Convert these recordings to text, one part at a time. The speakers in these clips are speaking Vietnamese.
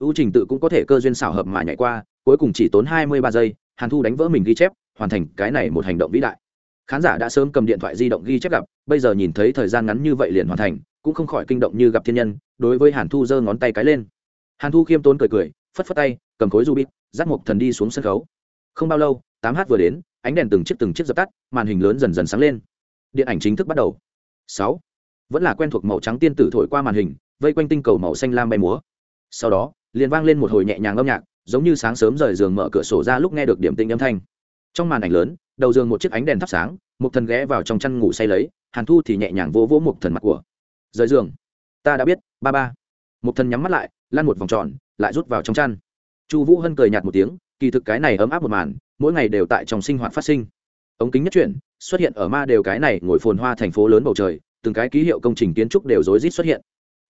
U trình tự cũng có thể cơ duyên xảo hợp mà nhảy qua, cuối cùng chỉ tốn hai mươi ba giây, hàn thu đánh vỡ mình ghi chép, hoàn thành cái này một hành động vĩ đại. Khán giả đã sớm cầm điện thoại di động ghi chép gặp, bây giờ nhìn thấy thời gian ngắn như vậy liền hoàn thành, cũng không khỏi kinh động như gặp thiên nhân, đối với hàn thu giơ ngón tay cái lên. Hàn thu khiêm tốn cười cười, phất phất tay, cầm khối du bít dắt một thần đi xuống sân khấu. Không bao lâu, tám h vừa đến, ánh đèn từng chiếc từng chiếc dập tắt, màn hình lớn dần dần sáng lên. Điện ảnh chính thức bắt đầu. Sáu. Vẫn là quen thuộc màu trắng tiên tử thổi qua màn hình, vây quanh tinh cầu màu xanh lam bay múa. Sau đó liền vang lên một hồi nhẹ nhàng âm nhạc, giống như sáng sớm rời giường mở cửa sổ ra lúc nghe được điểm tinh âm thanh. Trong màn ảnh lớn, đầu giường một chiếc ánh đèn thắp sáng một thần ghé vào trong chăn ngủ say lấy, hàn thu thì nhẹ nhàng vỗ vỗ một thần mặt của. Rời giường. Ta đã biết, ba ba. Một thần nhắm mắt lại, lăn một vòng tròn, lại rút vào trong chăn. Chu vũ hân cười nhạt một tiếng, kỳ thực cái này ấm áp một màn, mỗi ngày đều tại trong sinh hoạt phát sinh. Ống kính nhất chuyển, xuất hiện ở ma đều cái này ngồi phồn hoa thành phố lớn bầu trời, từng cái ký hiệu công trình kiến trúc đều rối rít xuất hiện.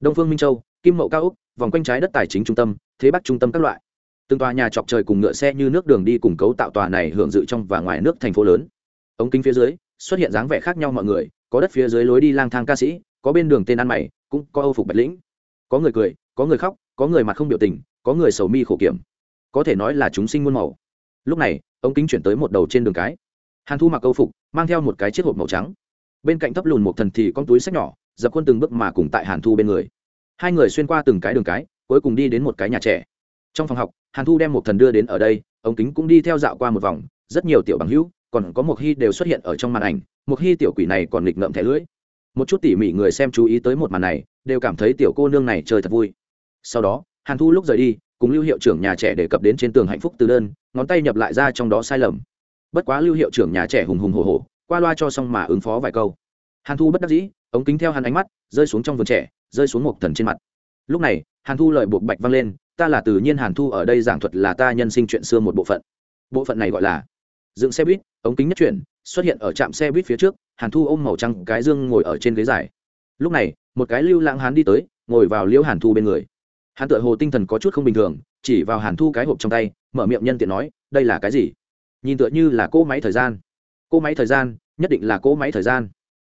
Đông phương minh châu, kim mậu cao úc vòng quanh trái đất tài chính trung tâm, thế bắc trung tâm các loại. Từng tòa nhà chọc trời cùng ngựa xe như nước đường đi cùng cấu tạo tòa này hưởng dự trong và ngoài nước thành phố lớn. Ống kính phía dưới, xuất hiện dáng vẻ khác nhau mọi người, có đất phía dưới lối đi lang thang ca sĩ, có bên đường tên ăn mày, cũng có âu phục bạch lĩnh. Có người cười, có người khóc, có người mặt không biểu tình, có người sầu mi khổ kiểm. Có thể nói là chúng sinh muôn màu. Lúc này, ống kính chuyển tới một đầu trên đường cái. Hàn thu mặc âu phục, mang theo một cái chiếc hộp màu trắng. Bên cạnh thấp lùn một thần thì con túi sách nhỏ, dập khuôn từng bước mà cùng tại hàn thu bên người hai người xuyên qua từng cái đường cái, cuối cùng đi đến một cái nhà trẻ. Trong phòng học, hàn thu đem một thần đưa đến ở đây, ống kính cũng đi theo dạo qua một vòng, rất nhiều tiểu bằng hữu, còn có một hy đều xuất hiện ở trong màn ảnh một hy tiểu quỷ này còn nghịch ngợm thẻ lưỡi. Một chút tỉ mỉ người xem chú ý tới một màn này, đều cảm thấy tiểu cô nương này chơi thật vui. Sau đó, hàn thu lúc rời đi, cùng lưu hiệu trưởng nhà trẻ đề cập đến trên tường hạnh phúc từ đơn, ngón tay nhập lại ra trong đó sai lầm. Bất quá lưu hiệu trưởng nhà trẻ hùng hùng hồ hồ qua loa cho xong mà ứng phó vài câu hàn thu bất đắc dĩ, ống kính theo hắn ánh mắt, rơi xuống trong vườn trẻ, rơi xuống một thần trên mặt. Lúc này, hàn thu lời buộc bạch vang lên, ta là tự nhiên hàn thu, ở đây giảng thuật là ta nhân sinh chuyện xưa một bộ phận. Bộ phận này gọi là dựng xe buýt, ống kính nhất chuyển, xuất hiện ở trạm xe buýt phía trước, hàn thu ôm màu trắng cái dương ngồi ở trên ghế dài. Lúc này, một cái lưu lãng hán đi tới, ngồi vào liễu hàn thu bên người. Hắn Tựa hồ tinh thần có chút không bình thường, chỉ vào hàn thu cái hộp trong tay, mở miệng nhân tiện nói, đây là cái gì? Nhìn tựa như là cỗ máy thời gian. Cỗ máy thời gian, nhất định là cỗ máy thời gian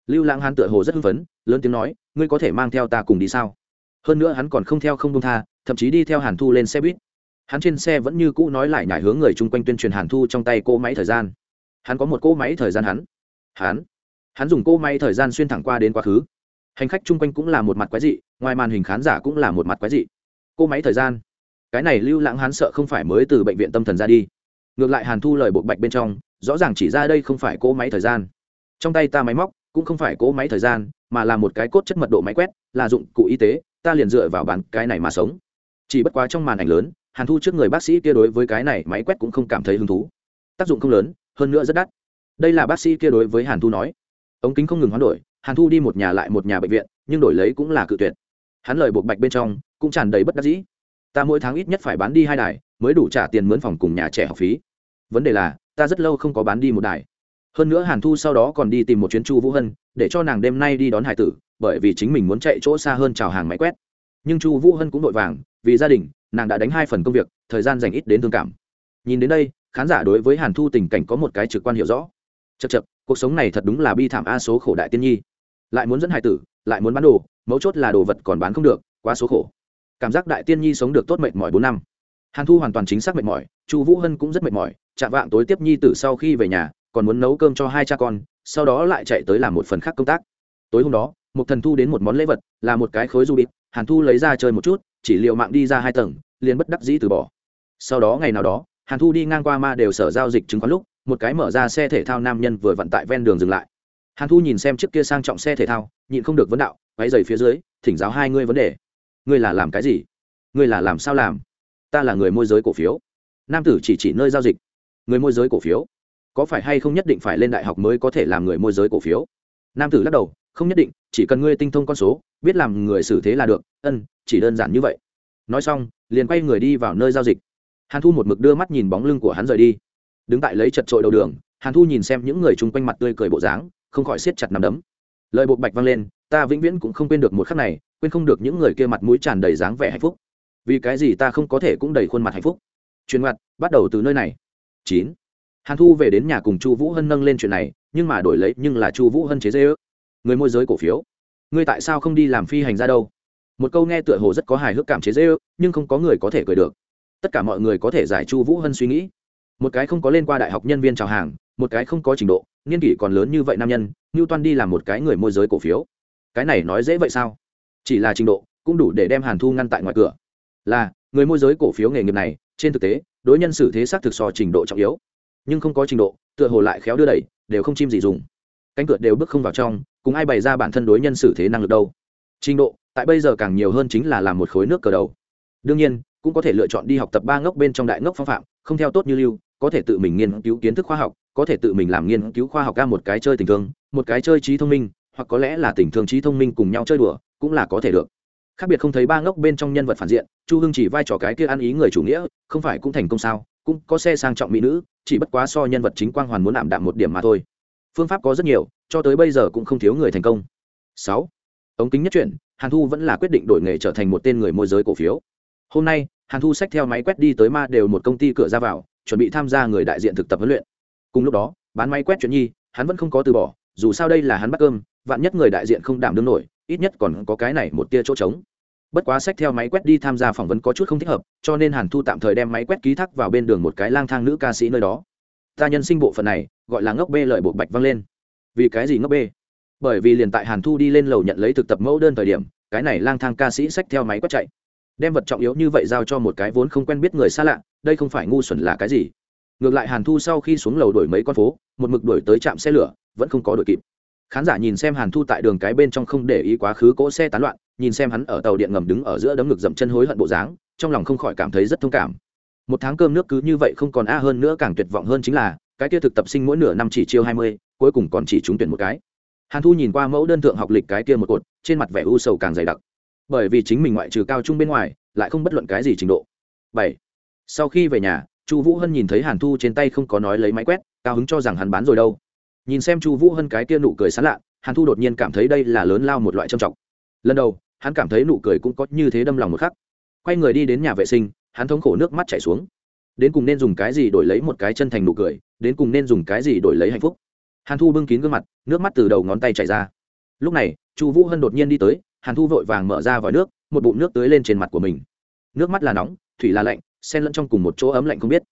lưu lãng hán tựa hồ rất hưng phấn, lớn tiếng nói, ngươi có thể mang theo ta cùng đi sao? Hơn nữa hắn còn không theo không đông tha, thậm chí đi theo hàn thu lên xe buýt. Hắn trên xe vẫn như cũ nói lại nhải hướng người chung quanh tuyên truyền hàn thu trong tay cô máy thời gian. Hắn có một cô máy thời gian hắn. Hắn? Hắn dùng cô máy thời gian xuyên thẳng qua đến quá khứ. Hành khách chung quanh cũng là một mặt quái dị, ngoài màn hình khán giả cũng là một mặt quái dị. Cô máy thời gian? Cái này lưu lãng hắn sợ không phải mới từ bệnh viện tâm thần ra đi. Ngược lại hàn thu lời bộ bạch bên trong, rõ ràng chỉ ra đây không phải cô máy thời gian. Trong tay ta máy móc cũng không phải cỗ máy thời gian, mà là một cái cốt chất mật độ máy quét, là dụng cụ y tế, ta liền dựa vào bàn cái này mà sống. Chỉ bất quá trong màn ảnh lớn, hàn thu trước người bác sĩ kia đối với cái này máy quét cũng không cảm thấy hứng thú. Tác dụng không lớn, hơn nữa rất đắt. Đây là bác sĩ kia đối với hàn thu nói. Ống kính không ngừng hoán đổi, hàn thu đi một nhà lại một nhà bệnh viện, nhưng đổi lấy cũng là cự tuyệt. Hắn lời buộc bạch bên trong, cũng tràn đầy bất đắc dĩ. Ta mỗi tháng ít nhất phải bán đi hai đài, mới đủ trả tiền mướn phòng cùng nhà trẻ học phí. Vấn đề là, ta rất lâu không có bán đi một đài hơn nữa hàn thu sau đó còn đi tìm một chuyến chu vũ hân, để cho nàng đêm nay đi đón hải tử, bởi vì chính mình muốn chạy chỗ xa hơn chào hàng máy quét. Nhưng chu vũ hân cũng vội vàng, vì gia đình, nàng đã đánh hai phần công việc, thời gian dành ít đến thương cảm. Nhìn đến đây, khán giả đối với hàn thu tình cảnh có một cái trực quan hiểu rõ. Chật chật cuộc sống này thật đúng là bi thảm a số khổ đại tiên nhi. Lại muốn dẫn hải tử, lại muốn bán đồ, mấu chốt là đồ vật còn bán không được, quá số khổ. Cảm giác đại tiên nhi sống được tốt mệt mỏi bốn năm. Hàn thu hoàn toàn chính xác mệt mỏi, chu vũ hân cũng rất mệt mỏi, chạm vạng tối tiếp nhi tử sau khi về nhà còn muốn nấu cơm cho hai cha con, sau đó lại chạy tới làm một phần khác công tác. Tối hôm đó một thần thu đến một món lễ vật, là một cái khối du bịt hàn thu lấy ra chơi một chút, chỉ liệu mạng đi ra hai tầng, liền bất đắc dĩ từ bỏ. Sau đó ngày nào đó, hàn thu đi ngang qua ma đều sở giao dịch chứng khoán lúc, một cái mở ra xe thể thao nam nhân vừa vận tại ven đường dừng lại. Hàn thu nhìn xem chiếc kia sang trọng xe thể thao, nhịn không được vấn đạo váy dày phía dưới, thỉnh giáo hai ngươi vấn đề. Ngươi là làm cái gì? Ngươi là làm sao làm? Ta là người môi giới cổ phiếu. Nam tử chỉ chỉ nơi giao dịch. Người môi giới cổ phiếu? Có phải hay không nhất định phải lên đại học mới có thể làm người môi giới cổ phiếu? Nam tử lắc đầu, không nhất định, chỉ cần ngươi tinh thông con số, biết làm người xử thế là được, ân, chỉ đơn giản như vậy. Nói xong, liền quay người đi vào nơi giao dịch. Hàn thu một mực đưa mắt nhìn bóng lưng của hắn rời đi. Đứng tại lấy chật trội đầu đường, hàn thu nhìn xem những người chung quanh mặt tươi cười bộ dáng, không khỏi siết chặt nằm đấm. Lời bộ bạch vang lên, ta vĩnh viễn cũng không quên được một khắc này, quên không được những người kia mặt mũi tràn đầy dáng vẻ hạnh phúc. Vì cái gì ta không có thể cũng đầy khuôn mặt hạnh phúc? Truyền mặt bắt đầu từ nơi này. Chín hàn thu về đến nhà cùng chu vũ hân nâng lên chuyện này, nhưng mà đổi lấy, nhưng là chu vũ hân chế dê ước. Người môi giới cổ phiếu. Ngươi tại sao không đi làm phi hành ra đâu? Một câu nghe tựa hồ rất có hài hước cảm chế dễ nhưng không có người có thể cười được. Tất cả mọi người có thể giải chu vũ hân suy nghĩ. Một cái không có lên qua đại học nhân viên chào hàng, một cái không có trình độ, niên kỷ còn lớn như vậy nam nhân như toan đi làm một cái người môi giới cổ phiếu. Cái này nói dễ vậy sao? Chỉ là trình độ, cũng đủ để đem hàn thu ngăn tại ngoài cửa. Là, người môi giới cổ phiếu nghề nghiệp này, trên thực tế, đối nhân xử thế xác thực so trình độ trọng yếu nhưng không có trình độ, tựa hồ lại khéo đưa đẩy, đều không chim gì dùng. Cánh cửa đều bước không vào trong, cùng ai bày ra bản thân đối nhân xử thế năng lực đâu. Trình độ, tại bây giờ càng nhiều hơn chính là làm một khối nước cờ đầu. Đương nhiên, cũng có thể lựa chọn đi học tập ba ngốc bên trong đại ngốc phong phạm, không theo tốt như lưu, có thể tự mình nghiên cứu kiến thức khoa học, có thể tự mình làm nghiên cứu khoa học ca một cái chơi tình thương, một cái chơi trí thông minh, hoặc có lẽ là tình thương trí thông minh cùng nhau chơi đùa, cũng là có thể được. Khác biệt không thấy ba ngốc bên trong nhân vật phản diện, chu hưng chỉ vai trò cái kia ăn ý người chủ nghĩa, không phải cũng thành công sao, cũng có xe sang trọng mỹ nữ chỉ bất quá so nhân vật chính quang hoàn muốn ảm đạm một điểm mà thôi. Phương pháp có rất nhiều, cho tới bây giờ cũng không thiếu người thành công. Sáu, ống kính nhất chuyển, hàn thu vẫn là quyết định đổi nghề trở thành một tên người môi giới cổ phiếu. Hôm nay, hàn thu xách theo máy quét đi tới ma đều một công ty cửa ra vào, chuẩn bị tham gia người đại diện thực tập huấn luyện. Cùng lúc đó, bán máy quét chuyện nhi, hắn vẫn không có từ bỏ, dù sao đây là hắn bắt cơm, vạn nhất người đại diện không đảm đương nổi, ít nhất còn có cái này một tia chỗ trống bất quá sách theo máy quét đi tham gia phỏng vấn có chút không thích hợp, cho nên hàn thu tạm thời đem máy quét ký thác vào bên đường một cái lang thang nữ ca sĩ nơi đó. Ta nhân sinh bộ phận này, gọi là ngốc bê lợi bộ bạch văng lên. Vì cái gì ngốc bê? Bởi vì liền tại hàn thu đi lên lầu nhận lấy thực tập mẫu đơn thời điểm, cái này lang thang ca sĩ sách theo máy quét chạy. Đem vật trọng yếu như vậy giao cho một cái vốn không quen biết người xa lạ, đây không phải ngu xuẩn là cái gì. Ngược lại hàn thu sau khi xuống lầu đổi mấy con phố, một mực đổi tới trạm xe lửa, vẫn không có đổi kịp. Khán giả nhìn xem hàn thu tại đường cái bên trong không để ý quá khứ cỗ xe tán loạn nhìn xem hắn ở tàu điện ngầm đứng ở giữa đấm ngực dậm chân hối hận bộ dáng, trong lòng không khỏi cảm thấy rất thông cảm. Một tháng cơm nước cứ như vậy không còn a hơn nữa càng tuyệt vọng hơn chính là, cái kia thực tập sinh mỗi nửa năm chỉ chiêu hai mươi, cuối cùng còn chỉ trúng tuyển một cái. Hàn thu nhìn qua mẫu đơn thượng học lịch cái kia một cột, trên mặt vẻ u sầu càng dày đặc. Bởi vì chính mình ngoại trừ cao trung bên ngoài, lại không bất luận cái gì trình độ. Bảy. Sau khi về nhà, chu vũ hân nhìn thấy hàn thu trên tay không có nói lấy máy quét, cao hứng cho rằng hắn bán rồi đâu. Nhìn xem chu vũ hân cái kia nụ cười sán lạ, hàn thu đột nhiên cảm thấy đây là lớn lao một loại trầm trọng. Lần đầu hắn cảm thấy nụ cười cũng có như thế đâm lòng một khắc. Quay người đi đến nhà vệ sinh, hắn thống khổ nước mắt chảy xuống. Đến cùng nên dùng cái gì đổi lấy một cái chân thành nụ cười, đến cùng nên dùng cái gì đổi lấy hạnh phúc. Hàn thu bưng kín gương mặt, nước mắt từ đầu ngón tay chảy ra. Lúc này, chu vũ hân đột nhiên đi tới, hàn thu vội vàng mở ra vòi nước, một bụng nước tưới lên trên mặt của mình. Nước mắt là nóng, thủy là lạnh xen lẫn trong cùng một chỗ ấm lạnh không biết.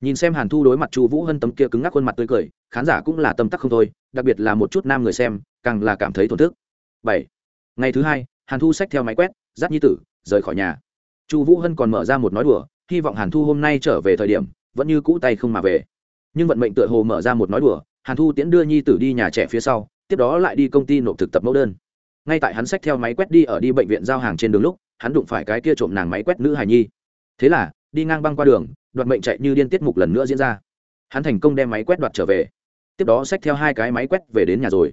Nhìn xem hàn thu đối mặt chu vũ hân tấm kia cứng ngắc khuôn mặt tươi cười, khán giả cũng là tâm tắc không thôi, đặc biệt là một chút nam người xem, càng là cảm thấy thổn thức. Bảy. Ngày thứ hai hàn thu xách theo máy quét, dắt nhi tử, rời khỏi nhà. Chu vũ hân còn mở ra một nói đùa, hy vọng hàn thu hôm nay trở về thời điểm, vẫn như cũ tay không mà về. Nhưng vận mệnh tựa hồ mở ra một nói đùa, hàn thu tiễn đưa nhi tử đi nhà trẻ phía sau, tiếp đó lại đi công ty nộp thực tập mẫu đơn. Ngay tại hắn xách theo máy quét đi ở đi bệnh viện giao hàng trên đường lúc, hắn đụng phải cái kia trộm nàng máy quét nữ hài nhi. Thế là, đi ngang băng qua đường, đoạt mệnh chạy như điên tiết mục lần nữa diễn ra. Hắn thành công đem máy quét đoạt trở về. Tiếp đó xách theo hai cái máy quét về đến nhà rồi.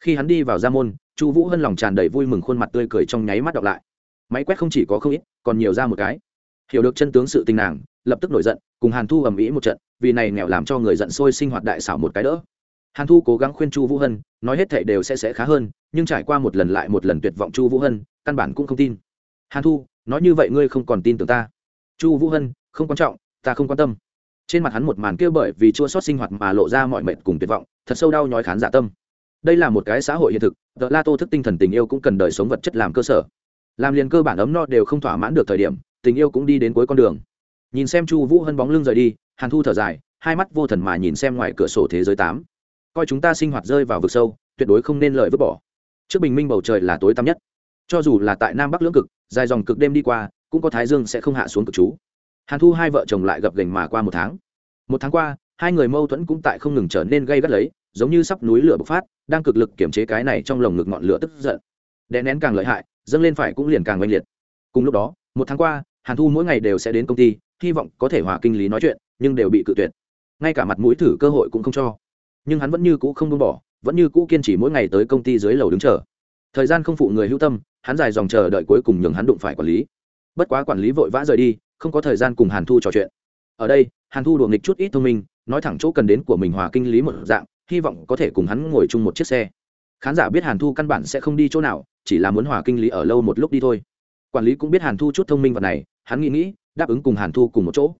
Khi hắn đi vào ra môn chu vũ hân lòng tràn đầy vui mừng khuôn mặt tươi cười trong nháy mắt đọc lại. Máy quét không chỉ có không ít, còn nhiều ra một cái. Hiểu được chân tướng sự tình nàng, lập tức nổi giận, cùng hàn thu ầm ĩ một trận, vì này nghèo làm cho người giận sôi sinh hoạt đại xảo một cái đỡ. Hàn thu cố gắng khuyên chu vũ hân, nói hết thệ đều sẽ sẽ khá hơn, nhưng trải qua một lần lại một lần tuyệt vọng chu vũ hân, căn bản cũng không tin. Hàn thu, nói như vậy ngươi không còn tin tưởng ta. Chu vũ hân, không quan trọng, ta không quan tâm. Trên mặt hắn một màn kia bởi vì chua sót sinh hoạt mà lộ ra mọi mệt cùng tuyệt vọng, thật sâu đau nhói khán giả tâm. Đây là một cái xã hội hiện thực tờ la tô thức tinh thần tình yêu cũng cần đời sống vật chất làm cơ sở. Làm liền cơ bản ấm no đều không thỏa mãn được thời điểm, tình yêu cũng đi đến cuối con đường. Nhìn xem chu vũ hân bóng lưng rời đi, hàn thu thở dài, hai mắt vô thần mà nhìn xem ngoài cửa sổ thế giới tám. Coi chúng ta sinh hoạt rơi vào vực sâu, tuyệt đối không nên lợi vứt bỏ. Trước bình minh bầu trời là tối tăm nhất. Cho dù là tại nam bắc lưỡng cực, dài dòng cực đêm đi qua, cũng có thái dương sẽ không hạ xuống cực chú. Hàn thu hai vợ chồng lại gặp gành mà qua một tháng. Một tháng qua, hai người mâu thuẫn cũng tại không ngừng trở nên gây gắt lấy giống như sắp núi lửa bộc phát, đang cực lực kiểm chế cái này trong lồng ngực ngọn lửa tức giận. Đè nén càng lợi hại, dâng lên phải cũng liền càng oanh liệt. Cùng lúc đó, một tháng qua, hàn thu mỗi ngày đều sẽ đến công ty, hy vọng có thể hòa kinh lý nói chuyện, nhưng đều bị cự tuyệt. Ngay cả mặt mũi thử cơ hội cũng không cho. Nhưng hắn vẫn như cũ không buông bỏ, vẫn như cũ kiên trì mỗi ngày tới công ty dưới lầu đứng chờ. Thời gian không phụ người hữu tâm, hắn dài dòng chờ đợi cuối cùng nhường hắn đụng phải quản lý. Bất quá quản lý vội vã rời đi, không có thời gian cùng hàn thu trò chuyện. Ở đây, hàn thu đùa nghịch chút ít thông minh, nói thẳng chỗ cần đến của mình hòa kinh lý một dạng hy vọng có thể cùng hắn ngồi chung một chiếc xe. Khán giả biết hàn thu căn bản sẽ không đi chỗ nào, chỉ là muốn hòa kinh lý ở lâu một lúc đi thôi. Quản lý cũng biết hàn thu chút thông minh vật này, hắn nghĩ nghĩ, đáp ứng cùng hàn thu cùng một chỗ.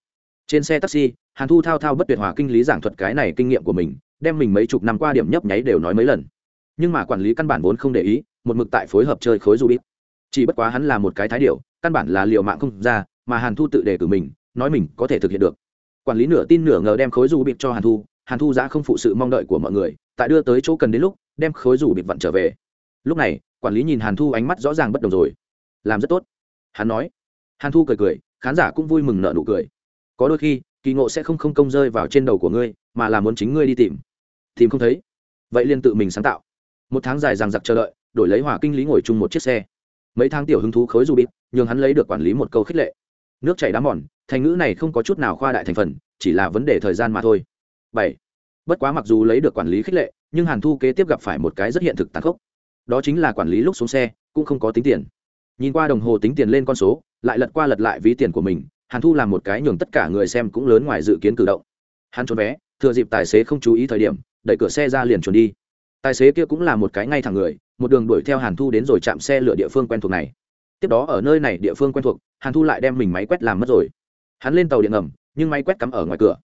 Trên xe taxi, hàn thu thao thao bất tuyệt hòa kinh lý giảng thuật cái này kinh nghiệm của mình, đem mình mấy chục năm qua điểm nhấp nháy đều nói mấy lần. Nhưng mà quản lý căn bản vốn không để ý, một mực tại phối hợp chơi khối du bít chỉ bất quá hắn là một cái thái điệu căn bản là liệu mạng không ra, mà hàn thu tự đề cử mình, nói mình có thể thực hiện được. Quản lý nửa tin nửa ngờ đem khối du bịp cho hàn thu hàn thu giã không phụ sự mong đợi của mọi người, tại đưa tới chỗ cần đến lúc, đem khối rủ bịt vặn trở về. Lúc này, quản lý nhìn hàn thu ánh mắt rõ ràng bất đồng rồi. Làm rất tốt. Hắn nói. Hàn thu cười cười, khán giả cũng vui mừng nợ nụ cười. Có đôi khi, kỳ ngộ sẽ không không công rơi vào trên đầu của ngươi, mà là muốn chính ngươi đi tìm. Tìm không thấy. Vậy liên tự mình sáng tạo. Một tháng dài rằng giặc chờ đợi, đổi lấy hỏa kinh lý ngồi chung một chiếc xe. Mấy tháng tiểu hứng thú khối du bịt, nhường hắn lấy được quản lý một câu khích lệ. Nước chảy đá mòn, thành ngữ này không có chút nào khoa đại thành phần, chỉ là vấn đề thời gian mà thôi bảy. Bất quá mặc dù lấy được quản lý khích lệ, nhưng hàn thu kế tiếp gặp phải một cái rất hiện thực tàn khốc. Đó chính là quản lý lúc xuống xe, cũng không có tính tiền. Nhìn qua đồng hồ tính tiền lên con số, lại lật qua lật lại ví tiền của mình, hàn thu làm một cái nhường tất cả người xem cũng lớn ngoài dự kiến cử động. Hắn trốn vé, thừa dịp tài xế không chú ý thời điểm, đẩy cửa xe ra liền trốn đi. Tài xế kia cũng là một cái ngay thẳng người, một đường đuổi theo hàn thu đến rồi chạm xe lửa địa phương quen thuộc này. Tiếp đó ở nơi này địa phương quen thuộc, hàn thu lại đem mình máy quét làm mất rồi. Hắn lên tàu điện ngầm, nhưng máy quét cắm ở ngoài cửa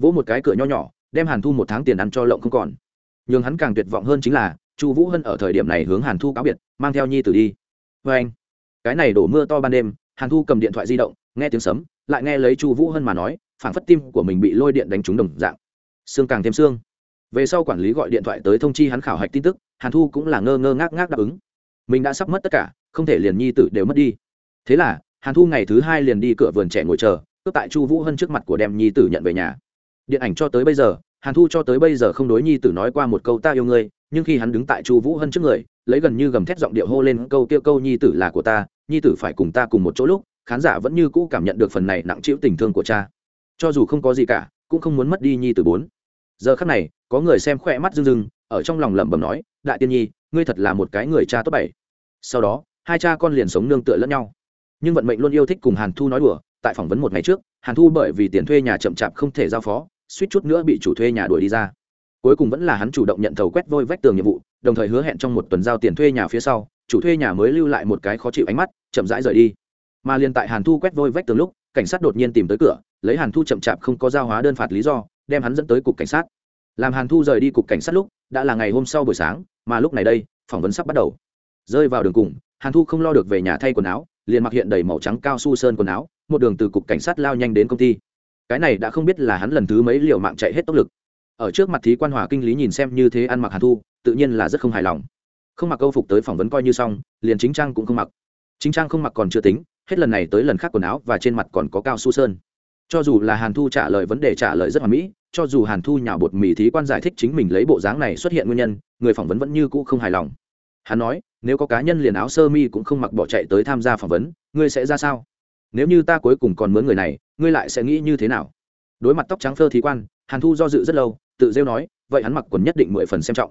vỗ một cái cửa nho nhỏ, đem hàn thu một tháng tiền ăn cho lộng không còn. N h ư n g hắn càng tuyệt vọng hơn chính là, chu vũ hân ở thời điểm này hướng hàn thu cáo biệt, mang theo nhi tử đi. Vê anh, cái này đổ mưa to ban đêm, hàn thu cầm điện thoại di động, nghe tiếng sấm, lại nghe lấy chu vũ hân mà nói phản phất tim của mình bị lôi điện đánh trúng đồng dạng. Xương càng thêm xương. Về sau quản lý gọi điện thoại tới thông chi hắn khảo hạch tin tức, hàn thu cũng là ngơ ngơ ngác ngác đáp ứng. Mình đã sắp mất tất cả, không thể liền nhi tử đều mất đi. Thế là, hàn thu ngày thứ hai liền đi cửa vườn trẻ ngồi chờ, cướp tại chu vũ hân trước mặt của đem nhi tử nhận về nhà điện ảnh cho tới bây giờ, hàn thu cho tới bây giờ không đối nhi tử nói qua một câu ta yêu ngươi nhưng khi hắn đứng tại chu vũ hân trước người, lấy gần như gầm thét giọng điệu hô lên câu Tiêu câu nhi tử là của ta, nhi tử phải cùng ta cùng một chỗ lúc, khán giả vẫn như cũ cảm nhận được phần này nặng trĩu tình thương của cha. Cho dù không có gì cả, cũng không muốn mất đi nhi tử bốn. Giờ khắc này, có người xem khỏe mắt rưng rưng, ở trong lòng lẩm bẩm nói, đại tiên nhi, ngươi thật là một cái người cha tốt bảy. Sau đó, hai cha con liền sống nương tựa lẫn nhau. Nhưng vận mệnh luôn yêu thích cùng hàn thu nói đùa, tại phỏng vấn một ngày trước, hàn thu bởi vì tiền thuê nhà chậm chạp không thể giao phó suýt chút nữa bị chủ thuê nhà đuổi đi ra. Cuối cùng vẫn là hắn chủ động nhận thầu quét vôi vách tường nhiệm vụ, đồng thời hứa hẹn trong một tuần giao tiền thuê nhà phía sau, chủ thuê nhà mới lưu lại một cái khó chịu ánh mắt, chậm rãi rời đi. Mà liền tại hàn thu quét vôi vách tường lúc, cảnh sát đột nhiên tìm tới cửa, lấy hàn thu chậm chạp không có giao hóa đơn phạt lý do, đem hắn dẫn tới cục cảnh sát. Làm hàn thu rời đi cục cảnh sát lúc, đã là ngày hôm sau buổi sáng, mà lúc này đây, phỏng vấn sắp bắt đầu. Rơi vào đường cùng, hàn thu không lo được về nhà thay quần áo, liền mặc hiện đầy màu trắng cao su sơn quần áo, một đường từ cục cảnh sát lao nhanh đến công ty cái này đã không biết là hắn lần thứ mấy liệu mạng chạy hết tốc lực. Ở trước mặt thí quan hòa kinh lý nhìn xem như thế ăn mặc hàn thu, tự nhiên là rất không hài lòng. Không mặc câu phục tới phỏng vấn coi như xong, liền chính trang cũng không mặc. Chính trang không mặc còn chưa tính, hết lần này tới lần khác quần áo và trên mặt còn có cao su sơn. Cho dù là hàn thu trả lời vấn đề trả lời rất hoàn mỹ, cho dù hàn thu nhào bột mì thí quan giải thích chính mình lấy bộ dáng này xuất hiện nguyên nhân, người phỏng vấn vẫn như cũ không hài lòng. Hắn nói, nếu có cá nhân liền áo sơ mi cũng không mặc bỏ chạy tới tham gia phỏng vấn, ngươi sẽ ra sao? Nếu như ta cuối cùng còn mướn người này, ngươi lại sẽ nghĩ như thế nào? Đối mặt tóc trắng phơ thí quan, hàn thu do dự rất lâu, tự rêu nói, vậy hắn mặc quần nhất định mười phần xem trọng.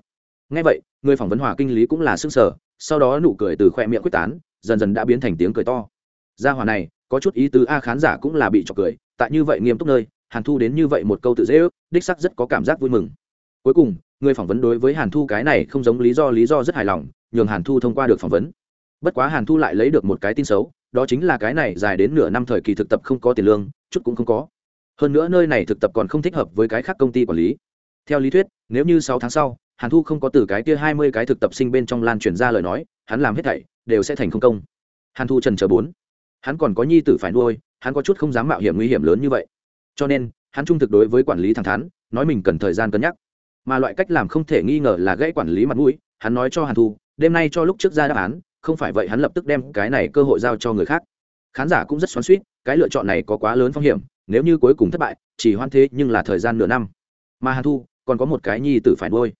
Ngay vậy, người phỏng vấn hòa kinh lý cũng là s ư n g sở sau đó nụ cười từ khoe miệng quyết tán, dần dần đã biến thành tiếng cười to. Gia hòa này, có chút ý tứ a khán giả cũng là bị trọc cười, tại như vậy nghiêm túc nơi, hàn thu đến như vậy một câu tự dễ ước đích sắc rất có cảm giác vui mừng. Cuối cùng, người phỏng vấn đối với hàn thu cái này không giống lý do lý do rất hài lòng, nhường hàn thu thông qua được phỏng vấn bất quá hàn thu lại lấy được một cái tin xấu, đó chính là cái này dài đến nửa năm thời kỳ thực tập không có tiền lương, chút cũng không có. Hơn nữa nơi này thực tập còn không thích hợp với cái khác công ty quản lý. Theo lý thuyết, nếu như sáu tháng sau, hàn thu không có từ cái kia hai mươi cái thực tập sinh bên trong lan truyền ra lời nói, hắn làm hết thảy, đều sẽ thành không công. Hàn thu trần chờ bốn. Hắn còn có nhi tử phải nuôi, hắn có chút không dám mạo hiểm nguy hiểm lớn như vậy. Cho nên, hắn trung thực đối với quản lý thẳng thắn, nói mình cần thời gian cân nhắc. Mà loại cách làm không thể nghi ngờ là gãy quản lý mặt mũi, hắn nói cho hàn thu, đêm nay cho lúc trước ra đáp án không phải vậy hắn lập tức đem cái này cơ hội giao cho người khác. Khán giả cũng rất xoắn suýt cái lựa chọn này có quá lớn phong hiểm, nếu như cuối cùng thất bại, chỉ hoan thế nhưng là thời gian nửa năm. Mà hàn thu, còn có một cái nhi tử phải nuôi.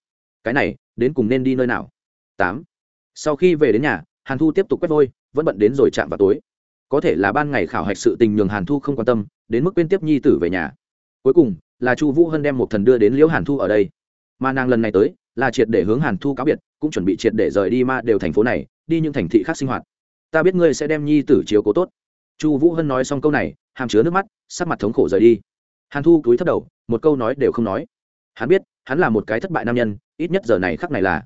Cái này, đến cùng nên đi nơi nào? Tám. Sau khi về đến nhà, hàn thu tiếp tục quét vôi, vẫn bận đến rồi chạm vào tối. Có thể là ban ngày khảo hạch sự tình nhường hàn thu không quan tâm, đến mức quên tiếp nhi tử về nhà. Cuối cùng, là chu vũ hân đem một thần đưa đến liễu hàn thu ở đây. Mà nàng lần này tới, là triệt để hướng hàn thu cáo biệt, cũng chuẩn bị triệt để rời đi ma đều thành phố này đi những thành thị khác sinh hoạt. Ta biết ngươi sẽ đem nhi tử chiếu cố tốt. Chu vũ hân nói xong câu này, hàm chứa nước mắt, sắc mặt thống khổ rời đi. Hàn thu cúi thấp đầu, một câu nói đều không nói. Hắn biết, hắn là một cái thất bại nam nhân, ít nhất giờ này khắc này là.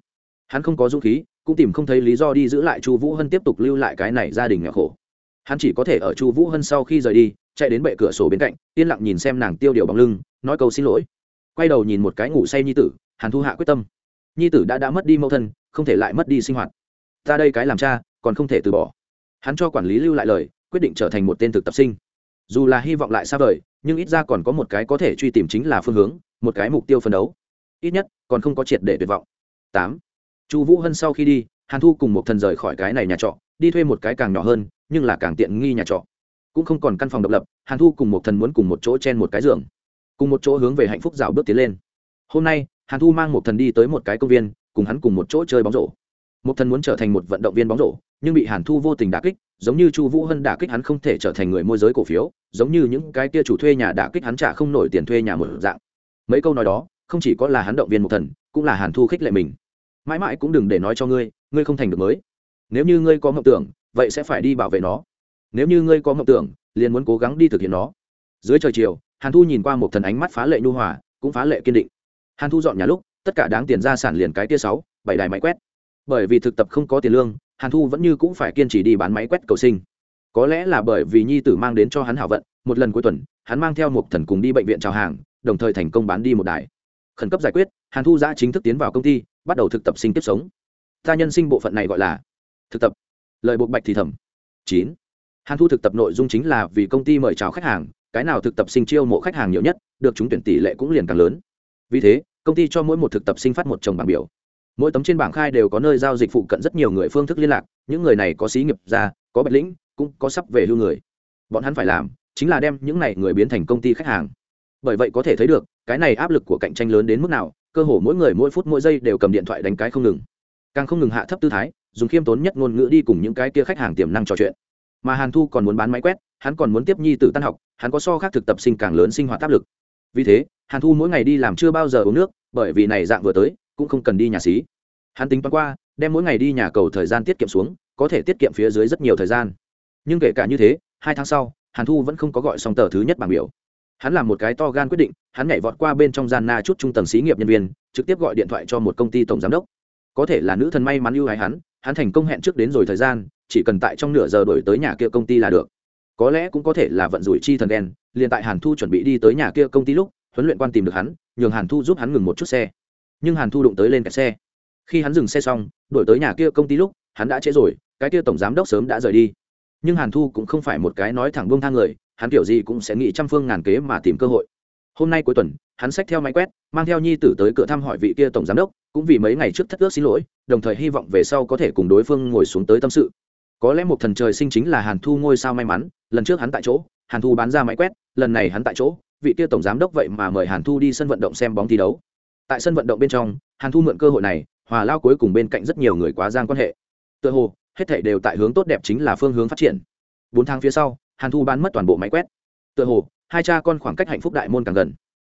Hắn không có dũng khí, cũng tìm không thấy lý do đi giữ lại chu vũ hân tiếp tục lưu lại cái này gia đình nghèo khổ. Hắn chỉ có thể ở chu vũ hân sau khi rời đi, chạy đến bệ cửa sổ bên cạnh, yên lặng nhìn xem nàng tiêu điều bằng lưng, nói câu xin lỗi. Quay đầu nhìn một cái ngủ say nhi tử, hàn thu hạ quyết tâm. Nhi tử đã đã mất đi mẫu thân, không thể lại mất đi sinh hoạt ta đây cái làm cha, còn không thể từ bỏ. Hắn cho quản lý lưu lại lời, quyết định trở thành một tên thực tập sinh. Dù là hy vọng lại xa vời, nhưng ít ra còn có một cái có thể truy tìm chính là phương hướng, một cái mục tiêu phấn đấu. Ít nhất, còn không có triệt để tuyệt vọng. Tám. Chu vũ hân sau khi đi, hàn thu cùng một thần rời khỏi cái này nhà trọ, đi thuê một cái càng nhỏ hơn, nhưng là càng tiện nghi nhà trọ. Cũng không còn căn phòng độc lập, hàn thu cùng một thần muốn cùng một chỗ trên một cái giường. Cùng một chỗ hướng về hạnh phúc rào bước tiến lên. Hôm nay, hàn thu mang một thần đi tới một cái công viên, cùng hắn cùng một chỗ chơi bóng rổ một thần muốn trở thành một vận động viên bóng rổ, nhưng bị hàn thu vô tình đả kích, giống như chu vũ hân đả kích hắn không thể trở thành người môi giới cổ phiếu, giống như những cái kia chủ thuê nhà đả kích hắn trả không nổi tiền thuê nhà một dạng. Mấy câu nói đó, không chỉ có là hắn động viên một thần, cũng là hàn thu khích lệ mình. Mãi mãi cũng đừng để nói cho ngươi ngươi không thành được mới. Nếu như ngươi có mộng tưởng, vậy sẽ phải đi bảo vệ nó. Nếu như ngươi có mộng tưởng, liền muốn cố gắng đi thực hiện nó. Dưới trời chiều, hàn thu nhìn qua một thần ánh mắt phá lệ nhu hòa, cũng phá lệ kiên định. Hàn thu dọn nhà lúc, tất cả đáng tiền ra sản liền cái tia sáu, bảy đài máy quét bởi vì thực tập không có tiền lương, hàn thu vẫn như cũng phải kiên trì đi bán máy quét cầu sinh. Có lẽ là bởi vì nhi tử mang đến cho hắn hảo vận, một lần cuối tuần, hắn mang theo một thần cùng đi bệnh viện chào hàng, đồng thời thành công bán đi một đài. Khẩn cấp giải quyết, hàn thu giã chính thức tiến vào công ty, bắt đầu thực tập sinh tiếp sống. Ta nhân sinh bộ phận này gọi là thực tập. Lời buộc bạch thì thầm. Chín. Hàn thu thực tập nội dung chính là vì công ty mời chào khách hàng, cái nào thực tập sinh chiêu mộ khách hàng nhiều nhất, được chúng tuyển tỷ lệ cũng liền càng lớn. Vì thế, công ty cho mỗi một thực tập sinh phát một chồng bảng biểu mỗi tấm trên bảng khai đều có nơi giao dịch phụ cận rất nhiều người phương thức liên lạc, những người này có xí nghiệp ra, có bạch lĩnh, cũng có sắp về hưu người. Bọn hắn phải làm chính là đem những này người biến thành công ty khách hàng. Bởi vậy có thể thấy được, cái này áp lực của cạnh tranh lớn đến mức nào, cơ hồ mỗi người mỗi phút mỗi giây đều cầm điện thoại đánh cái không ngừng. Càng không ngừng hạ thấp tư thái, dùng khiêm tốn nhất ngôn ngữ đi cùng những cái kia khách hàng tiềm năng trò chuyện. Mà hàn thu còn muốn bán máy quét, hắn còn muốn tiếp nhi t tan học, hắn có so khác thực tập sinh càng lớn sinh hoạt áp lực. Vì thế, hàn thu mỗi ngày đi làm chưa bao giờ uống nước, bởi vì này dạng vừa tới cũng không cần đi nhà xí. Hắn tính toán qua, đem mỗi ngày đi nhà cầu thời gian tiết kiệm xuống, có thể tiết kiệm phía dưới rất nhiều thời gian. Nhưng kể cả như thế, hai tháng sau, hàn thu vẫn không có gọi xong tờ thứ nhất bảng biểu. Hắn làm một cái to gan quyết định, hắn nhảy vọt qua bên trong gian na chút trung tầng xí nghiệp nhân viên, trực tiếp gọi điện thoại cho một công ty tổng giám đốc. Có thể là nữ thần may mắn ưu ái hắn hắn thành công hẹn trước đến rồi thời gian, chỉ cần tại trong nửa giờ đổi tới nhà kia công ty là được. Có lẽ cũng có thể là vận rủi chi thần đen, liền tại hàn thu chuẩn bị đi tới nhà kia công ty lúc, huấn luyện quan tìm được hắn, nhường hàn thu giúp hắn ngừng một chút xe nhưng hàn thu đụng tới lên kẹt xe khi hắn dừng xe xong đổi tới nhà kia công ty lúc hắn đã trễ rồi cái kia tổng giám đốc sớm đã rời đi nhưng hàn thu cũng không phải một cái nói thẳng buông thang người hắn kiểu gì cũng sẽ nghĩ trăm phương ngàn kế mà tìm cơ hội hôm nay cuối tuần hắn xách theo máy quét mang theo nhi tử tới cửa thăm hỏi vị kia tổng giám đốc cũng vì mấy ngày trước thất ước xin lỗi đồng thời hy vọng về sau có thể cùng đối phương ngồi xuống tới tâm sự có lẽ một thần trời sinh chính là hàn thu ngôi sao may mắn lần trước hắn tại chỗ hàn thu bán ra máy quét lần này hắn tại chỗ vị kia tổng giám đốc vậy mà mời hàn thu đi sân vận động xem bóng thi đấu tại sân vận động bên trong, hàn thu mượn cơ hội này, hòa lao cuối cùng bên cạnh rất nhiều người quá giang quan hệ. Tựa hồ, hết thảy đều tại hướng tốt đẹp chính là phương hướng phát triển. Bốn tháng phía sau, hàn thu bán mất toàn bộ máy quét. Tựa hồ, hai cha con khoảng cách hạnh phúc đại môn càng gần.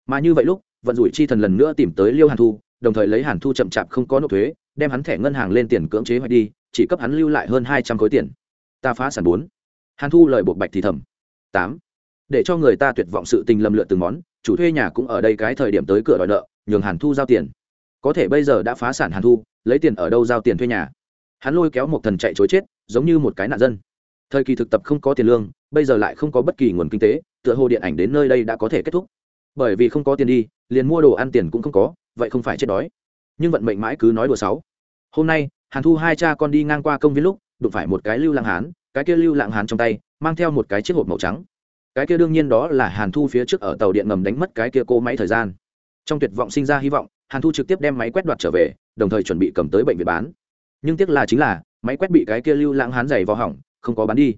Mà như vậy lúc, vận rủi chi thần lần nữa tìm tới liêu hàn thu, đồng thời lấy hàn thu chậm chạp không có nộp thuế, đem hắn thẻ ngân hàng lên tiền cưỡng chế hoạch đi, chỉ cấp hắn lưu lại hơn hai trăm khối tiền. Ta phá sản bốn. Hàn thu lời buộc bạch thì thầm. Tám. Để cho người ta tuyệt vọng sự tình lầm lượt từng món, chủ thuê nhà cũng ở đây cái thời điểm tới cửa đòi nợ nhường hàn thu giao tiền. Có thể bây giờ đã phá sản hàn thu, lấy tiền ở đâu giao tiền thuê nhà? Hắn lôi kéo một thần chạy chối chết, giống như một cái nạn dân. Thời kỳ thực tập không có tiền lương, bây giờ lại không có bất kỳ nguồn kinh tế, tựa hồ điện ảnh đến nơi đây đã có thể kết thúc. Bởi vì không có tiền đi, liền mua đồ ăn tiền cũng không có, vậy không phải chết đói. Nhưng vận mệnh mãi cứ nói đùa sáu. Hôm nay, hàn thu hai cha con đi ngang qua công viên lúc, đụng phải một cái lưu lạng hán, cái kia lưu lạng hán trong tay, mang theo một cái chiếc hộp màu trắng. Cái kia đương nhiên đó là hàn thu phía trước ở tàu điện ngầm đánh mất cái kia cô máy thời gian trong tuyệt vọng sinh ra hy vọng, hàn thu trực tiếp đem máy quét đoạt trở về, đồng thời chuẩn bị cầm tới bệnh viện bán. Nhưng tiếc là chính là, máy quét bị cái kia lưu lãng hán dày vào hỏng, không có bán đi.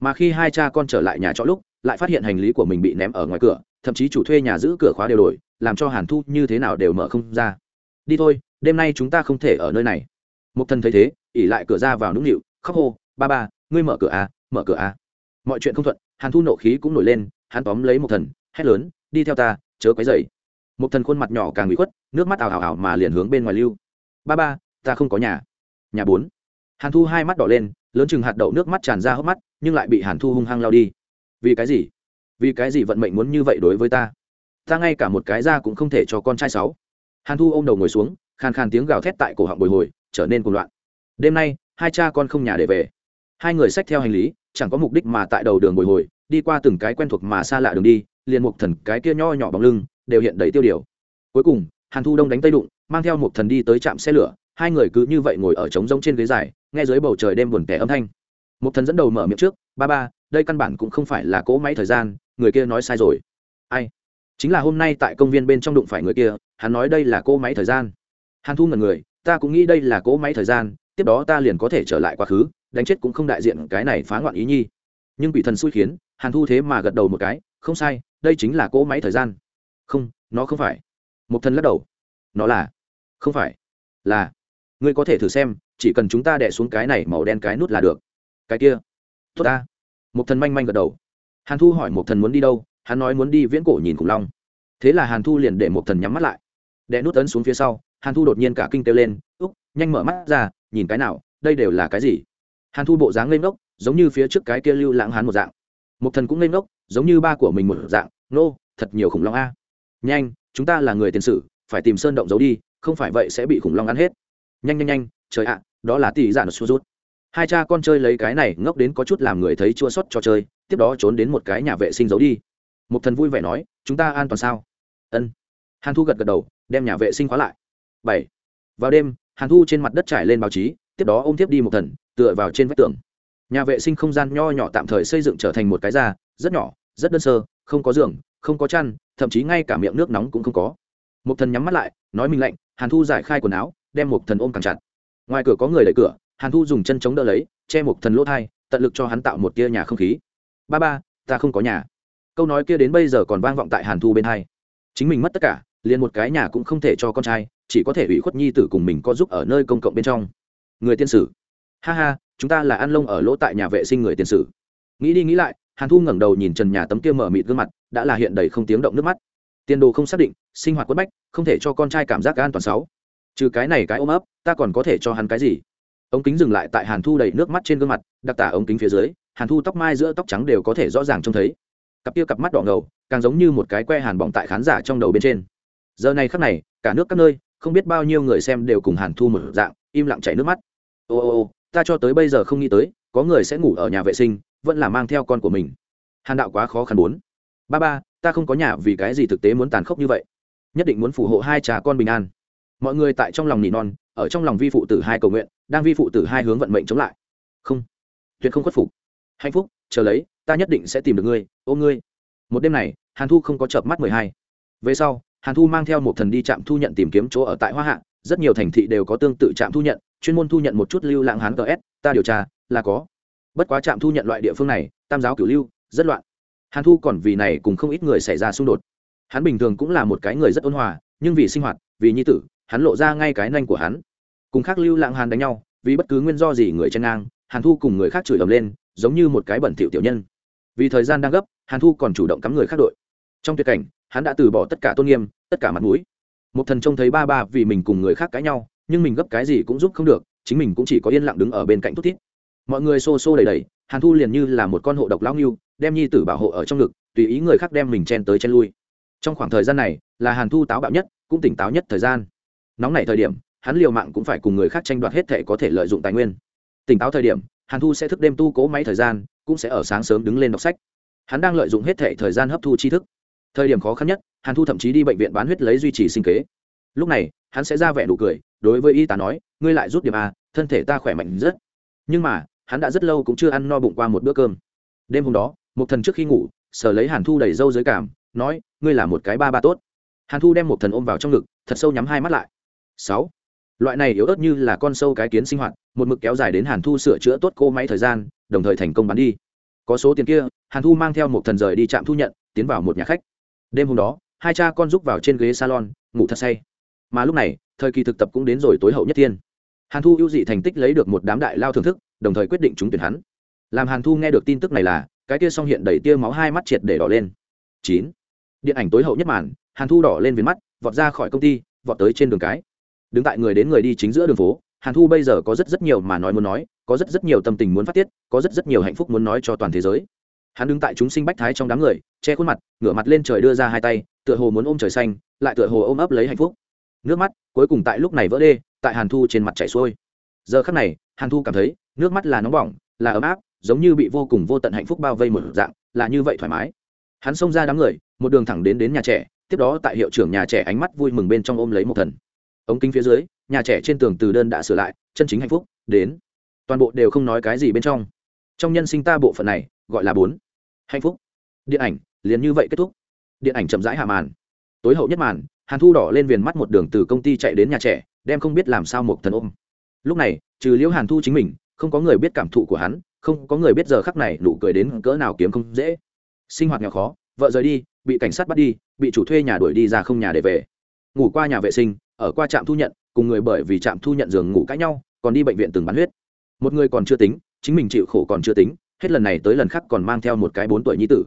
Mà khi hai cha con trở lại nhà trọ lúc, lại phát hiện hành lý của mình bị ném ở ngoài cửa, thậm chí chủ thuê nhà giữ cửa khóa đều đổi, làm cho hàn thu như thế nào đều mở không ra. Đi thôi, đêm nay chúng ta không thể ở nơi này. Một thần thấy thế, ỉ lại cửa ra vào nũng nịu, khóc hô, ba ba, ngươi mở cửa à mở cửa à. Mọi chuyện không thuận, hàn thu nộ khí cũng nổi lên, hắn tóm lấy một thần, hét lớn, đi theo ta, chớ quấy dậy một thần khuôn mặt nhỏ càng bị khuất, nước mắt ảo ảo ảo mà liền hướng bên ngoài lưu. Ba ba, ta không có nhà. Nhà bốn. Hàn thu hai mắt đỏ lên, lớn chừng hạt đậu nước mắt tràn ra hốc mắt, nhưng lại bị hàn thu hung hăng lao đi. Vì cái gì? Vì cái gì vận mệnh muốn như vậy đối với ta? Ta ngay cả một cái ra cũng không thể cho con trai sáu. Hàn thu ôm đầu ngồi xuống, khàn khàn tiếng gào thét tại cổ họng bồi hồi, trở nên cuồng loạn. Đêm nay, hai cha con không nhà để về. Hai người xách theo hành lý, chẳng có mục đích mà tại đầu đường bồi hồi, đi qua từng cái quen thuộc mà xa lạ đường đi, liền mục thần cái kia nho nhỏ bóng lưng đều hiện đầy tiêu điều. Cuối cùng, hàn thu đông đánh tây đụng, mang theo một thần đi tới trạm xe lửa, hai người cứ như vậy ngồi ở trống rông trên ghế dài, nghe dưới bầu trời đêm buồn tẻ âm thanh. Một thần dẫn đầu mở miệng trước, ba ba, đây căn bản cũng không phải là cỗ máy thời gian, người kia nói sai rồi. Ai? Chính là hôm nay tại công viên bên trong đụng phải người kia, hắn nói đây là cỗ máy thời gian. Hàn thu ngần người, ta cũng nghĩ đây là cỗ máy thời gian, tiếp đó ta liền có thể trở lại quá khứ, đánh chết cũng không đại diện cái này phá ngoạn ý nhi. Nhưng quỷ thần xui khiến, hàn thu thế mà gật đầu một cái, không sai, đây chính là cỗ máy thời gian không, nó không phải. Một thần lắc đầu. Nó là. Không phải. Là. Ngươi có thể thử xem, chỉ cần chúng ta đẻ xuống cái này màu đen cái nút là được. Cái kia. Tốt ta. Một thần manh manh gật đầu. Hàn thu hỏi một thần muốn đi đâu, hắn nói muốn đi viễn cổ nhìn khủng long. Thế là hàn thu liền để một thần nhắm mắt lại. Đẻ nút ấn xuống phía sau, hàn thu đột nhiên cả kinh kêu lên, úc, nhanh mở mắt ra, nhìn cái nào, đây đều là cái gì? Hàn thu bộ dáng lên ngốc, giống như phía trước cái kia lưu lãng hắn một dạng. Một thần cũng lên ngốc, giống như ba của mình một dạng, nô, thật nhiều khủng long a nhanh, chúng ta là người tiền sử, phải tìm sơn động giấu đi, không phải vậy sẽ bị khủng long ăn hết. Nhanh nhanh nhanh, trời ạ, đó là tỷ giả nó xua rút. Hai cha con chơi lấy cái này ngốc đến có chút làm người thấy chua xót cho chơi, tiếp đó trốn đến một cái nhà vệ sinh giấu đi. Một thần vui vẻ nói, chúng ta an toàn sao? Ân. Hàn thu gật gật đầu, đem nhà vệ sinh khóa lại. Bảy. Vào đêm, hàn thu trên mặt đất trải lên báo chí, tiếp đó ôm tiếp đi một thần, tựa vào trên vách tường. Nhà vệ sinh không gian nho nhỏ tạm thời xây dựng trở thành một cái da, rất nhỏ, rất đơn sơ, không có giường, không có chăn thậm chí ngay cả miệng nước nóng cũng không có. Một thần nhắm mắt lại, nói mình lạnh, hàn thu giải khai quần áo, đem một thần ôm càng chặt. Ngoài cửa có người đẩy cửa, hàn thu dùng chân chống đỡ lấy, che một thần lỗ thai, tận lực cho hắn tạo một tia nhà không khí. Ba ba, ta không có nhà. Câu nói kia đến bây giờ còn vang vọng tại hàn thu bên hai. Chính mình mất tất cả, liền một cái nhà cũng không thể cho con trai, chỉ có thể ủy khuất nhi tử cùng mình có giúp ở nơi công cộng bên trong. Người tiên sử. Ha ha, chúng ta là ăn lông ở lỗ tại nhà vệ sinh người tiên sử. Nghĩ đi nghĩ lại, hàn thu ngẩng đầu nhìn trần nhà tấm kia mở mịt gương mặt đã là hiện đầy không tiếng động nước mắt. Tiền đồ không xác định, sinh hoạt quất bách, không thể cho con trai cảm giác an toàn sáu. Trừ cái này cái ôm ấp, ta còn có thể cho hắn cái gì? Ống kính dừng lại tại hàn thu đầy nước mắt trên gương mặt, đặc tả ống kính phía dưới, hàn thu tóc mai giữa tóc trắng đều có thể rõ ràng trông thấy. Cặp kia cặp mắt đỏ ngầu, càng giống như một cái que hàn bỏng tại khán giả trong đầu bên trên. Giờ này khắc này, cả nước các nơi, không biết bao nhiêu người xem đều cùng hàn thu một dạng, im lặng chảy nước mắt. Ô ô ô, ta cho tới bây giờ không nghĩ tới, có người sẽ ngủ ở nhà vệ sinh, vẫn là mang theo con của mình. Hàn đạo quá khó khăn bốn ba ba, ta không có nhà vì cái gì thực tế muốn tàn khốc như vậy. Nhất định muốn phù hộ hai cha con bình an. Mọi người tại trong lòng nỉ non, ở trong lòng vi phụ tử hai cầu nguyện, đang vi phụ tử hai hướng vận mệnh chống lại. Không, tuyệt không khuất phục. Hạnh phúc, chờ lấy, ta nhất định sẽ tìm được ngươi ôm ngươi. Một đêm này, hàn thu không có chợp mắt mười hai. Về sau, hàn thu mang theo một thần đi trạm thu nhận tìm kiếm chỗ ở tại hoa hạ, rất nhiều thành thị đều có tương tự trạm thu nhận, chuyên môn thu nhận một chút lưu lãng hán gs ta điều tra, là có. Bất quá trạm thu nhận loại địa phương này, tam giáo cửu lưu, rất loạn hàn thu còn vì này cùng không ít người xảy ra xung đột. Hắn bình thường cũng là một cái người rất ôn hòa, nhưng vì sinh hoạt, vì nhi tử, hắn lộ ra ngay cái nanh của hắn. Cùng khác lưu lạng hàn đánh nhau, vì bất cứ nguyên do gì người chen ngang, hàn thu cùng người khác chửi ầm lên, giống như một cái bẩn thỉu tiểu nhân. Vì thời gian đang gấp, hàn thu còn chủ động cắm người khác đội. Trong tuyệt cảnh, hắn đã từ bỏ tất cả tôn nghiêm, tất cả mặt mũi. Một thần trông thấy ba ba vì mình cùng người khác cãi nhau, nhưng mình gấp cái gì cũng giúp không được, chính mình cũng chỉ có yên lặng đứng ở bên cạnh thút thít. Mọi người xô xô đầy đầy hàn thu liền như là một con hộ độc lão nghiêu đem nhi tử bảo hộ ở trong ngực, tùy ý người khác đem mình chen tới chen lui. Trong khoảng thời gian này, là hàn thu táo bạo nhất, cũng tỉnh táo nhất thời gian. Nóng nảy thời điểm, hắn liều mạng cũng phải cùng người khác tranh đoạt hết thể có thể lợi dụng tài nguyên. Tỉnh táo thời điểm, hàn thu sẽ thức đêm tu cố máy thời gian, cũng sẽ ở sáng sớm đứng lên đọc sách. Hắn đang lợi dụng hết thể thời gian hấp thu tri thức. Thời điểm khó khăn nhất, hàn thu thậm chí đi bệnh viện bán huyết lấy duy trì sinh kế. Lúc này, hắn sẽ ra vẻ nụ cười, đối với y tá nói, ngươi lại rút điểm a thân thể ta khỏe mạnh rất. Nhưng mà, hắn đã rất lâu cũng chưa ăn no bụng qua một bữa cơm. Đêm hôm đó một thần trước khi ngủ, sở lấy hàn thu đầy râu dưới cảm, nói, ngươi là một cái ba ba tốt. Hàn thu đem một thần ôm vào trong ngực, thật sâu nhắm hai mắt lại. Sáu. Loại này yếu ớt như là con sâu cái kiến sinh hoạt, một mực kéo dài đến hàn thu sửa chữa tốt cô máy thời gian, đồng thời thành công bán đi. Có số tiền kia, hàn thu mang theo một thần rời đi trạm thu nhận, tiến vào một nhà khách. Đêm hôm đó, hai cha con rúc vào trên ghế salon, ngủ thật say. Mà lúc này, thời kỳ thực tập cũng đến rồi tối hậu nhất thiên. Hàn thu ưu dị thành tích lấy được một đám đại lao thưởng thức, đồng thời quyết định trúng tuyển hắn. Làm hàn thu nghe được tin tức này là cái tia song hiện đầy tia máu hai mắt triệt để đỏ lên. Chín. Điện ảnh tối hậu nhất màn, hàn thu đỏ lên viền mắt, vọt ra khỏi công ty, vọt tới trên đường cái. Đứng tại người đến người đi chính giữa đường phố, hàn thu bây giờ có rất rất nhiều mà nói muốn nói, có rất rất nhiều tâm tình muốn phát tiết, có rất rất nhiều hạnh phúc muốn nói cho toàn thế giới. Hắn đứng tại chúng sinh bách thái trong đám người, che khuôn mặt, ngửa mặt lên trời đưa ra hai tay, tựa hồ muốn ôm trời xanh, lại tựa hồ ôm ấp lấy hạnh phúc. Nước mắt cuối cùng tại lúc này vỡ đê, tại hàn thu trên mặt chảy xuôi. Giờ khắc này, hàn thu cảm thấy nước mắt là nóng bỏng, là ấm áp giống như bị vô cùng vô tận hạnh phúc bao vây một dạng, là như vậy thoải mái. Hắn xông ra đám người, một đường thẳng đến đến nhà trẻ, tiếp đó tại hiệu trưởng nhà trẻ ánh mắt vui mừng bên trong ôm lấy một thần. Ống kính phía dưới, nhà trẻ trên tường từ đơn đã sửa lại, chân chính hạnh phúc, đến. Toàn bộ đều không nói cái gì bên trong. Trong nhân sinh ta bộ phận này, gọi là bốn. Hạnh phúc. Điện ảnh, liền như vậy kết thúc. Điện ảnh chậm rãi hạ màn. Tối hậu nhất màn, hàn thu đỏ lên viền mắt một đường từ công ty chạy đến nhà trẻ, đem không biết làm sao một thần ôm. Lúc này, trừ liễu hàn thu chính mình, không có người biết cảm thụ của hắn không có người biết giờ khắc này nụ cười đến cỡ nào kiếm không dễ. Sinh hoạt nghèo khó, vợ rời đi, bị cảnh sát bắt đi, bị chủ thuê nhà đuổi đi ra không nhà để về. Ngủ qua nhà vệ sinh, ở qua trạm thu nhận, cùng người bởi vì trạm thu nhận giường ngủ cãi nhau, còn đi bệnh viện từng bán huyết. Một người còn chưa tính, chính mình chịu khổ còn chưa tính, hết lần này tới lần khác còn mang theo một cái bốn tuổi nhi tử.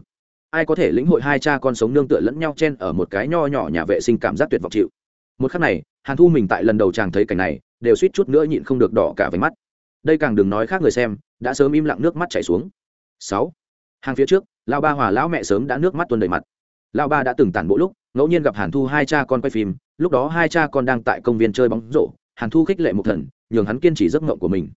Ai có thể lĩnh hội hai cha con sống nương tựa lẫn nhau chen ở một cái nho nhỏ nhà vệ sinh cảm giác tuyệt vọng chịu. Một khắc này, hàn thu mình tại lần đầu chàng thấy cảnh này, đều suýt chút nữa nhịn không được đỏ cả váy mắt đây càng đừng nói khác người xem, đã sớm im lặng nước mắt chảy xuống. Sáu. Hàng phía trước lao ba hòa lão mẹ sớm đã nước mắt tuôn đầy mặt. Lao ba đã từng tản bộ lúc, ngẫu nhiên gặp hàn thu hai cha con quay phim, lúc đó hai cha con đang tại công viên chơi bóng rổ, hàn thu khích lệ một thần, nhường hắn kiên trì giấc mộng của mình.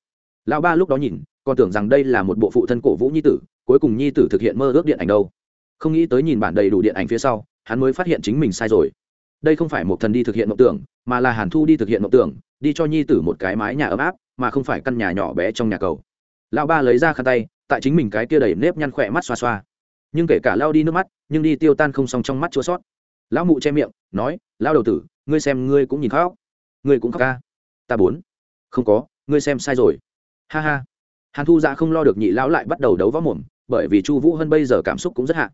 Lão ba lúc đó nhìn, còn tưởng rằng đây là một bộ phụ thân cổ vũ nhi tử, cuối cùng nhi tử thực hiện mơ ước điện ảnh đâu. Không nghĩ tới nhìn bản đầy đủ điện ảnh phía sau, hắn mới phát hiện chính mình sai rồi. Đây không phải một thần đi thực hiện mộng tưởng, mà là hàn thu đi thực hiện mộng tưởng, đi cho nhi tử một cái mái nhà ấm áp mà không phải căn nhà nhỏ bé trong nhà cầu. Lão ba lấy ra khăn tay, tại chính mình cái kia đầy nếp nhăn khỏe mắt xoa xoa. Nhưng kể cả lao đi nước mắt, nhưng đi tiêu tan không xong trong mắt chua sót. Lão mụ che miệng, nói lao đầu tử, ngươi xem ngươi cũng nhìn khóc. Ngươi cũng khóc ca. Ta bốn không có, ngươi xem sai rồi. Ha ha. Hàn thu dạ không lo được nhị lão lại bắt đầu đấu võ mồm, bởi vì chu vũ hơn bây giờ cảm xúc cũng rất hạ.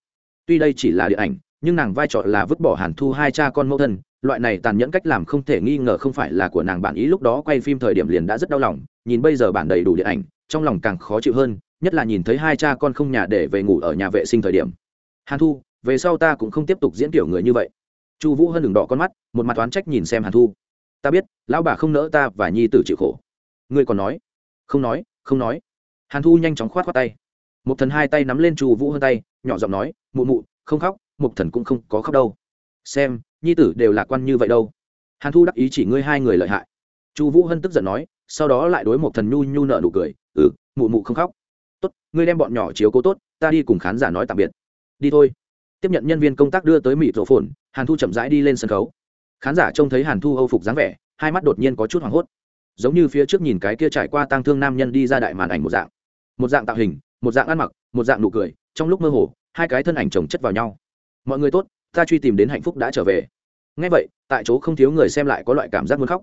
Tuy đây chỉ là điện ảnh nhưng nàng vai trò là vứt bỏ hàn thu hai cha con mẫu thân, loại này tàn nhẫn cách làm không thể nghi ngờ không phải là của nàng bản ý lúc đó quay phim thời điểm liền đã rất đau lòng, nhìn bây giờ bản đầy đủ điện ảnh, trong lòng càng khó chịu hơn, nhất là nhìn thấy hai cha con không nhà để về ngủ ở nhà vệ sinh thời điểm. Hàn thu, về sau ta cũng không tiếp tục diễn kiểu người như vậy. Chu vũ hơn đường đỏ con mắt, một mặt oán trách nhìn xem hàn thu. Ta biết, lão bà không nỡ ta và nhi tử chịu khổ. Ngươi còn nói? Không nói không nói. Hàn thu nhanh chóng khoát khoát tay. Một thần hai tay nắm lên chu vũ hơn tay, nhỏ giọng nói, mụ mụ, không khóc mục thần cũng không có khóc đâu. Xem, nhi tử đều lạc quan như vậy đâu. Hàn thu đắc ý chỉ ngươi hai người lợi hại. Chu vũ hân tức giận nói, sau đó lại đối một thần nhu nhu nợ nụ cười ừ mụ mụ không khóc. Tốt, ngươi đem bọn nhỏ chiếu cố tốt, ta đi cùng khán giả nói tạm biệt. Đi thôi. Tiếp nhận nhân viên công tác đưa tới mỹ rổ phồn, hàn thu chậm rãi đi lên sân khấu. Khán giả trông thấy hàn thu âu phục dáng vẻ, hai mắt đột nhiên có chút hoảng hốt. Giống như phía trước nhìn cái kia trải qua tang thương nam nhân đi ra đại màn ảnh một dạng. Một dạng tạo hình, một dạng ăn mặc, một dạng nụ cười, trong lúc mơ hồ, hai cái thân ảnh chồng chất vào nhau mọi người tốt, ta truy tìm đến hạnh phúc đã trở về. Ngay vậy, tại chỗ không thiếu người xem lại có loại cảm giác muốn khóc.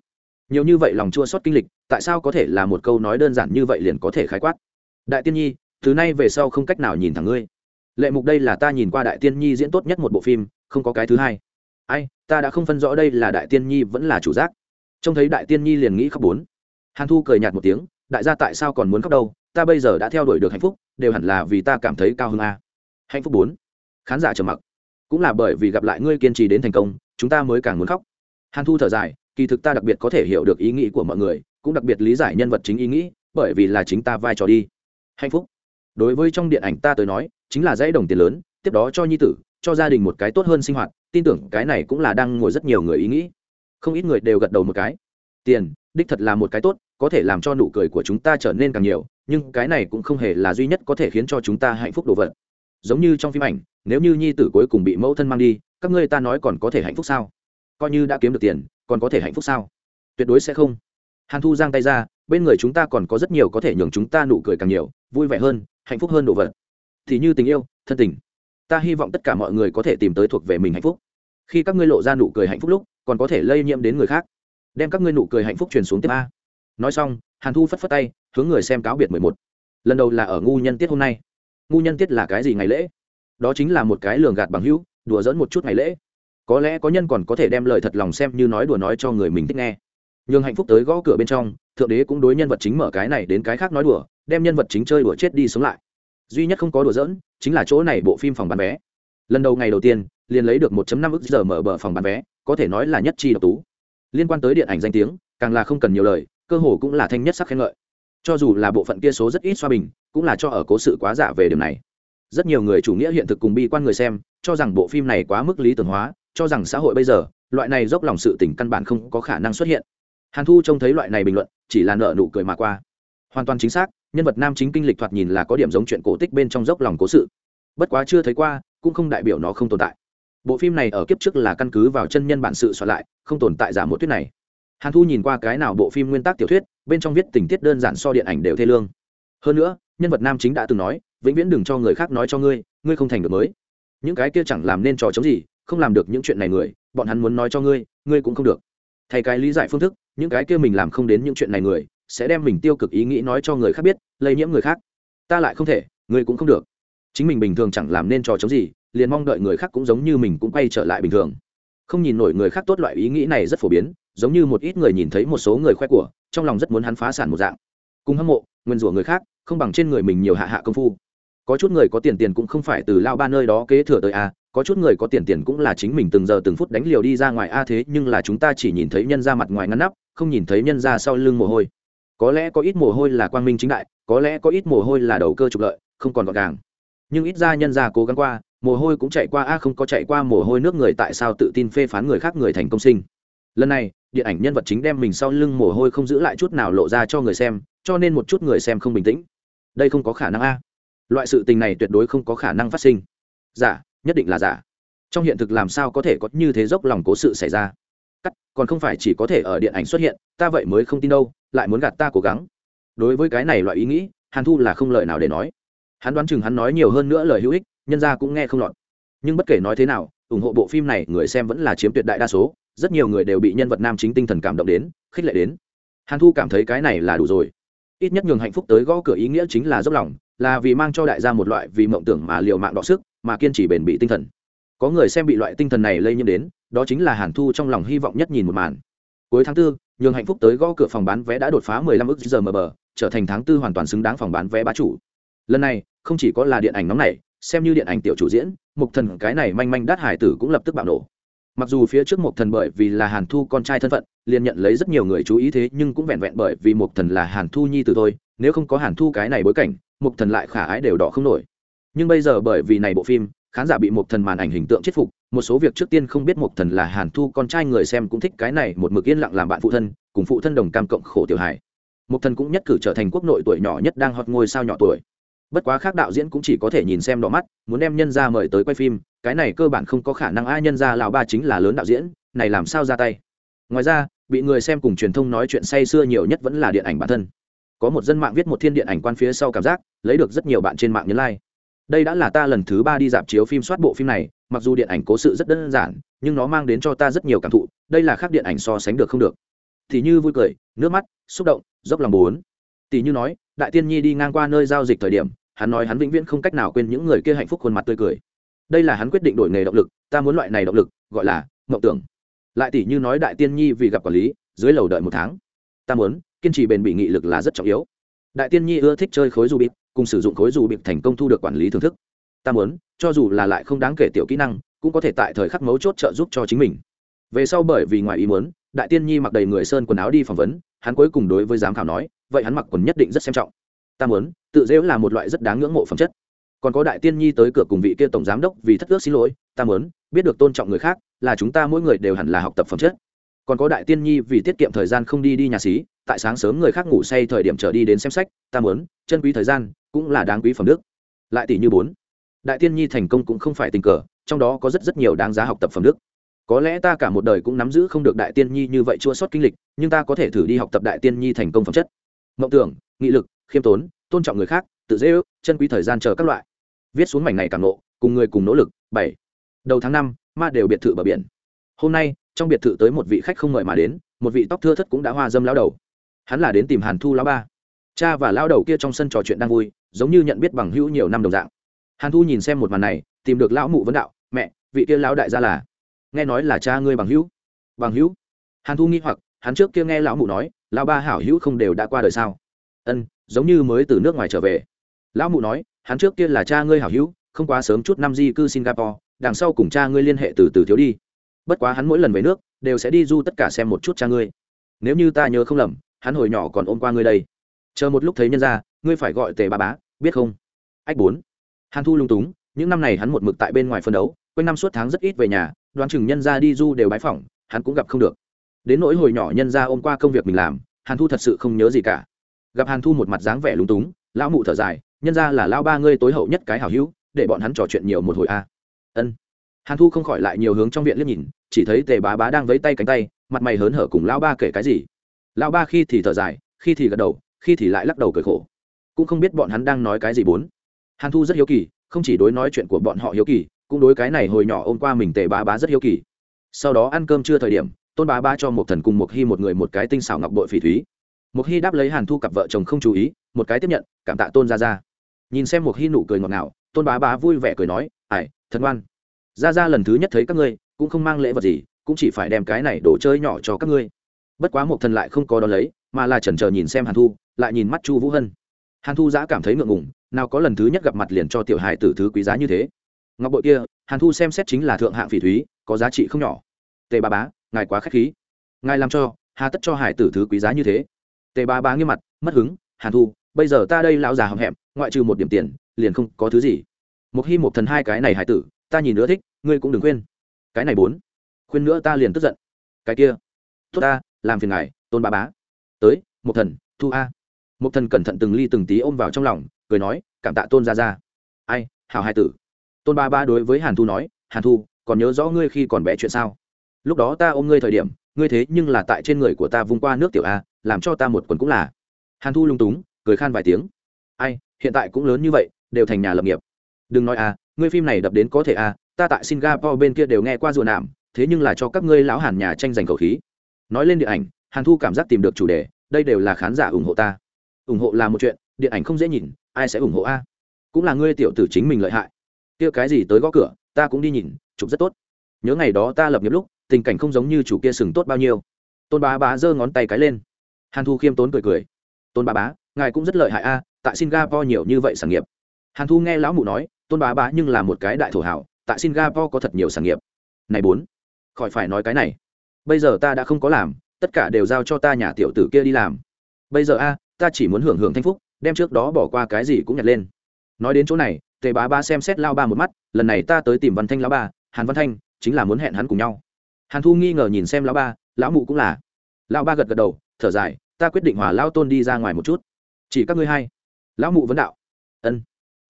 Nhiều như vậy lòng chua xót kinh lịch, tại sao có thể là một câu nói đơn giản như vậy liền có thể khái quát? Đại tiên nhi, từ nay về sau không cách nào nhìn thẳng ngươi. Lệ mục đây là ta nhìn qua đại tiên nhi diễn tốt nhất một bộ phim, không có cái thứ hai. Ai, ta đã không phân rõ đây là đại tiên nhi vẫn là chủ giác. Trông thấy đại tiên nhi liền nghĩ khóc bốn. Hàn thu cười nhạt một tiếng, đại gia tại sao còn muốn khóc đâu? Ta bây giờ đã theo đuổi được hạnh phúc, đều hẳn là vì ta cảm thấy cao hơn a à. hạnh phúc bốn. Khán giả trầm mặc cũng là bởi vì gặp lại ngươi kiên trì đến thành công, chúng ta mới càng muốn khóc. Hàn thu thở dài, kỳ thực ta đặc biệt có thể hiểu được ý nghĩ của mọi người, cũng đặc biệt lý giải nhân vật chính ý nghĩ, bởi vì là chính ta vai trò đi. Hạnh phúc. Đối với trong điện ảnh ta tới nói, chính là dãy đồng tiền lớn, tiếp đó cho nhi tử, cho gia đình một cái tốt hơn sinh hoạt, tin tưởng cái này cũng là đang ngồi rất nhiều người ý nghĩ. Không ít người đều gật đầu một cái. Tiền, đích thật là một cái tốt, có thể làm cho nụ cười của chúng ta trở nên càng nhiều, nhưng cái này cũng không hề là duy nhất có thể khiến cho chúng ta hạnh phúc đồ vật. Giống như trong phim ảnh nếu như nhi tử cuối cùng bị mẫu thân mang đi, các ngươi ta nói còn có thể hạnh phúc sao? Coi như đã kiếm được tiền, còn có thể hạnh phúc sao? Tuyệt đối sẽ không. Hàn thu giang tay ra, bên người chúng ta còn có rất nhiều có thể nhường chúng ta nụ cười càng nhiều, vui vẻ hơn, hạnh phúc hơn đồ vật. Thì như tình yêu, thân tình. Ta hy vọng tất cả mọi người có thể tìm tới thuộc về mình hạnh phúc. Khi các ngươi lộ ra nụ cười hạnh phúc lúc, còn có thể lây nhiễm đến người khác. Đem các ngươi nụ cười hạnh phúc truyền xuống tiếp a. Nói xong, hàn thu phất phất tay, hướng người xem cáo biệt mười một. Lần đầu là ở ngu nhân tiết hôm nay. Ngu nhân tiết là cái gì ngày lễ? Đó chính là một cái lường gạt bằng hữu, đùa dẫn một chút ngày lễ. Có lẽ có nhân còn có thể đem lời thật lòng xem như nói đùa nói cho người mình thích nghe. Nhưng hạnh phúc tới gõ cửa bên trong, thượng đế cũng đối nhân vật chính mở cái này đến cái khác nói đùa, đem nhân vật chính chơi đùa chết đi sống lại. Duy nhất không có đùa dỡn chính là chỗ này bộ phim phòng bán vé. Lần đầu ngày đầu tiên, liền lấy được 1 năm ức giờ mở bờ phòng bán vé, có thể nói là nhất chi độc tú. Liên quan tới điện ảnh danh tiếng, càng là không cần nhiều lời, cơ hồ cũng là thanh nhất sắc khen ngợi. Cho dù là bộ phận kia số rất ít xoa bình, cũng là cho ở cố sự quá giả về điểm này rất nhiều người chủ nghĩa hiện thực cùng bi quan người xem, cho rằng bộ phim này quá mức lý tưởng hóa, cho rằng xã hội bây giờ, loại này dốc lòng sự tình căn bản không có khả năng xuất hiện. Hàn thu trông thấy loại này bình luận, chỉ là nợ nụ cười mà qua. Hoàn toàn chính xác, nhân vật nam chính kinh lịch thoạt nhìn là có điểm giống chuyện cổ tích bên trong dốc lòng cố sự. Bất quá chưa thấy qua, cũng không đại biểu nó không tồn tại. Bộ phim này ở kiếp trước là căn cứ vào chân nhân bản sự soạn lại, không tồn tại giả một thuyết này. Hàn thu nhìn qua cái nào bộ phim nguyên tắc tiểu thuyết, bên trong viết tình tiết đơn giản so điện ảnh đều thê lương. Hơn nữa, nhân vật nam chính đã từng nói vĩnh viễn đừng cho người khác nói cho ngươi ngươi không thành được mới. Những cái kia chẳng làm nên trò chống gì, không làm được những chuyện này người, bọn hắn muốn nói cho ngươi ngươi cũng không được. Thay cái lý giải phương thức, những cái kia mình làm không đến những chuyện này người, sẽ đem mình tiêu cực ý nghĩ nói cho người khác biết, lây nhiễm người khác. Ta lại không thể, ngươi cũng không được. Chính mình bình thường chẳng làm nên trò chống gì, liền mong đợi người khác cũng giống như mình cũng quay trở lại bình thường. Không nhìn nổi người khác tốt loại ý nghĩ này rất phổ biến, giống như một ít người nhìn thấy một số người khoe của, trong lòng rất muốn hắn phá sản một dạng. Cùng hâm mộ, nguyên rủa người khác, không bằng trên người mình nhiều hạ hạ công phu có chút người có tiền tiền cũng không phải từ lao ba nơi đó kế thừa tới a, có chút người có tiền tiền cũng là chính mình từng giờ từng phút đánh liều đi ra ngoài a, thế nhưng là chúng ta chỉ nhìn thấy nhân ra mặt ngoài ngăn nắp, không nhìn thấy nhân ra sau lưng mồ hôi. Có lẽ có ít mồ hôi là quang minh chính đại, có lẽ có ít mồ hôi là đầu cơ trục lợi, không còn gọn gàng. Nhưng ít ra nhân ra cố gắng qua, mồ hôi cũng chạy qua a, không có chạy qua mồ hôi nước người tại sao tự tin phê phán người khác người thành công sinh. Lần này, điện ảnh nhân vật chính đem mình sau lưng mồ hôi không giữ lại chút nào lộ ra cho người xem, cho nên một chút người xem không bình tĩnh. Đây không có khả năng a loại sự tình này tuyệt đối không có khả năng phát sinh. Giả, nhất định là giả. Trong hiện thực làm sao có thể có như thế dốc lòng cố sự xảy ra? Cắt, còn không phải chỉ có thể ở điện ảnh xuất hiện, ta vậy mới không tin đâu, lại muốn gạt ta cố gắng. Đối với cái này loại ý nghĩ, hàn thu là không lời nào để nói. Hắn đoán chừng hắn nói nhiều hơn nữa lời hữu ích, nhân ra cũng nghe không lọt. Nhưng bất kể nói thế nào, ủng hộ bộ phim này người xem vẫn là chiếm tuyệt đại đa số, rất nhiều người đều bị nhân vật nam chính tinh thần cảm động đến, khích lệ đến. Hàn thu cảm thấy cái này là đủ rồi. Ít nhất nhường hạnh phúc tới gõ cửa ý nghĩa chính là dốc lòng là vì mang cho đại gia một loại vì mộng tưởng mà liều mạng đọ sức, mà kiên trì bền bị tinh thần. Có người xem bị loại tinh thần này lây nhiễm đến, đó chính là hàn thu trong lòng hy vọng nhất nhìn một màn. Cuối tháng tư, nhường hạnh phúc tới gõ cửa phòng bán vé đã đột phá 15 ức giờ mờ bờ, trở thành tháng tư hoàn toàn xứng đáng phòng bán vé bá chủ. Lần này, không chỉ có là điện ảnh nóng này, xem như điện ảnh tiểu chủ diễn mục thần cái này manh manh đát hải tử cũng lập tức bạo nổ. Mặc dù phía trước mục thần bởi vì là hàn thu con trai thân phận, liền nhận lấy rất nhiều người chú ý thế, nhưng cũng vẹn vẹn bởi vì mục thần là hàn thu nhi từ thôi, nếu không có hàn thu cái này bối cảnh mục thần lại khả ái đều đỏ không nổi. Nhưng bây giờ bởi vì này bộ phim, khán giả bị mục thần màn ảnh hình tượng chết phục, một số việc trước tiên không biết mục thần là hàn thu con trai người xem cũng thích cái này một mực yên lặng làm bạn phụ thân, cùng phụ thân đồng cam cộng khổ tiểu hải mục thần cũng nhất cử trở thành quốc nội tuổi nhỏ nhất đang hot ngôi sao nhỏ tuổi. Bất quá khác đạo diễn cũng chỉ có thể nhìn xem đỏ mắt, muốn đem nhân ra mời tới quay phim, cái này cơ bản không có khả năng ai nhân ra lào ba chính là lớn đạo diễn, này làm sao ra tay. Ngoài ra, bị người xem cùng truyền thông nói chuyện say sưa nhiều nhất vẫn là điện ảnh bản thân có một dân mạng viết một thiên điện ảnh quan phía sau cảm giác, lấy được rất nhiều bạn trên mạng nhấn like. Đây đã là ta lần thứ ba đi dạp chiếu phim soát bộ phim này, mặc dù điện ảnh cố sự rất đơn giản, nhưng nó mang đến cho ta rất nhiều cảm thụ, đây là khác điện ảnh so sánh được không được. Thì như vui cười, nước mắt, xúc động, dốc lòng bốn. Tỷ như nói, đại tiên nhi đi ngang qua nơi giao dịch thời điểm, hắn nói hắn vĩnh viễn không cách nào quên những người kia hạnh phúc khuôn mặt tươi cười. Đây là hắn quyết định đổi nghề động lực, ta muốn loại này động lực, gọi là mộng tưởng. Lại tỷ như nói đại tiên nhi vì gặp quản lý, dưới lầu đợi một tháng. Ta muốn kiên trì bền bỉ nghị lực là rất trọng yếu. Đại tiên nhi ưa thích chơi khối dù bịp, cùng sử dụng khối dù bịp thành công thu được quản lý thưởng thức. Ta muốn, cho dù là lại không đáng kể tiểu kỹ năng, cũng có thể tại thời khắc mấu chốt trợ giúp cho chính mình. Về sau bởi vì ngoài ý muốn, đại tiên nhi mặc đầy người sơn quần áo đi phỏng vấn, hắn cuối cùng đối với giám khảo nói, vậy hắn mặc quần nhất định rất xem trọng. Ta muốn, tự dễu là một loại rất đáng ngưỡng mộ phẩm chất. Còn có đại tiên nhi tới cửa cùng vị kia tổng giám đốc vì thất ước xin lỗi, ta muốn, biết được tôn trọng người khác, là chúng ta mỗi người đều hẳn là học tập phẩm chất. Còn có đại tiên nhi vì tiết kiệm thời gian không đi đi nhà xí tại sáng sớm người khác ngủ say thời điểm trở đi đến xem sách, ta muốn, chân quý thời gian, cũng là đáng quý phẩm đức. Lại tỷ như bốn. Đại tiên nhi thành công cũng không phải tình cờ, trong đó có rất rất nhiều đáng giá học tập phẩm đức. Có lẽ ta cả một đời cũng nắm giữ không được đại tiên nhi như vậy chua sót kinh lịch, nhưng ta có thể thử đi học tập đại tiên nhi thành công phẩm chất. Mộng tưởng, nghị lực, khiêm tốn, tôn trọng người khác, tự dễ ước, chân quý thời gian chờ các loại. Viết xuống mảnh này càng nộ cùng người cùng nỗ lực, bảy. Đầu tháng năm, ma đều biệt thự bờ biển. Hôm nay, trong biệt thự tới một vị khách không mời mà đến, một vị tóc thưa thất cũng đã hoa dâm lao đầu hắn là đến tìm hàn thu lão ba. Cha và lao đầu kia trong sân trò chuyện đang vui, giống như nhận biết bằng hữu nhiều năm đồng dạng. Hàn thu nhìn xem một màn này, tìm được lão mụ vấn đạo, mẹ, vị kia lão đại gia là? Nghe nói là cha ngươi bằng hữu. Bằng hữu? Hàn thu nghi hoặc, hắn trước kia nghe lão mụ nói, lão ba hảo hữu không đều đã qua đời sao? Ân, giống như mới từ nước ngoài trở về. Lão mụ nói, hắn trước kia là cha ngươi hảo hữu, không quá sớm chút năm di cư singapore, đằng sau cùng cha ngươi liên hệ từ từ thiếu đi. Bất quá hắn mỗi lần về nước, đều sẽ đi du tất cả xem một chút cha ngươi. Nếu như ta nhớ không lầm hắn hồi nhỏ còn ôm qua ngươi đây. Chờ một lúc thấy nhân ra, ngươi phải gọi tề ba bá, biết không? Ách bốn. Hàn thu lung túng, những năm này hắn một mực tại bên ngoài phân đấu, quanh năm suốt tháng rất ít về nhà, đoán chừng nhân ra đi du đều bái phỏng, hắn cũng gặp không được. Đến nỗi hồi nhỏ nhân ra ôm qua công việc mình làm, hàn thu thật sự không nhớ gì cả. Gặp hàn thu một mặt dáng vẻ lúng túng, lão mụ thở dài, nhân ra là lao ba ngươi tối hậu nhất cái hảo hữu, để bọn hắn trò chuyện nhiều một hồi a. Ân. Hàn thu không khỏi lại nhiều hướng trong viện liếc nhìn, chỉ thấy tề bá bá đang vẫy tay cánh tay, mặt mày hớn hở cùng lão ba kể cái gì lão ba khi thì thở dài, khi thì gật đầu, khi thì lại lắc đầu cười khổ. Cũng không biết bọn hắn đang nói cái gì bốn. Hàn thu rất hiếu kỳ, không chỉ đối nói chuyện của bọn họ hiếu kỳ, cũng đối cái này hồi nhỏ ôm qua mình tề bá bá rất hiếu kỳ. Sau đó ăn cơm trưa thời điểm, tôn bá bá cho một thần cùng một hy một người một cái tinh xảo ngọc bội phỉ thúy. Một hy đáp lấy hàn thu cặp vợ chồng không chú ý, một cái tiếp nhận, cảm tạ tôn ra ra nhìn xem một hy nụ cười ngọt ngào, tôn bá bá vui vẻ cười nói ải thần ngoan ra ra lần thứ nhất thấy các ngươi, cũng không mang lễ vật gì, cũng chỉ phải đem cái này đồ chơi nhỏ cho các ngươi bất quá một thần lại không có đón lấy, mà là chần chờ nhìn xem hàn thu, lại nhìn mắt chu vũ hân. Hàn thu giã cảm thấy ngượng ngùng, nào có lần thứ nhất gặp mặt liền cho tiểu hài tử thứ quý giá như thế. Ngọc bội kia, hàn thu xem xét chính là thượng hạng phỉ thúy, có giá trị không nhỏ. Tề ba bá, ngài quá k h á c h khí. Ngài làm cho, hà tất cho hải tử thứ quý giá như thế. Tề ba bá nghiêm mặt, mất hứng, hàn thu, bây giờ ta đây lão già hậm hẹm, ngoại trừ một điểm tiền, liền không có thứ gì. Một khi một thần hai cái này hải tử, ta nhìn nữa thích, ngươi cũng đừng khuyên. Cái này bốn, khuyên nữa ta liền tức giận. Cái kia, tốt ta làm phiền ngài, tôn ba bá. Tới một thần, thu a. Một thần cẩn thận từng ly từng tí ôm vào trong lòng, cười nói, cảm tạ tôn ra ra ai hào hai tử. Tôn ba ba đối với hàn thu nói, hàn thu, còn nhớ rõ ngươi khi còn bé chuyện sao? Lúc đó ta ôm ngươi thời điểm, ngươi thế nhưng là tại trên người của ta vung qua nước tiểu a, làm cho ta một quần cũng là. Hàn thu lung túng, cười khan vài tiếng. Ai, hiện tại cũng lớn như vậy, đều thành nhà lập nghiệp. Đừng nói a, ngươi phim này đập đến có thể a, ta tại singapore bên kia đều nghe qua rùa nạm, thế nhưng là cho các ngươi lão hàn nhà tranh giành khẩu khí nói lên điện ảnh, hàn thu cảm giác tìm được chủ đề, đây đều là khán giả ủng hộ ta. Ủng hộ là một chuyện, điện ảnh không dễ nhìn, ai sẽ ủng hộ a? Cũng là ngươi tiểu tử chính mình lợi hại. Kia cái gì tới gõ cửa, ta cũng đi nhìn, chụp rất tốt. Nhớ ngày đó ta lập nghiệp lúc, tình cảnh không giống như chủ kia sừng tốt bao nhiêu. Tôn bá bá giơ ngón tay cái lên. Hàn thu khiêm tốn cười cười. Tôn bá bá, ngài cũng rất lợi hại a, tại singapore nhiều như vậy sản nghiệp. Hàn thu nghe lão mụ nói, tôn bá bá nhưng là một cái đại thổ hảo, tại singapore có thật nhiều sản nghiệp. Này bốn, khỏi phải nói cái này bây giờ ta đã không có làm, tất cả đều giao cho ta nhà tiểu tử kia đi làm. Bây giờ a, ta chỉ muốn hưởng hưởng thanh phúc, đem trước đó bỏ qua cái gì cũng nhặt lên. Nói đến chỗ này, tề bá ba xem xét lao ba một mắt, lần này ta tới tìm văn thanh lão ba, hàn văn thanh chính là muốn hẹn hắn cùng nhau. Hàn thu nghi ngờ nhìn xem lão ba, lão mụ cũng là. Lão ba gật gật đầu, thở dài, ta quyết định hòa lao tôn đi ra ngoài một chút. Chỉ các ngươi hay lão mụ vấn đạo. Ân,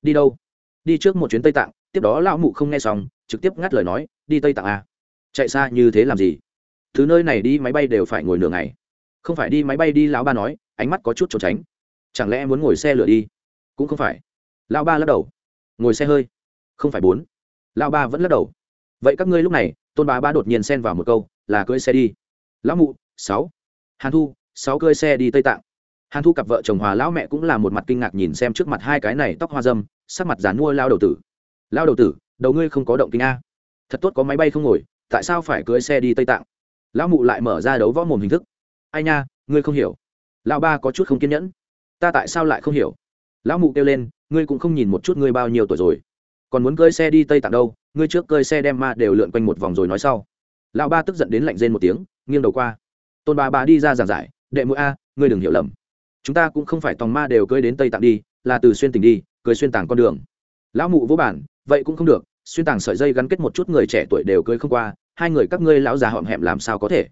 đi đâu? Đi trước một chuyến tây tạng, tiếp đó lão mụ không nghe xong, trực tiếp ngắt lời nói, đi tây tạng à? chạy xa như thế làm gì? Thứ nơi này đi máy bay đều phải ngồi nửa ngày. Không phải đi máy bay đi, lão ba nói, ánh mắt có chút trốn tránh. Chẳng lẽ muốn ngồi xe lửa đi? Cũng không phải. Lão ba lắc đầu. Ngồi xe hơi. Không phải bốn. Lão ba vẫn lắc đầu. Vậy các ngươi lúc này, tôn bá ba đột nhiên xen vào một câu, là cưỡi xe đi. Lão mụ, sáu. Hàn thu, sáu cưỡi xe đi tây tạng. Hàn thu cặp vợ chồng hòa lão mẹ cũng là một mặt kinh ngạc nhìn xem trước mặt hai cái này tóc hoa dâm, sắc mặt dán mua lao đầu tử. Lao đầu tử, đầu ngươi không có động kinh a. Thật tốt có máy bay không ngồi, tại sao phải cưỡi xe đi tây tạng? Lão mụ lại mở ra đấu võ mồm hình thức. Ai nha, ngươi không hiểu. Lão ba có chút không kiên nhẫn. Ta tại sao lại không hiểu? Lão mụ kêu lên, ngươi cũng không nhìn một chút ngươi bao nhiêu tuổi rồi. Còn muốn cơi xe đi tây tạng đâu, ngươi trước cơi xe đem ma đều lượn quanh một vòng rồi nói sau. Lão ba tức giận đến lạnh rên một tiếng, nghiêng đầu qua. Tôn ba ba đi ra giảng giải, đệ mũi a, ngươi đừng hiểu lầm. Chúng ta cũng không phải tòng ma đều cơi đến tây tạng đi, là từ xuyên tỉnh đi cưới xuyên tàng con đường. Lão mụ vô bản vậy cũng không được, xuyên tàng sợi dây gắn kết một chút người trẻ tuổi đều cưới không qua hai người các ngươi lão già họm hẹm làm sao có thể?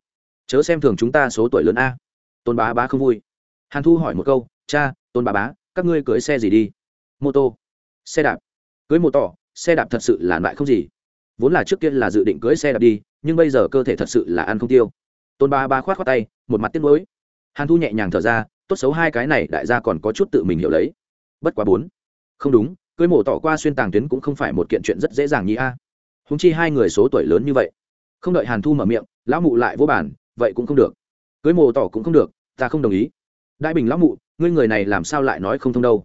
Chớ xem thường chúng ta số tuổi lớn a. Tôn bá bá không vui. Hàn thu hỏi một câu, cha, tôn bá bá, các ngươi cưới xe gì đi? Mô tô. Xe đạp. Cưới mô tỏ, xe đạp thật sự là loại không gì. Vốn là trước kia là dự định cưới xe đạp đi, nhưng bây giờ cơ thể thật sự là ăn không tiêu. Tôn ba ba khoát khoát tay, một mặt tiếc nuối. Hàn thu nhẹ nhàng thở ra, tốt xấu hai cái này đại gia còn có chút tự mình hiểu lấy. Bất quá bốn. Không đúng, cưới mổ tỏ qua xuyên tàng tuyến cũng không phải một kiện chuyện rất dễ dàng như a. Húng chi hai người số tuổi lớn như vậy không đợi hàn thu mở miệng, lão mụ lại vô bản vậy cũng không được. Cưới mồ tỏ cũng không được, ta không đồng ý. Đại bình lão mụ, ngươi người này làm sao lại nói không thông đâu?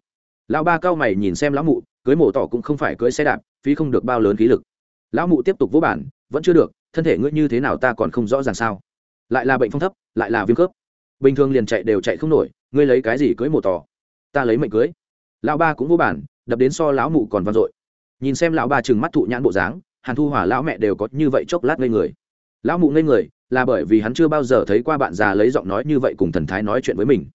Lão ba cao mày nhìn xem lão mụ, cưới mổ tỏ cũng không phải cưới xe đạp, phí không được bao lớn khí lực. Lão mụ tiếp tục vô bản vẫn chưa được, thân thể ngươi như thế nào ta còn không rõ ràng sao? Lại là bệnh phong thấp, lại là viêm khớp. Bình thường liền chạy đều chạy không nổi, ngươi lấy cái gì cưới mổ tỏ? Ta lấy mệnh cưới. Lão ba cũng vô bản đập đến so lão mụ còn vang dội. Nhìn xem lão ba chừng mắt thụ nhãn bộ dáng hàn thu hỏa lão mẹ đều có như vậy chốc lát ngây người. Lão mụ ngây người, là bởi vì hắn chưa bao giờ thấy qua bạn già lấy giọng nói như vậy cùng thần thái nói chuyện với mình.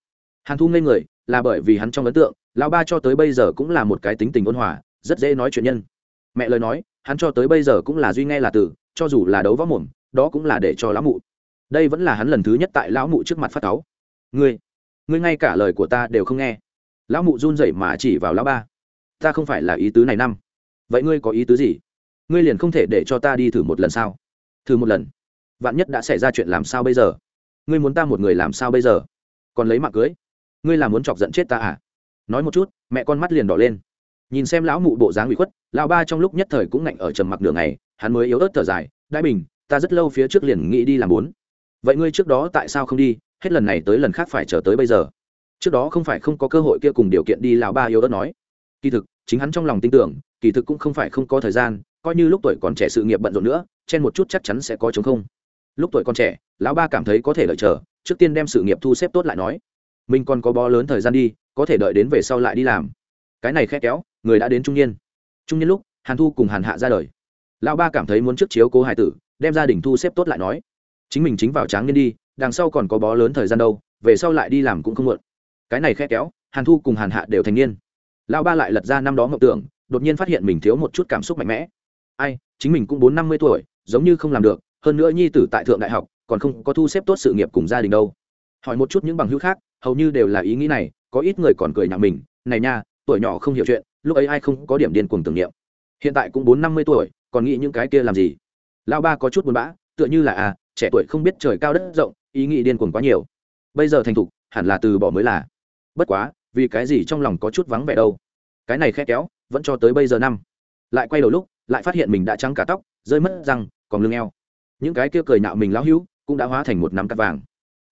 Hàn thu ngây người, là bởi vì hắn trong ấn tượng, lão ba cho tới bây giờ cũng là một cái tính tình ôn hòa, rất dễ nói chuyện nhân. Mẹ lời nói, hắn cho tới bây giờ cũng là duy nghe là từ cho dù là đấu võ mồm, đó cũng là để cho lão mụ. Đây vẫn là hắn lần thứ nhất tại lão mụ trước mặt phát cáu. Ngươi ngươi ngay cả lời của ta đều không nghe. Lão mụ run rẩy mà chỉ vào lão ba. Ta không phải là ý tứ này năm. Vậy ngươi có ý tứ gì? Ngươi liền không thể để cho ta đi thử một lần sao? Thử một lần. Vạn nhất đã xảy ra chuyện làm sao bây giờ? Ngươi muốn ta một người làm sao bây giờ? Còn lấy mạng cưới? Ngươi là muốn chọc giận chết ta à? Nói một chút, mẹ con mắt liền đỏ lên. Nhìn xem lão mụ bộ dáng bị khuất, lão ba trong lúc nhất thời cũng ngạnh ở trầm mặc đường này hắn mới yếu ớt thở dài, đại bình, ta rất lâu phía trước liền nghĩ đi làm bốn. Vậy ngươi trước đó tại sao không đi? Hết lần này tới lần khác phải chờ tới bây giờ. Trước đó không phải không có cơ hội kia cùng điều kiện đi, lão ba yếu ớt nói. Kỳ thực, chính hắn trong lòng tin tưởng, kỳ thực cũng không phải không có thời gian coi như lúc tuổi còn trẻ sự nghiệp bận rộn nữa, chen một chút chắc chắn sẽ có chống không. Lúc tuổi còn trẻ, lão ba cảm thấy có thể đợi chờ, trước tiên đem sự nghiệp thu xếp tốt lại nói. Mình còn có bó lớn thời gian đi, có thể đợi đến về sau lại đi làm. Cái này khẽ kéo, người đã đến trung niên. Trung niên lúc, hàn thu cùng hàn hạ ra đời. Lão ba cảm thấy muốn trước chiếu cố hải tử, đem gia đình thu xếp tốt lại nói. Chính mình chính vào tráng niên đi, đằng sau còn có bó lớn thời gian đâu, về sau lại đi làm cũng không muộn. Cái này khẽ kéo, hàn thu cùng hàn hạ đều thành niên. Lão ba lại lật ra năm đó ngọc tưởng, đột nhiên phát hiện mình thiếu một chút cảm xúc mạnh mẽ ai, chính mình cũng bốn năm mươi tuổi, giống như không làm được, hơn nữa nhi tử tại thượng đại học, còn không có thu xếp tốt sự nghiệp cùng gia đình đâu. Hỏi một chút những bằng hữu khác, hầu như đều là ý nghĩ này, có ít người còn cười nhạo mình, này nha, tuổi nhỏ không hiểu chuyện, lúc ấy ai không có điểm điên cuồng tưởng niệm. Hiện tại cũng bốn năm mươi tuổi, còn nghĩ những cái kia làm gì? Lão ba có chút buồn bã, tựa như là à trẻ tuổi không biết trời cao đất rộng, ý nghĩ điên cuồng quá nhiều. Bây giờ thành thục, hẳn là từ bỏ mới là. Bất quá, vì cái gì trong lòng có chút vắng vẻ đâu. Cái này khét kéo, vẫn cho tới bây giờ năm. Lại quay đầu lúc lại phát hiện mình đã trắng cả tóc, rơi mất răng, còn lưng eo. Những cái kia cười nạo mình lão hữu cũng đã hóa thành một nắm cắt vàng.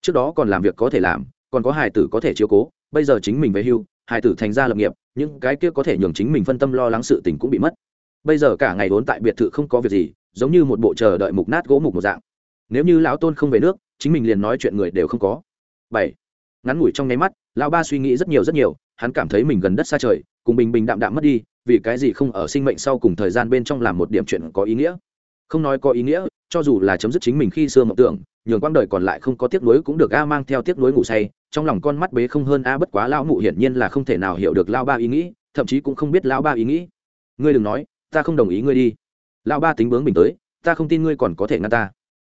Trước đó còn làm việc có thể làm, còn có hài tử có thể chiếu cố, bây giờ chính mình về hưu, hài tử thành ra lập nghiệp, những cái kia có thể nhường chính mình phân tâm lo lắng sự tình cũng bị mất. Bây giờ cả ngày vốn tại biệt thự không có việc gì, giống như một bộ chờ đợi mục nát gỗ mục một dạng. Nếu như lão tôn không về nước, chính mình liền nói chuyện người đều không có. Bảy. Ngắn ngủi trong nháy mắt, lão ba suy nghĩ rất nhiều rất nhiều, hắn cảm thấy mình gần đất xa trời, cùng bình bình đạm đạm mất đi vì cái gì không ở sinh mệnh sau cùng thời gian bên trong làm một điểm chuyện có ý nghĩa? Không nói có ý nghĩa, cho dù là chấm dứt chính mình khi xưa mộng tưởng, nhường quang đời còn lại không có tiếc nuối cũng được a mang theo tiếc nuối ngủ say, trong lòng con mắt bế không hơn a bất quá lão mụ hiển nhiên là không thể nào hiểu được lao ba ý nghĩ, thậm chí cũng không biết lão ba ý nghĩ. Ngươi đừng nói, ta không đồng ý ngươi đi. Lão ba tính bướng bình tới, ta không tin ngươi còn có thể ngăn ta.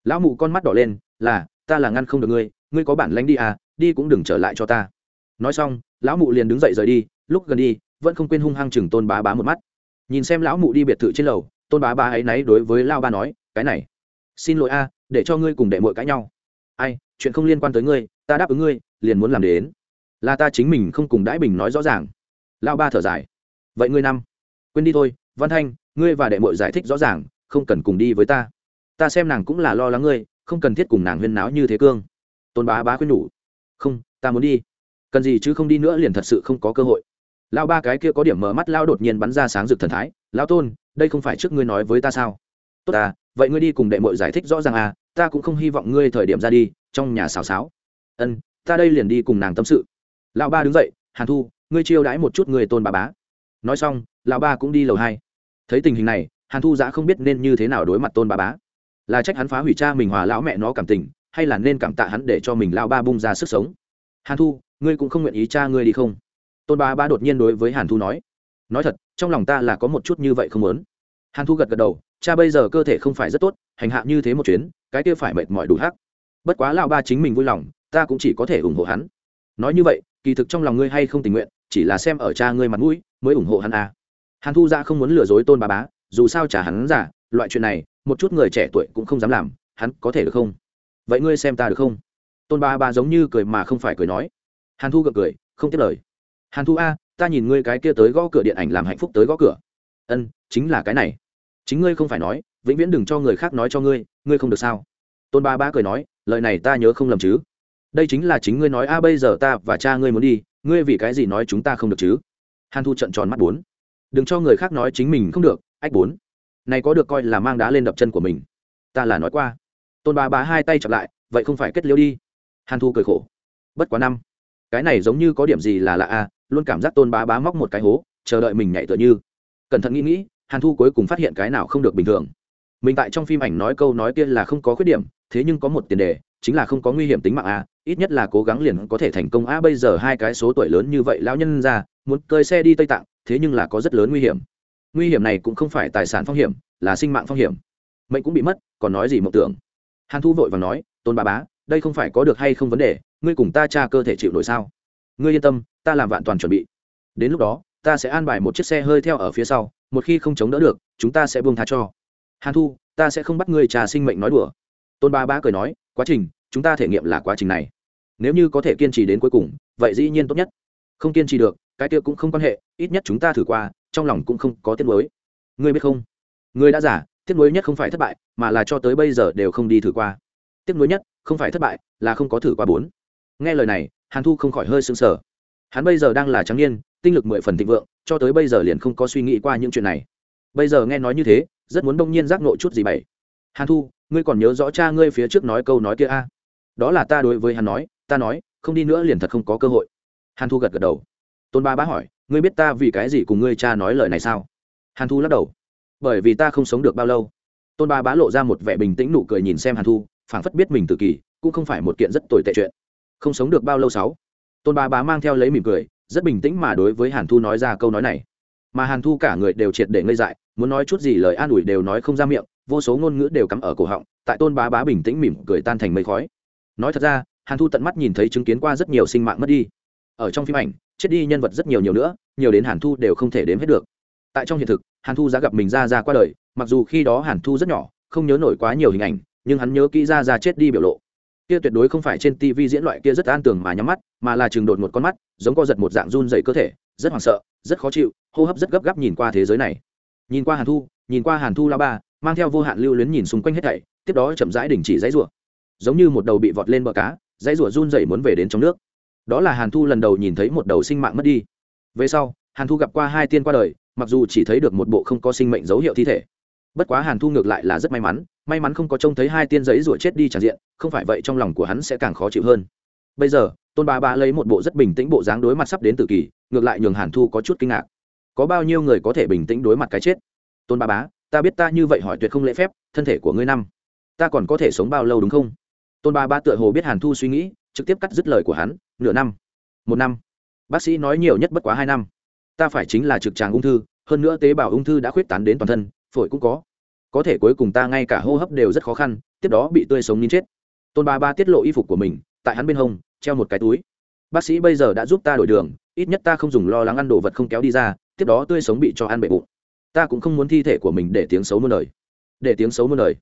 Lão mụ con mắt đỏ lên, là, ta là ngăn không được ngươi ngươi có bản lánh đi à đi cũng đừng trở lại cho ta. Nói xong, lão mụ liền đứng dậy rời đi, lúc gần đi vẫn không quên hung hăng chừng tôn bá bá một mắt. Nhìn xem lão mụ đi biệt thự trên lầu, tôn bá bá ấy náy đối với lao ba nói, cái này, xin lỗi a, để cho ngươi cùng đệ mội cãi nhau. Ai, chuyện không liên quan tới ngươi, ta đáp ứng ngươi, liền muốn làm đến. Là ta chính mình không cùng đãi bình nói rõ ràng. Lao ba thở dài. Vậy ngươi năm, quên đi thôi, văn thanh, ngươi và đệ mội giải thích rõ ràng, không cần cùng đi với ta. Ta xem nàng cũng là lo lắng ngươi, không cần thiết cùng nàng huyên náo như thế cương. Tôn bá bá khuyên nhủ. Không, ta muốn đi. Cần gì chứ không đi nữa liền thật sự không có cơ hội lao ba cái kia có điểm mở mắt lao đột nhiên bắn ra sáng rực thần thái. Lao tôn, đây không phải trước ngươi nói với ta sao? Tốt à vậy ngươi đi cùng đệ mội giải thích rõ ràng à ta cũng không hy vọng ngươi thời điểm ra đi, trong nhà xào xáo. Ân, ta đây liền đi cùng nàng tâm sự. Lão ba đứng dậy, hàn thu, ngươi chiêu đãi một chút người tôn bà bá. Nói xong, lão ba cũng đi lầu hai. Thấy tình hình này, hàn thu giã không biết nên như thế nào đối mặt tôn bà bá. Là trách hắn phá hủy cha mình hòa lão mẹ nó cảm tình, hay là nên cảm tạ hắn để cho mình lao ba bung ra sức sống? Hàn thu, ngươi cũng không nguyện ý cha ngươi đi không? Tôn bà ba đột nhiên đối với hàn thu nói nói thật trong lòng ta là có một chút như vậy không muốn hàn thu gật gật đầu cha bây giờ cơ thể không phải rất tốt hành hạ như thế một chuyến cái kia phải mệt mỏi đủ hắc bất quá lão ba chính mình vui lòng ta cũng chỉ có thể ủng hộ hắn nói như vậy kỳ thực trong lòng ngươi hay không tình nguyện chỉ là xem ở cha ngươi mặt mũi mới ủng hộ hắn à. hàn thu ra không muốn lừa dối tôn bà bá dù sao trả hắn giả loại chuyện này một chút người trẻ tuổi cũng không dám làm hắn có thể được không vậy ngươi xem ta được không tôn ba ba giống như cười mà không phải cười nói hàn thu gật cười không tiếp lời hàn thu a, ta nhìn ngươi cái kia tới gõ cửa điện ảnh làm hạnh phúc tới gõ cửa. Ân, chính là cái này. Chính ngươi không phải nói, vĩnh viễn đừng cho người khác nói cho ngươi ngươi không được sao? Tôn ba ba cười nói, lời này ta nhớ không lầm chứ? Đây chính là chính ngươi nói, a, bây giờ ta và cha ngươi muốn đi, ngươi vì cái gì nói chúng ta không được chứ? Hàn thu trận tròn mắt bốn. Đừng cho người khác nói chính mình không được, ách bốn. Này có được coi là mang đá lên đập chân của mình. Ta là nói qua. Tôn ba ba hai tay chặp lại, vậy không phải kết liễu đi. Hàn thu cười khổ. Bất quá năm. Cái này giống như có điểm gì là lạ a luôn cảm giác tôn bá bá móc một cái hố, chờ đợi mình nhảy tựa như. Cẩn thận nghĩ nghĩ, hàn thu cuối cùng phát hiện cái nào không được bình thường. Mình tại trong phim ảnh nói câu nói kia là không có khuyết điểm, thế nhưng có một tiền đề, chính là không có nguy hiểm tính mạng a, ít nhất là cố gắng liền có thể thành công a. Bây giờ hai cái số tuổi lớn như vậy lão nhân ra, muốn cơi xe đi tây tạng, thế nhưng là có rất lớn nguy hiểm. Nguy hiểm này cũng không phải tài sản phong hiểm, là sinh mạng phong hiểm. Mệnh cũng bị mất, còn nói gì mộng tưởng. Hàn thu vội và nói, tôn bà bá, đây không phải có được hay không vấn đề, ngươi cùng ta tra cơ thể chịu nổi sao? Ngươi yên tâm ta làm vạn toàn chuẩn bị. Đến lúc đó, ta sẽ an bài một chiếc xe hơi theo ở phía sau, một khi không chống đỡ được, chúng ta sẽ buông tha cho. Hàn thu, ta sẽ không bắt ngươi trà sinh mệnh nói đùa. Tôn ba ba cười nói, quá trình, chúng ta thể nghiệm là quá trình này. Nếu như có thể kiên trì đến cuối cùng, vậy dĩ nhiên tốt nhất. Không kiên trì được, cái kia cũng không quan hệ, ít nhất chúng ta thử qua, trong lòng cũng không có tiếc nuối. Ngươi biết không? Ngươi đã giả, tiếc nuối nhất không phải thất bại, mà là cho tới bây giờ đều không đi thử qua. Tiếc nuối nhất không phải thất bại, là không có thử qua bốn. Nghe lời này, hàn thu không khỏi hơi sững sờ hắn bây giờ đang là trắng niên, tinh lực mười phần thịnh vượng, cho tới bây giờ liền không có suy nghĩ qua những chuyện này. Bây giờ nghe nói như thế, rất muốn đông nhiên giác nộ chút gì bảy. Hàn thu, ngươi còn nhớ rõ cha ngươi phía trước nói câu nói kia a? À? đó là ta đối với hắn nói, ta nói, không đi nữa liền thật không có cơ hội. Hàn thu gật gật đầu. Tôn ba bá hỏi, ngươi biết ta vì cái gì cùng ngươi cha nói lời này sao? Hàn thu lắc đầu. Bởi vì ta không sống được bao lâu. Tôn ba bá lộ ra một vẻ bình tĩnh nụ cười nhìn xem hàn thu, phảng phất biết mình tự kỳ cũng không phải một kiện rất tồi tệ chuyện. Không sống được bao lâu sáu? Tôn ba bá mang theo lấy mỉm cười, rất bình tĩnh mà đối với hàn thu nói ra câu nói này. Mà hàn thu cả người đều triệt để ngây dại, muốn nói chút gì lời an ủi đều nói không ra miệng, vô số ngôn ngữ đều cắm ở cổ họng, tại tôn bá bá bình tĩnh mỉm cười tan thành mây khói. Nói thật ra, hàn thu tận mắt nhìn thấy chứng kiến qua rất nhiều sinh mạng mất đi. Ở trong phim ảnh, chết đi nhân vật rất nhiều nhiều nữa, nhiều đến hàn thu đều không thể đếm hết được. Tại trong hiện thực, hàn thu đã gặp mình ra ra qua đời, mặc dù khi đó hàn thu rất nhỏ, không nhớ nổi quá nhiều hình ảnh, nhưng hắn nhớ kỹ ra ra chết đi biểu lộ kia tuyệt đối không phải trên tv diễn loại kia rất an tường mà nhắm mắt, mà là chừng đột một con mắt, giống co giật một dạng run dày cơ thể, rất hoảng sợ, rất khó chịu, hô hấp rất gấp gáp nhìn qua thế giới này. Nhìn qua hàn thu, nhìn qua hàn thu la ba mang theo vô hạn lưu luyến nhìn xung quanh hết thảy, tiếp đó chậm rãi đình chỉ dãy rủa. Giống như một đầu bị vọt lên bờ cá, dãy rủa run dày muốn về đến trong nước. Đó là hàn thu lần đầu nhìn thấy một đầu sinh mạng mất đi. Về sau, hàn thu gặp qua hai tiên qua đời, mặc dù chỉ thấy được một bộ không có sinh mệnh dấu hiệu thi thể. Bất quá hàn thu ngược lại là rất may mắn may mắn không có trông thấy hai tiên giấy rủa chết đi tràn diện, không phải vậy trong lòng của hắn sẽ càng khó chịu hơn. Bây giờ, tôn bà bà lấy một bộ rất bình tĩnh bộ dáng đối mặt sắp đến tử kỳ, ngược lại nhường hàn thu có chút kinh ngạc. Có bao nhiêu người có thể bình tĩnh đối mặt cái chết? Tôn bà bá, ta biết ta như vậy hỏi tuyệt không lễ phép, thân thể của ngươi năm, ta còn có thể sống bao lâu đúng không? Tôn bà ba tựa hồ biết hàn thu suy nghĩ, trực tiếp cắt dứt lời của hắn, nửa năm, một năm. Bác sĩ nói nhiều nhất bất quá hai năm. Ta phải chính là trực tràng ung thư, hơn nữa tế bào ung thư đã khuyết tán đến toàn thân, phổi cũng có có thể cuối cùng ta ngay cả hô hấp đều rất khó khăn, tiếp đó bị tươi sống nín chết. Tôn ba ba tiết lộ y phục của mình, tại hắn bên hông, treo một cái túi. Bác sĩ bây giờ đã giúp ta đổi đường, ít nhất ta không dùng lo lắng ăn đồ vật không kéo đi ra, tiếp đó tươi sống bị cho ăn bệ bụng. Ta cũng không muốn thi thể của mình để tiếng xấu muôn đời. Để tiếng xấu muôn đời.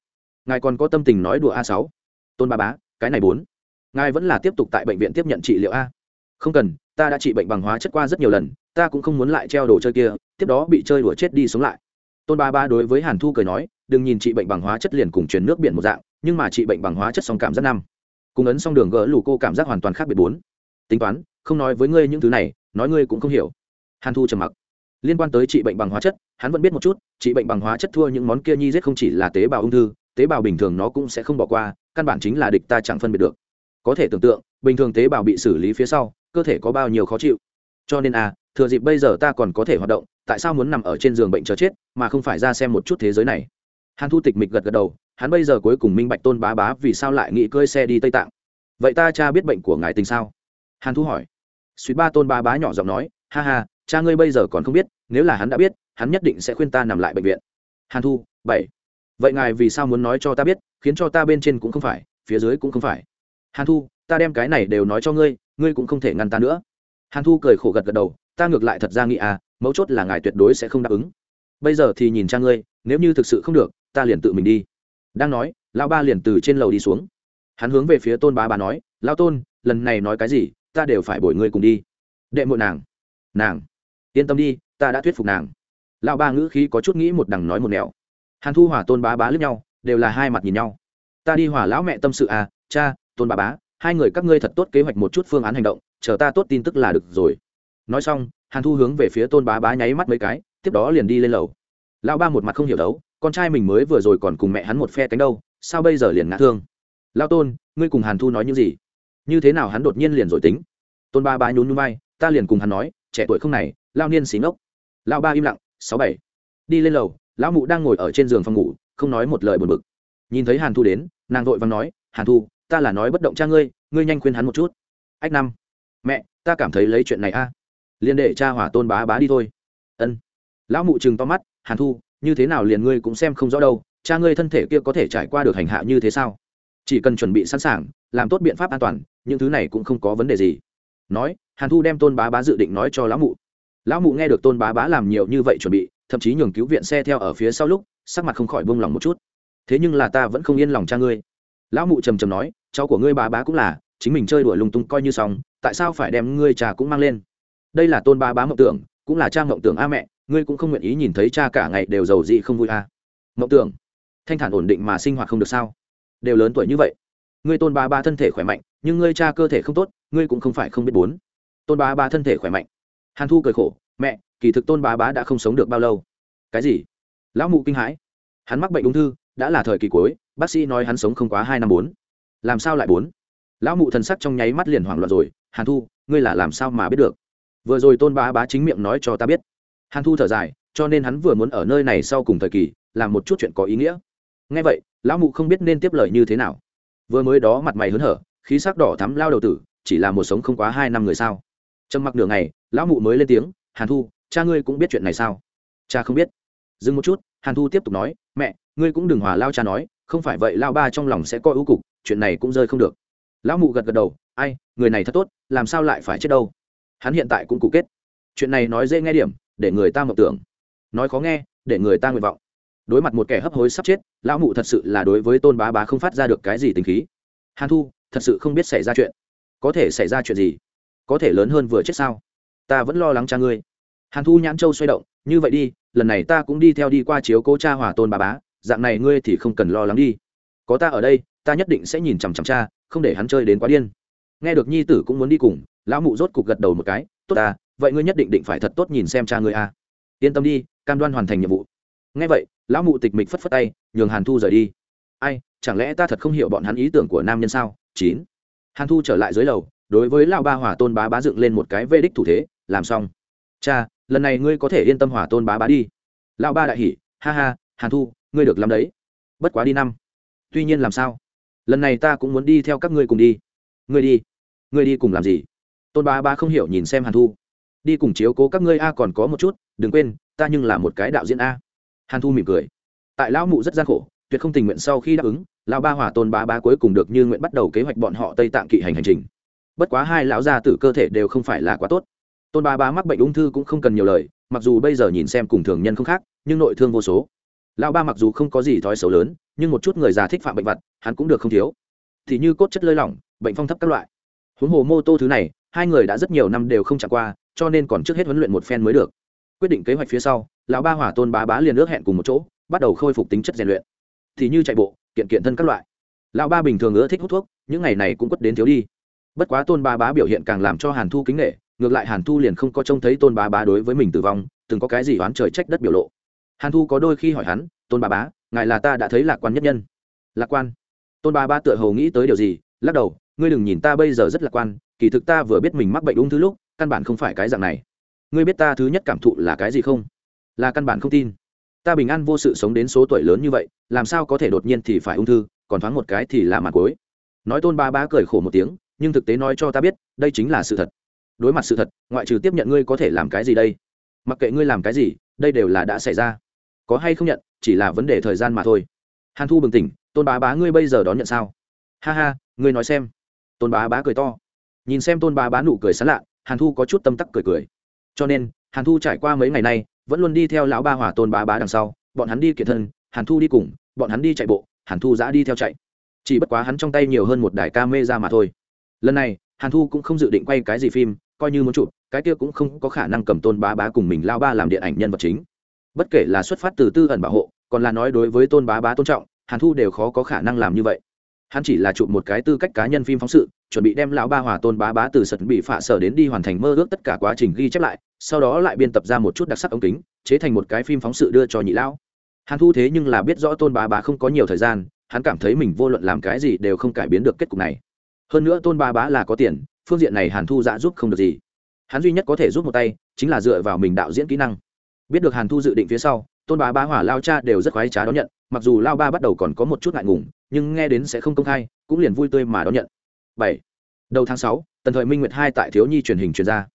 Ngài còn có tâm tình nói đùa a sáu. Tôn ba bá cái này bốn. Ngài vẫn là tiếp tục tại bệnh viện tiếp nhận trị liệu a. Không cần, ta đã trị bệnh bằng hóa chất qua rất nhiều lần, ta cũng không muốn lại treo đồ chơi kia, tiếp đó bị chơi đùa chết đi sống lại. Tôn ba ba đối với hàn thu cười nói đừng nhìn trị bệnh bằng hóa chất liền cùng truyền nước biển một dạng, nhưng mà trị bệnh bằng hóa chất song cảm rất năm. Cùng ấn xong đường gỡ lù cô cảm giác hoàn toàn khác biệt bốn. Tính toán, không nói với ngươi những thứ này, nói ngươi cũng không hiểu. Hàn thu trầm mặc. Liên quan tới trị bệnh bằng hóa chất, hắn vẫn biết một chút, trị bệnh bằng hóa chất thua những món kia nhi giết không chỉ là tế bào ung thư, tế bào bình thường nó cũng sẽ không bỏ qua, căn bản chính là địch ta chẳng phân biệt được. Có thể tưởng tượng, bình thường tế bào bị xử lý phía sau, cơ thể có bao nhiêu khó chịu. Cho nên à thừa dịp bây giờ ta còn có thể hoạt động, tại sao muốn nằm ở trên giường bệnh chờ chết, mà không phải ra xem một chút thế giới này? Hàn thu tịch mịch gật gật đầu, hắn bây giờ cuối cùng minh bạch tôn bá bá vì sao lại nghĩ cơi xe đi tây tạng. Vậy ta cha biết bệnh của ngài tình sao? Hàn thu hỏi. Suýt ba tôn bá bá nhỏ giọng nói, ha ha, cha ngươi bây giờ còn không biết, nếu là hắn đã biết, hắn nhất định sẽ khuyên ta nằm lại bệnh viện. Hàn thu, bảy. Vậy ngài vì sao muốn nói cho ta biết, khiến cho ta bên trên cũng không phải, phía dưới cũng không phải? Hàn thu, ta đem cái này đều nói cho ngươi ngươi cũng không thể ngăn ta nữa. Hàn thu cười khổ gật gật đầu, ta ngược lại thật ra nghĩ à mấu chốt là ngài tuyệt đối sẽ không đáp ứng. Bây giờ thì nhìn cha ngươi, nếu như thực sự không được ta liền tự mình đi. Đang nói, lão ba liền từ trên lầu đi xuống. Hắn hướng về phía tôn bá bà nói, lão tôn, lần này nói cái gì, ta đều phải bồi ngươi cùng đi. Đệ muội nàng. Nàng. Yên tâm đi, ta đã thuyết phục nàng. Lão ba ngữ khí có chút nghĩ một đằng nói một nẻo. Hàn thu hỏa tôn bá bá lướt nhau, đều là hai mặt nhìn nhau. Ta đi hỏa lão mẹ tâm sự à cha, tôn bá bá, hai người các ngươi thật tốt kế hoạch một chút phương án hành động, chờ ta tốt tin tức là được rồi. Nói xong, hàn thu hướng về phía tôn bá bá nháy mắt mấy cái, tiếp đó liền đi lên lầu. Lão ba một mặt không hiểu đấu con trai mình mới vừa rồi còn cùng mẹ hắn một phe cánh đâu, sao bây giờ liền ngã thương? Lao tôn, ngươi cùng hàn thu nói những gì? Như thế nào hắn đột nhiên liền rồi tính? Tôn ba bá nhún nhún vai, ta liền cùng hắn nói, trẻ tuổi không này lao niên xí ngốc. Lao ba im lặng, sáu bảy. Đi lên lầu, lão mụ đang ngồi ở trên giường phòng ngủ, không nói một lời buồn bực. Nhìn thấy hàn thu đến, nàng vội vàng nói, hàn thu, ta là nói bất động cha ngươi ngươi nhanh khuyên hắn một chút. Ách năm. Mẹ, ta cảm thấy lấy chuyện này a. Liền để cha hỏa tôn bá bá đi thôi. Ân. Lão mụ chừng to mắt, hàn thu như thế nào liền ngươi cũng xem không rõ đâu, cha ngươi thân thể kia có thể trải qua được hành hạ như thế sao? Chỉ cần chuẩn bị sẵn sàng, làm tốt biện pháp an toàn, những thứ này cũng không có vấn đề gì. Nói, hàn thu đem tôn bá bá dự định nói cho lão mụ. Lão mụ nghe được tôn bá bá làm nhiều như vậy chuẩn bị, thậm chí nhường cứu viện xe theo ở phía sau lúc, sắc mặt không khỏi bông lòng một chút. Thế nhưng là ta vẫn không yên lòng cha ngươi. Lão mụ trầm trầm nói, cháu của ngươi bà bá cũng là, chính mình chơi đùa lung tung coi như xong, tại sao phải đem ngươi trà cũng mang lên? Đây là tôn bá bá mộng tưởng cũng là cha mộng tưởng a mẹ, ngươi cũng không nguyện ý nhìn thấy cha cả ngày đều giàu gì không vui a. Mộng tưởng, thanh thản ổn định mà sinh hoạt không được sao? Đều lớn tuổi như vậy, ngươi tôn ba ba thân thể khỏe mạnh, nhưng ngươi cha cơ thể không tốt, ngươi cũng không phải không biết bốn. Tôn ba ba thân thể khỏe mạnh. Hàn thu cười khổ, mẹ, kỳ thực tôn ba ba đã không sống được bao lâu. Cái gì? Lão mụ kinh hãi. Hắn mắc bệnh ung thư, đã là thời kỳ cuối, bác sĩ nói hắn sống không quá hai năm bốn. Làm sao lại bốn? Lão mụ thần sắc trong nháy mắt liền hoảng loạn rồi, hàn thu, ngươi là làm sao mà biết được? Vừa rồi tôn bá bá chính miệng nói cho ta biết. Hàn thu thở dài, cho nên hắn vừa muốn ở nơi này sau cùng thời kỳ, làm một chút chuyện có ý nghĩa. Ngay vậy, lão mụ không biết nên tiếp lời như thế nào. Vừa mới đó mặt mày hớn hở, khí sắc đỏ thắm lao đầu tử, chỉ là một sống không quá hai năm người sao. Trầm mặc nửa ngày, lão mụ mới lên tiếng, hàn thu, cha ngươi cũng biết chuyện này sao? Cha không biết. Dừng một chút, hàn thu tiếp tục nói, mẹ, ngươi cũng đừng hòa lao cha nói, không phải vậy lao ba trong lòng sẽ coi ưu cục, chuyện này cũng rơi không được. Lão mụ gật gật đầu, ai, người này thật tốt, làm sao lại phải chết đâu? Hắn hiện tại cũng cụ kết. Chuyện này nói dễ nghe điểm, để người ta mộng tưởng. Nói khó nghe, để người ta nguyện vọng. Đối mặt một kẻ hấp hối sắp chết, lão mụ thật sự là đối với tôn bá bá không phát ra được cái gì tình khí. Hàn thu, thật sự không biết xảy ra chuyện. Có thể xảy ra chuyện gì? Có thể lớn hơn vừa chết sao? Ta vẫn lo lắng cha ngươi. Hàn thu nhãn châu xoay động, như vậy đi, lần này ta cũng đi theo đi qua chiếu cố cha hòa tôn bà bá, dạng này ngươi thì không cần lo lắng đi. Có ta ở đây, ta nhất định sẽ nhìn chằm chằm cha, không để hắn chơi đến quá điên. Nghe được nhi tử cũng muốn đi cùng lão mụ rốt cục gật đầu một cái, tốt ta, vậy ngươi nhất định định phải thật tốt nhìn xem cha ngươi a. Yên tâm đi, cam đoan hoàn thành nhiệm vụ. Nghe vậy, lão mụ tịch mịch phất phất tay, nhường hàn thu rời đi. Ai, chẳng lẽ ta thật không hiểu bọn hắn ý tưởng của nam nhân sao? Chín. Hàn thu trở lại dưới lầu, đối với lão ba hỏa tôn bá bá dựng lên một cái vê đích thủ thế, làm xong. Cha, lần này ngươi có thể yên tâm hỏa tôn bá bá đi. Lão ba đại hỉ, ha ha, hàn thu, ngươi được làm đấy. Bất quá đi năm. Tuy nhiên làm sao? Lần này ta cũng muốn đi theo các ngươi cùng đi. Ngươi đi. Ngươi đi cùng làm gì? Tôn bá bá không hiểu nhìn xem hàn thu. Đi cùng chiếu cố các ngươi a còn có một chút, đừng quên, ta nhưng là một cái đạo diễn a. Hàn thu mỉm cười. Tại lão mụ rất gian khổ, tuyệt không tình nguyện sau khi đáp ứng, lão ba hỏa tôn bá bá cuối cùng được như nguyện bắt đầu kế hoạch bọn họ tây tạng kỵ hành hành trình. Bất quá hai lão gia tử cơ thể đều không phải là quá tốt. Tôn bá bá mắc bệnh ung thư cũng không cần nhiều lời, mặc dù bây giờ nhìn xem cùng thường nhân không khác, nhưng nội thương vô số. Lão ba mặc dù không có gì thói xấu lớn, nhưng một chút người già thích phạm bệnh vật, hắn cũng được không thiếu. Thì như cốt chất lơi lỏng, bệnh phong thấp các loại. Huống hồ mô tô thứ này hai người đã rất nhiều năm đều không chạm qua, cho nên còn trước hết huấn luyện một phen mới được. Quyết định kế hoạch phía sau, lão ba hỏa tôn bá bá liền ước hẹn cùng một chỗ, bắt đầu khôi phục tính chất rèn luyện. Thì như chạy bộ, kiện kiện thân các loại. Lão ba bình thường ưa thích hút thuốc, những ngày này cũng quất đến thiếu đi. Bất quá tôn bá bá biểu hiện càng làm cho hàn thu kính nghệ ngược lại hàn thu liền không có trông thấy tôn bá bá đối với mình tử vong, từng có cái gì oán trời trách đất biểu lộ. Hàn thu có đôi khi hỏi hắn, tôn bá bá, ngài là ta đã thấy lạc quan nhất nhân? Lạc quan? Tôn bá bá tựa hồ nghĩ tới điều gì, lắc đầu, ngươi đừng nhìn ta bây giờ rất lạc quan kỳ thực ta vừa biết mình mắc bệnh ung thư lúc, căn bản không phải cái dạng này. Ngươi biết ta thứ nhất cảm thụ là cái gì không? Là căn bản không tin. Ta bình an vô sự sống đến số tuổi lớn như vậy, làm sao có thể đột nhiên thì phải ung thư, còn thoáng một cái thì là mặt cối nói tôn ba bá cười khổ một tiếng, nhưng thực tế nói cho ta biết, đây chính là sự thật. Đối mặt sự thật, ngoại trừ tiếp nhận ngươi có thể làm cái gì đây? Mặc kệ ngươi làm cái gì, đây đều là đã xảy ra. Có hay không nhận, chỉ là vấn đề thời gian mà thôi. Hàn thu bừng tỉnh, tôn bá bá ngươi bây giờ đón nhận sao? Ha ha, ngươi nói xem. Tôn bá bá cười to nhìn xem tôn bá bá nụ cười sán lạ, hàn thu có chút tâm tắc cười cười. Cho nên, hàn thu trải qua mấy ngày nay, vẫn luôn đi theo lão ba hỏa tôn bá bá đằng sau, bọn hắn đi kiệt thân, hàn thu đi cùng, bọn hắn đi chạy bộ, hàn thu giã đi theo chạy. Chỉ bất quá hắn trong tay nhiều hơn một đài ca mê ra mà thôi. Lần này, hàn thu cũng không dự định quay cái gì phim, coi như muốn chụp, cái kia cũng không có khả năng cầm tôn bá bá cùng mình lao ba làm điện ảnh nhân vật chính. Bất kể là xuất phát từ tư ẩn bảo hộ, còn là nói đối với tôn bá bá tôn trọng, hàn thu đều khó có khả năng làm như vậy hắn chỉ là chụp một cái tư cách cá nhân phim phóng sự, chuẩn bị đem lão ba hòa tôn bá bá từ sật bị phạ sở đến đi hoàn thành mơ ước tất cả quá trình ghi chép lại, sau đó lại biên tập ra một chút đặc sắc ống kính, chế thành một cái phim phóng sự đưa cho nhị lão. Hàn thu thế nhưng là biết rõ tôn bá bá không có nhiều thời gian, hắn cảm thấy mình vô luận làm cái gì đều không cải biến được kết cục này. Hơn nữa tôn bá bá là có tiền, phương diện này hàn thu dạ giúp không được gì. Hắn duy nhất có thể giúp một tay, chính là dựa vào mình đạo diễn kỹ năng. Biết được hàn thu dự định phía sau tôn bá bá hỏa lao cha đều rất khoái trá đón nhận, mặc dù lao ba bắt đầu còn có một chút ngại ngùng, nhưng nghe đến sẽ không công khai, cũng liền vui tươi mà đón nhận. Bảy, đầu tháng sáu, tần thời minh nguyệt hai tại thiếu nhi truyền hình truyền ra.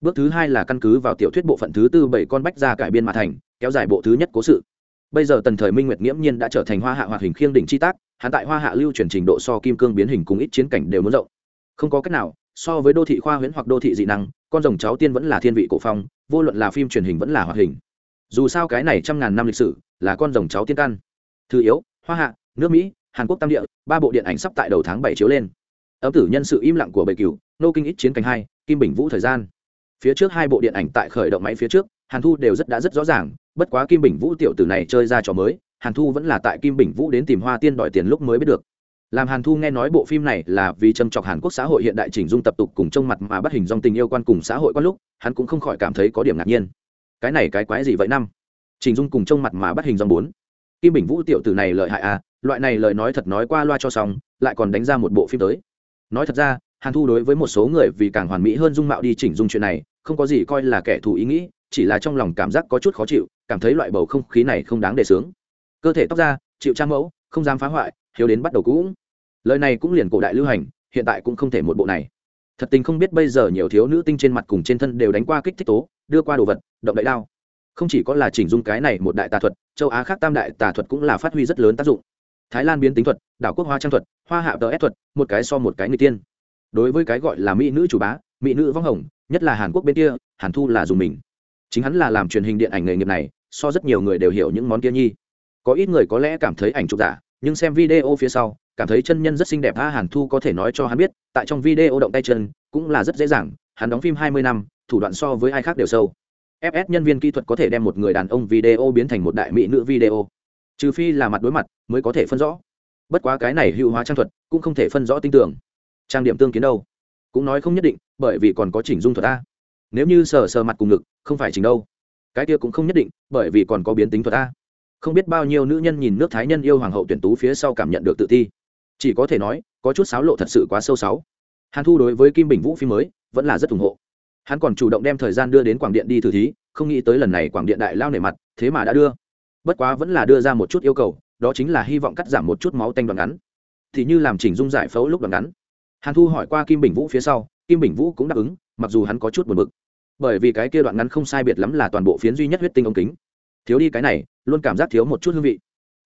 Bước thứ hai là căn cứ vào tiểu thuyết bộ phận thứ tư bảy con bách ra cải biên mà thành, kéo dài bộ thứ nhất cố sự. Bây giờ tần thời minh nguyệt nghiễm nhiên đã trở thành hoa hạ hoạt hình khiêng đỉnh chi tác, hắn tại hoa hạ lưu truyền trình độ so kim cương biến hình cùng ít chiến cảnh đều muốn rộng. Không có cách nào, so với đô thị khoa huyễn hoặc đô thị dị năng, con rồng cháu tiên vẫn là thiên vị cổ phong, vô luận là phim truyền hình vẫn là hoạt hình dù sao cái này trăm ngàn năm lịch sử là con rồng cháu tiên căn. Thứ yếu, hoa hạ, nước mỹ, hàn quốc tam địa, ba bộ điện ảnh sắp tại đầu tháng bảy chiếu lên. Ấm tử nhân sự im lặng của bệ cửu, nô kinh ít chiến cảnh hai, kim bình vũ thời gian. Phía trước hai bộ điện ảnh tại khởi động máy phía trước, hàn thu đều rất đã rất rõ ràng, bất quá kim bình vũ tiểu tử này chơi ra trò mới, hàn thu vẫn là tại kim bình vũ đến tìm hoa tiên đòi tiền lúc mới biết được. Làm hàn thu nghe nói bộ phim này là vì châm chọc hàn quốc xã hội hiện đại chỉnh dung tập tục cùng trông mặt mà bắt hình dòng tình yêu quan cùng xã hội quan lúc, hắn cũng không khỏi cảm thấy có điểm ngạc nhiên cái này cái quái gì vậy năm? Trình dung cùng trông mặt mà bắt hình dòng bốn. Kim bình vũ tiểu tử này lợi hại à loại này lời nói thật nói qua loa cho xong, lại còn đánh ra một bộ phim tới. Nói thật ra, hàn thu đối với một số người vì càng hoàn mỹ hơn dung mạo đi chỉnh dung chuyện này, không có gì coi là kẻ thù ý nghĩ, chỉ là trong lòng cảm giác có chút khó chịu, cảm thấy loại bầu không khí này không đáng để sướng. Cơ thể tóc ra chịu trang mẫu, không dám phá hoại, hiếu đến bắt đầu cũng. Lời này cũng liền cổ đại lưu hành, hiện tại cũng không thể một bộ này. Thật tình không biết bây giờ nhiều thiếu nữ tinh trên mặt cùng trên thân đều đánh qua kích thích tố đưa qua đồ vật, động đại đao. Không chỉ có là chỉnh dung cái này một đại tà thuật, châu á khác tam đại tà thuật cũng là phát huy rất lớn tác dụng. Thái lan biến tính thuật, đảo quốc hoa trang thuật, hoa hạ tờ ép thuật, một cái so một cái người tiên. Đối với cái gọi là mỹ nữ chủ bá, mỹ nữ vong hồng, nhất là hàn quốc bên kia, hàn thu là dùng mình. Chính hắn là làm truyền hình điện ảnh nghề nghiệp này, so rất nhiều người đều hiểu những món kia nhi. Có ít người có lẽ cảm thấy ảnh chụp giả, nhưng xem video phía sau, cảm thấy chân nhân rất xinh đẹp, a hàn thu có thể nói cho hắn biết, tại trong video động tay chân, cũng là rất dễ dàng, hắn đóng phim hai mươi năm thủ đoạn so với ai khác đều sâu. Fs nhân viên kỹ thuật có thể đem một người đàn ông video biến thành một đại mỹ nữ video. Trừ phi là mặt đối mặt, mới có thể phân rõ. Bất quá cái này hữu hóa trang thuật cũng không thể phân rõ tinh tưởng trang điểm tương kiến đâu? Cũng nói không nhất định, bởi vì còn có chỉnh dung thuật a. Nếu như sờ sờ mặt cùng ngực, không phải chỉnh đâu. Cái kia cũng không nhất định, bởi vì còn có biến tính thuật a. Không biết bao nhiêu nữ nhân nhìn nước thái nhân yêu hoàng hậu tuyển tú phía sau cảm nhận được tự ti. Chỉ có thể nói, có chút sáo lộ thật sự quá sâu sáu. Hàn thu đối với kim bình vũ phim mới, vẫn là rất ủng hộ hắn còn chủ động đem thời gian đưa đến quảng điện đi thử thí, không nghĩ tới lần này quảng điện đại lao nề mặt, thế mà đã đưa. Bất quá vẫn là đưa ra một chút yêu cầu, đó chính là hy vọng cắt giảm một chút máu tanh đoạn ngắn. Thì như làm chỉnh dung giải phẫu lúc đoạn ngắn. Hàn thu hỏi qua kim bình vũ phía sau, kim bình vũ cũng đáp ứng, mặc dù hắn có chút buồn bực. Bởi vì cái kia đoạn ngắn không sai biệt lắm là toàn bộ phiến duy nhất huyết tinh ống kính. Thiếu đi cái này, luôn cảm giác thiếu một chút hương vị.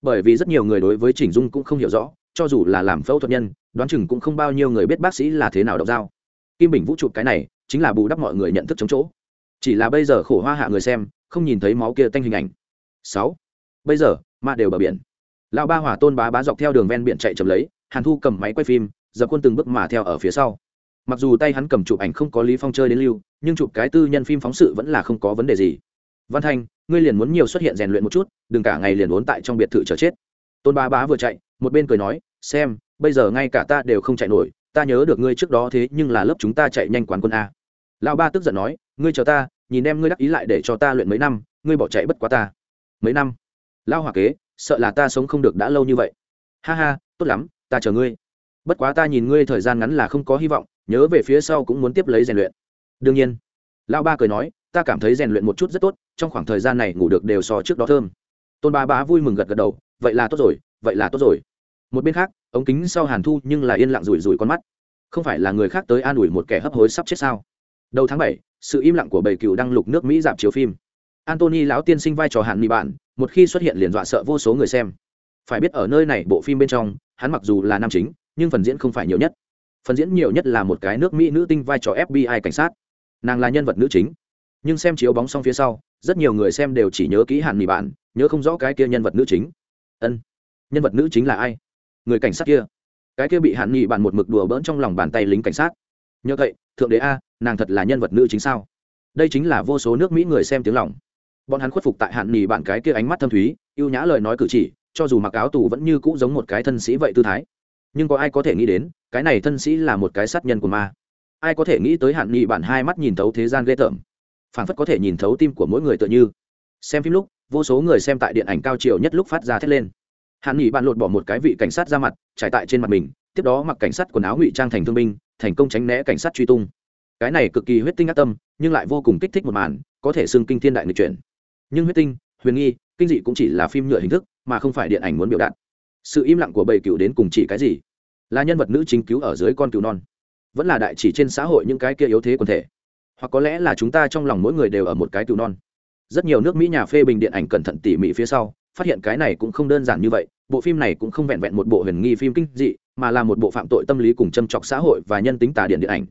Bởi vì rất nhiều người đối với chỉnh dung cũng không hiểu rõ, cho dù là làm phẫu thuật nhân, đoán chừng cũng không bao nhiêu người biết bác sĩ là thế nào đọc dao. Kim bình vũ chụp cái này chính là bù đắp mọi người nhận thức chống chỗ. Chỉ là bây giờ khổ hoa hạ người xem, không nhìn thấy máu kia tanh hình ảnh. Sáu. Bây giờ, ma đều bờ biển. Lão ba hỏa tôn bá bá dọc theo đường ven biển chạy chậm lấy, hàn thu cầm máy quay phim, dập quân từng bước mà theo ở phía sau. Mặc dù tay hắn cầm chụp ảnh không có lý phong chơi đến lưu, nhưng chụp cái tư nhân phim phóng sự vẫn là không có vấn đề gì. Văn thanh, ngươi liền muốn nhiều xuất hiện rèn luyện một chút, đừng cả ngày liền uốn tại trong biệt thự chờ chết. Tôn bá bá vừa chạy, một bên cười nói, xem, bây giờ ngay cả ta đều không chạy nổi, ta nhớ được ngươi trước đó thế nhưng là lớp chúng ta chạy nhanh quán quân a lão ba tức giận nói, ngươi chờ ta, nhìn em ngươi đắc ý lại để cho ta luyện mấy năm, ngươi bỏ chạy bất quá ta. Mấy năm? Lao hòa kế, sợ là ta sống không được đã lâu như vậy. Ha ha, tốt lắm, ta chờ ngươi. Bất quá ta nhìn ngươi thời gian ngắn là không có hy vọng, nhớ về phía sau cũng muốn tiếp lấy rèn luyện. Đương nhiên. Lão ba cười nói, ta cảm thấy rèn luyện một chút rất tốt, trong khoảng thời gian này ngủ được đều so trước đó thơm. Tôn ba bá vui mừng gật gật đầu, vậy là tốt rồi, vậy là tốt rồi. Một bên khác, ống kính sau hàn thu nhưng là yên lặng rủi rủi con mắt. Không phải là người khác tới an ủi một kẻ hấp hối sắp chết sao? Đầu tháng bảy, sự im lặng của bầy cựu đăng lục nước mỹ giảm chiếu phim. Antony lão tiên sinh vai trò hạn mỹ bạn, một khi xuất hiện liền dọa sợ vô số người xem. Phải biết ở nơi này bộ phim bên trong, hắn mặc dù là nam chính, nhưng phần diễn không phải nhiều nhất. Phần diễn nhiều nhất là một cái nước mỹ nữ tinh vai trò fbi cảnh sát. Nàng là nhân vật nữ chính. Nhưng xem chiếu bóng xong phía sau, rất nhiều người xem đều chỉ nhớ kỹ hạn mỹ bạn, nhớ không rõ cái kia nhân vật nữ chính. Ân, nhân vật nữ chính là ai? Người cảnh sát kia. Cái kia bị hạn nghị bạn một mực đùa bỡn trong lòng bàn tay lính cảnh sát nhờ vậy thượng đế a, nàng thật là nhân vật nữ chính sao? Đây chính là vô số nước mỹ người xem tiếng lòng. Bọn hắn khuất phục tại hạn nghỉ bạn cái kia ánh mắt thâm thúy ưu nhã lời nói cử chỉ, cho dù mặc áo tù vẫn như cũ giống một cái thân sĩ vậy tư thái. Nhưng có ai có thể nghĩ đến, cái này thân sĩ là một cái sát nhân của ma? Ai có thể nghĩ tới hạn nghị bạn hai mắt nhìn thấu thế gian ghê tởm? Phảng phất có thể nhìn thấu tim của mỗi người tựa như. Xem phim lúc, vô số người xem tại điện ảnh cao chiều nhất lúc phát ra thét lên. Hạn nghị bạn lột bỏ một cái vị cảnh sát ra mặt, trải tại trên mặt mình, tiếp đó mặc cảnh sát quần áo ngụy trang thành thương binh thành công tránh né cảnh sát truy tung. Cái này cực kỳ huyết tinh ác tâm, nhưng lại vô cùng kích thích một màn, có thể xưng kinh thiên đại người chuyển. Nhưng huyết tinh, huyền nghi, kinh dị cũng chỉ là phim nhựa hình thức, mà không phải điện ảnh muốn biểu đạt. Sự im lặng của bầy cựu đến cùng chỉ cái gì? Là nhân vật nữ chính cứu ở dưới con cừu non. Vẫn là đại chỉ trên xã hội những cái kia yếu thế quần thể. Hoặc có lẽ là chúng ta trong lòng mỗi người đều ở một cái cừu non. Rất nhiều nước mỹ nhà phê bình điện ảnh cẩn thận tỉ mỉ phía sau phát hiện cái này cũng không đơn giản như vậy, bộ phim này cũng không vẹn vẹn một bộ huyền nghi phim kinh dị, mà là một bộ phạm tội tâm lý cùng châm chọc xã hội và nhân tính tà điện điện ảnh.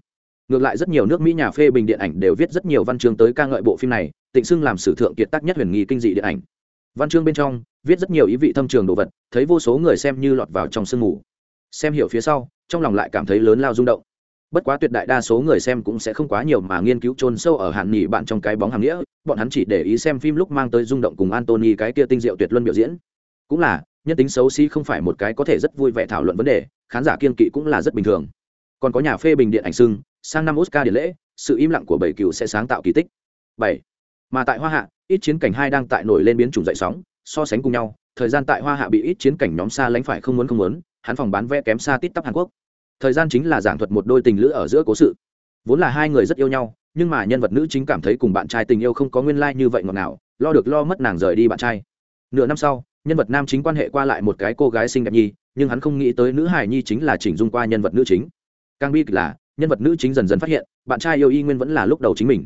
Ngược lại rất nhiều nước mỹ nhà phê bình điện ảnh đều viết rất nhiều văn chương tới ca ngợi bộ phim này, tịnh xưng làm sử thượng kiệt tác nhất huyền nghi kinh dị điện ảnh. Văn chương bên trong, viết rất nhiều ý vị thâm trường đồ vật, thấy vô số người xem như lọt vào trong sương mù. Xem hiểu phía sau, trong lòng lại cảm thấy lớn lao rung động bất quá tuyệt đại đa số người xem cũng sẽ không quá nhiều mà nghiên cứu chôn sâu ở hạn nghỉ bạn trong cái bóng hàng nghĩa, bọn hắn chỉ để ý xem phim lúc mang tới rung động cùng antony cái kia tinh diệu tuyệt luân biểu diễn. Cũng là, nhân tính xấu xí không phải một cái có thể rất vui vẻ thảo luận vấn đề, khán giả kiên kỵ cũng là rất bình thường. Còn có nhà phê bình điện ảnh sưng, sang năm oscar điện lễ, sự im lặng của bảy cựu sẽ sáng tạo kỳ tích. Bảy. Mà tại hoa hạ, ít chiến cảnh hai đang tại nổi lên biến chủng dậy sóng, so sánh cùng nhau, thời gian tại hoa hạ bị ít chiến cảnh nhóm xa lánh phải không muốn không muốn, hắn phòng bán vé kém xa tít tắp hàn quốc thời gian chính là giảng thuật một đôi tình lữ ở giữa cố sự. Vốn là hai người rất yêu nhau, nhưng mà nhân vật nữ chính cảm thấy cùng bạn trai tình yêu không có nguyên lai như vậy ngọt ngào, lo được lo mất nàng rời đi bạn trai. Nửa năm sau, nhân vật nam chính quan hệ qua lại một cái cô gái xinh đẹp nhi, nhưng hắn không nghĩ tới nữ hài nhi chính là chỉnh dung qua nhân vật nữ chính. Càng bi kịch là, nhân vật nữ chính dần dần phát hiện, bạn trai yêu y nguyên vẫn là lúc đầu chính mình.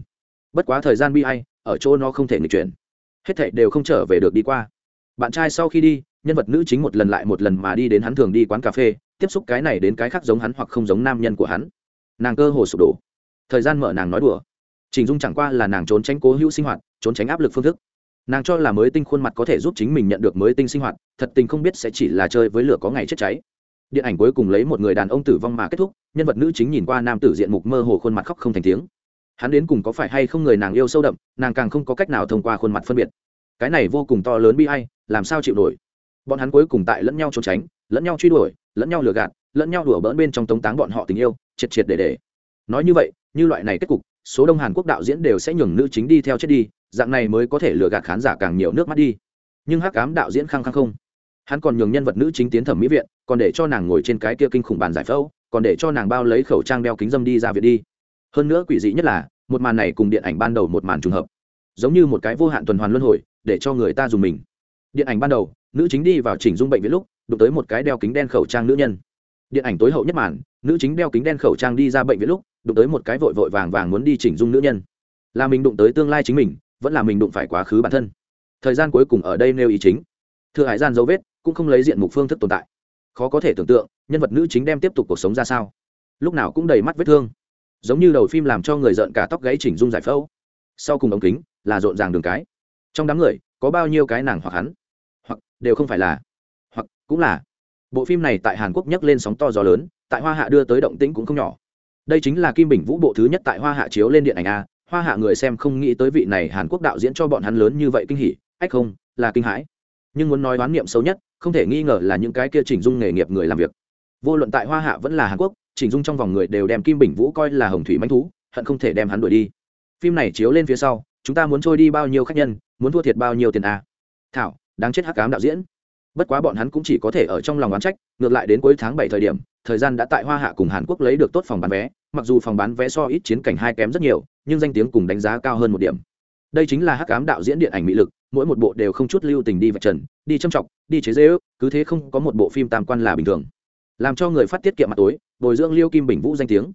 Bất quá thời gian bi hay ở chỗ nó không thể nghịch chuyển. Hết thệ đều không trở về được đi qua. Bạn trai sau khi đi, nhân vật nữ chính một lần lại một lần mà đi đến hắn thường đi quán cà phê tiếp xúc cái này đến cái khác giống hắn hoặc không giống nam nhân của hắn. Nàng cơ hồ sụp đổ. Thời gian mở nàng nói đùa. Trình dung chẳng qua là nàng trốn tránh cố hữu sinh hoạt, trốn tránh áp lực phương thức. Nàng cho là mới tinh khuôn mặt có thể giúp chính mình nhận được mới tinh sinh hoạt, thật tình không biết sẽ chỉ là chơi với lửa có ngày chết cháy. Điện ảnh cuối cùng lấy một người đàn ông tử vong mà kết thúc, nhân vật nữ chính nhìn qua nam tử diện mục mơ hồ khuôn mặt khóc không thành tiếng. Hắn đến cùng có phải hay không người nàng yêu sâu đậm, nàng càng không có cách nào thông qua khuôn mặt phân biệt. Cái này vô cùng to lớn bi hay làm sao chịu nổi? Bọn hắn cuối cùng tại lẫn nhau trốn tránh, lẫn nhau truy đuổi lẫn nhau lừa gạt, lẫn nhau đùa bỡn bên trong tống táng bọn họ tình yêu, triệt triệt để để. Nói như vậy, như loại này kết cục, số đông hàn quốc đạo diễn đều sẽ nhường nữ chính đi theo chết đi, dạng này mới có thể lừa gạt khán giả càng nhiều nước mắt đi. Nhưng hắc cám đạo diễn khăng khăng không. Hắn còn nhường nhân vật nữ chính tiến thẩm mỹ viện, còn để cho nàng ngồi trên cái kia kinh khủng bàn giải phẫu, còn để cho nàng bao lấy khẩu trang đeo kính dâm đi ra viện đi. Hơn nữa quỷ dị nhất là, một màn này cùng điện ảnh ban đầu một màn trùng hợp. Giống như một cái vô hạn tuần hoàn luân hồi, để cho người ta dùng mình. Điện ảnh ban đầu, nữ chính đi vào chỉnh dung bệnh viện lúc đụng tới một cái đeo kính đen khẩu trang nữ nhân. Điện ảnh tối hậu nhất màn, nữ chính đeo kính đen khẩu trang đi ra bệnh viện lúc, đụng tới một cái vội vội vàng vàng muốn đi chỉnh dung nữ nhân. Là mình đụng tới tương lai chính mình, vẫn là mình đụng phải quá khứ bản thân. Thời gian cuối cùng ở đây nêu ý chính. Thừa hải gian dấu vết, cũng không lấy diện mục phương thức tồn tại. Khó có thể tưởng tượng, nhân vật nữ chính đem tiếp tục cuộc sống ra sao. Lúc nào cũng đầy mắt vết thương. Giống như đầu phim làm cho người giận cả tóc gáy chỉnh dung giải phẫu. Sau cùng ống kính, là rộn ràng đường cái. Trong đám người, có bao nhiêu cái nàng hoặc hắn? Hoặc, đều không phải là cũng là. Bộ phim này tại hàn quốc nhấc lên sóng to gió lớn, tại hoa hạ đưa tới động tĩnh cũng không nhỏ. Đây chính là kim bình vũ bộ thứ nhất tại hoa hạ chiếu lên điện ảnh a. Hoa hạ người xem không nghĩ tới vị này hàn quốc đạo diễn cho bọn hắn lớn như vậy kinh hỉ. Ách không, là kinh hãi. Nhưng muốn nói đoán niệm xấu nhất, không thể nghi ngờ là những cái kia chỉnh dung nghề nghiệp người làm việc. Vô luận tại hoa hạ vẫn là hàn quốc, chỉnh dung trong vòng người đều đem kim bình vũ coi là hồng thủy manh thú, hận không thể đem hắn đuổi đi. Phim này chiếu lên phía sau, chúng ta muốn trôi đi bao nhiêu khách nhân, muốn thua thiệt bao nhiêu tiền a. Thảo, đáng chết hắc cám đạo diễn bất quá bọn hắn cũng chỉ có thể ở trong lòng oán trách, ngược lại đến cuối tháng bảy thời điểm, thời gian đã tại hoa hạ cùng hàn quốc lấy được tốt phòng bán vé, mặc dù phòng bán vé so ít chiến cảnh hai kém rất nhiều, nhưng danh tiếng cùng đánh giá cao hơn một điểm. Đây chính là hắc ám đạo diễn điện ảnh mỹ lực, mỗi một bộ đều không chút lưu tình đi vạch trần, đi châm trọng đi chế dễ ước cứ thế không có một bộ phim tam quan là bình thường. Làm cho người phát tiết kiệm mặt tối, bồi dưỡng liêu kim bình vũ danh tiếng.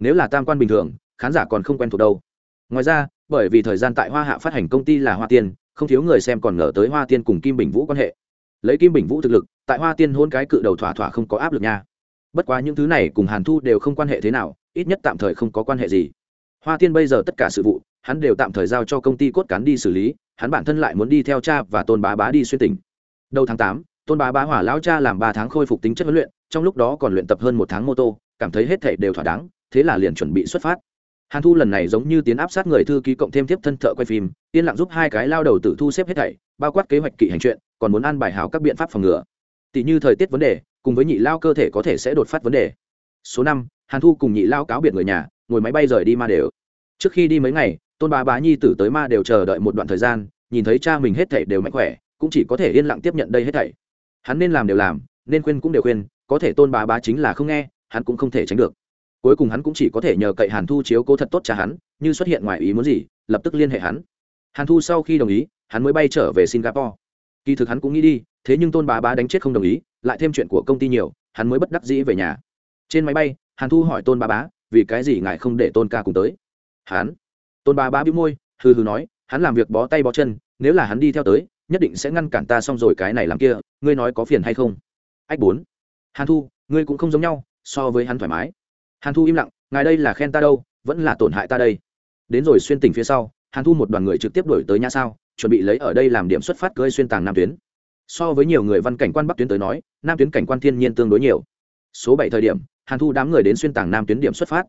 Nếu là tam quan bình thường, khán giả còn không quen thuộc đâu. Ngoài ra, bởi vì thời gian tại hoa hạ phát hành công ty là hoa tiên, không thiếu người xem còn ngờ tới hoa tiên cùng kim bình vũ quan hệ lấy kim bình vũ thực lực, tại hoa tiên hôn cái cự đầu thỏa thỏa không có áp lực nha. Bất quá những thứ này cùng hàn thu đều không quan hệ thế nào, ít nhất tạm thời không có quan hệ gì. Hoa tiên bây giờ tất cả sự vụ, hắn đều tạm thời giao cho công ty cốt cán đi xử lý, hắn bản thân lại muốn đi theo cha và tôn bá bá đi xuyên tỉnh. Đầu tháng tám, tôn bá bá hỏa lão cha làm ba tháng khôi phục tính chất huấn luyện, trong lúc đó còn luyện tập hơn một tháng mô tô, cảm thấy hết thể đều thỏa đáng, thế là liền chuẩn bị xuất phát. Hàn thu lần này giống như tiến áp sát người thư ký cộng thêm tiếp thân thợ quay phim, yên lặng giúp hai cái lao đầu tử thu xếp hết thảy, bao quát kế hoạch kỵ hành chuyện còn muốn an bài hảo các biện pháp phòng ngừa. Tỷ như thời tiết vấn đề, cùng với nhị lao cơ thể có thể sẽ đột phát vấn đề. Số năm, hàn thu cùng nhị lao cáo biệt người nhà, ngồi máy bay rời đi ma đều. Trước khi đi mấy ngày, tôn bá bá nhi tử tới ma đều chờ đợi một đoạn thời gian, nhìn thấy cha mình hết thảy đều mạnh khỏe, cũng chỉ có thể yên lặng tiếp nhận đây hết thảy. Hắn nên làm đều làm, nên khuyên cũng đều khuyên, có thể tôn bá bá chính là không nghe, hắn cũng không thể tránh được. Cuối cùng hắn cũng chỉ có thể nhờ cậy hàn thu chiếu cố thật tốt cha hắn, như xuất hiện ngoài ý muốn gì, lập tức liên hệ hắn. Hàn thu sau khi đồng ý, hắn mới bay trở về singapore kỳ thực hắn cũng nghĩ đi, thế nhưng tôn bá bá đánh chết không đồng ý, lại thêm chuyện của công ty nhiều, hắn mới bất đắc dĩ về nhà. Trên máy bay, hàn thu hỏi tôn bá bá, vì cái gì ngài không để tôn ca cùng tới? Hắn. Tôn bá bá bĩu môi, hừ hừ nói, hắn làm việc bó tay bó chân, nếu là hắn đi theo tới, nhất định sẽ ngăn cản ta xong rồi cái này làm kia, ngươi nói có phiền hay không? Ách bốn. Hàn thu, ngươi cũng không giống nhau, so với hắn thoải mái. Hàn thu im lặng, ngài đây là khen ta đâu, vẫn là tổn hại ta đây. Đến rồi xuyên tỉnh phía sau, hàn thu một đoàn người trực tiếp đổi tới nhà sao? Chuẩn bị lấy ở đây làm điểm xuất phát cơi xuyên tàng nam tuyến. So với nhiều người văn cảnh quan bắc tuyến tới nói, nam tuyến cảnh quan thiên nhiên tương đối nhiều. Số bảy thời điểm, hàn thu đám người đến xuyên tàng nam tuyến điểm xuất phát.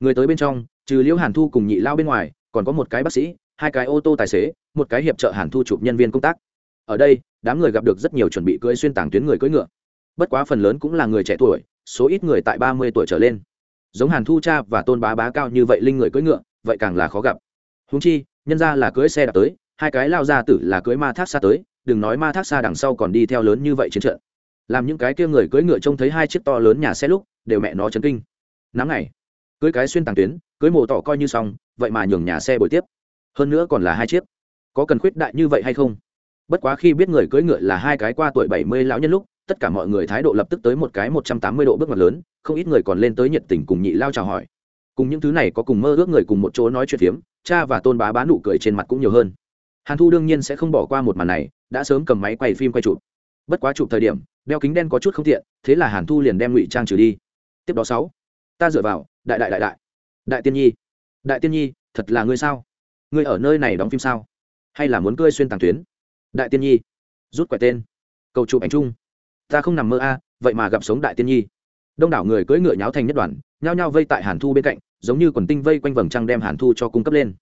Người tới bên trong, trừ liễu hàn thu cùng nhị lao bên ngoài, còn có một cái bác sĩ, hai cái ô tô tài xế, một cái hiệp trợ hàn thu chụp nhân viên công tác. Ở đây, đám người gặp được rất nhiều chuẩn bị cưỡi xuyên tàng tuyến người cưỡi ngựa. Bất quá phần lớn cũng là người trẻ tuổi, số ít người tại ba mươi tuổi trở lên. Giống hàn thu cha và tôn bá bá cao như vậy linh người cưỡi ngựa, vậy càng là khó gặp. Húng chi, nhân ra là cưỡi xe đạp tới hai cái lao ra tử là cưới ma thác xa tới, đừng nói ma thác xa đằng sau còn đi theo lớn như vậy chiến trận. Làm những cái kia người cưỡi ngựa trông thấy hai chiếc to lớn nhà xe lúc, đều mẹ nó chấn kinh. Nắng này cưới cái xuyên tàng tuyến, cưới mồ tỏ coi như xong, vậy mà nhường nhà xe bồi tiếp. Hơn nữa còn là hai chiếc. Có cần khuyết đại như vậy hay không? Bất quá khi biết người cưỡi ngựa là hai cái qua tuổi bảy mươi lão nhân lúc, tất cả mọi người thái độ lập tức tới một cái một trăm tám mươi độ bước ngoặt lớn, không ít người còn lên tới nhiệt tình cùng nhị lao chào hỏi. Cùng những thứ này có cùng mơ ước người cùng một chỗ nói chuyện phiếm, cha và tôn bá bá nụ cười trên mặt cũng nhiều hơn hàn thu đương nhiên sẽ không bỏ qua một màn này, đã sớm cầm máy quay phim quay chụp. Bất quá chụp thời điểm, đeo kính đen có chút không tiện, thế là hàn thu liền đem ngụy trang trừ đi. Tiếp đó sáu, ta dựa vào, đại đại đại đại. Đại tiên nhi, đại tiên nhi, thật là ngươi sao? Ngươi ở nơi này đóng phim sao? Hay là muốn cơi xuyên tàng tuyến? Đại tiên nhi, rút quẹt tên. Cầu chụp ảnh chung. Ta không nằm mơ a, vậy mà gặp sống đại tiên nhi. Đông đảo người cưỡi ngựa nháo thành nhất đoàn, nhao nhao vây tại hàn thu bên cạnh, giống như quần tinh vây quanh vầng trăng đem hàn thu cho cung cấp lên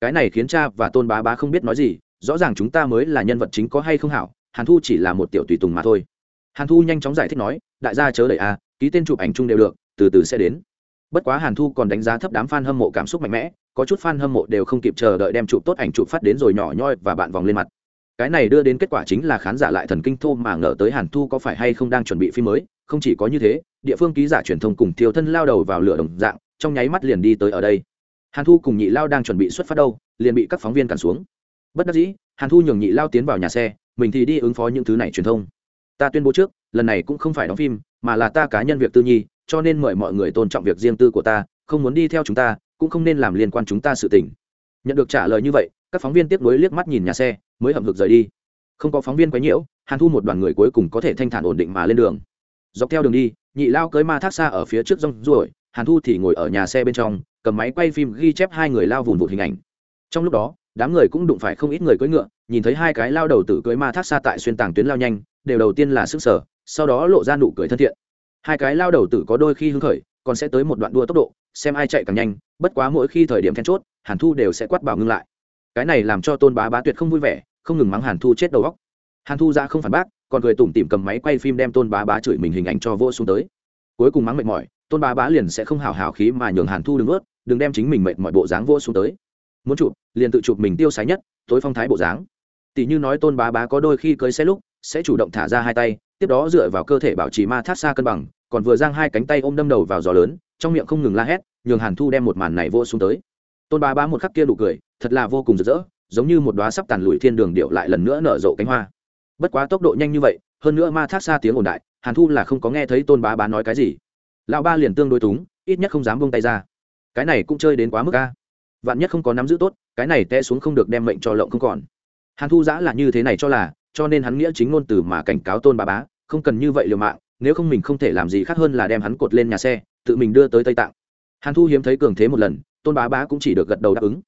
cái này khiến cha và tôn bá bá không biết nói gì, rõ ràng chúng ta mới là nhân vật chính có hay không hảo, hàn thu chỉ là một tiểu tùy tùng mà thôi. Hàn thu nhanh chóng giải thích nói, đại gia chớ đẩy a, ký tên chụp ảnh chung đều được, từ từ sẽ đến. Bất quá hàn thu còn đánh giá thấp đám f a n hâm mộ cảm xúc mạnh mẽ, có chút f a n hâm mộ đều không kịp chờ đợi đem chụp tốt ảnh chụp phát đến rồi nhỏ nhoi và bạn vòng lên mặt. Cái này đưa đến kết quả chính là khán giả lại thần kinh thô mà ngờ tới hàn thu có phải hay không đang chuẩn bị phim mới, không chỉ có như thế, địa phương ký giả truyền thông cùng thiêu thân lao đầu vào lửa đồng dạng, trong nháy mắt liền đi tới ở đây hàn thu cùng nhị lao đang chuẩn bị xuất phát đâu, liền bị các phóng viên cản xuống. Bất đắc dĩ, hàn thu nhường nhị lao tiến vào nhà xe, mình thì đi ứng phó những thứ này truyền thông. Ta tuyên bố trước, lần này cũng không phải đóng phim, mà là ta cá nhân việc tư nhi, cho nên mời mọi người tôn trọng việc riêng tư của ta, không muốn đi theo chúng ta, cũng không nên làm liên quan chúng ta sự tình. Nhận được trả lời như vậy, các phóng viên tiếp nối liếc mắt nhìn nhà xe, mới hậm hực rời đi. Không có phóng viên quấy nhiễu, hàn thu một đoàn người cuối cùng có thể thanh thản ổn định mà lên đường. Dọc theo đường đi, nhị lao cưới ma thác xa ở phía trước rong ruổi, hàn thu thì ngồi ở nhà xe bên trong cầm máy quay phim ghi chép hai người lao vùn vụt hình ảnh. Trong lúc đó, đám người cũng đụng phải không ít người cưỡi ngựa, nhìn thấy hai cái lao đầu tử cưới ma thác xa tại xuyên tàng tuyến lao nhanh, đều đầu tiên là sức sở, sau đó lộ ra nụ cười thân thiện. Hai cái lao đầu tử có đôi khi hưng khởi, còn sẽ tới một đoạn đua tốc độ, xem ai chạy càng nhanh, bất quá mỗi khi thời điểm then chốt, hàn thu đều sẽ quát bảo ngưng lại. Cái này làm cho tôn bá bá tuyệt không vui vẻ, không ngừng mắng hàn thu chết đầu góc hàn thu ra không phản bác, còn cười tủm tỉm cầm máy quay phim đem tôn bá bá chửi mình hình ảnh cho vô xuống tới. Cuối cùng mắng mệt mỏi, tôn bá bá liền sẽ không hào hào khí mà nhường hàn thu đứng ướt đừng đem chính mình mệt mọi bộ dáng vô xuống tới. Muốn chụp, liền tự chụp mình tiêu sái nhất, tối phong thái bộ dáng. Tỷ như nói tôn bá bá có đôi khi cưới xe lúc, sẽ chủ động thả ra hai tay, tiếp đó dựa vào cơ thể bảo trì ma thác xa cân bằng, còn vừa giang hai cánh tay ôm đâm đầu vào gió lớn, trong miệng không ngừng la hét, nhường hàn thu đem một màn này vô xuống tới. Tôn bá bá một khắc kia đủ cười, thật là vô cùng rực rỡ, giống như một đoá sắp tàn lùi thiên đường điệu lại lần nữa nở rộ cánh hoa. Bất quá tốc độ nhanh như vậy, hơn nữa ma thác xa tiếng ồn đại, hàn thu là không có nghe thấy tôn bá bá nói cái gì. Lão ba liền tương đối túng, ít nhất không dám buông tay ra cái này cũng chơi đến quá mức ca vạn nhất không có nắm giữ tốt, cái này té xuống không được đem mệnh cho lộng không còn. Hàn thu giã là như thế này cho là, cho nên hắn nghĩa chính ngôn từ mà cảnh cáo tôn bà bá, không cần như vậy liều mạng, nếu không mình không thể làm gì khác hơn là đem hắn cột lên nhà xe, tự mình đưa tới tây tạng. Hàn thu hiếm thấy cường thế một lần, tôn bá bá cũng chỉ được gật đầu đáp ứng.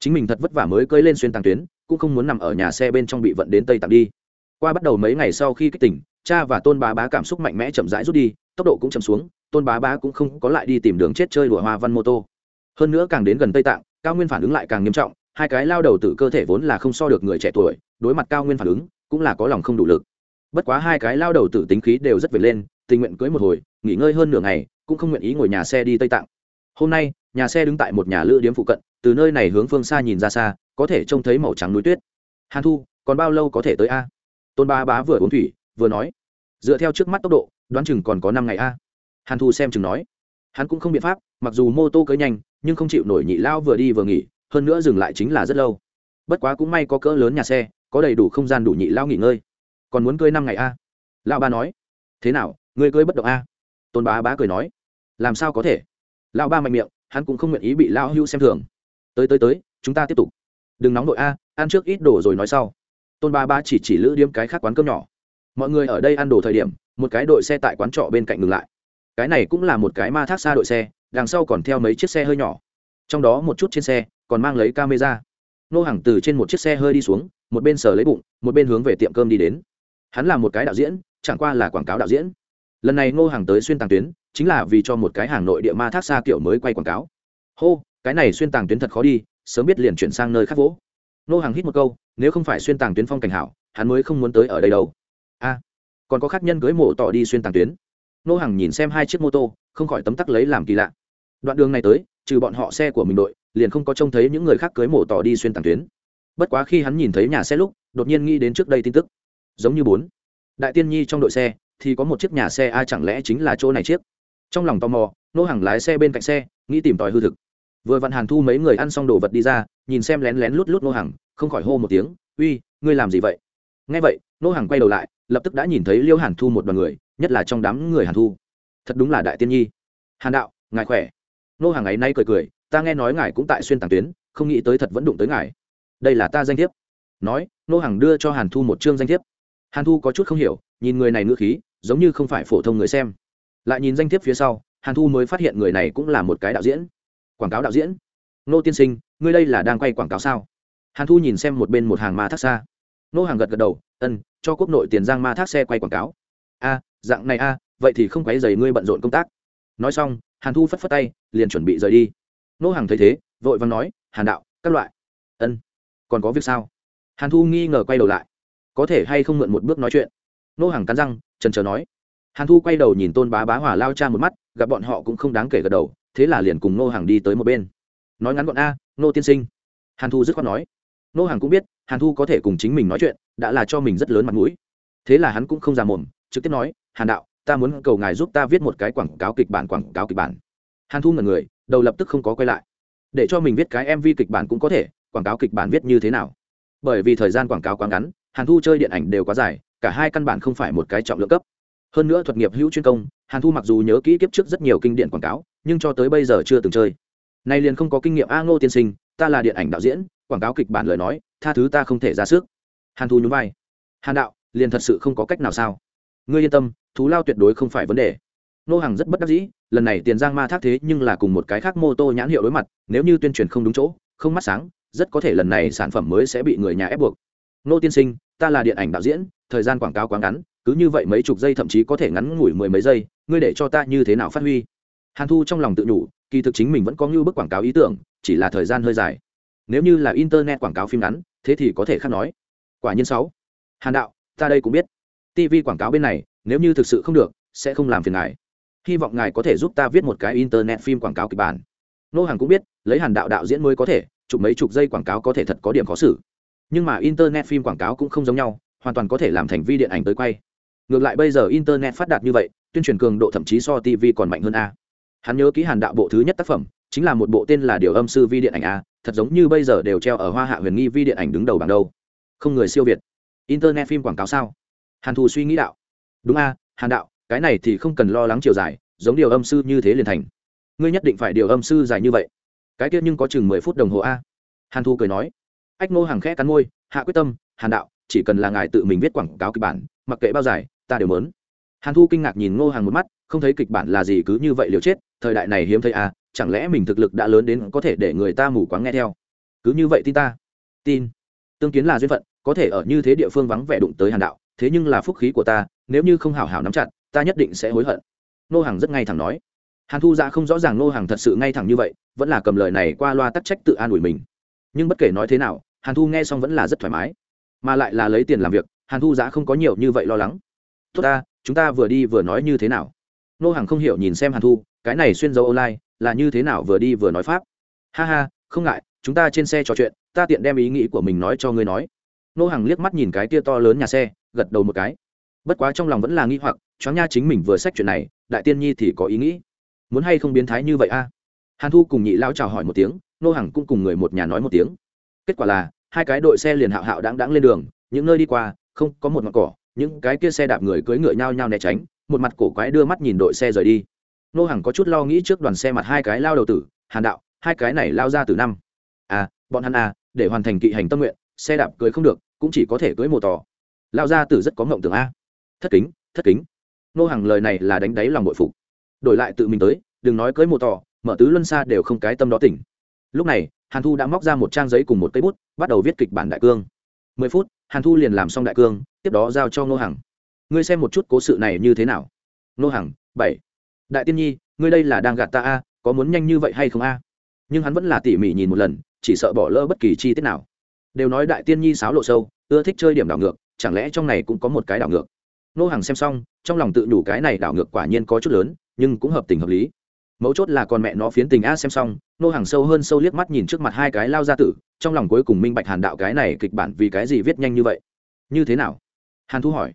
Chính mình thật vất vả mới cơi lên xuyên tàng tuyến, cũng không muốn nằm ở nhà xe bên trong bị vận đến tây tạng đi. Qua bắt đầu mấy ngày sau khi kích tỉnh, cha và tôn bá bá cảm xúc mạnh mẽ chậm rãi rút đi, tốc độ cũng chậm xuống, tôn bá bá cũng không có lại đi tìm đường chết chơi đùa hoa văn mô tô hơn nữa càng đến gần tây tạng, cao nguyên phản ứng lại càng nghiêm trọng, hai cái lao đầu từ cơ thể vốn là không so được người trẻ tuổi, đối mặt cao nguyên phản ứng, cũng là có lòng không đủ lực. Bất quá hai cái lao đầu tử tính khí đều rất về lên, tình nguyện cưới một hồi, nghỉ ngơi hơn nửa ngày, cũng không nguyện ý ngồi nhà xe đi tây tạng. Hôm nay, nhà xe đứng tại một nhà lữ điếm phụ cận, từ nơi này hướng phương xa nhìn ra xa, có thể trông thấy màu trắng núi tuyết. Hàn thu, còn bao lâu có thể tới a? Tôn ba bá vừa uống thủy, vừa nói. Dựa theo trước mắt tốc độ, đoán chừng còn có năm ngày a. Hàn thu xem chừng nói. Hắn cũng không biện pháp, mặc dù mô tô cưới nhanh nhưng không chịu nổi nhị lao vừa đi vừa nghỉ, hơn nữa dừng lại chính là rất lâu. Bất quá cũng may có cỡ lớn nhà xe, có đầy đủ không gian đủ nhị lao nghỉ ngơi. Còn muốn cưới năm ngày a? Lao ba nói. Thế nào, ngươi cưới bất động a? Tôn bá bá cười nói. Làm sao có thể? Lao ba mạnh miệng, hắn cũng không nguyện ý bị lao hưu xem thường. Tới tới tới, chúng ta tiếp tục. Đừng nóng đội a, ăn trước ít đồ rồi nói sau. Tôn ba ba chỉ chỉ lữ điếm cái khác quán cơm nhỏ. Mọi người ở đây ăn đồ thời điểm, một cái đội xe tại quán trọ bên cạnh ngừng lại. Cái này cũng là một cái ma thác xa đội xe đằng sau còn theo mấy chiếc xe hơi nhỏ. Trong đó một chút trên xe còn mang lấy camera. Nô hàng từ trên một chiếc xe hơi đi xuống, một bên sờ lấy bụng, một bên hướng về tiệm cơm đi đến. Hắn là một cái đạo diễn, chẳng qua là quảng cáo đạo diễn. Lần này ngô hàng tới xuyên tàng tuyến, chính là vì cho một cái hàng nội địa ma thác xa kiểu mới quay quảng cáo. Hô, cái này xuyên tàng tuyến thật khó đi, sớm biết liền chuyển sang nơi khác vỗ. Nô hàng hít một câu, nếu không phải xuyên tàng tuyến phong cảnh hảo, hắn mới không muốn tới ở đây đâu. A, còn có khác nhân cưới mộ tỏ đi xuyên tàng tuyến. Nô hàng nhìn xem hai chiếc mô tô không khỏi tấm tắc lấy làm kỳ lạ. Đoạn đường này tới, trừ bọn họ xe của mình đội, liền không có trông thấy những người khác cưới mổ tỏ đi xuyên tàng tuyến. Bất quá khi hắn nhìn thấy nhà xe lúc, đột nhiên nghĩ đến trước đây tin tức. Giống như bốn. Đại tiên nhi trong đội xe, thì có một chiếc nhà xe ai chẳng lẽ chính là chỗ này chiếc? Trong lòng tò mò, nô hàng lái xe bên cạnh xe, nghĩ tìm tòi hư thực. Vừa vặn hàn thu mấy người ăn xong đồ vật đi ra, nhìn xem lén lén lút lút nô hàng, không khỏi hô một tiếng, uy, ngươi làm gì vậy? Nghe vậy, nô hàng quay đầu lại, lập tức đã nhìn thấy liêu hàn thu một đoàn người, nhất là trong đám người hàn thu thật đúng là đại tiên nhi. Hàn đạo, ngài khỏe. Nô hàng ấy nay cười cười, ta nghe nói ngài cũng tại xuyên tàng tuyến, không nghĩ tới thật vẫn đụng tới ngài. Đây là ta danh thiếp. Nói, nô hàng đưa cho hàn thu một chương danh thiếp. Hàn thu có chút không hiểu, nhìn người này ngữ khí, giống như không phải phổ thông người xem. Lại nhìn danh thiếp phía sau, hàn thu mới phát hiện người này cũng là một cái đạo diễn. Quảng cáo đạo diễn. Nô tiên sinh, ngươi đây là đang quay quảng cáo sao? Hàn thu nhìn xem một bên một hàng ma thác xa. Nô hàng gật gật đầu ân cho quốc nội tiền giang ma thác xe quay quảng cáo. A, dạng này a vậy thì không quấy dày ngươi bận rộn công tác. Nói xong, hàn thu phất phất tay, liền chuẩn bị rời đi. Nô hàng thấy thế, vội vàng nói, hàn đạo, các loại. Ân, còn có việc sao? Hàn thu nghi ngờ quay đầu lại. Có thể hay không mượn một bước nói chuyện? Nô hàng cắn răng, trần trờ nói. Hàn thu quay đầu nhìn tôn bá bá hỏa lao cha một mắt, gặp bọn họ cũng không đáng kể gật đầu, thế là liền cùng nô hàng đi tới một bên. Nói ngắn gọn a, nô tiên sinh. Hàn thu dứt khoát nói. Nô hàng cũng biết, hàn thu có thể cùng chính mình nói chuyện, đã là cho mình rất lớn mặt mũi. Thế là hắn cũng không ra mồm, trực tiếp nói, hàn đạo ta muốn cầu ngài giúp ta viết một cái quảng cáo kịch bản, quảng cáo kịch bản. Hàn thu ngần người, đầu lập tức không có quay lại. Để cho mình viết cái mv kịch bản cũng có thể, quảng cáo kịch bản viết như thế nào? Bởi vì thời gian quảng cáo quá ngắn, hàn thu chơi điện ảnh đều quá dài, cả hai căn bản không phải một cái trọng lượng cấp. Hơn nữa thuật nghiệp hữu chuyên công, hàn thu mặc dù nhớ kỹ kiếp trước rất nhiều kinh điển quảng cáo, nhưng cho tới bây giờ chưa từng chơi. Nay liền không có kinh nghiệm a ngô tiên sinh, ta là điện ảnh đạo diễn, quảng cáo kịch bản lời nói, tha thứ ta không thể ra sức. Hàn thu nhún vai. Hàn đạo, liền thật sự không có cách nào sao? Ngươi yên tâm, thú lao tuyệt đối không phải vấn đề. Nô hàng rất bất đắc dĩ, lần này tiền giang ma thác thế nhưng là cùng một cái khác mô tô nhãn hiệu đối mặt, nếu như tuyên truyền không đúng chỗ, không mắt sáng, rất có thể lần này sản phẩm mới sẽ bị người nhà ép buộc. Nô tiên sinh, ta là điện ảnh đạo diễn, thời gian quảng cáo quá ngắn, cứ như vậy mấy chục giây thậm chí có thể ngắn ngủi mười mấy giây, ngươi để cho ta như thế nào phát huy? Hàn thu trong lòng tự nhủ, kỳ thực chính mình vẫn có như bức quảng cáo ý tưởng, chỉ là thời gian hơi dài. Nếu như là internet quảng cáo phim ngắn, thế thì có thể khác nói. Quả nhiên sáu. Hàn đạo, ta đây cũng biết tv quảng cáo bên này, nếu như thực sự không được, sẽ không làm phiền ngài. Hy vọng ngài có thể giúp ta viết một cái internet phim quảng cáo kịch bản. Nô hàng cũng biết, lấy hàn đạo đạo diễn mới có thể, chụp mấy chục giây quảng cáo có thể thật có điểm khó xử. Nhưng mà internet phim quảng cáo cũng không giống nhau, hoàn toàn có thể làm thành vi điện ảnh tới quay. Ngược lại bây giờ internet phát đạt như vậy, tuyên truyền cường độ thậm chí so tv còn mạnh hơn a. Hắn nhớ ký hàn đạo bộ thứ nhất tác phẩm, chính là một bộ tên là điều âm sư vi điện ảnh a, thật giống như bây giờ đều treo ở hoa hạ huyền nghi vi điện ảnh đứng đầu bảng đâu. Không người siêu việt. Internet phim quảng cáo sao? Hàn thù suy nghĩ đạo. Đúng a, hàn đạo, cái này thì không cần lo lắng chiều dài, giống điều âm sư như thế liền thành. Ngươi nhất định phải điều âm sư dài như vậy. Cái kia nhưng có chừng mười phút đồng hồ a. Hàn thu cười nói. Ách ngô hàng khẽ cắn môi, hạ quyết tâm, hàn đạo, chỉ cần là ngài tự mình viết quảng cáo kịch bản, mặc kệ bao dài, ta đều mớn hàn thu kinh ngạc nhìn ngô hàng một mắt, không thấy kịch bản là gì cứ như vậy liều chết, thời đại này hiếm thấy à chẳng lẽ mình thực lực đã lớn đến có thể để người ta mù quáng nghe theo? Cứ như vậy tin ta. Tin. Tương kiến là duyên phận, có thể ở như thế địa phương vắng vẻ đụng tới hàn đạo thế nhưng là phúc khí của ta, nếu như không hảo hảo nắm chặt, ta nhất định sẽ hối hận. Nô hàng rất ngay thẳng nói. Hàn thu dạ không rõ ràng nô hàng thật sự ngay thẳng như vậy, vẫn là cầm lời này qua loa tắc trách tự an ủi mình. Nhưng bất kể nói thế nào, hàn thu nghe xong vẫn là rất thoải mái. Mà lại là lấy tiền làm việc, hàn thu dạ không có nhiều như vậy lo lắng. Tốt ta, chúng ta vừa đi vừa nói như thế nào? Nô hàng không hiểu nhìn xem hàn thu, cái này xuyên dấu online, là như thế nào vừa đi vừa nói pháp? Ha ha, không ngại, chúng ta trên xe trò chuyện, ta tiện đem ý nghĩ của mình nói cho ngươi nói. Nô hàng liếc mắt nhìn cái tia to lớn nhà xe gật đầu một cái. Bất quá trong lòng vẫn là nghi hoặc, choáng nha chính mình vừa sách chuyện này, đại tiên nhi thì có ý nghĩ. Muốn hay không biến thái như vậy a? Hàn thu cùng nhị lão chào hỏi một tiếng, nô Hằng cũng cùng người một nhà nói một tiếng. Kết quả là, hai cái đội xe liền hạo hạo đáng đáng lên đường, những nơi đi qua, không có một mặt cỏ, những cái kia xe đạp người cưỡi ngựa nhau nhau né tránh, một mặt cổ quái đưa mắt nhìn đội xe rời đi. Nô Hằng có chút lo nghĩ trước đoàn xe mặt hai cái lao đầu tử, hàn đạo, hai cái này lao ra từ năm. À bọn hắn à để hoàn thành kỵ hành tâm nguyện, xe đạp cưới không được, cũng chỉ có thể cưới mồ tỏ lao gia tử rất có ngộng tưởng a. Thất kính thất kính. Nô hàng lời này là đánh đáy lòng bội phục. Đổi lại tự mình tới, đừng nói cưới mồ tỏ, mở tứ luân xa đều không cái tâm đó tỉnh. Lúc này, hàn thu đã móc ra một trang giấy cùng một cây bút, bắt đầu viết kịch bản đại cương. Mười phút, hàn thu liền làm xong đại cương, tiếp đó giao cho nô hàng ngươi xem một chút cố sự này như thế nào? Nô hàng bảy. Đại tiên nhi, ngươi đây là đang gạt ta a, có muốn nhanh như vậy hay không a? Nhưng hắn vẫn là tỉ mỉ nhìn một lần, chỉ sợ bỏ lỡ bất kỳ chi tiết nào. Đều nói đại tiên nhi sáo lộ sâu, ưa thích chơi điểm đảo ngược chẳng lẽ trong này cũng có một cái đảo ngược? Nô hàng xem xong, trong lòng tự đủ cái này đảo ngược quả nhiên có chút lớn, nhưng cũng hợp tình hợp lý. Mấu chốt là con mẹ nó phiến tình a xem xong, nô hàng sâu hơn sâu liếc mắt nhìn trước mặt hai cái lao ra tử, trong lòng cuối cùng minh bạch hàn đạo cái này kịch bản vì cái gì viết nhanh như vậy. Như thế nào? Hàn thu hỏi.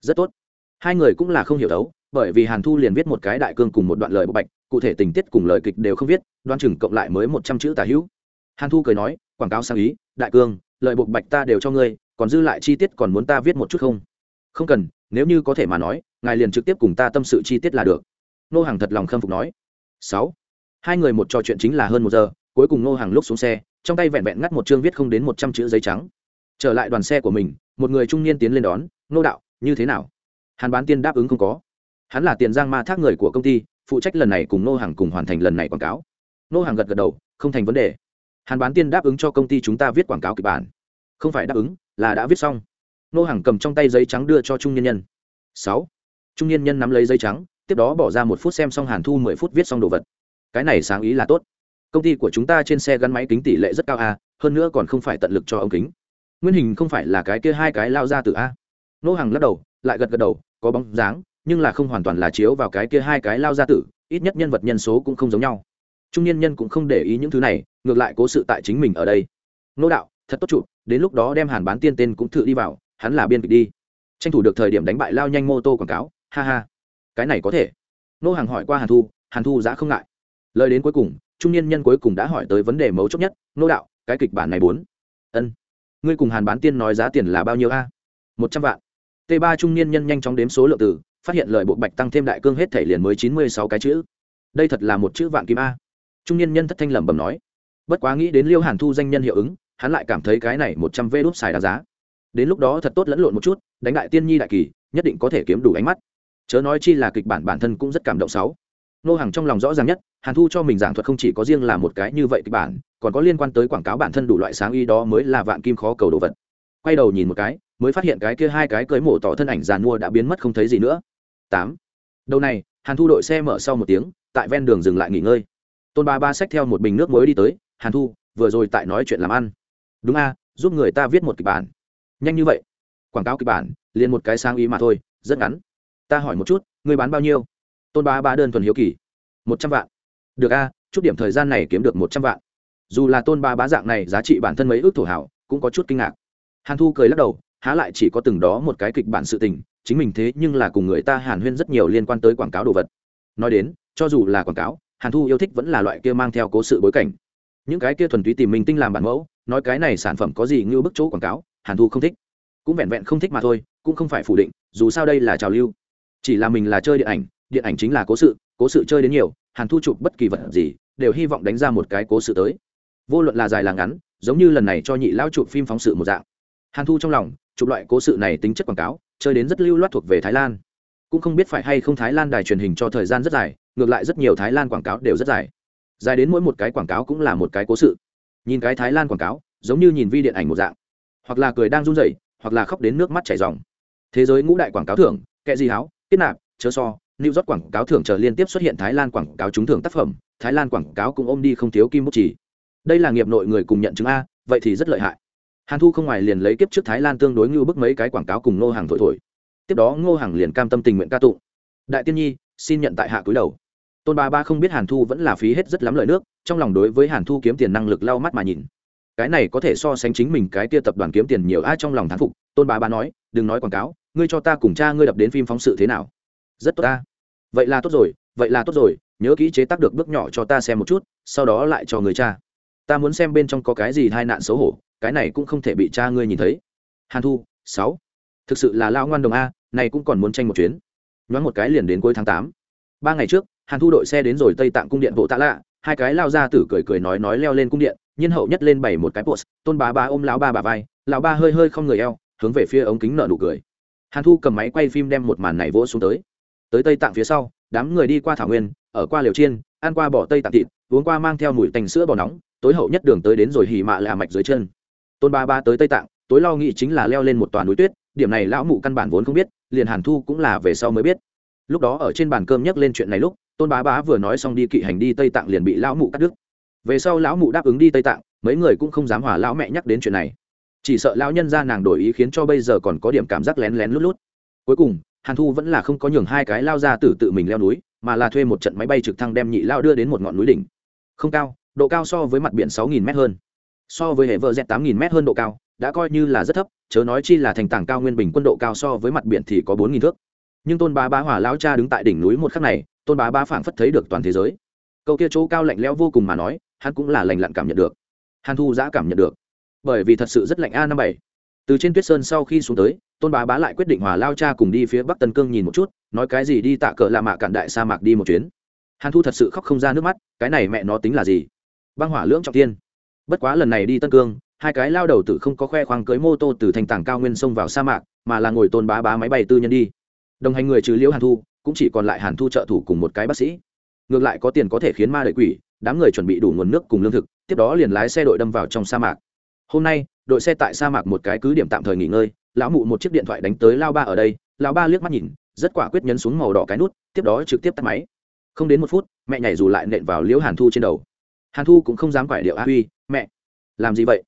Rất tốt. Hai người cũng là không hiểu đấu, bởi vì hàn thu liền viết một cái đại cương cùng một đoạn lời bộc bạch, cụ thể tình tiết cùng lời kịch đều không viết, đoan chừng cộng lại mới một trăm chữ tả hữu. Hàn thu cười nói, quảng cáo sang ý, đại cương, lời bộc bạch ta đều cho ngươi còn dư lại chi tiết còn muốn ta viết một chút không? Không cần, nếu như có thể mà nói, ngài liền trực tiếp cùng ta tâm sự chi tiết là được. Nô hàng thật lòng khâm phục nói. Sáu. Hai người một trò chuyện chính là hơn một giờ, cuối cùng nô hàng lúc xuống xe, trong tay vẹn vẹn ngắt một chương viết không đến một trăm chữ giấy trắng. Trở lại đoàn xe của mình, một người trung niên tiến lên đón, nô đạo, như thế nào? Hàn bán tiên đáp ứng không có. Hắn là tiền giang ma thác người của công ty, phụ trách lần này cùng nô hàng cùng hoàn thành lần này quảng cáo. Nô hàng gật gật đầu, không thành vấn đề. Hàn bán tiên đáp ứng cho công ty chúng ta viết quảng cáo kịch bản. Không phải đáp ứng là đã viết xong. Nô hàng cầm trong tay giấy trắng đưa cho trung nhân nhân. Sáu. Trung nhân nhân nắm lấy giấy trắng, tiếp đó bỏ ra một phút xem xong hàn thu mười phút viết xong đồ vật. Cái này sáng ý là tốt. Công ty của chúng ta trên xe gắn máy kính tỷ lệ rất cao a hơn nữa còn không phải tận lực cho ống kính. Nguyên hình không phải là cái kia hai cái lao ra từ a. Nô hàng lắc đầu, lại gật gật đầu, có bóng dáng, nhưng là không hoàn toàn là chiếu vào cái kia hai cái lao ra tử, ít nhất nhân vật nhân số cũng không giống nhau. Trung niên nhân cũng không để ý những thứ này, ngược lại cố sự tại chính mình ở đây. Nô đạo thật tốt chụp, đến lúc đó đem hàn bán tiên tên cũng thử đi vào, hắn là biên kịch đi. Tranh thủ được thời điểm đánh bại lao nhanh mô tô quảng cáo, ha ha. Cái này có thể. Nô hàng hỏi qua hàn thu hàn thu giá không ngại. Lời đến cuối cùng, trung niên nhân cuối cùng đã hỏi tới vấn đề mấu chốt nhất, nô đạo, cái kịch bản này bốn. Ân. Ngươi cùng hàn bán tiên nói giá tiền là bao nhiêu a? Một trăm vạn. T ba trung niên nhân nhanh chóng đếm số lượng từ, phát hiện lời bộ bạch tăng thêm đại cương hết thể liền mới chín mươi sáu cái chữ. Đây thật là một chữ vạn kim a. Trung niên nhân thất thanh lẩm bẩm nói. Bất quá nghĩ đến liêu hàn thu danh nhân hiệu ứng hắn lại cảm thấy cái này một trăm vê đốt xài đáng giá. Đến lúc đó thật tốt lẫn lộn một chút, đánh đại tiên nhi đại kỳ, nhất định có thể kiếm đủ ánh mắt. Chớ nói chi là kịch bản bản thân cũng rất cảm động sáu. Nô hàng trong lòng rõ ràng nhất, hàn thu cho mình giảng thuật không chỉ có riêng là một cái như vậy kịch bản, còn có liên quan tới quảng cáo bản thân đủ loại sáng y đó mới là vạn kim khó cầu đồ vật. Quay đầu nhìn một cái, mới phát hiện cái kia hai cái cưới mổ tỏ thân ảnh giàn mua đã biến mất không thấy gì nữa. Tám. Đầu này, hàn thu đội xe mở sau một tiếng, tại ven đường dừng lại nghỉ ngơi. Tôn ba ba xách theo một bình nước mới đi tới, hàn thu, vừa rồi tại nói chuyện làm ăn đúng a, giúp người ta viết một kịch bản. Nhanh như vậy. Quảng cáo kịch bản, liền một cái sáng ý mà thôi, rất ngắn. Ta hỏi một chút người bán bao nhiêu? Tôn ba ba đơn thuần hiếu kỳ. Một trăm vạn. Được a, chút điểm thời gian này kiếm được một trăm vạn. Dù là tôn ba bá dạng này giá trị bản thân mấy ước thổ hảo, cũng có chút kinh ngạc. Hàn thu cười lắc đầu, há lại chỉ có từng đó một cái kịch bản sự tình, chính mình thế nhưng là cùng người ta hàn huyên rất nhiều liên quan tới quảng cáo đồ vật. Nói đến, cho dù là quảng cáo, hàn thu yêu thích vẫn là loại kia mang theo cố sự bối cảnh. Những cái kia thuần túy tìm mình tinh làm bản mẫu nói cái này sản phẩm có gì như bức chỗ quảng cáo, hàn thu không thích. Cũng vẹn vẹn không thích mà thôi, cũng không phải phủ định, dù sao đây là trào lưu. Chỉ là mình là chơi điện ảnh điện ảnh chính là cố sự cố sự chơi đến nhiều, hàn thu chụp bất kỳ vật gì, đều hy vọng đánh ra một cái cố sự tới. Vô luận là dài là ngắn, giống như lần này cho nhị lao chụp phim phóng sự một dạng. Hàn thu trong lòng, chụp loại cố sự này tính chất quảng cáo, chơi đến rất lưu loát thuộc về thái lan. Cũng không biết phải hay không thái lan đài truyền hình cho thời gian rất dài, ngược lại rất nhiều thái lan quảng cáo đều rất dài. Dài đến mỗi một cái quảng cáo cũng là một cái cố sự nhìn cái thái lan quảng cáo, giống như nhìn vi điện ảnh một dạng. Hoặc là cười đang run rẩy, hoặc là khóc đến nước mắt chảy ròng. Thế giới ngũ đại quảng cáo thưởng, kệ gì háo, kết nạp, chớ so lưu rót quảng cáo thưởng chờ liên tiếp xuất hiện thái lan quảng cáo trúng thưởng tác phẩm, thái lan quảng cáo cũng ôm đi không thiếu kim bút chỉ đây là nghiệp nội người cùng nhận chứng a, vậy thì rất lợi hại. Hàn thu không ngoài liền lấy kiếp trước thái lan tương đối như bức mấy cái quảng cáo cùng ngô hàng thổi thổi. Tiếp đó ngô hàng liền cam tâm tình nguyện ca tụng. Đại tiên nhi, xin nhận tại hạ cúi đầu tôn ba ba không biết hàn thu vẫn là phí hết rất lắm lời nước trong lòng đối với hàn thu kiếm tiền năng lực lau mắt mà nhìn cái này có thể so sánh chính mình cái tia tập đoàn kiếm tiền nhiều ai trong lòng thán phục tôn ba ba nói đừng nói quảng cáo ngươi cho ta cùng cha ngươi đập đến phim phóng sự thế nào rất tốt ta vậy là tốt rồi vậy là tốt rồi nhớ kỹ chế tác được bước nhỏ cho ta xem một chút sau đó lại cho người cha ta muốn xem bên trong có cái gì tai nạn xấu hổ cái này cũng không thể bị cha ngươi nhìn thấy hàn thu sáu thực sự là lao ngoan đồng a này cũng còn muốn tranh một chuyến nhoáng một cái liền đến cuối tháng tám ba ngày trước hàn thu đội xe đến rồi tây tạng cung điện bộ tạ lạ, hai cái lao ra tử cười cười nói nói leo lên cung điện, nhiên hậu nhất lên bảy một cái post tôn bá bá ôm lão ba bà vai, lão ba hơi hơi không người eo, hướng về phía ống kính nợ nụ cười. Hàn thu cầm máy quay phim đem một màn này vỗ xuống tới. Tới tây tạng phía sau, đám người đi qua thảo nguyên, ở qua liều chiên, ăn qua bỏ tây tạng thịt, uống qua mang theo mùi tành sữa bò nóng, tối hậu nhất đường tới đến rồi hỉ mạ là mạch dưới chân. Tôn ba ba tới tây tạng, tối lo nghĩ chính là leo lên một toàn núi tuyết, điểm này lão mụ căn bản vốn không biết, liền hàn thu cũng là về sau mới biết. Lúc đó ở trên bàn cơm nhắc lên chuyện này lúc tôn bá bá vừa nói xong đi kỵ hành đi tây tạng liền bị lão mụ cắt đứt. Về sau lão mụ đáp ứng đi tây tạng, mấy người cũng không dám hòa lão mẹ nhắc đến chuyện này. Chỉ sợ lão nhân ra nàng đổi ý khiến cho bây giờ còn có điểm cảm giác lén lén lút lút. Cuối cùng, hàn thu vẫn là không có nhường hai cái lao ra từ tự mình leo núi, mà là thuê một trận máy bay trực thăng đem nhị lao đưa đến một ngọn núi đỉnh. Không cao, độ cao so với mặt biển sáu nghìn m hơn. So với hệ vợ z tám nghìn m hơn độ cao, đã coi như là rất thấp, chớ nói chi là thành tảng cao nguyên bình quân độ cao so với mặt biển thì có bốn nghìn thước. Nhưng tôn bá bá hỏa lao cha đứng tại đỉnh núi một khắc này tôn bá bá phảng phất thấy được toàn thế giới. Câu kia chỗ cao lạnh lẽo vô cùng mà nói, hắn cũng là lành lặn cảm nhận được. Hàn thu giã cảm nhận được. Bởi vì thật sự rất lạnh a năm bảy. Từ trên tuyết sơn sau khi xuống tới, tôn bá bá lại quyết định hòa lao cha cùng đi phía bắc tân cương nhìn một chút, nói cái gì đi tạ cờ lạ mạ cạn đại sa mạc đi một chuyến. Hàn thu thật sự khóc không ra nước mắt, cái này mẹ nó tính là gì? Băng hỏa lưỡng trọng tiên bất quá lần này đi tân cương, hai cái lao đầu tử không có khoe khoang cưới mô tô từ thành tảng cao nguyên sông vào sa mạc, mà là ngồi tôn bá bá máy bay tư nhân đi. Đồng hành người trừ liễu hàn thu cũng chỉ còn lại hàn thu trợ thủ cùng một cái bác sĩ. Ngược lại có tiền có thể khiến ma đợi quỷ, đám người chuẩn bị đủ nguồn nước cùng lương thực, tiếp đó liền lái xe đội đâm vào trong sa mạc. Hôm nay, đội xe tại sa mạc một cái cứ điểm tạm thời nghỉ ngơi, lão mụ một chiếc điện thoại đánh tới lao ba ở đây lao ba liếc mắt nhìn, rất quả quyết nhấn xuống màu đỏ cái nút, tiếp đó trực tiếp tắt máy. Không đến một phút, mẹ nhảy dù lại nện vào liễu hàn thu trên đầu. Hàn thu cũng không dám quải điệu a huy, mẹ, làm gì vậy?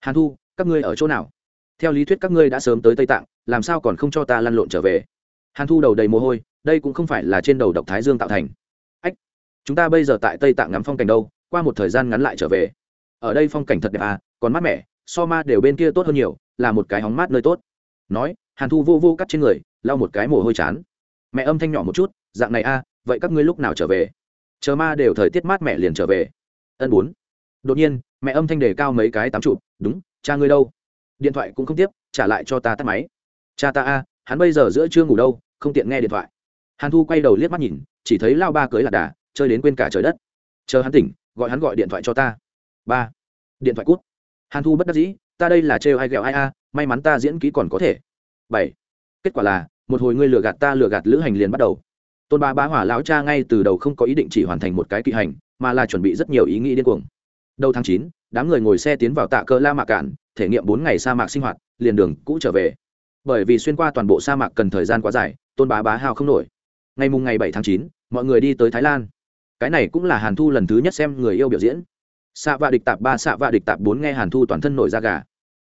Hàn thu, các ngươi ở chỗ nào? Theo lý thuyết các ngươi đã sớm tới tây tạng, làm sao còn không cho ta lăn lộn trở về? Hàn thu đầu đầy mồ hôi đây cũng không phải là trên đầu độc thái dương tạo thành. Ách chúng ta bây giờ tại tây tạng ngắm phong cảnh đâu qua một thời gian ngắn lại trở về. Ở đây phong cảnh thật đẹp à còn mát mẻ so ma đều bên kia tốt hơn nhiều là một cái hóng mát nơi tốt. Nói hàn thu vô vô cắt trên người lau một cái mồ hôi chán. Mẹ âm thanh nhỏ một chút dạng này a à, vậy các ngươi lúc nào trở về? Chờ ma đều thời tiết mát mẹ liền trở về. Ân bốn. Đột nhiên mẹ âm thanh đề cao mấy cái tám chụp đúng cha ngươi đâu? Điện thoại cũng không tiếp trả lại cho ta tắt máy. Cha ta a hắn bây giờ giữa chưa ngủ đâu không tiện nghe điện thoại hàn thu quay đầu liếc mắt nhìn, chỉ thấy lao ba cưới lạc đà, chơi đến quên cả trời đất. Chờ hắn tỉnh, gọi hắn gọi điện thoại cho ta. Ba. Điện thoại cút. Hàn thu bất đắc dĩ, ta đây là trêu ai ghẹo ai a, may mắn ta diễn kỹ còn có thể. Bảy. Kết quả là, một hồi ngươi lừa gạt ta lừa gạt lữ hành liền bắt đầu. Tôn ba bá hỏa lão cha ngay từ đầu không có ý định chỉ hoàn thành một cái kỵ hành, mà là chuẩn bị rất nhiều ý nghĩ điên cuồng. Đầu tháng chín, đám người ngồi xe tiến vào tạ cơ la mạc cạn, thể nghiệm bốn ngày sa mạc sinh hoạt, liền đường cũ trở về. Bởi vì xuyên qua toàn bộ sa mạc cần thời gian quá dài, tôn bá bá hao không nổi ngày mùng ngày bảy tháng chín, mọi người đi tới thái lan. Cái này cũng là hàn thu lần thứ nhất xem người yêu biểu diễn. Xạ vạ địch tạp ba xạ vạ địch tạp bốn nghe hàn thu toàn thân nổi da gà.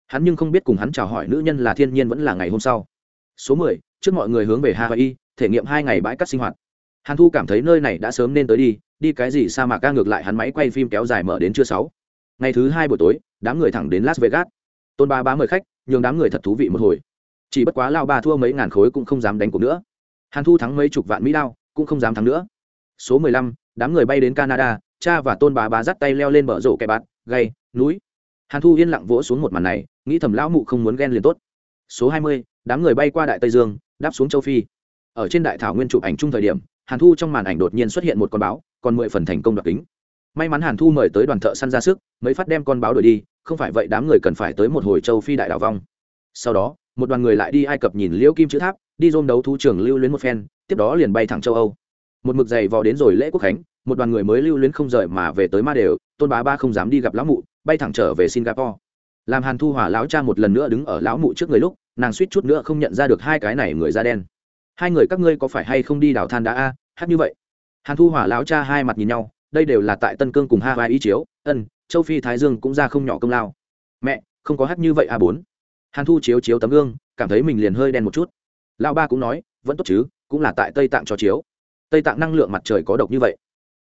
Hắn nhưng không biết cùng hắn chào hỏi nữ nhân là thiên nhiên vẫn là ngày hôm sau. Số mười, trước mọi người hướng về hawaii, thể nghiệm hai ngày bãi cát sinh hoạt. Hàn thu cảm thấy nơi này đã sớm nên tới đi đi cái gì sa mạc ca ngược lại hắn máy quay phim kéo dài mở đến chưa sáu. Ngày thứ hai buổi tối, đám người thẳng đến las vegas. Tôn ba bá mời khách, nhường đám người thật thú vị một hồi. Chỉ bất quá lao ba thua mấy ngàn khối cũng không dám đánh cuộc nữa hàn thu thắng mấy chục vạn mỹ đao, cũng không dám thắng nữa. Số mười lăm, đám người bay đến canada, cha và tôn bà bá dắt tay leo lên bờ rổ kẻ bạt gay núi. Hàn thu yên lặng vỗ xuống một màn này, nghĩ thầm lão mụ không muốn ghen liền tốt. Số hai mươi, đám người bay qua đại tây dương, đáp xuống châu phi. Ở trên đại thảo nguyên chụp ảnh chung thời điểm, hàn thu trong màn ảnh đột nhiên xuất hiện một con báo, còn mười phần thành công đoạt kính. May mắn hàn thu mời tới đoàn thợ săn ra sức, mấy phát đem con báo đổi đi, không phải vậy đám người cần phải tới một hồi châu phi đại đảo vong. Sau đó, một đoàn người lại đi ai cập nhìn liễu kim chữ tháp đi dôm đấu thú trường lưu luyến một phen, tiếp đó liền bay thẳng châu âu. Một mực dày vò đến rồi lễ quốc khánh, một đoàn người mới lưu luyến không rời mà về tới ma đều, tôn bá ba không dám đi gặp lão mụ, bay thẳng trở về singapore. Làm hàn thu hỏa lão cha một lần nữa đứng ở lão mụ trước người lúc, nàng suýt chút nữa không nhận ra được hai cái này người da đen. Hai người các ngươi có phải hay không đi đào than đá a? Hát như vậy. Hàn thu hỏa lão cha hai mặt nhìn nhau, đây đều là tại tân cương cùng hai vai ý chiếu, ân, châu phi thái dương cũng ra không nhỏ công lao. Mẹ, không có hát như vậy a bốn. Hàn thu chiếu chiếu tấm gương, cảm thấy mình liền hơi đen một chút lão ba cũng nói, vẫn tốt chứ, cũng là tại tây tạng cho chiếu. Tây tạng năng lượng mặt trời có độc như vậy.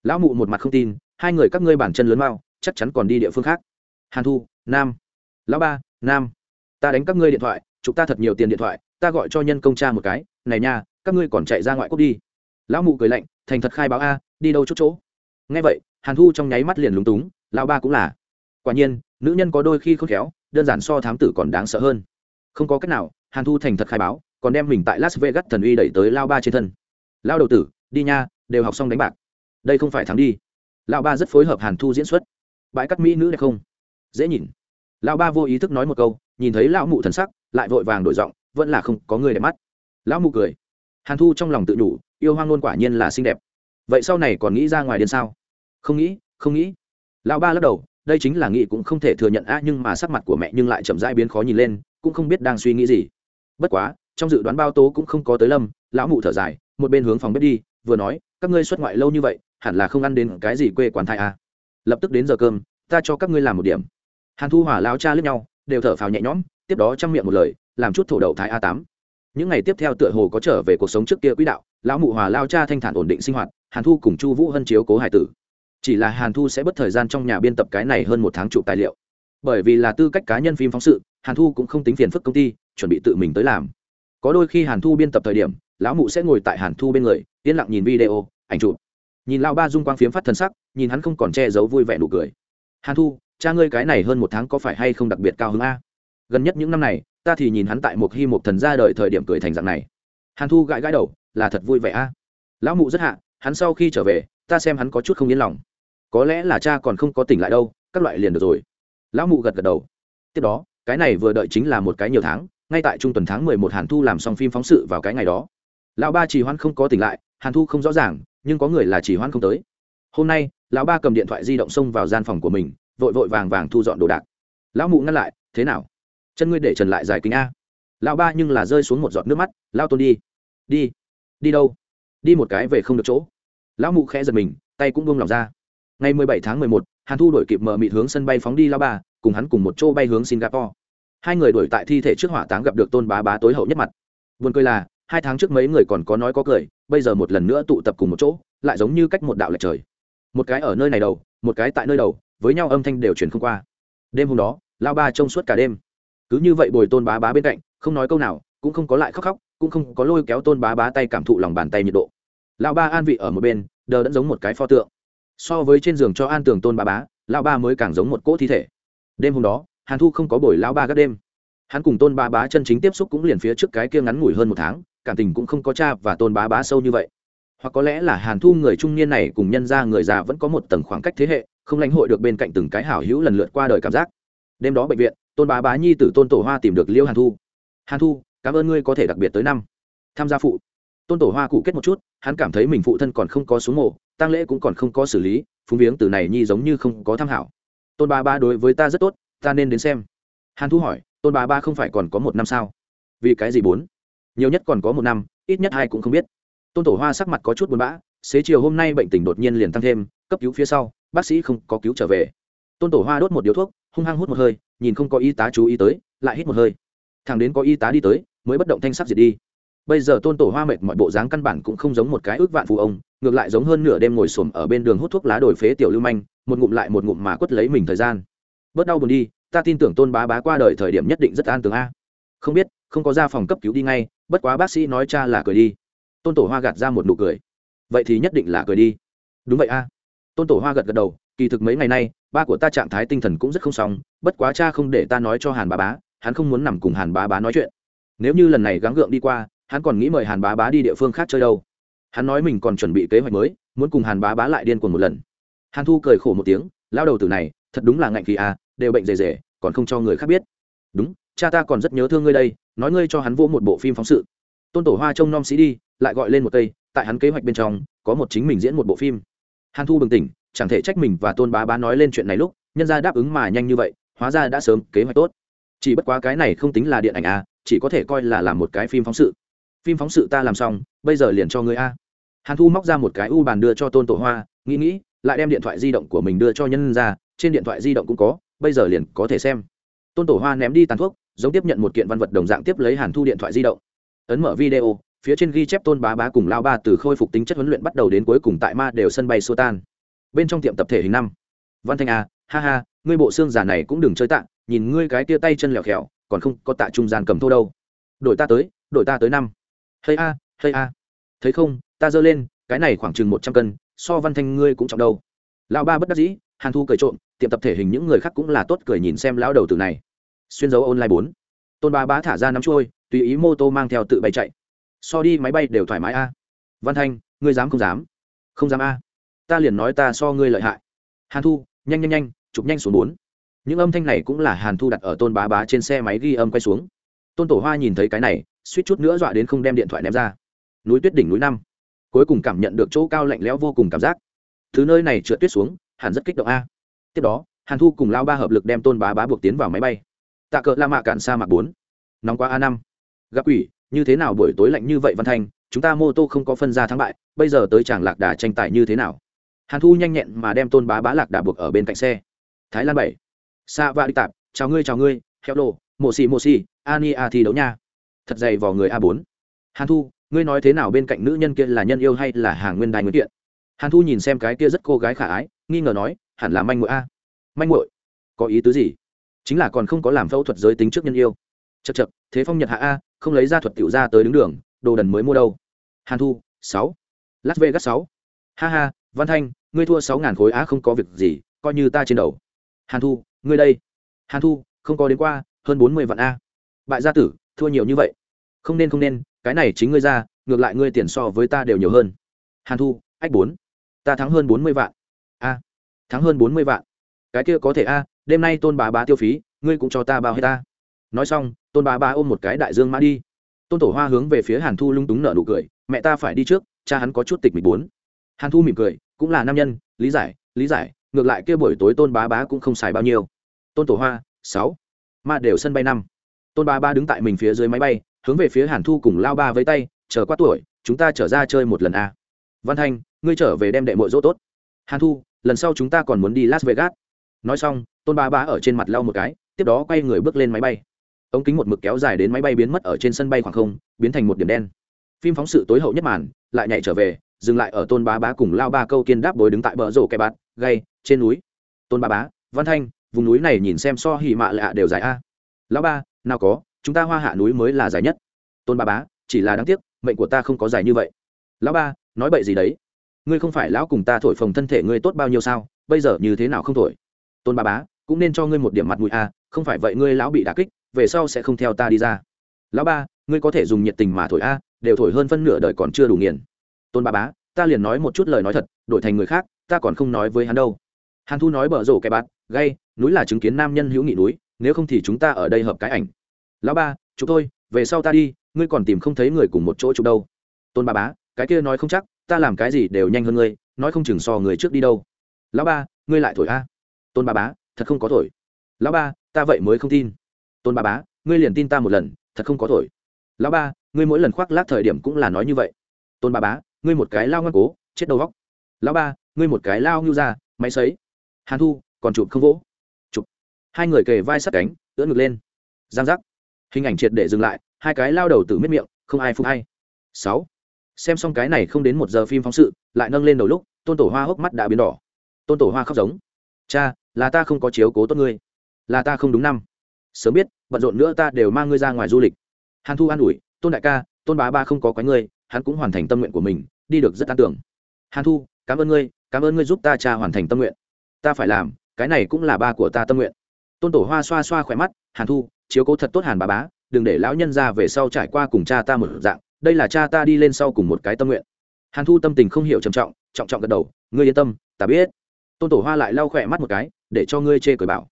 Lão mụ một mặt không tin, hai người các ngươi bản chân lớn mau, chắc chắn còn đi địa phương khác. Hàn thu, nam. Lão ba, nam. Ta đánh các ngươi điện thoại chúng ta thật nhiều tiền điện thoại, ta gọi cho nhân công cha một cái, này nha, các ngươi còn chạy ra ngoại quốc đi. Lão mụ cười lạnh, thành thật khai báo a, đi đâu chút chỗ? Nghe vậy, hàn thu trong nháy mắt liền lúng túng, lão ba cũng là. Quả nhiên, nữ nhân có đôi khi khôn khéo, đơn giản so thám tử còn đáng sợ hơn. Không có cách nào, hàn thu thành thật khai báo còn đem mình tại las vegas thần uy đẩy tới lao ba trên thân. Lao đầu tử, đi nha, đều học xong đánh bạc. Đây không phải thắng đi. Lao ba rất phối hợp hàn thu diễn xuất. Bãi cắt mỹ nữ đẹp không? Dễ nhìn. Lao ba vô ý thức nói một câu, nhìn thấy lão mụ thần sắc, lại vội vàng đổi giọng, vẫn là không có người đẹp mắt. Lão mụ cười. Hàn thu trong lòng tự nhủ, yêu hoang luôn quả nhiên là xinh đẹp. Vậy sau này còn nghĩ ra ngoài điên sao? Không nghĩ không nghĩ. Lão ba lắc đầu, đây chính là nghĩ cũng không thể thừa nhận a nhưng mà sắc mặt của mẹ nhưng lại chậm rãi biến khó nhìn lên, cũng không biết đang suy nghĩ gì. Bất quá trong dự đoán bao tố cũng không có tới lâm, lão mụ thở dài, một bên hướng phòng bếp đi, vừa nói, các ngươi xuất ngoại lâu như vậy, hẳn là không ăn đến cái gì quê quán thai à. lập tức đến giờ cơm, ta cho các ngươi làm một điểm. Hàn thu hỏa lao cha lướt nhau, đều thở phào nhẹ nhõm, tiếp đó chăm miệng một lời, làm chút thổ đậu thái a tám. Những ngày tiếp theo tựa hồ có trở về cuộc sống trước kia quỹ đạo, lão mụ hòa lao cha thanh thản ổn định sinh hoạt, hàn thu cùng chu vũ hân chiếu cố hải tử. Chỉ là hàn thu sẽ bất thời gian trong nhà biên tập cái này hơn một tháng chụp tài liệu. Bởi vì là tư cách cá nhân phim phóng sự, hàn thu cũng không tính phiền phức công ty, chuẩn bị tự mình tới làm có đôi khi hàn thu biên tập thời điểm, lão mụ sẽ ngồi tại hàn thu bên người, yên lặng nhìn video, ảnh chụp. Nhìn lão ba dung quang phiếm phát thân sắc, nhìn hắn không còn che giấu vui vẻ nụ cười. Hàn thu, cha ngươi cái này hơn một tháng có phải hay không đặc biệt cao hứng a? Gần nhất những năm này, ta thì nhìn hắn tại một hy một thần ra đời thời điểm cười thành dạng này. Hàn thu gãi gãi đầu, là thật vui vẻ a. Lão mụ rất hạ, hắn sau khi trở về, ta xem hắn có chút không yên lòng. Có lẽ là cha còn không có tỉnh lại đâu, các loại liền được rồi. Lão mụ gật gật đầu. Tiếp đó, cái này vừa đợi chính là một cái nhiều tháng ngay tại trung tuần tháng mười một hàn thu làm xong phim phóng sự vào cái ngày đó. Lão ba chỉ hoan không có tỉnh lại, hàn thu không rõ ràng, nhưng có người là chỉ hoan không tới. Hôm nay, lão ba cầm điện thoại di động xông vào gian phòng của mình, vội vội vàng vàng thu dọn đồ đạc. Lão mụ ngăn lại, thế nào? Chân ngươi để trần lại dài kính a. Lão ba nhưng là rơi xuống một giọt nước mắt lao tôn đi. Đi. Đi đâu? Đi một cái về không được chỗ. Lão mụ khẽ giật mình, tay cũng buông lỏng ra. Ngày mười bảy tháng mười một, hàn thu đổi kịp mờ mịt hướng sân bay phóng đi lao ba, cùng hắn cùng một chỗ bay hướng singapore hai người đuổi tại thi thể trước hỏa táng gặp được tôn bá bá tối hậu nhất mặt. Buồn cười là, hai tháng trước mấy người còn có nói có cười, bây giờ một lần nữa tụ tập cùng một chỗ, lại giống như cách một đạo lệch trời. Một cái ở nơi này đầu, một cái tại nơi đầu, với nhau âm thanh đều truyền không qua. Đêm hôm đó lao ba trông suốt cả đêm. Cứ như vậy bồi tôn bá bá bên cạnh, không nói câu nào, cũng không có lại khóc khóc, cũng không có lôi kéo tôn bá bá tay cảm thụ lòng bàn tay nhiệt độ. Lao ba an vị ở một bên, đờ đẫn giống một cái pho tượng. So với trên giường cho an tường tôn bá bá lao ba mới càng giống một cỗ thi thể. Đêm hôm đó hàn thu không có buổi lao ba các đêm. Hắn cùng tôn ba bá chân chính tiếp xúc cũng liền phía trước cái kia ngắn ngủi hơn một tháng, cảm tình cũng không có cha và tôn bá bá sâu như vậy. Hoặc có lẽ là hàn thu người trung niên này cùng nhân ra người già vẫn có một tầng khoảng cách thế hệ, không lãnh hội được bên cạnh từng cái hảo hữu lần lượt qua đời cảm giác. Đêm đó bệnh viện, tôn bá bá nhi t tôn tổ hoa tìm được liêu hàn thu. Hàn thu, cảm ơn ngươi có thể đặc biệt tới năm. Tham gia phụ. Tôn tổ hoa cụ kết một chút, hắn cảm thấy mình phụ thân còn không có xuống mộ tăng lễ cũng còn không có xử lý, phúng viếng từ này nhi giống như không có tham hảo. Tôn ba ba đối với ta rất tốt ta nên đến xem. Hàn thu hỏi, tôn bà ba không phải còn có một năm sao? Vì cái gì bốn? Nhiều nhất còn có một năm, ít nhất hai cũng không biết. Tôn tổ hoa sắc mặt có chút buồn bã, xế chiều hôm nay bệnh tình đột nhiên liền tăng thêm, cấp cứu phía sau, bác sĩ không có cứu trở về. Tôn tổ hoa đốt một điếu thuốc, hung hăng hút một hơi, nhìn không có y tá chú ý tới, lại hít một hơi. Thằng đến có y tá đi tới, mới bất động thanh sắc diệt đi. Bây giờ tôn tổ hoa mệt mọi bộ dáng căn bản cũng không giống một cái ước vạn phụ ông, ngược lại giống hơn nửa đêm ngồi xổm ở bên đường hút thuốc lá đổi phế tiểu lưu manh, một ngụm lại một ngụm mà quất lấy mình thời gian bớt đau buồn đi, ta tin tưởng tôn bá bá qua đời thời điểm nhất định rất an tường a. Không biết, không có ra phòng cấp cứu đi ngay, bất quá bác sĩ nói cha là cười đi. Tôn tổ hoa gạt ra một nụ cười. Vậy thì nhất định là cười đi. Đúng vậy a. Tôn tổ hoa gật gật đầu, kỳ thực mấy ngày nay, ba của ta trạng thái tinh thần cũng rất không xong, bất quá cha không để ta nói cho hàn bá bá, hắn không muốn nằm cùng hàn bá bá nói chuyện. Nếu như lần này gắng gượng đi qua, hắn còn nghĩ mời hàn bá bá đi địa phương khác chơi đâu. Hắn nói mình còn chuẩn bị kế hoạch mới, muốn cùng hàn bá bá lại điên cuồng một lần. Hàn thu cười khổ một tiếng lao đầu từ này, thật đúng là ngạnh kỳ à đều bệnh rề rề, còn không cho người khác biết. Đúng, cha ta còn rất nhớ thương ngươi đây, nói ngươi cho hắn vô một bộ phim phóng sự. Tôn tổ hoa trông nom sĩ đi, lại gọi lên một cây, tại hắn kế hoạch bên trong, có một chính mình diễn một bộ phim. Hàn thu bừng tỉnh, chẳng thể trách mình và tôn bá bá nói lên chuyện này lúc, nhân ra đáp ứng mà nhanh như vậy, hóa ra đã sớm kế hoạch tốt. Chỉ bất quá cái này không tính là điện ảnh à chỉ có thể coi là làm một cái phim phóng sự. Phim phóng sự ta làm xong, bây giờ liền cho ngươi a. Hàn thu móc ra một cái u bàn đưa cho tôn tổ hoa, nghĩ nghĩ, lại đem điện thoại di động của mình đưa cho nhân ra trên điện thoại di động cũng có bây giờ liền có thể xem. Tôn tổ hoa ném đi tàn thuốc, giống tiếp nhận một kiện văn vật đồng dạng tiếp lấy hàn thu điện thoại di động. Ấn mở video, phía trên ghi chép tôn bá bá cùng lao ba từ khôi phục tính chất huấn luyện bắt đầu đến cuối cùng tại ma đều sân bay xô tan. Bên trong tiệm tập thể hình năm. Văn thanh a ha ha, ngươi bộ xương giả này cũng đừng chơi tạ, nhìn ngươi cái tia tay chân lẹo khẹo còn không có tạ trung gian cầm thô đâu. Đội ta tới đội ta tới năm. Hay a hay a. Thấy không, ta giơ lên, cái này khoảng chừng một trăm cân, so văn thanh ngươi cũng trọng đâu. Lão ba bất đắc dĩ, hàn thu cười trộm tiệm tập thể hình những người khác cũng là tốt cười nhìn xem lão đầu tử này. Xuyên dấu online bốn. Tôn ba bá thả ra nắm trôi tùy ý mô tô mang theo tự bay chạy. So đi máy bay đều thoải mái a. Văn thanh, ngươi dám không dám? Không dám a. Ta liền nói ta so ngươi lợi hại. Hàn thu, nhanh nhanh nhanh, chụp nhanh xuống bốn. Những âm thanh này cũng là hàn thu đặt ở tôn bá bá trên xe máy ghi âm quay xuống. Tôn tổ hoa nhìn thấy cái này, suýt chút nữa dọa đến không đem điện thoại ném ra. Núi tuyết đỉnh núi năm. Cuối cùng cảm nhận được chỗ cao lạnh lẽo vô cùng cảm giác. Thứ nơi này trượt tuyết xuống, hẳn rất kích động a tiếp đó, hàn thu cùng lao ba hợp lực đem tôn bá bá buộc tiến vào máy bay. Tạ cỡ la mạ cạn sa mạc bốn. Nóng quá a năm. Gặp quỷ, như thế nào buổi tối lạnh như vậy văn thanh? Chúng ta mô tô không có phân ra thắng bại, bây giờ tới chàng lạc đà tranh tài như thế nào? Hàn thu nhanh nhẹn mà đem tôn bá bá lạc đà buộc ở bên cạnh xe. Thái lan bảy. Xa va đi tạp, chào ngươi chào ngươi, heo lô, mộ xì mộ xì ani a thi đấu nha. Thật dày vào người a bốn. Hàn thu, ngươi nói thế nào bên cạnh nữ nhân kia là nhân yêu hay là hàng nguyên đài nguyên kiện? Hàn thu nhìn xem cái kia rất cô gái khả ái, nghi ngờ nói hẳn là manh muội a. Manh muội? Có ý tứ gì? Chính là còn không có làm phẫu thuật giới tính trước nhân yêu. Chật chật thế phong nhật hạ a, không lấy ra thuật tiểu ra tới đứng đường, đồ đần mới mua đâu. Hàn thu, sáu. Las vegas sáu. Ha ha, văn thanh, ngươi thua sáu ngàn khối á, không có việc gì, coi như ta trên đầu. Hàn thu, ngươi đây. Hàn thu, không có đến qua, hơn bốn mươi vạn a. Bại gia tử, thua nhiều như vậy. Không nên không nên, cái này chính ngươi ra, ngược lại ngươi tiền so với ta đều nhiều hơn. Hàn thu, ách bốn. Ta thắng hơn bốn mươi vạn thắng hơn bốn mươi vạn. Cái kia có thể a, đêm nay tôn bà bá tiêu phí, ngươi cũng cho ta bao hết ta. Nói xong, tôn bà bá ôm một cái đại dương mã đi. Tôn tổ hoa hướng về phía hàn thu lung túng nợ nụ cười, mẹ ta phải đi trước, cha hắn có chút tịch mịch bốn. Hàn thu mỉm cười, cũng là nam nhân, lý giải lý giải, ngược lại kia buổi tối tôn bá bá cũng không xài bao nhiêu. Tôn tổ hoa, sáu. Ma đều sân bay năm. Tôn bá bá đứng tại mình phía dưới máy bay, hướng về phía hàn thu cùng lao ba với tay, chờ qua tuổi, chúng ta trở ra chơi một lần a. Văn thanh, ngươi trở về đem đệ mội dỗ tốt. Hàn thu lần sau chúng ta còn muốn đi las vegas. Nói xong, tôn bá bá ở trên mặt lau một cái, tiếp đó quay người bước lên máy bay. Ống kính một mực kéo dài đến máy bay biến mất ở trên sân bay khoảng không, biến thành một điểm đen. Phim phóng sự tối hậu nhất màn, lại nhảy trở về, dừng lại ở tôn bá bá cùng lao ba câu kiên đáp bối đứng tại bờ rổ kẻ bạt, gay, trên núi. Tôn bá bá, văn thanh, vùng núi này nhìn xem so hỉ mạ lạ đều dài a. Lão ba, nào có, chúng ta hoa hạ núi mới là dài nhất. Tôn bá bá, chỉ là đáng tiếc, mệnh của ta không có dài như vậy. Lão ba, nói bậy gì đấy? Ngươi không phải lão cùng ta thổi phồng thân thể ngươi tốt bao nhiêu sao? Bây giờ như thế nào không thổi? Tôn ba bá, cũng nên cho ngươi một điểm mặt mũi à? không phải vậy ngươi lão bị đà kích, về sau sẽ không theo ta đi ra. Lão ba, ngươi có thể dùng nhiệt tình mà thổi a, đều thổi hơn phân nửa đời còn chưa đủ nghiền. Tôn ba bá, ta liền nói một chút lời nói thật, đổi thành người khác, ta còn không nói với hắn đâu. Hàn thu nói bở rổ cái bát gay, núi là chứng kiến nam nhân hữu nghị núi, nếu không thì chúng ta ở đây hợp cái ảnh. Lão ba chúng thôi, về sau ta đi, ngươi còn tìm không thấy người cùng một chỗ chụp đâu. Tôn ba bá, cái kia nói không chắc ta làm cái gì đều nhanh hơn ngươi, nói không chừng so người trước đi đâu. Lão ba, ngươi lại thổi a. Tôn ba bá, thật không có thổi. Lão ba, ta vậy mới không tin. Tôn ba bá, ngươi liền tin ta một lần, thật không có thổi. Lão ba, ngươi mỗi lần khoác lác thời điểm cũng là nói như vậy. Tôn ba bá, ngươi một cái lao ngoan cố, chết đầu vóc. lão ba, ngươi một cái lao ngưu ra máy sấy. Hàn thu, còn chụp không vỗ. Chụp. Hai người kề vai sát cánh, ưỡn ngực lên. Giang giác. Hình ảnh triệt để dừng lại, hai cái lao đầu từ miết miệng, không ai phúc hay. Sáu xem xong cái này không đến một giờ phim phóng sự, lại nâng lên đầu lúc, tôn tổ hoa hốc mắt đã biến đỏ. Tôn tổ hoa khóc giống. Cha, là ta không có chiếu cố tốt ngươi. Là ta không đúng năm. Sớm biết, bận rộn nữa ta đều mang ngươi ra ngoài du lịch. Hàn thu an ủi, tôn đại ca, tôn bá ba không có quái ngươi, hắn cũng hoàn thành tâm nguyện của mình, đi được rất an tưởng. Hàn thu, cảm ơn ngươi, cảm ơn ngươi giúp ta cha hoàn thành tâm nguyện. Ta phải làm, cái này cũng là ba của ta tâm nguyện. Tôn tổ hoa xoa xoa khỏe mắt, hàn thu, chiếu cố thật tốt hàn bà bá, đừng để lão nhân ra về sau trải qua cùng cha ta một dạng đây là cha ta đi lên sau cùng một cái tâm nguyện. Hàn thu tâm tình không hiểu trầm trọng trọng trọng gật đầu, ngươi yên tâm, ta biết. Tôn tổ hoa lại lau khỏe mắt một cái, để cho ngươi chê cười bảo.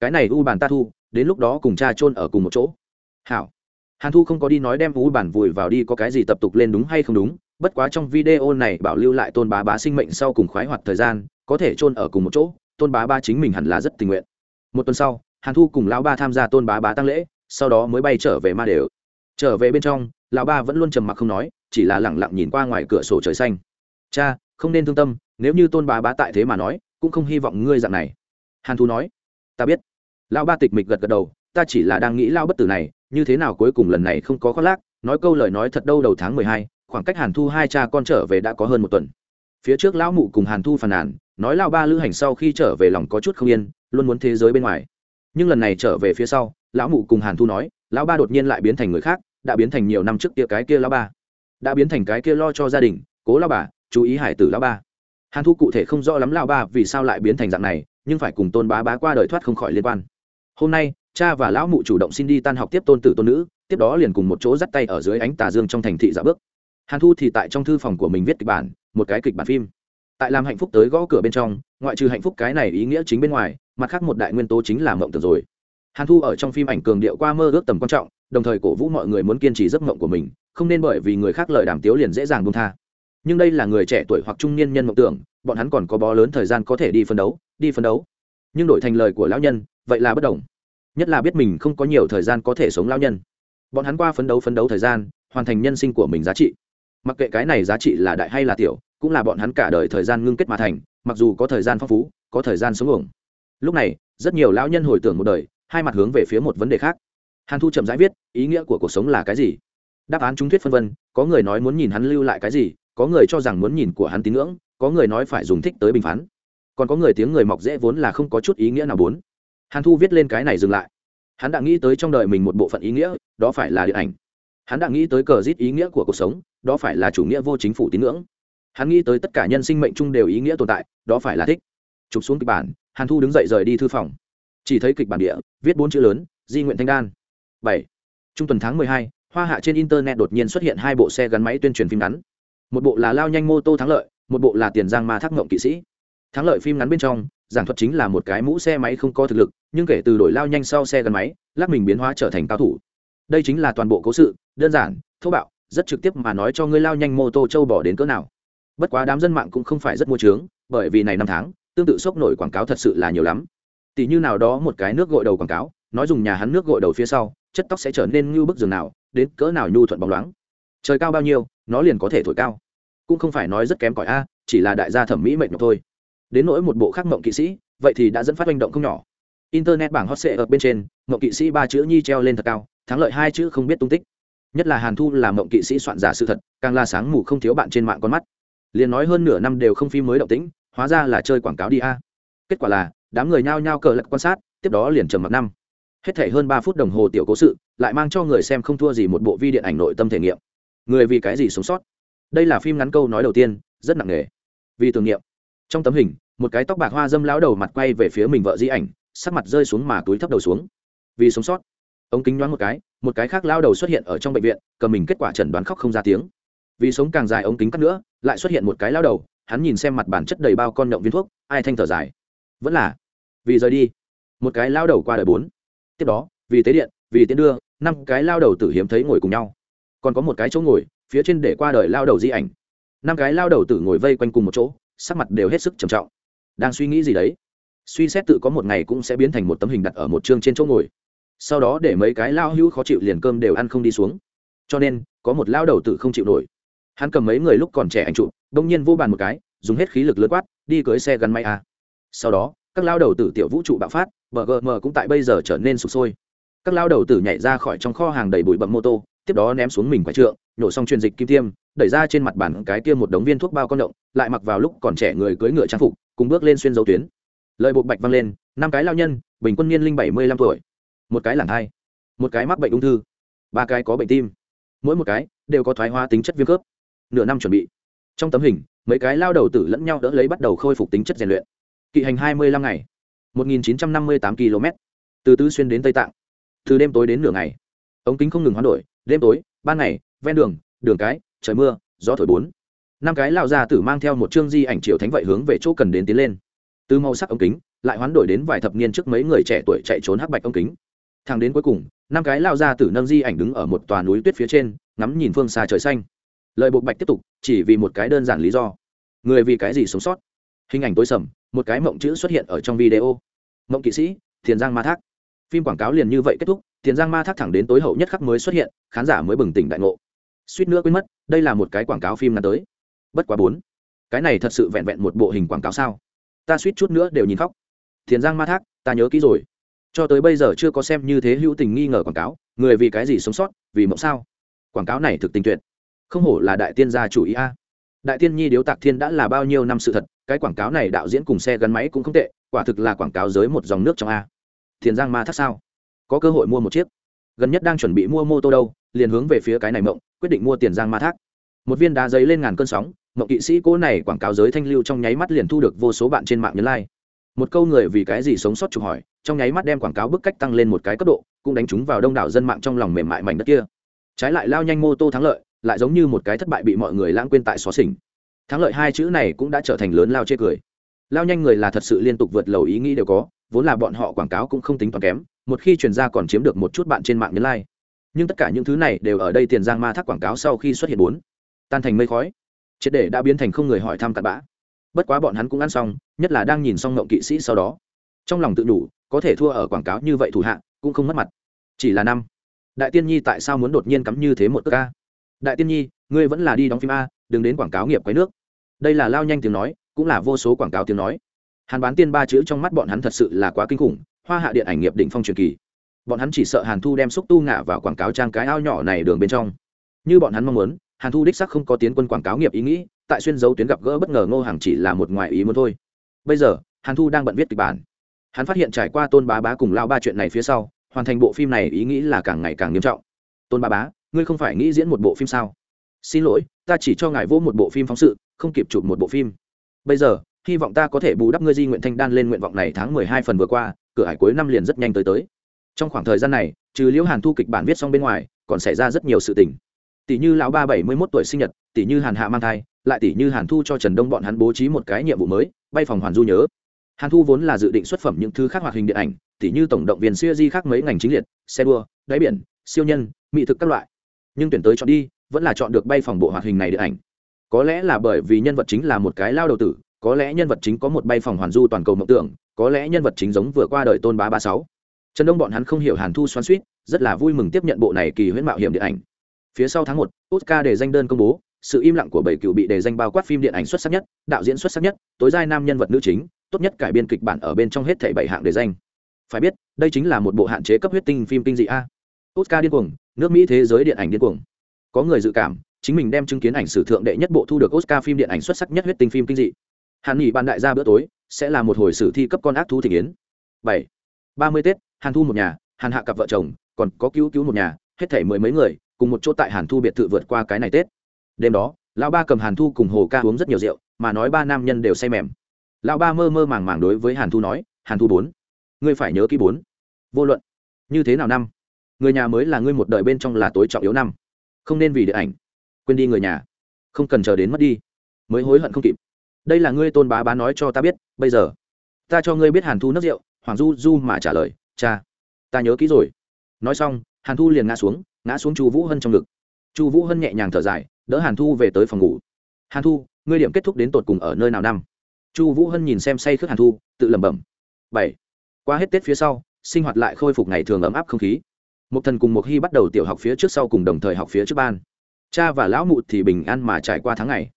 Cái này u bàn ta thu, đến lúc đó cùng cha chôn ở cùng một chỗ. Hảo. Hàn thu không có đi nói đem u bàn vùi vào đi có cái gì tập tục lên đúng hay không đúng, bất quá trong video này bảo lưu lại tôn bá bá sinh mệnh sau cùng khoái hoạt thời gian, có thể chôn ở cùng một chỗ, tôn bá ba chính mình hẳn là rất tình nguyện. Một tuần sau, hàn thu cùng lão ba tham gia tôn bá bá tăng lễ, sau đó mới bay trở về ma đều. Trở về bên trong lão ba vẫn luôn trầm mặc không nói, chỉ là lẳng lặng nhìn qua ngoài cửa sổ trời xanh. Cha, không nên thương tâm, nếu như tôn bá bá tại thế mà nói, cũng không hy vọng ngươi dạng này. Hàn thu nói. Ta biết. Lão ba tịch mịch gật gật đầu, ta chỉ là đang nghĩ lao bất tử này, như thế nào cuối cùng lần này không có khoác lác, nói câu lời nói thật đâu đầu tháng mười hai, khoảng cách hàn thu hai cha con trở về đã có hơn một tuần. Phía trước lão mụ cùng hàn thu phàn nàn, nói lao ba lữ hành sau khi trở về lòng có chút không yên, luôn muốn thế giới bên ngoài. Nhưng lần này trở về phía sau, lão mụ cùng hàn thu nói, lão ba đột nhiên lại biến thành người khác đã biến thành nhiều năm trước kia cái kia lão ba. Đã biến thành cái kia lo cho gia đình, cố lao bà, chú ý hải tử lão ba. Hàn thu cụ thể không rõ lắm lao ba vì sao lại biến thành dạng này, nhưng phải cùng tôn bá bá qua đời thoát không khỏi liên quan. Hôm nay, cha và lão mụ chủ động xin đi tan học tiếp tôn tử tôn nữ, tiếp đó liền cùng một chỗ dắt tay ở dưới ánh tà dương trong thành thị giả bước. Hàn thu thì tại trong thư phòng của mình viết kịch bản, một cái kịch bản phim. Tại làm hạnh phúc tới gõ cửa bên trong, ngoại trừ hạnh phúc cái này ý nghĩa chính bên ngoài, mặt khác một đại nguyên tố chính là mộng tưởng rồi. Hàn thu ở trong phim ảnh cường điệu qua mơ ước tầm quan trọng đồng thời cổ vũ mọi người muốn kiên trì giấc mộng của mình, không nên bởi vì người khác lời đàm tiếu liền dễ dàng buông tha. Nhưng đây là người trẻ tuổi hoặc trung niên nhân mộng tưởng, bọn hắn còn có bó lớn thời gian có thể đi phân đấu, đi phân đấu. Nhưng đổi thành lời của lão nhân, vậy là bất đồng. Nhất là biết mình không có nhiều thời gian có thể sống lão nhân. Bọn hắn qua phấn đấu phấn đấu thời gian, hoàn thành nhân sinh của mình giá trị. Mặc kệ cái này giá trị là đại hay là tiểu, cũng là bọn hắn cả đời thời gian ngưng kết mà thành, mặc dù có thời gian phong phú, có thời gian sống ổng lúc này, rất nhiều lão nhân hồi tưởng một đời, hai mặt hướng về phía một vấn đề khác hàn thu chậm rãi viết, ý nghĩa của cuộc sống là cái gì? Đáp án trung thuyết phân vân, có người nói muốn nhìn hắn lưu lại cái gì, có người cho rằng muốn nhìn của hắn tín ngưỡng, có người nói phải dùng thích tới bình phán. Còn có người tiếng người mọc dễ vốn là không có chút ý nghĩa nào bốn. Hàn thu viết lên cái này dừng lại. Hắn đã nghĩ tới trong đời mình một bộ phận ý nghĩa, đó phải là điện ảnh. Hắn đã nghĩ tới cờ rít ý nghĩa của cuộc sống, đó phải là chủ nghĩa vô chính phủ tín ngưỡng. Hắn nghĩ tới tất cả nhân sinh mệnh chung đều ý nghĩa tồn tại, đó phải là thích. Chụp xuống kịch bản, hàn thu đứng dậy rời đi thư phòng. Chỉ thấy kịch bản địa, viết bốn chữ lớn, di nguyện thanh đan bảy. Trung tuần tháng mười hai, hoa hạ trên internet đột nhiên xuất hiện hai bộ xe gắn máy tuyên truyền phim ngắn. Một bộ là lao nhanh mô tô thắng lợi, một bộ là tiền giang ma thác ngộng kỵ sĩ. Thắng lợi phim ngắn bên trong, giảng thuật chính là một cái mũ xe máy không có thực lực, nhưng kể từ đổi lao nhanh sau xe gắn máy lắc mình biến hóa trở thành cao thủ. Đây chính là toàn bộ cố sự, đơn giản, thô bạo, rất trực tiếp mà nói cho ngươi lao nhanh mô tô châu bỏ đến cỡ nào. Bất quá đám dân mạng cũng không phải rất mua trướng bởi vì này năm tháng, tương tự sốc nổi quảng cáo thật sự là nhiều lắm. Tỷ như nào đó một cái nước gội đầu quảng cáo, nói dùng nhà hắn nước gội đầu phía sau chất tóc sẽ trở nên như bức giường nào, đến cỡ nào nhu thuận bóng loáng. Trời cao bao nhiêu, nó liền có thể thổi cao. Cũng không phải nói rất kém cỏi a, chỉ là đại gia thẩm mỹ mệnh nhọc thôi. Đến nỗi một bộ khác mộng kỵ sĩ, vậy thì đã dẫn phát hành động không nhỏ. Internet bảng hot sệ ở bên trên, mộng kỵ sĩ ba chữ nhi treo lên thật cao, thắng lợi hai chữ không biết tung tích. Nhất là hàn thu là mộng kỵ sĩ soạn giả sự thật, càng là sáng mù không thiếu bạn trên mạng con mắt. Liền nói hơn nửa năm đều không phim mới động tĩnh, hóa ra là chơi quảng cáo đi a. Kết quả là, đám người nhao nhao cờ lật quan sát, tiếp đó liền trầm mặc năm hết thể hơn ba phút đồng hồ tiểu cố sự, lại mang cho người xem không thua gì một bộ vi điện ảnh nội tâm thể nghiệm. Người vì cái gì sống sót? Đây là phim ngắn câu nói đầu tiên, rất nặng nề. Vì tưởng niệm. Trong tấm hình, một cái tóc bạc hoa dâm lão đầu mặt quay về phía mình vợ di ảnh, sắc mặt rơi xuống mà túi thấp đầu xuống. Vì sống sót. Ống kính nhoáng một cái một cái khác lao đầu xuất hiện ở trong bệnh viện, cầm mình kết quả chẩn đoán khóc không ra tiếng. Vì sống càng dài ống kính cắt nữa, lại xuất hiện một cái lao đầu, hắn nhìn xem mặt bản chất đầy bao con động viên thuốc, ai thanh thở dài. Vẫn là, vì rời đi. Một cái lao đầu qua đời bốn tiếp đó, vì tế điện, vì tiến đưa, năm cái lao đầu tử hiếm thấy ngồi cùng nhau. Còn có một cái chỗ ngồi, phía trên để qua đời lao đầu di ảnh. Năm cái lao đầu tử ngồi vây quanh cùng một chỗ, sắc mặt đều hết sức trầm trọng. Đang suy nghĩ gì đấy? Suy xét tự có một ngày cũng sẽ biến thành một tấm hình đặt ở một chương trên chỗ ngồi. Sau đó để mấy cái lao hữu khó chịu liền cơm đều ăn không đi xuống. Cho nên, có một lao đầu tử không chịu nổi. Hắn cầm mấy người lúc còn trẻ ảnh trụ bỗng nhiên vô bàn một cái, dùng hết khí lực lớn quát, đi cưới xe gắn máy a. Sau đó, các lao đầu tử tiểu vũ trụ bạo phát bờ cũng tại bây giờ trở nên sụp sôi. Các lao đầu tử nhảy ra khỏi trong kho hàng đầy bụi bậm mô tô, tiếp đó ném xuống mình quả trượng, nhổ xong truyền dịch kim tiêm, đẩy ra trên mặt bàn cái kia một đống viên thuốc bao con động, lại mặc vào lúc còn trẻ người cưỡi ngựa trang phục, cùng bước lên xuyên dấu tuyến. Lợi bộ bạch văng lên, năm cái lao nhân, bình quân niên linh bảy mươi lăm tuổi. Một cái làng hai, một cái mắc bệnh ung thư, ba cái có bệnh tim. Mỗi một cái đều có thoái hóa tính chất viêm khớp. Nửa năm chuẩn bị. Trong tấm hình, mấy cái lao đầu tử lẫn nhau đỡ lấy bắt đầu khôi phục tính chất rèn luyện. Kỵ hành hai mươi lăm ngày một nghìn chín trăm năm mươi tám km. Từ tứ xuyên đến tây tạng. Từ đêm tối đến nửa ngày. Ống kính không ngừng hoán đổi, đêm tối, ban ngày, ven đường đường cái, trời mưa, gió thổi bốn. Năm cái lao ra tử mang theo một chương di ảnh triệu thánh vậy hướng về chỗ cần đến tiến lên. Từ màu sắc ống kính, lại hoán đổi đến vài thập niên trước mấy người trẻ tuổi chạy trốn hắc bạch ống kính. Thang đến cuối cùng, năm cái lao ra tử nâng di ảnh đứng ở một tòa núi tuyết phía trên, ngắm nhìn phương xa trời xanh. Lời bộ bạch tiếp tục, chỉ vì một cái đơn giản lý do. Người vì cái gì sống sót? Hình ảnh tối sầm một cái mộng chữ xuất hiện ở trong video. Mộng kỵ sĩ, thiền giang ma thác. Phim quảng cáo liền như vậy kết thúc, thiền giang ma thác thẳng đến tối hậu nhất khắc mới xuất hiện, khán giả mới bừng tỉnh đại ngộ. Suýt nữa quên mất, đây là một cái quảng cáo phim ngắn tới. Bất quá bốn. Cái này thật sự vẹn vẹn một bộ hình quảng cáo sao? Ta suýt chút nữa đều nhìn khóc. Thiền giang ma thác, ta nhớ kỹ rồi. Cho tới bây giờ chưa có xem như thế hữu tình nghi ngờ quảng cáo, người vì cái gì sống sót, vì mộng sao? Quảng cáo này thực tình tuyệt. Không hổ là đại tiên gia chủ ý a đại tiên nhi điếu tạc thiên đã là bao nhiêu năm sự thật, cái quảng cáo này đạo diễn cùng xe gắn máy cũng không tệ, quả thực là quảng cáo dưới một dòng nước trong a. Thiền giang ma thác sao? Có cơ hội mua một chiếc. Gần nhất đang chuẩn bị mua mô tô đâu, liền hướng về phía cái này mộng, quyết định mua tiền giang ma thác. Một viên đá giấy lên ngàn cơn sóng, mộng kỵ sĩ cố này quảng cáo giới thanh lưu trong nháy mắt liền thu được vô số bạn trên mạng nhấn like. Một câu người vì cái gì sống sót chụp hỏi, trong nháy mắt đem quảng cáo bức cách tăng lên một cái cấp độ, cũng đánh trúng vào đông đảo dân mạng trong lòng mềm mại mảnh đất kia. Trái lại lao nhanh mô tô thắng lợi lại giống như một cái thất bại bị mọi người lãng quên tại xó xỉnh. Thắng lợi hai chữ này cũng đã trở thành lớn lao chê cười. Lao nhanh người là thật sự liên tục vượt lầu ý nghĩ đều có, vốn là bọn họ quảng cáo cũng không tính toàn kém, một khi chuyển ra còn chiếm được một chút bạn trên mạng nhấn like. Nhưng tất cả những thứ này đều ở đây tiền giang ma thác quảng cáo sau khi xuất hiện bốn. Tan thành mây khói. Triệt để đã biến thành không người hỏi thăm cặn bã. Bất quá bọn hắn cũng ăn xong, nhất là đang nhìn xong ngộng kỵ sĩ sau đó. Trong lòng tự đủ, có thể thua ở quảng cáo như vậy thủ hạ, cũng không mất mặt. Chỉ là năm. Đại tiên nhi tại sao muốn đột nhiên cắm như thế một ca đại tiên nhi, ngươi vẫn là đi đóng phim a, đừng đến quảng cáo nghiệp quấy nước. Đây là lao nhanh tiếng nói, cũng là vô số quảng cáo tiếng nói. Hàn bán tiên ba chữ trong mắt bọn hắn thật sự là quá kinh khủng, hoa hạ điện ảnh nghiệp đỉnh phong truyền kỳ. Bọn hắn chỉ sợ hàn thu đem xúc tu ngả vào quảng cáo trang cái ao nhỏ này đường bên trong. Như bọn hắn mong muốn, hàn thu đích sắc không có tiến quân quảng cáo nghiệp ý nghĩ, tại xuyên dấu tuyến gặp gỡ bất ngờ ngô hàng chỉ là một ngoài ý muốn thôi. Bây giờ, hàn thu đang bận viết kịch bản. Hắn phát hiện trải qua tôn bá bá cùng lao ba chuyện này phía sau, hoàn thành bộ phim này ý nghĩ là càng ngày càng nghiêm trọng. Tôn bá bá ngươi không phải nghĩ diễn một bộ phim sao? Xin lỗi, ta chỉ cho ngài vô một bộ phim phóng sự, không kịp chụp một bộ phim. Bây giờ, hy vọng ta có thể bù đắp ngươi di nguyện thanh đan lên nguyện vọng này tháng mười hai phần vừa qua, cửa hải cuối năm liền rất nhanh tới tới. Trong khoảng thời gian này, trừ liễu hàn thu kịch bản viết xong bên ngoài, còn xảy ra rất nhiều sự tình. Tỷ như lão ba bảy mươi mốt tuổi sinh nhật, tỷ như hàn hạ mang thai, lại tỷ như hàn thu cho trần đông bọn hắn bố trí một cái nhiệm vụ mới, bay phòng hoàn du nhớ. Hàn thu vốn là dự định xuất phẩm những thứ khác hoạt hình điện ảnh, tỷ như tổng động viên siêu di khác mấy ngành chính liệt, xe đua, đáy biển, siêu nhân, mỹ thực các loại nhưng tuyển tới chọn đi, vẫn là chọn được bay phòng bộ hoạt hình này điện ảnh. Có lẽ là bởi vì nhân vật chính là một cái lao đầu tử, có lẽ nhân vật chính có một bay phòng hoàn du toàn cầu mộng tưởng, có lẽ nhân vật chính giống vừa qua đời tôn bá ba sáu. Trần đông bọn hắn không hiểu hàn thu xoắn suýt rất là vui mừng tiếp nhận bộ này kỳ huyễn mạo hiểm điện ảnh. Phía sau tháng một, oscar để danh đơn công bố, sự im lặng của bảy cựu bị đề danh bao quát phim điện ảnh xuất sắc nhất, đạo diễn xuất sắc nhất, tối giai nam nhân vật nữ chính, tốt nhất cải biên kịch bản ở bên trong hết thảy bảy hạng đề danh. Phải biết, đây chính là một bộ hạn chế cấp huyết tinh phim kinh dị a oscar điên cuồng, nước mỹ thế giới điện ảnh điên cuồng. Có người dự cảm, chính mình đem chứng kiến ảnh sử thượng đệ nhất bộ thu được oscar phim điện ảnh xuất sắc nhất huyết tinh phim kinh dị. Hàn nghỉ ban đại gia bữa tối, sẽ là một hồi sử thi cấp con ác thú thị kiến bảy. Ba mươi tết, hàn thu một nhà, hàn hạ cặp vợ chồng, còn có cứu cứu một nhà, hết thảy mười mấy người, cùng một chỗ tại hàn thu biệt thự vượt qua cái này tết. Đêm đó, lão ba cầm hàn thu cùng hồ ca uống rất nhiều rượu, mà nói ba nam nhân đều say mềm. Lão ba mơ mơ màng màng đối với hàn thu nói, hàn thu bốn, ngươi phải nhớ kỹ bốn. Vô luận, như thế nào năm người nhà mới là ngươi một đời bên trong là tối trọng yếu năm. Không nên vì điện ảnh. Quên đi người nhà. Không cần chờ đến mất đi. Mới hối hận không kịp. Đây là ngươi tôn bá bá nói cho ta biết, bây giờ. Ta cho ngươi biết hàn thu nước rượu, hoàng du du mà trả lời, cha, ta nhớ kỹ rồi. Nói xong, hàn thu liền ngã xuống ngã xuống chu vũ hân trong ngực. Chu vũ hân nhẹ nhàng thở dài, đỡ hàn thu về tới phòng ngủ. Hàn thu, ngươi điểm kết thúc đến tột cùng ở nơi nào năm? Chu vũ hân nhìn xem say khước hàn thu, tự lẩm bẩm. Bảy, qua hết tết phía sau, sinh hoạt lại khôi phục ngày thường ấm áp không khí một thần cùng một hy bắt đầu tiểu học phía trước sau cùng đồng thời học phía trước ban. Cha và lão mụ thì bình an mà trải qua tháng ngày.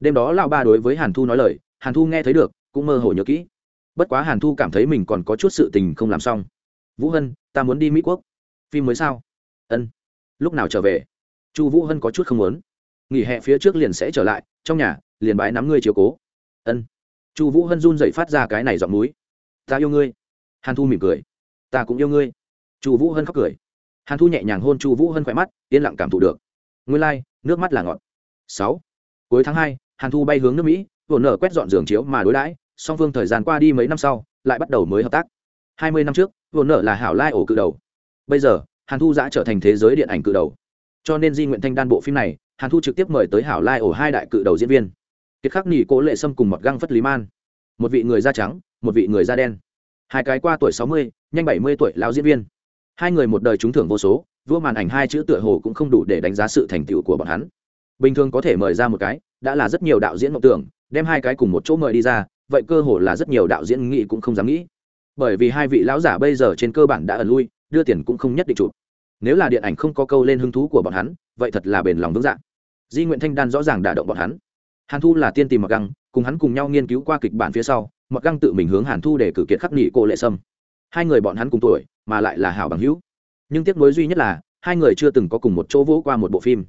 Đêm đó lão ba đối với hàn thu nói lời, hàn thu nghe thấy được, cũng mơ hồ nhớ kỹ. Bất quá hàn thu cảm thấy mình còn có chút sự tình không làm xong. Vũ hân, ta muốn đi mỹ quốc. Phim mới sao? Ân, lúc nào trở về? Chu vũ hân có chút không muốn. Nghỉ hè phía trước liền sẽ trở lại, trong nhà, liền bái nắm ngươi chiều cố. Ân. Chu vũ hân run dậy phát ra cái này giọng núi. Ta yêu ngươi. Hàn thu mỉm cười. Ta cũng yêu ngươi. Chu vũ hân khóc cười hàn thu nhẹ nhàng hôn chu vũ hân khỏe mắt yên lặng cảm thụ được. Nguyên lai、like, nước mắt là ngọt. Sáu. Cuối tháng hai hàn thu bay hướng nước mỹ vồn nở quét dọn giường chiếu mà đối đãi song phương thời gian qua đi mấy năm sau lại bắt đầu mới hợp tác. Hai mươi năm trước vồn nở là hảo lai ổ cự đầu. Bây giờ hàn thu đã trở thành thế giới điện ảnh cự đầu. Cho nên di nguyện thanh đan bộ phim này hàn thu trực tiếp mời tới hảo lai ổ hai đại cự đầu diễn viên. Kiệt khắc nỉ cố lệ sâm cùng một găng phất lý man. Một vị người da trắng một vị người da đen. Hai cái qua tuổi sáu mươi nhanh bảy mươi tuổi lao diễn viên hai người một đời trúng thưởng vô số, vua màn ảnh hai chữ tựa hồ cũng không đủ để đánh giá sự thành tựu của bọn hắn. Bình thường có thể mời ra một cái, đã là rất nhiều đạo diễn mộng tưởng, đem hai cái cùng một chỗ mời đi ra, vậy cơ hồ là rất nhiều đạo diễn nghĩ cũng không dám nghĩ. Bởi vì hai vị lão giả bây giờ trên cơ bản đã ẩn lui, đưa tiền cũng không nhất định chụp. Nếu là điện ảnh không có câu lên hứng thú của bọn hắn, vậy thật là bền lòng vững dạng di nguyện thanh đan rõ ràng đả động bọn hắn. Hàn thu là tiên tìm mặc găng, cùng hắn cùng nhau nghiên cứu qua kịch bản phía sau mặc găng tự mình hướng hàn thu để cử kiệt khắc nghị cô lệ sâm hai người bọn hắn cùng tuổi, mà lại là hảo bằng hữu. Nhưng tiếc nuối duy nhất là, hai người chưa từng có cùng một chỗ vỗ qua một bộ phim.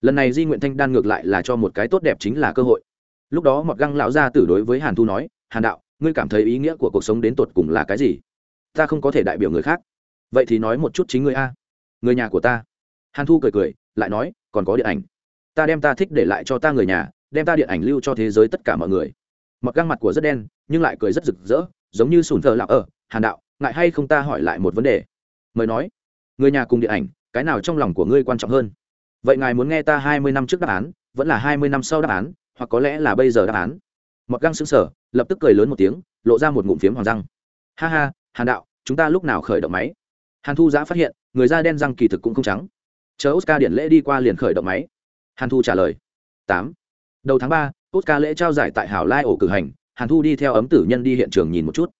Lần này di nguyện thanh đan ngược lại là cho một cái tốt đẹp chính là cơ hội. Lúc đó mọt găng lão gia tử đối với hàn thu nói, hàn đạo, ngươi cảm thấy ý nghĩa của cuộc sống đến tột cùng là cái gì? Ta không có thể đại biểu người khác. Vậy thì nói một chút chính ngươi a, người nhà của ta. Hàn thu cười cười, lại nói, còn có điện ảnh. Ta đem ta thích để lại cho ta người nhà, đem ta điện ảnh lưu cho thế giới tất cả mọi người. Mặc găng mặt của rất đen, nhưng lại cười rất rực rỡ, giống như sùn thờ lạc ở, hàn đạo ngại hay không ta hỏi lại một vấn đề? Mời nói. Người nhà cùng điện ảnh, cái nào trong lòng của ngươi quan trọng hơn? Vậy ngài muốn nghe ta hai mươi năm trước đáp án, vẫn là hai mươi năm sau đáp án, hoặc có lẽ là bây giờ đáp án? Mọt găng xứng sở lập tức cười lớn một tiếng, lộ ra một ngụm phiếm hoàng răng. Ha ha, hàn đạo, chúng ta lúc nào khởi động máy? Hàn thu giã phát hiện, người da đen răng kỳ thực cũng không trắng. Chờ oscar điện lễ đi qua liền khởi động máy. Hàn thu trả lời. Tám. Đầu tháng ba, oscar lễ trao giải tại hảo lai ổ cử hành. Hàn thu đi theo ấm tử nhân đi hiện trường nhìn một chút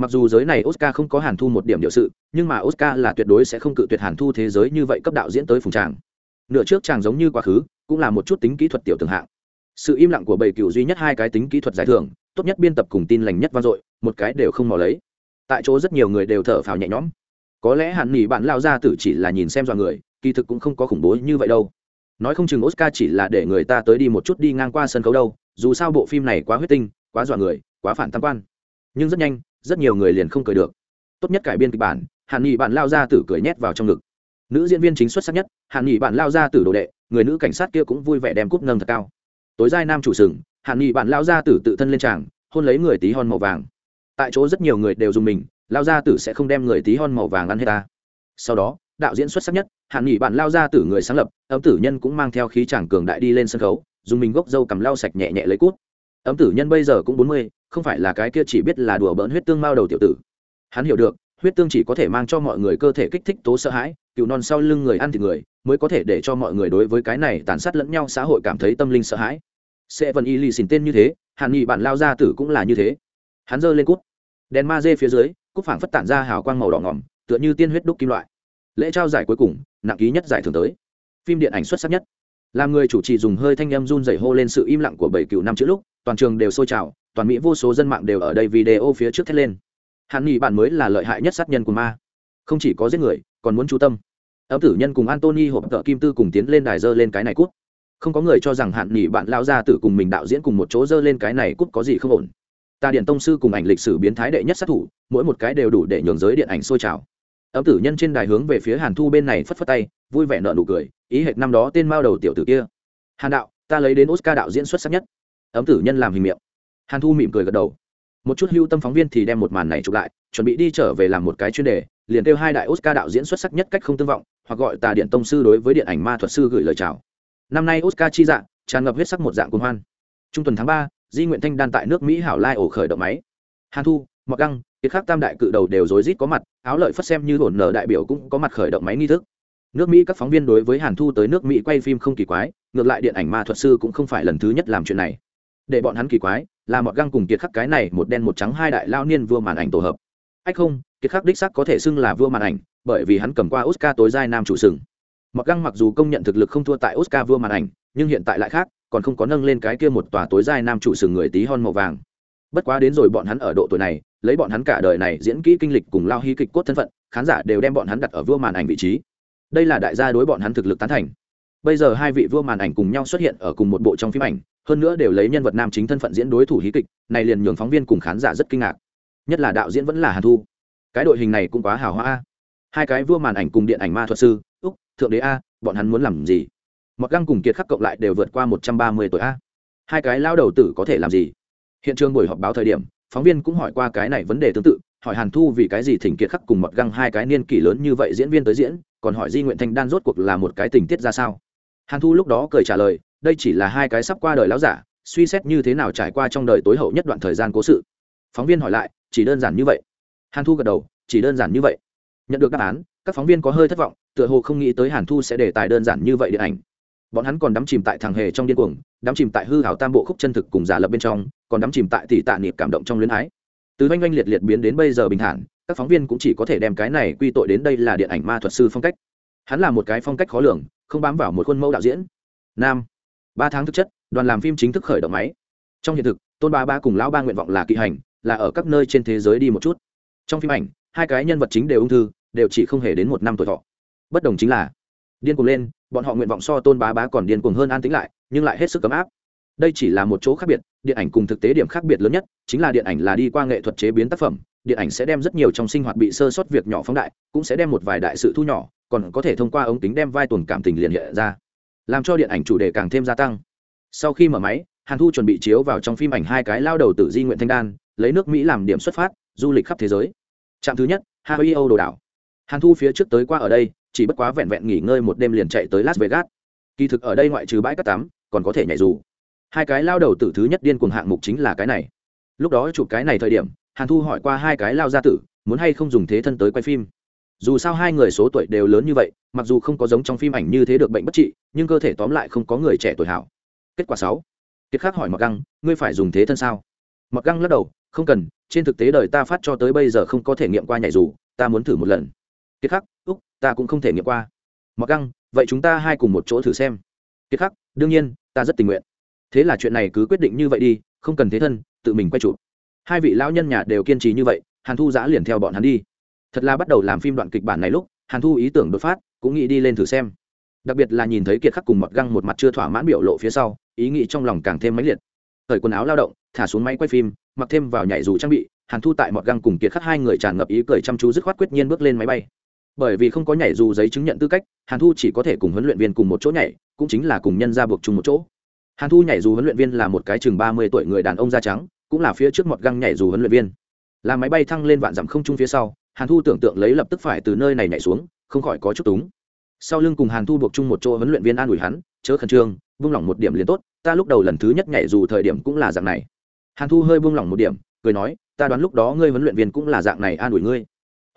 mặc dù giới này oscar không có hàn thu một điểm điều sự, nhưng mà oscar là tuyệt đối sẽ không cự tuyệt hàn thu thế giới như vậy cấp đạo diễn tới phùng tràng. Nửa trước chàng giống như quá khứ, cũng là một chút tính kỹ thuật tiểu tường hạng. Sự im lặng của bầy cựu duy nhất hai cái tính kỹ thuật giải thưởng, tốt nhất biên tập cùng tin lành nhất vang dội, một cái đều không mò lấy. Tại chỗ rất nhiều người đều thở phào nhẹ nhõm. Có lẽ hạn nghỉ bạn lao ra tử chỉ là nhìn xem dọa người, kỳ thực cũng không có khủng bố như vậy đâu. Nói không chừng oscar chỉ là để người ta tới đi một chút đi ngang qua sân khấu đâu, dù sao bộ phim này quá huyết tinh, quá dọa người, quá phản tam quan. Nhưng rất nhanh rất nhiều người liền không cười được. Tốt nhất cải biên kịch bản hạn nghị bạn lao ra tử cười nhét vào trong ngực. Nữ diễn viên chính xuất sắc nhất hạn nghị bạn lao ra tử đồ đệ, người nữ cảnh sát kia cũng vui vẻ đem cúp nâng thật cao. Tối giai nam chủ sừng hạn nghị bạn lao ra tử tự thân lên tràng, hôn lấy người tí hon màu vàng. Tại chỗ rất nhiều người đều dùng mình, lao ra tử sẽ không đem người tí hon màu vàng ăn hết ta. Sau đó, đạo diễn xuất sắc nhất hạn nghị bạn lao ra tử người sáng lập, ấm tử nhân cũng mang theo khí chàng cường đại đi lên sân khấu, dùng mình gốc dâu cầm lau sạch nhẹ nhẹ lấy cút. Ấm tử nhân bây giờ cũng bốn mươi không phải là cái kia chỉ biết là đùa bỡn huyết tương mao đầu tiểu tử. Hắn hiểu được, huyết tương chỉ có thể mang cho mọi người cơ thể kích thích tố sợ hãi cựu non sau lưng người ăn thịt người, mới có thể để cho mọi người đối với cái này tàn sát lẫn nhau xã hội cảm thấy tâm linh sợ hãi. Sẽ vần y lì xìn tên như thế, hàn nghị bạn lao ra tử cũng là như thế. Hắn giơ lên cút. Đèn ma dê phía dưới cúc phảng phất tản ra hào quang màu đỏ ngỏm, tựa như tiên huyết đúc kim loại. Lễ trao giải cuối cùng, nặng ký nhất giải thưởng tới. Phim điện ảnh xuất sắc nhất. Làm người chủ trì dùng hơi thanh âm run dày hô lên sự im lặng của bảy cựu năm chữ lúc, toàn trường đều sôi trào toàn mỹ vô số dân mạng đều ở đây video phía trước thét lên. Hàn nghị bạn mới là lợi hại nhất sát nhân của ma. Không chỉ có giết người, còn muốn chú tâm. Ấm tử nhân cùng antony hộp tợ kim tư cùng tiến lên đài dơ lên cái này cút. Không có người cho rằng hạn nghỉ bạn lao ra tử cùng mình đạo diễn cùng một chỗ dơ lên cái này cút có gì không ổn. Ta điện tông sư cùng ảnh lịch sử biến thái đệ nhất sát thủ, mỗi một cái đều đủ để nhường giới điện ảnh sôi trào. Ấm tử nhân trên đài hướng về phía hàn thu bên này phất phất tay, vui vẻ nợ nụ cười, ý hệt năm đó tên mao đầu tiểu tử kia. Hàn đạo, ta lấy đến oscar đạo diễn xuất sắc nhất. Ấm tử nhân làm hình miệng hàn thu mỉm cười gật đầu. Một chút hưu tâm phóng viên thì đem một màn này chụp lại, chuẩn bị đi trở về làm một cái chuyên đề, liền kêu hai đại oscar đạo diễn xuất sắc nhất cách không tương vọng, hoặc gọi tà điện tông sư đối với điện ảnh ma thuật sư gửi lời chào. Năm nay oscar chi dạng, tràn ngập huyết sắc một dạng cuồng hoan. Trung tuần tháng ba, di nguyện thanh đan tại nước mỹ hảo lai ổ khởi động máy. Hàn thu mặc găng, kiệt khắc tam đại cự đầu đều rối rít có mặt, áo lợi phất xem như hổn nở đại biểu cũng có mặt khởi động máy nghi thức. Nước mỹ các phóng viên đối với hàn thu tới nước mỹ quay phim không kỳ quái, ngược lại điện ảnh ma thuật sư cũng không phải lần thứ nhất làm chuyện này. Để bọn hắn kỳ quái là mọt găng cùng kiệt khắc cái này một đen một trắng hai đại lao niên vua màn ảnh tổ hợp. Ách không, kiệt khắc đích sắc có thể xưng là vua màn ảnh, bởi vì hắn cầm qua oscar tối giai nam chủ sừng. Mọt găng mặc dù công nhận thực lực không thua tại oscar vua màn ảnh, nhưng hiện tại lại khác, còn không có nâng lên cái kia một tòa tối giai nam chủ sừng người tí hon màu vàng. Bất quá đến rồi bọn hắn ở độ tuổi này, lấy bọn hắn cả đời này diễn kỹ kinh lịch cùng lao hy kịch cốt thân phận, khán giả đều đem bọn hắn đặt ở vua màn ảnh vị trí. Đây là đại gia đối bọn hắn thực lực tán thành bây giờ hai vị vua màn ảnh cùng nhau xuất hiện ở cùng một bộ trong phim ảnh, hơn nữa đều lấy nhân vật nam chính thân phận diễn đối thủ hí kịch, này liền nhường phóng viên cùng khán giả rất kinh ngạc. Nhất là đạo diễn vẫn là hàn thu. Cái đội hình này cũng quá hào hoa a. Hai cái vua màn ảnh cùng điện ảnh ma thuật sư, úc, thượng đế a, bọn hắn muốn làm gì? Mặc găng cùng kiệt khắc cộng lại đều vượt qua một trăm ba mươi tuổi a. Hai cái lao đầu tử có thể làm gì? Hiện trường buổi họp báo thời điểm, phóng viên cũng hỏi qua cái này vấn đề tương tự, hỏi hàn thu vì cái gì thỉnh kiệt khắc cùng mọt găng hai cái niên kỷ lớn như vậy diễn viên tới diễn, còn hỏi di nguyện thanh đan rốt cuộc là một cái tình tiết ra sao hàn thu lúc đó cười trả lời, đây chỉ là hai cái sắp qua đời láo giả, suy xét như thế nào trải qua trong đời tối hậu nhất đoạn thời gian cố sự. Phóng viên hỏi lại, chỉ đơn giản như vậy? Hàn thu gật đầu, chỉ đơn giản như vậy. Nhận được đáp án, các phóng viên có hơi thất vọng, tựa hồ không nghĩ tới hàn thu sẽ đề tài đơn giản như vậy điện ảnh. Bọn hắn còn đắm chìm tại thằng hề trong điên cuồng, đắm chìm tại hư hảo tam bộ khúc chân thực cùng giả lập bên trong, còn đắm chìm tại tỷ tạ niệm cảm động trong luyến ái. Từ oanh oanh liệt liệt biến đến bây giờ bình thản, các phóng viên cũng chỉ có thể đem cái này quy tội đến đây là điện ảnh ma thuật sư phong cách. Hắn là một cái phong cách khó lường không bám vào một khuôn mẫu đạo diễn. Nam, ba tháng thực chất, đoàn làm phim chính thức khởi động máy. Trong hiện thực, tôn ba ba cùng lão ba nguyện vọng là kỵ hành, là ở các nơi trên thế giới đi một chút. Trong phim ảnh, hai cái nhân vật chính đều ung thư, đều chỉ không hề đến một năm tuổi thọ. Bất đồng chính là, điên cuồng lên, bọn họ nguyện vọng so tôn bá bá còn điên cuồng hơn an tĩnh lại, nhưng lại hết sức cấm áp. Đây chỉ là một chỗ khác biệt, điện ảnh cùng thực tế điểm khác biệt lớn nhất, chính là điện ảnh là đi qua nghệ thuật chế biến tác phẩm, điện ảnh sẽ đem rất nhiều trong sinh hoạt bị sơ sót việc nhỏ phóng đại, cũng sẽ đem một vài đại sự thu nhỏ còn có thể thông qua ống kính đem vai tuần cảm tình liền hiện ra, làm cho điện ảnh chủ đề càng thêm gia tăng. Sau khi mở máy, hàn thu chuẩn bị chiếu vào trong phim ảnh hai cái lao đầu tử di nguyện thanh đan, lấy nước mỹ làm điểm xuất phát, du lịch khắp thế giới. Trạm thứ nhất hawaii âu đồ đảo. Hàn thu phía trước tới qua ở đây, chỉ bất quá vẹn vẹn nghỉ ngơi một đêm liền chạy tới las vegas. Kỳ thực ở đây ngoại trừ bãi cát tắm, còn có thể nhảy dù. Hai cái lao đầu tử thứ nhất điên cuồng hạng mục chính là cái này. Lúc đó chụp cái này thời điểm, hàn thu hỏi qua hai cái lao gia tử, muốn hay không dùng thế thân tới quay phim dù sao hai người số tuổi đều lớn như vậy, mặc dù không có giống trong phim ảnh như thế được bệnh bất trị, nhưng cơ thể tóm lại không có người trẻ tuổi hảo. Kết quả sáu. Kiệt khắc hỏi mặc găng, ngươi phải dùng thế thân sao? Mặc găng lắc đầu, không cần, trên thực tế đời ta phát cho tới bây giờ không có thể nghiệm qua nhảy dù, ta muốn thử một lần. Kiệt khắc, úc, ta cũng không thể nghiệm qua. Mặc găng, vậy chúng ta hai cùng một chỗ thử xem. Kiệt khắc, đương nhiên, ta rất tình nguyện. Thế là chuyện này cứ quyết định như vậy đi, không cần thế thân, tự mình quay chụp. Hai vị lão nhân nhà đều kiên trì như vậy, hàn thu giã liền theo bọn hắn đi thật là bắt đầu làm phim đoạn kịch bản này lúc, hàn thu ý tưởng đột phát, cũng nghĩ đi lên thử xem. Đặc biệt là nhìn thấy kiệt khắc cùng mọt găng một mặt chưa thỏa mãn biểu lộ phía sau, ý nghĩ trong lòng càng thêm mãnh liệt. Thời quần áo lao động, thả xuống máy quay phim, mặc thêm vào nhảy dù trang bị, hàn thu tại mọt găng cùng kiệt khắc hai người tràn ngập ý cười chăm chú dứt khoát quyết nhiên bước lên máy bay. Bởi vì không có nhảy dù giấy chứng nhận tư cách, hàn thu chỉ có thể cùng huấn luyện viên cùng một chỗ nhảy, cũng chính là cùng nhân ra buộc chung một chỗ. Hàn thu nhảy dù huấn luyện viên là một cái chừng ba mươi tuổi người đàn ông da trắng, cũng là phía trước mọt găng nhảy dù huấn luyện viên. Là máy bay thăng lên vạn dặm không trung phía sau hàn thu tưởng tượng lấy lập tức phải từ nơi này nhảy xuống, không khỏi có chút túng. Sau lưng cùng hàn thu buộc chung một chỗ huấn luyện viên an ủi hắn, chớ khẩn trương buông lỏng một điểm liền tốt, ta lúc đầu lần thứ nhất nhảy dù thời điểm cũng là dạng này. Hàn thu hơi buông lỏng một điểm, cười nói, ta đoán lúc đó ngươi huấn luyện viên cũng là dạng này an ủi ngươi.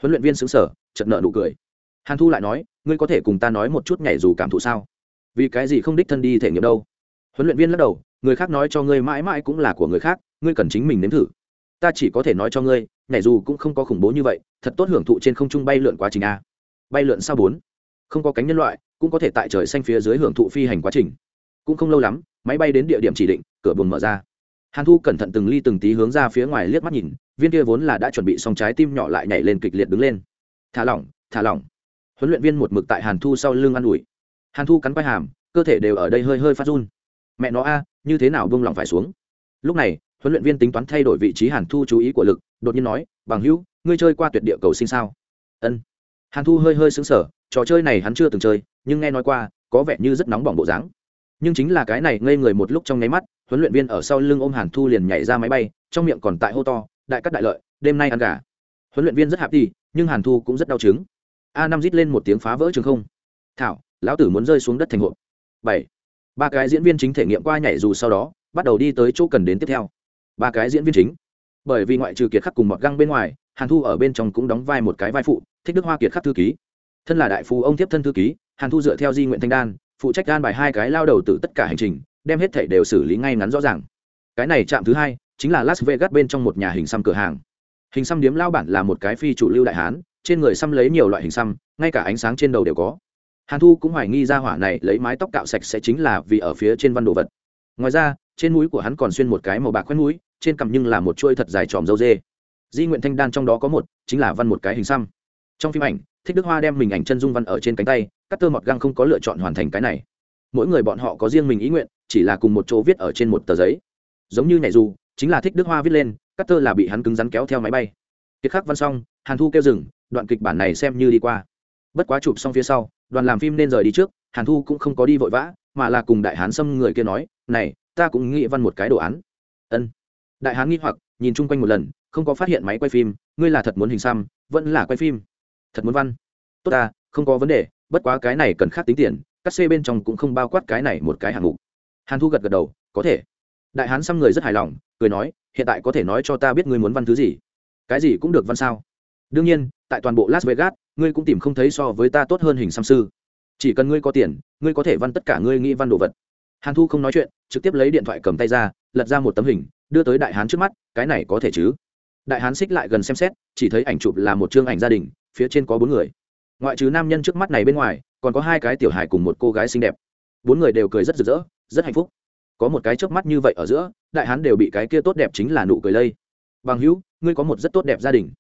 Huấn luyện viên xứng sở chật nợ nụ cười. Hàn thu lại nói, ngươi có thể cùng ta nói một chút nhảy dù cảm thụ sao? Vì cái gì không đích thân đi thể nghiệm đâu? Huấn luyện viên lắc đầu, người khác nói cho ngươi mãi mãi cũng là của người khác, ngươi cần chính mình nếm thử. Ta chỉ có thể nói cho ngươi nhảy dù cũng không có khủng bố như vậy, thật tốt hưởng thụ trên không trung bay lượn quá trình a. Bay lượn sao bốn? Không có cánh nhân loại, cũng có thể tại trời xanh phía dưới hưởng thụ phi hành quá trình. Cũng không lâu lắm, máy bay đến địa điểm chỉ định, cửa buồng mở ra. Hàn thu cẩn thận từng ly từng tí hướng ra phía ngoài liếc mắt nhìn, viên kia vốn là đã chuẩn bị xong trái tim nhỏ lại nhảy lên kịch liệt đứng lên. Thả lỏng thả lỏng. Huấn luyện viên một mực tại hàn thu sau lưng ă n ủi. Hàn thu cắn quai hàm, cơ thể đều ở đây hơi hơi phát run. Mẹ nó a, như thế nào bông lỏng phải xuống? Lúc này huấn luyện viên tính toán thay đổi vị trí hàn thu chú ý của lực, đột nhiên nói, bằng hữu, ngươi chơi qua tuyệt địa cầu sinh sao? Ân. Hàn thu hơi hơi xứng sở trò chơi này hắn chưa từng chơi, nhưng nghe nói qua, có vẻ như rất nóng bỏng bộ dáng. Nhưng chính là cái này ngây người một lúc trong nháy mắt, huấn luyện viên ở sau lưng ôm hàn thu liền nhảy ra máy bay, trong miệng còn tại hô to, đại cắt đại lợi, đêm nay ăn gà. Huấn luyện viên rất hạp đi nhưng hàn thu cũng rất đau chứng a năm rít lên một tiếng phá vỡ trường không. Thảo, lão tử muốn rơi xuống đất thành hộp. Bảy. Ba cái diễn viên chính thể nghiệm qua nhảy dù sau đó, bắt đầu đi tới chỗ cần đến tiếp theo ba cái diễn viên chính. Bởi vì ngoại trừ kiệt khắc cùng mọt găng bên ngoài, hàn thu ở bên trong cũng đóng vai một cái vai phụ, thích đức hoa kiệt khắc thư ký. Thân là đại phú ông tiếp thân thư ký, hàn thu dựa theo di nguyện thanh đan, phụ trách gan bài hai cái lao đầu từ tất cả hành trình, đem hết thảy đều xử lý ngay ngắn rõ ràng. Cái này chạm thứ hai chính là las vegas bên trong một nhà hình xăm cửa hàng. Hình xăm điếm lao bản là một cái phi chủ lưu đại hán, trên người xăm lấy nhiều loại hình xăm, ngay cả ánh sáng trên đầu đều có. Hàn thu cũng hoài nghi ra hỏa này lấy mái tóc cạo sạch sẽ chính là vì ở phía trên văn đồ vật. Ngoài ra trên mũi của hắn còn xuyên một cái màu bạc khoét mũi, trên cằm nhưng là một chuôi thật dài tròm dâu dê. Di nguyện thanh đan trong đó có một, chính là văn một cái hình xăm. Trong phim ảnh, thích đức hoa đem mình ảnh chân dung văn ở trên cánh tay các tơ mọt găng không có lựa chọn hoàn thành cái này. Mỗi người bọn họ có riêng mình ý nguyện, chỉ là cùng một chỗ viết ở trên một tờ giấy. Giống như nhảy dù, chính là thích đức hoa viết lên các tơ là bị hắn cứng rắn kéo theo máy bay. Kiệt khắc văn xong, hàn thu kêu dừng, đoạn kịch bản này xem như đi qua. Bất quá chụp xong phía sau, đoàn làm phim nên rời đi trước, hàn thu cũng không có đi vội vã, mà là cùng đại hán xâm người kia nói, này ta cũng nghĩ văn một cái đồ án. Ân. Đại hán nghi hoặc, nhìn chung quanh một lần, không có phát hiện máy quay phim, ngươi là thật muốn hình xăm, vẫn là quay phim. Thật muốn văn. Tốt ta, không có vấn đề, bất quá cái này cần khác tính tiền, các xe bên trong cũng không bao quát cái này một cái hạng mục. Hàn thu gật gật đầu, có thể. Đại hán xăm người rất hài lòng, cười nói, hiện tại có thể nói cho ta biết ngươi muốn văn thứ gì. Cái gì cũng được văn sao? Đương nhiên, tại toàn bộ las vegas, ngươi cũng tìm không thấy so với ta tốt hơn hình xăm sư. Chỉ cần ngươi có tiền, ngươi có thể văn tất cả ngươi nghĩ văn đồ vật hàn thu không nói chuyện, trực tiếp lấy điện thoại cầm tay ra, lật ra một tấm hình, đưa tới đại hán trước mắt, cái này có thể chứ? Đại hán xích lại gần xem xét, chỉ thấy ảnh chụp là một chương ảnh gia đình, phía trên có bốn người. Ngoại trừ nam nhân trước mắt này bên ngoài, còn có hai cái tiểu hài cùng một cô gái xinh đẹp. Bốn người đều cười rất rực rỡ, rất hạnh phúc. Có một cái trước mắt như vậy ở giữa, đại hán đều bị cái kia tốt đẹp chính là nụ cười lây. Bằng hữu, ngươi có một rất tốt đẹp gia đình.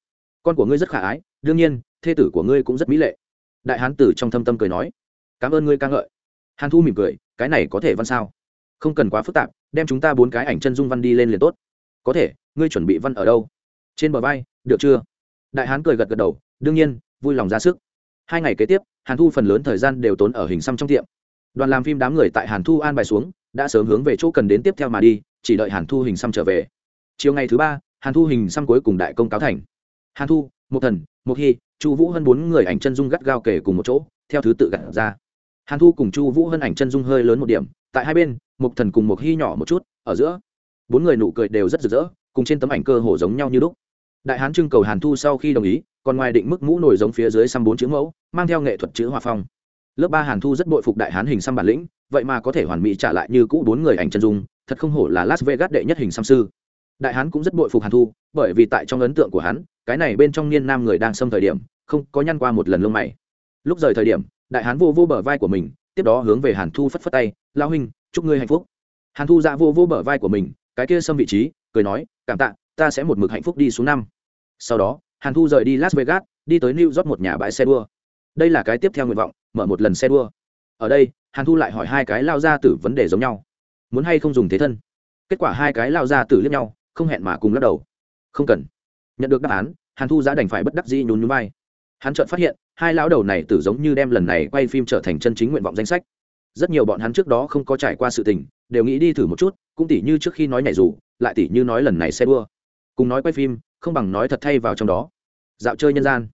Con của ngươi rất khả ái, đương nhiên, thê tử của ngươi cũng rất mỹ lệ. Đại hán tử trong thâm tâm cười nói. Cảm ơn ngươi ca ngợi. Hàn thu mỉm cười cái này có thể văn sao? Không cần quá phức tạp, đem chúng ta bốn cái ảnh chân dung văn đi lên liền tốt. Có thể, ngươi chuẩn bị văn ở đâu? Trên bờ vai, được chưa? Đại hán cười gật gật đầu, đương nhiên, vui lòng ra sức. Hai ngày kế tiếp, hàn thu phần lớn thời gian đều tốn ở hình xăm trong tiệm. Đoàn làm phim đám người tại hàn thu an bài xuống, đã sớm hướng về chỗ cần đến tiếp theo mà đi, chỉ đợi hàn thu hình xăm trở về. Chiều ngày thứ ba, hàn thu hình xăm cuối cùng đại công cáo thành. Hàn thu một thần một hy, chu vũ hơn bốn người ảnh chân dung gắt gao kể cùng một chỗ, theo thứ tự gặt ra hàn thu cùng chu vũ hơn ảnh chân dung hơi lớn một điểm, tại hai bên Mục thần cùng mục hy nhỏ một chút, ở giữa, bốn người nụ cười đều rất rực rỡ, cùng trên tấm ảnh cơ hồ giống nhau như lúc. Đại hán trưng cầu hàn thu sau khi đồng ý, còn ngoài định mức mũ nổi giống phía dưới xăm bốn chữ mẫu, mang theo nghệ thuật chữ hòa phong. Lớp ba hàn thu rất bội phục đại hán hình xăm bản lĩnh, vậy mà có thể hoàn mỹ trả lại như cũ bốn người ảnh chân dung, thật không hổ là las vegas đệ nhất hình xăm sư. Đại hán cũng rất bội phục hàn thu, bởi vì tại trong ấn tượng của hắn, cái này bên trong niên nam người đang xâm thời điểm, không có nhăn qua một lần lông mày. Lúc rời thời điểm đại hán vô vô bờ vai của mình, tiếp đó hướng về hàn thu phất phất tay lao huynh, chúc ngươi hạnh phúc. Hàn thu dạ vô vô bờ vai của mình, cái kia xâm vị trí, cười nói, cảm tạ, ta sẽ một mực hạnh phúc đi xuống năm. Sau đó, hàn thu rời đi las vegas, đi tới new york một nhà bãi xe đua. Đây là cái tiếp theo nguyện vọng, mở một lần xe đua. Ở đây, hàn thu lại hỏi hai cái lao ra tử vấn đề giống nhau. Muốn hay không dùng thế thân? Kết quả hai cái lao ra tử liếc nhau, không hẹn mà cùng lắc đầu. Không cần. Nhận được đáp án, hàn thu giá đành phải bất đắc dĩ nhún nhún vai hắn chợt phát hiện, hai lão đầu này tử giống như đem lần này quay phim trở thành chân chính nguyện vọng danh sách. Rất nhiều bọn hắn trước đó không có trải qua sự tình, đều nghĩ đi thử một chút, cũng tỉ như trước khi nói nhảy dù, lại tỉ như nói lần này xe đua. Cùng nói quay phim, không bằng nói thật thay vào trong đó. Dạo chơi nhân gian.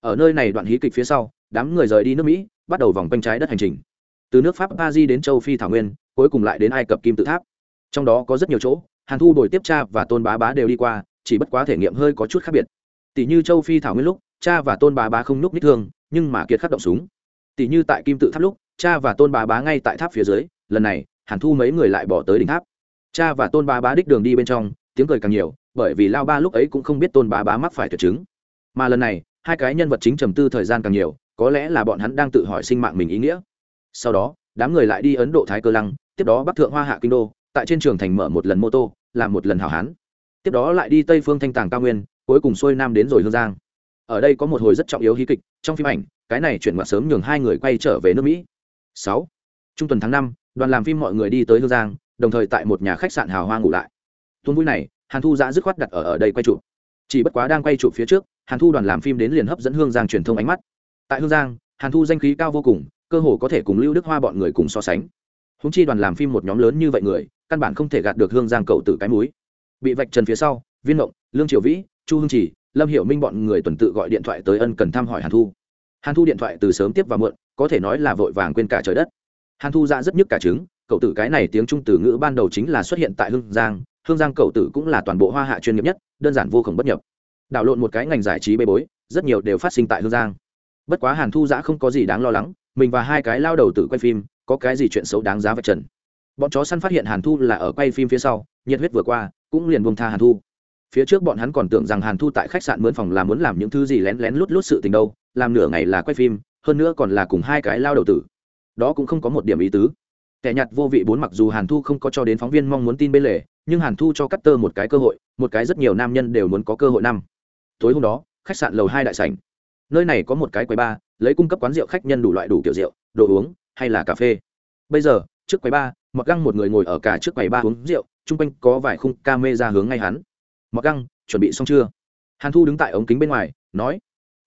Ở nơi này đoạn hí kịch phía sau, đám người rời đi nước mỹ, bắt đầu vòng quanh trái đất hành trình. Từ nước pháp paris đến châu phi thảo nguyên, cuối cùng lại đến ai cập kim tự tháp. Trong đó có rất nhiều chỗ, hàn thu đổi tiếp cha và tôn bá bá đều đi qua, chỉ bất quá thể nghiệm hơi có chút khác biệt. Tỷ như châu phi thảo nguyên lúc cha và tôn bà bá không núp nít thương, nhưng mà kiệt khắc động súng. Tỷ như tại kim tự tháp lúc, cha và tôn bà bá ngay tại tháp phía dưới, lần này, hàn thu mấy người lại bỏ tới đỉnh tháp. Cha và tôn bà bá đích đường đi bên trong, tiếng cười càng nhiều, bởi vì lao ba lúc ấy cũng không biết tôn bà bá mắc phải tuyệt chứng. Mà lần này, hai cái nhân vật chính trầm tư thời gian càng nhiều, có lẽ là bọn hắn đang tự hỏi sinh mạng mình ý nghĩa. Sau đó, đám người lại đi ấn độ thái cơ lăng, tiếp đó bắc thượng hoa hạ kinh đô, tại trên trường thành mở một lần mô tô, làm một lần hảo hán. Tiếp đó lại đi tây phương thanh tàng cao nguyên, cuối cùng xuôi nam đến rồi hương giang ở đây có một hồi rất trọng yếu hí kịch, trong phim ảnh, cái này chuyển ngoặt sớm nhường hai người quay trở về nước mỹ. Sáu. Trung tuần tháng năm, đoàn làm phim mọi người đi tới hương giang, đồng thời tại một nhà khách sạn hào hoa ngủ lại. Tuôn vui này, hàn thu giã dứt khoát đặt ở ở đây quay chụp. Chỉ bất quá đang quay chụp phía trước, hàn thu đoàn làm phim đến liền hấp dẫn hương giang truyền thông ánh mắt. Tại hương giang, hàn thu danh khí cao vô cùng, cơ hồ có thể cùng lưu đức hoa bọn người cùng so sánh. Húng chi đoàn làm phim một nhóm lớn như vậy người, căn bản không thể gạt được hương giang cậu từ cái múi bị vạch trần phía sau, viên mộng, lương triều vĩ, chu hương chỉ lâm hiểu minh bọn người tuần tự gọi điện thoại tới ân cần thăm hỏi hàn thu. Hàn thu điện thoại từ sớm tiếp và muộn, có thể nói là vội vàng quên cả trời đất. Hàn thu ra rất nhức cả trứng, cậu tử cái này tiếng trung từ ngữ ban đầu chính là xuất hiện tại hương giang hương giang cậu tử cũng là toàn bộ hoa hạ chuyên nghiệp nhất, đơn giản vô cùng bất nhập. Đảo lộn một cái ngành giải trí bê bối, rất nhiều đều phát sinh tại hương giang. Bất quá hàn thu giã không có gì đáng lo lắng, mình và hai cái lao đầu tử quay phim, có cái gì chuyện xấu đáng giá vạch trần. Bọn chó săn phát hiện hàn thu là ở quay phim phía sau, nhiệt huyết vừa qua, cũng liền buông tha hàn thu phía trước bọn hắn còn tưởng rằng hàn thu tại khách sạn mướn phòng là muốn làm những thứ gì lén lén lút lút sự tình đâu, làm nửa ngày là quay phim, hơn nữa còn là cùng hai cái lao đầu tử. Đó cũng không có một điểm ý tứ. Kẻ nhặt vô vị bốn mặc dù hàn thu không có cho đến phóng viên mong muốn tin bên lề, nhưng hàn thu cho cắt tơ một cái cơ hội, một cái rất nhiều nam nhân đều muốn có cơ hội năm. Tối hôm đó, khách sạn lầu hai đại sảnh. Nơi này có một cái quầy bar, lấy cung cấp quán rượu khách nhân đủ loại đủ kiểu rượu, đồ uống, hay là cà phê. Bây giờ, trước quầy bar mặc găng một người ngồi ở cả trước quầy bar uống rượu, chung quanh có vài khung ca mê ra hướng ngay hắn mặc găng, chuẩn bị xong chưa? Hàn thu đứng tại ống kính bên ngoài, nói.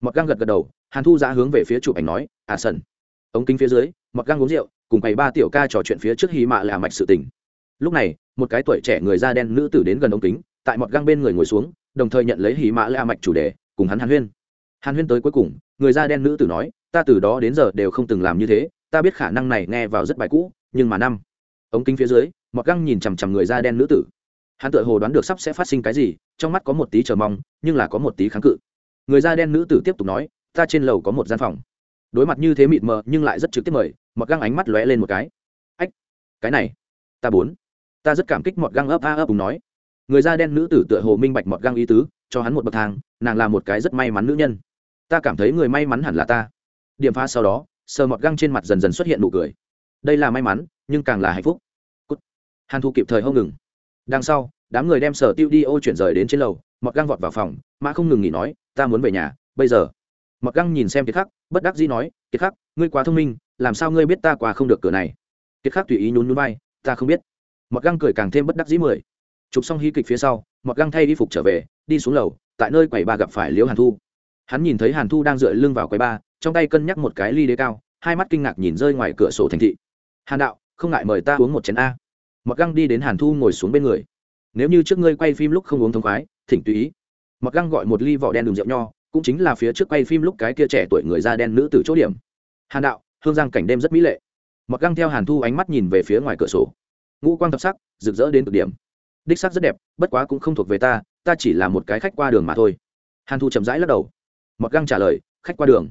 Mặc găng gật gật đầu, hàn thu ra hướng về phía chụp ảnh nói à sần. Ống kính phía dưới mặc găng uống rượu, cùng quầy ba tiểu ca trò chuyện phía trước hy mạ là mạch sự tình. Lúc này, một cái tuổi trẻ người da đen nữ tử đến gần ống kính, tại mọt găng bên người ngồi xuống, đồng thời nhận lấy hì mã la mạch chủ đề, cùng hắn hàn huyên. Hàn huyên tới cuối cùng, người da đen nữ tử nói, ta từ đó đến giờ đều không từng làm như thế, ta biết khả năng này nghe vào rất bài cũ, nhưng mà năm. Ống kính phía dưới, mọt găng nhìn chằm chằm người da đen nữ tử hắn tự hồ đoán được sắp sẽ phát sinh cái gì, trong mắt có một tí chờ mong, nhưng là có một tí kháng cự. Người da đen nữ tử tiếp tục nói, ta trên lầu có một gian phòng. Đối mặt như thế mịt mờ, nhưng lại rất trực tiếp mời, mọt găng ánh mắt lóe lên một cái. Ách, cái này, ta bốn. Ta rất cảm kích mọt găng ấp a ấp cùng nói. Người da đen nữ tử tựa hồ minh bạch mọt găng ý tứ, cho hắn một bậc thang, nàng là một cái rất may mắn nữ nhân. Ta cảm thấy người may mắn hẳn là ta. Điểm phá sau đó, sờ mọt găng trên mặt dần dần xuất hiện nụ cười. Đây là may mắn, nhưng càng là hạnh phúc. Cút. hàn thu kịp thời không ngừng đằng sau, đám người đem sở tiêu đi ô chuyển rời đến trên lầu mặc găng vọt vào phòng mà không ngừng nghỉ nói, ta muốn về nhà, bây giờ. Mặc găng nhìn xem kiệt khắc, bất đắc dĩ nói, kiệt khắc, ngươi quá thông minh, làm sao ngươi biết ta qua không được cửa này? Kiệt khắc tùy ý nhún nhún bay ta không biết. Mặc găng cười càng thêm bất đắc dĩ mười. Chụp xong hí kịch phía sau mặc găng thay y phục trở về, đi xuống lầu, tại nơi quầy ba gặp phải liễu hàn thu. Hắn nhìn thấy hàn thu đang dựa lưng vào quầy ba, trong tay cân nhắc một cái ly đế cao, hai mắt kinh ngạc nhìn rơi ngoài cửa sổ thành thị. Hàn đạo, không ngại mời ta uống một chén a mặc găng đi đến hàn thu ngồi xuống bên người. Nếu như trước ngươi quay phim lúc không uống thông khoái, thỉnh tùy ý. Mặc găng gọi một ly vỏ đen đường rượu nho, cũng chính là phía trước quay phim lúc cái kia trẻ tuổi người da đen nữ từ chỗ điểm. Hàn đạo, hương giang cảnh đêm rất mỹ lệ. Mặc găng theo hàn thu ánh mắt nhìn về phía ngoài cửa sổ. Ngũ quang thập sắc, rực rỡ đến cực điểm. Đích sắc rất đẹp, bất quá cũng không thuộc về ta ta chỉ là một cái khách qua đường mà thôi. Hàn thu chậm rãi lắc đầu. Mặc găng trả lời, khách qua đường.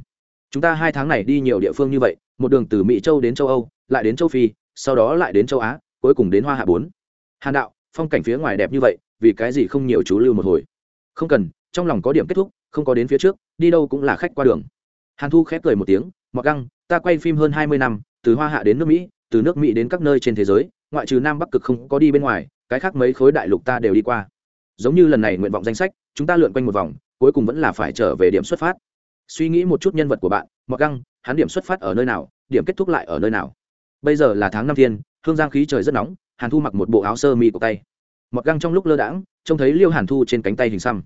Chúng ta hai tháng này đi nhiều địa phương như vậy, một đường từ mỹ châu đến châu âu, lại đến châu phi, sau đó lại đến châu á cuối cùng đến hoa hạ bốn. Hàn đạo, phong cảnh phía ngoài đẹp như vậy, vì cái gì không nhiều chú lưu một hồi? Không cần, trong lòng có điểm kết thúc, không có đến phía trước, đi đâu cũng là khách qua đường. Hàn thu khép cười một tiếng, mọt găng, ta quay phim hơn hai mươi năm, từ hoa hạ đến nước mỹ, từ nước mỹ đến các nơi trên thế giới, ngoại trừ nam bắc cực không có đi bên ngoài, cái khác mấy khối đại lục ta đều đi qua. Giống như lần này nguyện vọng danh sách, chúng ta lượn quanh một vòng, cuối cùng vẫn là phải trở về điểm xuất phát. Suy nghĩ một chút nhân vật của bạn mặc găng, hắn điểm xuất phát ở nơi nào, điểm kết thúc lại ở nơi nào? Bây giờ là tháng năm thiên hương giang khí trời rất nóng, hàn thu mặc một bộ áo sơ mi của tay. Mặc găng trong lúc lơ đãng, trông thấy liêu hàn thu trên cánh tay hình xăm.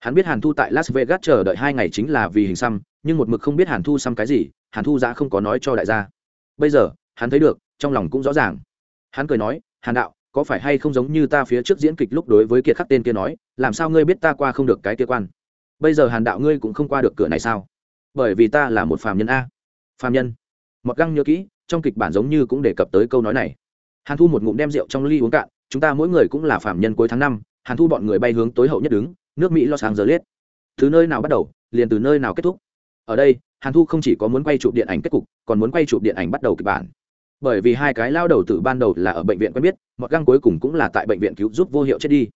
Hắn biết hàn thu tại las vegas chờ đợi hai ngày chính là vì hình xăm, nhưng một mực không biết hàn thu xăm cái gì, hàn thu dã không có nói cho đại gia. Bây giờ, hắn thấy được, trong lòng cũng rõ ràng. Hắn cười nói, hàn đạo, có phải hay không giống như ta phía trước diễn kịch lúc đối với kiệt khắc tên kia nói, làm sao ngươi biết ta qua không được cái kia quan? Bây giờ hàn đạo ngươi cũng không qua được cửa này sao? Bởi vì ta là một phàm nhân a. Phàm nhân. Mặc găng nhớ kỹ, trong kịch bản giống như cũng đề cập tới câu nói này hàn thu một ngụm đem rượu trong ly uống cạn, chúng ta mỗi người cũng là phạm nhân cuối tháng năm, hàn thu bọn người bay hướng tối hậu nhất đứng, nước mỹ lo sáng giờ liết từ nơi nào bắt đầu, liền từ nơi nào kết thúc. Ở đây, hàn thu không chỉ có muốn quay chụp điện ảnh kết cục, còn muốn quay chụp điện ảnh bắt đầu kịch bản. Bởi vì hai cái lao đầu từ ban đầu là ở bệnh viện quen biết, mọi găng cuối cùng cũng là tại bệnh viện cứu giúp vô hiệu chết đi.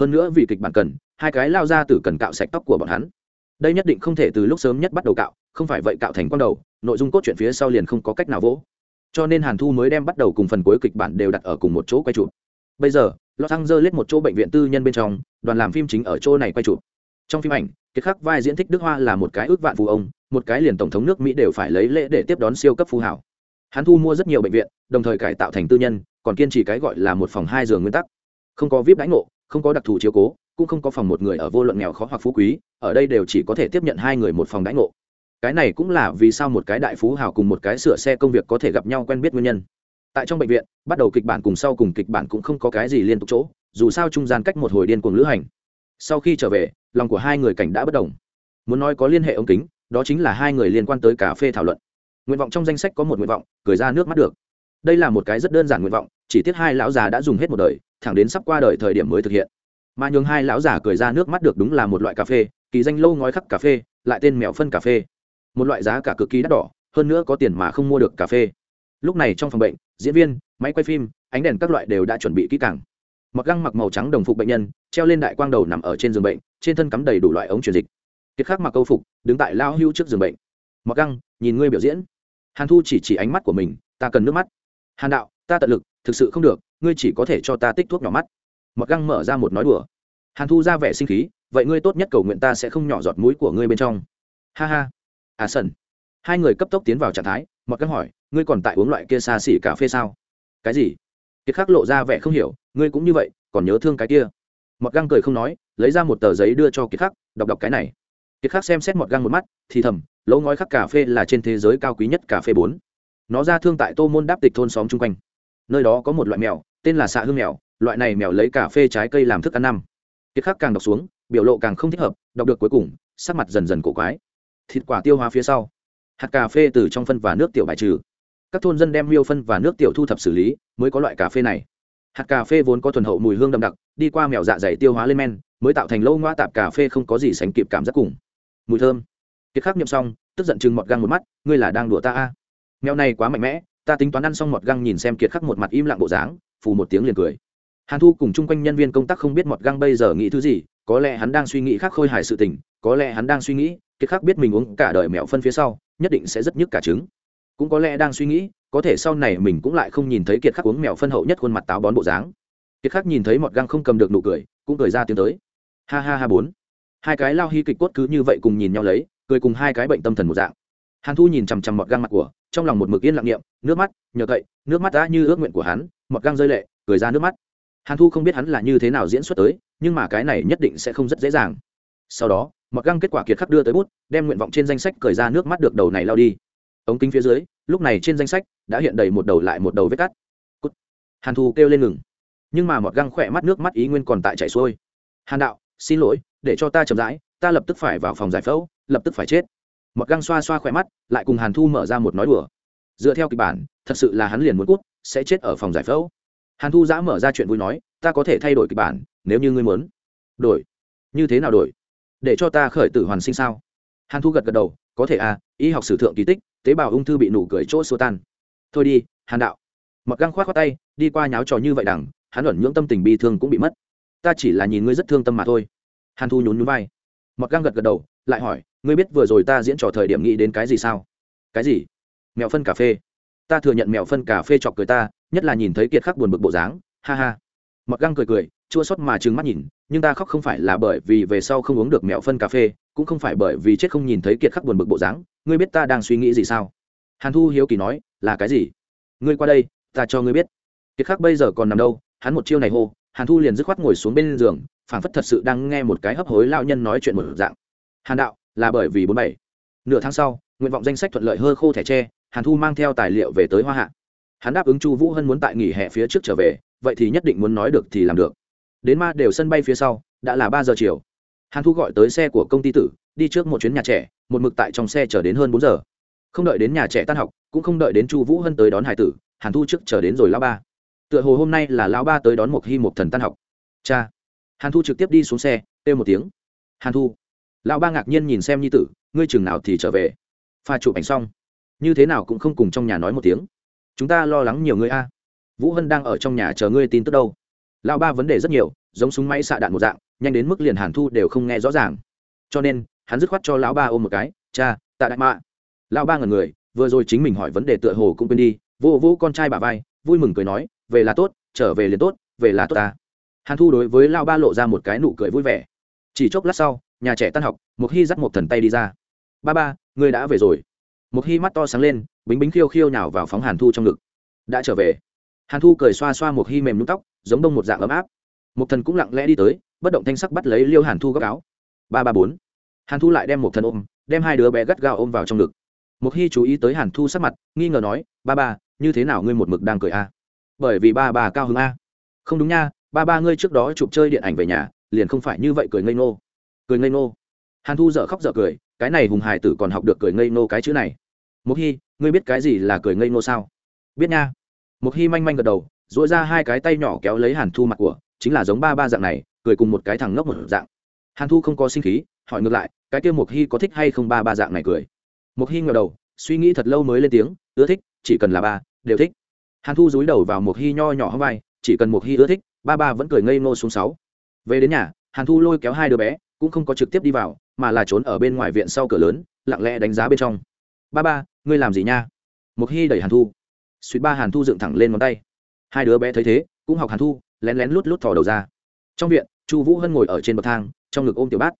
Hơn nữa vì kịch bản cần, hai cái lao ra từ cần cạo sạch tóc của bọn hắn. Đây nhất định không thể từ lúc sớm nhất bắt đầu cạo, không phải vậy cạo thành quang đầu, nội dung cốt truyện phía sau liền không có cách nào vỗ cho nên hàn thu mới đem bắt đầu cùng phần cuối kịch bản đều đặt ở cùng một chỗ quay chụp. Bây giờ, los angeles một chỗ bệnh viện tư nhân bên trong, đoàn làm phim chính ở chỗ này quay chụp. Trong phim ảnh kiệt khắc vai diễn thích đức hoa là một cái ước vạn phù ông, một cái liền tổng thống nước mỹ đều phải lấy lễ để tiếp đón siêu cấp phú hảo. Hắn thu mua rất nhiều bệnh viện, đồng thời cải tạo thành tư nhân, còn kiên trì cái gọi là một phòng hai giường nguyên tắc. Không có vip đánh ngộ, không có đặc thù chiếu cố, cũng không có phòng một người ở vô luận nghèo khó hoặc phú quý, ở đây đều chỉ có thể tiếp nhận hai người một phòng đánh ngộ cái này cũng là vì sao một cái đại phú hào cùng một cái sửa xe công việc có thể gặp nhau quen biết nguyên nhân. Tại trong bệnh viện, bắt đầu kịch bản cùng sau cùng kịch bản cũng không có cái gì liên tục chỗ, dù sao trung gian cách một hồi điên cuồng lữ hành. Sau khi trở về, lòng của hai người cảnh đã bất đồng. Muốn nói có liên hệ ống kính, đó chính là hai người liên quan tới cà phê thảo luận. Nguyện vọng trong danh sách có một nguyện vọng, cười ra nước mắt được. Đây là một cái rất đơn giản nguyện vọng, chỉ tiếc hai lão già đã dùng hết một đời, thẳng đến sắp qua đời thời điểm mới thực hiện. Mà nhường hai lão già cười ra nước mắt được đúng là một loại cà phê, kỳ danh lâu ngói khắc cà phê, lại tên mèo phân cà phê một loại giá cả cực kỳ đắt đỏ, hơn nữa có tiền mà không mua được cà phê. Lúc này trong phòng bệnh, diễn viên, máy quay phim, ánh đèn các loại đều đã chuẩn bị kỹ càng. Mặc găng mặc màu trắng đồng phục bệnh nhân, treo lên đại quang đầu nằm ở trên giường bệnh, trên thân cắm đầy đủ loại ống truyền dịch. Kiệt khắc mặc câu phục, đứng tại lao hưu trước giường bệnh. Mặc găng, nhìn ngươi biểu diễn. Hàn thu chỉ chỉ ánh mắt của mình, ta cần nước mắt. Hàn đạo, ta tận lực, thực sự không được, ngươi chỉ có thể cho ta tích thuốc nhỏ mắt. Mặc găng mở ra một nói đùa. Hàn thu ra vẻ sinh khí, vậy ngươi tốt nhất cầu nguyện ta sẽ không nhỏ giọt mũi của ngươi bên trong. Ha ha à sần. Hai người cấp tốc tiến vào trạng thái mặc găng hỏi, ngươi còn tại uống loại kia xa xỉ cà phê sao? Cái gì? Kiệt khắc lộ ra vẻ không hiểu, ngươi cũng như vậy, còn nhớ thương cái kia? Mọt găng cười không nói, lấy ra một tờ giấy đưa cho kiệt khắc, đọc đọc cái này. Kiệt khắc xem xét mọt găng một mắt, thì thầm, lỗ ngói khắc cà phê là trên thế giới cao quý nhất cà phê bốn. Nó ra thương tại tô môn đáp tịch thôn xóm chung quanh. Nơi đó có một loại mèo, tên là xạ hương mèo, loại này mèo lấy cà phê trái cây làm thức ăn năm. Kiệt khắc càng đọc xuống, biểu lộ càng không thích hợp, đọc được cuối cùng, sắc mặt dần dần cổ quái thịt quả tiêu hóa phía sau. Hạt cà phê từ trong phân và nước tiểu bài trừ. Các thôn dân đem miêu phân và nước tiểu thu thập xử lý, mới có loại cà phê này. Hạt cà phê vốn có thuần hậu mùi hương đậm đặc, đi qua mèo dạ dày tiêu hóa lên men, mới tạo thành lâu ngoa tạp cà phê không có gì sánh kịp cảm giác cùng. Mùi thơm. Kiệt khắc nhậm xong, tức giận chừng mọt găng một mắt, ngươi là đang đùa ta a? À. mèo này quá mạnh mẽ, ta tính toán ăn xong mọt găng nhìn xem kiệt khắc một mặt im lặng bộ dáng, phù một tiếng liền cười. Hàn thu cùng chung quanh nhân viên công tác không biết mọt găng bây giờ nghĩ thứ gì, có lẽ hắn đang suy nghĩ khác khôi hài sự tình, có lẽ hắn đang suy nghĩ kiệt khắc biết mình uống cả đời mèo phân phía sau, nhất định sẽ rất nhức cả trứng. Cũng có lẽ đang suy nghĩ, có thể sau này mình cũng lại không nhìn thấy kiệt khắc uống mèo phân hậu nhất khuôn mặt táo bón bộ dáng. Kiệt khắc nhìn thấy mọt găng không cầm được nụ cười, cũng cười ra tiếng tới. Ha ha ha bốn. Hai cái lao hy kịch cốt cứ như vậy cùng nhìn nhau lấy, cười cùng hai cái bệnh tâm thần một dạng. Hàn thu nhìn chằm chằm mọt găng mặt của, trong lòng một mực yên lặng nghiệm nước mắt, nhờ cậy, nước mắt đã như ước nguyện của hắn, mọt găng rơi lệ, cười ra nước mắt. Hàn thu không biết hắn là như thế nào diễn xuất tới, nhưng mà cái này nhất định sẽ không rất dễ dàng sau đó, mặc găng kết quả kiệt khắc đưa tới bút, đem nguyện vọng trên danh sách cười ra nước mắt được đầu này lao đi. Ống kính phía dưới, lúc này trên danh sách đã hiện đầy một đầu lại một đầu vết cắt. Cút. hàn thu kêu lên ngừng. Nhưng mà mọt găng khỏe mắt nước mắt ý nguyên còn tại chảy xuôi. Hàn đạo, xin lỗi, để cho ta chậm rãi, ta lập tức phải vào phòng giải phẫu, lập tức phải chết. Mọt găng xoa xoa khỏe mắt, lại cùng hàn thu mở ra một nói đùa. Dựa theo kịch bản, thật sự là hắn liền muốn cút, sẽ chết ở phòng giải phẫu. Hàn thu giã mở ra chuyện vui nói, ta có thể thay đổi kịch bản, nếu như ngươi muốn. Đổi. Như thế nào đổi? Để cho ta khởi tử hoàn sinh sao? Hàn thu gật gật đầu, có thể à y học sử thượng kỳ tích, tế bào ung thư bị nụ cười chỗ xua tan. Thôi đi, hàn đạo. Mặc găng khoát khoát tay, đi qua nháo trò như vậy đằng, hắn ẩn nhưỡng tâm tình bi thương cũng bị mất. Ta chỉ là nhìn ngươi rất thương tâm mà thôi. Hàn thu nhún nhún vai. Mặc găng gật gật đầu, lại hỏi, ngươi biết vừa rồi ta diễn trò thời điểm nghĩ đến cái gì sao? Cái gì? Mèo phân cà phê. Ta thừa nhận mèo phân cà phê chọc cười ta, nhất là nhìn thấy kiệt khắc buồn bực bộ dáng. Ha ha. Mặc găng cười cười chua xót mà trừng mắt nhìn, nhưng ta khóc không phải là bởi vì về sau không uống được mẹo phân cà phê, cũng không phải bởi vì chết không nhìn thấy kiệt khắc buồn bực bộ dáng, ngươi biết ta đang suy nghĩ gì sao? Hàn thu hiếu kỳ nói, là cái gì? Ngươi qua đây, ta cho ngươi biết. Kiệt khắc bây giờ còn nằm đâu? Hắn một chiêu này hô, hàn thu liền dứt khoát ngồi xuống bên giường, phảng phất thật sự đang nghe một cái hấp hối lao nhân nói chuyện một dạng. Hàn đạo, là bởi vì bốn bảy. Nửa tháng sau, nguyện vọng danh sách thuận lợi hơ khô thẻ tre, hàn thu mang theo tài liệu về tới hoa hạ. Hắn đáp ứng chu vũ hân muốn tại nghỉ hè phía trước trở về, vậy thì nhất định muốn nói được thì làm được đến ma đều sân bay phía sau, đã là ba giờ chiều. Hàn thu gọi tới xe của công ty tử, đi trước một chuyến nhà trẻ, một mực tại trong xe chờ đến hơn bốn giờ. Không đợi đến nhà trẻ tan học, cũng không đợi đến chu vũ hân tới đón hải tử, hàn thu trước chờ đến rồi lao ba. Tựa hồ hôm nay là lao ba tới đón một hy một thần tan học. Cha. Hàn thu trực tiếp đi xuống xe, kêu một tiếng. Hàn thu. Lão ba ngạc nhiên nhìn xem nhi tử, ngươi chừng nào thì trở về. Pha chụp ảnh xong. Như thế nào cũng không cùng trong nhà nói một tiếng. Chúng ta lo lắng nhiều người a. Vũ hân đang ở trong nhà chờ ngươi tin tức đâu lão ba vấn đề rất nhiều, giống súng máy xạ đạn một dạng, nhanh đến mức liền hàn thu đều không nghe rõ ràng. Cho nên, hắn dứt khoát cho lão ba ôm một cái, cha, tạ đại mạ. Lão ba ngần người, vừa rồi chính mình hỏi vấn đề tựa hồ cũng quên đi, vô vô con trai bà vai, vui mừng cười nói, về là tốt, trở về liền tốt, về là tốt ta. Hàn thu đối với lão ba lộ ra một cái nụ cười vui vẻ. Chỉ chốc lát sau, nhà trẻ tan học một hy dắt một thần tay đi ra. Ba ba, ngươi đã về rồi. Một hy mắt to sáng lên, bính bính khiêu khiêu nhào vào phóng hàn thu trong ngực. Đã trở về. Hàn thu cười xoa xoa một hy mềm nhúng tóc giống đông một dạng ấm áp. Một thần cũng lặng lẽ đi tới, bất động thanh sắc bắt lấy liêu hàn thu góc áo. Ba ba bốn. Hàn thu lại đem một thần ôm, đem hai đứa bé gắt gao ôm vào trong ngực. Một hy chú ý tới hàn thu sắc mặt, nghi ngờ nói, ba ba, như thế nào ngươi một mực đang cười a? Bởi vì ba bà cao hứng a. Không đúng nha, ba ba ngươi trước đó chụp chơi điện ảnh về nhà, liền không phải như vậy cười ngây ngô. Cười ngây ngô? Hàn thu dở khóc dở cười, cái này hùng hải tử còn học được cười ngây ngô cái chữ này. Một hy, ngươi biết cái gì là cười ngây ngô sao? Biết nha. Một hy manh manh gật đầu dỗi ra hai cái tay nhỏ kéo lấy hàn thu mặt của, chính là giống ba ba dạng này, cười cùng một cái thằng ngốc một dạng. Hàn thu không có sinh khí, hỏi ngược lại, cái kia Mục hy có thích hay không ba ba dạng này cười? Mục hy ngờ đầu, suy nghĩ thật lâu mới lên tiếng, ưa thích, chỉ cần là ba, đều thích. Hàn thu dúi đầu vào Mục hy nho nhỏ hóng vai, chỉ cần Mục hy ưa thích, ba ba vẫn cười ngây ngô xuống sáu. Về đến nhà, hàn thu lôi kéo hai đứa bé, cũng không có trực tiếp đi vào, mà là trốn ở bên ngoài viện sau cửa lớn, lặng lẽ đánh giá bên trong. Ba ba, ngươi làm gì nha? Mục hy đẩy hàn thu. Suýt ba hàn thu dựng thẳng lên ngón tay hai đứa bé thấy thế, cũng học hàn thu, lén lén lút lút thò đầu ra. Trong viện, chu vũ hân ngồi ở trên bậc thang, trong ngực ôm tiểu bát.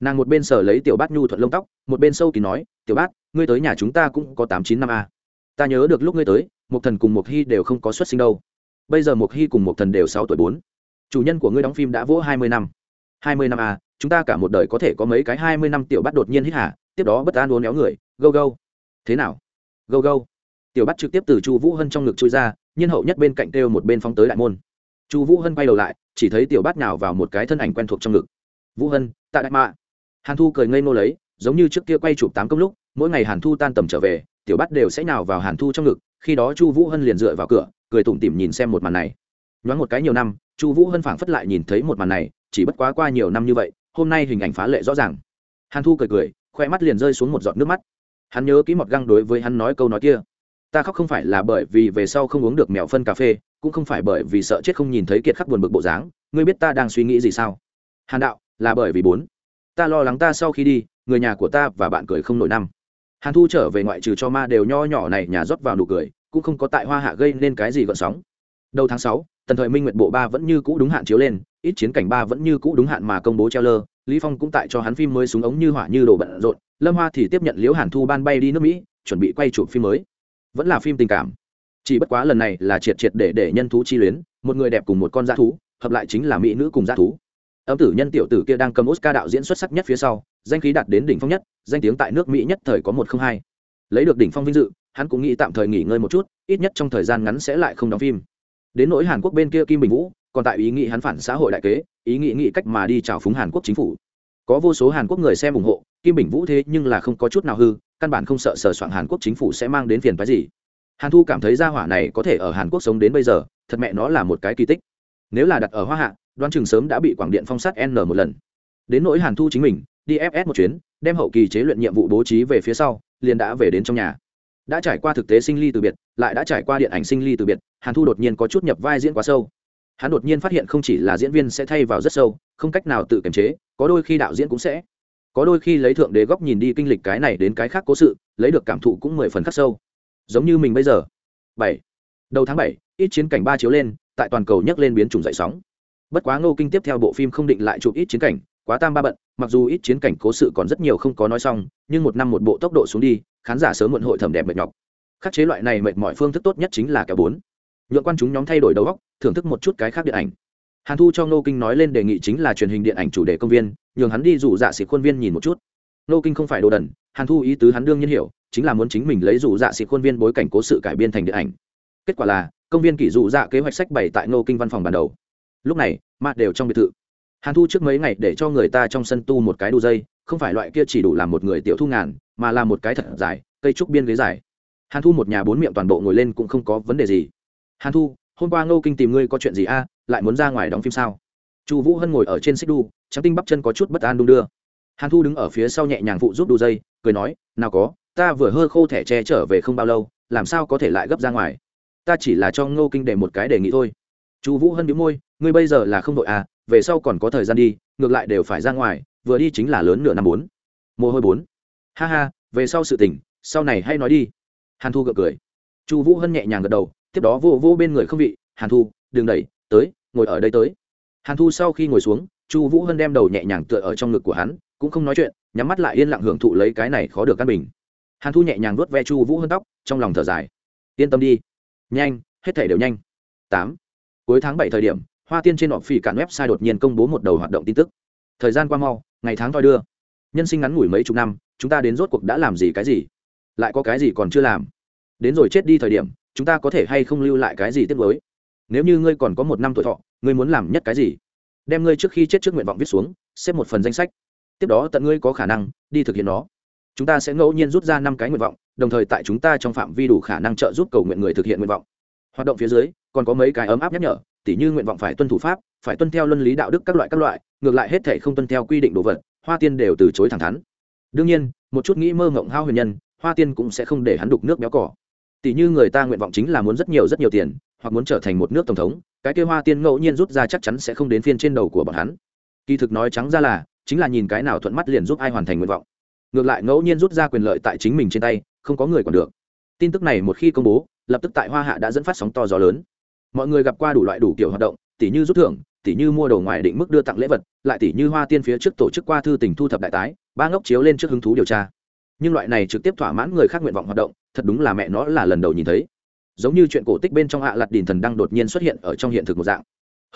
Nàng một bên sở lấy tiểu bát nhu thuận lông tóc, một bên sâu kỳ nói, tiểu bát, ngươi tới nhà chúng ta cũng có tám chín năm a. Ta nhớ được lúc ngươi tới một thần cùng một hy đều không có xuất sinh đâu. Bây giờ một hy cùng một thần đều sáu tuổi bốn. Chủ nhân của ngươi đóng phim đã vỗ hai mươi năm. Hai mươi năm a chúng ta cả một đời có thể có mấy cái hai mươi năm tiểu bát đột nhiên hít hả tiếp đó bất an uốn éo người, gâu gâu. Thế nào? Gâu gâu. Tiểu bát trực tiếp từ chu vũ hân trong ngực chui ra nhiên hậu nhất bên cạnh kêu một bên phóng tới đại môn. Chu vũ hân quay đầu lại, chỉ thấy tiểu bát nào vào một cái thân ảnh quen thuộc trong ngực. Vũ hân, tạ đại mạ. Hàn thu cười ngây ngô lấy, giống như trước kia quay chụp tám công lúc, mỗi ngày hàn thu tan tầm trở về, tiểu bát đều sẽ nào vào hàn thu trong ngực, khi đó chu vũ hân liền dựa vào cửa, cười tủm tỉm nhìn xem một màn này. Nhoáng một cái nhiều năm, chu vũ hân phảng phất lại nhìn thấy một màn này, chỉ bất quá qua nhiều năm như vậy, hôm nay hình ảnh phá lệ rõ ràng. Hàn thu cười cười, khoe mắt liền rơi xuống một giọt nước mắt. Hắn nhớ kỹ mọt găng đối với hắn nói câu nói kia ta khóc không phải là bởi vì về sau không uống được mèo phân cà phê, cũng không phải bởi vì sợ chết không nhìn thấy kiệt khắc buồn bực bộ dáng, ngươi biết ta đang suy nghĩ gì sao? Hàn đạo, là bởi vì bốn. Ta lo lắng ta sau khi đi, người nhà của ta và bạn cười không nổi năm. Hàn thu trở về ngoại trừ cho ma đều nho nhỏ này nhà rót vào nụ cười, cũng không có tại hoa hạ gây nên cái gì gợn sóng. Đầu tháng sáu tần thời minh nguyệt bộ ba vẫn như cũ đúng hạn chiếu lên, ít chiến cảnh ba vẫn như cũ đúng hạn mà công bố treo lơ lý phong cũng tại cho hắn phim mới súng ống như hỏa như đồ bận rộn, lâm hoa thì tiếp nhận liễu hàn thu ban bay đi nước mỹ, chuẩn bị quay chụp phim mới vẫn là phim tình cảm. Chỉ bất quá lần này là triệt triệt để để nhân thú chi luyến, một người đẹp cùng một con dã thú, hợp lại chính là mỹ nữ cùng dã thú. Âm tử nhân tiểu tử kia đang cầm oscar đạo diễn xuất sắc nhất phía sau, danh khí đạt đến đỉnh phong nhất, danh tiếng tại nước mỹ nhất thời có một không hai. Lấy được đỉnh phong vinh dự, hắn cũng nghĩ tạm thời nghỉ ngơi một chút, ít nhất trong thời gian ngắn sẽ lại không đóng phim. Đến nỗi hàn quốc bên kia kim bình vũ, còn tại ý nghĩ hắn phản xã hội đại kế, ý nghĩ nghĩ cách mà đi chào phúng hàn quốc chính phủ. Có vô số hàn quốc người xem ủng hộ, kim bình vũ thế nhưng là không có chút nào hư căn bản không sợ sờ soạn hàn quốc chính phủ sẽ mang đến phiền phái gì. Hàn thu cảm thấy gia hỏa này có thể ở hàn quốc sống đến bây giờ, thật mẹ nó là một cái kỳ tích. Nếu là đặt ở hoa hạ đoan chừng sớm đã bị quảng điện phong sát n một lần. Đến nỗi hàn thu chính mình, đi fs một chuyến, đem hậu kỳ chế luyện nhiệm vụ bố trí về phía sau, liền đã về đến trong nhà. Đã trải qua thực tế sinh ly từ biệt, lại đã trải qua điện ảnh sinh ly từ biệt, hàn thu đột nhiên có chút nhập vai diễn quá sâu. Hắn đột nhiên phát hiện không chỉ là diễn viên sẽ thay vào rất sâu, không cách nào tự kiềm chế, có đôi khi đạo diễn cũng sẽ có đôi khi lấy thượng đế góc nhìn đi kinh lịch cái này đến cái khác cố sự, lấy được cảm thụ cũng mười phần khắc sâu. Giống như mình bây giờ. Bảy. Đầu tháng bảy, ít chiến cảnh ba chiếu lên, tại toàn cầu nhấc lên biến chủng dậy sóng. Bất quá ngô kinh tiếp theo bộ phim không định lại chụp ít chiến cảnh, quá tam ba bận, mặc dù ít chiến cảnh cố sự còn rất nhiều không có nói xong, nhưng một năm một bộ tốc độ xuống đi, khán giả sớm muộn hội thẩm đẹp mệt nhọc. Khắc chế loại này mệt mọi phương thức tốt nhất chính là kéo bốn. Nhượng quan chúng nhóm thay đổi đầu góc thưởng thức một chút cái khác điện ảnh hàn thu cho ngô kinh nói lên đề nghị chính là truyền hình điện ảnh chủ đề công viên, nhường hắn đi rủ dạ xịt khuôn viên nhìn một chút. Ngô kinh không phải đồ đần, hàn thu ý tứ hắn đương nhiên hiểu, chính là muốn chính mình lấy rủ dạ xịt khuôn viên bối cảnh cố sự cải biên thành điện ảnh. Kết quả là, công viên kỷ dụ dạ kế hoạch sách bày tại ngô kinh văn phòng ban đầu. Lúc này mặt đều trong biệt thự. Hàn thu trước mấy ngày để cho người ta trong sân tu một cái đu dây, không phải loại kia chỉ đủ làm một người tiểu thu ngàn, mà là một cái thật dài, cây trúc biên ghế dài. Hàn thu một nhà bốn miệng toàn bộ ngồi lên cũng không có vấn đề gì. Hàn thu hôm qua ngô kinh tìm ngươi có chuyện gì a? À, lại muốn ra ngoài đóng phim sao? Chu vũ hân ngồi ở trên xích đu, trắng tinh bắp chân có chút bất an đung đưa. Hàn thu đứng ở phía sau nhẹ nhàng phụ giúp đu dây, cười nói, nào có, ta vừa hơ khô thẻ tre trở về không bao lâu, làm sao có thể lại gấp ra ngoài? Ta chỉ là cho ngô kinh để một cái đề nghị thôi. Chu vũ hân biếu môi, ngươi bây giờ là không đội à về sau còn có thời gian đi, ngược lại đều phải ra ngoài, vừa đi chính là lớn nửa năm bốn. Mồ hôi bốn. Ha ha, về sau sự tình, sau này hay nói đi. Hàn thu gật cười. Chu vũ hân nhẹ nhàng gật đầu tiếp đó vô vô bên người không vị, hàn thu, đừng đẩy, tới, ngồi ở đây tới. Hàn thu sau khi ngồi xuống, chu vũ hân đem đầu nhẹ nhàng tựa ở trong ngực của hắn, cũng không nói chuyện, nhắm mắt lại yên lặng hưởng thụ lấy cái này khó được căn bình. Hàn thu nhẹ nhàng vuốt ve chu vũ hân tóc, trong lòng thở dài. Yên tâm đi, nhanh, hết thể đều nhanh. Tám. Cuối tháng bảy thời điểm, hoa tiên trên họ phỉ cạn website đột nhiên công bố một đầu hoạt động tin tức. Thời gian qua mau, ngày tháng thoi đưa. Nhân sinh ngắn ngủi mấy chục năm, chúng ta đến rốt cuộc đã làm gì cái gì? Lại có cái gì còn chưa làm? Đến rồi chết đi thời điểm chúng ta có thể hay không lưu lại cái gì tiếp với nếu như ngươi còn có một năm tuổi thọ, ngươi muốn làm nhất cái gì? Đem ngươi trước khi chết trước nguyện vọng viết xuống, xếp một phần danh sách. Tiếp đó tận ngươi có khả năng đi thực hiện nó. Chúng ta sẽ ngẫu nhiên rút ra năm cái nguyện vọng, đồng thời tại chúng ta trong phạm vi đủ khả năng trợ giúp cầu nguyện người thực hiện nguyện vọng. Hoạt động phía dưới, còn có mấy cái ấm áp nhắc nhở, tỉ như nguyện vọng phải tuân thủ pháp, phải tuân theo luân lý đạo đức các loại các loại, ngược lại hết thể không tuân theo quy định đồ vật, hoa tiên đều từ chối thẳng thắn. Đương nhiên, một chút nghĩ mơ ngộng hao huyền nhân, hoa tiên cũng sẽ không để hắn đục nước béo cỏ tỷ như người ta nguyện vọng chính là muốn rất nhiều rất nhiều tiền, hoặc muốn trở thành một nước tổng thống, cái kêu hoa tiên ngẫu nhiên rút ra chắc chắn sẽ không đến phiên trên đầu của bọn hắn. Kỳ thực nói trắng ra là, chính là nhìn cái nào thuận mắt liền giúp ai hoàn thành nguyện vọng. Ngược lại ngẫu nhiên rút ra quyền lợi tại chính mình trên tay, không có người còn được. Tin tức này một khi công bố, lập tức tại hoa hạ đã dẫn phát sóng to gió lớn. Mọi người gặp qua đủ loại đủ kiểu hoạt động tỷ như rút thưởng tỷ như mua đồ ngoài định mức đưa tặng lễ vật, lại tỷ như hoa tiên phía trước tổ chức qua thư tình thu thập đại tái, ba ngốc chiếu lên trước hứng thú điều tra nhưng loại này trực tiếp thỏa mãn người khác nguyện vọng hoạt động, thật đúng là mẹ nó là lần đầu nhìn thấy. Giống như chuyện cổ tích bên trong ạ lặt đìn thần đang đột nhiên xuất hiện ở trong hiện thực một dạng.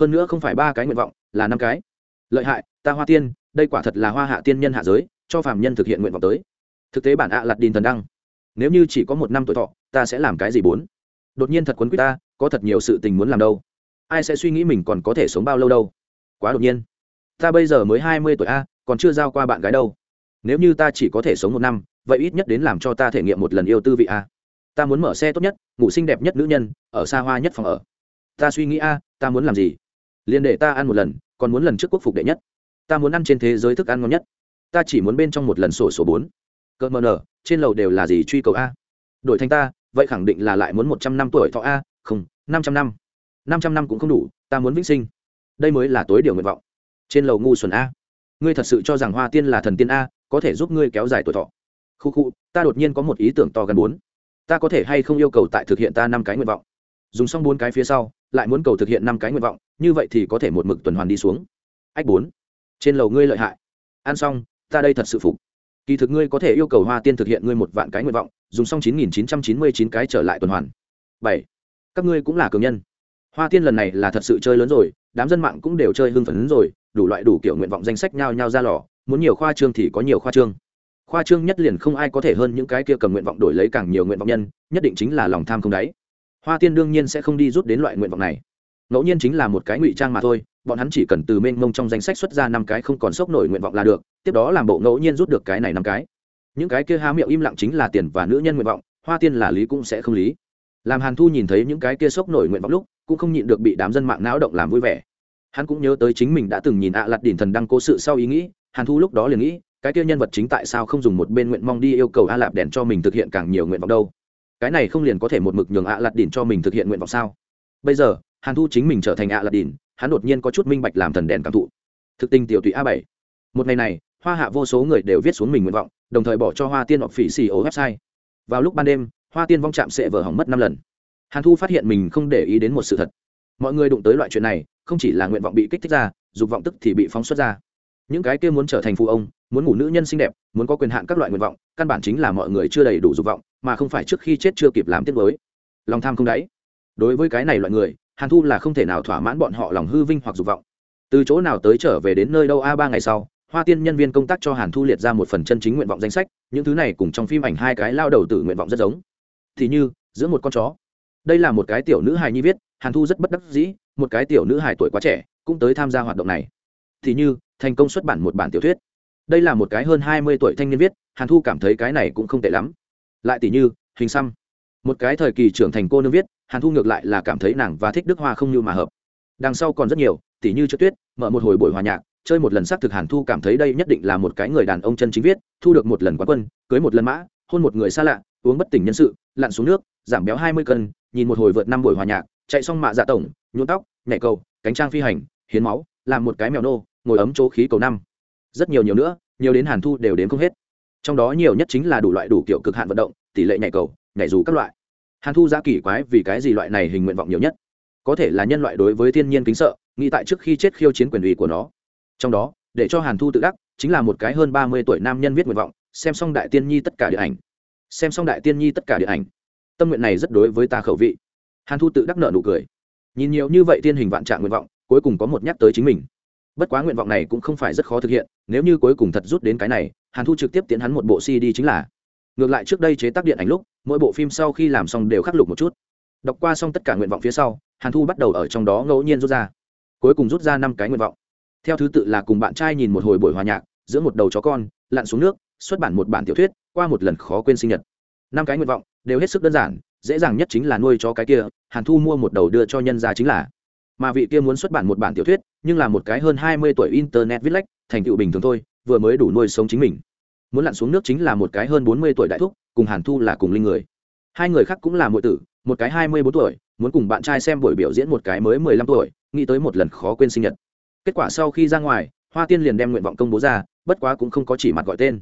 Hơn nữa không phải ba cái nguyện vọng, là năm cái. Lợi hại, ta hoa tiên, đây quả thật là hoa hạ tiên nhân hạ giới, cho phàm nhân thực hiện nguyện vọng tới. Thực tế bản ạ lặt đìn thần đăng, nếu như chỉ có một năm tuổi thọ, ta sẽ làm cái gì bốn? Đột nhiên thật quấn quýt ta, có thật nhiều sự tình muốn làm đâu. Ai sẽ suy nghĩ mình còn có thể sống bao lâu đâu? Quá đột nhiên. Ta bây giờ mới hai mươi tuổi a, còn chưa giao qua bạn gái đâu nếu như ta chỉ có thể sống một năm, vậy ít nhất đến làm cho ta thể nghiệm một lần yêu tư vị a. Ta muốn mở xe tốt nhất, ngủ xinh đẹp nhất nữ nhân, ở xa hoa nhất phòng ở. Ta suy nghĩ a, ta muốn làm gì? Liền để ta ăn một lần, còn muốn lần trước quốc phục đệ nhất. Ta muốn ăn trên thế giới thức ăn ngon nhất. Ta chỉ muốn bên trong một lần sổ số bốn. Cỡ mờ nở, trên lầu đều là gì truy cầu a? Đổi thành ta, vậy khẳng định là lại muốn một trăm năm tuổi thọ a, không, năm trăm năm. Năm trăm năm cũng không đủ, ta muốn vĩnh sinh. Đây mới là tối điều nguyện vọng. Trên lầu ngu xuẩn a. Ngươi thật sự cho rằng hoa tiên là thần tiên a có thể giúp ngươi kéo dài tuổi thọ. Khu khu, ta đột nhiên có một ý tưởng to gần bốn ta có thể hay không yêu cầu tại thực hiện ta năm cái nguyện vọng? Dùng xong bốn cái phía sau, lại muốn cầu thực hiện năm cái nguyện vọng, như vậy thì có thể một mực tuần hoàn đi xuống. Ách bốn, trên lầu ngươi lợi hại. Ăn xong, ta đây thật sự phục. Kỳ thực ngươi có thể yêu cầu hoa tiên thực hiện ngươi một vạn cái nguyện vọng, dùng xong chín nghìn chín trăm chín mươi chín cái trở lại tuần hoàn. Bảy, các ngươi cũng là cường nhân. Hoa tiên lần này là thật sự chơi lớn rồi, đám dân mạng cũng đều chơi hưng phấn rồi, đủ loại đủ kiểu nguyện vọng danh sách nhao nhao ra lò muốn nhiều khoa trương thì có nhiều khoa trương. Khoa trương nhất liền không ai có thể hơn những cái kia cầm nguyện vọng đổi lấy càng nhiều nguyện vọng nhân, nhất định chính là lòng tham không đáy. Hoa tiên đương nhiên sẽ không đi rút đến loại nguyện vọng này. Ngẫu nhiên chính là một cái ngụy trang mà thôi, bọn hắn chỉ cần từ mênh mông trong danh sách xuất ra năm cái không còn sốc nổi nguyện vọng là được, tiếp đó làm bộ ngẫu nhiên rút được cái này năm cái. Những cái kia há miệng im lặng chính là tiền và nữ nhân nguyện vọng, hoa tiên là lý cũng sẽ không lý. Làm hàn thu nhìn thấy những cái kia sốc nổi nguyện vọng lúc, cũng không nhịn được bị đám dân mạng não động làm vui vẻ. Hắn cũng nhớ tới chính mình đã từng nhìn ạ à lặt đỉnh thần đăng cố sự sau ý nghĩ hàn thu lúc đó liền nghĩ, cái kia nhân vật chính tại sao không dùng một bên nguyện mong đi yêu cầu a lạp đèn cho mình thực hiện càng nhiều nguyện vọng đâu? Cái này không liền có thể một mực nhường ạ lạp lặt đỉnh cho mình thực hiện nguyện vọng sao? Bây giờ, hàn thu chính mình trở thành ạ lạp lặt đỉnh hắn đột nhiên có chút minh bạch làm thần đèn cảm thụ. Thực tình tiểu tụy a bảy. Một ngày này, hoa hạ vô số người đều viết xuống mình nguyện vọng, đồng thời bỏ cho hoa tiên hoặc phỉ xì ố website. Vào lúc ban đêm, hoa tiên vong chạm sẽ vờ hỏng mất năm lần. Hàn thu phát hiện mình không để ý đến một sự thật. Mọi người đụng tới loại chuyện này, không chỉ là nguyện vọng bị kích thích ra, dục vọng tức thì bị phóng xuất ra những cái kia muốn trở thành phụ ông, muốn ngủ nữ nhân xinh đẹp, muốn có quyền hạn các loại nguyện vọng, căn bản chính là mọi người chưa đầy đủ dục vọng, mà không phải trước khi chết chưa kịp làm tiết mới lòng tham không đáy. Đối với cái này loại người, hàn thu là không thể nào thỏa mãn bọn họ lòng hư vinh hoặc dục vọng. Từ chỗ nào tới trở về đến nơi đâu a, ba ngày sau, hoa tiên nhân viên công tác cho hàn thu liệt ra một phần chân chính nguyện vọng danh sách, những thứ này cùng trong phim ảnh hai cái lao đầu tử nguyện vọng rất giống. Thì như, giữa một con chó. Đây là một cái tiểu nữ hài nhi viết, hàn thu rất bất đắc dĩ, một cái tiểu nữ hài tuổi quá trẻ, cũng tới tham gia hoạt động này thì như, thành công xuất bản một bản tiểu thuyết. Đây là một cái hơn hai mươi tuổi thanh niên viết, hàn thu cảm thấy cái này cũng không tệ lắm. Lại tỷ như hình xăm một cái thời kỳ trưởng thành cô nương viết, hàn thu ngược lại là cảm thấy nàng và thích đức hoa không như mà hợp. Đằng sau còn rất nhiều tỷ như chữ tuyết, mở một hồi buổi hòa nhạc, chơi một lần xác thực hàn thu cảm thấy đây nhất định là một cái người đàn ông chân chính viết, thu được một lần quán quân, cưới một lần mã, hôn một người xa lạ, uống bất tỉnh nhân sự, lặn xuống nước, giảm béo hai mươi cân, nhìn một hồi vượt năm buổi hòa nhạc, chạy xong mạ dạ tổng nhuộn tóc, nhảy cầu, cánh trang phi hành, hiến máu, làm một cái mèo nô ngồi ấm chỗ khí cầu năm. Rất nhiều nhiều nữa, nhiều đến hàn thu đều đến không hết. Trong đó nhiều nhất chính là đủ loại đủ kiểu cực hạn vận động, tỷ lệ nhảy cầu, nhảy dù các loại. Hàn thu giá kỳ quái vì cái gì loại này hình nguyện vọng nhiều nhất? Có thể là nhân loại đối với thiên nhiên kính sợ, nghĩ tại trước khi chết khiêu chiến quyền uy của nó. Trong đó, để cho hàn thu tự đắc, chính là một cái hơn ba mươi tuổi nam nhân viết nguyện vọng, xem xong đại tiên nhi tất cả điện ảnh. Xem xong đại tiên nhi tất cả điện ảnh. Tâm nguyện này rất đối với ta khẩu vị. Hàn thu tự đắc nợ nụ cười. Nhìn nhiều như vậy tiên hình vạn trạng nguyện vọng, cuối cùng có một nhắc tới chính mình bất quá nguyện vọng này cũng không phải rất khó thực hiện, nếu như cuối cùng thật rút đến cái này, hàn thu trực tiếp tiến hắn một bộ cd chính là. Ngược lại trước đây chế tác điện ảnh lúc, mỗi bộ phim sau khi làm xong đều khắc lục một chút. Đọc qua xong tất cả nguyện vọng phía sau, hàn thu bắt đầu ở trong đó ngẫu nhiên rút ra. Cuối cùng rút ra năm cái nguyện vọng. Theo thứ tự là cùng bạn trai nhìn một hồi buổi hòa nhạc, giữa một đầu chó con, lặn xuống nước, xuất bản một bản tiểu thuyết, qua một lần khó quên sinh nhật. Năm cái nguyện vọng, đều hết sức đơn giản, dễ dàng nhất chính là nuôi cho cái kia, hàn thu mua một đầu đưa cho nhân ra chính là. Mà vị kia muốn xuất bản một bản tiểu thuyết nhưng là một cái hơn hai mươi tuổi internet viết lách, thành tựu bình thường thôi, vừa mới đủ nuôi sống chính mình. Muốn lặn xuống nước chính là một cái hơn bốn mươi tuổi đại thúc, cùng hàn thu là cùng linh người. Hai người khác cũng là mọi tử, một cái hai mươi bốn tuổi, muốn cùng bạn trai xem buổi biểu diễn một cái mới mười lăm tuổi, nghĩ tới một lần khó quên sinh nhật. Kết quả sau khi ra ngoài, hoa tiên liền đem nguyện vọng công bố ra, bất quá cũng không có chỉ mặt gọi tên.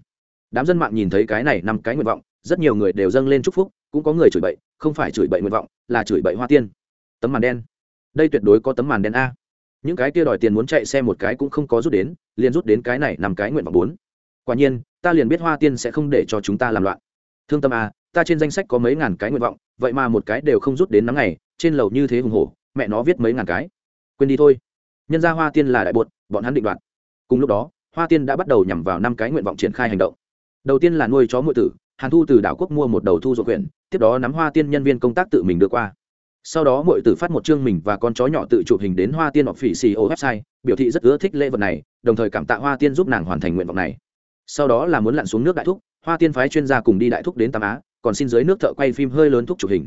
Đám dân mạng nhìn thấy cái này năm cái nguyện vọng, rất nhiều người đều dâng lên chúc phúc, cũng có người chửi bậy, không phải chửi bậy nguyện vọng, là chửi bậy hoa tiên. Tấm màn đen. Đây tuyệt đối có tấm màn đen a những cái kia đòi tiền muốn chạy xe một cái cũng không có rút đến, liền rút đến cái này nằm cái nguyện vọng bốn. Quả nhiên, ta liền biết hoa tiên sẽ không để cho chúng ta làm loạn. Thương tâm a ta trên danh sách có mấy ngàn cái nguyện vọng, vậy mà một cái đều không rút đến Nắng ngày, trên lầu như thế hùng hổ, mẹ nó viết mấy ngàn cái. Quên đi thôi. Nhân ra hoa tiên là đại bột bọn hắn định đoạt. Cùng lúc đó, hoa tiên đã bắt đầu nhằm vào năm cái nguyện vọng triển khai hành động. Đầu tiên là nuôi chó ngụy tử, hàn thu từ đảo quốc mua một đầu thu ruộng quyển tiếp đó nắm hoa tiên nhân viên công tác tự mình đưa qua sau đó mọi tử phát một chương mình và con chó nhỏ tự chụp hình đến hoa tiên hoặc phỉ xì ô website, biểu thị rất ưa thích lễ vật này, đồng thời cảm tạ hoa tiên giúp nàng hoàn thành nguyện vọng này. Sau đó là muốn lặn xuống nước đại thúc, hoa tiên phái chuyên gia cùng đi đại thúc đến tam á, còn xin dưới nước thợ quay phim hơi lớn thúc chụp hình.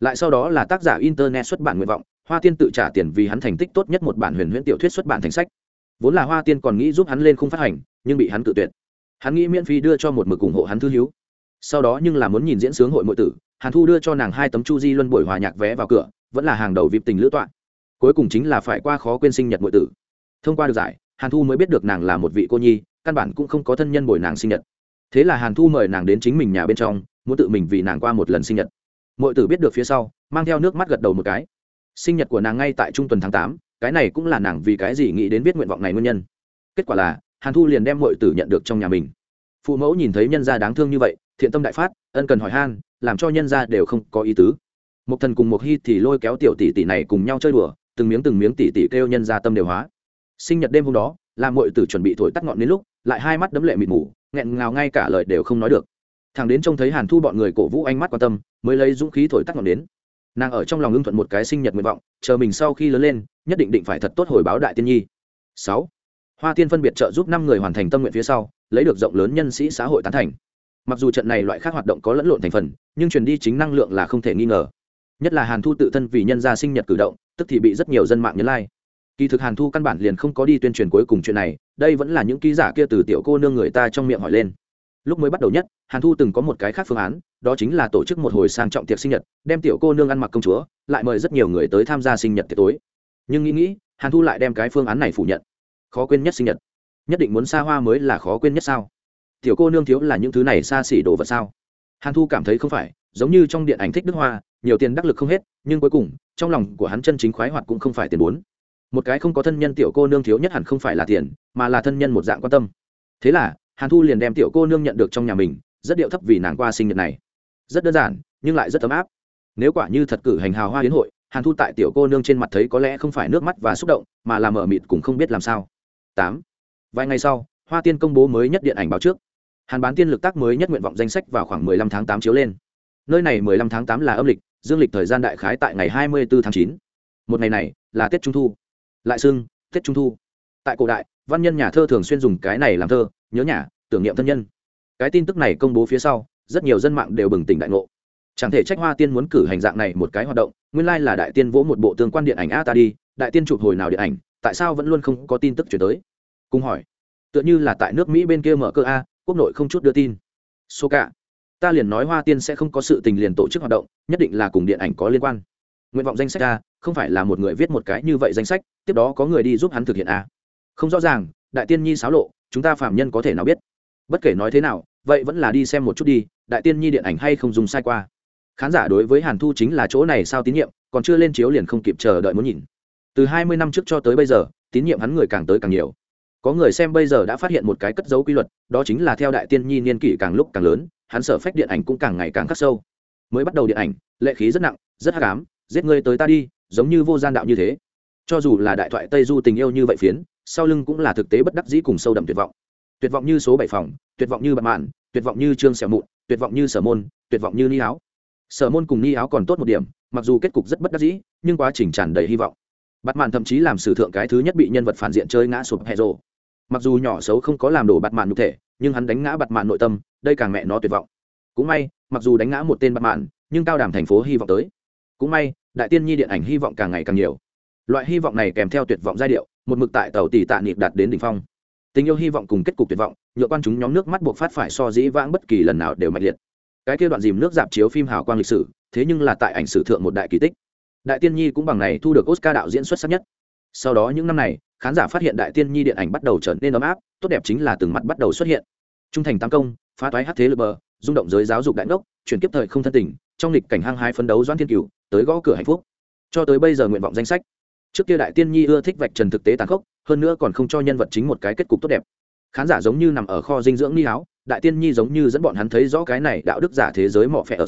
Lại sau đó là tác giả internet xuất bản nguyện vọng, hoa tiên tự trả tiền vì hắn thành tích tốt nhất một bản huyền huyễn tiểu thuyết xuất bản thành sách. Vốn là hoa tiên còn nghĩ giúp hắn lên khung phát hành, nhưng bị hắn tự tuyệt. Hắn nghĩ miễn phí đưa cho một mực ủng hộ hắn thư hiếu sau đó nhưng là muốn nhìn diễn sướng hội nội tử hàn thu đưa cho nàng hai tấm chu di luân buổi hòa nhạc vé vào cửa, vẫn là hàng đầu vịp tình lữ tọa cuối cùng chính là phải qua khó quên sinh nhật nội tử. Thông qua được giải, hàn thu mới biết được nàng là một vị cô nhi, căn bản cũng không có thân nhân bồi nàng sinh nhật. Thế là hàn thu mời nàng đến chính mình nhà bên trong, muốn tự mình vì nàng qua một lần sinh nhật. Mọi tử biết được phía sau, mang theo nước mắt gật đầu một cái. Sinh nhật của nàng ngay tại trung tuần tháng tám, cái này cũng là nàng vì cái gì nghĩ đến viết nguyện vọng này nguyên nhân. Kết quả là, hàn thu liền đem mọi tử nhận được trong nhà mình. Phụ mẫu nhìn thấy nhân gia đáng thương như vậy, thiện tâm đại phát, ân cần hỏi han làm cho nhân gia đều không có ý tứ. Một thần cùng một hy thì lôi kéo tiểu tỷ tỷ này cùng nhau chơi đùa, từng miếng từng miếng tỷ tỷ kêu nhân gia tâm đều hóa. Sinh nhật đêm hôm đó làm mọi tử chuẩn bị thổi tắt ngọn đến lúc, lại hai mắt đấm lệ mịt mù, nghẹn ngào ngay cả lời đều không nói được. Thằng đến trông thấy hàn thu bọn người cổ vũ ánh mắt quan tâm, mới lấy dũng khí thổi tắt ngọn đến nàng ở trong lòng ưng thuận một cái sinh nhật nguyện vọng, chờ mình sau khi lớn lên, nhất định định phải thật tốt hồi báo đại tiên nhi. Sáu. Hoa tiên phân biệt trợ giúp năm người hoàn thành tâm nguyện phía sau, lấy được rộng lớn nhân sĩ xã hội tán thành mặc dù trận này loại khác hoạt động có lẫn lộn thành phần, nhưng truyền đi chính năng lượng là không thể nghi ngờ. Nhất là hàn thu tự thân vì nhân gia sinh nhật cử động, tức thì bị rất nhiều dân mạng nhấn lai、like. kỳ thực hàn thu căn bản liền không có đi tuyên truyền cuối cùng chuyện này, đây vẫn là những ký giả kia từ tiểu cô nương người ta trong miệng hỏi lên. Lúc mới bắt đầu nhất, hàn thu từng có một cái khác phương án, đó chính là tổ chức một hồi sang trọng tiệc sinh nhật, đem tiểu cô nương ăn mặc công chúa, lại mời rất nhiều người tới tham gia sinh nhật tiệc tối. Nhưng nghĩ nghĩ, hàn thu lại đem cái phương án này phủ nhận. Khó quên nhất sinh nhật. Nhất định muốn xa hoa mới là khó quên nhất sao? Tiểu cô nương thiếu là những thứ này xa xỉ đồ vật sao? Hàn thu cảm thấy không phải, giống như trong điện ảnh thích đức hoa, nhiều tiền đắc lực không hết, nhưng cuối cùng, trong lòng của hắn chân chính khoái hoạt cũng không phải tiền bốn một cái không có thân nhân tiểu cô nương thiếu nhất hẳn không phải là tiền, mà là thân nhân một dạng quan tâm. Thế là, hàn thu liền đem tiểu cô nương nhận được trong nhà mình, rất điệu thấp vì nàng qua sinh nhật này. Rất đơn giản, nhưng lại rất ấm áp. Nếu quả như thật cử hành hào hoa hiến hội, hàn thu tại tiểu cô nương trên mặt thấy có lẽ không phải nước mắt và xúc động, mà là mở mịt cũng không biết làm sao. Tám. Vài ngày sau, hoa tiên công bố mới nhất điện ảnh báo trước hàn bán tiên lực tác mới nhất nguyện vọng danh sách vào khoảng mười lăm tháng 8 chiếu lên. Nơi này mười lăm tháng 8 là âm lịch, dương lịch thời gian đại khái tại ngày hai mươi bốn tháng 9. một ngày này, là tết trung thu. Lại xưng, tết trung thu. Tại cổ đại, văn nhân nhà thơ thường xuyên dùng cái này làm thơ, nhớ nhà, tưởng niệm thân nhân. Cái tin tức này công bố phía sau, rất nhiều dân mạng đều bừng tỉnh đại ngộ. Chẳng thể trách hoa tiên muốn cử hành dạng này một cái hoạt động, nguyên lai là đại tiên vỗ một bộ tương quan điện ảnh a ta đi, đại tiên chụp hồi nào điện ảnh, tại sao vẫn luôn không có tin tức chuyển tới? Cùng hỏi. Tựa như là tại nước mỹ bên kia mở cơ a quốc nội không chút đưa tin. Số cả. Ta liền nói hoa tiên sẽ không có sự tình liền tổ chức hoạt động, nhất định là cùng điện ảnh có liên quan. Nguyện vọng danh sách a, không phải là một người viết một cái như vậy danh sách, tiếp đó có người đi giúp hắn thực hiện a. Không rõ ràng, đại tiên nhi xáo lộ, chúng ta phạm nhân có thể nào biết? Bất kể nói thế nào, vậy vẫn là đi xem một chút đi, đại tiên nhi điện ảnh hay không dùng sai qua. Khán giả đối với hàn thu chính là chỗ này sao tín nhiệm, còn chưa lên chiếu liền không kịp chờ đợi muốn nhìn. Từ hai mươi năm trước cho tới bây giờ, tín nhiệm hắn người càng tới càng nhiều có người xem bây giờ đã phát hiện một cái cất dấu quy luật, đó chính là theo đại tiên nhi niên kỷ càng lúc càng lớn, hắn sở phách điện ảnh cũng càng ngày càng khắc sâu. Mới bắt đầu điện ảnh, lệ khí rất nặng, rất hắc ám, giết ngươi tới ta đi, giống như vô gian đạo như thế. Cho dù là đại thoại tây du tình yêu như vậy phiến, sau lưng cũng là thực tế bất đắc dĩ cùng sâu đậm tuyệt vọng. Tuyệt vọng như số bảy phòng, tuyệt vọng như bạn mạn, tuyệt vọng như trương xẻo mụn, tuyệt vọng như sở môn, tuyệt vọng như ni áo. Sở môn cùng ni áo còn tốt một điểm, mặc dù kết cục rất bất đắc dĩ, nhưng quá trình tràn đầy hy vọng bạt mạn thậm chí làm sử thượng cái thứ nhất bị nhân vật phản diện chơi ngã sụp hẹ rồ mặc dù nhỏ xấu không có làm đổ bạt mạn nhục thể, nhưng hắn đánh ngã bạt mạn nội tâm, đây càng mẹ nó tuyệt vọng. Cũng may, mặc dù đánh ngã một tên bạt mạn, nhưng cao đàm thành phố hy vọng tới. Cũng may, đại tiên nhi điện ảnh hy vọng càng ngày càng nhiều. Loại hy vọng này kèm theo tuyệt vọng giai điệu, một mực tại tàu tỷ tạ niệm đạt đến đỉnh phong. Tình yêu hy vọng cùng kết cục tuyệt vọng, nhựa quan chúng nhóm nước mắt buộc phát phải so dĩ vãng bất kỳ lần nào đều mạnh liệt. Cái kia đoạn dìm nước dạp chiếu phim hào quang lịch sử, thế nhưng là tại ảnh sử thượng một đại kỳ tích đại tiên nhi cũng bằng này thu được oscar đạo diễn xuất sắc nhất. Sau đó những năm này, khán giả phát hiện đại tiên nhi điện ảnh bắt đầu trở nên ấm áp, tốt đẹp chính là từng mặt bắt đầu xuất hiện. Trung thành tam công, phá toái hát thế lực bờ, rung động giới giáo dục đại ngốc chuyển kiếp thời không thân tình, trong lịch cảnh hăng hai phấn đấu doan thiên cửu, tới gõ cửa hạnh phúc. Cho tới bây giờ nguyện vọng danh sách. Trước kia đại tiên nhi ưa thích vạch trần thực tế tàn khốc, hơn nữa còn không cho nhân vật chính một cái kết cục tốt đẹp. Khán giả giống như nằm ở kho dinh dưỡng ni áo, đại tiên nhi giống như dẫn bọn hắn thấy rõ cái này đạo đức giả thế giới mỏ phẹ ớt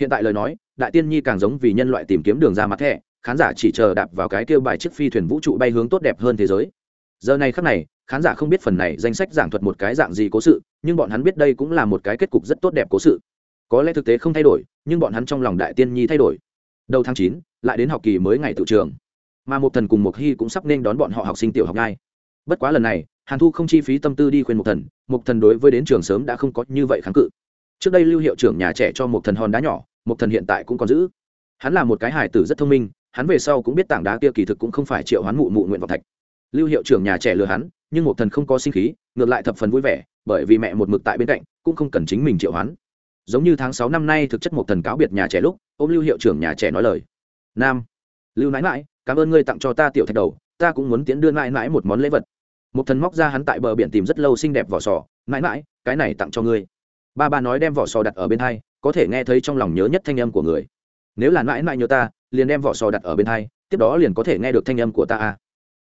hiện tại lời nói, đại tiên nhi càng giống vì nhân loại tìm kiếm đường ra mặt thẻ, khán giả chỉ chờ đạp vào cái kêu bài chiếc phi thuyền vũ trụ bay hướng tốt đẹp hơn thế giới. Giờ này khắc này, khán giả không biết phần này danh sách giảng thuật một cái dạng gì cố sự, nhưng bọn hắn biết đây cũng là một cái kết cục rất tốt đẹp cố sự. Có lẽ thực tế không thay đổi, nhưng bọn hắn trong lòng đại tiên nhi thay đổi. Đầu tháng chín, lại đến học kỳ mới ngày tự trường. Mà một thần cùng một hy cũng sắp nên đón bọn họ học sinh tiểu học ngay. Bất quá lần này, hàn thu không chi phí tâm tư đi khuyên một thần một thần đối với đến trường sớm đã không có như vậy kháng cự trước đây lưu hiệu trưởng nhà trẻ cho một thần hòn đá nhỏ, một thần hiện tại cũng còn giữ. Hắn là một cái hài tử rất thông minh, hắn về sau cũng biết tảng đá kia kỳ thực cũng không phải triệu hoán mụ mụ nguyện vọng thạch. Lưu hiệu trưởng nhà trẻ lừa hắn, nhưng một thần không có sinh khí, ngược lại thập phần vui vẻ, bởi vì mẹ một mực tại bên cạnh, cũng không cần chính mình triệu hoán. Giống như tháng sáu năm nay thực chất một thần cáo biệt nhà trẻ lúc ô m lưu hiệu trưởng nhà trẻ nói lời. Nam, lưu nãi mãi cảm ơn ngươi tặng cho ta tiểu thạch đầu, ta cũng muốn tiến đưa mãi mãi một món lễ vật. Một thần móc ra hắn tại bờ biển tìm rất lâu xinh đẹp vỏ sò. Mãi mãi cái này tặng cho ngươi ba ba nói đem vỏ sò đặt ở bên hai, có thể nghe thấy trong lòng nhớ nhất thanh âm của người. Nếu là mãi mãi nhớ ta, liền đem vỏ sò đặt ở bên hai, tiếp đó liền có thể nghe được thanh âm của ta a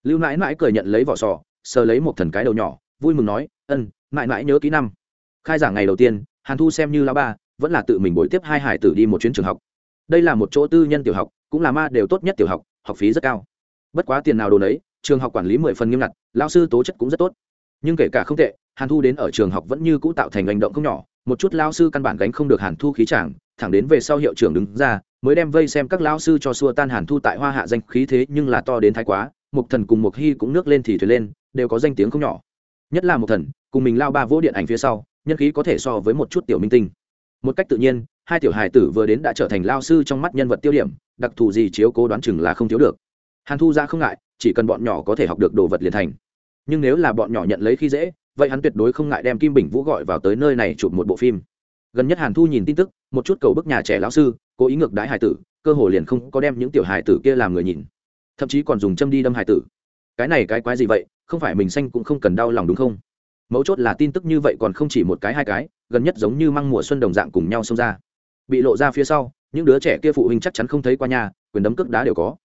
lưu mãi mãi cười nhận lấy vỏ sò, sờ lấy một thần cái đầu nhỏ, vui mừng nói ân mãi mãi nhớ kỹ năm. Khai giảng ngày đầu tiên, hàn thu xem như lá ba, vẫn là tự mình bồi tiếp hai hải tử đi một chuyến trường học. Đây là một chỗ tư nhân tiểu học, cũng là ma đều tốt nhất tiểu học học phí rất cao. Bất quá tiền nào đồ đấy trường học quản lý mười phần nghiêm ngặt lao sư tố chất cũng rất tốt. Nhưng kể cả không tệ, hàn thu đến ở trường học vẫn như cũ tạo thành hành động không nhỏ một chút lao sư căn bản gánh không được hàn thu khí chàng, thẳng đến về sau hiệu trưởng đứng ra, mới đem vây xem các lao sư cho xua tan hàn thu tại hoa hạ danh khí thế nhưng là to đến thái quá mục thần cùng mục hy cũng nước lên thì thuyền lên, đều có danh tiếng không nhỏ. Nhất là mục thần, cùng mình lao ba vỗ điện ảnh phía sau, nhân khí có thể so với một chút tiểu minh tinh. Một cách tự nhiên, hai tiểu hài tử vừa đến đã trở thành lao sư trong mắt nhân vật tiêu điểm, đặc thù gì chiếu cố đoán chừng là không thiếu được. Hàn thu ra không ngại, chỉ cần bọn nhỏ có thể học được đồ vật liền thành. Nhưng nếu là bọn nhỏ nhận lấy khi dễ vậy hắn tuyệt đối không ngại đem kim bình vũ gọi vào tới nơi này chụp một bộ phim. Gần nhất hàn thu nhìn tin tức, một chút cầu bức nhà trẻ lão sư, cố ý ngược đái hải tử, cơ hồ liền không có đem những tiểu hải tử kia làm người nhìn. Thậm chí còn dùng châm đi đâm hải tử. Cái này cái quái gì vậy, không phải mình xanh cũng không cần đau lòng đúng không? Mấu chốt là tin tức như vậy còn không chỉ một cái hai cái, gần nhất giống như măng mùa xuân đồng dạng cùng nhau xông ra. Bị lộ ra phía sau, những đứa trẻ kia phụ huynh chắc chắn không thấy qua nhà, quyền đấm cước đá đều có.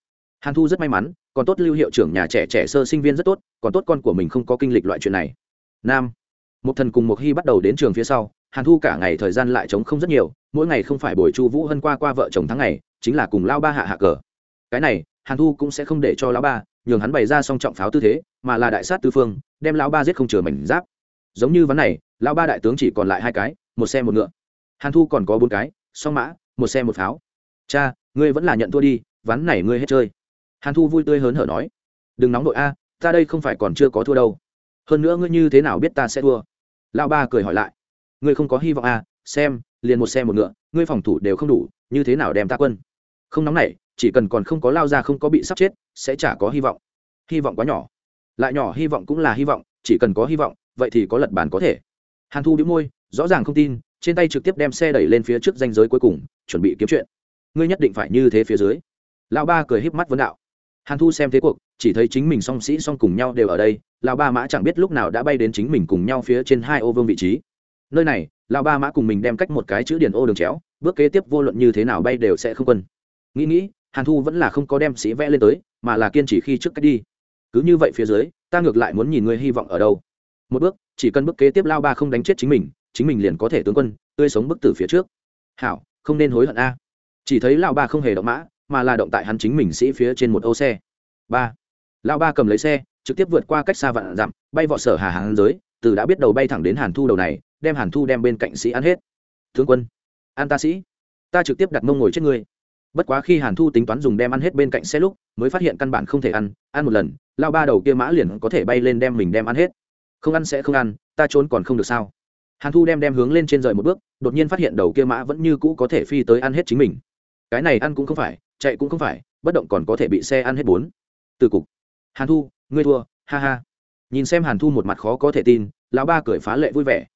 Hàn thu rất may mắn, còn tốt lưu hiệu trưởng nhà trẻ trẻ sơ sinh viên rất tốt, còn tốt con của mình không có kinh lịch loại chuyện này nam. Một thần cùng một hy bắt đầu đến trường phía sau, hàn thu cả ngày thời gian lại trống không rất nhiều, mỗi ngày không phải buổi chu vũ hân qua qua vợ chồng tháng ngày, chính là cùng lao ba hạ hạ cờ. Cái này, hàn thu cũng sẽ không để cho lão ba nhường hắn bày ra song trọng pháo tư thế, mà là đại sát tư phương, đem lão ba giết không chừa mảnh giáp. Giống như vấn này, lão ba đại tướng chỉ còn lại hai cái, một xe một ngựa. Hàn thu còn có bốn cái, song mã, một xe một pháo. Cha, ngươi vẫn là nhận thua đi, ván này ngươi hết chơi. Hàn thu vui tươi hớn hở nói. Đừng nóng đội a, ta đây không phải còn chưa có thua đâu hơn nữa ngươi như thế nào biết ta sẽ thua? Lão ba cười hỏi lại. Ngươi không có hy vọng à? xem, liền một xe một ngựa, ngươi phòng thủ đều không đủ, như thế nào đem ta quân? Không nóng này chỉ cần còn không có lao ra không có bị sắp chết, sẽ chả có hy vọng. Hy vọng quá nhỏ. Lại nhỏ hy vọng cũng là hy vọng, chỉ cần có hy vọng, vậy thì có lật bàn có thể. Hàn thu đĩu môi, rõ ràng không tin, trên tay trực tiếp đem xe đẩy lên phía trước danh giới cuối cùng, chuẩn bị kiếm chuyện. Ngươi nhất định phải như thế phía dưới. Lão ba cười híp mắt vấn đạo hàn thu xem thế cuộc, chỉ thấy chính mình song sĩ song cùng nhau đều ở đây, lão ba mã chẳng biết lúc nào đã bay đến chính mình cùng nhau phía trên hai ô vương vị trí. Nơi này, lão ba mã cùng mình đem cách một cái chữ điền ô đường chéo, bước kế tiếp vô luận như thế nào bay đều sẽ không quân nghĩ nghĩ, hàn thu vẫn là không có đem sĩ vẽ lên tới, mà là kiên trì khi trước cách đi. Cứ như vậy phía dưới, ta ngược lại muốn nhìn ngươi hy vọng ở đâu. Một bước, chỉ cần bước kế tiếp lao ba không đánh chết chính mình chính mình liền có thể tướng quân, tươi sống bức tử phía trước. Hảo, không nên hối hận a. Chỉ thấy lao ba không hề động mã mà là động tại hắn chính mình sĩ phía trên một ô xe. Ba. Lão ba cầm lấy xe, trực tiếp vượt qua cách xa vạn dặm, bay vọt sở hà hàn giới, từ đã biết đầu bay thẳng đến hàn thu đầu này, đem hàn thu đem bên cạnh sĩ ăn hết. Tướng quân an ta sĩ. Ta trực tiếp đặt mông ngồi trên ngươi bất quá khi hàn thu tính toán dùng đem ăn hết bên cạnh xe lúc, mới phát hiện căn bản không thể ăn ăn một lần lao ba đầu kia mã liền có thể bay lên đem mình đem ăn hết. Không ăn sẽ không ăn, ta trốn còn không được sao? Hàn thu đem đem hướng lên trên rời một bước, đột nhiên phát hiện đầu kia mã vẫn như cũ có thể phi tới ăn hết chính mình. Cái này ăn cũng không phải chạy cũng không phải, bất động còn có thể bị xe ăn hết bốn. Từ cục. Hàn thu, ngươi thua, ha ha. Nhìn xem hàn thu một mặt khó có thể tin, lão ba cười phá lệ vui vẻ.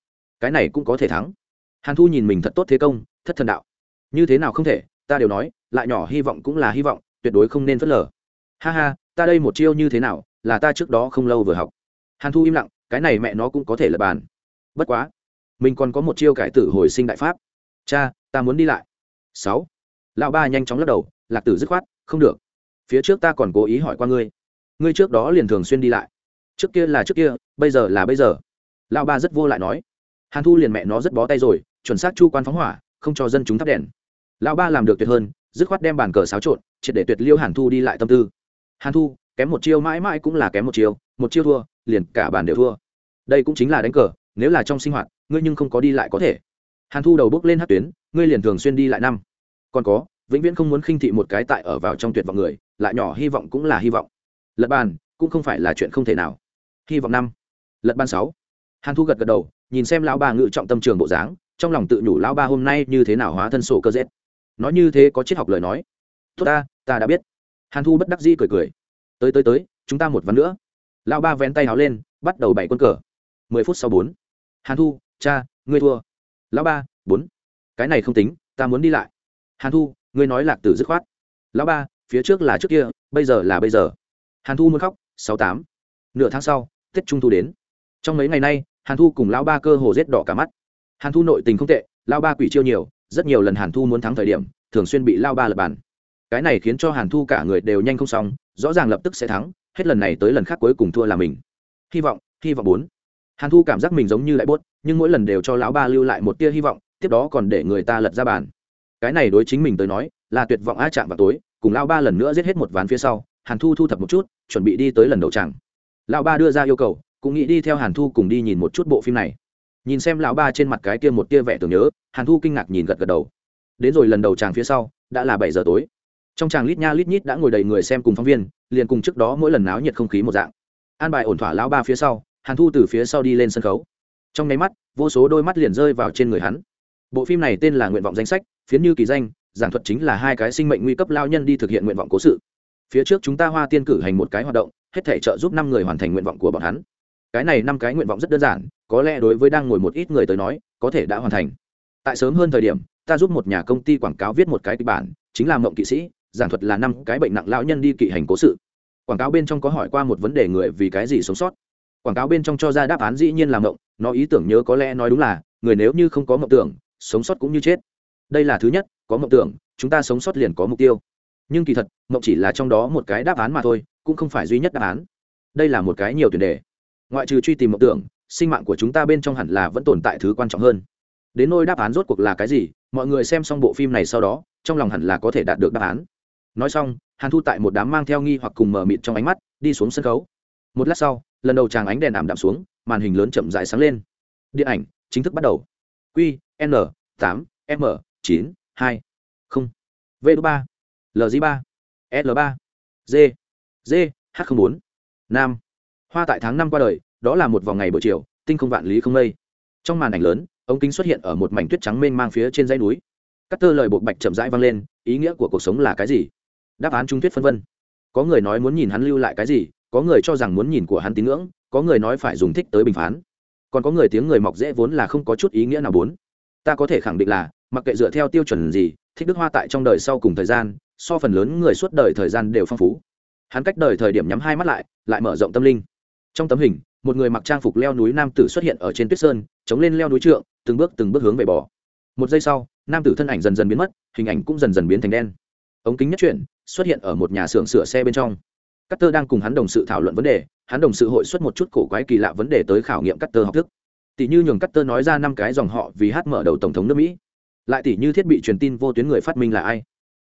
Cái này cũng có thể thắng. Hàn thu nhìn mình thật tốt thế công, thất thần đạo. Như thế nào không thể, ta đều nói, lại nhỏ hy vọng cũng là hy vọng, tuyệt đối không nên phớt lờ. Ha ha, ta đây một chiêu như thế nào, là ta trước đó không lâu vừa học. Hàn thu im lặng, cái này mẹ nó cũng có thể là bàn. Bất quá, mình còn có một chiêu cải tử hồi sinh đại pháp. Cha, ta muốn đi lại. Sáu. Lão ba nhanh chóng lắc đầu lạc tử dứt khoát, không được. Phía trước ta còn cố ý hỏi qua ngươi. Ngươi trước đó liền thường xuyên đi lại. Trước kia là trước kia, bây giờ là bây giờ. Lão ba rất vô lại nói. Hàn thu liền mẹ nó rất bó tay rồi, chuẩn xác chu quan phóng hỏa, không cho dân chúng thắp đèn. Lão ba làm được tuyệt hơn, dứt khoát đem bàn cờ xáo trộn, triệt để tuyệt liêu hàn thu đi lại tâm tư. Hàn thu, kém một chiêu mãi mãi cũng là kém một chiêu một chiêu thua, liền cả bàn đều thua. Đây cũng chính là đánh cờ, nếu là trong sinh hoạt, ngươi nhưng không có đi lại có thể. Hàn thu đầu bước lên hát tuyến, ngươi liền thường xuyên đi lại năm. Còn có vĩnh viễn không muốn khinh thị một cái tại ở vào trong tuyệt vọng người, lại nhỏ hy vọng cũng là hy vọng. Lật bàn, cũng không phải là chuyện không thể nào. Hy vọng năm. Lật ban sáu. Hàn thu gật gật đầu, nhìn xem lão ba ngự trọng tâm trường bộ dáng, trong lòng tự nhủ lão ba hôm nay như thế nào hóa thân sổ cơ rét nói như thế có triết học lời nói. Tốt ta ta đã biết. Hàn thu bất đắc dĩ cười cười. Tới tới tới, chúng ta một ván nữa. Lão ba vén tay háo lên, bắt đầu bảy quân cờ. Mười phút sau bốn. Hàn thu, cha, ngươi thua. Lão ba, bốn. Cái này không tính, ta muốn đi lại. Hàn thu ngươi nói lạc tử dứt khoát. Lão ba, phía trước là trước kia, bây giờ là bây giờ. Hàn thu muốn khóc, sáu tám. Nửa tháng sau, tết trung thu đến. Trong mấy ngày nay, hàn thu cùng lão ba cơ hồ rết đỏ cả mắt. Hàn thu nội tình không tệ, lão ba quỷ chiêu nhiều, rất nhiều lần hàn thu muốn thắng thời điểm, thường xuyên bị lao ba lập bàn. Cái này khiến cho hàn thu cả người đều nhanh không xong, rõ ràng lập tức sẽ thắng, hết lần này tới lần khác cuối cùng thua là mình. Hy vọng hy vọng bốn. Hàn thu cảm giác mình giống như lại bốt, nhưng mỗi lần đều cho lão ba lưu lại một tia hy vọng, tiếp đó còn để người ta lật ra bàn cái này đối chính mình tới nói, là tuyệt vọng a chạm vào tối, cùng lao ba lần nữa giết hết một ván phía sau, hàn thu thu thập một chút, chuẩn bị đi tới lần đầu chàng lão ba đưa ra yêu cầu, cũng nghĩ đi theo hàn thu cùng đi nhìn một chút bộ phim này. Nhìn xem lão ba trên mặt cái kia một tia vẻ tưởng nhớ, hàn thu kinh ngạc nhìn gật gật đầu. Đến rồi lần đầu chàng phía sau, đã là bảy giờ tối. Trong chàng lít nha lít nhít đã ngồi đầy người xem cùng phóng viên, liền cùng trước đó mỗi lần náo nhiệt không khí một dạng. An bài ổn thỏa lão ba phía sau, hàn thu từ phía sau đi lên sân khấu. Trong nháy mắt, vô số đôi mắt liền rơi vào trên người hắn bộ phim này tên là nguyện vọng danh sách, phiến như kỳ danh, giảng thuật chính là hai cái sinh mệnh nguy cấp lao nhân đi thực hiện nguyện vọng cố sự. Phía trước chúng ta hoa tiên cử hành một cái hoạt động, hết thể trợ giúp năm người hoàn thành nguyện vọng của bọn hắn. Cái này năm cái nguyện vọng rất đơn giản, có lẽ đối với đang ngồi một ít người tới nói, có thể đã hoàn thành. Tại sớm hơn thời điểm, ta giúp một nhà công ty quảng cáo viết một cái kịch bản, chính là mộng kỵ sĩ, giảng thuật là năm cái bệnh nặng lão nhân đi kỵ hành cố sự. Quảng cáo bên trong có hỏi qua một vấn đề người vì cái gì sống sót. Quảng cáo bên trong cho ra đáp án dĩ nhiên là mộng, nó ý tưởng nhớ có lẽ nói đúng là, người nếu như không có mộng tưởng sống sót cũng như chết. Đây là thứ nhất, có mộng tưởng, chúng ta sống sót liền có mục tiêu. Nhưng kỳ thật, mộng chỉ là trong đó một cái đáp án mà thôi, cũng không phải duy nhất đáp án. Đây là một cái nhiều tuyển đề. Ngoại trừ truy tìm mộng tưởng, sinh mạng của chúng ta bên trong hẳn là vẫn tồn tại thứ quan trọng hơn. Đến nôi đáp án rốt cuộc là cái gì, mọi người xem xong bộ phim này sau đó, trong lòng hẳn là có thể đạt được đáp án. Nói xong, hàn thu tại một đám mang theo nghi hoặc cùng mờ mịt trong ánh mắt, đi xuống sân khấu. Một lát sau, lần đầu chàng ánh đèn ảm đạm xuống, màn hình lớn chậm rãi sáng lên. Điện ảnh chính thức bắt đầu q, n, tám, m, chín, hai, không. V ba lg ba, l ba, g g, h bốn, nam. Hoa tại tháng năm qua đời, đó là một vòng ngày buổi chiều, tinh không vạn lý không mây trong màn ảnh lớn, ống kính xuất hiện ở một mảnh tuyết trắng mênh mang phía trên dãy núi. Cắt tơ lời buộc bạch chậm rãi vang lên, ý nghĩa của cuộc sống là cái gì? Đáp án trung tuyết phân vân. Có người nói muốn nhìn hắn lưu lại cái gì, có người cho rằng muốn nhìn của hắn tín ngưỡng, có người nói phải dùng thích tới bình phán còn có người tiếng người mọc dễ vốn là không có chút ý nghĩa nào bốn. Ta có thể khẳng định là mặc kệ dựa theo tiêu chuẩn gì thích đức hoa tại trong đời sau cùng thời gian so phần lớn người suốt đời thời gian đều phong phú. Hắn cách đời thời điểm nhắm hai mắt lại lại mở rộng tâm linh. Trong tấm hình một người mặc trang phục leo núi nam tử xuất hiện ở trên tuyết sơn chống lên leo núi trượng từng bước từng bước hướng về bò. Một giây sau nam tử thân ảnh dần dần biến mất hình ảnh cũng dần dần biến thành đen. Ống kính nhất chuyển xuất hiện ở một nhà xưởng sửa xe bên trong. Cutter đang cùng hắn đồng sự thảo luận vấn đề, hắn đồng sự hội xuất một chút cổ quái kỳ lạ vấn đề tới khảo nghiệm Cutter học thức. Tỷ như nhường Cutter nói ra năm cái dòng họ vì hát mở đầu tổng thống nước Mỹ. Lại tỷ như thiết bị truyền tin vô tuyến người phát minh là ai.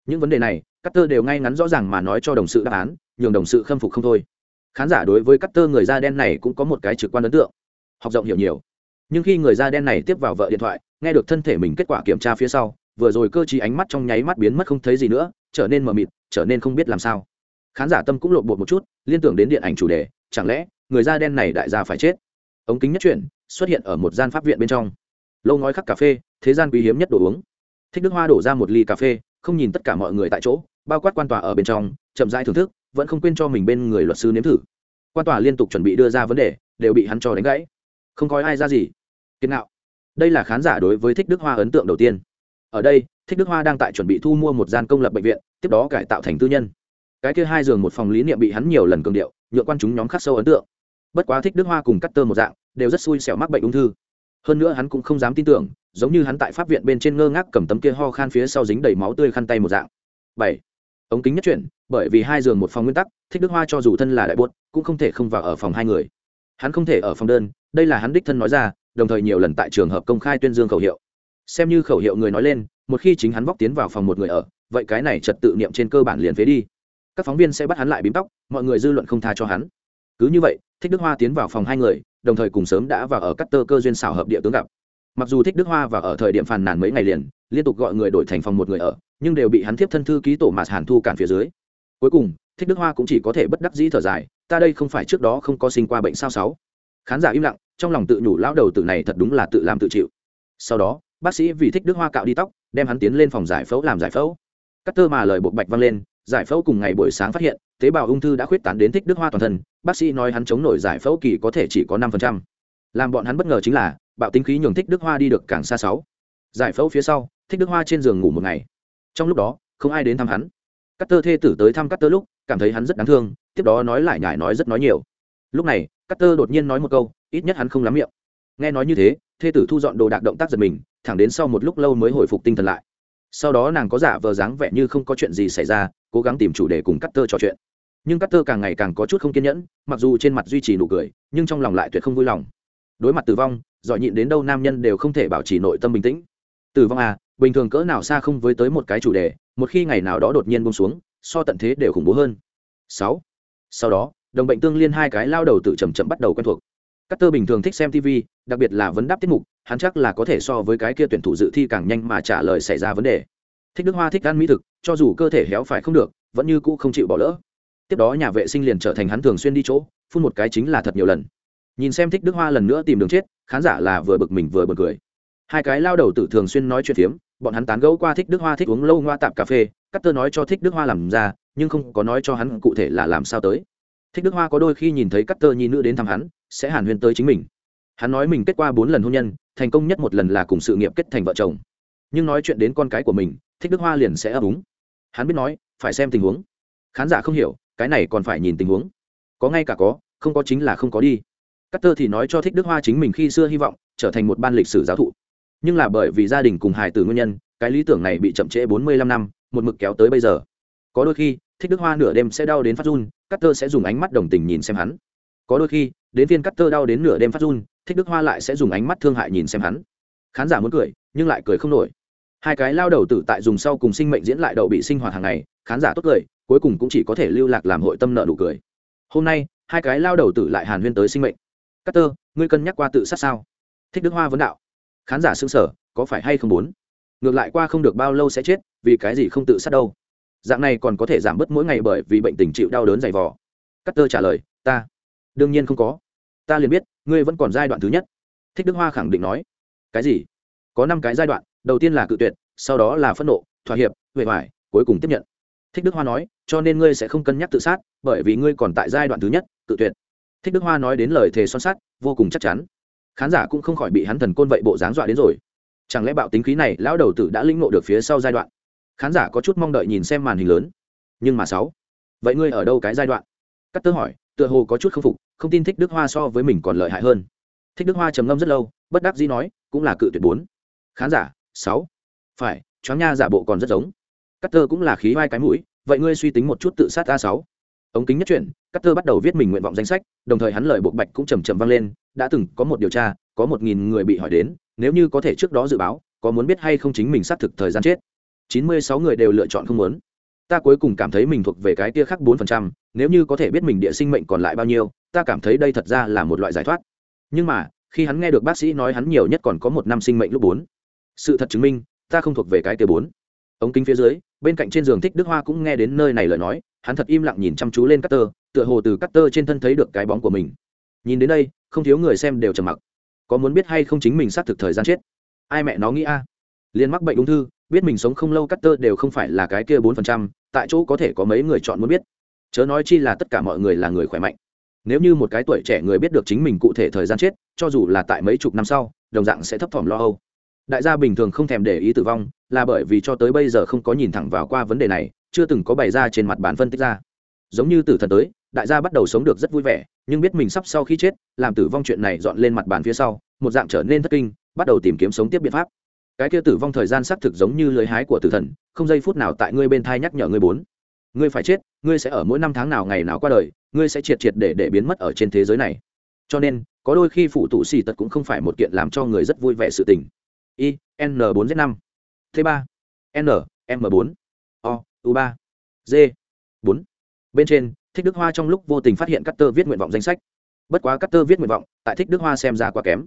Những vấn đề này, Cutter đều ngay ngắn rõ ràng mà nói cho đồng sự đáp án, nhường đồng sự khâm phục không thôi. Khán giả đối với Cutter người da đen này cũng có một cái trực quan ấn tượng. Học rộng hiểu nhiều. Nhưng khi người da đen này tiếp vào vợ điện thoại, nghe được thân thể mình kết quả kiểm tra phía sau, vừa rồi cơ chí ánh mắt trong nháy mắt biến mất không thấy gì nữa, trở nên mờ mịt, trở nên không biết làm sao khán giả tâm cũng lộn bột một chút liên tưởng đến điện ảnh chủ đề chẳng lẽ người da đen này đại gia phải chết? Ống kính nhất chuyển, xuất hiện ở một gian pháp viện bên trong. Lâu ngói khắc cà phê, thế gian quý hiếm nhất đồ uống. Thích đức hoa đổ ra một ly cà phê, không nhìn tất cả mọi người tại chỗ, bao quát quan tòa ở bên trong, chậm rãi thưởng thức, vẫn không quên cho mình bên người luật sư nếm thử. Quan tòa liên tục chuẩn bị đưa ra vấn đề, đều bị hắn cho đánh gãy. Không có ai ra gì. Kiên nạo đây là khán giả đối với thích đức hoa ấn tượng đầu tiên. Ở đây, thích đức hoa đang tại chuẩn bị thu mua một gian công lập bệnh viện, tiếp đó cải tạo thành tư nhân cái kia hai giường một phòng lý niệm bị hắn nhiều lần cường điệu nhựa quan chúng nhóm khắc sâu ấn tượng. Bất quá thích đức hoa cùng cắt tơ một dạng, đều rất xui xẻo mắc bệnh ung thư. Hơn nữa hắn cũng không dám tin tưởng, giống như hắn tại pháp viện bên trên ngơ ngác cầm tấm kia ho khan phía sau dính đầy máu tươi khăn tay một dạng. Bảy, ống kính nhất chuyển, bởi vì hai giường một phòng nguyên tắc, thích đức hoa cho dù thân là đại buốt, cũng không thể không vào ở phòng hai người. Hắn không thể ở phòng đơn, đây là hắn đích thân nói ra, đồng thời nhiều lần tại trường hợp công khai tuyên dương khẩu hiệu. Xem như khẩu hiệu người nói lên, một khi chính hắn vóc tiến vào phòng một người ở, vậy cái này trật tự niệm trên cơ bản liền phế đi các phóng viên sẽ bắt hắn lại bím tóc, mọi người dư luận không tha cho hắn. Cứ như vậy, thích đức hoa tiến vào phòng hai người, đồng thời cùng sớm đã vào ở các tơ cơ duyên xảo hợp địa tướng gặp. Mặc dù thích đức hoa và ở thời điểm phàn nàn mấy ngày liền, liên tục gọi người đổi thành phòng một người ở, nhưng đều bị hắn tiếp thân thư ký tổ mạt hàn thu cản phía dưới. Cuối cùng, thích đức hoa cũng chỉ có thể bất đắc dĩ thở dài, ta đây không phải trước đó không có sinh qua bệnh sao sáu? Khán giả im lặng, trong lòng tự nhủ lão đầu tử này thật đúng là tự làm tự chịu. Sau đó, bác sĩ vì thích đức hoa cạo đi tóc, đem hắn tiến lên phòng giải phẫu làm giải phẫu. Cắt tơ mà lời buộc bạch văng lên giải phẫu cùng ngày buổi sáng phát hiện, tế bào ung thư đã khuyết tán đến thích đức hoa toàn thân, bác sĩ nói hắn chống nổi giải phẫu kỳ có thể chỉ có năm làm bọn hắn bất ngờ chính là, bạo tính khí nhường thích đức hoa đi được càng xa sáu. Giải phẫu phía sau, thích đức hoa trên giường ngủ một ngày. Trong lúc đó, không ai đến thăm hắn. Cắt tơ thê tử tới thăm cắt tơ lúc, cảm thấy hắn rất đáng thương, tiếp đó nói lại nhải nói rất nói nhiều. Lúc này cắt tơ đột nhiên nói một câu, ít nhất hắn không lắm miệng. Nghe nói như thế, thê tử thu dọn đồ đạc động tác giật mình, thẳng đến sau một lúc lâu mới hồi phục tinh thần lại. Sau đó nàng có giả vờ dáng vẻ như không có chuyện gì xảy ra cố gắng tìm chủ đề cùng cắt tơ trò chuyện. Nhưng cắt tơ càng ngày càng có chút không kiên nhẫn mặc dù trên mặt duy trì nụ cười nhưng trong lòng lại tuyệt không vui lòng. Đối mặt tử vong giỏi nhịn đến đâu nam nhân đều không thể bảo trì nội tâm bình tĩnh. Tử vong à bình thường cỡ nào xa không với tới một cái chủ đề một khi ngày nào đó đột nhiên bông xuống so tận thế đều khủng bố hơn. Sáu. Sau đó đồng bệnh tương liên hai cái lao đầu tự chầm chậm bắt đầu quen thuộc. Các Tơ bình thường thích xem TV, đặc biệt là vấn đáp tiết mục, hắn chắc là có thể so với cái kia tuyển thủ dự thi càng nhanh mà trả lời xảy ra vấn đề. Thích Đức Hoa thích ăn mỹ thực, cho dù cơ thể héo phải không được, vẫn như cũ không chịu bỏ lỡ. Tiếp đó nhà vệ sinh liền trở thành hắn thường xuyên đi chỗ, phun một cái chính là thật nhiều lần. Nhìn xem Thích Đức Hoa lần nữa tìm đường chết, khán giả là vừa bực mình vừa bực cười. Hai cái lao đầu tử thường xuyên nói chuyện phiếm, bọn hắn tán gẫu qua Thích Đức Hoa thích uống lâu ngoa tạp cà phê, cắt Tơ nói cho Thích Đức Hoa làm ra, nhưng không có nói cho hắn cụ thể là làm sao tới. Thích Đức Hoa có đôi khi nhìn thấy cắt Tơ nhi nữ đến thăm hắn, sẽ hàn huyên tới chính mình hắn nói mình kết qua bốn lần hôn nhân thành công nhất một lần là cùng sự nghiệp kết thành vợ chồng nhưng nói chuyện đến con cái của mình thích đức hoa liền sẽ ấp úng. Hắn biết nói, phải xem tình huống. Khán giả không hiểu, cái này còn phải nhìn tình huống. Có ngay cả có, không có chính là không có đi. Cắt tơ thì nói cho thích đức hoa chính mình khi xưa hy vọng trở thành một ban lịch sử giáo thụ. Nhưng là bởi vì gia đình cùng hài từ nguyên nhân, cái lý tưởng này bị chậm trễ bốn mươi lăm năm, một mực kéo tới bây giờ. Có đôi khi, thích đức hoa nửa đêm sẽ đau đến phát run cắt tơ sẽ dùng ánh mắt đồng tình nhìn xem hắn. Có đôi khi, đến viên cắt tơ đau đến nửa đêm phát run, thích đức hoa lại sẽ dùng ánh mắt thương hại nhìn xem hắn. Khán giả muốn cười, nhưng lại cười không nổi hai cái lao đầu tử tại dùng sau cùng sinh mệnh diễn lại đậu bị sinh hoạt hàng ngày, khán giả tốt cười, cuối cùng cũng chỉ có thể lưu lạc làm hội tâm nợ đủ cười. Hôm nay, hai cái lao đầu tử lại hàn huyên tới sinh mệnh. Cát tơ ngươi cân nhắc qua tự sát sao? Thích đức hoa vấn đạo. Khán giả xưng sở có phải hay không muốn? Ngược lại qua không được bao lâu sẽ chết, vì cái gì không tự sát đâu? Dạng này còn có thể giảm bớt mỗi ngày bởi vì bệnh tình chịu đau đớn dày vò. Cát tơ trả lời, ta, đương nhiên không có. Ta liền biết, ngươi vẫn còn giai đoạn thứ nhất. Thích đức hoa khẳng định nói, cái gì? Có năm cái giai đoạn đầu tiên là cự tuyệt, sau đó là phẫn nộ, thỏa hiệp huệ hoài cuối cùng tiếp nhận. Thích đức hoa nói, cho nên ngươi sẽ không cân nhắc tự sát, bởi vì ngươi còn tại giai đoạn thứ nhất, cự tuyệt. Thích đức hoa nói đến lời thề son sắt, vô cùng chắc chắn. Khán giả cũng không khỏi bị hắn thần côn vậy bộ dáng dọa đến rồi. Chẳng lẽ bạo tính khí này, lão đầu tử đã lĩnh ngộ được phía sau giai đoạn? Khán giả có chút mong đợi nhìn xem màn hình lớn. Nhưng mà sáu, vậy ngươi ở đâu cái giai đoạn? Cắt tớ hỏi, tựa hồ có chút k phục, không tin thích đức hoa so với mình còn lợi hại hơn. Thích đức hoa trầm ngâm rất lâu, bất đắc dĩ nói, cũng là cự tuyệt bốn. Khán giả sáu. Phải chó nha giả bộ còn rất giống. Cắt tơ cũng là khí vai cái mũi, vậy ngươi suy tính một chút tự sát a sáu. Ống kính nhất chuyển cắt tơ bắt đầu viết mình nguyện vọng danh sách, đồng thời hắn lời buộc bạch cũng trầm trầm vang lên, đã từng có một điều tra, có một nghìn người bị hỏi đến, nếu như có thể trước đó dự báo, có muốn biết hay không chính mình xác thực thời gian chết. Chín mươi sáu người đều lựa chọn không muốn. Ta cuối cùng cảm thấy mình thuộc về cái tia khác bốn phần trăm, nếu như có thể biết mình địa sinh mệnh còn lại bao nhiêu, ta cảm thấy đây thật ra là một loại giải thoát. Nhưng mà, khi hắn nghe được bác sĩ nói hắn nhiều nhất còn có một năm sinh mệnh lúc bốn sự thật chứng minh, ta không thuộc về cái tia bốn. Ống kính phía dưới, bên cạnh trên giường thích đức hoa cũng nghe đến nơi này lời nói, hắn thật im lặng nhìn chăm chú lên cắt tơ, tựa hồ từ cắt tơ trên thân thấy được cái bóng của mình. Nhìn đến đây, không thiếu người xem đều trầm mặc. Có muốn biết hay không chính mình xác thực thời gian chết? Ai mẹ nó nghĩ a? Liên mắc bệnh ung thư, biết mình sống không lâu cắt tơ đều không phải là cái kia bốn phần trăm, tại chỗ có thể có mấy người chọn muốn biết. Chớ nói chi là tất cả mọi người là người khỏe mạnh. Nếu như một cái tuổi trẻ người biết được chính mình cụ thể thời gian chết, cho dù là tại mấy chục năm sau, đồng dạng sẽ thấp thỏm lo âu đại gia bình thường không thèm để ý tử vong, là bởi vì cho tới bây giờ không có nhìn thẳng vào qua vấn đề này, chưa từng có bày ra trên mặt bản phân tích ra. Giống như tử thần tới, đại gia bắt đầu sống được rất vui vẻ, nhưng biết mình sắp sau khi chết, làm tử vong chuyện này dọn lên mặt bàn phía sau, một dạng trở nên thất kinh, bắt đầu tìm kiếm sống tiếp biện pháp. Cái kia tử vong thời gian xác thực giống như lưới hái của tử thần, không giây phút nào tại ngươi bên thai nhắc nhở ngươi bốn. Ngươi phải chết, ngươi sẽ ở mỗi năm tháng nào ngày nào qua đời, ngươi sẽ triệt triệt để để biến mất ở trên thế giới này. Cho nên, có đôi khi phụ tụ xì tật cũng không phải một kiện làm cho người rất vui vẻ sự tình i, n 4 z 5 t 3 n, m 4 o, u 3 g 4 bên trên, thích đức hoa trong lúc vô tình phát hiện cắt tơ viết nguyện vọng danh sách. Bất quá cắt tơ viết nguyện vọng, tại thích đức hoa xem ra quá kém.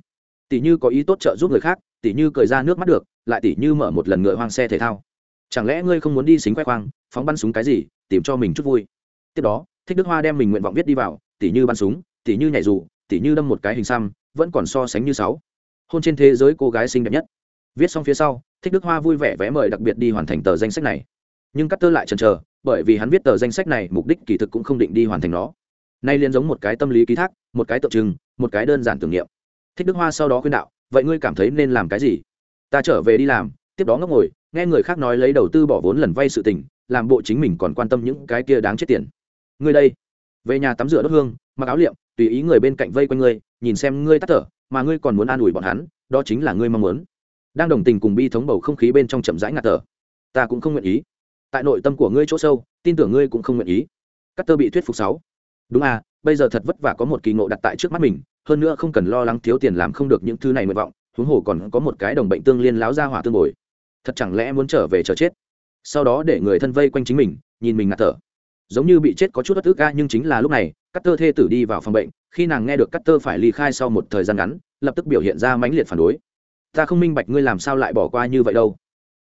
Tỷ như có ý tốt trợ giúp người khác, tỷ như cười ra nước mắt được, lại tỷ như mở một lần ngựa hoang xe thể thao. Chẳng lẽ ngươi không muốn đi xính khoe khoang, phóng bắn súng cái gì, tìm cho mình chút vui? Tiếp đó, thích đức hoa đem mình nguyện vọng viết đi vào, tỷ như bắn súng, tỷ như nhảy dù, tỷ như đâm một cái hình xăm, vẫn còn so sánh như sáu. Hôn trên thế giới cô gái xinh đẹp nhất viết xong phía sau, thích đức hoa vui vẻ vẽ mời đặc biệt đi hoàn thành tờ danh sách này. Nhưng cắt tơ lại chần chờ, bởi vì hắn viết tờ danh sách này, mục đích kỳ thực cũng không định đi hoàn thành nó. Nay liên giống một cái tâm lý ký thác, một cái tượng trưng, một cái đơn giản tưởng niệm. Thích đức hoa sau đó khuyên đạo, vậy ngươi cảm thấy nên làm cái gì? Ta trở về đi làm. Tiếp đó ngốc ngồi, nghe người khác nói lấy đầu tư bỏ vốn lần vay sự tình, làm bộ chính mình còn quan tâm những cái kia đáng chết tiền. Ngươi đây, về nhà tắm rửa đốt hương, mặc áo liệm, tùy ý người bên cạnh vây quanh ngươi, nhìn xem ngươi tắt thở, mà ngươi còn muốn an ủi bọn hắn, đó chính là ngươi mong muốn đang đồng tình cùng bi thống bầu không khí bên trong chậm rãi ngạt thở. Ta cũng không nguyện ý. Tại nội tâm của ngươi chỗ sâu, tin tưởng ngươi cũng không nguyện ý. Cắt tơ bị thuyết phục sáu. Đúng à bây giờ thật vất vả có một kỳ ngộ đặt tại trước mắt mình, hơn nữa không cần lo lắng thiếu tiền làm không được những thứ này nguyện vọng, huống hồ còn có một cái đồng bệnh tương liên láo ra hỏa tương bồi. Thật chẳng lẽ muốn trở về chờ chết? Sau đó để người thân vây quanh chính mình, nhìn mình ngạt thở. Giống như bị chết có chút bất ức ca nhưng chính là lúc này cắt tơ thê tử đi vào phòng bệnh, khi nàng nghe được cắt tơ phải ly khai sau một thời gian ngắn, lập tức biểu hiện ra mãnh liệt phản đối ta không minh bạch ngươi làm sao lại bỏ qua như vậy đâu.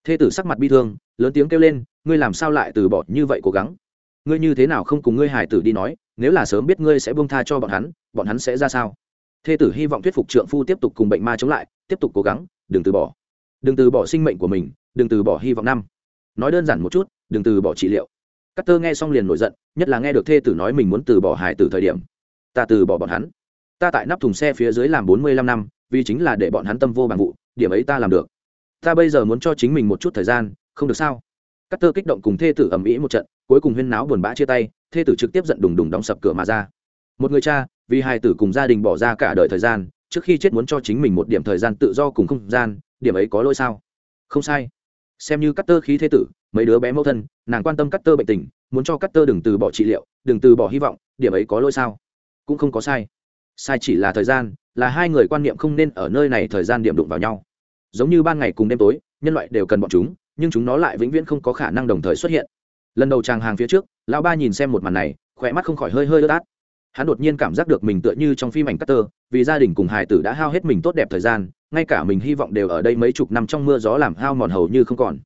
Thê tử sắc mặt bi thương, lớn tiếng kêu lên, ngươi làm sao lại từ bỏ như vậy cố gắng? Ngươi như thế nào không cùng ngươi hải tử đi nói, nếu là sớm biết ngươi sẽ buông tha cho bọn hắn bọn hắn sẽ ra sao? Thê tử hy vọng thuyết phục trượng phu tiếp tục cùng bệnh ma chống lại, tiếp tục cố gắng, đừng từ bỏ. Đừng từ bỏ sinh mệnh của mình, đừng từ bỏ hy vọng năm. Nói đơn giản một chút, đừng từ bỏ trị liệu. Cắt tơ nghe xong liền nổi giận, nhất là nghe được thê tử nói mình muốn từ bỏ hải tử thời điểm. Ta từ bỏ bọn hắn. Ta tại nắp thùng xe phía dưới làm bốn mươi lăm năm, vì chính là để bọn hắn tâm vô bằng vụ điểm ấy ta làm được. Ta bây giờ muốn cho chính mình một chút thời gian, không được sao? Cắt tơ kích động cùng thê tử ầm ĩ một trận, cuối cùng huyên náo buồn bã chia tay, thê tử trực tiếp giận đùng đùng đóng sập cửa mà ra. Một người cha, vì hai tử cùng gia đình bỏ ra cả đời thời gian, trước khi chết muốn cho chính mình một điểm thời gian tự do cùng không gian, điểm ấy có lỗi sao? Không sai. Xem như cắt tơ khí thế tử, mấy đứa bé mẫu thân, nàng quan tâm cắt tơ bệnh tình, muốn cho cắt tơ đừng từ bỏ trị liệu, đừng từ bỏ hy vọng, điểm ấy có lỗi sao? Cũng không có sai sai chỉ là thời gian, là hai người quan niệm không nên ở nơi này thời gian điểm đụng vào nhau. Giống như ban ngày cùng đêm tối, nhân loại đều cần bọn chúng, nhưng chúng nó lại vĩnh viễn không có khả năng đồng thời xuất hiện. Lần đầu tràng hàng phía trước, lão ba nhìn xem một màn này khỏe mắt không khỏi hơi hơi ướt át. Hắn đột nhiên cảm giác được mình tựa như trong phim ảnh cắt tơ vì gia đình cùng hài tử đã hao hết mình tốt đẹp thời gian, ngay cả mình hy vọng đều ở đây mấy chục năm trong mưa gió làm hao mòn hầu như không còn.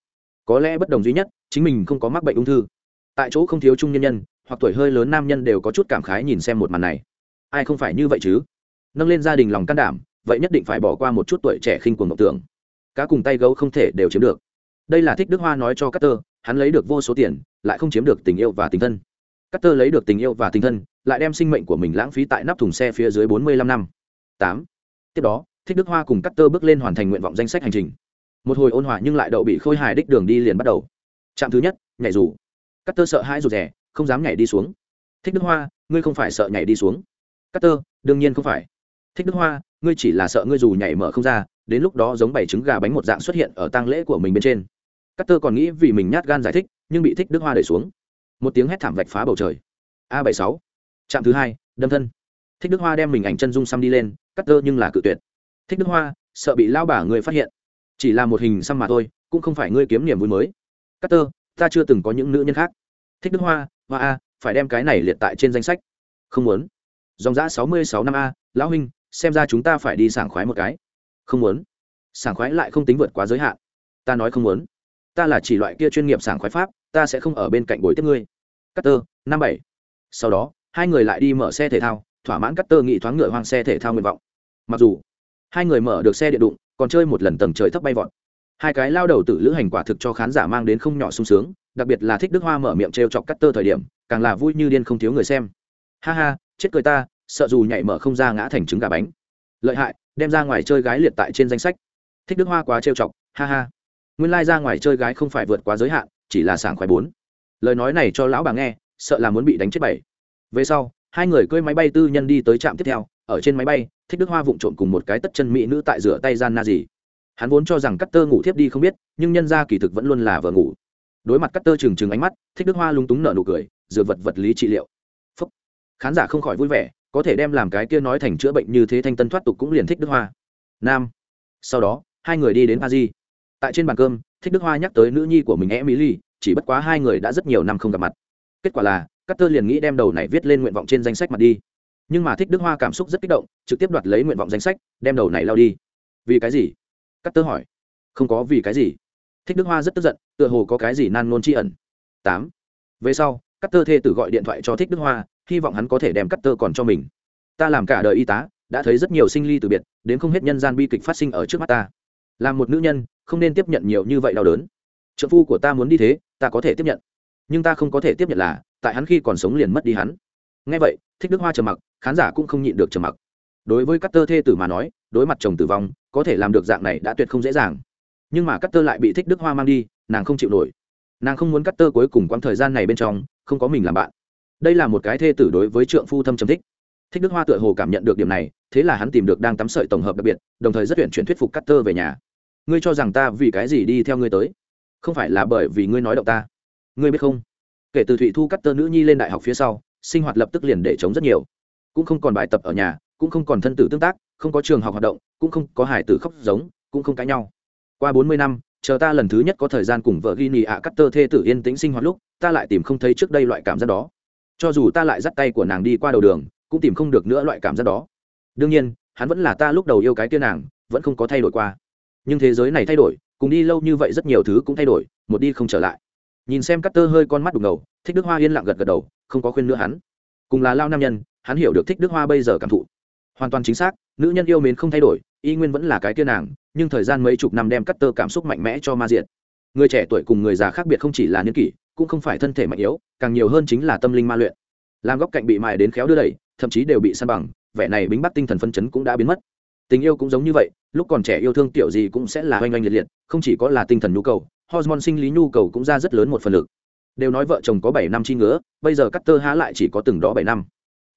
Có lẽ bất đồng duy nhất, chính mình không có mắc bệnh ung thư. Tại chỗ không thiếu trung nhân nhân, hoặc tuổi hơi lớn nam nhân đều có chút cảm khái nhìn xem một màn này ai không phải như vậy chứ? Nâng lên gia đình lòng can đảm vậy nhất định phải bỏ qua một chút tuổi trẻ khinh cuồng mộng tưởng. Cá cùng tay gấu không thể đều chiếm được. Đây là thích đức hoa nói cho Cutter, hắn lấy được vô số tiền lại không chiếm được tình yêu và tình thân. Cutter lấy được tình yêu và tình thân lại đem sinh mệnh của mình lãng phí tại nắp thùng xe phía dưới bốn mươi lăm năm. Tám. Tiếp đó thích đức hoa cùng Cutter bước lên hoàn thành nguyện vọng danh sách hành trình. Một hồi ôn hòa nhưng lại đậu bị khôi hài đích đường đi liền bắt đầu. Trạm thứ nhất nhảy dù. Tơ sợ hãi rụt rè không dám nhảy đi xuống. Thích đức hoa ngươi không phải sợ nhảy đi xuống. Cutter, đương nhiên không phải. Thích đức hoa ngươi chỉ là sợ ngươi dù nhảy mở không ra đến lúc đó giống bảy trứng gà bánh một dạng xuất hiện ở tang lễ của mình bên trên. Cắt tơ còn nghĩ vì mình nhát gan giải thích nhưng bị thích đức hoa đẩy xuống. Một tiếng hét thảm vạch phá bầu trời. A bảy sáu. Trạm thứ hai đâm thân. Thích đức hoa đem mình ảnh chân dung xăm đi lên cắt tơ nhưng là cự tuyệt. Thích đức hoa sợ bị lao bà người phát hiện. Chỉ là một hình xăm mà thôi cũng không phải ngươi kiếm niềm vui mới. Cắt tơ ta chưa từng có những nữ nhân khác. Thích đức hoa hoa a phải đem cái này liệt tại trên danh sách. Không muốn dòng giã sáu mươi sáu năm a, lão huynh, xem ra chúng ta phải đi sảng khoái một cái. Không muốn. Sảng khoái lại không tính vượt quá giới hạn. Ta nói không muốn. Ta là chỉ loại kia chuyên nghiệp sảng khoái pháp, ta sẽ không ở bên cạnh bồi tiếp ngươi. Cắt tơ năm bảy. Sau đó, hai người lại đi mở xe thể thao, thỏa mãn cắt tơ nghị thoáng ngựa hoang xe thể thao nguyện vọng. Mặc dù, hai người mở được xe điện đụng, còn chơi một lần tầng trời thấp bay vọt. Hai cái lao đầu tự lữ hành quả thực cho khán giả mang đến không nhỏ sung sướng, đặc biệt là thích đức hoa mở miệng t r e o chọc cắt tơ thời điểm, càng là vui như điên không thiếu người xem. Ha ha chết cười ta, sợ dù nhảy mở không ra ngã thành trứng gà bánh. Lợi hại, đem ra ngoài chơi gái liệt tại trên danh sách. Thích đức hoa quá trêu chọc, ha ha. Nguyên lai ra ngoài chơi gái không phải vượt quá giới hạn, chỉ là sảng khoái bốn. Lời nói này cho lão bà nghe, sợ là muốn bị đánh chết bảy. Về sau, hai người cưỡi máy bay tư nhân đi tới trạm tiếp theo, ở trên máy bay, thích đức hoa vụng trộm cùng một cái tất chân mỹ nữ tại rửa tay gian na gì. Hắn vốn cho rằng cắt tơ ngủ thiếp đi không biết, nhưng nhân ra kỳ thực vẫn luôn là vợ ngủ. Đối mặt cắt tơ trừng trừng ánh mắt, thích đức hoa lung túng nở nụ cười, dựa vật vật lý trị liệu khán giả không khỏi vui vẻ, có thể đem làm cái kia nói thành chữa bệnh như thế thanh tân thoát tục cũng liền thích đức hoa. Nam. Sau đó, hai người đi đến paris. Tại trên bàn cơm, thích đức hoa nhắc tới nữ nhi của mình emily, chỉ bất quá hai người đã rất nhiều năm không gặp mặt. Kết quả là các tơ liền nghĩ đem đầu này viết lên nguyện vọng trên danh sách mặt đi. Nhưng mà thích đức hoa cảm xúc rất kích động, trực tiếp đoạt lấy nguyện vọng danh sách, đem đầu này lao đi. Vì cái gì? Các tơ hỏi. Không có vì cái gì. Thích đức hoa rất tức giận, tựa hồ có cái gì nan nôn tri ẩn. Tám. Về sau các tơ thê tử gọi điện thoại cho thích đức hoa hy vọng hắn có thể đem cắt tơ còn cho mình. Ta làm cả đời y tá, đã thấy rất nhiều sinh ly từ biệt, đến không hết nhân gian bi kịch phát sinh ở trước mắt ta. Làm một nữ nhân, không nên tiếp nhận nhiều như vậy đau đớn. Trợ phu của ta muốn đi thế, ta có thể tiếp nhận. Nhưng ta không có thể tiếp nhận là, tại hắn khi còn sống liền mất đi hắn. Ngay vậy, thích đức hoa trầm mặc, khán giả cũng không nhịn được trầm mặc. Đối với các tơ thê tử mà nói, đối mặt chồng tử vong, có thể làm được dạng này đã tuyệt không dễ dàng. Nhưng mà cắt tơ lại bị thích đức hoa mang đi, nàng không chịu nổi. Nàng không muốn cắt tơ cuối cùng quãng thời gian này bên trong, không có mình làm bạn đây là một cái thê tử đối với trượng phu thâm trầm thích. Thích đức hoa tựa hồ cảm nhận được điểm này, thế là hắn tìm được đang tắm sợi tổng hợp đặc biệt, đồng thời rất tuyển chuyển thuyết phục cắt tơ về nhà. Ngươi cho rằng ta vì cái gì đi theo ngươi tới? Không phải là bởi vì ngươi nói động ta. Ngươi biết không? Kể từ thụy thu cắt tơ nữ nhi lên đại học phía sau, sinh hoạt lập tức liền để chống rất nhiều. Cũng không còn bài tập ở nhà, cũng không còn thân tử tương tác, không có trường học hoạt động, cũng không có hải tử khóc giống, cũng không cãi nhau. Qua bốn mươi năm, chờ ta lần thứ nhất có thời gian cùng vợ ghi nị ạ cắt tơ thê tử yên tĩnh sinh hoạt lúc, ta lại tìm không thấy trước đây loại cảm giác đó cho dù ta lại dắt tay của nàng đi qua đầu đường, cũng tìm không được nữa loại cảm giác đó. Đương nhiên, hắn vẫn là ta lúc đầu yêu cái tiên nàng, vẫn không có thay đổi qua. Nhưng thế giới này thay đổi, cùng đi lâu như vậy rất nhiều thứ cũng thay đổi, một đi không trở lại. Nhìn xem cắt tơ hơi con mắt đục ngầu, thích đức hoa yên lặng gật gật đầu, không có khuyên nữa hắn. Cùng là lao nam nhân, hắn hiểu được thích đức hoa bây giờ cảm thụ. Hoàn toàn chính xác, nữ nhân yêu mến không thay đổi, y nguyên vẫn là cái kia nàng, nhưng thời gian mấy chục năm đem cắt tơ cảm xúc mạnh mẽ cho ma diện người trẻ tuổi cùng người già khác biệt không chỉ là niên kỷ cũng không phải thân thể mạnh yếu, càng nhiều hơn chính là tâm linh ma luyện. Làm góc cạnh bị mài đến khéo đưa đẩy, thậm chí đều bị săn bằng, vẻ này bính bắt tinh thần phân chấn cũng đã biến mất. Tình yêu cũng giống như vậy, lúc còn trẻ yêu thương tiểu gì cũng sẽ là oanh oanh liệt liệt, không chỉ có là tinh thần nhu cầu, hormone sinh lý nhu cầu cũng ra rất lớn một phần lực. Đều nói vợ chồng có bảy năm chi ngứa, bây giờ cắt tơ há lại chỉ có từng đó bảy năm.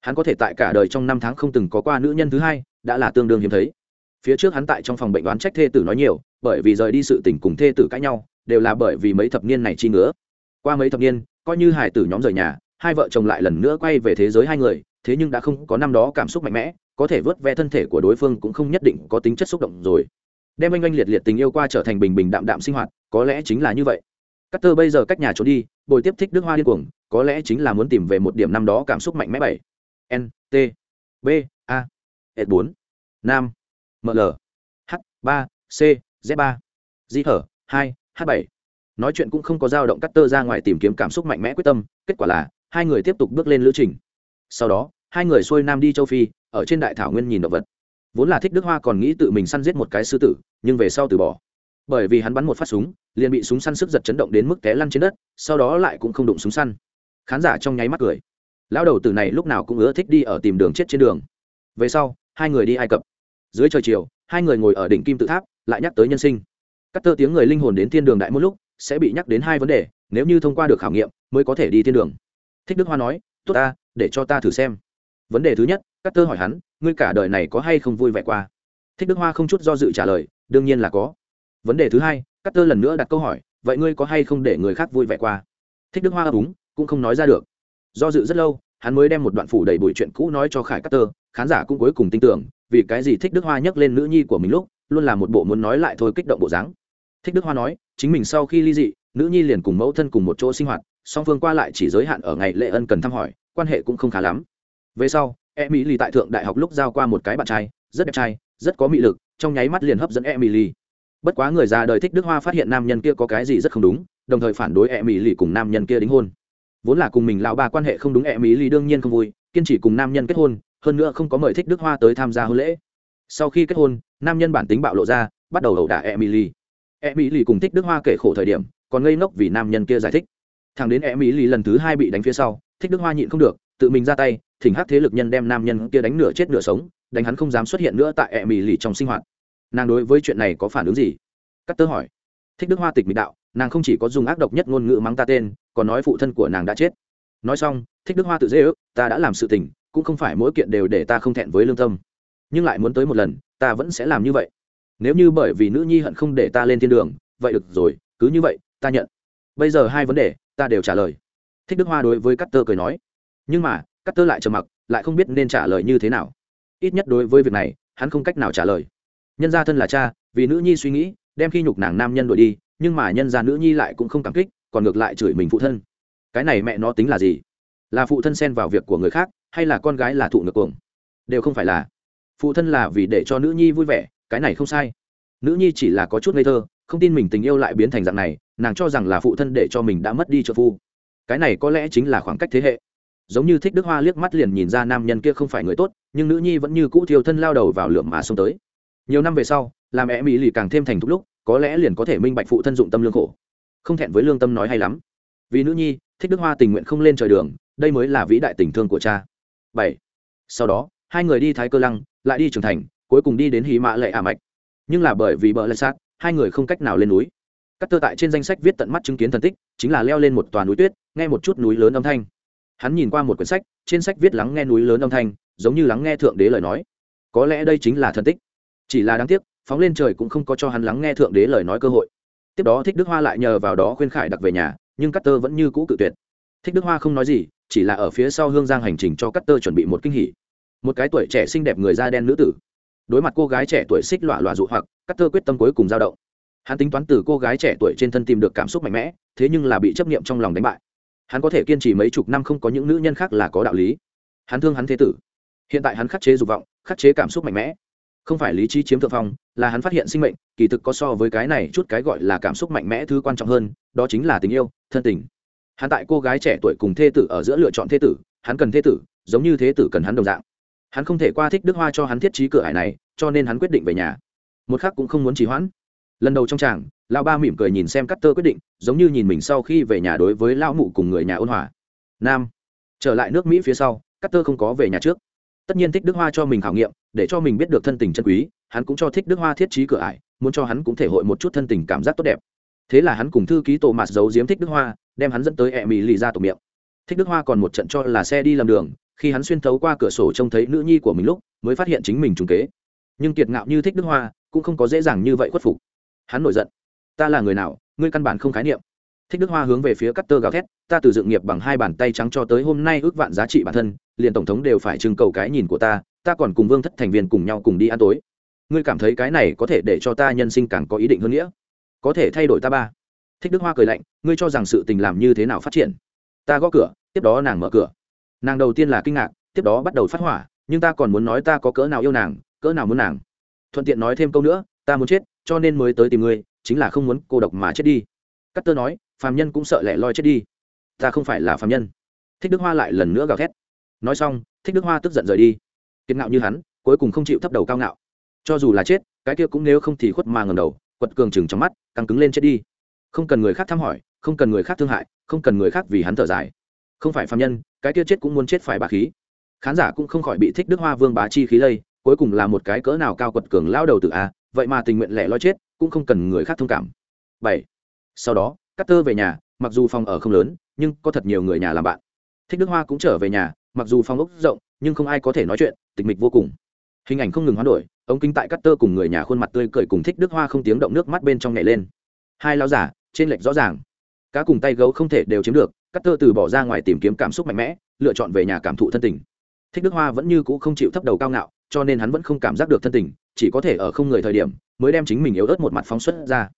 Hắn có thể tại cả đời trong năm tháng không từng có qua nữ nhân thứ hai, đã là tương đương hiếm thấy. Phía trước hắn tại trong phòng bệnh đoán trách thê tử nói nhiều, bởi vì rời đi sự tình cùng thê tử cãi nhau, đều là bởi vì mấy thập niên này chi ngứa qua mấy thập niên, coi như hải tử nhóm rời nhà, hai vợ chồng lại lần nữa quay về thế giới hai người, thế nhưng đã không có năm đó cảm xúc mạnh mẽ, có thể vớt ve thân thể của đối phương cũng không nhất định có tính chất xúc động rồi. Đem anh anh liệt liệt tình yêu qua trở thành bình bình đạm đạm sinh hoạt, có lẽ chính là như vậy. Cắt tơ bây giờ cách nhà trốn đi, bồi tiếp thích đức hoa điên cuồng, có lẽ chính là muốn tìm về một điểm năm đó cảm xúc mạnh mẽ bảy. N, t, b, a s bốn, nam ml h ba, c, z ba d thở hai, h bảy nói chuyện cũng không có dao động cắt tơ ra ngoài tìm kiếm cảm xúc mạnh mẽ quyết tâm, kết quả là, hai người tiếp tục bước lên lữ trình. Sau đó, hai người xuôi nam đi châu phi, ở trên đại thảo nguyên nhìn động vật. Vốn là thích đức hoa còn nghĩ tự mình săn giết một cái sư tử, nhưng về sau từ bỏ. Bởi vì hắn bắn một phát súng, liền bị súng săn sức giật chấn động đến mức té lăn trên đất, sau đó lại cũng không đụng súng săn. Khán giả trong nháy mắt cười. Lão đầu tử này lúc nào cũng ưa thích đi ở tìm đường chết trên đường. Về sau, hai người đi ai cập. Dưới trời chiều, hai người ngồi ở đỉnh kim tự tháp, lại nhắc tới nhân sinh. Cắt tơ tiếng người linh hồn đến thiên đường đại một lúc sẽ bị nhắc đến hai vấn đề, nếu như thông qua được khảo nghiệm, mới có thể đi thiên đường. Thích đức hoa nói, tốt ta, để cho ta thử xem. Vấn đề thứ nhất cắt tơ hỏi hắn, ngươi cả đời này có hay không vui vẻ qua? Thích đức hoa không chút do dự trả lời, đương nhiên là có. Vấn đề thứ hai cắt tơ lần nữa đặt câu hỏi, vậy ngươi có hay không để người khác vui vẻ qua? Thích đức hoa ấp úng cũng không nói ra được. Do dự rất lâu, hắn mới đem một đoạn phủ đầy bụi chuyện cũ nói cho khải cắt tơ khán giả cũng cuối cùng tin tưởng, vì cái gì thích đức hoa nhắc lên nữ nhi của mình lúc, luôn là một bộ muốn nói lại thôi kích động bộ dáng thích đức hoa nói, chính mình sau khi ly dị, nữ nhi liền cùng mẫu thân cùng một chỗ sinh hoạt, song phương qua lại chỉ giới hạn ở ngày lễ ân cần thăm hỏi, quan hệ cũng không khá lắm. Về sau, emily tại thượng đại học lúc giao qua một cái bạn trai, rất đẹp trai, rất có mị lực, trong nháy mắt liền hấp dẫn emily. Bất quá người già đời thích đức hoa phát hiện nam nhân kia có cái gì rất không đúng, đồng thời phản đối emily cùng nam nhân kia đính hôn. Vốn là cùng mình lão ba quan hệ không đúng, emily đương nhiên không vui, kiên trì cùng nam nhân kết hôn, hơn nữa không có mời thích đức hoa tới tham gia hôn lễ. Sau khi kết hôn, nam nhân bản tính bạo lộ ra, bắt đầu ẩu đả E mỹ lì cùng thích đức hoa kể khổ thời điểm, còn ngây ngốc vì nam nhân kia giải thích. Thằng đến E mỹ lì lần thứ hai bị đánh phía sau, thích đức hoa nhịn không được, tự mình ra tay, thỉnh hắc thế lực nhân đem nam nhân kia đánh nửa chết nửa sống, đánh hắn không dám xuất hiện nữa tại E mỹ lì trong sinh hoạt. Nàng đối với chuyện này có phản ứng gì? Cắt tớ hỏi. Thích đức hoa tịch mỹ đạo, nàng không chỉ có dùng ác độc nhất ngôn ngữ mắng ta tên, còn nói phụ thân của nàng đã chết. Nói xong, thích đức hoa tự dễ ước, ta đã làm sự tình, cũng không phải mỗi kiện đều để ta không thẹn với lương tâm. Nhưng lại muốn tới một lần, ta vẫn sẽ làm như vậy nếu như bởi vì nữ nhi hận không để ta lên thiên đường, vậy được rồi, cứ như vậy, ta nhận. Bây giờ hai vấn đề, ta đều trả lời. Thích đức hoa đối với cắt tơ cười nói. Nhưng mà cắt tơ lại trầm mặc, lại không biết nên trả lời như thế nào. Ít nhất đối với việc này, hắn không cách nào trả lời. Nhân gia thân là cha, vì nữ nhi suy nghĩ, đem khi nhục nàng nam nhân đuổi đi, nhưng mà nhân gia nữ nhi lại cũng không cảm kích, còn ngược lại chửi mình phụ thân. Cái này mẹ nó tính là gì? Là phụ thân xen vào việc của người khác, hay là con gái là thụ ngược cuồng? Đều không phải là. Phụ thân là vì để cho nữ nhi vui vẻ cái này không sai. Nữ nhi chỉ là có chút ngây thơ, không tin mình tình yêu lại biến thành dạng này, nàng cho rằng là phụ thân để cho mình đã mất đi trợ phu. Cái này có lẽ chính là khoảng cách thế hệ. Giống như thích đức hoa liếc mắt liền nhìn ra nam nhân kia không phải người tốt, nhưng nữ nhi vẫn như cũ thiêu thân lao đầu vào lượm mà xông tới. Nhiều năm về sau, làm mẹ mỹ lì càng thêm thành thúc lúc, có lẽ liền có thể minh bạch phụ thân dụng tâm lương khổ. Không thẹn với lương tâm nói hay lắm. Vì nữ nhi, thích đức hoa tình nguyện không lên trời đường, đây mới là vĩ đại tình thương của cha. Bảy. Sau đó, hai người đi thái cơ lăng, lại đi trưởng thành cuối cùng đi đến hí mã lệ ả mạch. Nhưng là bởi vì bờ lê sát, hai người không cách nào lên núi. Các tơ tại trên danh sách viết tận mắt chứng kiến thần tích, chính là leo lên một tòa núi tuyết, nghe một chút núi lớn âm thanh. Hắn nhìn qua một quyển sách, trên sách viết lắng nghe núi lớn âm thanh, giống như lắng nghe thượng đế lời nói. Có lẽ đây chính là thần tích. Chỉ là đáng tiếc, phóng lên trời cũng không có cho hắn lắng nghe thượng đế lời nói cơ hội. Tiếp đó thích đức hoa lại nhờ vào đó khuyên khải đặc về nhà, nhưng cắt tơ vẫn như cũ cự tuyệt. Thích đức hoa không nói gì, chỉ là ở phía sau hương giang hành trình cho cắt tơ chuẩn bị một kinh hỉ. Một cái tuổi trẻ xinh đẹp người da đen nữ tử đối mặt cô gái trẻ tuổi xích lọa lọa dụ hoặc, cắt tơ quyết tâm cuối cùng dao động. Hắn tính toán từ cô gái trẻ tuổi trên thân tìm được cảm xúc mạnh mẽ, thế nhưng là bị chấp niệm trong lòng đánh bại. Hắn có thể kiên trì mấy chục năm không có những nữ nhân khác là có đạo lý. Hắn thương hắn thế tử. Hiện tại hắn khắc chế dục vọng, khắc chế cảm xúc mạnh mẽ. Không phải lý trí chiếm thượng phong, là hắn phát hiện sinh mệnh, kỳ thực có so với cái này chút cái gọi là cảm xúc mạnh mẽ thứ quan trọng hơn, đó chính là tình yêu, thân tình. Hắn tại cô gái trẻ tuổi cùng thê tử ở giữa lựa chọn thê tử, hắn cần thê tử, giống như thế tử cần hắn đồng dạng. Hắn không thể qua thích đức hoa cho hắn thiết trí cửa hải này cho nên hắn quyết định về nhà. Một khác cũng không muốn trì hoãn. Lần đầu trong tràng, lão ba mỉm cười nhìn xem cắt tơ quyết định, giống như nhìn mình sau khi về nhà đối với lão mụ cùng người nhà ôn hòa. Nam, trở lại nước mỹ phía sau cắt tơ không có về nhà trước. Tất nhiên thích đức hoa cho mình khảo nghiệm, để cho mình biết được thân tình chân quý, hắn cũng cho thích đức hoa thiết trí cửa ải, muốn cho hắn cũng thể hội một chút thân tình cảm giác tốt đẹp. Thế là hắn cùng thư ký tổ mạt giấu giếm thích đức hoa, đem hắn dẫn tới ẹ mì lì ra tổ miệng. Thích đức hoa còn một trận cho là xe đi lầm đường, khi hắn xuyên thấu qua cửa sổ trông thấy nữ nhi của mình lúc, mới phát hiện chính mình trùng kế nhưng kiệt ngạo như thích đức hoa, cũng không có dễ dàng như vậy khuất phục. Hắn nổi giận. Ta là người nào, ngươi căn bản không khái niệm. Thích đức hoa hướng về phía cắt tơ gào thét, ta từ dựng nghiệp bằng hai bàn tay trắng cho tới hôm nay ước vạn giá trị bản thân, liền tổng thống đều phải trưng cầu cái nhìn của ta ta còn cùng vương thất thành viên cùng nhau cùng đi ăn tối. Ngươi cảm thấy cái này có thể để cho ta nhân sinh càng có ý định hơn nghĩa? Có thể thay đổi ta ba. Thích đức hoa cười lạnh, ngươi cho rằng sự tình làm như thế nào phát triển? Ta gõ cửa, tiếp đó nàng mở cửa. Nàng đầu tiên là kinh ngạc, tiếp đó bắt đầu phát hỏa, nhưng ta còn muốn nói ta có cỡ nào yêu nàng cỡ nào muốn nàng? Thuận tiện nói thêm câu nữa, ta muốn chết, cho nên mới tới tìm ngươi, chính là không muốn cô độc mà chết đi. Cắt tơ nói, phàm nhân cũng sợ lẻ loi chết đi. Ta không phải là phàm nhân. Thích đức hoa lại lần nữa gào thét. Nói xong, thích đức hoa tức giận rời đi. Kiệt ngạo như hắn, cuối cùng không chịu thấp đầu cao ngạo. Cho dù là chết, cái kia cũng nếu không thì khuất mà ngầm đầu, quật cường chừng trong mắt, căng cứng lên chết đi. Không cần người khác thăm hỏi, không cần người khác thương hại, không cần người khác vì hắn thở dài. Không phải phàm nhân, cái kia chết cũng muốn chết phải bà khí. Khán giả cũng không khỏi bị thích đức hoa vương bá chi khí lây cuối cùng là một cái cỡ nào cao quật cường lao đầu tự a, vậy mà tình nguyện lẻ loi chết, cũng không cần người khác thông cảm. Bảy. Sau đó cắt tơ về nhà, mặc dù phòng ở không lớn, nhưng có thật nhiều người nhà làm bạn. Thích đức hoa cũng trở về nhà, mặc dù phòng ốc rộng, nhưng không ai có thể nói chuyện, tịch mịch vô cùng. Hình ảnh không ngừng hoán đổi, ống kính tại cắt tơ cùng người nhà khuôn mặt tươi cười cùng thích đức hoa không tiếng động nước mắt bên trong nhảy lên. Hai lao giả, trên lệch rõ ràng. Cá cùng tay gấu không thể đều chiếm được cắt tơ từ bỏ ra ngoài tìm kiếm cảm xúc mạnh mẽ, lựa chọn về nhà cảm thụ thân tình. Thích đức hoa vẫn như cũ không chịu thấp đầu cao ngạo cho nên hắn vẫn không cảm giác được thân tình, chỉ có thể ở không người thời điểm mới đem chính mình yếu ớt một mặt phóng xuất ra.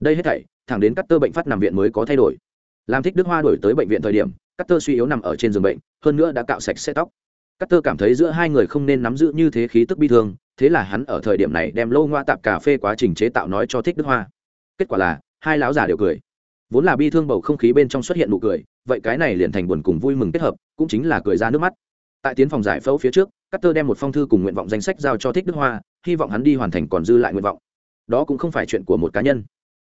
Đây hết thảy, thẳng đến cắt tơ bệnh phát nằm viện mới có thay đổi. Làm thích đức hoa đổi tới bệnh viện thời điểm cắt tơ suy yếu nằm ở trên giường bệnh, hơn nữa đã cạo sạch xe tóc. Cắt tơ cảm thấy giữa hai người không nên nắm giữ như thế khí tức bi thương, thế là hắn ở thời điểm này đem lâu ngoa tạp cà phê quá trình chế tạo nói cho thích đức hoa. Kết quả là, hai lão già đều cười. Vốn là bi thương bầu không khí bên trong xuất hiện nụ cười, vậy cái này liền thành buồn cùng vui mừng kết hợp, cũng chính là cười ra nước mắt tại tiến phòng giải phẫu phía trước, Carter đem một phong thư cùng nguyện vọng danh sách giao cho thích đức hoa, hy vọng hắn đi hoàn thành còn dư lại nguyện vọng. Đó cũng không phải chuyện của một cá nhân.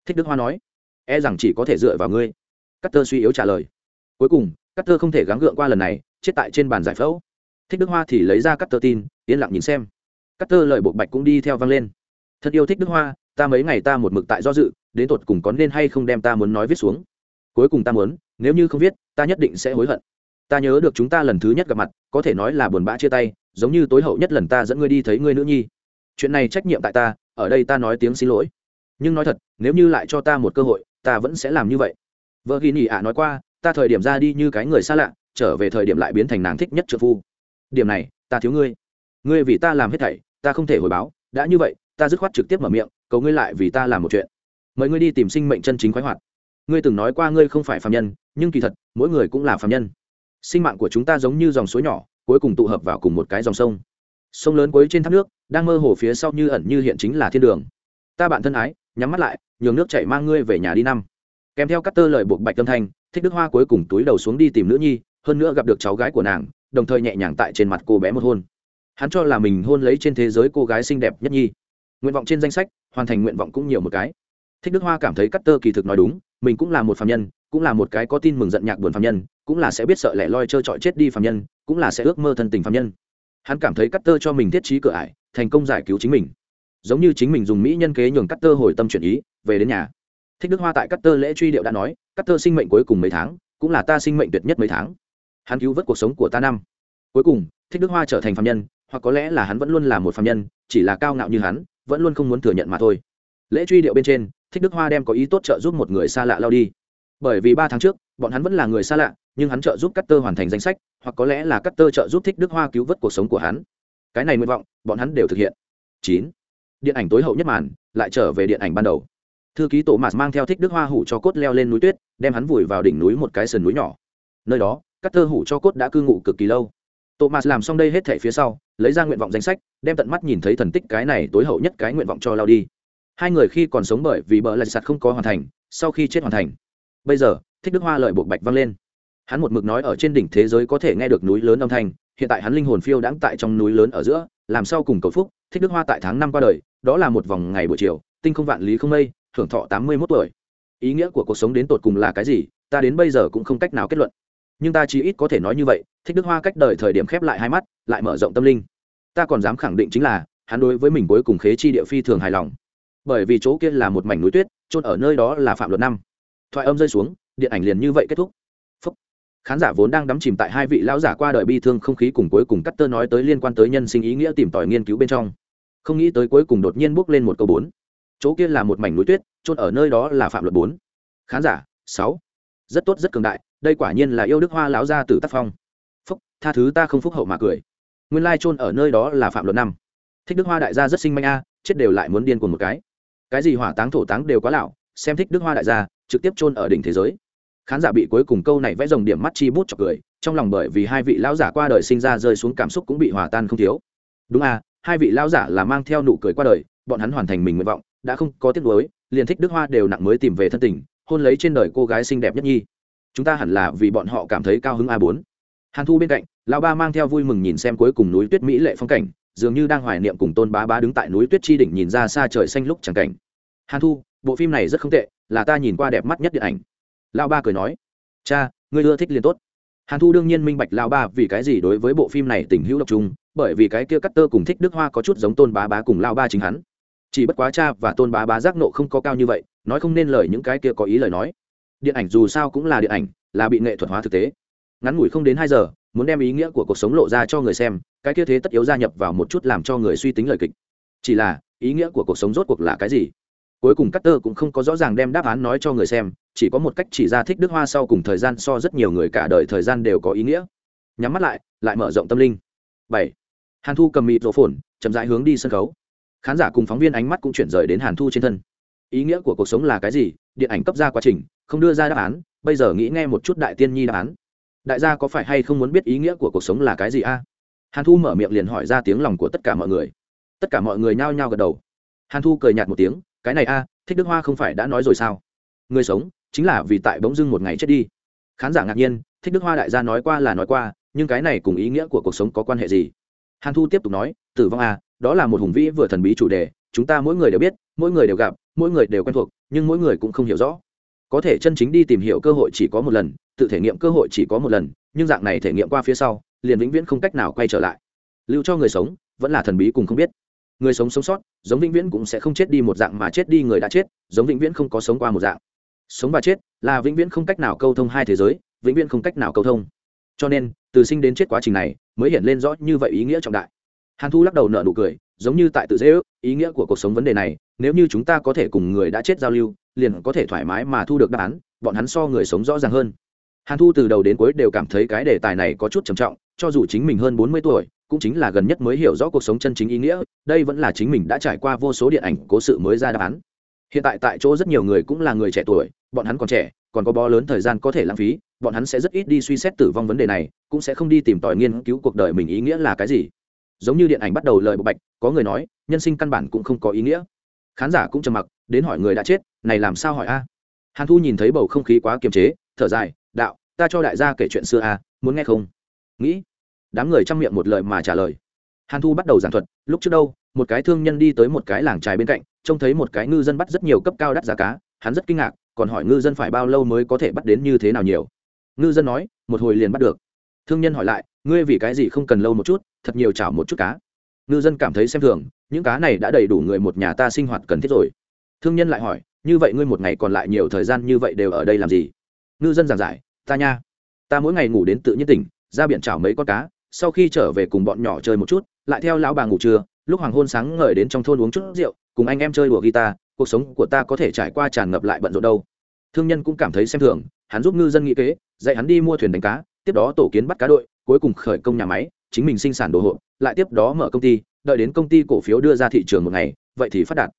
Thích đức hoa nói e rằng chỉ có thể dựa vào ngươi. Carter suy yếu trả lời. Cuối cùng, Carter không thể gắng gượng qua lần này, chết tại trên bàn giải phẫu. Thích đức hoa thì lấy ra Carter tin, yên lặng nhìn xem. Carter lời bộ bạch cũng đi theo vang lên. Thật yêu thích đức hoa, ta mấy ngày ta một mực tại do dự, đến tột cùng có nên hay không đem ta muốn nói viết xuống. Cuối cùng ta muốn, nếu như không viết, ta nhất định sẽ hối hận ta nhớ được chúng ta lần thứ nhất gặp mặt, có thể nói là buồn bã chia tay, giống như tối hậu nhất lần ta dẫn ngươi đi thấy ngươi nữ nhi. Chuyện này trách nhiệm tại ta, ở đây ta nói tiếng xin lỗi. Nhưng nói thật, nếu như lại cho ta một cơ hội, ta vẫn sẽ làm như vậy. Vợ ghi nỉ ạ nói qua, ta thời điểm ra đi như cái người xa lạ, trở về thời điểm lại biến thành nàng thích nhất trợ phu. Điểm này, ta thiếu ngươi. Ngươi vì ta làm hết thảy, ta không thể hồi báo. Đã như vậy, ta dứt khoát trực tiếp mở miệng, cầu ngươi lại vì ta làm một chuyện. Mời ngươi đi tìm sinh mệnh chân chính khoái hoạt. Ngươi từng nói qua ngươi không phải phạm nhân, nhưng kỳ thật, mỗi người cũng là phạm nhân sinh mạng của chúng ta giống như dòng suối nhỏ, cuối cùng tụ hợp vào cùng một cái dòng sông. Sông lớn cuối trên thác nước, đang mơ hồ phía sau như ẩn như hiện chính là thiên đường. Ta bạn thân ái, nhắm mắt lại, nhường nước chảy mang ngươi về nhà đi năm. Kèm theo các tơ lời buộc bạch tâm thanh, thích đức hoa cuối cùng túi đầu xuống đi tìm nữ nhi, hơn nữa gặp được cháu gái của nàng, đồng thời nhẹ nhàng tại trên mặt cô bé một hôn. Hắn cho là mình hôn lấy trên thế giới cô gái xinh đẹp nhất nhi. Nguyện vọng trên danh sách, hoàn thành nguyện vọng cũng nhiều một cái. Thích đức hoa cảm thấy cắt tơ kỳ thực nói đúng mình cũng là một phạm nhân, cũng là một cái có tin mừng giận nhạc buồn phạm nhân, cũng là sẽ biết sợ lẻ loi trơ trọi chết đi phạm nhân, cũng là sẽ ước mơ thân tình phạm nhân. Hắn cảm thấy cắt tơ cho mình thiết trí cửa ải, thành công giải cứu chính mình. Giống như chính mình dùng mỹ nhân kế nhường cắt tơ hồi tâm chuyển ý, về đến nhà. Thích đức hoa tại cắt tơ lễ truy điệu đã nói cắt tơ sinh mệnh cuối cùng mấy tháng, cũng là ta sinh mệnh tuyệt nhất mấy tháng. Hắn cứu vớt cuộc sống của ta năm. Cuối cùng, thích đức hoa trở thành phạm nhân, hoặc có lẽ là hắn vẫn luôn là một phạm nhân, chỉ là cao ngạo như hắn, vẫn luôn không muốn thừa nhận mà thôi. Lễ truy điệu bên trên thích đức hoa đem có ý tốt trợ giúp một người xa lạ lao đi. Bởi vì ba tháng trước, bọn hắn vẫn là người xa lạ, nhưng hắn trợ giúp cắt tơ hoàn thành danh sách, hoặc có lẽ là cắt tơ trợ giúp thích đức hoa cứu vớt cuộc sống của hắn. Cái này nguyện vọng, bọn hắn đều thực hiện. Chín. Điện ảnh tối hậu nhất màn, lại trở về điện ảnh ban đầu. Thư ký tổ mạt mang theo thích đức hoa hủ cho cốt leo lên núi tuyết, đem hắn vùi vào đỉnh núi một cái sườn núi nhỏ. Nơi đó cắt tơ hủ cho cốt đã cư ngụ cực kỳ lâu. Tổ mạt làm xong đây hết thể phía sau, lấy ra nguyện vọng danh sách, đem tận mắt nhìn thấy thần tích cái này tối hậu nhất cái nguyện vọng cho lao đi hai người khi còn sống bởi vì bờ lạch sạt không có hoàn thành, sau khi chết hoàn thành, bây giờ, thích đức hoa lợi buộc bạch vang lên. Hắn một mực nói ở trên đỉnh thế giới có thể nghe được núi lớn âm thanh, hiện tại hắn linh hồn phiêu đãng tại trong núi lớn ở giữa, làm sao cùng cầu phúc, thích đức hoa tại tháng năm qua đời, đó là một vòng ngày buổi chiều, tinh không vạn lý không mây hưởng thọ tám mươi mốt tuổi. Ý nghĩa của cuộc sống đến tột cùng là cái gì, ta đến bây giờ cũng không cách nào kết luận. Nhưng ta chỉ ít có thể nói như vậy, thích đức hoa cách đời thời điểm khép lại hai mắt, lại mở rộng tâm linh. Ta còn dám khẳng định chính là, hắn đối với mình cuối cùng khế chi địa phi thường hài lòng bởi vì chỗ kia là một mảnh núi tuyết trôn ở nơi đó là phạm luật năm. Thoại âm rơi xuống, điện ảnh liền như vậy kết thúc. Phúc. khán giả vốn đang đắm chìm tại hai vị lão giả qua đời bi thương không khí cùng cuối cùng cắt tơ nói tới liên quan tới nhân sinh ý nghĩa tìm tòi nghiên cứu bên trong. Không nghĩ tới cuối cùng đột nhiên bước lên một câu bốn. Chỗ kia là một mảnh núi tuyết trôn ở nơi đó là phạm luật bốn. Khán giả, sáu. Rất tốt, rất cường đại, đây quả nhiên là yêu đức hoa lão gia tử tác phong. Phúc, tha thứ ta không phúc hậu mà cười. Nguyên lai trôn ở nơi đó là phạm luật năm. Thích đức hoa đại gia rất sinh manh a, chết đều lại muốn điên cuồng một cái cái gì hỏa táng thổ táng đều quá lão, xem thích đức hoa đại gia, trực tiếp chôn ở đỉnh thế giới. Khán giả bị cuối cùng câu này vẽ dòng điểm mắt chi bút chọc cười, trong lòng bởi vì hai vị lão giả qua đời sinh ra rơi xuống cảm xúc cũng bị hòa tan không thiếu. Đúng à hai vị lão giả là mang theo nụ cười qua đời, bọn hắn hoàn thành mình nguyện vọng, đã không có tiếc nuối, liền thích đức hoa đều nặng mới tìm về thân tình, hôn lấy trên đời cô gái xinh đẹp nhất nhi. Chúng ta hẳn là vì bọn họ cảm thấy cao hứng a bốn. Hàn thu bên cạnh, lão ba mang theo vui mừng nhìn xem cuối cùng núi tuyết mỹ lệ phong cảnh dường như đang hoài niệm cùng tôn bá bá đứng tại núi tuyết chi đỉnh nhìn ra xa trời xanh lúc chẳng cảnh. Hàn thu, bộ phim này rất không tệ, là ta nhìn qua đẹp mắt nhất điện ảnh. Lão ba cười nói, cha, ngươi ưa thích liền tốt. Hàn thu đương nhiên minh bạch lão ba vì cái gì đối với bộ phim này tình hữu độc trung bởi vì cái kia cắt tơ cùng thích đức hoa có chút giống tôn bá bá cùng lão ba chính hắn. Chỉ bất quá cha và tôn bá bá giác nộ không có cao như vậy, nói không nên lời những cái kia có ý lời nói. Điện ảnh dù sao cũng là điện ảnh, là bị nghệ thuật hóa thực tế. Ngắn ngủi không đến hai giờ muốn đem ý nghĩa của cuộc sống lộ ra cho người xem, cái kia thế tất yếu gia nhập vào một chút làm cho người suy tính lời kịch. Chỉ là, ý nghĩa của cuộc sống rốt cuộc là cái gì? Cuối cùng Cutter cũng không có rõ ràng đem đáp án nói cho người xem, chỉ có một cách chỉ ra thích đức hoa sau cùng thời gian so rất nhiều người cả đời thời gian đều có ý nghĩa. Nhắm mắt lại lại mở rộng tâm linh. Bảy. Hàn thu cầm mịt rổ phồn chậm rãi hướng đi sân khấu. Khán giả cùng phóng viên ánh mắt cũng chuyển rời đến hàn thu trên thân. Ý nghĩa của cuộc sống là cái gì? Điện ảnh cấp ra quá trình, không đưa ra đáp án, bây giờ nghĩ nghe một chút đại tiên nhi đáp án đại gia có phải hay không muốn biết ý nghĩa của cuộc sống là cái gì a? Hàn thu mở miệng liền hỏi ra tiếng lòng của tất cả mọi người. Tất cả mọi người nhao nhao gật đầu. Hàn thu cười nhạt một tiếng, cái này a, thích đức hoa không phải đã nói rồi sao? Người sống chính là vì tại bỗng dưng một ngày chết đi. Khán giả ngạc nhiên, thích đức hoa đại gia nói qua là nói qua, nhưng cái này cùng ý nghĩa của cuộc sống có quan hệ gì? Hàn thu tiếp tục nói, tử vong a, đó là một hùng vĩ vừa thần bí chủ đề, chúng ta mỗi người đều biết, mỗi người đều gặp, mỗi người đều quen thuộc, nhưng mỗi người cũng không hiểu rõ. Có thể chân chính đi tìm hiểu cơ hội chỉ có một lần tự thể nghiệm cơ hội chỉ có một lần, nhưng dạng này thể nghiệm qua phía sau, liền vĩnh viễn không cách nào quay trở lại. Lưu cho người sống, vẫn là thần bí cùng không biết. Người sống sống sót, giống vĩnh viễn cũng sẽ không chết đi một dạng mà chết đi người đã chết, giống vĩnh viễn không có sống qua một dạng. Sống và chết là vĩnh viễn không cách nào câu thông hai thế giới, vĩnh viễn không cách nào câu thông. Cho nên, từ sinh đến chết quá trình này mới hiện lên rõ như vậy ý nghĩa trọng đại. Hàn thu lắc đầu nợ nụ cười, giống như tại tự dễ ước, ý nghĩa của cuộc sống vấn đề này, nếu như chúng ta có thể cùng người đã chết giao lưu, liền có thể thoải mái mà thu được đáp án, bọn hắn so người sống rõ ràng hơn hàn thu từ đầu đến cuối đều cảm thấy cái đề tài này có chút trầm trọng, cho dù chính mình hơn bốn mươi tuổi, cũng chính là gần nhất mới hiểu rõ cuộc sống chân chính ý nghĩa, đây vẫn là chính mình đã trải qua vô số điện ảnh cố sự mới ra đáp án. Hiện tại tại chỗ rất nhiều người cũng là người trẻ tuổi, bọn hắn còn trẻ, còn có bó lớn thời gian có thể lãng phí, bọn hắn sẽ rất ít đi suy xét tử vong vấn đề này, cũng sẽ không đi tìm tòi nghiên cứu cuộc đời mình ý nghĩa là cái gì. Giống như điện ảnh bắt đầu lời bộ bạch, có người nói, nhân sinh căn bản cũng không có ý nghĩa. Khán giả cũng trầm mặc, đến hỏi người đã chết, này làm sao hỏi a? Hàn thu nhìn thấy bầu không khí quá kiềm chế, thở dài đạo ta cho đại gia kể chuyện xưa à, muốn nghe không? Nghĩ. Đám người chăm miệng một lời mà trả lời. Hàn thu bắt đầu giảng thuật lúc trước đâu một cái thương nhân đi tới một cái làng trài bên cạnh trông thấy một cái ngư dân bắt rất nhiều cấp cao đắt giá cá hắn rất kinh ngạc còn hỏi ngư dân phải bao lâu mới có thể bắt đến như thế nào nhiều. Ngư dân nói một hồi liền bắt được. Thương nhân hỏi lại ngươi vì cái gì không cần lâu một chút thật nhiều chảo một chút cá? Ngư dân cảm thấy xem thường những cá này đã đầy đủ người một nhà ta sinh hoạt cần thiết rồi. Thương nhân lại hỏi như vậy ngươi một ngày còn lại nhiều thời gian như vậy đều ở đây làm gì? Ngư dân giảng giải, ta nha. Ta mỗi ngày ngủ đến tự nhiên tỉnh, ra biển chảo mấy con cá, sau khi trở về cùng bọn nhỏ chơi một chút, lại theo lão bà ngủ trưa, lúc hoàng hôn sáng ngời đến trong thôn uống chút rượu, cùng anh em chơi đùa guitar, cuộc sống của ta có thể trải qua tràn ngập lại bận rộn đâu. Thương nhân cũng cảm thấy xem thường, hắn giúp ngư dân nghĩ kế, dạy hắn đi mua thuyền đánh cá, tiếp đó tổ kiến bắt cá đội, cuối cùng khởi công nhà máy, chính mình sinh sản đồ hộp, lại tiếp đó mở công ty, đợi đến công ty cổ phiếu đưa ra thị trường một ngày, vậy thì phát đạt.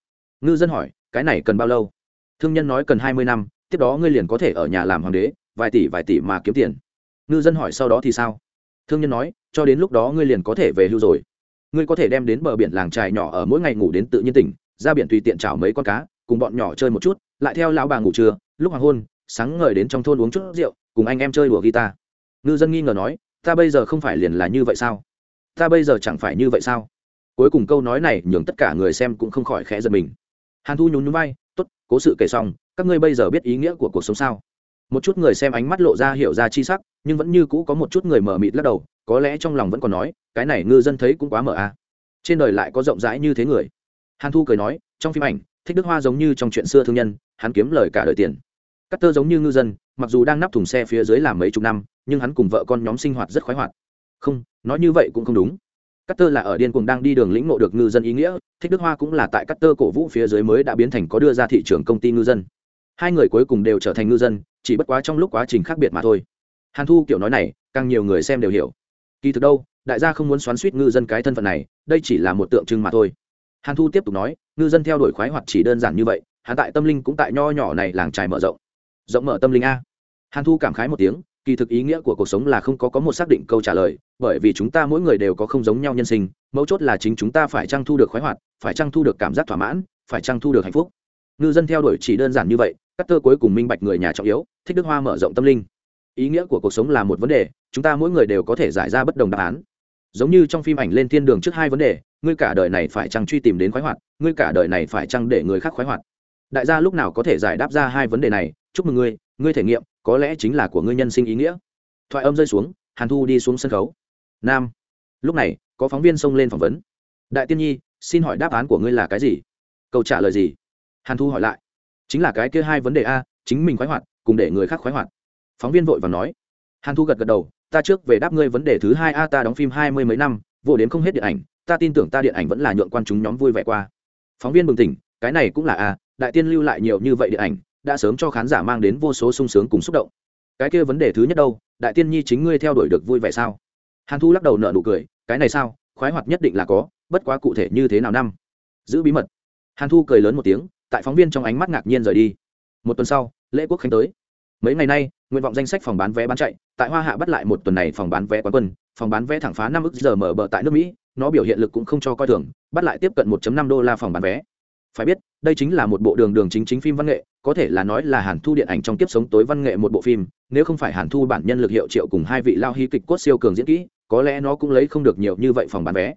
Ngư dân hỏi, cái này cần bao lâu? Thương nhân nói, cần hai mươi năm tiếp đó ngươi liền có thể ở nhà làm hoàng đế, vài tỷ vài tỷ mà kiếm tiền. Ngư dân hỏi sau đó thì sao? Thương nhân nói, cho đến lúc đó ngươi liền có thể về hưu rồi. Ngươi có thể đem đến bờ biển làng trài nhỏ ở mỗi ngày ngủ đến tự nhiên tỉnh, ra biển tùy tiện chảo mấy con cá, cùng bọn nhỏ chơi một chút, lại theo lão bà ngủ trưa, lúc hoàng hôn, sáng ngời đến trong thôn uống chút rượu, cùng anh em chơi đùa guitar. Ngư dân nghi ngờ nói, ta bây giờ không phải liền là như vậy sao? Ta bây giờ chẳng phải như vậy sao? Cuối cùng câu nói này nhường tất cả người xem cũng không khỏi khẽ giật mình. Hàn thu nhún nhún vai Tốt, cố sự kể xong, các ngươi bây giờ biết ý nghĩa của cuộc sống sao? Một chút người xem ánh mắt lộ ra hiểu ra chi sắc, nhưng vẫn như cũ có một chút người mở mịt lắc đầu, có lẽ trong lòng vẫn còn nói, cái này ngư dân thấy cũng quá mở a. À. trên đời lại có rộng rãi như thế người. Hàn thu cười nói, trong phim ảnh, thích đức hoa giống như trong chuyện xưa thương nhân, hắn kiếm lời cả đời tiền. Cắt tơ giống như ngư dân, mặc dù đang nắp thùng xe phía dưới làm mấy chục năm, nhưng hắn cùng vợ con nhóm sinh hoạt rất khoái hoạt. Không, nói như vậy cũng không đúng cắt tơ là ở điên cuồng đang đi đường lĩnh ngộ được ngư dân ý nghĩa, thích đức hoa cũng là tại cắt tơ cổ vũ phía dưới mới đã biến thành có đưa ra thị trường công ty ngư dân. Hai người cuối cùng đều trở thành ngư dân, chỉ bất quá trong lúc quá trình khác biệt mà thôi. Hàn thu kiểu nói này, càng nhiều người xem đều hiểu. Kỳ thực đâu, đại gia không muốn xoắn suýt ngư dân cái thân phận này, đây chỉ là một tượng trưng mà thôi. Hàn thu tiếp tục nói, ngư dân theo đuổi khoái hoạt chỉ đơn giản như vậy, hắn tại tâm linh cũng tại nho nhỏ này làng trài mở rộng. Rộng mở tâm linh a. Hàn thu cảm khái một tiếng kỳ thực ý nghĩa của cuộc sống là không có có một xác định câu trả lời, bởi vì chúng ta mỗi người đều có không giống nhau nhân sinh, mấu chốt là chính chúng ta phải trang thu được khoái hoạt, phải trang thu được cảm giác thỏa mãn, phải trang thu được hạnh phúc. Ngư dân theo đuổi chỉ đơn giản như vậy, các tơ cuối cùng minh bạch người nhà trọng yếu, thích đức hoa mở rộng tâm linh. Ý nghĩa của cuộc sống là một vấn đề, chúng ta mỗi người đều có thể giải ra bất đồng đáp án. Giống như trong phim ảnh lên thiên đường trước hai vấn đề, ngươi cả đời này phải chăng truy tìm đến khoái hoạt, ngươi cả đời này phải chăng để người khác khoái hoạt đại gia lúc nào có thể giải đáp ra hai vấn đề này? Chúc mừng ngươi ngươi thể nghiệm, có lẽ chính là của ngươi nhân sinh ý nghĩa. Thoại âm rơi xuống, hàn thu đi xuống sân khấu. Nam. Lúc này, có phóng viên xông lên phỏng vấn. Đại tiên nhi, xin hỏi đáp án của ngươi là cái gì? Câu trả lời gì? Hàn thu hỏi lại. Chính là cái kia hai vấn đề a, chính mình khoái hoạt, cùng để người khác khoái hoạt. Phóng viên vội và nói. Hàn thu gật gật đầu. Ta trước về đáp ngươi vấn đề thứ hai a, ta đóng phim hai mươi mấy năm, vô đến không hết điện ảnh. Ta tin tưởng ta điện ảnh vẫn là nhượng quan chúng nhóm vui vẻ qua. Phóng viên bừng tỉnh. Cái này cũng là a đại tiên lưu lại nhiều như vậy điện ảnh, đã sớm cho khán giả mang đến vô số sung sướng cùng xúc động. Cái kia vấn đề thứ nhất đâu, đại tiên nhi chính ngươi theo đuổi được vui vẻ sao? Hàn thu lắc đầu nợ nụ cười, cái này sao, khoái hoạt nhất định là có, bất quá cụ thể như thế nào năm? Giữ bí mật. Hàn thu cười lớn một tiếng, tại phóng viên trong ánh mắt ngạc nhiên rời đi. Một tuần sau, lễ quốc khánh tới. Mấy ngày nay, nguyện vọng danh sách phòng bán vé bán chạy, tại hoa hạ bắt lại một tuần này phòng bán vé quán quân, phòng bán vé thẳng phá năm ức giờ mở bờ tại nước mỹ, nó biểu hiện lực cũng không cho coi thường, bắt lại tiếp cận 1 năm đô la phòng bán vé phải biết, đây chính là một bộ đường đường chính chính phim văn nghệ, có thể là nói là hàn thu điện ảnh trong kiếp sống tối văn nghệ một bộ phim, nếu không phải hàn thu bản nhân lực hiệu triệu cùng hai vị lao hy kịch cốt siêu cường diễn kỹ, có lẽ nó cũng lấy không được nhiều như vậy phòng bán vé.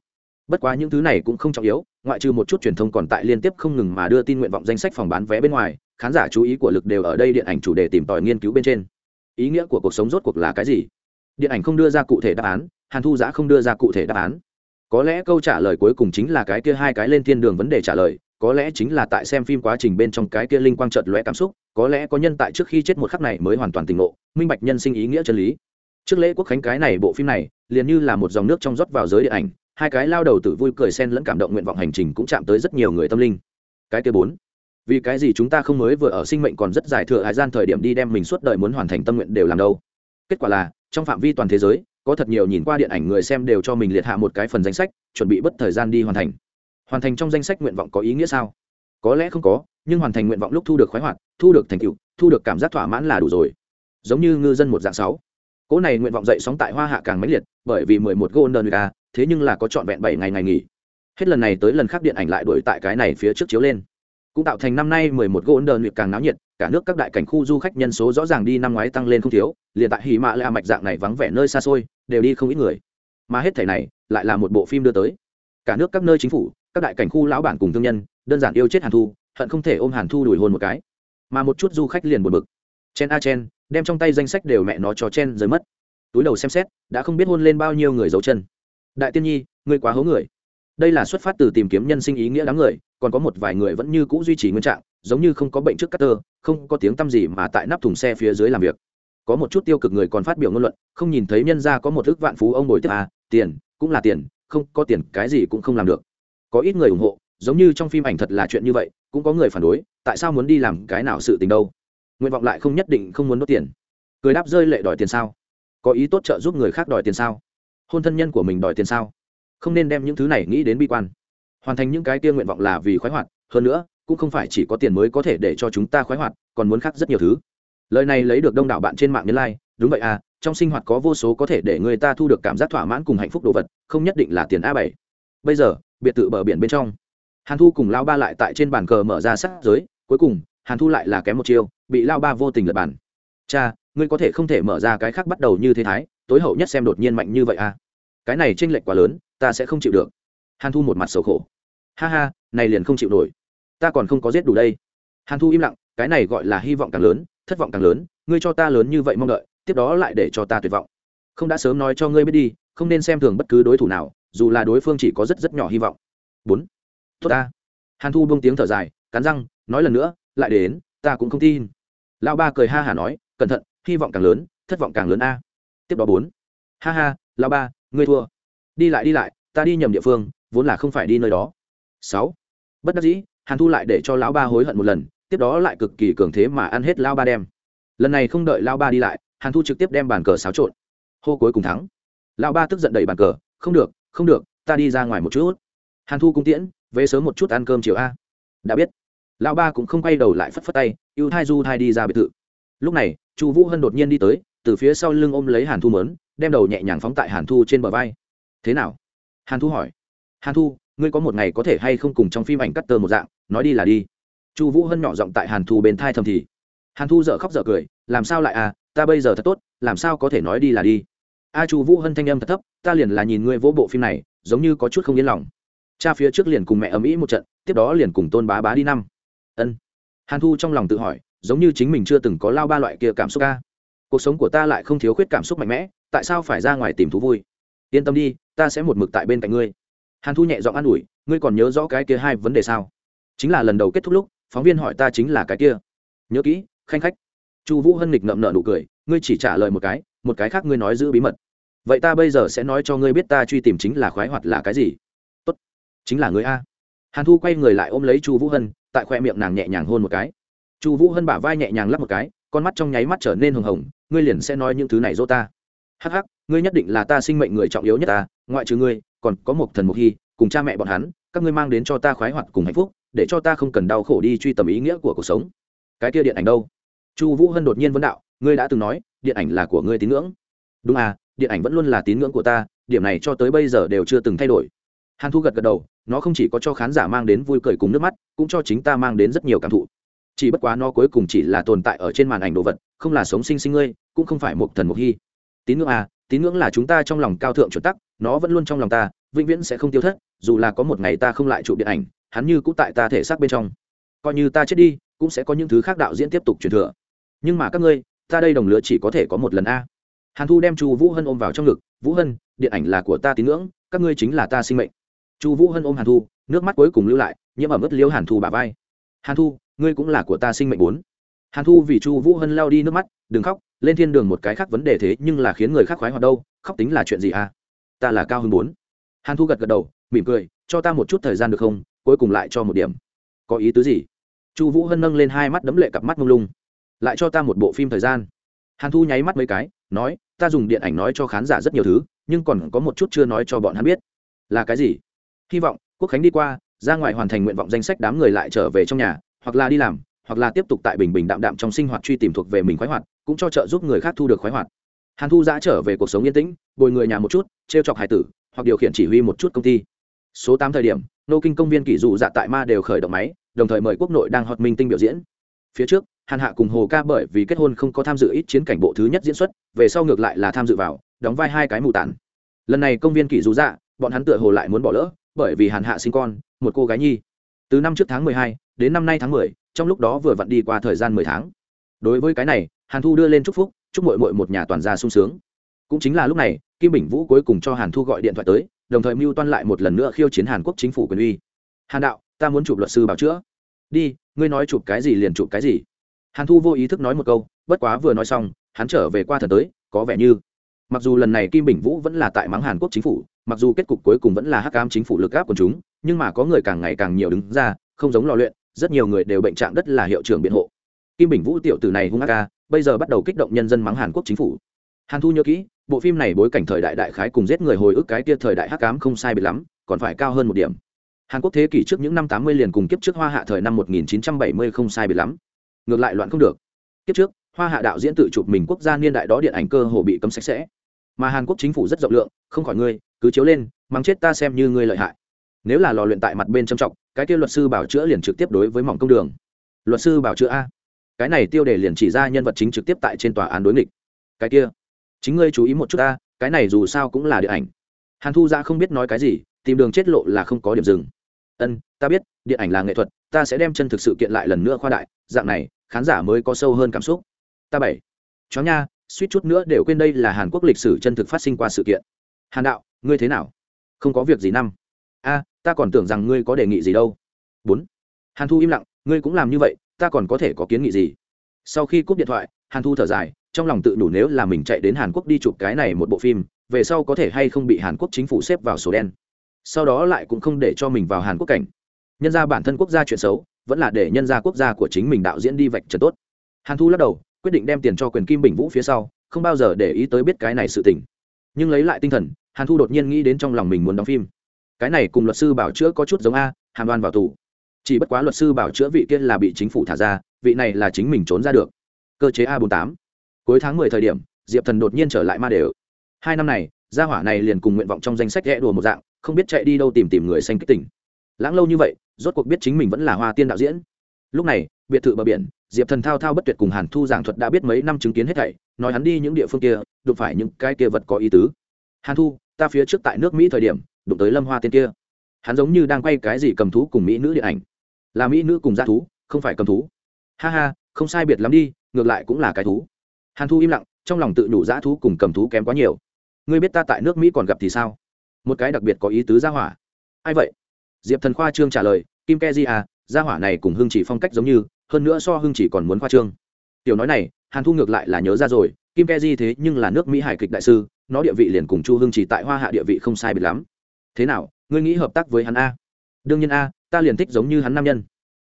Bất quá những thứ này cũng không trọng yếu, ngoại trừ một chút truyền thông còn tại liên tiếp không ngừng mà đưa tin nguyện vọng danh sách phòng bán vé bên ngoài, khán giả chú ý của lực đều ở đây điện ảnh chủ đề tìm tòi nghiên cứu bên trên. Ý nghĩa của cuộc sống rốt cuộc là cái gì? Điện ảnh không đưa ra cụ thể đáp án, hàn thu giã không đưa ra cụ thể đáp án. Có lẽ câu trả lời cuối cùng chính là cái kia hai cái lên thiên đường vấn đề trả lời có lẽ chính là tại xem phim quá trình bên trong cái kia linh quang chợt lóe cảm xúc, có lẽ có nhân tại trước khi chết một khắc này mới hoàn toàn tỉnh ngộ, minh bạch nhân sinh ý nghĩa chân lý. Trước lễ quốc khánh cái này bộ phim này, liền như là một dòng nước trong rót vào giới điện ảnh, hai cái lao đầu tự vui cười xen lẫn cảm động nguyện vọng hành trình cũng chạm tới rất nhiều người tâm linh. Cái kia bốn, vì cái gì chúng ta không mới vừa ở sinh mệnh còn rất dài thừa hải gian thời điểm đi đem mình suốt đời muốn hoàn thành tâm nguyện đều làm đâu? Kết quả là, trong phạm vi toàn thế giới, có thật nhiều nhìn qua điện ảnh người xem đều cho mình liệt hạ một cái phần danh sách, chuẩn bị bất thời gian đi hoàn thành hoàn thành trong danh sách nguyện vọng có ý nghĩa sao? Có lẽ không có, nhưng hoàn thành nguyện vọng lúc thu được khoái hoạt, thu được thành tựu, thu được cảm giác thỏa mãn là đủ rồi. Giống như ngư dân một dạng sáu. Cỗ này nguyện vọng dậy sóng tại hoa hạ càng mãnh liệt, bởi vì mười một golden week à, thế nhưng là có trọn vẹn bảy ngày ngày nghỉ. Hết lần này tới lần khác điện ảnh lại đuổi tại cái này phía trước chiếu lên. Cũng tạo thành năm nay mười một golden week càng náo nhiệt, cả nước các đại cảnh khu du khách nhân số rõ ràng đi năm ngoái tăng lên không thiếu, liền tại hì mạ la mạch dạng này vắng vẻ nơi xa xôi, đều đi không ít người. Mà hết thảy này, lại là một bộ phim đưa tới. Cả nước các nơi chính phủ các đại cảnh khu lão bản cùng thương nhân, đơn giản yêu chết hàn thu, hận không thể ôm hàn thu đuổi hôn một cái. Mà một chút du khách liền buồn bực. Chen a chen, đem trong tay danh sách đều mẹ nó cho chen rời mất. Túi đầu xem xét, đã không biết hôn lên bao nhiêu người giấu chân. Đại tiên nhi, ngươi quá hố người. Đây là xuất phát từ tìm kiếm nhân sinh ý nghĩa đáng người, còn có một vài người vẫn như cũ duy trì nguyên trạng, giống như không có bệnh trước cắt tơ, không có tiếng tăm gì mà tại nắp thùng xe phía dưới làm việc. Có một chút tiêu cực người còn phát biểu ngôn luận, không nhìn thấy nhân ra có một ước vạn phú ông bồi tiếp à tiền, cũng là tiền, không có tiền, cái gì cũng không làm được có ít người ủng hộ, giống như trong phim ảnh thật là chuyện như vậy, cũng có người phản đối, tại sao muốn đi làm cái nào sự tình đâu? Nguyện vọng lại không nhất định không muốn đốt tiền. Cười đáp rơi lệ đòi tiền sao? Có ý tốt trợ giúp người khác đòi tiền sao? Hôn thân nhân của mình đòi tiền sao? Không nên đem những thứ này nghĩ đến bi quan. Hoàn thành những cái kia nguyện vọng là vì khoái hoạt, hơn nữa, cũng không phải chỉ có tiền mới có thể để cho chúng ta khoái hoạt, còn muốn khác rất nhiều thứ. Lời này lấy được đông đảo bạn trên mạng nhân lai、like. đúng vậy à trong sinh hoạt có vô số có thể để người ta thu được cảm giác thỏa mãn cùng hạnh phúc đồ vật, không nhất định là tiền a bảy. Bây giờ biệt tự bờ biển bên trong. Hàn thu cùng lao ba lại tại trên bàn cờ mở ra sát giới, cuối cùng, hàn thu lại là kém một chiêu, bị lao ba vô tình lật bàn. Cha, ngươi có thể không thể mở ra cái khác bắt đầu như thế thái, tối hậu nhất xem đột nhiên mạnh như vậy à. Cái này tranh lệch quá lớn, ta sẽ không chịu được. Hàn thu một mặt sầu khổ. Ha ha, này liền không chịu nổi. Ta còn không có giết đủ đây. Hàn thu im lặng, cái này gọi là hy vọng càng lớn, thất vọng càng lớn, ngươi cho ta lớn như vậy mong đợi, tiếp đó lại để cho ta tuyệt vọng. Không đã sớm nói cho ngươi biết đi, không nên xem thường bất cứ đối thủ nào dù là đối phương chỉ có rất rất nhỏ hy vọng. Bốn. Tốt ta. Hàn thu buông tiếng thở dài, cắn răng, nói lần nữa, lại đến, ta cũng không tin. Lão ba cười ha hả nói, cẩn thận, hy vọng càng lớn, thất vọng càng lớn a. Tiếp đó bốn. Ha ha, lão ba, ngươi thua. Đi lại đi lại, ta đi nhầm địa phương, vốn là không phải đi nơi đó. Sáu. Bất đắc dĩ, hàn thu lại để cho lão ba hối hận một lần, tiếp đó lại cực kỳ cường thế mà ăn hết lão ba đem. Lần này không đợi lão ba đi lại, hàn thu trực tiếp đem bàn cờ xáo trộn. Hô cuối cùng thắng. Lão ba tức giận đẩy bàn cờ, không được không được, ta đi ra ngoài một chút. Hàn thu cung tiễn, về sớm một chút ăn cơm chiều a. Đã biết. Lão ba cũng không quay đầu lại phất phất tay, ưu thai du thai đi ra biệt thự. Lúc này, chu vũ hân đột nhiên đi tới, từ phía sau lưng ôm lấy hàn thu mớn, đem đầu nhẹ nhàng phóng tại hàn thu trên bờ vai. Thế nào? Hàn thu hỏi. Hàn thu, ngươi có một ngày có thể hay không cùng trong phim ảnh cắt tơ một dạng, nói đi là đi. Chu vũ hân nhỏ giọng tại hàn thu bên thai thầm thì. Hàn thu dợ khóc dợ cười, làm sao lại à ta bây giờ thật tốt, làm sao có thể nói đi là đi? A chu vũ hân thanh âm thật thấp, ta liền là nhìn ngươi vỗ bộ phim này, giống như có chút không yên lòng. Cha phía trước liền cùng mẹ ầm ĩ một trận, tiếp đó liền cùng tôn bá bá đi năm. Ân. Hàn thu trong lòng tự hỏi, giống như chính mình chưa từng có lao ba loại kia cảm xúc ca cuộc sống của ta lại không thiếu khuyết cảm xúc mạnh mẽ, tại sao phải ra ngoài tìm thú vui? Yên tâm đi, ta sẽ một mực tại bên cạnh ngươi. Hàn thu nhẹ giọng an ủi, ngươi còn nhớ rõ cái kia hai vấn đề sao? Chính là lần đầu kết thúc lúc, phóng viên hỏi ta chính là cái kia. Nhớ kỹ, khanh khách. Chu vũ hân nghịch ngậm nợ nụ cười, ngươi chỉ trả lời một cái một cái khác ngươi nói giữ bí mật vậy ta bây giờ sẽ nói cho ngươi biết ta truy tìm chính là khoái hoạt là cái gì. Tốt, chính là ngươi a. Hàn thu quay người lại ôm lấy chu vũ hân, tại khoe miệng nàng nhẹ nhàng hôn một cái. Chu vũ hân bả vai nhẹ nhàng lắp một cái, con mắt trong nháy mắt trở nên hồng hồng, ngươi liền sẽ nói những thứ này dỗ ta. Hắc hắc, ngươi nhất định là ta sinh mệnh người trọng yếu nhất ta, ngoại trừ ngươi, còn có một thần mục hy, cùng cha mẹ bọn hắn, các ngươi mang đến cho ta khoái hoạt cùng hạnh phúc, để cho ta không cần đau khổ đi truy tầm ý nghĩa của cuộc sống. Cái kia điện ảnh đâu? Chu vũ hân đột nhiên vấn đạo, ngươi đã từng nói, điện ảnh là của ngươi tín ngưỡng. Đúng à điện ảnh vẫn luôn là tín ngưỡng của ta, điểm này cho tới bây giờ đều chưa từng thay đổi. Hàn thu gật gật đầu, nó không chỉ có cho khán giả mang đến vui cười cùng nước mắt, cũng cho chính ta mang đến rất nhiều cảm thụ. Chỉ bất quá nó cuối cùng chỉ là tồn tại ở trên màn ảnh đồ vật, không là sống sinh sinh ngươi, cũng không phải một thần một hy. Tín ngưỡng à tín ngưỡng là chúng ta trong lòng cao thượng chuẩn tắc, nó vẫn luôn trong lòng ta, vĩnh viễn sẽ không tiêu thất, dù là có một ngày ta không lại chụp điện ảnh, hắn như cũng tại ta thể xác bên trong. Coi như ta chết đi, cũng sẽ có những thứ khác đạo diễn tiếp tục truyền thừa. Nhưng mà các ngươi, ta đây đồng lứa chỉ có thể có một lần a hàn thu đem chu vũ hân ôm vào trong ngực, vũ hân, điện ảnh là của ta tín ngưỡng, các ngươi chính là ta sinh mệnh. Chu vũ hân ôm hàn thu, nước mắt cuối cùng lưu lại, nhiễm ẩm ướt liêu hàn thu bà vai. Hàn thu, ngươi cũng là của ta sinh mệnh bốn. Hàn thu vì chu vũ hân lao đi nước mắt, đừng khóc, lên thiên đường một cái khác vấn đề thế, nhưng là khiến người khác khoái hoạt đâu, khóc tính là chuyện gì à? Ta là cao hơn bốn. Hàn thu gật gật đầu, mỉm cười, cho ta một chút thời gian được không? Cuối cùng lại cho một điểm. Có ý tứ gì? Chu vũ hân nâng lên hai mắt đấm lệ cặp mắt mông lung. Lại cho ta một bộ phim thời gian. Hàn thu nháy mắt mấy cái, nói ta dùng điện ảnh nói cho khán giả rất nhiều thứ, nhưng còn có một chút chưa nói cho bọn hắn biết. Là cái gì? Hy vọng, quốc khánh đi qua, ra ngoài hoàn thành nguyện vọng danh sách đám người lại trở về trong nhà, hoặc là đi làm, hoặc là tiếp tục tại bình bình đạm đạm trong sinh hoạt truy tìm thuộc về mình khoái hoạt, cũng cho trợ giúp người khác thu được khoái hoạt. Hàn thu giã trở về cuộc sống yên tĩnh, bồi người nhà một chút t r e o chọc hải tử, hoặc điều khiển chỉ huy một chút công ty. Số tám thời điểm, nô kinh công viên kỷ dụ dạ tại ma đều khởi động máy, đồng thời mời quốc nội đang hoạt minh tinh biểu diễn. Phía trước hàn hạ cùng hồ ca bởi vì kết hôn không có tham dự ít chiến cảnh bộ thứ nhất diễn xuất, về sau ngược lại là tham dự vào, đóng vai hai cái mù tản lần này công viên kỷ dụ dạ bọn hắn tựa hồ lại muốn bỏ lỡ, bởi vì hàn hạ sinh con, một cô gái nhi. Từ năm trước tháng mười hai đến năm nay tháng mười, trong lúc đó vừa vặn đi qua thời gian mười tháng. Đối với cái này, hàn thu đưa lên chúc phúc, chúc mội mội một nhà toàn gia sung sướng. Cũng chính là lúc này, kim bình vũ cuối cùng cho hàn thu gọi điện thoại tới, đồng thời mưu toan lại một lần nữa khiêu chiến hàn quốc chính phủ quyền uy. Hàn đạo, ta muốn chụp luật sư bảo chữa. Đi, ngươi nói chụp cái gì liền chụp cái gì hàn thu vô ý thức nói một câu, bất quá vừa nói xong, hắn trở về qua thần tới, có vẻ như, mặc dù lần này kim bình vũ vẫn là tại mắng hàn quốc chính phủ, mặc dù kết cục cuối cùng vẫn là hắc ám chính phủ lực áp của chúng, nhưng mà có người càng ngày càng nhiều đứng ra, không giống lò luyện, rất nhiều người đều bệnh trạng đất là hiệu trưởng biện hộ. Kim bình vũ tiểu tử này hung ác ca, bây giờ bắt đầu kích động nhân dân mắng hàn quốc chính phủ. Hàn thu nhớ kỹ, bộ phim này bối cảnh thời đại đại khái cùng giết người hồi ức cái kia thời đại hắc ám không sai biệt lắm, còn phải cao hơn một điểm. Hàn quốc thế kỷ trước những năm tám mươi liền cùng kiếp trước hoa hạ thời năm một nghìn chín trăm bảy mươi không sai biệt lắm ngược lại loạn không được. Kiếp trước, hoa hạ đạo diễn tự chụp mình quốc gia niên đại đó điện ảnh cơ hồ bị cấm sạch sẽ. Mà hàn quốc chính phủ rất rộng lượng, không khỏi ngươi, cứ chiếu lên mắng chết ta xem như ngươi lợi hại. Nếu là lò luyện tại mặt bên trầm trọng, cái kia luật sư bảo chữa liền trực tiếp đối với mỏng công đường. Luật sư bảo chữa a. Cái này tiêu đề liền chỉ ra nhân vật chính trực tiếp tại trên tòa án đối nghịch. Cái kia, chính ngươi chú ý một chút ta cái này dù sao cũng là điện ảnh. Hàn thu ra không biết nói cái gì, tìm đường chết lộ là không có điểm dừng. Ân, ta biết, điện ảnh là nghệ thuật ta sẽ đem chân thực sự kiện lại lần nữa khoa đại, dạng này, khán giả mới có sâu hơn cảm xúc. Ta bảy. Chó nha, suýt chút nữa đều quên đây là hàn quốc lịch sử chân thực phát sinh qua sự kiện. Hàn đạo, ngươi thế nào? Không có việc gì năm. A, ta còn tưởng rằng ngươi có đề nghị gì đâu. Bốn. Hàn thu im lặng, ngươi cũng làm như vậy, ta còn có thể có kiến nghị gì? Sau khi cúp điện thoại, hàn thu thở dài, trong lòng tự đủ nếu là mình chạy đến hàn quốc đi chụp cái này một bộ phim, về sau có thể hay không bị hàn quốc chính phủ xếp vào sổ đen. Sau đó lại cũng không để cho mình vào hàn quốc cảnh nhân ra bản thân quốc gia chuyện xấu, vẫn là để nhân gia quốc gia của chính mình đạo diễn đi vạch trần tốt. Hàn thu lắc đầu, quyết định đem tiền cho quyền kim bình vũ phía sau, không bao giờ để ý tới biết cái này sự tình. Nhưng lấy lại tinh thần, hàn thu đột nhiên nghĩ đến trong lòng mình muốn đóng phim. Cái này cùng luật sư bảo chữa có chút giống a, hàn đoan vào tù. Chỉ bất quá luật sư bảo chữa vị kia là bị chính phủ thả ra, vị này là chính mình trốn ra được. Cơ chế a bốn tám. Cuối tháng mười thời điểm, diệp thần đột nhiên trở lại ma đều. Hai năm này, gia hỏa này liền cùng nguyện vọng trong danh sách ghé đùa một dạng, không biết chạy đi đâu tìm tìm người xanh kích tỉnh. Lãng lâu như vậy rốt cuộc biết chính mình vẫn là hoa tiên đạo diễn. Lúc này, biệt thự bờ biển, diệp thần thao thao bất tuyệt cùng hàn thu giảng thuật đã biết mấy năm chứng kiến hết thảy, nói hắn đi những địa phương kia, đụng phải những cái kia vật có ý tứ. Hàn thu, ta phía trước tại nước mỹ thời điểm, đụng tới lâm hoa tiên kia. Hắn giống như đang quay cái gì cầm thú cùng mỹ nữ điện ảnh. Là mỹ nữ cùng g thú, không phải cầm thú. Ha ha, không sai biệt lắm đi, ngược lại cũng là cái thú. Hàn thu im lặng, trong lòng tự đủ g thú cùng cầm thú kém quá nhiều. Ngươi biết ta tại nước mỹ còn gặp thì sao? Một cái đặc biệt có ý tứ ra hỏa. Ai vậy? Diệp thần khoa trương trả lời, kim ke di à gia hỏa này cùng hưng chỉ phong cách giống như, hơn nữa so hưng chỉ còn muốn khoa trương. Tiểu nói này, hàn thu ngược lại là nhớ ra rồi, kim ke di thế nhưng là nước mỹ hải kịch đại sư, nó địa vị liền cùng chu hưng chỉ tại hoa hạ địa vị không sai biệt lắm. Thế nào, ngươi nghĩ hợp tác với hắn a? Đương nhiên a, ta liền thích giống như hắn nam nhân.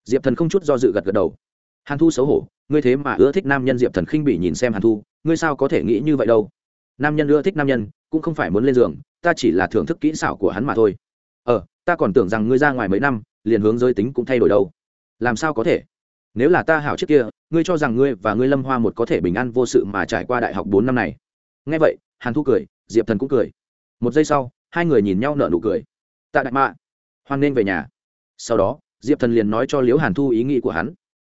Diệp thần không chút do dự gật gật đầu. Hàn thu xấu hổ, ngươi thế mà ưa thích nam nhân diệp thần khinh bỉ nhìn xem hàn thu, ngươi sao có thể nghĩ như vậy đâu? Nam nhân ưa thích nam nhân, cũng không phải muốn lên giường, ta chỉ là thưởng thức kỹ xảo của hắn mà thôi. Ờ ta còn tưởng rằng ngươi ra ngoài mấy năm, liền hướng giới tính cũng thay đổi đâu. Làm sao có thể? Nếu là ta hảo trước kia, ngươi cho rằng ngươi và ngươi lâm hoa một có thể bình an vô sự mà trải qua đại học bốn năm này. Ngay vậy, hàn thu cười, diệp thần cũng cười. Một giây sau, hai người nhìn nhau nở nụ cười. Tạ đại mạ, hoan nên về nhà. Sau đó, diệp thần liền nói cho liễu hàn thu ý nghĩ của hắn.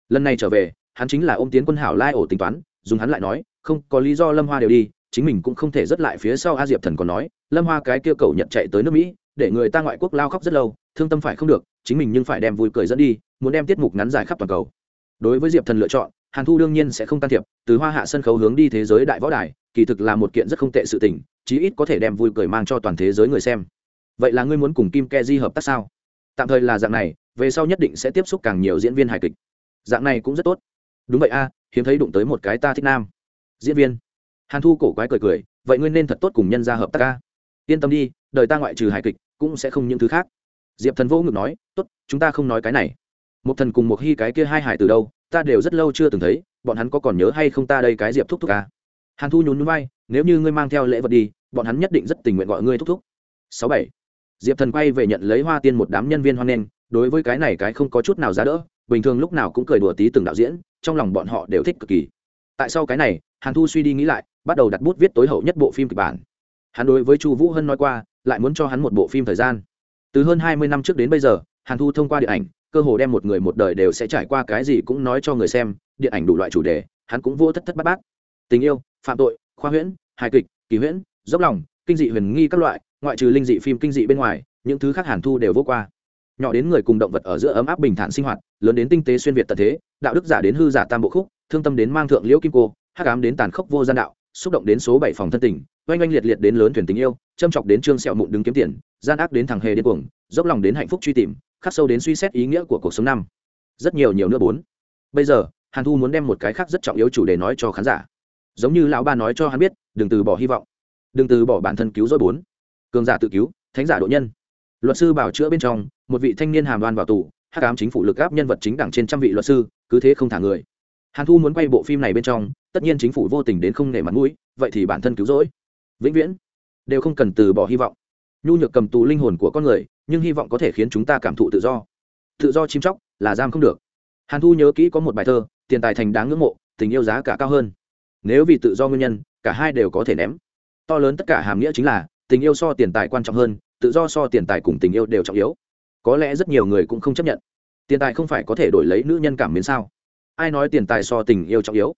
Lần này trở về, hắn chính là ôm tiến quân hảo lai ổ tính toán, dùng hắn lại nói, không, có lý do lâm hoa đều đi, chính mình cũng không thể dứt lại phía sau a diệp thần còn nói, lâm hoa cái kia cầu nhận chạy tới nước mỹ để người ta ngoại quốc lao khóc rất lâu, thương tâm phải không được, chính mình nhưng phải đem vui cười dẫn đi, muốn đem tiết mục ngắn dài khắp toàn cầu. Đối với diệp thần lựa chọn, hàn thu đương nhiên sẽ không can thiệp, từ hoa hạ sân khấu hướng đi thế giới đại võ đài, kỳ thực là một kiện rất không tệ sự tình, chí ít có thể đem vui cười mang cho toàn thế giới người xem. Vậy là ngươi muốn cùng kim ke di hợp tác sao? Tạm thời là dạng này, về sau nhất định sẽ tiếp xúc càng nhiều diễn viên hài kịch. Dạng này cũng rất tốt. Đúng vậy a, hiếm thấy đụng tới một cái ta thích nam diễn viên. Hàn thu cổ quái cười cười, vậy ngươi nên thật tốt cùng nhân ra hợp tác ca yên tâm đi, đời ta ngoại trừ hài kịch, cũng sẽ không những thứ khác. Diệp thần vô ngực nói, tốt, chúng ta không nói cái này. Một thần cùng một hy cái kia hai hải từ đâu, ta đều rất lâu chưa từng thấy, bọn hắn có còn nhớ hay không ta đây cái diệp thúc thúc à? hàn thu nhún núi bay nếu như ngươi mang theo lễ vật đi, bọn hắn nhất định rất tình nguyện gọi ngươi thúc thúc. Sáu bảy. Diệp thần quay về nhận lấy hoa tiên một đám nhân viên hoan nghênh, đối với cái này cái không có chút nào giá đỡ, bình thường lúc nào cũng cười đùa tí từng đạo diễn, trong lòng bọn họ đều thích cực kỳ. Tại sao cái này, hàn thu suy đi nghĩ lại, bắt đầu đặt bút viết tối hậu nhất bộ phim kịch bản hắn đối với chu vũ hân nói qua, lại muốn cho hắn một bộ phim thời gian. Từ hơn hai mươi năm trước đến bây giờ, hàn thu thông qua điện ảnh, cơ hồ đem một người một đời đều sẽ trải qua cái gì cũng nói cho người xem, điện ảnh đủ loại chủ đề, hắn cũng vô thất thất bát bát. Tình yêu, phạm tội, khoa huyễn, hài kịch, kỳ huyễn, dốc lòng, kinh dị huyền nghi các loại, ngoại trừ linh dị phim kinh dị bên ngoài, những thứ khác hàn thu đều vô qua. Nhỏ đến người cùng động vật ở giữa ấm áp bình thản sinh hoạt, lớn đến tinh tế xuyên việt tận thế, đạo đức giả đến hư giả tam bộ khúc, thương tâm đến mang thượng liễu kim cô, hắc ám đến tàn khốc vô gian đạo, xúc động đến số bảy phòng thân tình oanh oanh liệt liệt đến lớn thuyền tình yêu, châm chọc đến trương sẹo mụn đứng kiếm tiền, gian ác đến thằng hề điên cuồng, dốc lòng đến hạnh phúc truy tìm, khắc sâu đến suy xét ý nghĩa của cuộc sống năm. Rất nhiều nhiều nữa bốn. Bây giờ, hàn thu muốn đem một cái khác rất trọng yếu chủ đề nói cho khán giả. Giống như lão ba nói cho hắn biết, đừng từ bỏ hy vọng. Đừng từ bỏ bản thân cứu rỗi bốn. Cường giả tự cứu, thánh giả độ nhân. Luật sư bảo chữa bên trong, một vị thanh niên hàm đoan vào tù, hắc ám chính phủ lực áp nhân vật chính đẳng trên trăm vị luật sư, cứ thế không thả người. Hàn thu muốn quay bộ phim này bên trong, tất nhiên chính phủ vô tình đến không nể mặt mũi, vậy thì bản thân cứu rỗi vĩnh viễn, đều không cần từ bỏ hy vọng. Nhu nhược cầm tù linh hồn của con người, nhưng hy vọng có thể khiến chúng ta cảm thụ tự do. Tự do chim chóc, là giam không được. Hàn thu nhớ kỹ có một bài thơ, tiền tài thành đáng ngưỡng mộ, tình yêu giá cả cao hơn. Nếu vì tự do nguyên nhân, cả hai đều có thể ném. To lớn tất cả hàm nghĩa chính là, tình yêu so tiền tài quan trọng hơn, tự do so tiền tài cùng tình yêu đều trọng yếu. Có lẽ rất nhiều người cũng không chấp nhận. Tiền tài không phải có thể đổi lấy nữ nhân cảm miến sao? Ai nói tiền tài so tình yêu trọng yếu?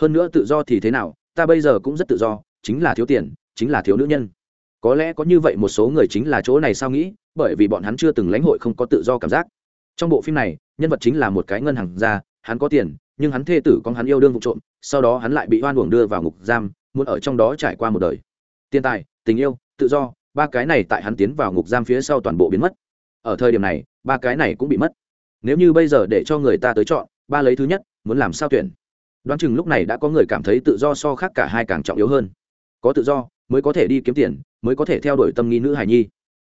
Hơn nữa tự do thì thế nào? Ta bây giờ cũng rất tự do, chính là thiếu tiền chính là thiếu nữ nhân. Có lẽ có như vậy một số người chính là chỗ này sao nghĩ, bởi vì bọn hắn chưa từng lãnh hội không có tự do cảm giác. Trong bộ phim này, nhân vật chính là một cái ngân hàng gia, hắn có tiền, nhưng hắn thê tử con hắn yêu đương vụ trộm, sau đó hắn lại bị oan uổng đưa vào ngục giam, muốn ở trong đó trải qua một đời. Tiền tài, tình yêu, tự do, ba cái này tại hắn tiến vào ngục giam phía sau toàn bộ biến mất. Ở thời điểm này, ba cái này cũng bị mất. Nếu như bây giờ để cho người ta tới chọn, ba lấy thứ nhất, muốn làm sao tuyển? Đoán chừng lúc này đã có người cảm thấy tự do so khác cả hai càng trọng yếu hơn. Có tự do mới có thể đi kiếm tiền, mới có thể theo đuổi tâm nghi nữ hài nhi.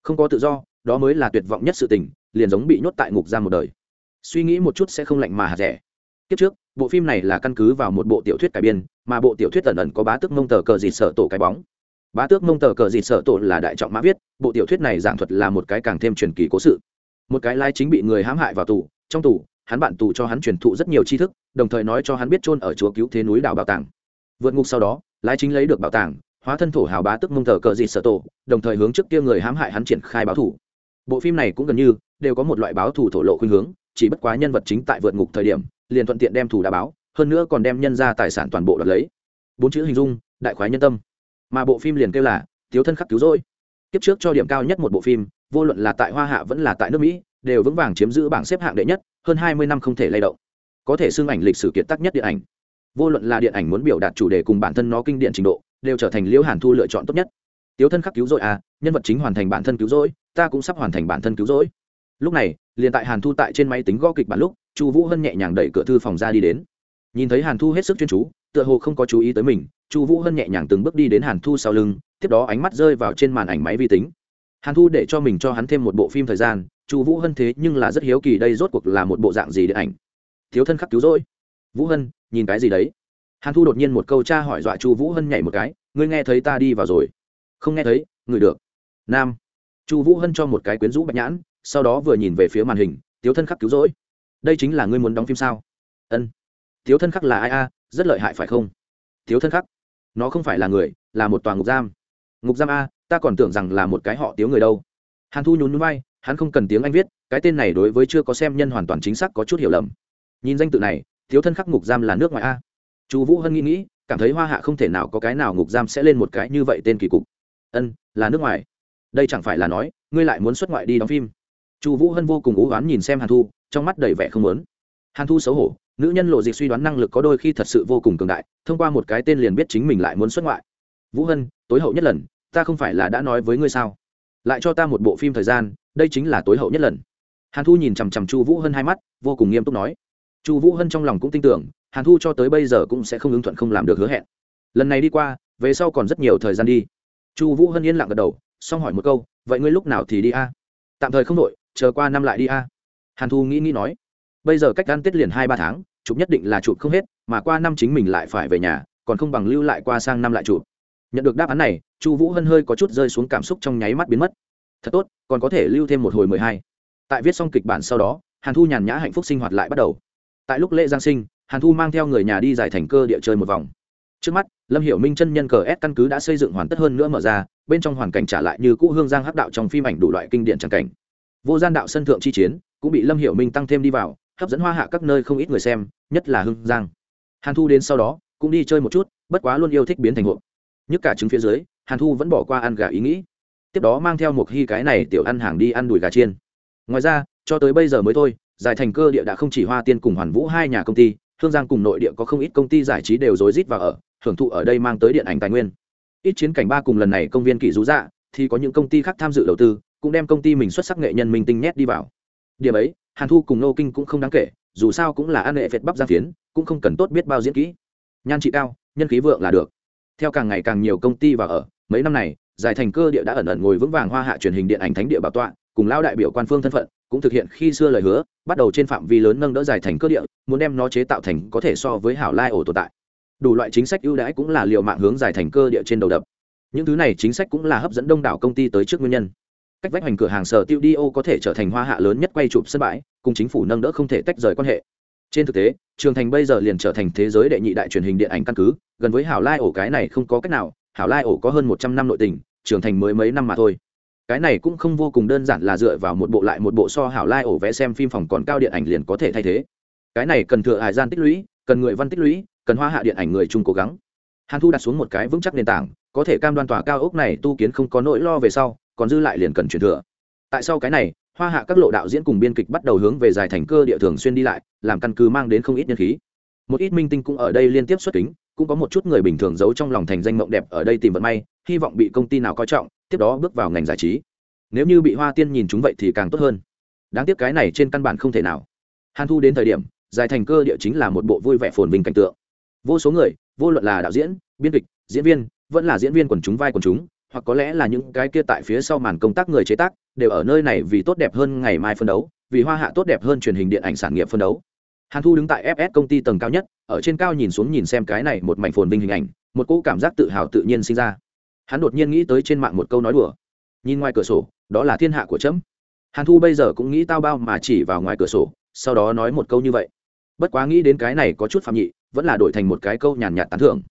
Không có tự do, đó mới là tuyệt vọng nhất sự tình, liền giống bị nhốt tại ngục giam một đời. Suy nghĩ một chút sẽ không lạnh mà hạt rẻ. Kiếp trước, bộ phim này là căn cứ vào một bộ tiểu thuyết cải biên, mà bộ tiểu thuyết tần ẩn có bá tước mông tờ cờ dịt sợ tổ cái bóng. Bá tước mông tờ cờ dịt sợ tổ là đại trọng mã viết, bộ tiểu thuyết này giảng thuật là một cái càng thêm truyền kỳ cố sự. Một cái lai chính bị người hãm hại vào tù, trong tù, hắn bạn tù cho hắn truyền thụ rất nhiều tri thức, đồng thời nói cho hắn biết chôn ở chúa cứu thế núi đảo bảo tàng. Vượt ngục sau đó lai chính lấy được bảo tàng hóa thân thổ hào bá tức mông thờ cờ dịt sở tổ, đồng thời hướng trước kia người hãm hại hắn triển khai báo thủ. Bộ phim này cũng gần như đều có một loại báo thủ thổ lộ khuynh hướng, chỉ bất quá nhân vật chính tại vượt ngục thời điểm, liền thuận tiện đem thủ đã báo, hơn nữa còn đem nhân ra tài sản toàn bộ đoạt lấy. Bốn chữ hình dung, đại khoái nhân tâm. Mà bộ phim liền kêu là thiếu thân khắc cứu rỗi. Kiếp trước cho điểm cao nhất một bộ phim, vô luận là tại hoa hạ vẫn là tại nước mỹ, đều vững vàng chiếm giữ bảng xếp hạng đệ nhất, hơn hai mươi năm không thể lay động. Có thể xưng ảnh lịch sử kiệt tác nhất điện ảnh vô luận là điện ảnh muốn biểu đạt chủ đề cùng bản thân nó kinh điển trình độ, đều trở thành liễu hàn thu lựa chọn tốt nhất. Tiếu thân khắc cứu rỗi à nhân vật chính hoàn thành bản thân cứu rỗi, ta cũng sắp hoàn thành bản thân cứu rỗi. Lúc này, liền tại hàn thu tại trên máy tính gõ kịch bản lúc, chu vũ hân nhẹ nhàng đẩy cửa thư phòng ra đi đến. Nhìn thấy hàn thu hết sức chuyên chú, tựa hồ không có chú ý tới mình, chu vũ hân nhẹ nhàng từng bước đi đến hàn thu sau lưng, tiếp đó ánh mắt rơi vào trên màn ảnh máy vi tính. Hàn thu để cho mình cho hắn thêm một bộ phim thời gian, chu vũ hân thế nhưng là rất hiếu kỳ đây rốt cuộc là một bộ dạng gì điện ảnh. Thiếu thân khắc cứu rỗi vũ hân, nhìn cái gì đấy? Hàn thu đột nhiên một câu cha hỏi dọa chu vũ hân nhảy một cái, ngươi nghe thấy ta đi vào rồi. Không nghe thấy, người được. Nam. Chu vũ hân cho một cái quyến rũ bạch nhãn, sau đó vừa nhìn về phía màn hình, tiếu thân khắc cứu rỗi. Đây chính là ngươi muốn đóng phim sao? Ân. Tiếu thân khắc là ai a? Rất lợi hại phải không? Tiếu thân khắc. Nó không phải là người, là một tòa ngục giam. Ngục giam a, ta còn tưởng rằng là một cái họ tiếu người đâu. Hàn thu nhún núi bay hắn không cần tiếng anh viết, cái tên này đối với chưa có xem nhân hoàn toàn chính xác có chút hiểu lầm. Nhìn danh tự này thiếu thân khắc ngục giam là nước ngoài a. Chu vũ hân nghĩ nghĩ, cảm thấy hoa hạ không thể nào có cái nào ngục giam sẽ lên một cái như vậy tên kỳ cục. Ân, là nước ngoài. Đây chẳng phải là nói, ngươi lại muốn xuất ngoại đi đóng phim. Chu vũ hân vô cùng ú oán nhìn xem hàn thu, trong mắt đầy vẻ không lớn hàn thu xấu hổ, nữ nhân lộ dịch suy đoán năng lực có đôi khi thật sự vô cùng cường đại, thông qua một cái tên liền biết chính mình lại muốn xuất ngoại. Vũ hân, tối hậu nhất lần, ta không phải là đã nói với ngươi sao? Lại cho ta một bộ phim thời gian, đây chính là tối hậu nhất lần. Hàn thu nhìn chằm chằm chu vũ hân hai mắt, vô cùng nghiêm túc nói chu vũ hân trong lòng cũng tin tưởng, hàn thu cho tới bây giờ cũng sẽ không ứng thuận không làm được hứa hẹn. Lần này đi qua, về sau còn rất nhiều thời gian đi. Chu vũ hân yên lặng gật đầu, xong hỏi một câu, vậy ngươi lúc nào thì đi a? Tạm thời không đội, chờ qua năm lại đi a. Hàn thu nghĩ nghĩ nói, bây giờ cách ăn tết liền hai ba tháng, chụp nhất định là chụp không hết, mà qua năm chính mình lại phải về nhà, còn không bằng lưu lại qua sang năm lại chụp. Nhận được đáp án này, chu vũ hân hơi có chút rơi xuống cảm xúc trong nháy mắt biến mất. Thật tốt, còn có thể lưu thêm một hồi mười hai. Tại viết xong kịch bản sau đó, hàn thu nhàn nhã hạnh phúc sinh hoạt lại bắt đầu tại lúc lễ giáng sinh, hàn thu mang theo người nhà đi giải thành cơ địa chơi một vòng. Trước mắt, lâm hiểu minh chân nhân cờ ép căn cứ đã xây dựng hoàn tất hơn nữa mở ra, bên trong hoàn cảnh trả lại như cũ hương giang hắc đạo trong phim ảnh đủ loại kinh điển tràng cảnh. Vô gian đạo sân thượng chi chiến, cũng bị lâm hiểu minh tăng thêm đi vào, hấp dẫn hoa hạ các nơi không ít người xem, nhất là hương giang. Hàn thu đến sau đó, cũng đi chơi một chút, bất quá luôn yêu thích biến thành hộp nhất cả trứng phía dưới, hàn thu vẫn bỏ qua ăn gà ý nghĩ. Tiếp đó mang theo một hy cái này tiểu ăn hàng đi ăn đùi gà chiên. Ngoài ra, cho tới bây giờ mới thôi giải thành cơ địa đã không chỉ hoa tiên cùng hoàn vũ hai nhà công ty, hương giang cùng nội địa có không ít công ty giải trí đều rối rít vào ở, hưởng thụ ở đây mang tới điện ảnh tài nguyên. Ít chiến cảnh ba cùng lần này công viên kỷ rú dạ thì có những công ty khác tham dự đầu tư, cũng đem công ty mình xuất sắc nghệ nhân minh tinh nhét đi vào. Điểm ấy, hàn thu cùng nô kinh cũng không đáng kể, dù sao cũng là ăn nghệ việt bắp giang phiến cũng không cần tốt biết bao diễn kỹ. Nhan trị cao, nhân khí vượng là được. Theo càng ngày càng nhiều công ty vào ở, mấy năm này, giải thành cơ địa đã ẩn ẩn ngồi vững vàng hoa hạ truyền hình điện ảnh thánh địa bảo tọa cùng lao đại biểu quan phương thân phận, cũng thực hiện khi xưa lời hứa, bắt đầu trên phạm vi lớn nâng đỡ giải thành cơ địa, muốn đem nó chế tạo thành có thể so với hảo lai ổ tồn tại. Đủ loại chính sách ưu đãi cũng là liệu mạng hướng giải thành cơ địa trên đầu đập. Những thứ này chính sách cũng là hấp dẫn đông đảo công ty tới trước nguyên nhân. Cách vách hành cửa hàng sở tiêu đi ô có thể trở thành hoa hạ lớn nhất quay chụp sân bãi, cùng chính phủ nâng đỡ không thể tách rời quan hệ. Trên thực tế, trường thành bây giờ liền trở thành thế giới đệ nhị đại truyền hình điện ảnh căn cứ, gần với hảo lai ổ cái này không có cách nào, hảo lai ổ có hơn một trăm năm nội tình, trường thành mới mấy năm mà thôi cái này cũng không vô cùng đơn giản là dựa vào một bộ lại một bộ so hảo lai ổ vẽ xem phim phòng còn cao điện ảnh liền có thể thay thế. Cái này cần thừa hải gian tích lũy, cần người văn tích lũy, cần hoa hạ điện ảnh người chung cố gắng. Hàn thu đặt xuống một cái vững chắc nền tảng, có thể cam đoan tòa cao ốc này tu kiến không có nỗi lo về sau, còn dư lại liền cần truyền thừa. Tại sau cái này, hoa hạ các lộ đạo diễn cùng biên kịch bắt đầu hướng về dài thành cơ địa thường xuyên đi lại, làm căn cứ mang đến không ít nhân khí. Một ít minh tinh cũng ở đây liên tiếp xuất kính, cũng có một chút người bình thường giấu trong lòng thành danh mộng đẹp ở đây tìm vận may hy vọng bị công ty nào coi trọng, tiếp đó bước vào ngành giải trí. Nếu như bị hoa tiên nhìn chúng vậy thì càng tốt hơn. Đáng tiếc cái này trên căn bản không thể nào. Hàn thu đến thời điểm dài thành cơ địa chính là một bộ vui vẻ phồn vinh cảnh tượng. Vô số người, vô luận là đạo diễn, biên kịch, diễn viên, vẫn là diễn viên quần chúng vai quần chúng, hoặc có lẽ là những cái kia tại phía sau màn công tác người chế tác, đều ở nơi này vì tốt đẹp hơn ngày mai phân đấu, vì hoa hạ tốt đẹp hơn truyền hình điện ảnh sản nghiệp phân đấu. Hàn thu đứng tại fs công ty tầng cao nhất, ở trên cao nhìn xuống nhìn xem cái này một mảnh phồn vinh hình ảnh, một cỗ cảm giác tự hào tự nhiên sinh ra hắn đột nhiên nghĩ tới trên mạng một câu nói đùa. Nhìn ngoài cửa sổ, đó là thiên hạ của trẫm hàn thu bây giờ cũng nghĩ tao bao mà chỉ vào ngoài cửa sổ, sau đó nói một câu như vậy. Bất quá nghĩ đến cái này có chút phạm nhị, vẫn là đổi thành một cái câu nhàn nhạt tán thưởng.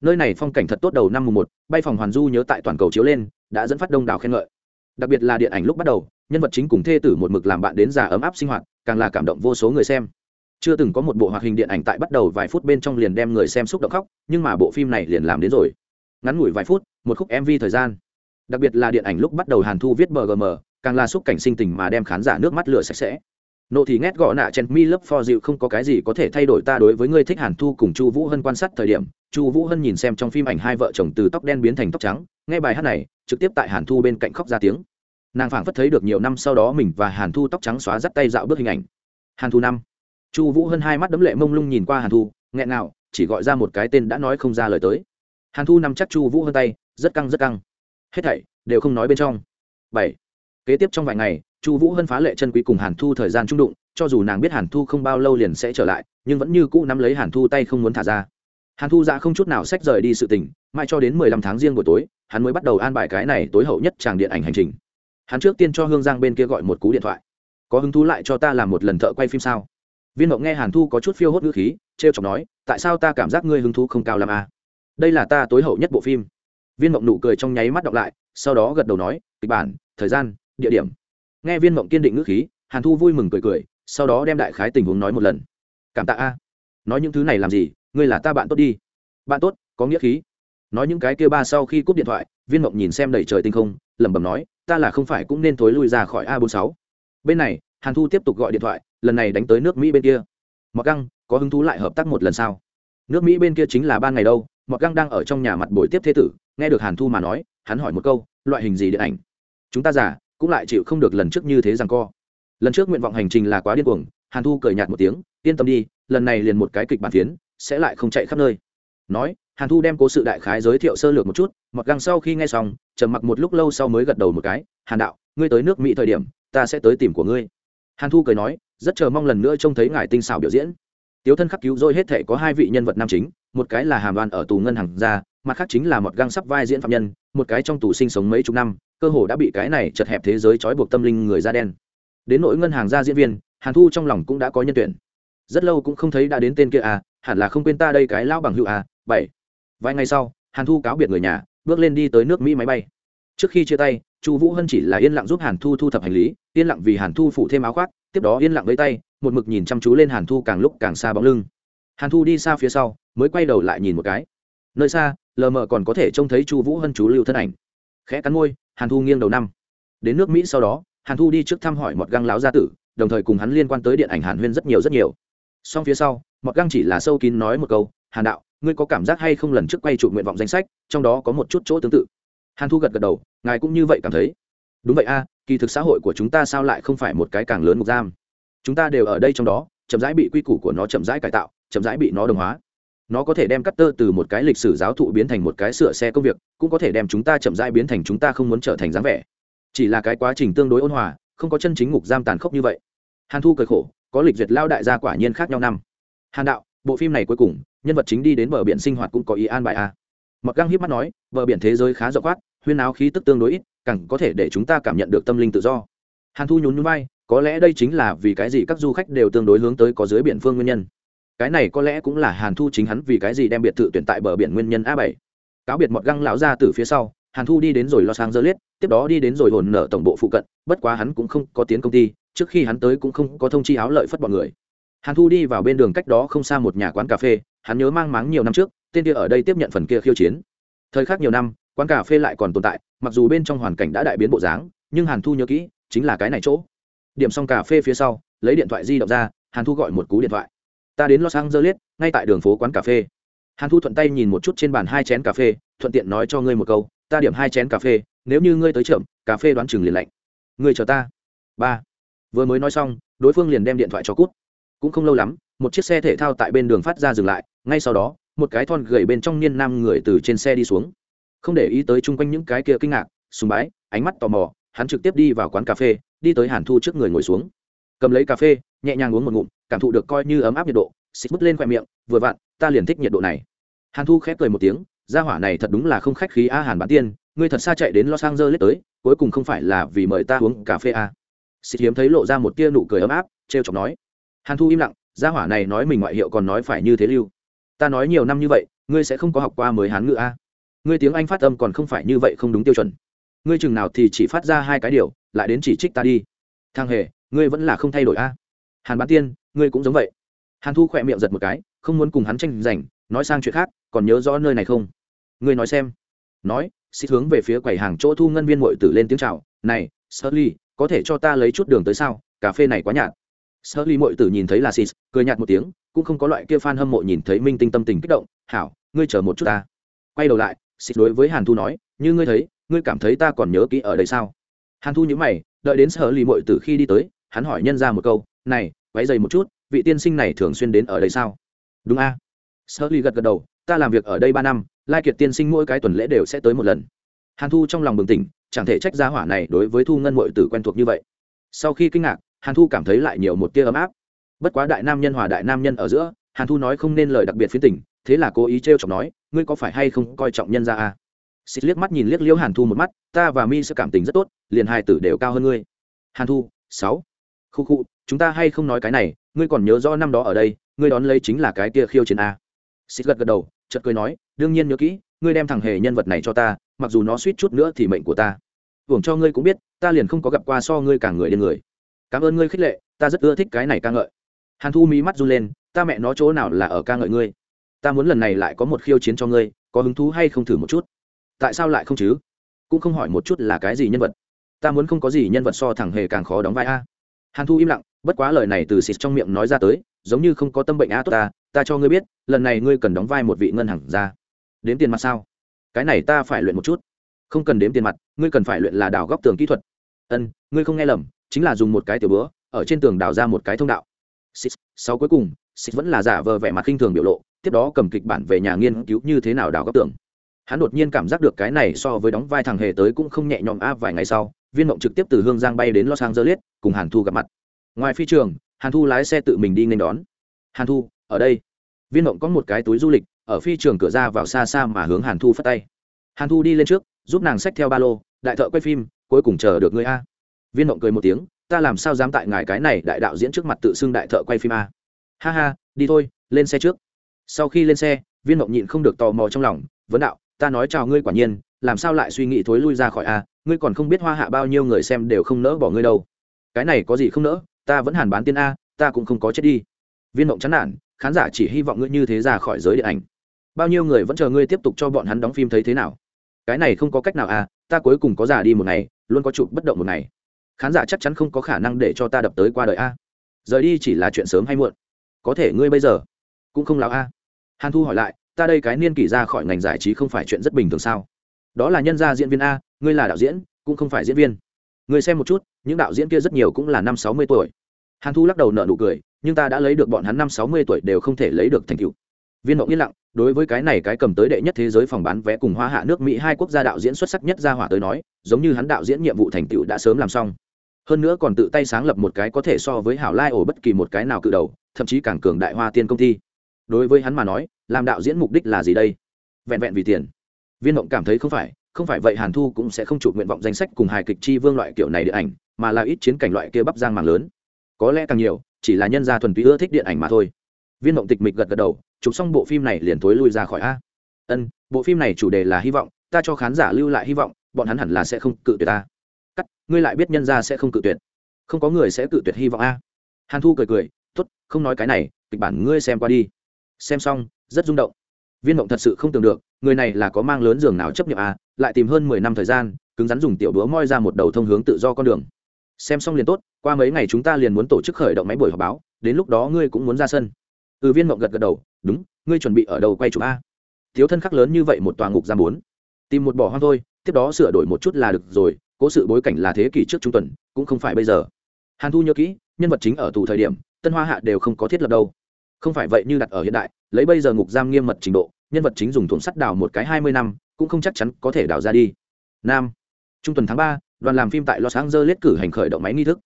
Nơi này phong cảnh thật tốt đầu năm mùng một, bay phòng hoàn du nhớ tại toàn cầu chiếu lên, đã dẫn phát đông đảo khen ngợi. Đặc biệt là điện ảnh lúc bắt đầu, nhân vật chính cùng thê tử một mực làm bạn đến già ấm áp sinh hoạt, càng là cảm động vô số người xem. Chưa từng có một bộ hoạt hình điện ảnh tại bắt đầu vài phút bên trong liền đem người xem xúc động khóc, nhưng mà bộ phim này liền làm đến rồi. Ngắn ngủi vài phút một khúc mv thời gian. Đặc biệt là điện ảnh lúc bắt đầu hàn thu viết bgm càng là xúc cảnh sinh tình mà đem khán giả nước mắt lửa sạch sẽ. Nộ thì ngét gõ nạ chen mi lớp for dịu không có cái gì có thể thay đổi ta đối với ngươi thích hàn thu cùng chu vũ hân quan sát thời điểm. Chu vũ hân nhìn xem trong phim ảnh hai vợ chồng từ tóc đen biến thành tóc trắng, nghe bài hát này, trực tiếp tại hàn thu bên cạnh khóc ra tiếng. Nàng phảng phất thấy được nhiều năm sau đó mình và hàn thu tóc trắng xóa dắt tay dạo bước hình ảnh. Hàn thu năm. Chu vũ hân hai mắt đấm lệ mông lung nhìn qua hàn thu, nghẹn nào chỉ gọi ra một cái tên đã nói không ra lời tới. Hàn thu nằm chắc chu vũ hân tay rất căng rất căng. Hết thảy đều không nói bên trong. Bảy. Kế tiếp trong vài ngày, chu vũ hân phá lệ chân quý cùng hàn thu thời gian trung đụng, cho dù nàng biết hàn thu không bao lâu liền sẽ trở lại, nhưng vẫn như cũ nắm lấy hàn thu tay không muốn thả ra. Hàn thu ra không chút nào sách rời đi sự tình mai cho đến mười lăm tháng riêng buổi tối, hắn mới bắt đầu an bài cái này tối hậu nhất tràng điện ảnh hành trình. Hắn trước tiên cho hương giang bên kia gọi một cú điện thoại. Có hứng thú lại cho ta làm một lần thợ quay phim sao? Viên mộng nghe hàn thu có chút phiêu hốt ngữ khí t r e o chọc nói, tại sao ta cảm giác ngươi hứng thú không cao làm à? đây là ta tối hậu nhất bộ phim viên mộng nụ cười trong nháy mắt đọc lại, sau đó gật đầu nói, kịch bản, thời gian, địa điểm. Nghe viên mộng kiên định ngữ khí, hàn thu vui mừng cười cười, sau đó đem đại khái tình huống nói một lần. Cảm tạ a. Nói những thứ này làm gì? Ngươi là ta bạn tốt đi. Bạn tốt, có nghĩa khí. Nói những cái kia ba sau khi cúp điện thoại, viên mộng nhìn xem đầy trời tinh không, lẩm bẩm nói, ta là không phải cũng nên thối lui ra khỏi a bốn sáu. Bên này, hàn thu tiếp tục gọi điện thoại, lần này đánh tới nước mỹ bên kia. Mặc găng, có hứng thú lại hợp tác một lần sau nước mỹ bên kia chính là ba ngày đâu mọt găng đang ở trong nhà mặt buổi tiếp thế tử, nghe được hàn thu mà nói, hắn hỏi một câu, loại hình gì điện ảnh? Chúng ta giả cũng lại chịu không được lần trước như thế rằng co. Lần trước nguyện vọng hành trình là quá điên cuồng, hàn thu cười nhạt một tiếng, yên tâm đi, lần này liền một cái kịch bản phiến, sẽ lại không chạy khắp nơi. Nói, hàn thu đem cố sự đại khái giới thiệu sơ lược một chút, mọt găng sau khi nghe xong, trầm mặc một lúc lâu sau mới gật đầu một cái, hàn đạo, ngươi tới nước mỹ thời điểm, ta sẽ tới tìm của ngươi. Hàn thu cười nói, rất chờ mong lần nữa trông thấy ngài tinh xảo biểu diễn tiếu thân khắc cứu rồi hết thể có hai vị nhân vật nam chính, một cái là hàm đoan ở tù ngân hàng ra, mặt khác chính là một găng sắp vai diễn phạm nhân, một cái trong tù sinh sống mấy chục năm, cơ hồ đã bị cái này chật hẹp thế giới trói buộc tâm linh người da đen. Đến nỗi ngân hàng ra diễn viên, hàn thu trong lòng cũng đã có nhân tuyển. Rất lâu cũng không thấy đã đến tên kia à hẳn là không quên ta đây cái lão bằng hữu à bảy. Vài ngày sau, hàn thu cáo biệt người nhà, bước lên đi tới nước mỹ máy bay. Trước khi chia tay, chu vũ hân chỉ là yên lặng giúp hàn thu thu thập hành lý, yên lặng vì hàn thu phụ thêm áo khoác tiếp đó yên lặng với tay, một mực nhìn chăm chú lên hàn thu càng lúc càng xa bóng lưng. Hàn thu đi xa phía sau, mới quay đầu lại nhìn một cái. Nơi xa, lờ mờ còn có thể trông thấy chu vũ hân chú lưu thân ảnh. Khẽ cắn môi, hàn thu nghiêng đầu năm. Đến nước mỹ sau đó, hàn thu đi trước thăm hỏi một găng láo gia tử, đồng thời cùng hắn liên quan tới điện ảnh hàn huyên rất nhiều rất nhiều. Song phía sau một găng chỉ là sâu kín nói một câu, hàn đạo, ngươi có cảm giác hay không lần trước quay chụp nguyện vọng danh sách, trong đó có một chút chỗ tương tự? Hàn thu gật gật đầu, ngài cũng như vậy cảm thấy. Đúng vậy a kỳ thực xã hội của chúng ta sao lại không phải một cái càng lớn mục giam? Chúng ta đều ở đây trong đó, chậm rãi bị quy củ của nó chậm rãi cải tạo, chậm rãi bị nó đồng hóa. Nó có thể đem cắt tơ từ một cái lịch sử giáo thụ biến thành một cái sửa xe công việc, cũng có thể đem chúng ta chậm rãi biến thành chúng ta không muốn trở thành dáng vẻ. Chỉ là cái quá trình tương đối ôn hòa, không có chân chính ngục giam tàn khốc như vậy. Hàn thu cười khổ, có lịch duyệt lao đại gia quả nhiên khác nhau năm. Hàn đạo, bộ phim này cuối cùng, nhân vật chính đi đến bờ biển sinh hoạt cũng có ý an bài a. À. mặc găng hiếp mắt nói, bờ biển thế giới khá rộng khoát, huyên áo khí tức tương đối ít càng có thể để chúng ta cảm nhận được tâm linh tự do. Hàn thu nhún nhún vai, có lẽ đây chính là vì cái gì các du khách đều tương đối hướng tới có dưới biển phương nguyên nhân. Cái này có lẽ cũng là hàn thu chính hắn vì cái gì đem biệt thự tuyển tại bờ biển nguyên nhân a bảy. Cáo biệt mọt găng lão ra từ phía sau, hàn thu đi đến rồi lo sang dơ liết tiếp đó đi đến rồi hồn nở tổng bộ phụ cận, bất quá hắn cũng không có tiến công ty, trước khi hắn tới cũng không có thông chi áo lợi phất bọn người. Hàn thu đi vào bên đường cách đó không xa một nhà quán cà phê, hắn nhớ mang máng nhiều năm trước, tên kia ở đây tiếp nhận phần kia khiêu chiến. Thời khắc nhiều năm quán cà phê lại còn tồn tại, mặc dù bên trong hoàn cảnh đã đại biến bộ dáng, nhưng hàn thu nhớ kỹ, chính là cái này chỗ. Điểm xong cà phê phía sau, lấy điện thoại di động ra, hàn thu gọi một cú điện thoại. Ta đến los angeles, ngay tại đường phố quán cà phê. Hàn thu thuận tay nhìn một chút trên bàn hai chén cà phê, thuận tiện nói cho ngươi một câu, ta điểm hai chén cà phê, nếu như ngươi tới chậm, cà phê đoán chừng liền lạnh. Ngươi chờ ta. Ba. Vừa mới nói xong, đối phương liền đem điện thoại cho cút. Cũng không lâu lắm, một chiếc xe thể thao tại bên đường phát ra dừng lại, ngay sau đó, một cái thon gầy bên trong niên nam người từ trên xe đi xuống không để ý tới chung quanh những cái kia kinh ngạc, sùng bái, ánh mắt tò mò, hắn trực tiếp đi vào quán cà phê, đi tới hàn thu trước người ngồi xuống. Cầm lấy cà phê, nhẹ nhàng uống một ngụm, cảm thụ được coi như ấm áp nhiệt độ xịt bứt lên khoe miệng, vừa vặn, ta liền thích nhiệt độ này. Hàn thu khép cười một tiếng, gia hỏa này thật đúng là không khách khí a, hàn bán tiên, ngươi thật xa chạy đến los angeles tới, cuối cùng không phải là vì mời ta uống cà phê a? Xịt hiếm thấy lộ ra một tia nụ cười ấm áp, trêu chọc nói. Hàn thu im lặng, gia hỏa này nói mình ngoại hiệu còn nói phải như thế lưu. Ta nói nhiều năm như vậy, ngươi sẽ không có học qua mới hán ngữ a ngươi tiếng anh phát âm còn không phải như vậy không đúng tiêu chuẩn. Ngươi chừng nào thì chỉ phát ra hai cái điều lại đến chỉ trích ta đi. Thang hề ngươi vẫn là không thay đổi a. Hàn bán tiên ngươi cũng giống vậy. Hàn thu khỏe miệng giật một cái không muốn cùng hắn tranh giành nói sang chuyện khác còn nhớ rõ nơi này không? Ngươi nói xem. Nói xích hướng về phía quầy hàng chỗ thu ngân viên mội tử lên tiếng c h à o này Sully, có thể cho ta lấy chút đường tới sao? Cà phê này quá nhạt. Sully mội tử nhìn thấy là xịt cười nhạt một tiếng cũng không có loại kia fan hâm mộ nhìn thấy minh tinh tâm tình kích động hảo ngươi chờ một chút ta. Quay đầu lại xịt đối với hàn thu nói, như ngươi thấy, ngươi cảm thấy ta còn nhớ kỹ ở đây sao? Hàn thu nhữ mày, đợi đến sở lì mội từ khi đi tới, hắn hỏi nhân ra một câu, này váy dày một chút, vị tiên sinh này thường xuyên đến ở đây sao? Đúng a. À? sở lì gật gật đầu, ta làm việc ở đây ba năm, lai kiệt tiên sinh mỗi cái tuần lễ đều sẽ tới một lần. Hàn thu trong lòng bừng tỉnh, chẳng thể trách gia hỏa này đối với thu ngân mội tử quen thuộc như vậy. Sau khi kinh ngạc, hàn thu cảm thấy lại nhiều một tia ấm áp. Bất quá đại nam nhân hòa đại nam nhân ở giữa, hàn thu nói không nên lời đặc biệt phiến tỉnh thế là cố ý t r e o chọc nói ngươi có phải hay không coi trọng nhân ra à? xịt liếc mắt nhìn liếc liễu hàn thu một mắt, ta và mi sẽ cảm tình rất tốt, liền hai tử đều cao hơn ngươi. Hàn thu, sáu. Khu khu, chúng ta hay không nói cái này, ngươi còn nhớ rõ năm đó ở đây, ngươi đón lấy chính là cái kia khiêu chiến a. Xịt gật gật đầu, chợt cười nói, đương nhiên nhớ kỹ, ngươi đem thằng hề nhân vật này cho ta, mặc dù nó suýt chút nữa thì mệnh của ta. Hưởng cho ngươi cũng biết, ta liền không có gặp qua so ngươi cả người đến người. Cảm ơn ngươi khích lệ, ta rất ưa thích cái này ca ngợi. Hàn thu mí mắt run lên, ta mẹ nó chỗ nào là ở ca ngợi ngươi? Ta muốn lần này lại có một khiêu chiến cho ngươi có hứng thú hay không thử một chút? Tại sao lại không chứ? Cũng không hỏi một chút là cái gì nhân vật. Ta muốn không có gì nhân vật so thẳng hề càng khó đóng vai a. Hàn thu im lặng bất quá lời này từ xịt trong miệng nói ra tới giống như không có tâm bệnh a tốt ta ta cho ngươi biết lần này ngươi cần đóng vai một vị ngân hàng ra đếm tiền mặt sao? Cái này ta phải luyện một chút. Không cần đếm tiền mặt ngươi cần phải luyện là đào góc tường kỹ thuật. Ân ngươi không nghe lầm chính là dùng một cái tiểu bữa ở trên tường đào ra một cái thông đạo. Six, sau cuối cùng Six vẫn là giả vờ vẻ mặt khinh thường biểu lộ tiếp đó cầm kịch bản về nhà nghiên cứu như thế nào đào góc tường. Hắn đột nhiên cảm giác được cái này so với đóng vai thằng hề tới cũng không nhẹ nhõm a vài ngày sau, viên mộng trực tiếp từ hương giang bay đến los angeles, cùng hàn thu gặp mặt. Ngoài phi trường, hàn thu lái xe tự mình đi nên đón. Hàn thu, ở đây. Viên mộng có một cái túi du lịch, ở phi trường cửa ra vào xa xa mà hướng hàn thu phất tay. Hàn thu đi lên trước, giúp nàng xách theo ba lô, đại thợ quay phim, cuối cùng chờ được người a. Viên mộng cười một tiếng, ta làm sao dám tại ngài cái này đại đạo diễn trước mặt tự xưng đại thợ quay phim a? Ha ha, đi thôi, lên xe trước sau khi lên xe, viên mộng nhịn không được tò mò trong lòng, vấn đạo, ta nói chào ngươi quả nhiên, làm sao lại suy nghĩ thối lui ra khỏi a? Ngươi còn không biết hoa hạ bao nhiêu người xem đều không nỡ bỏ ngươi đâu. Cái này có gì không nỡ, ta vẫn hàn bán tiên a, ta cũng không có chết đi. Viên mộng chán nản, khán giả chỉ hy vọng ngươi như thế ra khỏi giới điện ảnh. Bao nhiêu người vẫn chờ ngươi tiếp tục cho bọn hắn đóng phim thấy thế nào? Cái này không có cách nào à ta cuối cùng có già đi một ngày, luôn có chụp bất động một ngày. Khán giả chắc chắn không có khả năng để cho ta đập tới qua đời a. Rời đi chỉ là chuyện sớm hay muộn. Có thể ngươi bây giờ cũng không lào a. Hàn thu hỏi lại, ta đây cái niên kỷ ra khỏi ngành giải trí không phải chuyện rất bình thường sao? Đó là nhân gia diễn viên a, ngươi là đạo diễn, cũng không phải diễn viên. Ngươi xem một chút, những đạo diễn kia rất nhiều cũng là năm sáu mươi tuổi. Hàn thu lắc đầu nợ nụ cười, nhưng ta đã lấy được bọn hắn năm sáu mươi tuổi đều không thể lấy được thành tựu. Viên mộng yên lặng, đối với cái này cái cầm tới đệ nhất thế giới phòng bán vé cùng hoa hạ nước mỹ hai quốc gia đạo diễn xuất sắc nhất ra hỏa tới nói, giống như hắn đạo diễn nhiệm vụ thành tựu đã sớm làm xong. Hơn nữa còn tự tay sáng lập một cái có thể so với hảo lai ổ bất kỳ một cái nào cự đầu, thậm chí càng cường đại hoa tiên công ty đối với hắn mà nói, làm đạo diễn mục đích là gì đây? Vẹn vẹn vì tiền. Viên mộng cảm thấy không phải không phải vậy hàn thu cũng sẽ không chụp nguyện vọng danh sách cùng hài kịch chi vương loại kiểu này điện ảnh, mà là ít chiến cảnh loại kia bắp giang màng lớn. Có lẽ càng nhiều, chỉ là nhân gia thuần túy ưa thích điện ảnh mà thôi. Viên mộng tịch mịch gật gật đầu, chụp xong bộ phim này liền thối lui ra khỏi a. Ân, bộ phim này chủ đề là hy vọng, ta cho khán giả lưu lại hy vọng, bọn hắn hẳn là sẽ không cự tuyệt ta. Cắt, ngươi lại biết nhân gia sẽ không cự tuyệt. Không có người sẽ cự tuyệt hy vọng a. Hàn thu cười cười t ố t không nói cái này, kịch bản ngươi xem qua đi xem xong, rất rung động. Viên mộng thật sự không tưởng được, người này là có mang lớn giường nào chấp nhận à lại tìm hơn mười năm thời gian, cứng rắn dùng tiểu búa moi ra một đầu thông hướng tự do con đường. Xem xong liền tốt, qua mấy ngày chúng ta liền muốn tổ chức khởi động máy buổi họp báo, đến lúc đó ngươi cũng muốn ra sân. Ừ viên mộng gật gật đầu, đúng, ngươi chuẩn bị ở đầu quay chụp a? Thiếu thân khắc lớn như vậy một tòa ngục giam bốn. Tìm một bỏ hoang thôi, tiếp đó sửa đổi một chút là được rồi, cố sự bối cảnh là thế kỷ trước trung tuần, cũng không phải bây giờ. Hàn thu nhớ kỹ, nhân vật chính ở tù thời điểm, tân hoa hạ đều không có thiết lập đâu không phải vậy như đặt ở hiện đại, lấy bây giờ ngục giam nghiêm mật trình độ, nhân vật chính dùng thủng sắt đào một cái hai mươi năm, cũng không chắc chắn có thể đào ra đi. Nam. Trung tuần tháng ba, đoàn làm phim tại los angeles cử hành khởi động máy nghi thức.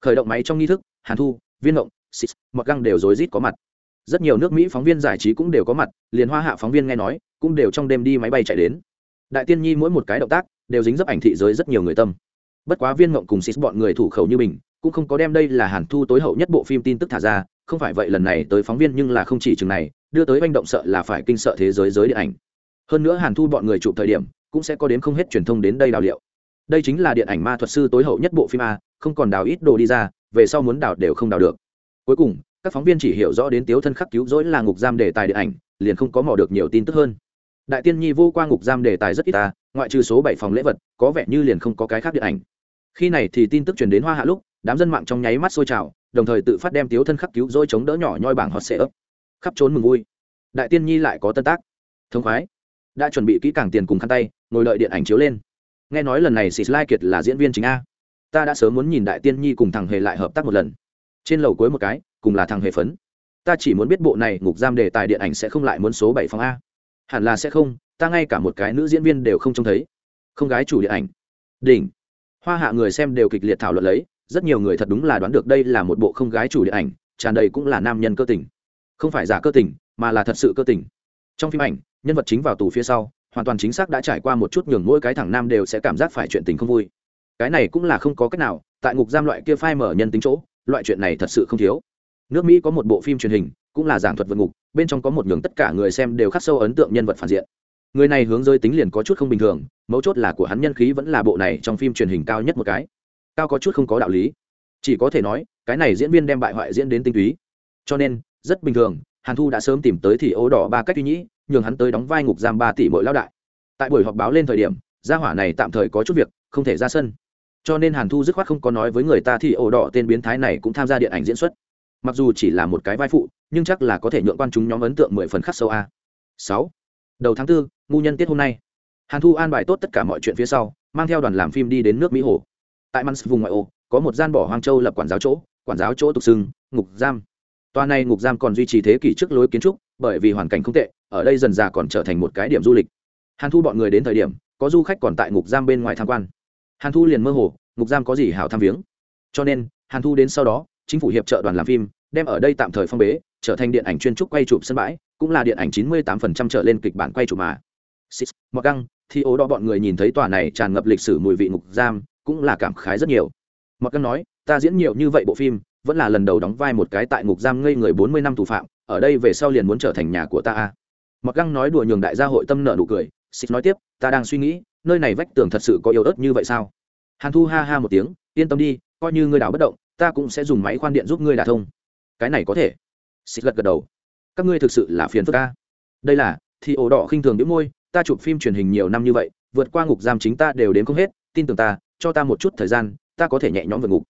Khởi động máy trong nghi thức, hàn thu, viên động xịt mọt găng đều rối rít có mặt. Rất nhiều nước mỹ phóng viên giải trí cũng đều có mặt, liền hoa hạ phóng viên nghe nói, cũng đều trong đêm đi máy bay chạy đến. Đại tiên nhi mỗi một cái động tác, đều dính dấp ảnh thị giới rất nhiều người tâm. Bất quá viên mộng cùng xịt bọn người thủ khẩu như mình, cũng không có đem đây là hàn thu tối hậu nhất bộ phim tin tức thả ra không phải vậy lần này tới phóng viên nhưng là không chỉ chừng này, đưa tới manh động sợ là phải kinh sợ thế giới giới điện ảnh. Hơn nữa hàn thu bọn người chụp thời điểm, cũng sẽ có đến không hết truyền thông đến đây đào liệu. Đây chính là điện ảnh ma thuật sư tối hậu nhất bộ phim a, không còn đào ít đồ đi ra, về sau muốn đào đều không đào được. Cuối cùng, các phóng viên chỉ hiểu rõ đến tiếu thân khắc cứu rỗi là ngục giam đề tài điện ảnh, liền không có mò được nhiều tin tức hơn. Đại tiên nhi vô qua ngục giam đề tài rất ít ta ngoại trừ số bảy phòng lễ vật, có vẻ như liền không có cái khác điện ảnh. Khi này thì tin tức truyền đến hoa hạ lúc, đám dân mạng trong nháy mắt sôi trào đồng thời tự phát đem tiếu thân khắc cứu rỗi chống đỡ nhỏ nhoi bảng hot sệ ấp. Khắp trốn mừng vui. Đại tiên nhi lại có tân tác. Thông khoái. Đã chuẩn bị kỹ càng tiền cùng khăn tay, ngồi đợi điện ảnh chiếu lên. Nghe nói lần này xịt lai kiệt là diễn viên chính a. Ta đã sớm muốn nhìn đại tiên nhi cùng thằng hề lại hợp tác một lần. Trên lầu cuối một cái, cùng là thằng hề phấn. Ta chỉ muốn biết bộ này ngục giam đề tài điện ảnh sẽ không lại muốn số bảy phòng a. Hẳn là sẽ không, ta ngay cả một cái nữ diễn viên đều không trông thấy. Không gái chủ điện ảnh. Đỉnh. Hoa hạ người xem đều kịch liệt thảo luận lấy rất nhiều người thật đúng là đoán được đây là một bộ không gái chủ điện ảnh, tràn đầy cũng là nam nhân cơ tình. Không phải giả cơ tình, mà là thật sự cơ tình. Trong phim ảnh, nhân vật chính vào tù phía sau, hoàn toàn chính xác đã trải qua một chút nhường mỗi cái thằng nam đều sẽ cảm giác phải chuyện tình không vui. Cái này cũng là không có cách nào, tại ngục giam loại kia phai mở nhân tính chỗ, loại chuyện này thật sự không thiếu. Nước mỹ có một bộ phim truyền hình, cũng là giảng thuật vượt ngục, bên trong có một nhường tất cả người xem đều khắc sâu ấn tượng nhân vật phản diện. Người này hướng rơi tính liền có chút không bình thường, mấu chốt là của hắn nhân khí vẫn là bộ này trong phim truyền hình cao nhất một cái cao có chút không có đạo lý. Chỉ có thể nói cái này diễn viên đem bại hoại diễn đến tinh túy. Cho nên rất bình thường hàn thu đã sớm tìm tới thì ố đỏ ba cách tuy nhĩ nhường hắn tới đóng vai ngục giam ba tỷ mỗi lao đại. Tại buổi họp báo lên thời điểm gia hỏa này tạm thời có chút việc không thể ra sân. Cho nên hàn thu dứt khoát không có nói với người ta thì ổ đỏ tên biến thái này cũng tham gia điện ảnh diễn xuất. Mặc dù chỉ là một cái vai phụ nhưng chắc là có thể nhượng quan chúng nhóm ấn tượng mười phần khắc sâu a. Sáu. Đầu tháng 4, ngu nhân tiết hôm nay. Hàn thu an bài tốt tất cả mọi chuyện phía sau mang theo đoàn làm phim đi đến nước mỹ hồ tại mans vùng ngoại ô có một gian bỏ hoang châu lập quản giáo chỗ quản giáo chỗ tục xưng ngục giam. Toa này ngục giam còn duy trì thế kỷ trước lối kiến trúc bởi vì hoàn cảnh không tệ ở đây dần dà còn trở thành một cái điểm du lịch. Hàn thu bọn người đến thời điểm có du khách còn tại ngục giam bên ngoài tham quan. Hàn thu liền mơ hồ ngục giam có gì hảo tham viếng. Cho nên hàn thu đến sau đó chính phủ hiệp trợ đoàn làm phim đem ở đây tạm thời phong bế trở thành điện ảnh chuyên trúc quay chụp sân bãi cũng là điện ảnh chín mươi tám phần trăm trở lên kịch bản quay chụp mà. Six, Mọt Găng, thì ố đó bọn người nhìn thấy tòa này tràn ngập lịch sử mùi vị ngục giam, cũng là cảm khái rất nhiều. Mọt Găng nói, ta diễn nhiều như vậy bộ phim, vẫn là lần đầu đóng vai một cái tại ngục giam ngây người bốn mươi năm tù phạm, ở đây về sau liền muốn trở thành nhà của ta a. Mọt Găng nói đùa nhường đại gia hội tâm nợ nụ cười, xích nói tiếp, ta đang suy nghĩ, nơi này vách tường thật sự có yếu ớt như vậy sao? Hàn Thu ha ha một tiếng, yên tâm đi, coi như ngươi đào bất động, ta cũng sẽ dùng máy khoan điện giúp ngươi đả thông. Cái này có thể. xích gật gật đầu. Các ngươi thực sự là phiền phức ta. Đây là, thì ổ đỏ khinh thường đĩu môi, ta chụp phim truyền hình nhiều năm như vậy vượt qua ngục giam chính ta đều đến không hết tin tưởng ta cho ta một chút thời gian, ta có thể nhẹ nhõm vượt ngục.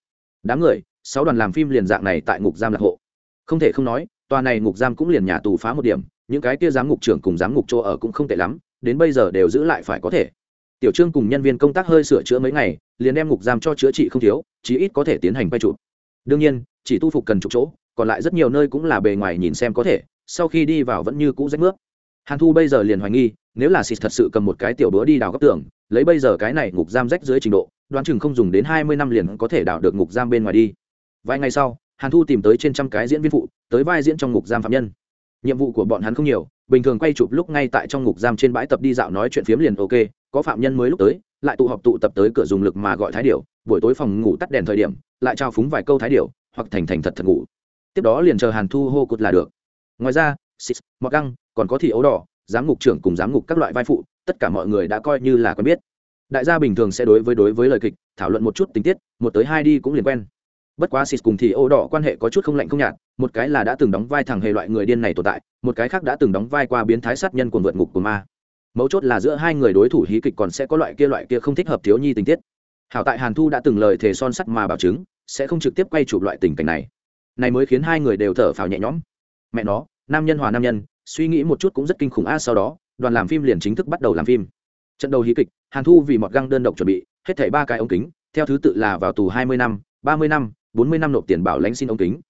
Đám người, sáu đoàn làm phim liền dạng này tại ngục giam lạc hộ. Không thể không nói, tòa này ngục giam cũng liền nhà tù phá một điểm, những cái kia giám ngục trưởng cùng giám ngục chỗ ở cũng không tệ lắm, đến bây giờ đều giữ lại phải có thể. Tiểu trương cùng nhân viên công tác hơi sửa chữa mấy ngày, liền đem ngục giam cho chữa trị không thiếu, chí ít có thể tiến hành quay chụp. Đương nhiên, chỉ tu phục cần chụp chỗ, còn lại rất nhiều nơi cũng là bề ngoài nhìn xem có thể, sau khi đi vào vẫn như cũ rách nước hàn thu bây giờ liền hoài nghi nếu là xịt thật sự cầm một cái tiểu búa đi đào góc tường, lấy bây giờ cái này ngục giam rách dưới trình độ, đoán chừng không dùng đến hai mươi năm liền có thể đào được ngục giam bên ngoài đi. Vài ngày sau, hàn thu tìm tới trên trăm cái diễn viên phụ, tới vai diễn trong ngục giam phạm nhân. Nhiệm vụ của bọn hắn không nhiều, bình thường quay chụp lúc ngay tại trong ngục giam trên bãi tập đi dạo nói chuyện phiếm liền ok, có phạm nhân mới lúc tới, lại tụ họp tụ tập tới cửa dùng lực mà gọi thái điệu buổi tối phòng ngủ tắt đèn thời điểm, lại trao phúng vài câu thái điệu hoặc thành thành thật thật ngủ. Tiếp đó liền chờ hàn thu hô cụt là được. Ngoài ra xịt mọc găng còn có thị ấu đỏ giám ngục trưởng cùng giám ngục các loại vai phụ, tất cả mọi người đã coi như là quen biết. Đại gia bình thường sẽ đối với đối với lời kịch, thảo luận một chút tình tiết, một tới hai đi cũng liền quen. Bất quá xịt cùng thì ô đỏ quan hệ có chút không lạnh không nhạt, một cái là đã từng đóng vai thằng hề loại người điên này tồn tại, một cái khác đã từng đóng vai qua biến thái sát nhân cuồng vượt ngục của ma. Mấu chốt là giữa hai người đối thủ hí kịch còn sẽ có loại kia loại kia không thích hợp thiếu nhi tình tiết. Hảo tại hàn thu đã từng lời thề son sắt mà bảo chứng, sẽ không trực tiếp quay chụp loại tình cảnh này. Này mới khiến hai người đều thở phào nhẹ nhõm. Mẹ nó, nam nhân hòa nam nhân suy nghĩ một chút cũng rất kinh khủng. A, sau đó, đoàn làm phim liền chính thức bắt đầu làm phim. Trận đầu hí kịch, hàn thu vì mọt găng đơn độc chuẩn bị, hết thảy ba cái ống kính, theo thứ tự là vào tù hai mươi năm, ba mươi năm, bốn mươi năm nộp tiền bảo lãnh xin ống kính.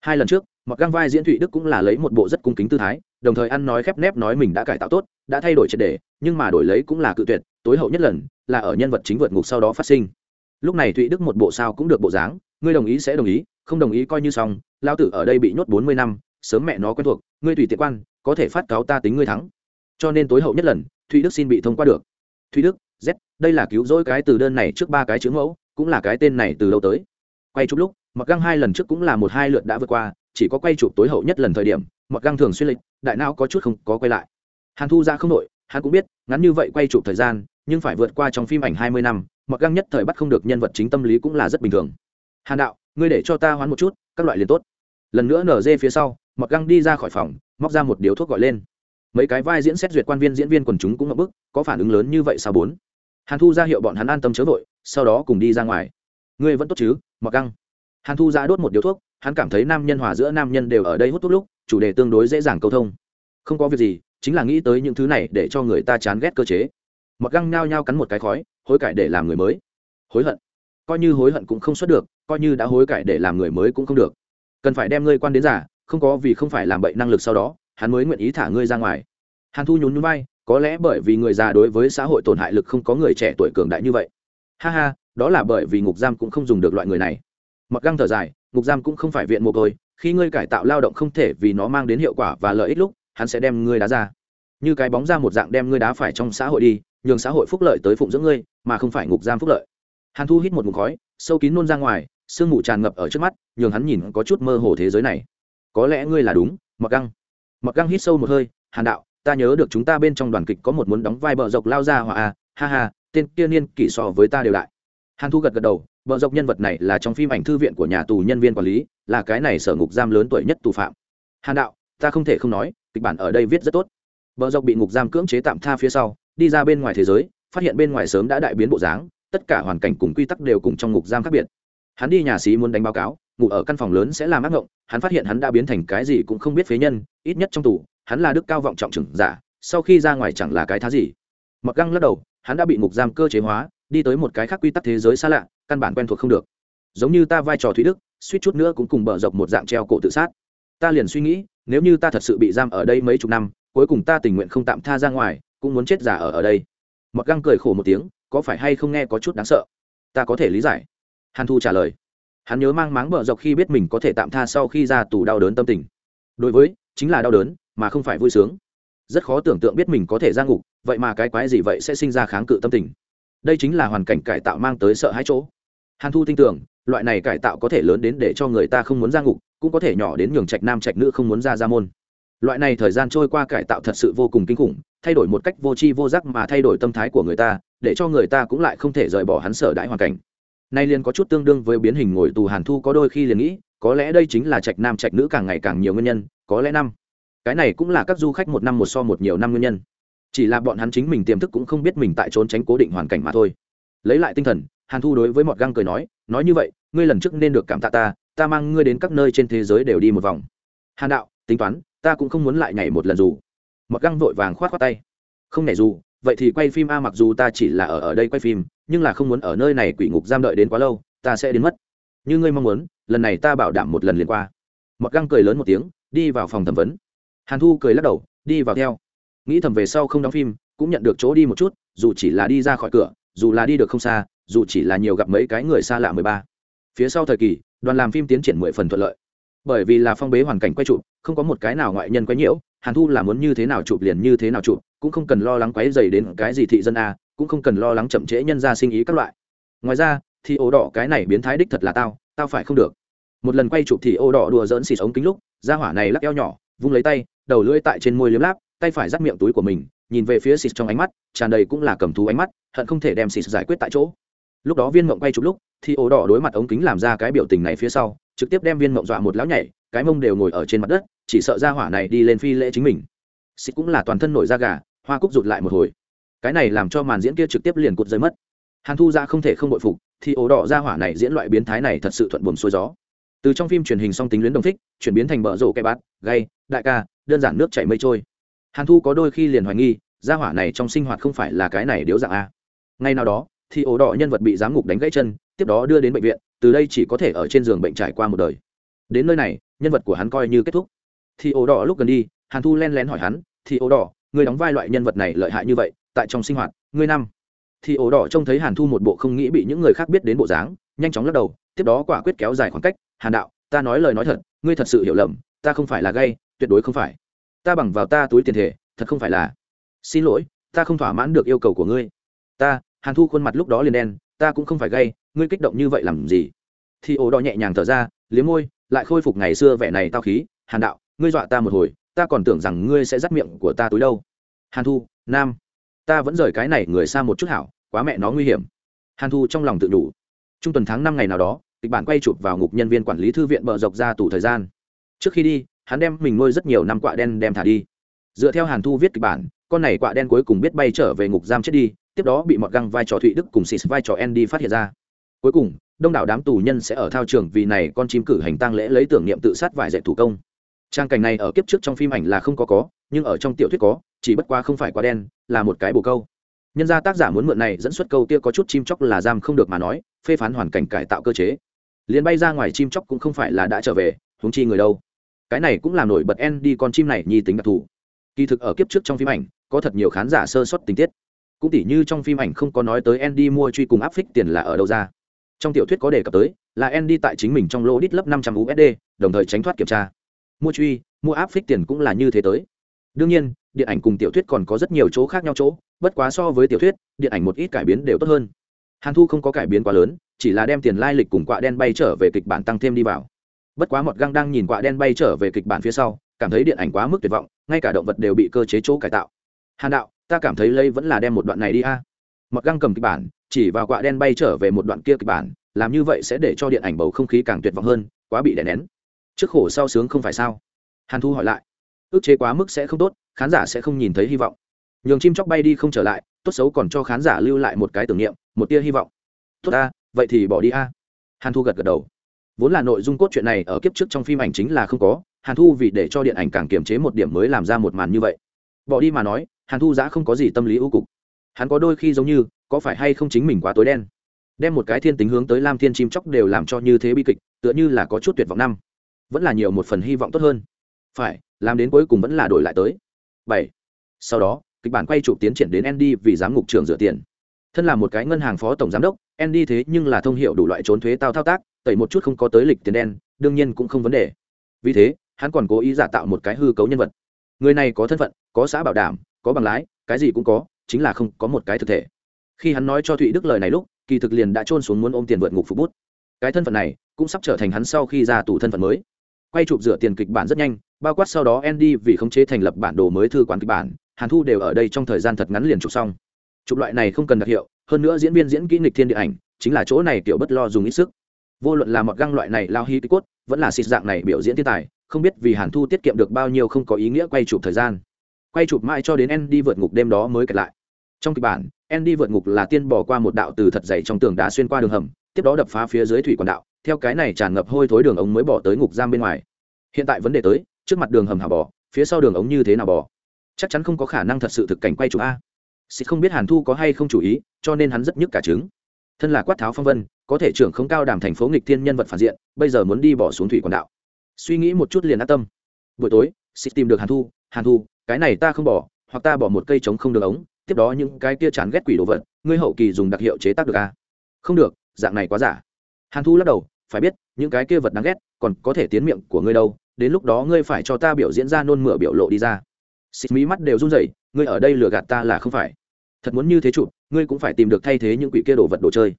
Hai lần trước, mọt găng vai diễn thụy đức cũng là lấy một bộ rất cung kính tư thái, đồng thời ăn nói khép nép nói mình đã cải tạo tốt, đã thay đổi triệt đề nhưng mà đổi lấy cũng là cự tuyệt, tối hậu nhất lần, là ở nhân vật chính vượt ngục sau đó phát sinh. Lúc này thụy đức một bộ sao cũng được bộ dáng, ngươi đồng ý sẽ đồng ý, không đồng ý coi như xong, lao tử ở đây bị nhốt bốn mươi năm, sớm mẹ nó quen thuộc, ngươi tùy tiện quan có thể phát cáo ta tính ngươi thắng. Cho nên tối hậu nhất lần, thụy đức xin bị thông qua được. Thụy đức, z, đây là cứu rỗi cái từ đơn này trước ba cái chữ mẫu, cũng là cái tên này từ lâu tới. Quay chụp lúc mặc găng hai lần trước cũng là một hai lượt đã vượt qua, chỉ có quay chụp tối hậu nhất lần thời điểm mặc găng thường xuyên lịch đại não có chút không có quay lại. Hàn thu ra không nội hắn cũng biết, ngắn như vậy quay chụp thời gian, nhưng phải vượt qua trong phim ảnh hai mươi năm mặc găng nhất thời bắt không được nhân vật chính tâm lý cũng là rất bình thường. Hàn đạo, ngươi để cho ta hoán một chút, các loại liền tốt. Lần nữa nở dê phía sau mặc găng đi ra khỏi phòng móc ra một điếu thuốc gọi lên. Mấy cái vai diễn xét duyệt quan viên diễn viên quần chúng cũng ngập bức, có phản ứng lớn như vậy sao bốn? Hàn thu ra hiệu bọn hắn an tâm chớ vội, sau đó cùng đi ra ngoài. Ngươi vẫn tốt chứ mặc găng hàn thu ra đốt một điếu thuốc, hắn cảm thấy nam nhân hòa giữa nam nhân đều ở đây hút thuốc lúc, chủ đề tương đối dễ dàng câu thông. Không có việc gì, chính là nghĩ tới những thứ này để cho người ta chán ghét cơ chế. Mặc găng nhao nhao cắn một cái khói, hối cải để làm người mới. Hối hận. Coi như hối hận cũng không xuất được, coi như đã hối cải để làm người mới cũng không được. Cần phải đem ngươi quan đến giả không có vì không phải làm bậy năng lực sau đó, hắn mới nguyện ý thả ngươi ra ngoài. Hàn thu nhún nhún vai, có lẽ bởi vì người già đối với xã hội tổn hại lực không có người trẻ tuổi cường đại như vậy. Ha ha, đó là bởi vì ngục giam cũng không dùng được loại người này. Mặc găng thở dài, ngục giam cũng không phải viện mồ côi khi ngươi cải tạo lao động không thể vì nó mang đến hiệu quả và lợi ích lúc, hắn sẽ đem ngươi đá ra. Như cái bóng ra một dạng đem ngươi đá phải trong xã hội đi, nhường xã hội phúc lợi tới phụng dưỡng ngươi, mà không phải ngục giam phúc lợi. Hàn thu hít một mục khói, sâu kín nôn ra ngoài, sương mù tràn ngập ở trước mắt, nhường hắn nhìn có chút mơ hồ thế giới này có lẽ ngươi là đúng mặc găng. Mặc găng hít sâu một hơi, hàn đạo, ta nhớ được chúng ta bên trong đoàn kịch có một muốn đóng vai bờ dọc lao ra hỏa à ha ha, tên kia niên kỷ so với ta đều đại. Hàn thu gật gật đầu bờ dọc nhân vật này là trong phim ảnh thư viện của nhà tù nhân viên quản lý, là cái này sở ngục giam lớn tuổi nhất tù phạm. Hàn đạo, ta không thể không nói, kịch bản ở đây viết rất tốt. Bờ dọc bị ngục giam cưỡng chế tạm tha phía sau, đi ra bên ngoài thế giới, phát hiện bên ngoài sớm đã đại biến bộ dáng, tất cả hoàn cảnh cùng quy tắc đều cùng trong ngục giam khác biệt. Hắn đi nhà xí muốn đánh báo cáo ngủ ở căn phòng lớn sẽ làm ác ngộng, hắn phát hiện hắn đã biến thành cái gì cũng không biết phế nhân, ít nhất trong tù, hắn là đức cao vọng trọng trừng giả, sau khi ra ngoài chẳng là cái thá gì. Mặc găng lắc đầu, hắn đã bị ngục giam cơ chế hóa, đi tới một cái khác quy tắc thế giới xa lạ, căn bản quen thuộc không được. Giống như ta vai trò thúy đức, suýt chút nữa cũng cùng bờ dọc một dạng treo cổ tự sát. Ta liền suy nghĩ, nếu như ta thật sự bị giam ở đây mấy chục năm, cuối cùng ta tình nguyện không tạm tha ra ngoài, cũng muốn chết giả ở ở đây. Mặc găng cười khổ một tiếng, có phải hay không nghe có chút đáng sợ? Ta có thể lý giải. Hàn thu trả lời hắn nhớ mang máng bờ dọc khi biết mình có thể tạm tha sau khi ra tù đau đớn tâm tình. Đối với, chính là đau đớn, mà không phải vui sướng. Rất khó tưởng tượng biết mình có thể ra ngục, vậy mà cái quái gì vậy sẽ sinh ra kháng cự tâm tình. Đây chính là hoàn cảnh cải tạo mang tới sợ hãi chỗ. Hàn thu tin tưởng, loại này cải tạo có thể lớn đến để cho người ta không muốn ra ngục, cũng có thể nhỏ đến nhường trạch nam trạch nữ không muốn ra ra môn. Loại này thời gian trôi qua cải tạo thật sự vô cùng kinh khủng, thay đổi một cách vô tri vô giác mà thay đổi tâm thái của người ta, để cho người ta cũng lại không thể rời bỏ hắn sở đãi hoàn cảnh nay liền có chút tương đương với biến hình ngồi tù hàn thu có đôi khi liền nghĩ, có lẽ đây chính là trạch nam trạch nữ càng ngày càng nhiều nguyên nhân, có lẽ năm. Cái này cũng là các du khách một năm một so một nhiều năm nguyên nhân. Chỉ là bọn hắn chính mình tiềm thức cũng không biết mình tại trốn tránh cố định hoàn cảnh mà thôi. Lấy lại tinh thần, hàn thu đối với mọt găng cười nói nói như vậy, ngươi lần trước nên được cảm tạ ta ta mang ngươi đến các nơi trên thế giới đều đi một vòng. Hàn đạo, tính toán, ta cũng không muốn lại nhảy một lần dù. Mọt găng vội vàng k h o á t tay. Không nhảy dù vậy thì quay phim a mặc dù ta chỉ là ở ở đây quay phim, nhưng là không muốn ở nơi này quỷ ngục giam đợi đến quá lâu, ta sẽ đến mất. Như ngươi mong muốn, lần này ta bảo đảm một lần liền qua. Mặc găng cười lớn một tiếng, đi vào phòng thẩm vấn. Hàn thu cười lắc đầu, đi vào theo. Nghĩ thầm về sau không đóng phim, cũng nhận được chỗ đi một chút, dù chỉ là đi ra khỏi cửa, dù là đi được không xa, dù chỉ là nhiều gặp mấy cái người xa lạ mười ba. Phía sau thời kỳ, đoàn làm phim tiến triển mười phần thuận lợi. Bởi vì là phong bế hoàn cảnh quay trụ không có một cái nào ngoại nhân quấy nhiễu hàn thu là muốn như thế nào chụp liền như thế nào chụp, cũng không cần lo lắng quấy dày đến cái gì thị dân a, cũng không cần lo lắng chậm trễ nhân ra sinh ý các loại. Ngoài ra, thì ổ đỏ cái này biến thái đích thật là tao tao phải không được. Một lần quay chụp thì ô đỏ đùa dỡn xịt ống kính lúc ra hỏa này lắc eo nhỏ, vung lấy tay, đầu lưỡi tại trên môi liếm láp, tay phải dắt miệng túi của mình, nhìn về phía xịt trong ánh mắt, tràn đầy cũng là cầm thú ánh mắt, hận không thể đem xịt giải quyết tại chỗ. Lúc đó viên mộng quay chụp lúc, thì ổ đỏ đối mặt ống kính làm ra cái biểu tình này phía sau, trực tiếp đem viên mộng dọa một lão nhảy cái mông đều ngồi ở trên mặt đất, chỉ sợ ra hỏa này đi lên phi lễ chính mình. Xịt cũng là toàn thân nổi da gà, hoa cúc rụt lại một hồi. Cái này làm cho màn diễn kia trực tiếp liền cụt rơi mất. Hàn thu ra không thể không bội phục, thì ổ đỏ ra hỏa này diễn loại biến thái này thật sự thuận buồm xuôi gió. Từ trong phim truyền hình song tính luyến đồng thích, chuyển biến thành bờ rổ cây bát, gay, đại ca, đơn giản nước chảy mây trôi. Hàn thu có đôi khi liền hoài nghi, ra hỏa này trong sinh hoạt không phải là cái này điếu dạng a. Ngay nào đó, thì ổ đỏ nhân vật bị giám ngục đánh gãy chân, tiếp đó đưa đến bệnh viện, từ đây chỉ có thể ở trên giường bệnh trải qua một đời đến nơi này, nhân vật của hắn coi như kết thúc. Thì ổ đỏ lúc gần đi, hàn thu len lén hỏi hắn, thì ổ đỏ, người đóng vai loại nhân vật này lợi hại như vậy, tại trong sinh hoạt, ngươi năm? Thì ổ đỏ trông thấy hàn thu một bộ không nghĩ bị những người khác biết đến bộ dáng, nhanh chóng lắc đầu, tiếp đó quả quyết kéo dài khoảng cách, hàn đạo, ta nói lời nói thật, ngươi thật sự hiểu lầm, ta không phải là gay, tuyệt đối không phải. Ta bằng vào ta túi tiền thể thật không phải là. Xin lỗi, ta không thỏa mãn được yêu cầu của ngươi. Ta, hàn thu khuôn mặt lúc đó liền đen, ta cũng không phải gay, ngươi kích động như vậy làm gì? Thì ổ đỏ nhẹ nhàng thở ra, liếm môi lại khôi phục ngày xưa vẻ này tao khí, hàn đạo, ngươi dọa ta một hồi, ta còn tưởng rằng ngươi sẽ dắt miệng của ta túi đâu. Hàn thu, nam, ta vẫn rời cái này người xa một chút hảo, quá mẹ nó nguy hiểm. Hàn thu trong lòng tự đủ. Trung tuần tháng năm ngày nào đó, kịch bản quay chụp vào ngục nhân viên quản lý thư viện bờ dọc ra tủ thời gian. Trước khi đi, hắn đem mình nuôi rất nhiều năm quạ đen đem thả đi. Dựa theo hàn thu viết kịch bản, con này quạ đen cuối cùng biết bay trở về ngục giam chết đi, tiếp đó bị mọt găng vai trò thụy đức cùng xịt vai trò andy phát hiện ra. Cuối cùng đông đảo đám tù nhân sẽ ở thao trường vì này con chim cử hành tang lễ lấy tưởng niệm tự sát vài dạy thủ công. Trang cảnh này ở kiếp trước trong phim ảnh là không có có, nhưng ở trong tiểu thuyết có, chỉ bất qua không phải quá đen, là một cái bồ câu. Nhân ra tác giả muốn mượn này dẫn xuất câu tia có chút chim chóc là giam không được mà nói, phê phán hoàn cảnh cải tạo cơ chế. Liền bay ra ngoài chim chóc cũng không phải là đã trở về, huống chi người đâu. Cái này cũng làm nổi bật en đi con chim này nhi tính đặc thù. Kỳ thực ở kiếp trước trong phim ảnh, có thật nhiều khán giả sơ xuất tình tiết. Cũng tỉ như trong phim ảnh không có nói tới Andy mua truy cùng áp phích tiền là ở đâu ra. Trong tiểu thuyết có đề cập tới, là Andy tại chính mình trong lô đít lấp 500 USD, đồng thời tránh thoát kiểm tra. Mua truy, mua áp phích tiền cũng là như thế tới. Đương nhiên, điện ảnh cùng tiểu thuyết còn có rất nhiều chỗ khác nhau chỗ, bất quá so với tiểu thuyết, điện ảnh một ít cải biến đều tốt hơn. Hàn Thu không có cải biến quá lớn, chỉ là đem tiền lai lịch cùng quạ đen bay trở về kịch bản tăng thêm đi vào. Bất quá một găng đang nhìn quạ đen bay trở về kịch bản phía sau, cảm thấy điện ảnh quá mức tuyệt vọng, ngay cả động vật đều bị cơ chế chỗ cải tạo. Hàn đạo, ta cảm thấy lây vẫn là đem một đoạn này đi a mặc găng cầm kịch bản chỉ vào quạ đen bay trở về một đoạn kia kịch bản, làm như vậy sẽ để cho điện ảnh bầu không khí càng tuyệt vọng hơn, quá bị đè nén. Trước khổ sau sướng không phải sao? Hàn thu hỏi lại. Ước chế quá mức sẽ không tốt, khán giả sẽ không nhìn thấy hy vọng. Nhường chim chóc bay đi không trở lại, tốt xấu còn cho khán giả lưu lại một cái tưởng niệm, một tia hy vọng. Tốt a vậy thì bỏ đi a. Hàn thu gật gật đầu. Vốn là nội dung cốt truyện này ở kiếp trước trong phim ảnh chính là không có, hàn thu vì để cho điện ảnh càng kiềm chế một điểm mới làm ra một màn như vậy. Bỏ đi mà nói, hàn thu giã không có gì tâm lý ưu cục hắn có đôi khi giống như, có phải hay không chính mình quá tối đen. Đem một cái thiên tính hướng tới lam thiên chim chóc đều làm cho như thế bi kịch, tựa như là có chút tuyệt vọng năm. Vẫn là nhiều một phần hy vọng tốt hơn. Phải, làm đến cuối cùng vẫn là đổi lại tới. Bảy. Sau đó, kịch bản quay chụp tiến triển đến andy vì giám ngục trưởng rửa tiền. Thân là một cái ngân hàng phó tổng giám đốc, andy thế nhưng là thông hiệu đủ loại trốn thuế tao thao tác, tẩy một chút không có tới lịch tiền đen, đương nhiên cũng không vấn đề. Vì thế, hắn còn cố ý giả tạo một cái hư cấu nhân vật. Người này có thân phận, có xã bảo đảm, có bằng lái, cái gì cũng có chính là không có một cái thực thể. Khi hắn nói cho thụy đức lời này lúc, kỳ thực liền đã trôn xuống muốn ôm tiền vượt ngục phục bút. Cái thân phận này cũng sắp trở thành hắn sau khi ra tù thân phận mới. Quay chụp rửa tiền kịch bản rất nhanh, bao quát sau đó andy vì khống chế thành lập bản đồ mới thư quán kịch bản, hàn thu đều ở đây trong thời gian thật ngắn liền chụp xong. Chụp loại này không cần đặc hiệu, hơn nữa diễn viên diễn kỹ nghịch thiên địa ảnh, chính là chỗ này kiểu bất lo dùng ít sức. Vô luận là một găng loại này lao hi cốt, vẫn là xịt dạng này biểu diễn thiên tài, không biết vì hàn thu tiết kiệm được bao nhiêu không có ý nghĩa quay chụp thời gian quay chụp mãi cho đến Andy vượt ngục đêm đó mới kết lại. Trong kịch bản, Andy vượt ngục là tiên bỏ qua một đạo từ thật dày trong tường đá xuyên qua đường hầm, tiếp đó đập phá phía dưới thủy quản đạo, theo cái này tràn ngập hôi thối đường ống mới bỏ tới ngục giam bên ngoài. Hiện tại vấn đề tới, trước mặt đường hầm hả bỏ, phía sau đường ống như thế nào bỏ? Chắc chắn không có khả năng thật sự thực cảnh quay chụp a. Xịt không biết Hàn Thu có hay không chủ ý, cho nên hắn rất nhức cả trứng. Thân là quát tháo phong vân, có thể trưởng không cao đàm thành phố nghịch thiên nhân vật phản diện, bây giờ muốn đi bỏ xuống thủy quản đạo. Suy nghĩ một chút liền ác tâm. Buổi tối, Xịt tìm được Hàn Thu, Hàn Thu, cái này ta không bỏ, hoặc ta bỏ một cây trống không đường ống, tiếp đó những cái kia chán ghét quỷ đồ vật, ngươi hậu kỳ dùng đặc hiệu chế tác được à? không được, dạng này quá giả. Hàn thu lắc đầu, phải biết, những cái kia vật đáng ghét, còn có thể tiến miệng của ngươi đâu, đến lúc đó ngươi phải cho ta biểu diễn ra nôn mửa biểu lộ đi ra. Xịt mí mắt đều run rẩy, ngươi ở đây lừa gạt ta là không phải. Thật muốn như thế chụp, ngươi cũng phải tìm được thay thế những quỷ kia đồ vật đồ chơi.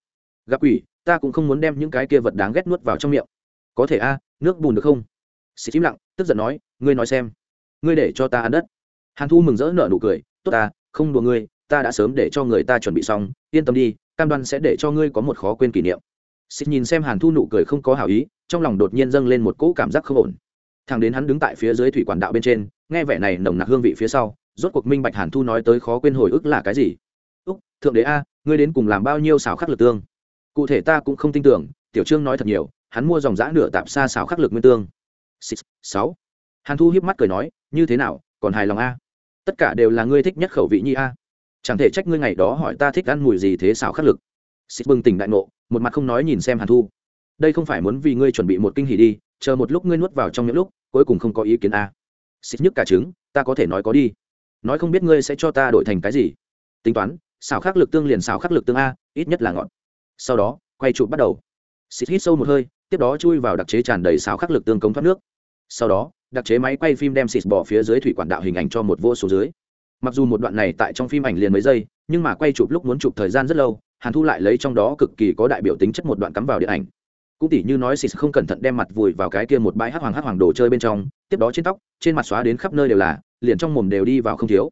Gặp quỷ, ta cũng không muốn đem những cái kia vật đáng ghét nuốt vào trong miệng. Có thể a, nước bùn được không? Xịt im lặng, tức giận nói, ngươi nói xem. Ngươi để cho ta ăn đất hàn thu mừng rỡ nở nụ cười, tốt ta, không đùa ngươi, ta đã sớm để cho người ta chuẩn bị xong, yên tâm đi, cam đoan sẽ để cho ngươi có một khó quên kỷ niệm. Xích nhìn xem hàn thu nụ cười không có hảo ý, trong lòng đột nhiên dâng lên một cỗ cảm giác không ổn. Thằng đến hắn đứng tại phía dưới thủy quản đạo bên trên, nghe vẻ này nồng nặc hương vị phía sau, rốt cuộc minh bạch hàn thu nói tới khó quên hồi ức là cái gì. Úc, thượng đế a, ngươi đến cùng làm bao nhiêu xào khắc lực tương? Cụ thể ta cũng không tin tưởng, tiểu trương nói thật nhiều, hắn mua dòng giã nửa tạp xa xào khắc lực nguyên tương. Sáu. Hàn thu hiếp mắt cười nói, như thế nào, còn hài lòng a? Tất cả đều là ngươi thích nhất khẩu vị nhi a. Chẳng thể trách ngươi ngày đó hỏi ta thích ăn mùi gì thế xào khắc lực. Xịt bừng tỉnh đại ngộ, một mặt không nói nhìn xem hàn thu. Đây không phải muốn vì ngươi chuẩn bị một kinh hỉ đi, chờ một lúc ngươi nuốt vào trong những lúc, cuối cùng không có ý kiến a. À. nhức cả trứng, ta có thể nói có đi. Nói không biết ngươi sẽ cho ta đổi thành cái gì. Tính toán xào khắc lực tương liền xào khắc lực tương a, ít nhất là ngọn sau đó, quay trụ bắt đầu. Xịt hít sâu một hơi, tiếp đó chui vào đặc chế tràn đầy xào khắc lực tương cống thoát nước sau đó, đặc chế máy quay phim đem xịt bỏ phía dưới thủy quản đạo hình ảnh cho một vô số dưới. Mặc dù một đoạn này tại trong phim ảnh liền mấy giây, nhưng mà quay chụp lúc muốn chụp thời gian rất lâu, hàn thu lại lấy trong đó cực kỳ có đại biểu tính chất một đoạn cắm vào điện ảnh. Cũng tỉ như nói xịt không cẩn thận đem mặt vùi vào cái kia một bãi hắc hoàng hắc hoàng đồ chơi bên trong, tiếp đó trên tóc, trên mặt xóa đến khắp nơi đều là, liền trong mồm đều đi vào không thiếu.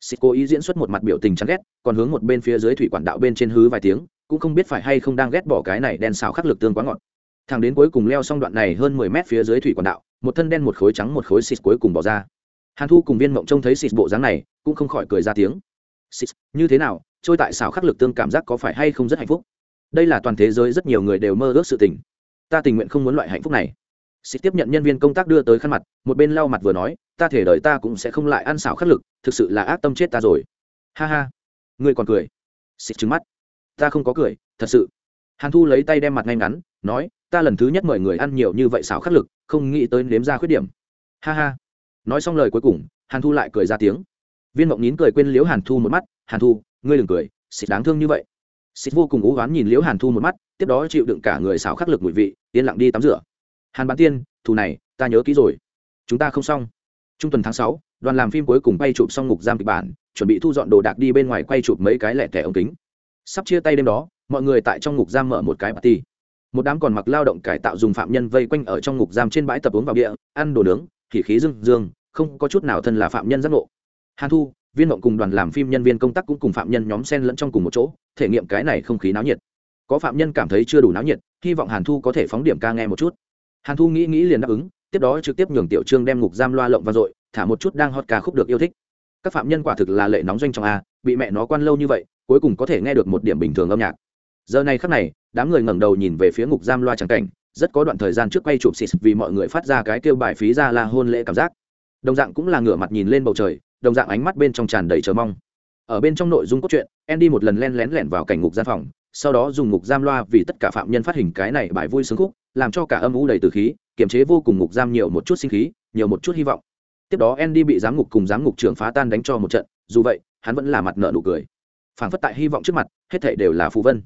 Xịt cố ý diễn xuất một mặt biểu tình chán ghét, còn hướng một bên phía dưới thủy quản đạo bên trên hứ vài tiếng, cũng không biết phải hay không đang ghét bỏ cái này đen xào khắc lực tương quá ngọt thằng đến cuối cùng leo xong đoạn này hơn mười mét phía dưới thủy quản đạo, một thân đen một khối trắng một khối xịt cuối cùng bỏ ra. Hàn thu cùng viên mộng trông thấy xịt bộ dáng này, cũng không khỏi cười ra tiếng. Xịt, như thế nào? Trôi tại xảo khắc lực tương cảm giác có phải hay không rất hạnh phúc? Đây là toàn thế giới rất nhiều người đều mơ ước sự tình. Ta tình nguyện không muốn loại hạnh phúc này. Xịt tiếp nhận nhân viên công tác đưa tới khăn mặt, một bên lau mặt vừa nói, ta thể đời ta cũng sẽ không lại ăn xảo khắc lực, thực sự là ác tâm chết ta rồi. Ha ha. Ngươi còn cười. Xịt trứng mắt. Ta không có cười, thật sự. Hàn thu lấy tay đem mặt ngay ngắn, nói ta lần thứ nhất mời người ăn nhiều như vậy xảo khắc lực, không nghĩ tới nếm ra khuyết điểm. Ha ha. Nói xong lời cuối cùng, hàn thu lại cười ra tiếng. Viên mộng nín cười quên liễu hàn thu một mắt, hàn thu, ngươi đừng cười, xịt đáng thương như vậy. Xịt vô cùng ú oán nhìn liễu hàn thu một mắt, tiếp đó chịu đựng cả người xảo khắc lực mùi vị, yên lặng đi tắm rửa. Hàn bán tiên, thù này, ta nhớ kỹ rồi. Chúng ta không xong. Trung tuần tháng sáu, đoàn làm phim cuối cùng quay chụp xong ngục giam kịch bản, chuẩn bị thu dọn đồ đạc đi bên ngoài quay chụp mấy cái lẻ tẻ ống kính. Sắp chia tay đêm đó, mọi người tại trong ngục giam mở một cái party một đám còn mặc lao động cải tạo dùng phạm nhân vây quanh ở trong ngục giam trên bãi tập uống vào địa, ăn đồ nướng, khỉ khí dương dương, không có chút nào thân là phạm nhân giác ngộ. Hàn thu, viên mộng cùng đoàn làm phim nhân viên công tác cũng cùng phạm nhân nhóm sen lẫn trong cùng một chỗ, thể nghiệm cái này không khí náo nhiệt. Có phạm nhân cảm thấy chưa đủ náo nhiệt, hy vọng hàn thu có thể phóng điểm ca nghe một chút. Hàn thu nghĩ nghĩ liền đáp ứng, tiếp đó trực tiếp nhường tiểu trương đem ngục giam loa lộng vang dội, thả một chút đang hot ca khúc được yêu thích. Các phạm nhân quả thực là lệ nóng doanh trong a, bị mẹ nó quan lâu như vậy, cuối cùng có thể nghe được một điểm bình thường âm nhạc giờ này khắc này, đám người ngẩng đầu nhìn về phía ngục giam loa trắng cảnh, rất có đoạn thời gian trước quay chụp xịt vì mọi người phát ra cái kêu bài phí ra là hôn lễ cảm giác. Đồng dạng cũng là ngửa mặt nhìn lên bầu trời, đồng dạng ánh mắt bên trong tràn đầy chờ mong. Ở bên trong nội dung cốt truyện, andy một lần len lén lẻn vào cảnh ngục gian phòng, sau đó dùng ngục giam loa vì tất cả phạm nhân phát hình cái này bài vui sướng khúc, làm cho cả âm u đầy từ khí, kiềm chế vô cùng ngục giam nhiều một chút sinh khí, nhiều một chút hy vọng. Tiếp đó andy bị giám ngục cùng giám ngục trưởng phá tan đánh cho một trận, dù vậy, hắn vẫn là mặt nợ nụ cười. Phảng phất tại hy vọng trước mặt, hết thảy đều là phù vân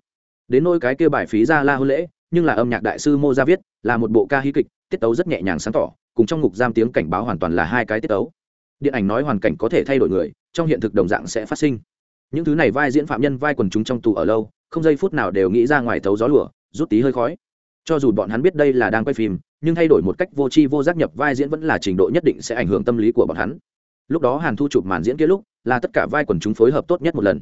đến nôi cái kia bài phí ra la hôn lễ, nhưng là âm nhạc đại sư mô gia viết, là một bộ ca hí kịch, tiết tấu rất nhẹ nhàng sáng tỏ, cùng trong ngục giam tiếng cảnh báo hoàn toàn là hai cái tiết tấu. Điện ảnh nói hoàn cảnh có thể thay đổi người, trong hiện thực đồng dạng sẽ phát sinh. Những thứ này vai diễn phạm nhân vai quần chúng trong tù ở lâu, không giây phút nào đều nghĩ ra ngoài thấu gió lửa rút tí hơi khói. Cho dù bọn hắn biết đây là đang quay phim, nhưng thay đổi một cách vô tri vô giác nhập vai diễn vẫn là trình độ nhất định sẽ ảnh hưởng tâm lý của bọn hắn. Lúc đó hàn thu chụp màn diễn kia lúc, là tất cả vai quần chúng phối hợp tốt nhất một lần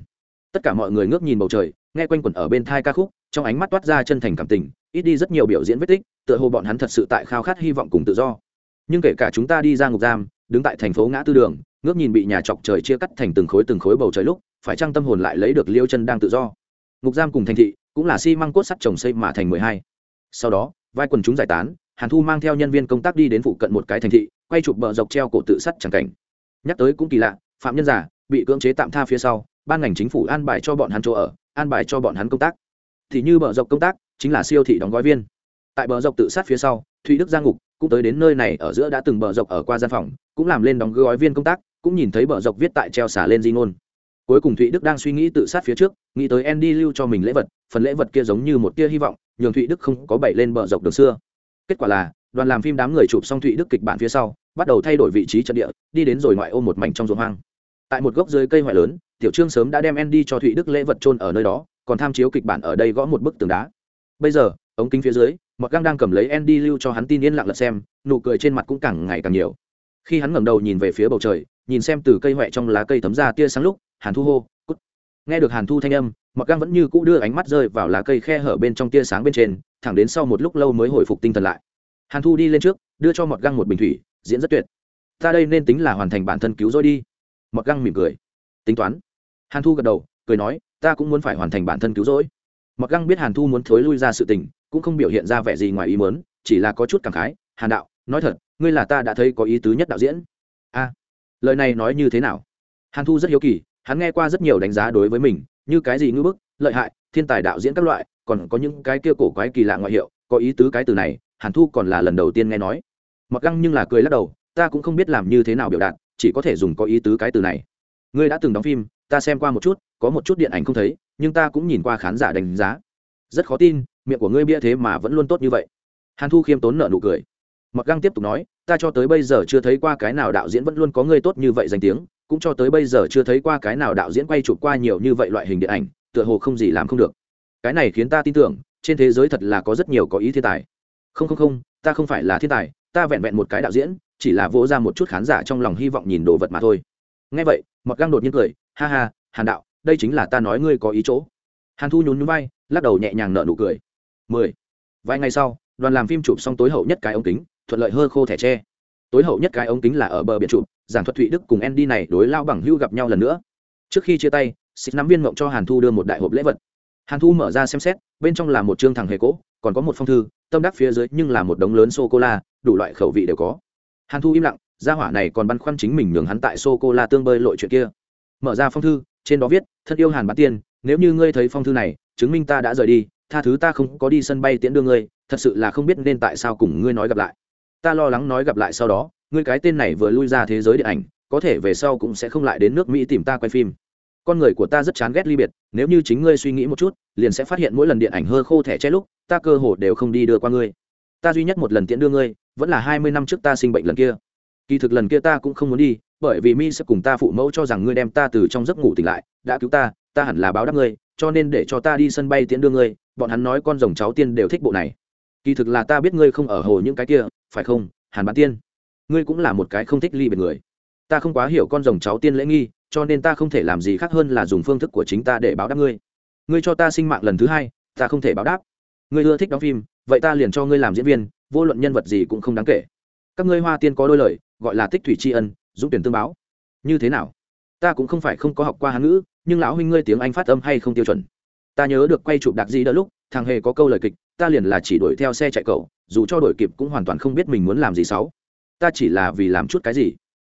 tất cả mọi người ngước nhìn bầu trời, nghe quanh quẩn ở bên thai ca khúc, trong ánh mắt toát ra chân thành cảm tình, ít đi rất nhiều biểu diễn vết tích, tựa hồ bọn hắn thật sự tại khao khát hy vọng cùng tự do. Nhưng kể cả chúng ta đi ra ngục giam, đứng tại thành phố ngã tư đường, ngước nhìn bị nhà chọc trời chia cắt thành từng khối từng khối bầu trời lúc, phải trang tâm hồn lại lấy được liêu chân đang tự do? Ngục giam cùng thành thị, cũng là xi、si、măng cốt sắt trồng xây mà thành mười hai. Sau đó, vai quần chúng giải tán, hàn thu mang theo nhân viên công tác đi đến phụ cận một cái thành thị, quay chụp bờ dọc treo cổ tự sắt chẳng cảnh. Nhắc tới cũng kỳ lạ, phạm nhân giả, bị cưỡng chế tạm tha phía sau ban ngành chính phủ an bài cho bọn hắn chỗ ở, an bài cho bọn hắn công tác. Thì như bờ dọc công tác, chính là siêu thị đóng gói viên. Tại bờ dọc tự sát phía sau, thụy đức giang ngục, cũng tới đến nơi này ở giữa đã từng bờ dọc ở qua gian phòng, cũng làm lên đóng gói viên công tác, cũng nhìn thấy bờ dọc viết tại treo xả lên di ngôn. Cuối cùng thụy đức đang suy nghĩ tự sát phía trước, nghĩ tới andy lưu cho mình lễ vật, phần lễ vật kia giống như một tia hy vọng, nhường thụy đức không có bậy lên bờ dọc đường xưa. Kết quả là, đoàn làm phim đám người chụp xong thụy đức kịch bản phía sau, bắt đầu thay đổi vị trí trận địa, đi đến rồi ngoại ô một mảnh trong ruộng hoang tại một gốc dưới cây ngoại lớn, tiểu trương sớm đã đem andy cho thụy đức lễ vật trôn ở nơi đó, còn tham chiếu kịch bản ở đây gõ một bức tường đá. Bây giờ, ống kính phía dưới, mọt găng đang cầm lấy andy lưu cho hắn tin yên lặng lật xem, nụ cười trên mặt cũng càng ngày càng nhiều. Khi hắn ngẩng đầu nhìn về phía bầu trời, nhìn xem từ cây huệ trong lá cây thấm ra tia sáng lúc, hàn thu hô, cút. Nghe được hàn thu thanh âm, mọt găng vẫn như cũ đưa ánh mắt rơi vào lá cây khe hở bên trong tia sáng bên trên, thẳng đến sau một lúc lâu mới hồi phục tinh thần lại. Hàn thu đi lên trước, đưa cho mọt găng một bình thủy, diễn rất tuyệt. Ta đây nên tính là hoàn thành bản thân cứu rồi đi mọt găng mỉm cười. Tính toán. Hàn thu gật đầu, cười nói, ta cũng muốn phải hoàn thành bản thân cứu rỗi. Mặc găng biết hàn thu muốn thối lui ra sự tình, cũng không biểu hiện ra vẻ gì ngoài ý mớn chỉ là có chút cảm khái, hàn đạo, nói thật, ngươi là ta đã thấy có ý tứ nhất đạo diễn. A, lời này nói như thế nào? Hàn thu rất hiếu kỳ, hắn nghe qua rất nhiều đánh giá đối với mình, như cái gì ngưỡng bức, lợi hại, thiên tài đạo diễn các loại, còn có những cái kia cổ quái kỳ lạ ngoại hiệu, có ý tứ cái từ này, hàn thu còn là lần đầu tiên nghe nói. Mặc găng nhưng là cười lắc đầu, ta cũng không biết làm như thế nào biểu đạt chỉ có thể dùng có ý tứ cái từ này. Ngươi đã từng đóng phim, ta xem qua một chút, có một chút điện ảnh không thấy, nhưng ta cũng nhìn qua khán giả đánh giá. Rất khó tin, miệng của ngươi bia thế mà vẫn luôn tốt như vậy. Hàn thu khiêm tốn nợ nụ cười. Mặc găng tiếp tục nói, ta cho tới bây giờ chưa thấy qua cái nào đạo diễn vẫn luôn có ngươi tốt như vậy danh tiếng, cũng cho tới bây giờ chưa thấy qua cái nào đạo diễn quay chụp qua nhiều như vậy loại hình điện ảnh, tựa hồ không gì làm không được. Cái này khiến ta tin tưởng, trên thế giới thật là có rất nhiều có ý thiên tài. Không không không, ta không phải là thiên tài, ta vẹn vẹn một cái đạo diễn chỉ là vỗ ra một chút khán giả trong lòng hy vọng nhìn đồ vật mà thôi. Ngay vậy, mọt găng đột nhiên cười, ha ha, hàn đạo, đây chính là ta nói ngươi có ý chỗ. Hàn thu nhún nhún vai, lắc đầu nhẹ nhàng nở nụ cười. Mười. Vài ngày sau, đoàn làm phim chụp xong tối hậu nhất cái ống kính, thuận lợi hơ khô thẻ tre. Tối hậu nhất cái ống kính là ở bờ biển chụp, giảng thuật thụy đức cùng andy này đối lao bằng hưu gặp nhau lần nữa. Trước khi chia tay xích nắm viên mộng cho hàn thu đưa một đại hộp lễ vật. Hàn thu mở ra xem xét, bên trong là một chương thằng hề cỗ, còn có một phong thư, tâm đắc phía dưới nhưng là một đống lớn sô cô la, đủ loại khẩu vị đều có hàn thu im lặng, gia hỏa này còn băn khoăn chính mình nhường hắn tại sô cô la tương bơi lội chuyện kia. Mở ra phong thư, trên đó viết, thân yêu hàn bán tiên, nếu như ngươi thấy phong thư này, chứng minh ta đã rời đi, tha thứ ta không có đi sân bay tiễn đưa ngươi, thật sự là không biết nên tại sao cùng ngươi nói gặp lại. Ta lo lắng nói gặp lại sau đó, ngươi cái tên này vừa lui ra thế giới điện ảnh, có thể về sau cũng sẽ không lại đến nước mỹ tìm ta quay phim. Con người của ta rất chán ghét ly biệt, nếu như chính ngươi suy nghĩ một chút, liền sẽ phát hiện mỗi lần điện ảnh hơ khô thẻ che lúc, ta cơ hồ đều không đi đưa qua ngươi. Ta duy nhất một lần tiễn đưa ngươi vẫn là hai mươi năm trước ta sinh bệnh lần kia. Kỳ thực lần kia ta cũng không muốn đi, bởi vì mi sẽ cùng ta phụ mẫu cho rằng ngươi đem ta từ trong giấc ngủ tỉnh lại, đã cứu ta ta hẳn là báo đáp ngươi, cho nên để cho ta đi sân bay tiễn đưa ngươi, bọn hắn nói con rồng cháu tiên đều thích bộ này. Kỳ thực là ta biết ngươi không ở hồ những cái kia, phải không, hàn bán tiên? Ngươi cũng là một cái không thích ly biệt người. Ta không quá hiểu con rồng cháu tiên lễ nghi, cho nên ta không thể làm gì khác hơn là dùng phương thức của chính ta để báo đáp ngươi. Ngươi cho ta sinh mạng lần thứ hai, ta không thể báo đáp. Ngươi ưa thích đóng phim, vậy ta liền cho ngươi làm diễn viên vô luận nhân vật gì cũng không đáng kể. Các ngươi hoa tiên có đôi lời, gọi là tích thủy tri ân, dũng tuyển tương báo. Như thế nào? Ta cũng không phải không có học qua hán ngữ, nhưng lão huynh ngươi tiếng anh phát âm hay không tiêu chuẩn? Ta nhớ được quay chụp đặc gì đỡ lúc, thằng hề có câu lời kịch, ta liền là chỉ đuổi theo xe chạy cậu, dù cho đuổi kịp cũng hoàn toàn không biết mình muốn làm gì xấu. Ta chỉ là vì làm chút cái gì?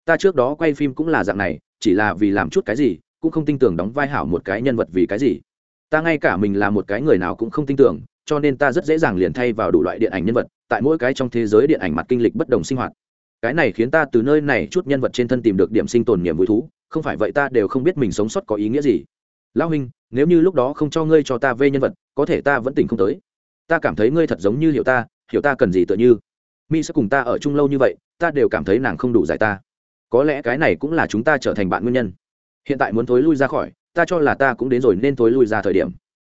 Ta trước đó quay phim cũng là dạng này, chỉ là vì làm chút cái gì, cũng không tin tưởng đóng vai hảo một cái nhân vật vì cái gì. Ta ngay cả mình là một cái người nào cũng không tin tưởng, cho nên ta rất dễ dàng liền thay vào đủ loại điện ảnh nhân vật tại mỗi cái trong thế giới điện ảnh mặt kinh lịch bất đồng sinh hoạt. Cái này khiến ta từ nơi này chút nhân vật trên thân tìm được điểm sinh tồn niềm vui thú, không phải vậy ta đều không biết mình sống sót có ý nghĩa gì. Lão huynh, nếu như lúc đó không cho ngươi cho ta vê nhân vật, có thể ta vẫn tỉnh không tới. Ta cảm thấy ngươi thật giống như hiểu ta hiểu ta cần gì tựa như. Mi sẽ cùng ta ở chung lâu như vậy, ta đều cảm thấy nàng không đủ giải ta. Có lẽ cái này cũng là chúng ta trở thành bạn nguyên nhân. Hiện tại muốn thối lui ra khỏi, ta cho là ta cũng đến rồi nên thối lui ra thời điểm.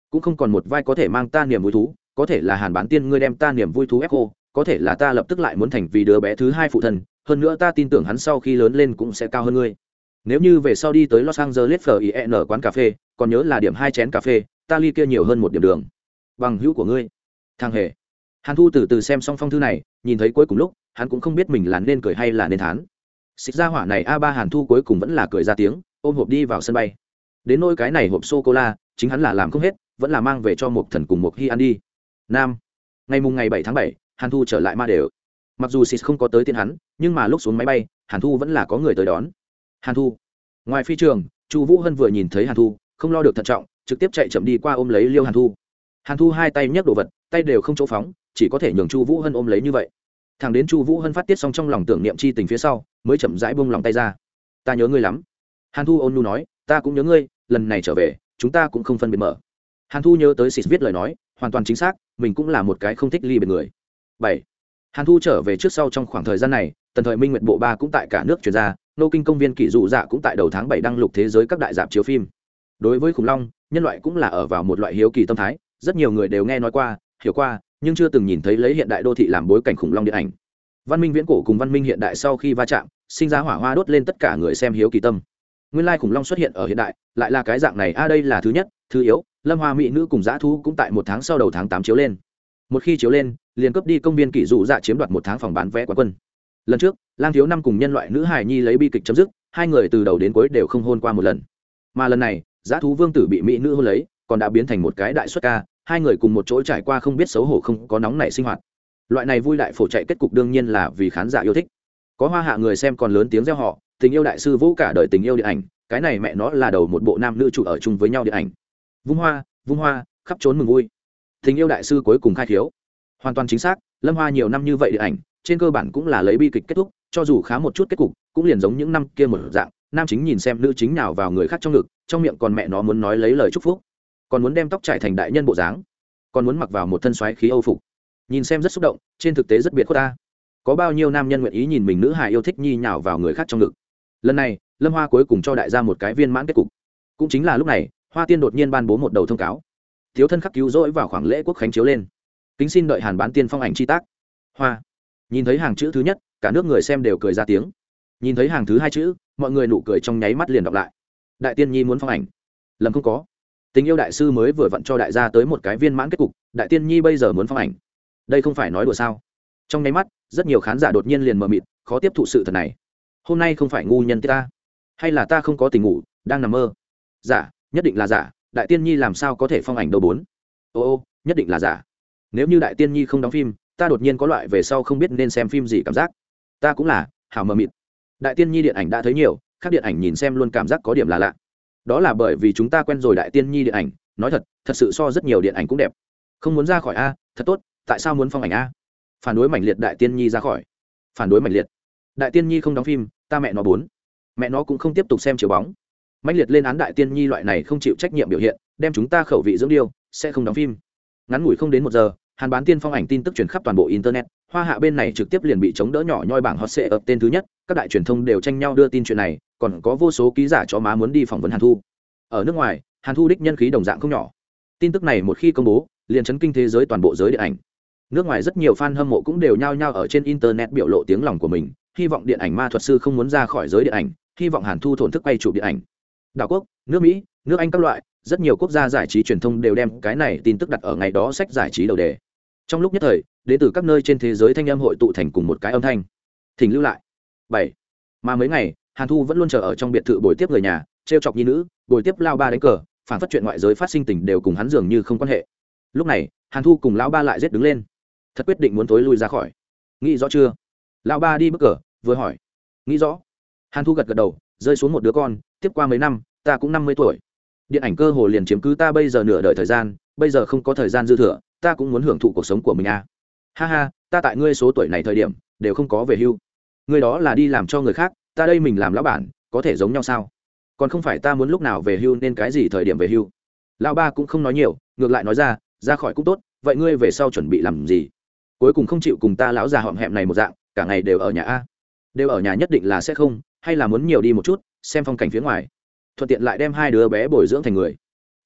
Cũng không còn một vai có thể mang ta niềm vui thú có thể là hàn bán tiên, ngươi đem ta niềm vui thú ép cô có thể là ta lập tức lại muốn thành vì đứa bé thứ hai phụ thân hơn nữa ta tin tưởng hắn sau khi lớn lên cũng sẽ cao hơn ngươi. Nếu như về sau đi tới los angeles fien quán cà phê, còn nhớ là điểm hai chén cà phê, ta ly kia nhiều hơn một điểm đường. Bằng hữu của ngươi. Thằng hề. Hàn thu từ từ xem xong phong thư này, nhìn thấy cuối cùng lúc, hắn cũng không biết mình là nên cười hay là nên thán. Xịt ra hỏa này a ba hàn thu cuối cùng vẫn là cười ra tiếng, ôm hộp đi vào sân bay. Đến nôi cái này hộp sô cô la, chính hắn là làm không hết, vẫn là mang về cho một thần cùng một hy ăn đi nam. Ngày mùng ngày bảy tháng bảy, hàn thu trở lại ma đều. Mặc dù xịt không có tới tiên hắn, nhưng mà lúc xuống máy bay, hàn thu vẫn là có người tới đón. Hàn thu. Ngoài phi trường, chu vũ hân vừa nhìn thấy hàn thu, không lo được thận trọng, trực tiếp chạy chậm đi qua ôm lấy liêu hàn thu. Hàn thu hai tay nhấc đồ vật, tay đều không chỗ phóng, chỉ có thể nhường chu vũ hân ôm lấy như vậy. Thằng đến chu vũ hân phát tiết xong trong lòng tưởng niệm chi tình phía sau, mới chậm rãi bông lòng tay ra. Ta nhớ ngươi lắm. Hàn thu ôn nu nói, ta cũng nhớ ngươi, lần này trở về, chúng ta cũng không phân biệt mở hàn thu nhớ tới xịt viết lời nói, hoàn toàn chính xác, mình cũng là một cái không thích ly biệt người. Bảy. Hàn thu trở về trước sau trong khoảng thời gian này, tần thời minh nguyện bộ ba cũng tại cả nước chuyển ra, nô kinh công viên kỷ dụ dạ cũng tại đầu tháng bảy đăng lục thế giới các đại dạp chiếu phim. Đối với khủng long, nhân loại cũng là ở vào một loại hiếu kỳ tâm thái, rất nhiều người đều nghe nói qua, hiểu qua, nhưng chưa từng nhìn thấy lấy hiện đại đô thị làm bối cảnh khủng long điện ảnh. Văn minh viễn cổ cùng văn minh hiện đại sau khi va chạm, sinh ra hỏa hoa đốt lên tất cả người xem hiếu kỳ tâm. Nguyên lai khủng long xuất hiện ở hiện đại, lại là cái dạng này a đây là thứ nhất, thứ yếu lâm hoa mỹ nữ cùng dã thu cũng tại một tháng sau đầu tháng tám chiếu lên. Một khi chiếu lên, liền cướp đi công viên kỷ dụ dạ chiếm đoạt một tháng phòng bán vé quán quân. Lần trước, lang thiếu năm cùng nhân loại nữ hài nhi lấy bi kịch chấm dứt, hai người từ đầu đến cuối đều không hôn qua một lần. Mà lần này giá thú vương tử bị mỹ nữ hôn lấy, còn đã biến thành một cái đại xuất ca, hai người cùng một chỗ trải qua không biết xấu hổ không có nóng nảy sinh hoạt. Loại này vui đại phổ chạy kết cục đương nhiên là vì khán giả yêu thích. Có hoa hạ người xem còn lớn tiếng reo họ tình yêu đại sư vũ cả đời tình yêu điện ảnh, cái này mẹ nó là đầu một bộ nam nữ chủ ở chung với nhau điện ảnh vung hoa vung hoa, khắp trốn mừng vui. Tình yêu đại sư cuối cùng khai thiếu hoàn toàn chính xác, lâm hoa nhiều năm như vậy điện ảnh, trên cơ bản cũng là lấy bi kịch kết thúc, cho dù khá một chút kết cục, cũng liền giống những năm kia một dạng, nam chính nhìn xem nữ chính nào vào người khác trong ngực, trong miệng còn mẹ nó muốn nói lấy lời chúc phúc. Còn muốn đem tóc trải thành đại nhân bộ dáng, còn muốn mặc vào một thân xoáy khí âu phục. Nhìn xem rất xúc động, trên thực tế rất biệt khuất ta. Có bao nhiêu nam nhân nguyện ý nhìn mình nữ hài yêu thích nhi nhào vào người khác trong ngực? Lần này, lâm hoa cuối cùng cho đại gia một cái viên mãn kết cục. Cũng chính là lúc này hoa tiên đột nhiên ban bố một đầu thông cáo. Thiếu thân khắc cứu rỗi vào khoảng lễ quốc khánh chiếu lên. Kính xin đợi hàn bán tiên phong ảnh chi tác. Hoa. Nhìn thấy hàng chữ thứ nhất, cả nước người xem đều cười ra tiếng. Nhìn thấy hàng thứ hai chữ, mọi người nụ cười trong nháy mắt liền đọc lại. Đại tiên nhi muốn phong ảnh. Lầm không có. Tình yêu đại sư mới vừa vặn cho đại gia tới một cái viên mãn kết cục, đại tiên nhi bây giờ muốn phong ảnh. Đây không phải nói đùa sao? Trong nháy mắt, rất nhiều khán giả đột nhiên liền mờ mịt, khó tiếp thụ sự thật này. Hôm nay không phải ngu nhân ta, hay là ta không có tình ngủ, đang nằm mơ. Giả nhất định là giả, đại tiên nhi làm sao có thể phong ảnh đầu bốn? Ô ô, nhất định là giả. Nếu như đại tiên nhi không đóng phim, ta đột nhiên có loại về sau không biết nên xem phim gì cảm giác. Ta cũng là, hảo mờ mịt. Đại tiên nhi điện ảnh đã thấy nhiều, khác điện ảnh nhìn xem luôn cảm giác có điểm là lạ. Đó là bởi vì chúng ta quen rồi đại tiên nhi điện ảnh, nói thật thật sự so rất nhiều điện ảnh cũng đẹp. Không muốn ra khỏi a, thật tốt, tại sao muốn phong ảnh a? Phản đối mảnh liệt đại tiên nhi ra khỏi. Phản đối mảnh liệt. Đại tiên nhi không đóng phim, ta mẹ nó bốn. Mẹ nó cũng không tiếp tục xem chiều bóng mạnh liệt lên án đại tiên nhi loại này không chịu trách nhiệm biểu hiện, đem chúng ta khẩu vị dưỡng điêu, sẽ không đóng phim. Ngắn ngủi không đến một giờ, hàn bán tiên phong ảnh tin tức truyền khắp toàn bộ internet, hoa hạ bên này trực tiếp liền bị chống đỡ nhỏ nhoi bảng hot sệ ập tên thứ nhất, các đại truyền thông đều tranh nhau đưa tin chuyện này, còn có vô số ký giả chó má muốn đi phỏng vấn hàn thu. Ở nước ngoài, hàn thu đích nhân khí đồng dạng không nhỏ. Tin tức này một khi công bố, liền chấn kinh thế giới toàn bộ giới điện ảnh. Nước ngoài rất nhiều fan hâm mộ cũng đều nhao nhao ở trên internet biểu lộ tiếng lòng của mình, hy vọng điện ảnh ma thuật sư không muốn ra khỏi giới điện ảnh, hy vọng hàn thu thổn thức quay chụp điện ảnh đảo quốc, nước mỹ, nước anh các loại, rất nhiều quốc gia giải trí truyền thông đều đem cái này tin tức đặt ở ngày đó sách giải trí đầu đề. Trong lúc nhất thời, đến từ các nơi trên thế giới thanh âm hội tụ thành cùng một cái âm thanh. Thỉnh lưu lại. Bảy. Mà mấy ngày, hàn thu vẫn luôn chờ ở trong biệt thự buổi tiếp người nhà t r e o chọc nhi nữ buổi tiếp lao ba đánh cờ, phản phát chuyện ngoại giới phát sinh tình đều cùng hắn dường như không quan hệ. Lúc này, hàn thu cùng lão ba lại rét đứng lên. Thật quyết định muốn tối lui ra khỏi. Nghĩ rõ chưa? Lão ba đi bước cờ, vừa hỏi. Nghĩ rõ. Hàn thu gật gật đầu, rơi xuống một đứa con tiếp qua mấy năm, ta cũng năm mươi tuổi. Điện ảnh cơ hồ liền chiếm cứ ta bây giờ nửa đời thời gian, bây giờ không có thời gian dư thừa, ta cũng muốn hưởng thụ cuộc sống của mình à. ha ha, ta tại ngươi số tuổi này thời điểm, đều không có về hưu. Ngươi đó là đi làm cho người khác, ta đây mình làm lão bản, có thể giống nhau sao? Còn không phải ta muốn lúc nào về hưu nên cái gì thời điểm về hưu? Lão ba cũng không nói nhiều, ngược lại nói ra ra khỏi cũng tốt, vậy ngươi về sau chuẩn bị làm gì? Cuối cùng không chịu cùng ta lão già họm hẹm này một dạng, cả ngày đều ở nhà a. Đều ở nhà nhất định là sẽ không, hay là muốn nhiều đi một chút xem phong cảnh phía ngoài, thuận tiện lại đem hai đứa bé bồi dưỡng thành người.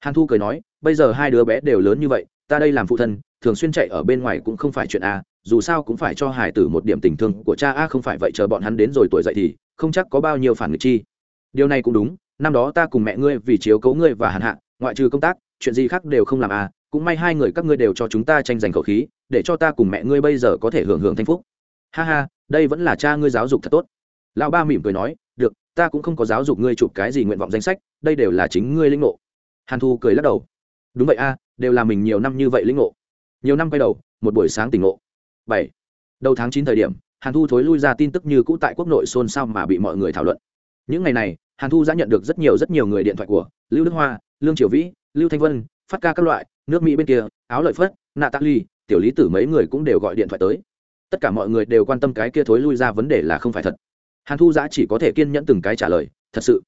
Hàn thu cười nói, bây giờ hai đứa bé đều lớn như vậy, ta đây làm phụ thân, thường xuyên chạy ở bên ngoài cũng không phải chuyện a, dù sao cũng phải cho hải tử một điểm tình thương của cha a, không phải vậy chờ bọn hắn đến rồi tuổi dậy thì không chắc có bao nhiêu phản nghịch chi. Điều này cũng đúng, năm đó ta cùng mẹ ngươi vì chiếu cấu ngươi và hàn hạ, ngoại trừ công tác, chuyện gì khác đều không làm à cũng may hai người các ngươi đều cho chúng ta tranh giành khẩu khí, để cho ta cùng mẹ ngươi bây giờ có thể hưởng hưởng thanh phúc. Ha ha, đây vẫn là cha ngươi giáo dục thật tốt. Lão ba mỉm cười nói ta cũng không có giáo dục ngươi chụp cái gì nguyện vọng danh sách, đây đều là chính ngươi linh ngộ. Hàn thu cười lắc đầu. Đúng vậy a, đều là mình nhiều năm như vậy linh ngộ. Nhiều năm quay đầu, một buổi sáng tỉnh ngộ. Bảy. Đầu tháng chín thời điểm, hàn thu thối lui ra tin tức như cũ tại quốc nội xôn xao mà bị mọi người thảo luận. Những ngày này, hàn thu đã nhận được rất nhiều rất nhiều người điện thoại của lưu đức hoa, lương triều vĩ, lưu thanh vân, phát ca các loại, nước mỹ bên kia, áo lợi phất nạ tạ ly tiểu lý tử mấy người cũng đều gọi điện thoại tới. Tất cả mọi người đều quan tâm cái kia thối lui ra vấn đề là không phải thật hàn thu giã chỉ có thể kiên nhẫn từng cái trả lời, thật sự.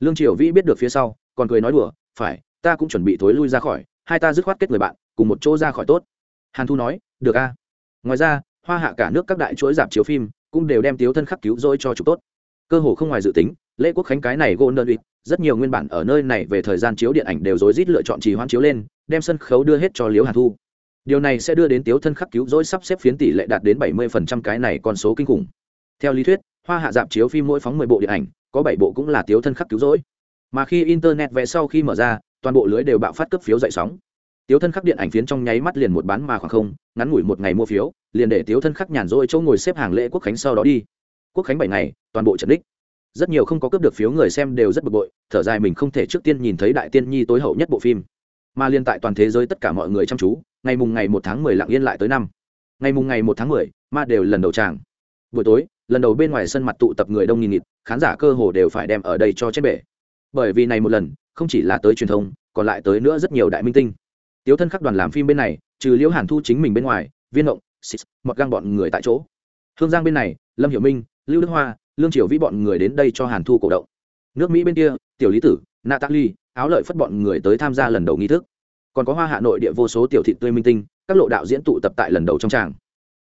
Lương triều vĩ biết được phía sau, còn cười nói đùa, phải, ta cũng chuẩn bị thối lui ra khỏi, hai ta dứt khoát kết người bạn, cùng một chỗ ra khỏi tốt. Hàn thu nói, được a. Ngoài ra, hoa hạ cả nước các đại chuỗi dạp chiếu phim cũng đều đem tiếu thân khắc cứu rỗi cho chụp tốt. Cơ hồ không ngoài dự tính, lễ quốc khánh cái này golden week, rất nhiều nguyên bản ở nơi này về thời gian chiếu điện ảnh đều rối rít lựa chọn trì hoãn chiếu lên, đem sân khấu đưa hết cho liếu hàn thu. Điều này sẽ đưa đến tiếu thân khắc cứu rỗi sắp xếp phiến tỷ lệ đạt đến bảy 70% cái này con số kinh khủng. Theo lý thuyết hoa hạ dạp chiếu phim mỗi phóng mười bộ điện ảnh, có bảy bộ cũng là tiếu thân khắc cứu rỗi. Mà khi internet vẽ sau khi mở ra, toàn bộ lưới đều bạo phát cấp phiếu dậy sóng. Tiếu thân khắc điện ảnh phiến trong nháy mắt liền một bán mà khoảng không, ngắn ngủi một ngày mua phiếu, liền để tiếu thân khắc nhàn rỗi chỗ ngồi xếp hàng lễ quốc khánh sau đó đi. Quốc khánh bảy ngày, toàn bộ trận đích. Rất nhiều không có cướp được phiếu người xem đều rất bực bội, thở dài mình không thể trước tiên nhìn thấy đại tiên nhi tối hậu nhất bộ phim. Mà liên tại toàn thế giới tất cả mọi người chăm chú, ngày mùng ngày một tháng mười lặng yên lại tới năm. Ngày mùng ngày một tháng mười, ma đều lần đầu tràng. Buổi tối lần đầu bên ngoài sân mặt tụ tập người đông nghìn nghịt, khán giả cơ hồ đều phải đem ở đây cho chết bể. Bởi vì này một lần, không chỉ là tới truyền thông, còn lại tới nữa rất nhiều đại minh tinh. Tiếu thân khắc đoàn làm phim bên này, trừ liễu hàn thu chính mình bên ngoài, viên động xịt mọt găng bọn người tại chỗ. Hương giang bên này, lâm hiểu minh, lưu đức hoa, lương triều vĩ bọn người đến đây cho hàn thu cổ động. Nước mỹ bên kia, tiểu lý tử, natalie, áo lợi phất bọn người tới tham gia lần đầu nghi thức. Còn có hoa hạ nội địa vô số tiểu thị tươi minh tinh, các lộ đạo diễn tụ tập tại lần đầu trong tràng.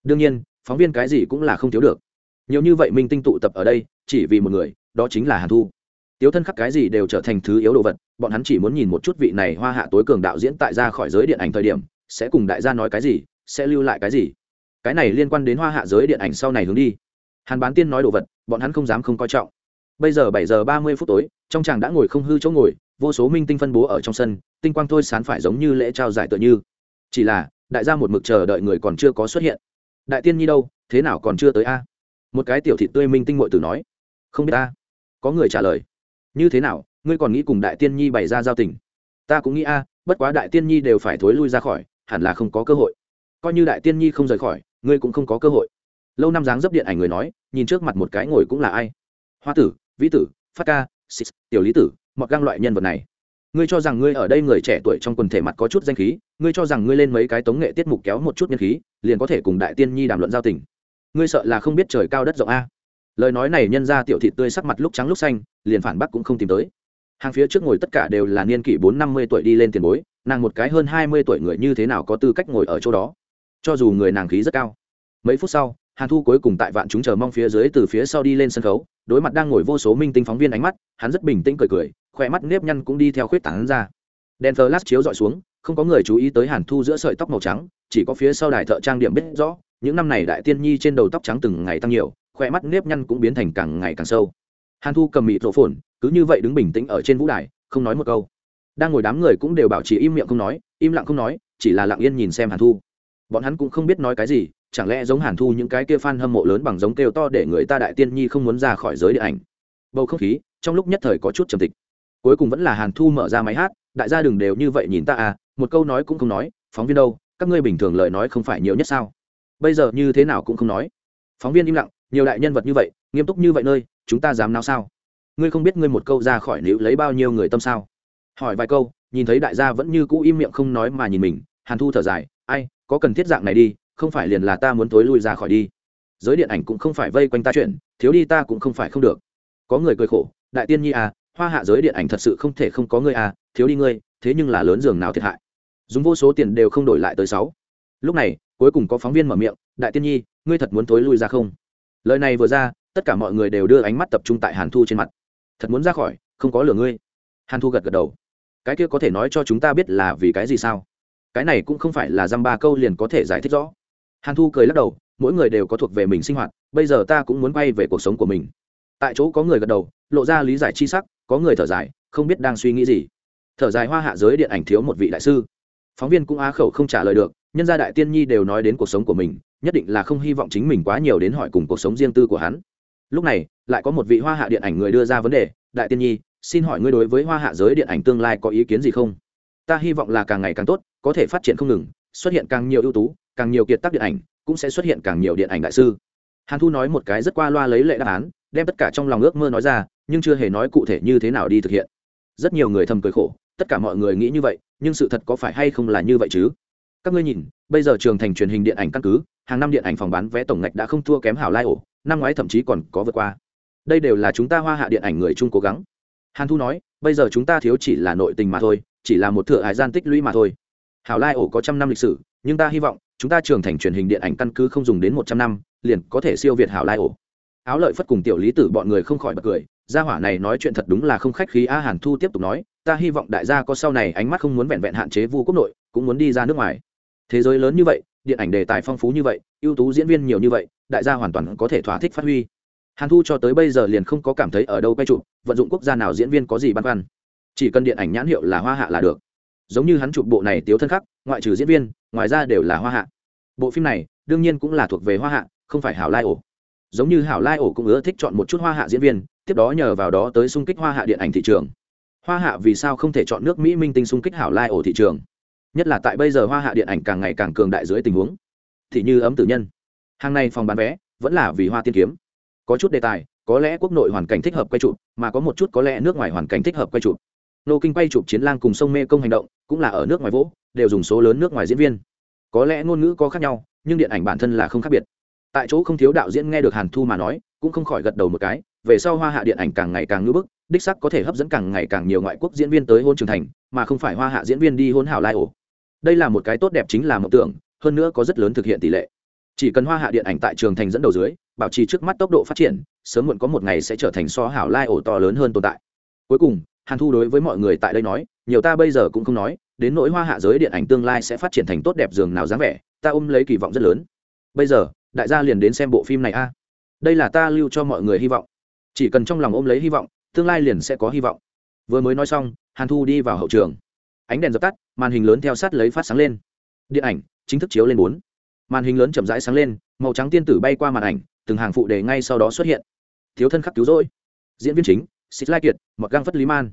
Đương nhiên, phóng viên cái gì cũng là không thiếu được nhiều như vậy minh tinh tụ tập ở đây, chỉ vì một người, đó chính là hàn thu. Tiếu thân khắc cái gì đều trở thành thứ yếu đồ vật, bọn hắn chỉ muốn nhìn một chút vị này hoa hạ tối cường đạo diễn tại ra khỏi giới điện ảnh thời điểm, sẽ cùng đại gia nói cái gì, sẽ lưu lại cái gì. Cái này liên quan đến hoa hạ giới điện ảnh sau này hướng đi. Hàn bán tiên nói đồ vật, bọn hắn không dám không coi trọng. Bây giờ bảy giờ ba mươi phút tối, trong chàng đã ngồi không hư chỗ ngồi, vô số minh tinh phân bố ở trong sân, tinh quang thôi sán phải giống như lễ trao giải tựa như. Chỉ là, đại gia một mực chờ đợi người còn chưa có xuất hiện. Đại tiên nhi đâu, thế nào còn chưa tới a? Một cái tiểu thị tươi minh tinh mội tử nói, không biết ta. Có người trả lời, như thế nào, ngươi còn nghĩ cùng đại tiên nhi bày ra giao tình? Ta cũng nghĩ a, bất quá đại tiên nhi đều phải thối lui ra khỏi, hẳn là không có cơ hội. Coi như đại tiên nhi không rời khỏi, ngươi cũng không có cơ hội. Lâu năm dáng dấp điện ảnh người nói, nhìn trước mặt một cái ngồi cũng là ai? Hoa tử, vĩ tử, phát ca xích tiểu lý tử mặc găng loại nhân vật này. Ngươi cho rằng ngươi ở đây người trẻ tuổi trong quần thể mặt có chút danh khí, ngươi cho rằng ngươi lên mấy cái tống nghệ tiết mục kéo một chút nhân khí, liền có thể cùng đại tiên nhi đàm luận giao tình ngươi sợ là không biết trời cao đất rộng a. Lời nói này nhân ra tiểu thị tươi sắc mặt lúc trắng lúc xanh, liền phản bác cũng không tìm tới. Hàng phía trước ngồi tất cả đều là niên kỷ bốn năm mươi tuổi đi lên tiền bối, nàng một cái hơn hai mươi tuổi người như thế nào có tư cách ngồi ở chỗ đó? Cho dù người nàng khí rất cao. Mấy phút sau, hàn thu cuối cùng tại vạn chúng chờ mong phía dưới từ phía sau đi lên sân khấu, đối mặt đang ngồi vô số minh tinh phóng viên ánh mắt, hắn rất bình tĩnh cười cười, khỏe mắt nếp nhăn cũng đi theo khuyết tảng ra. Đèn flash chiếu dọi xuống, không có người chú ý tới hàn thu giữa sợi tóc màu trắng, chỉ có phía sau đài thợ trang điểm biết rõ những năm này đại tiên nhi trên đầu tóc trắng từng ngày tăng nhiều, khoe mắt nếp nhăn cũng biến thành càng ngày càng sâu. Hàn thu cầm mịt rộ phồn, cứ như vậy đứng bình tĩnh ở trên vũ đài, không nói một câu. Đang ngồi đám người cũng đều bảo trì im miệng không nói, im lặng không nói, chỉ là lặng yên nhìn xem hàn thu. Bọn hắn cũng không biết nói cái gì, chẳng lẽ giống hàn thu những cái kia fan hâm mộ lớn bằng giống kêu to để người ta đại tiên nhi không muốn ra khỏi giới điện ảnh. Bầu không khí, trong lúc nhất thời có chút trầm tịch. Cuối cùng vẫn là hàn thu mở ra máy hát, đại gia đừng đều như vậy nhìn ta à một câu nói cũng không nói, phóng viên đâu, các ngươi bình thường lời nói không phải nhiều nhất sao? Bây giờ như thế nào cũng không nói. Phóng viên im lặng, nhiều đại nhân vật như vậy, nghiêm túc như vậy nơi, chúng ta dám nào sao? Ngươi không biết ngươi một câu ra khỏi nữ lấy bao nhiêu người tâm sao? Hỏi vài câu, nhìn thấy đại gia vẫn như cũ im miệng không nói mà nhìn mình, hàn thu thở dài, ai, có cần thiết dạng này đi, không phải liền là ta muốn tối lui ra khỏi đi. Giới điện ảnh cũng không phải vây quanh ta chuyện, thiếu đi ta cũng không phải không được. Có người cười khổ, đại tiên nhi à hoa hạ giới điện ảnh thật sự không thể không có ngươi à thiếu đi ngươi, thế nhưng là lớn giường nào thiệt hại. Dùng vô số tiền đều không đổi lại tới sáu. Lúc này cuối cùng có phóng viên mở miệng, đại tiên nhi, ngươi thật muốn tối lui ra không? Lời này vừa ra, tất cả mọi người đều đưa ánh mắt tập trung tại hàn thu trên mặt. Thật muốn ra khỏi, không có lừa ngươi. Hàn thu gật gật đầu. Cái kia có thể nói cho chúng ta biết là vì cái gì sao? Cái này cũng không phải là dăm ba câu liền có thể giải thích rõ. Hàn thu cười lắc đầu, mỗi người đều có thuộc về mình sinh hoạt, bây giờ ta cũng muốn quay về cuộc sống của mình. Tại chỗ có người gật đầu, lộ ra lý giải chi sắc, có người thở dài, không biết đang suy nghĩ gì. Thở dài hoa hạ giới điện ảnh thiếu một vị đại sư. Phóng viên cũng á khẩu không trả lời được nhân gia đại tiên nhi đều nói đến cuộc sống của mình, nhất định là không hy vọng chính mình quá nhiều đến hỏi cùng cuộc sống riêng tư của hắn. Lúc này, lại có một vị hoa hạ điện ảnh người đưa ra vấn đề, đại tiên nhi, xin hỏi ngươi đối với hoa hạ giới điện ảnh tương lai có ý kiến gì không? Ta hy vọng là càng ngày càng tốt, có thể phát triển không ngừng, xuất hiện càng nhiều ưu tú, càng nhiều kiệt tác điện ảnh, cũng sẽ xuất hiện càng nhiều điện ảnh đại sư. Hàn thu nói một cái rất qua loa lấy lệ đáp án, đem tất cả trong lòng ước mơ nói ra, nhưng chưa hề nói cụ thể như thế nào đi thực hiện. Rất nhiều người thầm cười khổ, tất cả mọi người nghĩ như vậy, nhưng sự thật có phải hay không là như vậy chứ? Các ngươi nhìn, bây giờ trường thành truyền hình điện ảnh căn cứ, hàng năm điện ảnh phòng bán vé tổng ngạch đã không thua kém hảo lai ổ, năm ngoái thậm chí còn có vượt qua. Đây đều là chúng ta hoa hạ điện ảnh người chung cố gắng. Hàn thu nói, bây giờ chúng ta thiếu chỉ là nội tình mà thôi, chỉ là một thửa hải gian tích lũy mà thôi. Hảo lai ổ có trăm năm lịch sử, nhưng ta hy vọng, chúng ta trưởng thành truyền hình điện ảnh căn cứ không dùng đến một trăm năm, liền có thể siêu việt hảo lai ổ. Áo lợi phất cùng tiểu lý tử bọn người không khỏi bật cười, gia hỏa này nói chuyện thật đúng là không khách khí a hàn thu tiếp tục nói, ta hy vọng đại gia có sau này ánh mắt không muốn vẹn vẹn hạn chế vu quốc nội, cũng muốn đi ra nước ngoài thế giới lớn như vậy, điện ảnh đề tài phong phú như vậy, ưu tú diễn viên nhiều như vậy, đại gia hoàn toàn có thể thỏa thích phát huy. Hàn thu cho tới bây giờ liền không có cảm thấy ở đâu quay chụp, vận dụng quốc gia nào diễn viên có gì băn khoăn. Chỉ cần điện ảnh nhãn hiệu là hoa hạ là được. Giống như hắn chụp bộ này tiếu thân khắc, ngoại trừ diễn viên, ngoài ra đều là hoa hạ. Bộ phim này, đương nhiên cũng là thuộc về hoa hạ, không phải hảo lai ổ. Giống như hảo lai ổ cũng ưa thích chọn một chút hoa hạ diễn viên, tiếp đó nhờ vào đó tới xung kích hoa hạ điện ảnh thị trường. Hoa hạ vì sao không thể chọn nước mỹ minh tinh xung kích hảo lai ổ thị trường? Nhất là tại bây giờ hoa hạ điện ảnh càng ngày càng cường đại dưới tình huống. Thì như ấm tử nhân. Hàng này phòng bán vé, vẫn là vì hoa tiên kiếm. Có chút đề tài, có lẽ quốc nội hoàn cảnh thích hợp quay chụp, mà có một chút có lẽ nước ngoài hoàn cảnh thích hợp quay chụp. Nô kinh quay chụp chiến lang cùng sông mê công hành động, cũng là ở nước ngoài vỗ, đều dùng số lớn nước ngoài diễn viên. Có lẽ ngôn ngữ có khác nhau, nhưng điện ảnh bản thân là không khác biệt. Tại chỗ không thiếu đạo diễn nghe được hàn thu mà nói, cũng không khỏi gật đầu một cái, về sau hoa hạ điện ảnh càng ngày càng ngữ bức, đích sắc có thể hấp dẫn càng ngày càng nhiều ngoại quốc diễn viên tới hôn trường thành, mà không phải hoa hạ diễn viên đi hôn hảo lai ổ đây là một cái tốt đẹp chính là mộng tưởng, hơn nữa có rất lớn thực hiện tỷ lệ. Chỉ cần hoa hạ điện ảnh tại trường thành dẫn đầu dưới, bảo trì trước mắt tốc độ phát triển, sớm muộn có một ngày sẽ trở thành so hảo lai ổ to lớn hơn tồn tại. Cuối cùng, hàn thu đối với mọi người tại đây nói, nhiều ta bây giờ cũng không nói, đến nỗi hoa hạ giới điện ảnh tương lai sẽ phát triển thành tốt đẹp dường nào dáng vẻ, ta ôm lấy kỳ vọng rất lớn. Bây giờ, đại gia liền đến xem bộ phim này a. Đây là ta lưu cho mọi người hy vọng. Chỉ cần trong lòng ôm lấy hy vọng, tương lai liền sẽ có hy vọng. Vừa mới nói xong, hàn thu đi vào hậu trường ánh đèn dập tắt, màn hình lớn theo sát lấy phát sáng lên. Điện ảnh chính thức chiếu lên bốn. Màn hình lớn chậm rãi sáng lên, màu trắng tiên tử bay qua màn ảnh, từng hàng phụ đề ngay sau đó xuất hiện. Thiếu thân khắc cứu rỗi. Diễn viên chính, xích lai kiệt mặc găng phất lý man.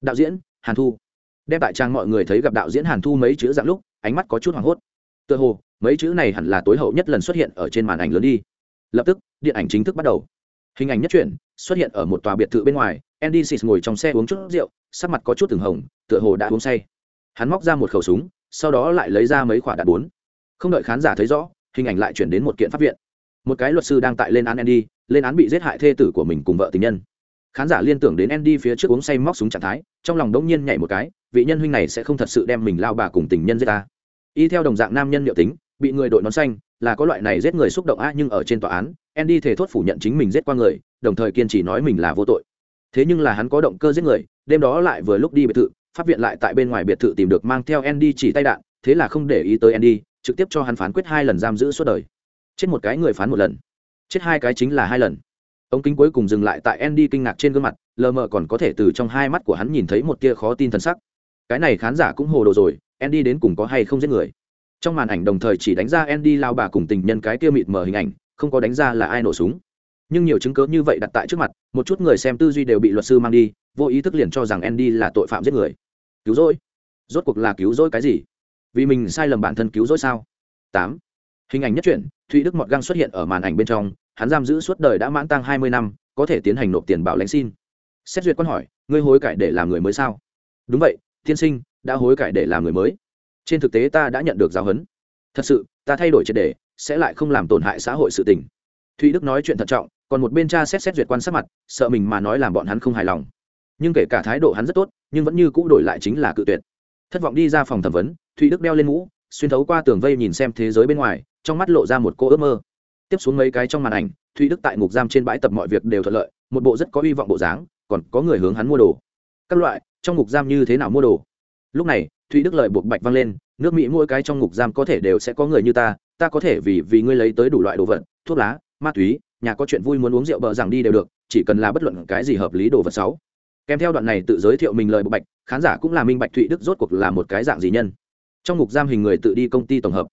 Đạo diễn, hàn thu. Đem tại trang mọi người thấy gặp đạo diễn hàn thu mấy chữ dạng lúc, ánh mắt có chút hoảng hốt. Tựa hồ, mấy chữ này hẳn là tối hậu nhất lần xuất hiện ở trên màn ảnh lớn đi. Lập tức, điện ảnh chính thức bắt đầu. Hình ảnh nhất chuyển, xuất hiện ở một tòa biệt thự bên ngoài, andy sis ngồi trong xe uống chút rượu, sắc mặt có chút từng hồng, tựa hồ đã uống say hắn móc ra một khẩu súng, sau đó lại lấy ra mấy quả đạn bốn. Không đợi khán giả thấy rõ, hình ảnh lại chuyển đến một kiện pháp viện. Một cái luật sư đang tại lên án andy, lên án bị giết hại thê tử của mình cùng vợ tình nhân. Khán giả liên tưởng đến andy phía trước uống say móc súng trạng thái, trong lòng đống nhiên nhảy một cái, vị nhân huynh này sẽ không thật sự đem mình lao bà cùng tình nhân giết ta. Y theo đồng dạng nam nhân liệu tính, bị người đội nón xanh, là có loại này giết người xúc động a nhưng ở trên tòa án, andy thể thốt phủ nhận chính mình giết qua người, đồng thời kiên trì nói mình là vô tội. Thế nhưng là hắn có động cơ giết người, đêm đó lại vừa lúc đi biệt thự pháp viện lại tại bên ngoài biệt thự tìm được mang theo andy chỉ tay đạn, thế là không để ý tới andy, trực tiếp cho hắn phán quyết hai lần giam giữ suốt đời. Chết một cái người phán một lần. Chết hai cái chính là hai lần. Ống kính cuối cùng dừng lại tại andy kinh ngạc trên gương mặt, lờ mờ còn có thể từ trong hai mắt của hắn nhìn thấy một tia khó tin thần sắc. Cái này khán giả cũng hồ đồ rồi, andy đến cùng có hay không giết người? Trong màn ảnh đồng thời chỉ đánh ra andy lao bà cùng tình nhân cái kia mịt mờ hình ảnh, không có đánh ra là ai nổ súng. Nhưng nhiều chứng cứ như vậy đặt tại trước mặt, một chút người xem tư duy đều bị luật sư mang đi vô ý thức liền cho rằng andy là tội phạm giết người. Cứu rỗi? Rốt cuộc là cứu rỗi cái gì? Vì mình sai lầm bản thân cứu rỗi sao? Tám. Hình ảnh nhất truyện, thụy đức mọt găng xuất hiện ở màn ảnh bên trong, hắn giam giữ suốt đời đã mãn tăng hai mươi năm, có thể tiến hành nộp tiền bảo lãnh xin. Xét duyệt quan hỏi, ngươi hối cải để làm người mới sao? Đúng vậy, tiên sinh, đã hối cải để làm người mới. Trên thực tế ta đã nhận được giáo huấn. Thật sự, ta thay đổi triệt đề sẽ lại không làm tổn hại xã hội sự tình. Thụy đức nói chuyện thận trọng, còn một bên cha xét xét duyệt quan sát mặt, sợ mình mà nói làm bọn hắn không hài lòng nhưng kể cả thái độ hắn rất tốt, nhưng vẫn như cũ đổi lại chính là cự tuyệt. Thất vọng đi ra phòng thẩm vấn, thụy đức đeo lên mũ, xuyên thấu qua tường vây nhìn xem thế giới bên ngoài, trong mắt lộ ra một cô ước mơ. Tiếp xuống mấy cái trong màn ảnh, thụy đức tại ngục giam trên bãi tập mọi việc đều thuận lợi, một bộ rất có hy vọng bộ dáng, còn có người hướng hắn mua đồ. Các loại, trong ngục giam như thế nào mua đồ? Lúc này, thụy đức lợi buộc bạch vang lên, nước mỹ mỗi cái trong ngục giam có thể đều sẽ có người như ta ta có thể vì vì ngươi lấy tới đủ loại đồ vật, thuốc lá, ma túy, nhà có chuyện vui muốn uống rượu bờ rằng đi đều được, chỉ cần là bất luận cái gì hợp lý đồ vật sáu kèm theo đoạn này tự giới thiệu mình lời bộ bạch, khán giả cũng là minh bạch thụy đức rốt cuộc là một cái dạng gì nhân. Trong ngục giam hình người tự đi công ty tổng hợp.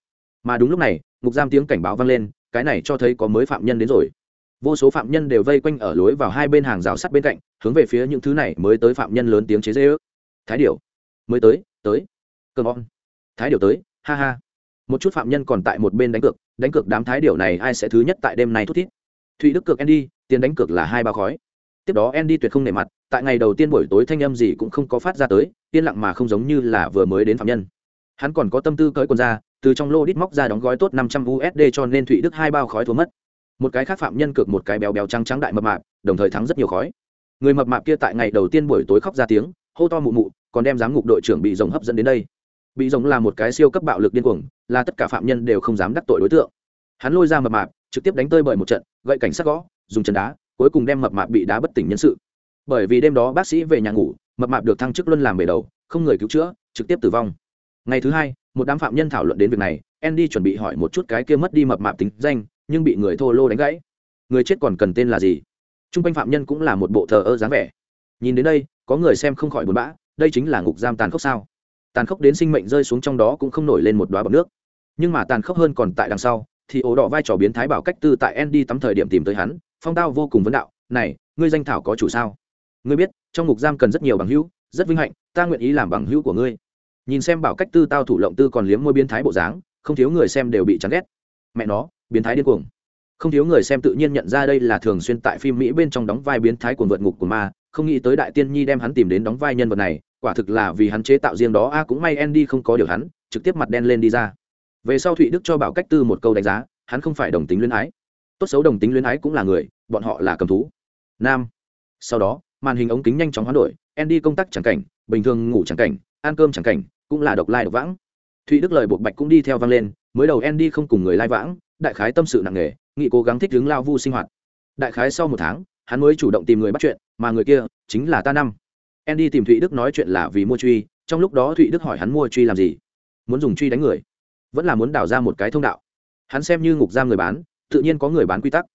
Mà đúng lúc này, ngục giam tiếng cảnh báo vang lên, cái này cho thấy có mới phạm nhân đến rồi. Vô số phạm nhân đều vây quanh ở lối vào hai bên hàng rào sắt bên cạnh, hướng về phía những thứ này mới tới phạm nhân lớn tiếng chế dễ ước thái điểu, mới tới tới. Cơm on. Thái điểu tới, ha ha. Một chút phạm nhân còn tại một bên đánh cược đánh cược đám thái điểu này ai sẽ thứ nhất tại đêm nay thút thít. Thụy đức cược andy, tiền đánh cược là hai ba khói. Tiếp đó andy tuyệt không nề mặt tại ngày đầu tiên buổi tối thanh âm gì cũng không có phát ra tới, yên lặng mà không giống như là vừa mới đến phạm nhân. Hắn còn có tâm tư cởi quần ra, từ trong lô đít móc ra đóng gói tốt năm trăm usd cho nên thụy đức hai bao khói thua mất. Một cái khác phạm nhân cược một cái béo béo trắng trắng đại mập mạp, đồng thời thắng rất nhiều khói. Người mập mạp kia tại ngày đầu tiên buổi tối khóc ra tiếng, hô to mụ mụ, còn đem giám ngục đội trưởng bị rồng hấp dẫn đến đây. Bị rồng là một cái siêu cấp bạo lực điên cuồng, là tất cả phạm nhân đều không dám đắc tội đối tượng. Hắn lôi ra mập mạp, trực tiếp đánh tơi bởi một trận, gậy cảnh sát gõ, dùng chân đá, cuối cùng đem mập mạp bị đá bất tỉnh nhân sự bởi vì đêm đó bác sĩ về nhà ngủ, mập mạp được thăng chức luân làm bể đầu, không người cứu chữa, trực tiếp tử vong. Ngày thứ hai, một đám phạm nhân thảo luận đến việc này, andy chuẩn bị hỏi một chút cái kia mất đi mập mạp tính danh, nhưng bị người thô lô đánh gãy. Người chết còn cần tên là gì? T r u n g quanh phạm nhân cũng là một bộ thờ ơ dáng vẻ. Nhìn đến đây, có người xem không khỏi buồn bã, đây chính là ngục giam tàn khốc sao? Tàn khốc đến sinh mệnh rơi xuống trong đó cũng không nổi lên một đoá bọc nước. Nhưng mà tàn khốc hơn còn tại đằng sau, thì ổ đỏ vai trò biến thái bảo cách tư tại andy tắm thời điểm tìm tới hắn, phong tao vô cùng vấn đạo, này, ngươi danh thảo có chủ sao? Ngươi biết, trong ngục giam cần rất nhiều bằng hữu, rất vinh hạnh, ta nguyện ý làm bằng hữu của ngươi. Nhìn xem bảo cách tư tao thủ lộng tư còn liếm môi biến thái bộ dáng, không thiếu người xem đều bị chán ghét. Mẹ nó, biến thái điên cuồng. Không thiếu người xem tự nhiên nhận ra đây là thường xuyên tại phim mỹ bên trong đóng vai biến thái cuồng vượt ngục của ma, không nghĩ tới đại tiên nhi đem hắn tìm đến đóng vai nhân vật này, quả thực là vì hắn chế tạo riêng đó, a, cũng may andy không có điều hắn, trực tiếp mặt đen lên đi ra. Về sau thụy đức cho bảo cách tư một câu đánh giá, hắn không phải đồng tính luyến ái. Tốt xấu đồng tính luyến ái cũng là người, bọn họ là cầm thú. Nam. Sau đó màn hình ống kính nhanh chóng hoán đổi andy công tác chẳng cảnh, bình thường ngủ chẳng cảnh, ăn cơm chẳng cảnh, cũng là độc lai độc vãng. Thụy đức lời buộc bạch cũng đi theo vang lên, mới đầu andy không cùng người lai vãng, đại khái tâm sự nặng nề, nghị cố gắng thích hướng lao vu sinh hoạt. Đại khái sau một tháng, hắn mới chủ động tìm người bắt chuyện, mà người kia chính là ta năm. Andy tìm thụy đức nói chuyện là vì mua truy, trong lúc đó thụy đức hỏi hắn mua truy làm gì, muốn dùng truy đánh người, vẫn là muốn đào ra một cái thông đạo. Hắn xem như ngục giam người bán, tự nhiên có người bán quy tắc.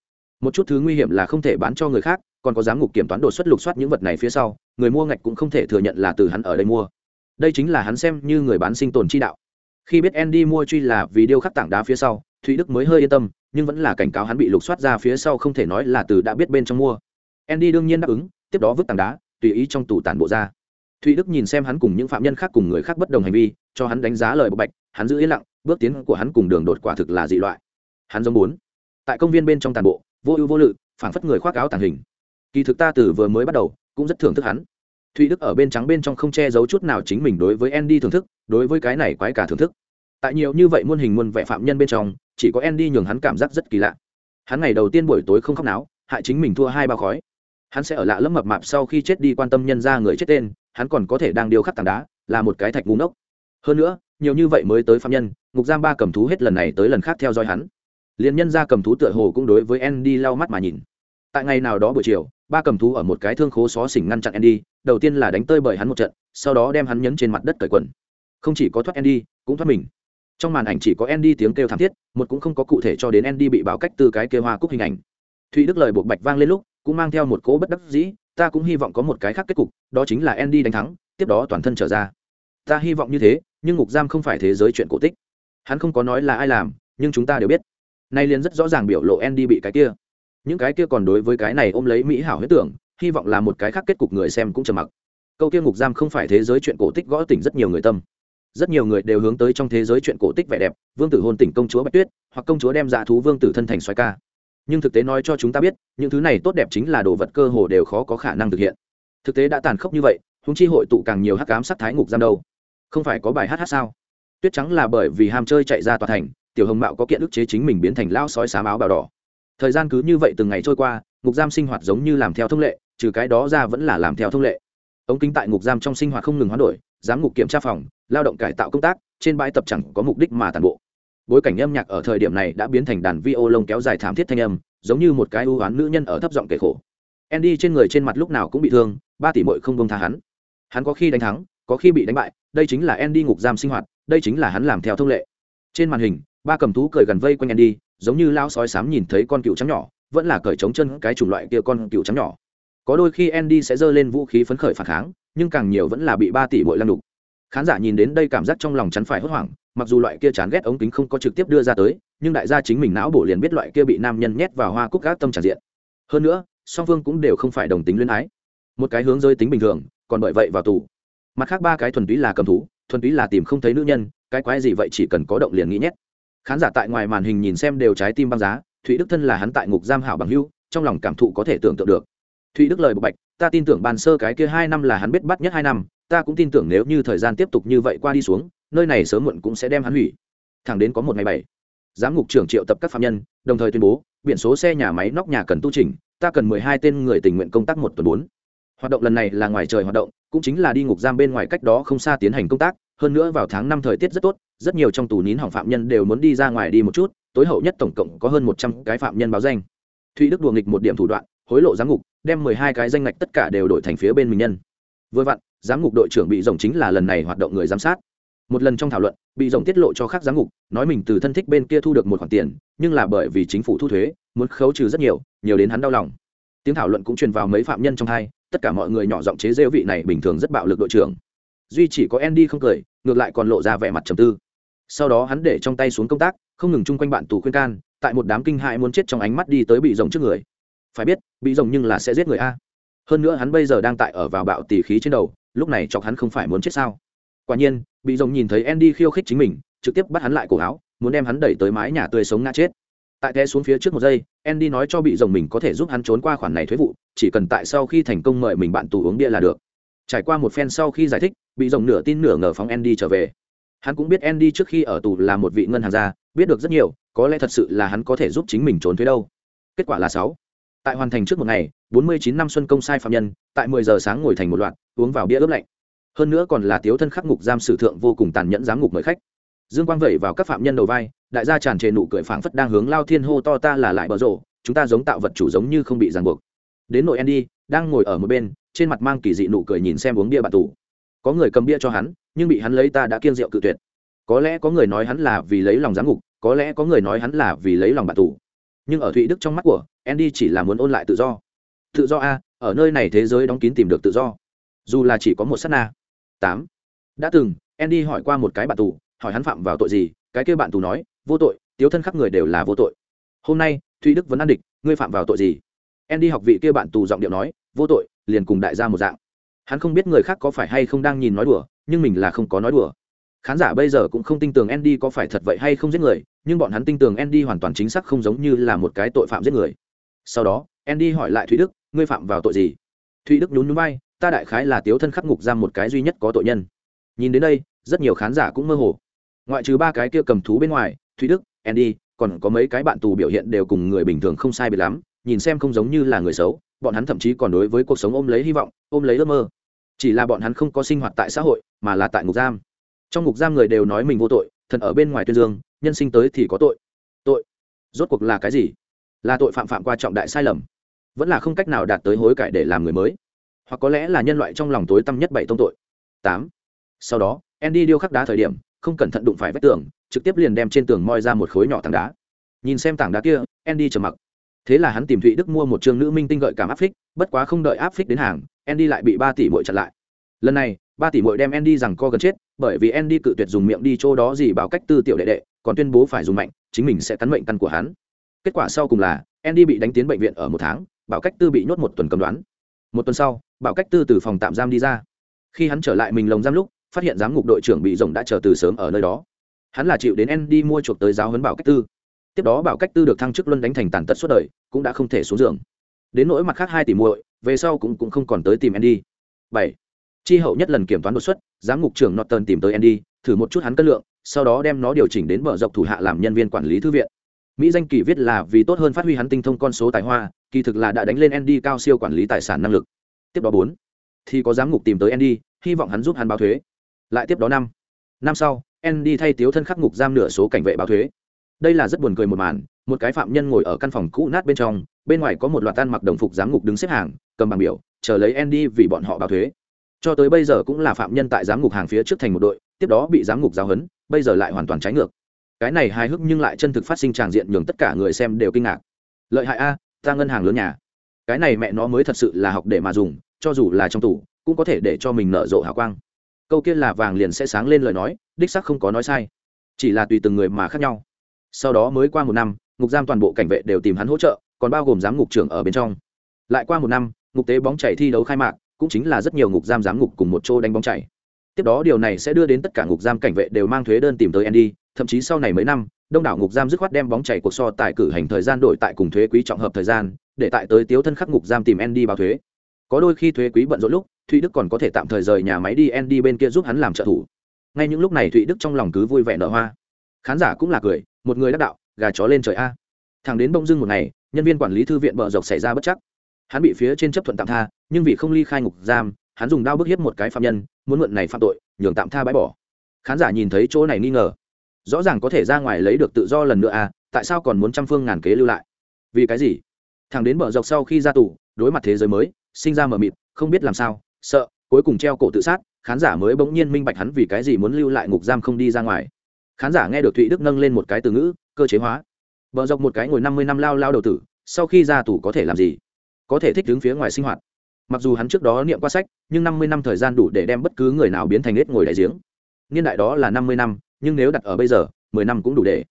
Một chút thứ nguy hiểm là không thể bán cho người khác còn có giám ngục kiểm toán đột xuất lục soát những vật này phía sau, người mua ngạch cũng không thể thừa nhận là từ hắn ở đây mua. Đây chính là hắn xem như người bán sinh tồn chi đạo. Khi biết andy mua truy là vì điêu khắc tảng đá phía sau, thụy đức mới hơi yên tâm, nhưng vẫn là cảnh cáo hắn bị lục soát ra phía sau không thể nói là từ đã biết bên trong mua. Andy đương nhiên đáp ứng, tiếp đó vứt tảng đá, tùy ý trong tủ tản bộ ra. Thụy đức nhìn xem hắn cùng những phạm nhân khác cùng người khác bất đồng hành vi, cho hắn đánh giá lời bộc bạch, hắn giữ yên lặng, bước tiến của hắn cùng đường đột quả thực là dị loại. Hắn giống bốn tại công viên bên trong tàn bộ, vô ưu vô lự, phảng phất người khoác áo tàng hình kỳ thực ta từ vừa mới bắt đầu, cũng rất thưởng thức hắn. Thụy đức ở bên trắng bên trong không che giấu chút nào chính mình đối với andy thưởng thức, đối với cái này quái cả thưởng thức. Tại nhiều như vậy muôn hình muôn vẻ phạm nhân bên trong, chỉ có andy nhường hắn cảm giác rất kỳ lạ. Hắn ngày đầu tiên buổi tối không khóc náo, hại chính mình thua hai bao khói. Hắn sẽ ở lạ lẫm mập mạp sau khi chết đi quan tâm nhân ra người chết tên, hắn còn có thể đang điêu khắc tảng đá, là một cái thạch ngu ngốc. Hơn nữa, nhiều như vậy mới tới phạm nhân, ngục giam ba cầm thú hết lần này tới lần khác theo dõi hắn. Liền nhân ra cầm thú tựa hồ cũng đối với andy lau mắt mà nhìn. Tại ngày nào đó buổi chiều ba cầm thú ở một cái thương khố xó xỉnh ngăn chặn andy, đầu tiên là đánh tơi bởi hắn một trận, sau đó đem hắn nhấn trên mặt đất cởi quần. Không chỉ có thoát andy, cũng thoát mình. Trong màn ảnh chỉ có andy tiếng kêu thảm thiết, một cũng không có cụ thể cho đến andy bị báo cách từ cái kia hoa cúc hình ảnh. Thụy đức lời buộc bạch vang lên lúc, cũng mang theo một cố bất đắc dĩ, ta cũng hy vọng có một cái khác kết cục, đó chính là andy đánh thắng, tiếp đó toàn thân trở ra. Ta hy vọng như thế, nhưng ngục giam không phải thế giới chuyện cổ tích. Hắn không có nói là ai làm, nhưng chúng ta đều biết. Nay liền rất rõ ràng biểu lộ andy bị cái kia những cái kia còn đối với cái này ôm lấy mỹ hảo huyết tưởng, hy vọng là một cái khác kết cục người xem cũng trầm mặc. Câu kia ngục giam không phải thế giới chuyện cổ tích gõ tỉnh rất nhiều người tâm. Rất nhiều người đều hướng tới trong thế giới chuyện cổ tích vẻ đẹp, vương tử hôn tỉnh công chúa bạch tuyết, hoặc công chúa đem dạ thú vương tử thân thành xoài ca. Nhưng thực tế nói cho chúng ta biết, những thứ này tốt đẹp chính là đồ vật cơ hồ đều khó có khả năng thực hiện. Thực tế đã tàn khốc như vậy húng chi hội tụ càng nhiều hắc cám sắc thái ngục giam đâu. Không phải có bài hát hát sao? Tuyết trắng là bởi vì ham chơi chạy ra tòa thành, tiểu hồng mạo có kiện ức chế chính mình biến thành lao sói xám áo bào đỏ thời gian cứ như vậy từng ngày trôi qua, ngục giam sinh hoạt giống như làm theo thông lệ, trừ cái đó ra vẫn là làm theo thông lệ. Ống kính tại ngục giam trong sinh hoạt không ngừng hoán đổi, giám ngục kiểm tra phòng, lao động cải tạo công tác, trên bãi tập chẳng có mục đích mà tàn bộ. Bối cảnh âm nhạc ở thời điểm này đã biến thành đàn vi ô lông kéo dài thảm thiết thanh âm, giống như một cái ưu oán nữ nhân ở thấp giọng kể khổ. Andy trên người trên mặt lúc nào cũng bị thương, ba tỷ mội không bông tha hắn. Hắn có khi đánh thắng, có khi bị đánh bại, đây chính là andy ngục giam sinh hoạt, đây chính là hắn làm theo thông lệ. Trên màn hình ba cầm thú cười gần vây quanh andy, giống như lao sói sám nhìn thấy con cựu trắng nhỏ, vẫn là cởi trống chân cái chủng loại kia con cựu trắng nhỏ. Có đôi khi andy sẽ giơ lên vũ khí phấn khởi phản kháng, nhưng càng nhiều vẫn là bị ba tỷ bội lăng đục. Khán giả nhìn đến đây cảm giác trong lòng chắn phải hốt hoảng, mặc dù loại kia chán ghét ống kính không có trực tiếp đưa ra tới, nhưng đại gia chính mình não bổ liền biết loại kia bị nam nhân nhét vào hoa cúc gác tâm tràn diện. Hơn nữa, song phương cũng đều không phải đồng tính luyến ái. Một cái hướng rơi tính bình thường, còn bởi vậy vào tù. Mặt khác ba cái thuần túy là cầm thú, thuần túy là tìm không thấy nữ nhân, cái quái gì vậy chỉ cần có động liền nghĩ nhét khán giả tại ngoài màn hình nhìn xem đều trái tim băng giá, thụy đức thân là hắn tại ngục giam hảo bằng hưu trong lòng cảm thụ có thể tưởng tượng được. Thụy đức lời bộc bạch, ta tin tưởng bàn sơ cái kia hai năm là hắn biết bắt nhất hai năm, ta cũng tin tưởng nếu như thời gian tiếp tục như vậy qua đi xuống, nơi này sớm muộn cũng sẽ đem hắn hủy. Thẳng đến có một ngày bảy, giám ngục trưởng triệu tập các phạm nhân, đồng thời tuyên bố, biển số xe, nhà máy, nóc nhà cần tu trình ta cần mười hai tên người tình nguyện công tác một tuần bốn. Hoạt động lần này là ngoài trời hoạt động, cũng chính là đi ngục giam bên ngoài cách đó không xa tiến hành công tác hơn nữa vào tháng năm thời tiết rất tốt, rất nhiều trong tù nín hỏng phạm nhân đều muốn đi ra ngoài đi một chút, tối hậu nhất tổng cộng có hơn một trăm cái phạm nhân báo danh. Thụy đức đùa nghịch một điểm thủ đoạn, hối lộ giám ngục, đem mười hai cái danh ngạch tất cả đều đổi thành phía bên mình nhân. Vừa vặn, giám ngục đội trưởng bị rồng chính là lần này hoạt động người giám sát. Một lần trong thảo luận, bị rồng tiết lộ cho khác giám ngục, nói mình từ thân thích bên kia thu được một khoản tiền, nhưng là bởi vì chính phủ thu thuế, muốn khấu trừ rất nhiều nhiều đến hắn đau lòng. Tiếng thảo luận cũng truyền vào mấy phạm nhân trong hai, tất cả mọi người nhỏ giọng chế rêu vị này bình thường rất bạo lực đội trưởng duy chỉ có andy không cười, ngược lại còn lộ ra vẻ mặt trầm tư. Sau đó hắn để trong tay xuống công tác, không ngừng chung quanh bạn tù khuyên can, tại một đám kinh hại muốn chết trong ánh mắt đi tới bị rồng trước người. Phải biết, bị rồng nhưng là sẽ giết người a. Hơn nữa hắn bây giờ đang tại ở vào bạo tỉ khí trên đầu, lúc này chọc hắn không phải muốn chết sao? Quả nhiên, bị rồng nhìn thấy andy khiêu khích chính mình, trực tiếp bắt hắn lại cổ áo, muốn đem hắn đẩy tới mái nhà tươi sống ngã chết. Tại té xuống phía trước một giây, andy nói cho bị rồng mình có thể giúp hắn trốn qua khoản này thuế vụ, chỉ cần tại sau khi thành công mời mình bạn tù uống bia là được trải qua một phen sau khi giải thích, bị rồng nửa tin nửa ngờ phóng andy trở về. Hắn cũng biết andy trước khi ở tù là một vị ngân hàng gia, biết được rất nhiều, có lẽ thật sự là hắn có thể giúp chính mình trốn thuế đâu. Kết quả là sáu. Tại hoàn thành trước một ngày 49 năm xuân công sai phạm nhân, tại 10 giờ sáng ngồi thành một loạt, uống vào bia ướp lạnh. Hơn nữa còn là tiếu thân khắc ngục giam sử thượng vô cùng tàn nhẫn giám ngục mời khách. Dương quang vẩy vào các phạm nhân đầu vai, đại gia tràn trề nụ cười phảng phất đang hướng lao thiên hô to ta là lại bờ rộ, chúng ta giống tạo vật chủ giống như không bị ràng buộc. Đến nội andy, đang ngồi ở một bên trên mặt mang kỳ dị nụ cười nhìn xem uống bia bạn tù. Có người cầm bia cho hắn, nhưng bị hắn lấy ta đã kiêng rượu cự tuyệt. Có lẽ có người nói hắn là vì lấy lòng giám ngục, có lẽ có người nói hắn là vì lấy lòng bạn tù. Nhưng ở thụy đức trong mắt của andy chỉ là muốn ôn lại tự do. Tự do a, ở nơi này thế giới đóng kín tìm được tự do. Dù là chỉ có một s á t na. Tám. Đã từng, andy hỏi qua một cái bạn tù, hỏi hắn phạm vào tội gì, cái kêu bạn tù nói, vô tội, tiếu thân khắc người đều là vô tội. Hôm nay, thụy đức vẫn ăn địch, ngươi phạm vào tội gì? Andy học vị kia bạn tù giọng điệu nói vô tội liền cùng đại gia một dạng hắn không biết người khác có phải hay không đang nhìn nói đùa nhưng mình là không có nói đùa khán giả bây giờ cũng không tin tưởng Andy có phải thật vậy hay không giết người, nhưng bọn hắn tin tưởng Andy hoàn toàn chính xác không giống như là một cái tội phạm giết người. Sau đó, Andy hỏi lại Thụy Đức, ngươi phạm vào tội gì? Thụy Đức nhún nhún vai, ta đại khái là tiếu thân khắc ngục giam một cái duy nhất có tội nhân. Nhìn đến đây, rất nhiều khán giả cũng mơ hồ. Ngoại trừ ba cái kia cầm thú bên ngoài, Thụy Đức, Andy, còn có mấy cái bạn tù biểu hiện đều cùng người bình thường không sai biệt lắm, nhìn xem không giống như là người xấu, bọn hắn thậm chí còn đối với cuộc sống ôm lấy hy vọng, ôm lấy ước mơ. Chỉ là bọn hắn không có sinh hoạt tại xã hội, mà là tại ngục giam. Trong ngục giam người đều nói mình vô tội thần ở bên ngoài tuyên dương nhân sinh tới thì có tội. Tội? Rốt cuộc là cái gì? Là tội phạm phạm qua trọng đại sai lầm. Vẫn là không cách nào đạt tới hối cải để làm người mới. Hoặc có lẽ là nhân loại trong lòng tối tăm nhất bảy tông tội. Tám. Sau đó andy điêu khắc đá thời điểm không cẩn thận đụng phải vách tường trực tiếp liền đem trên tường moi ra một khối nhỏ tảng đá. Nhìn xem tảng đá kia andy trầm mặc thế là hắn tìm thụy đức mua một trường nữ minh tinh gợi cảm áp phích bất quá không đợi áp phích đến hàng andy lại bị ba tỷ mội chặn lại lần này ba tỷ mội đem Andy rằng co gần chết, bởi vì Andy cự tuyệt dùng miệng đi chỗ đó gì bảo cách tư tiểu đệ đệ, còn tuyên bố phải dùng mạnh, chính mình sẽ cắn mệnh căn của hắn. Kết quả sau cùng là Andy bị đánh tiến bệnh viện ở một tháng, bảo cách tư bị nhốt một tuần cầm đoán. Một tuần sau, bảo cách tư từ phòng tạm giam đi ra. Khi hắn trở lại mình lồng giam lúc, phát hiện giám ngục đội trưởng bị rồng đã chờ từ sớm ở nơi đó. Hắn là chịu đến Andy mua chuộc tới giáo huấn bảo cách tư. Tiếp đó bảo cách tư được thăng chức luân đánh thành tàn tật suốt đời, cũng đã không thể xuống giường. Đến nỗi mặt khác hai tỷ muội, về sau cũng cũng không còn tới tìm Andy. Bảy. Chi hậu nhất lần kiểm toán đột xuất giám ngục trưởng norton tìm tới andy thử một chút hắn cân lượng sau đó đem nó điều chỉnh đến mở rộng thủ hạ làm nhân viên quản lý thư viện. Mỹ danh kỳ viết là vì tốt hơn phát huy hắn tinh thông con số tài hoa kỳ thực là đã đánh lên andy cao siêu quản lý tài sản năng lực. Tiếp đó bốn. Thì có giám ngục tìm tới andy hy vọng hắn giúp hắn báo thuế. Lại tiếp đó năm. Năm sau andy thay tiếu thân khắc ngục giam nửa số cảnh vệ báo thuế đây là rất buồn cười một màn, một cái phạm nhân ngồi ở căn phòng cũ nát bên trong, bên ngoài có một loạt tan mặc đồng phục giám ngục đứng xếp hàng, cầm bằng biểu, chờ lấy andy vì bọn họ báo thuế. Cho tới bây giờ cũng là phạm nhân tại giám ngục hàng phía trước thành một đội, tiếp đó bị giám ngục giáo hấn bây giờ lại hoàn toàn trái ngược. Cái này hài hước nhưng lại chân thực phát sinh tràng diện nhường tất cả người xem đều kinh ngạc. Lợi hại a, ta ngân hàng lớn nhà. Cái này mẹ nó mới thật sự là học để mà dùng, cho dù là trong tủ cũng có thể để cho mình nở rộ hào quang. Câu kia là vàng liền sẽ sáng lên lời nói, đích sắc không có nói sai. Chỉ là tùy từng người mà khác nhau sau đó mới qua một năm ngục giam toàn bộ cảnh vệ đều tìm hắn hỗ trợ còn bao gồm giám ngục trưởng ở bên trong lại qua một năm ngục tế bóng chảy thi đấu khai mạc cũng chính là rất nhiều ngục giam giám ngục cùng một chỗ đánh bóng chảy tiếp đó điều này sẽ đưa đến tất cả ngục giam cảnh vệ đều mang thuế đơn tìm tới Andy, thậm chí sau này mấy năm, đông đảo ngục giam dứt khoát đem bóng chảy cuộc so tài cử hành thời gian đổi tại cùng thuế quý trọng hợp thời gian, để tại tới tiếu thân khắc ngục giam tìm Andy báo thuế. Có đôi khi thuế quý bận rộn lúc, Thụy Đức còn có thể tạm thời rời nhà máy đi Andy bên kia giúp hắn làm trợ thủ. Ngay những lúc này Thụy Đức trong lòng cứ vui vẻ nở hoa. Khán giả cũng là cười, một người đắc đạo, gà chó lên trời a. Thằng đến bông dưng một ngày, nhân viên quản lý thư viện bờ dọc xảy ra bất chắc. Hắn bị phía trên chấp thuận tạm tha, nhưng vì không ly khai ngục giam hắn dùng đao bức hiếp một cái phạm nhân muốn mượn này phạm tội nhường tạm tha bãi bỏ. Khán giả nhìn thấy chỗ này nghi ngờ. Rõ ràng có thể ra ngoài lấy được tự do lần nữa à tại sao còn muốn trăm phương ngàn kế lưu lại? Vì cái gì? Thằng đến bờ dọc sau khi ra tù đối mặt thế giới mới sinh ra mờ mịt không biết làm sao sợ cuối cùng treo cổ tự sát khán giả mới bỗng nhiên minh bạch hắn vì cái gì muốn lưu lại ngục giam không đi ra ngoài khán giả nghe được thụy đức nâng lên một cái từ ngữ, cơ chế hóa. Vợ dọc một cái ngồi năm mươi năm lao lao đầu tử, sau khi ra tù có thể làm gì? Có thể thích đứng phía ngoài sinh hoạt. Mặc dù hắn trước đó niệm qua sách, nhưng năm mươi năm thời gian đủ để đem bất cứ người nào biến thành hết ngồi đại giếng. Niên đại đó là năm mươi năm, nhưng nếu đặt ở bây giờ, mười năm cũng đủ để.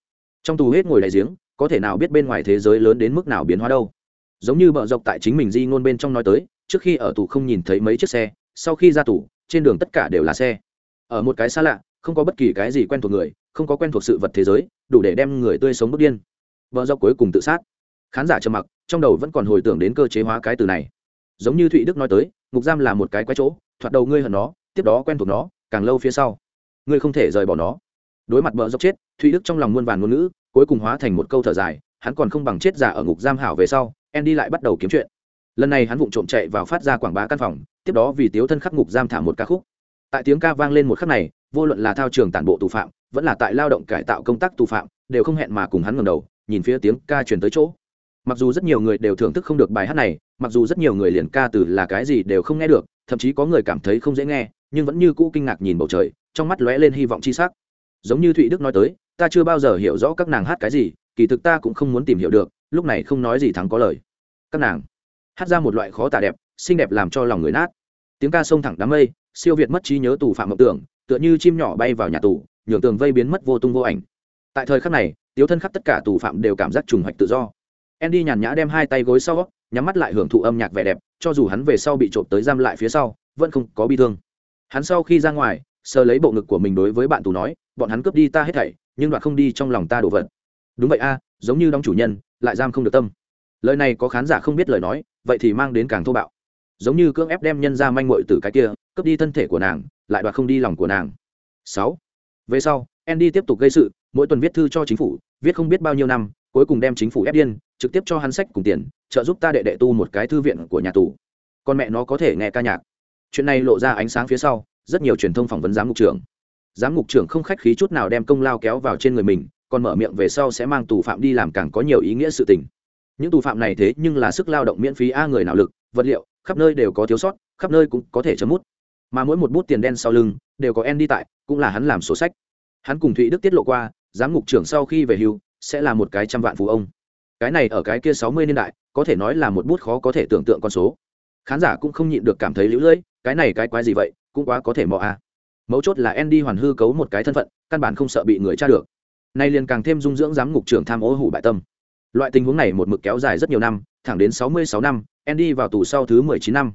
Trong tù hết ngồi đại giếng, có thể nào biết bên ngoài thế giới lớn đến mức nào biến hóa đâu? Giống như bợ dọc tại chính mình di ngôn bên trong nói tới, trước khi ở tù không nhìn thấy mấy chiếc xe, sau khi ra tù, trên đường tất cả đều là xe. Ở một cái xa lạ, không có bất kỳ cái gì quen thuộc người không có quen thuộc sự vật thế giới, đủ để đem người tươi sống bước điên. Vợ dốc cuối cùng tự sát. Khán giả trầm mặc, trong đầu vẫn còn hồi tưởng đến cơ chế hóa cái từ này. Giống như thụy đức nói tới, ngục giam là một cái quái chỗ, thoạt đầu ngươi hận nó, tiếp đó quen thuộc nó, càng lâu phía sau, ngươi không thể rời bỏ nó. Đối mặt bờ dốc chết, thụy đức trong lòng muôn vàn ngôn ngữ, cuối cùng hóa thành một câu thở dài, hắn còn không bằng chết giả ở ngục giam hảo về sau, andy lại bắt đầu kiếm chuyện. Lần này hắn vụng trộm chạy vào phát ra quảng bá căn phòng, tiếp đó vì tiếu thân khắc ngục giam thả một ca khúc. Tại tiếng ca vang lên một khắc này vô luận là thao trường tản bộ tù phạm, vẫn là tại lao động cải tạo công tác tù phạm, đều không hẹn mà cùng hắn ngầm đầu, nhìn phía tiếng ca truyền tới chỗ. Mặc dù rất nhiều người đều thưởng thức không được bài hát này, mặc dù rất nhiều người liền ca từ là cái gì đều không nghe được, thậm chí có người cảm thấy không dễ nghe, nhưng vẫn như cũ kinh ngạc nhìn bầu trời, trong mắt lóe lên hy vọng chi sắc. Giống như thụy đức nói tới, ta chưa bao giờ hiểu rõ các nàng hát cái gì, kỳ thực ta cũng không muốn tìm hiểu được, lúc này không nói gì thắng có lời. Các nàng hát ra một loại khó tả đẹp, xinh đẹp làm cho lòng người nát. Tiếng ca sông thẳng đám mây, siêu việt mất trí nhớ tù phạm mộng tưởng tựa như chim nhỏ bay vào nhà tù, nhường tường vây biến mất vô tung vô ảnh. Tại thời khắc này, tiếu thân khắp tất cả tù phạm đều cảm giác trùng hoạch tự do. Andy nhàn nhã đem hai tay gối sau, nhắm mắt lại hưởng thụ âm nhạc vẻ đẹp, cho dù hắn về sau bị trộm tới giam lại phía sau, vẫn không có bi thương. Hắn sau khi ra ngoài, sờ lấy bộ ngực của mình đối với bạn tù nói, bọn hắn cướp đi ta hết thảy, nhưng đoạn không đi trong lòng ta đổ vật. Đúng vậy a, giống như đóng chủ nhân, lại giam không được tâm. Lời này có khán giả không biết lời nói, vậy thì mang đến càng thô bạo giống như cưỡng ép đem nhân ra manh mội từ cái kia, cướp đi thân thể của nàng, lại đoạt không đi lòng của nàng. Sáu. Về sau, andy tiếp tục gây sự, mỗi tuần viết thư cho chính phủ, viết không biết bao nhiêu năm, cuối cùng đem chính phủ ép điên, trực tiếp cho hắn sách cùng tiền, trợ giúp ta đệ đệ tu một cái thư viện của nhà tù. Con mẹ nó có thể nghe ca nhạc. Chuyện này lộ ra ánh sáng phía sau, rất nhiều truyền thông phỏng vấn giám mục trưởng. Giám mục trưởng không khách khí chút nào đem công lao kéo vào trên người mình, còn mở miệng về sau sẽ mang tù phạm đi làm càng có nhiều ý nghĩa sự tình. Những tù phạm này thế nhưng là sức lao động miễn phí a người nào lực vật liệu, khắp nơi đều có thiếu sót, khắp nơi cũng có thể chấm mút. Mà mỗi một bút tiền đen sau lưng đều có en đi tại, cũng là hắn làm sổ sách. Hắn cùng thụy đức tiết lộ qua, giám mục trưởng sau khi về hưu, sẽ là một cái trăm vạn phú ông. Cái này ở cái kia sáu mươi niên đại, có thể nói là một bút khó có thể tưởng tượng con số. Khán giả cũng không nhịn được cảm thấy lũ lưỡi, cái này cái quái gì vậy, cũng quá có thể mò a. À. mấu chốt là andy hoàn hư cấu một cái thân phận, căn bản không sợ bị người tra được. Nay liền càng thêm dung dưỡng giám ngục trưởng tham ô hủ bại tâm. Loại tình huống này một mực kéo dài rất nhiều năm, thẳng đến sáu mươi sáu năm andy vào tù sau thứ mười chín năm.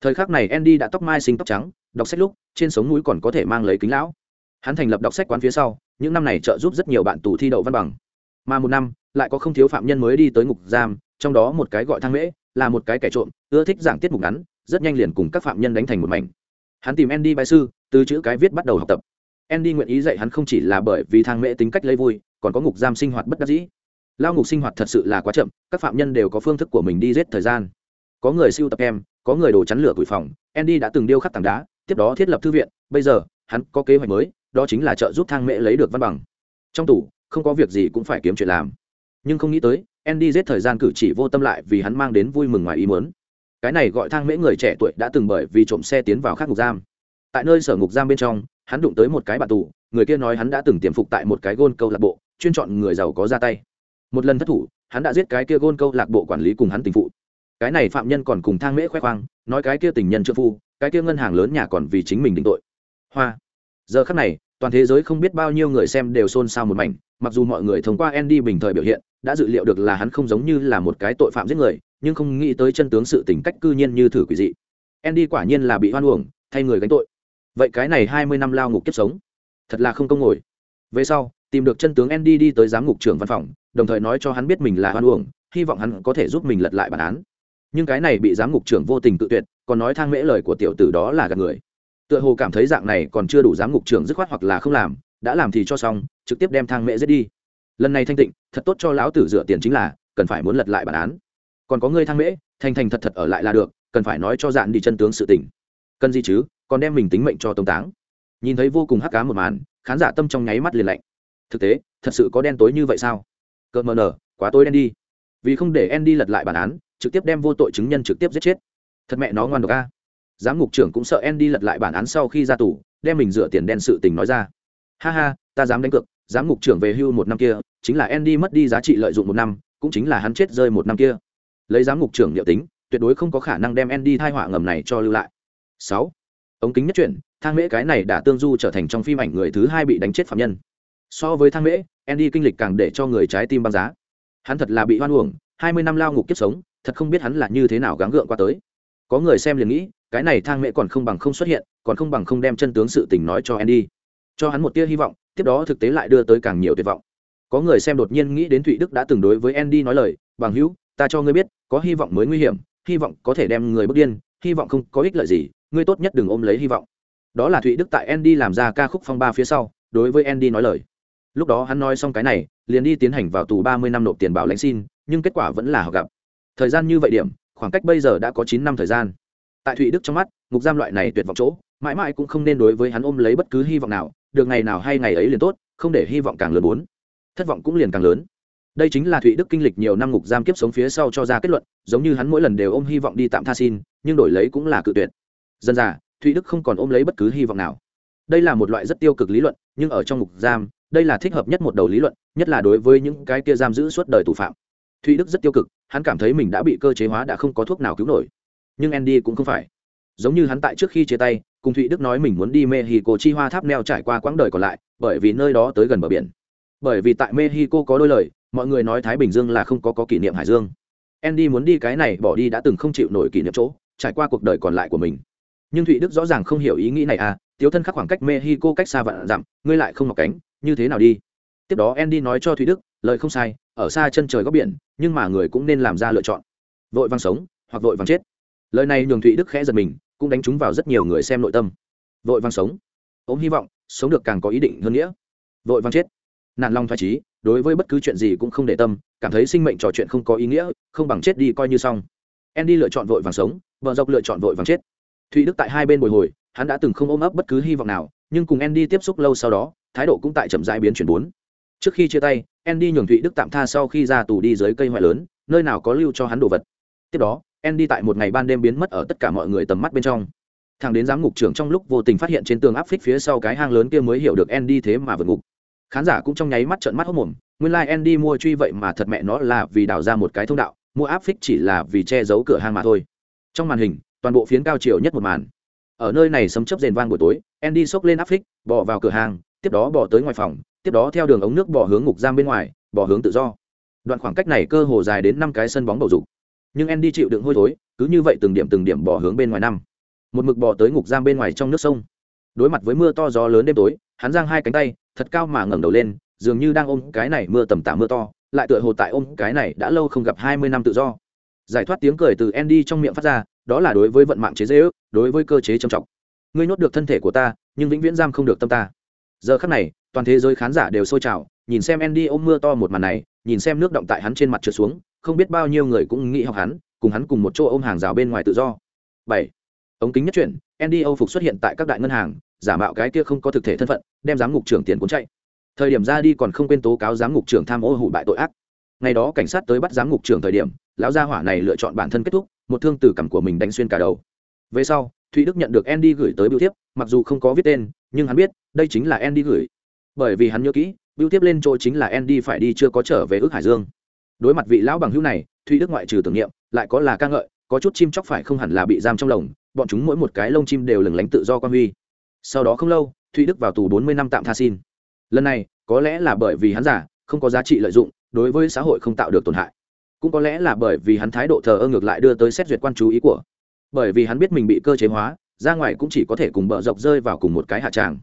Thời khắc này andy đã tóc mai sinh tóc trắng, đọc sách lúc, trên sống núi còn có thể mang lấy kính lão. Hắn thành lập đọc sách quán phía sau, những năm này trợ giúp rất nhiều bạn tù thi đậu văn bằng. Mà một năm, lại có không thiếu phạm nhân mới đi tới ngục giam, trong đó một cái gọi thang mễ, là một cái kẻ trộm, ưa thích giảng tiết mục ngắn, rất nhanh liền cùng các phạm nhân đánh thành một mảnh. Hắn tìm andy bài sư, từ chữ cái viết bắt đầu học tập. Andy nguyện ý dạy hắn không chỉ là bởi vì thang mễ tính cách lấy vui, còn có ngục giam sinh hoạt bất đắc dĩ. Lao ngục sinh hoạt thật sự là quá chậm, các phạm nhân đều có phương thức của mình đi giết thời gian có người siêu tập em, có người đổ chắn lửa tuổi phòng, andy đã từng điêu khắc tảng đá, tiếp đó thiết lập thư viện, bây giờ, hắn có kế hoạch mới, đó chính là trợ giúp thang mễ lấy được văn bằng. Trong tủ, không có việc gì cũng phải kiếm chuyện làm. Nhưng không nghĩ tới, andy giết thời gian cử chỉ vô tâm lại vì hắn mang đến vui mừng ngoài ý muốn. Cái này gọi thang mễ người trẻ tuổi đã từng bởi vì trộm xe tiến vào khác ngục giam. Tại nơi sở ngục giam bên trong, hắn đụng tới một cái bạn tù, người kia nói hắn đã từng tiềm phục tại một cái gôn câu lạc bộ, chuyên chọn người giàu có ra tay. Một lần thất thủ, hắn đã giết cái kia gôn câu lạc bộ quản lý cùng hắn tình phụ cái này phạm nhân còn cùng thang mễ khoe khoang, nói cái kia tình nhân trợ phu, cái kia ngân hàng lớn nhà còn vì chính mình định tội. Hoa. Giờ khắc này, toàn thế giới không biết bao nhiêu người xem đều xôn xao một mảnh, mặc dù mọi người thông qua andy bình thời biểu hiện, đã dự liệu được là hắn không giống như là một cái tội phạm giết người, nhưng không nghĩ tới chân tướng sự tình cách cư nhiên như thử quỷ dị. Andy quả nhiên là bị hoan uổng, thay người gánh tội. Vậy cái này hai mươi năm lao ngục kiếp sống, thật là không công ngồi. Về sau, tìm được chân tướng andy đi tới giám ngục trưởng văn phòng, đồng thời nói cho hắn biết mình là hoan uổng, hy vọng hắn có thể giúp mình lật lại bản án nhưng cái này bị giám ngục trưởng vô tình tự tuyệt, còn nói thang mễ lời của tiểu tử đó là gạt người. Tựa hồ cảm thấy dạng này còn chưa đủ giám ngục trưởng dứt khoát hoặc là không làm, đã làm thì cho xong, trực tiếp đem thang mễ giết đi. Lần này thanh tịnh, thật tốt cho lão tử dựa tiền chính là, cần phải muốn lật lại bản án. Còn có ngươi thang mễ, thành thành thật thật ở lại là được, cần phải nói cho dạn đi chân tướng sự tình. Cần gì chứ, còn đem mình tính mệnh cho tống táng. Nhìn thấy vô cùng hắc cá một màn, khán giả tâm trong nháy mắt liền lạnh. Thực tế, thật sự có đen tối như vậy sao? Cợt mờ nở, quá tối đen đi. Vì không để Andy lật lại bản án trực tiếp đem vô tội chứng nhân trực tiếp giết chết. Thật mẹ nó ngoan độc a. Giám ngục trưởng cũng sợ Andy lật lại bản án sau khi ra tù, đem mình rửa tiền đen sự tình nói ra. Ha ha, ta dám đánh cược, giám ngục trưởng về hưu một năm kia, chính là Andy mất đi giá trị lợi dụng một năm, cũng chính là hắn chết rơi một năm kia. Lấy giám ngục trưởng liệu tính, tuyệt đối không có khả năng đem Andy thai họa ngầm này cho lưu lại. Sáu. Ống kính nhất chuyển thang mễ cái này đã tương du trở thành trong phim ảnh người thứ hai bị đánh chết phạm nhân. So với thang mễ, Andy kinh lịch càng để cho người trái tim băng giá. Hắn thật là bị hoan uổng hai mươi năm lao ngục kiếp sống, thật không biết hắn là như thế nào gắng gượng qua tới. Có người xem liền nghĩ, cái này thang mẹ còn không bằng không xuất hiện, còn không bằng không đem chân tướng sự tình nói cho andy. Cho hắn một tia hy vọng, tiếp đó thực tế lại đưa tới càng nhiều tuyệt vọng. Có người xem đột nhiên nghĩ đến thụy đức đã từng đối với andy nói lời, bằng hữu, ta cho ngươi biết, có hy vọng mới nguy hiểm, hy vọng có thể đem người bước điên, hy vọng không có ích lợi gì, ngươi tốt nhất đừng ôm lấy hy vọng. Đó là thụy đức tại andy làm ra ca khúc phong ba phía sau, đối với andy nói lời. Lúc đó hắn nói xong cái này, liền đi tiến hành vào tù ba mươi năm nộp tiền bảo lãnh xin nhưng kết quả vẫn là họ gặp. Thời gian như vậy điểm, khoảng cách bây giờ đã có chín năm thời gian. Tại thụy đức trong mắt, ngục giam loại này tuyệt vọng chỗ, mãi mãi cũng không nên đối với hắn ôm lấy bất cứ hy vọng nào, được ngày nào hay ngày ấy liền tốt, không để hy vọng càng lớn bốn. Thất vọng cũng liền càng lớn. Đây chính là thụy đức kinh lịch nhiều năm ngục giam kiếp sống phía sau cho ra kết luận, giống như hắn mỗi lần đều ôm hy vọng đi tạm tha xin, nhưng đổi lấy cũng là cự tuyệt. Dân già, thụy đức không còn ôm lấy bất cứ hy vọng nào. Đây là một loại rất tiêu cực lý luận, nhưng ở trong ngục giam, đây là thích hợp nhất một đầu lý luận, nhất là đối với những cái kia giam giữ suốt đời tù phạm thụy đức rất tiêu cực hắn cảm thấy mình đã bị cơ chế hóa đã không có thuốc nào cứu nổi. Nhưng andy cũng không phải. Giống như hắn tại trước khi chia tay cùng thụy đức nói mình muốn đi mexico chi hoa tháp neo trải qua quãng đời còn lại bởi vì nơi đó tới gần bờ biển. Bởi vì tại mexico có đôi lời mọi người nói thái bình dương là không có, có kỷ niệm hải dương. Andy muốn đi cái này bỏ đi đã từng không chịu nổi kỷ niệm chỗ trải qua cuộc đời còn lại của mình. Nhưng thụy đức rõ ràng không hiểu ý nghĩ này à tiếu thân khắc khoảng cách mexico cách xa vạn dặm ngươi lại không ngọc cánh như thế nào đi? Tiếp đó andy nói cho thụy đức lời không sai ở xa chân trời góc biển, nhưng mà người cũng nên làm ra lựa chọn. Vội vàng sống, hoặc vội vàng chết. Lời này nhường thụy đức khẽ giật mình, cũng đánh trúng vào rất nhiều người xem nội tâm. Vội vàng sống. Ôm hy vọng, sống được càng có ý định hơn nghĩa. Vội vàng chết. Nạn lòng thoải trí đối với bất cứ chuyện gì cũng không để tâm, cảm thấy sinh mệnh trò chuyện không có ý nghĩa, không bằng chết đi coi như xong. Andy lựa chọn vội vàng sống, vợ dọc lựa chọn vội vàng chết. Thụy đức tại hai bên bồi hồi, hắn đã từng không ôm ấp bất cứ hy vọng nào, nhưng cùng andy tiếp xúc lâu sau đó, thái độ cũng tại chậm rãi biến chuyển bốn. Trước khi chia tay andy nhường thụy đức tạm tha sau khi ra tù đi dưới cây hoại lớn, nơi nào có lưu cho hắn đồ vật. Tiếp đó, andy tại một ngày ban đêm biến mất ở tất cả mọi người tầm mắt bên trong. Thằng đến giám ngục trưởng trong lúc vô tình phát hiện trên tường áp phích phía sau cái hang lớn kia mới hiểu được andy thế mà vượt ngục. Khán giả cũng trong nháy mắt trợn mắt hốt mồm nguyên lai Endy mua truy vậy mà thật mẹ nó là vì đào ra một cái thông đạo, mua áp phích chỉ là vì che giấu cửa hang mà thôi. Trong màn hình, toàn bộ phiến cao chiều nhất một màn. Ở nơi này sấm chớp rền vang buổi tối, andy xốc lên áp phích, bỏ vào cửa hàng tiếp đó bỏ tới ngoài phòng tiếp đó theo đường ống nước bỏ hướng ngục giam bên ngoài, bỏ hướng tự do. Đoạn khoảng cách này cơ hồ dài đến năm cái sân bóng bầu dục. Nhưng andy chịu đựng hôi thối, cứ như vậy từng điểm từng điểm bỏ hướng bên ngoài năm. Một mực bỏ tới ngục giam bên ngoài trong nước sông. Đối mặt với mưa to gió lớn đêm tối, hắn giang hai cánh tay, thật cao mà ngẩng đầu lên, dường như đang ôm cái này mưa tầm tả mưa to, lại tựa hồ tại ôm cái này đã lâu không gặp hai mươi năm tự do. Giải thoát tiếng cười từ andy trong miệng phát ra, đó là đối với vận mạng chế dễ ước, đối với cơ chế trầm trọng. Ngươi nhốt được thân thể của ta, nhưng vĩnh viễn giam không được tâm ta. Giờ khắc này toàn thế giới khán giả đều sôi trào, nhìn xem andy ôm mưa to một màn này, nhìn xem nước động tại hắn trên mặt trượt xuống, không biết bao nhiêu người cũng nghĩ học hắn, cùng hắn cùng một chỗ ôm hàng rào bên ngoài tự do. Bảy, ống kính nhất chuyển, andy âu phục xuất hiện tại các đại ngân hàng, giả mạo cái kia không có thực thể thân phận, đem giám ngục trưởng tiền cuốn chạy. Thời điểm ra đi còn không quên tố cáo giám ngục trưởng tham ô hủ bại tội ác. Ngày đó cảnh sát tới bắt giám ngục trưởng thời điểm, lão gia hỏa này lựa chọn bản thân kết thúc, một thương từ cằm của mình đánh xuyên cả đầu. Về sau, thụy đức nhận được andy gửi tới biểu thiếp, mặc dù không có viết tên, nhưng hắn biết, đây chính là andy gửi bởi vì hắn nhớ kỹ, bưu tiếp lên chỗ chính là andy phải đi chưa có trở về ước hải dương. Đối mặt vị lão bằng hữu này, thụy đức ngoại trừ tưởng niệm, lại có là ca ngợi, có chút chim chóc phải không hẳn là bị giam trong lồng, bọn chúng mỗi một cái lông chim đều lừng lánh tự do quan huy. Sau đó không lâu, thụy đức vào tù bốn mươi năm tạm tha xin. Lần này, có lẽ là bởi vì hắn giả không có giá trị lợi dụng, đối với xã hội không tạo được tổn hại. Cũng có lẽ là bởi vì hắn thái độ thờ ơ ngược lại đưa tới xét duyệt quan chú ý của. Bởi vì hắn biết mình bị cơ chế hóa, ra ngoài cũng chỉ có thể cùng bờ dọc rơi vào cùng một cái hạ tràng.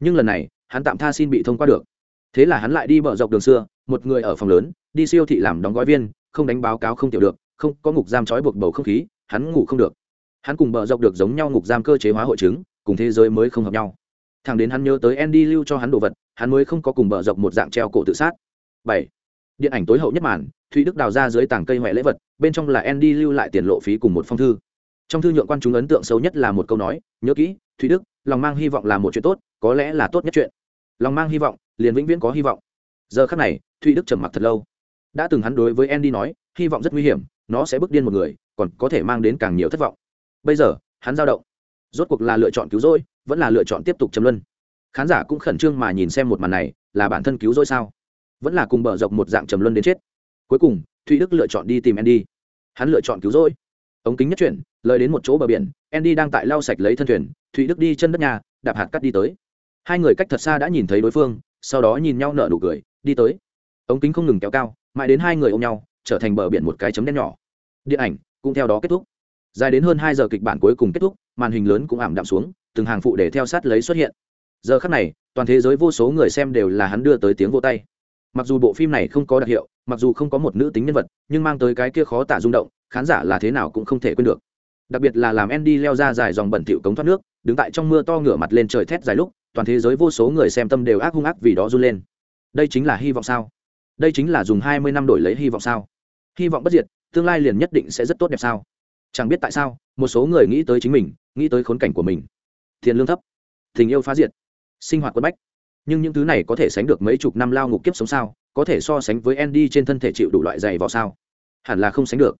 Nhưng lần này hắn tạm tha xin bị thông qua được. Thế là hắn lại đi bờ dọc đường xưa, một người ở phòng lớn, đi siêu thị làm đóng gói viên, không đánh báo cáo không tiểu được, không có ngục giam trói buộc bầu không khí, hắn ngủ không được. Hắn cùng bờ dọc được giống nhau ngục giam cơ chế hóa hội chứng, cùng thế giới mới không hợp nhau. Thằng đến hắn nhớ tới andy lưu cho hắn đồ vật, hắn mới không có cùng bờ dọc một dạng treo cổ tự sát. Bảy. Điện ảnh tối hậu nhất màn, thụy đức đào ra dưới tảng cây huệ lễ vật, bên trong là andy lưu lại tiền lộ phí cùng một phong thư. Trong thư nhượng quan chúng ấn tượng sâu nhất là một câu nói, nhớ kỹ thụy đức, lòng mang hy vọng là một chuyện tốt, có lẽ là tốt nhất chuyện. Lòng mang hy vọng, liền vĩnh viễn có hy vọng. Giờ khắc này thụy đức trầm mặc thật lâu. Đã từng hắn đối với andy nói, hy vọng rất nguy hiểm, nó sẽ bước điên một người, còn có thể mang đến càng nhiều thất vọng. Bây giờ, hắn dao động. Rốt cuộc là lựa chọn cứu rỗi, vẫn là lựa chọn tiếp tục châm luân. Khán giả cũng khẩn trương mà nhìn xem một màn này, là bản thân cứu rỗi sao? Vẫn là cùng bờ dọc một dạng trầm luân đến chết. Cuối cùng thụy đức lựa chọn đi tìm andy. Hắn lựa chọn cứu rỗi ống kính nhất chuyển, lời đến một chỗ bờ biển, andy đang tại lau sạch lấy thân thuyền, thụy đức đi chân đất nhà, đạp hạt cắt đi tới. Hai người cách thật xa đã nhìn thấy đối phương, sau đó nhìn nhau nở nụ cười, đi tới. Ống kính không ngừng kéo cao, mãi đến hai người ôm nhau, trở thành bờ biển một cái chấm đen nhỏ. Điện ảnh cũng theo đó kết thúc. Dài đến hơn hai giờ kịch bản cuối cùng kết thúc, màn hình lớn cũng ảm đạm xuống, từng hàng phụ để theo sát lấy xuất hiện. Giờ khắc này, toàn thế giới vô số người xem đều là hắn đưa tới tiếng vô tay. Mặc dù bộ phim này không có đặc hiệu, mặc dù không có một nữ tính nhân vật, nhưng mang tới cái kia khó tả rung động khán giả là thế nào cũng không thể quên được. Đặc biệt là làm andy leo ra dài dòng bẩn thỉu cống thoát nước, đứng tại trong mưa to ngửa mặt lên trời thét dài lúc, toàn thế giới vô số người xem tâm đều ác hung ác vì đó run lên. Đây chính là hy vọng sao? Đây chính là dùng hai mươi năm đổi lấy hy vọng sao? Hy vọng bất diệt, tương lai liền nhất định sẽ rất tốt đẹp sao? Chẳng biết tại sao, một số người nghĩ tới chính mình, nghĩ tới khốn cảnh của mình. Tiền lương thấp, tình yêu phá diệt, sinh hoạt quân bách. Nhưng những thứ này có thể sánh được mấy chục năm lao ngục kiếp sống sao? Có thể so sánh với Andy trên thân thể chịu đủ loại dày vào sao? Hẳn là không sánh được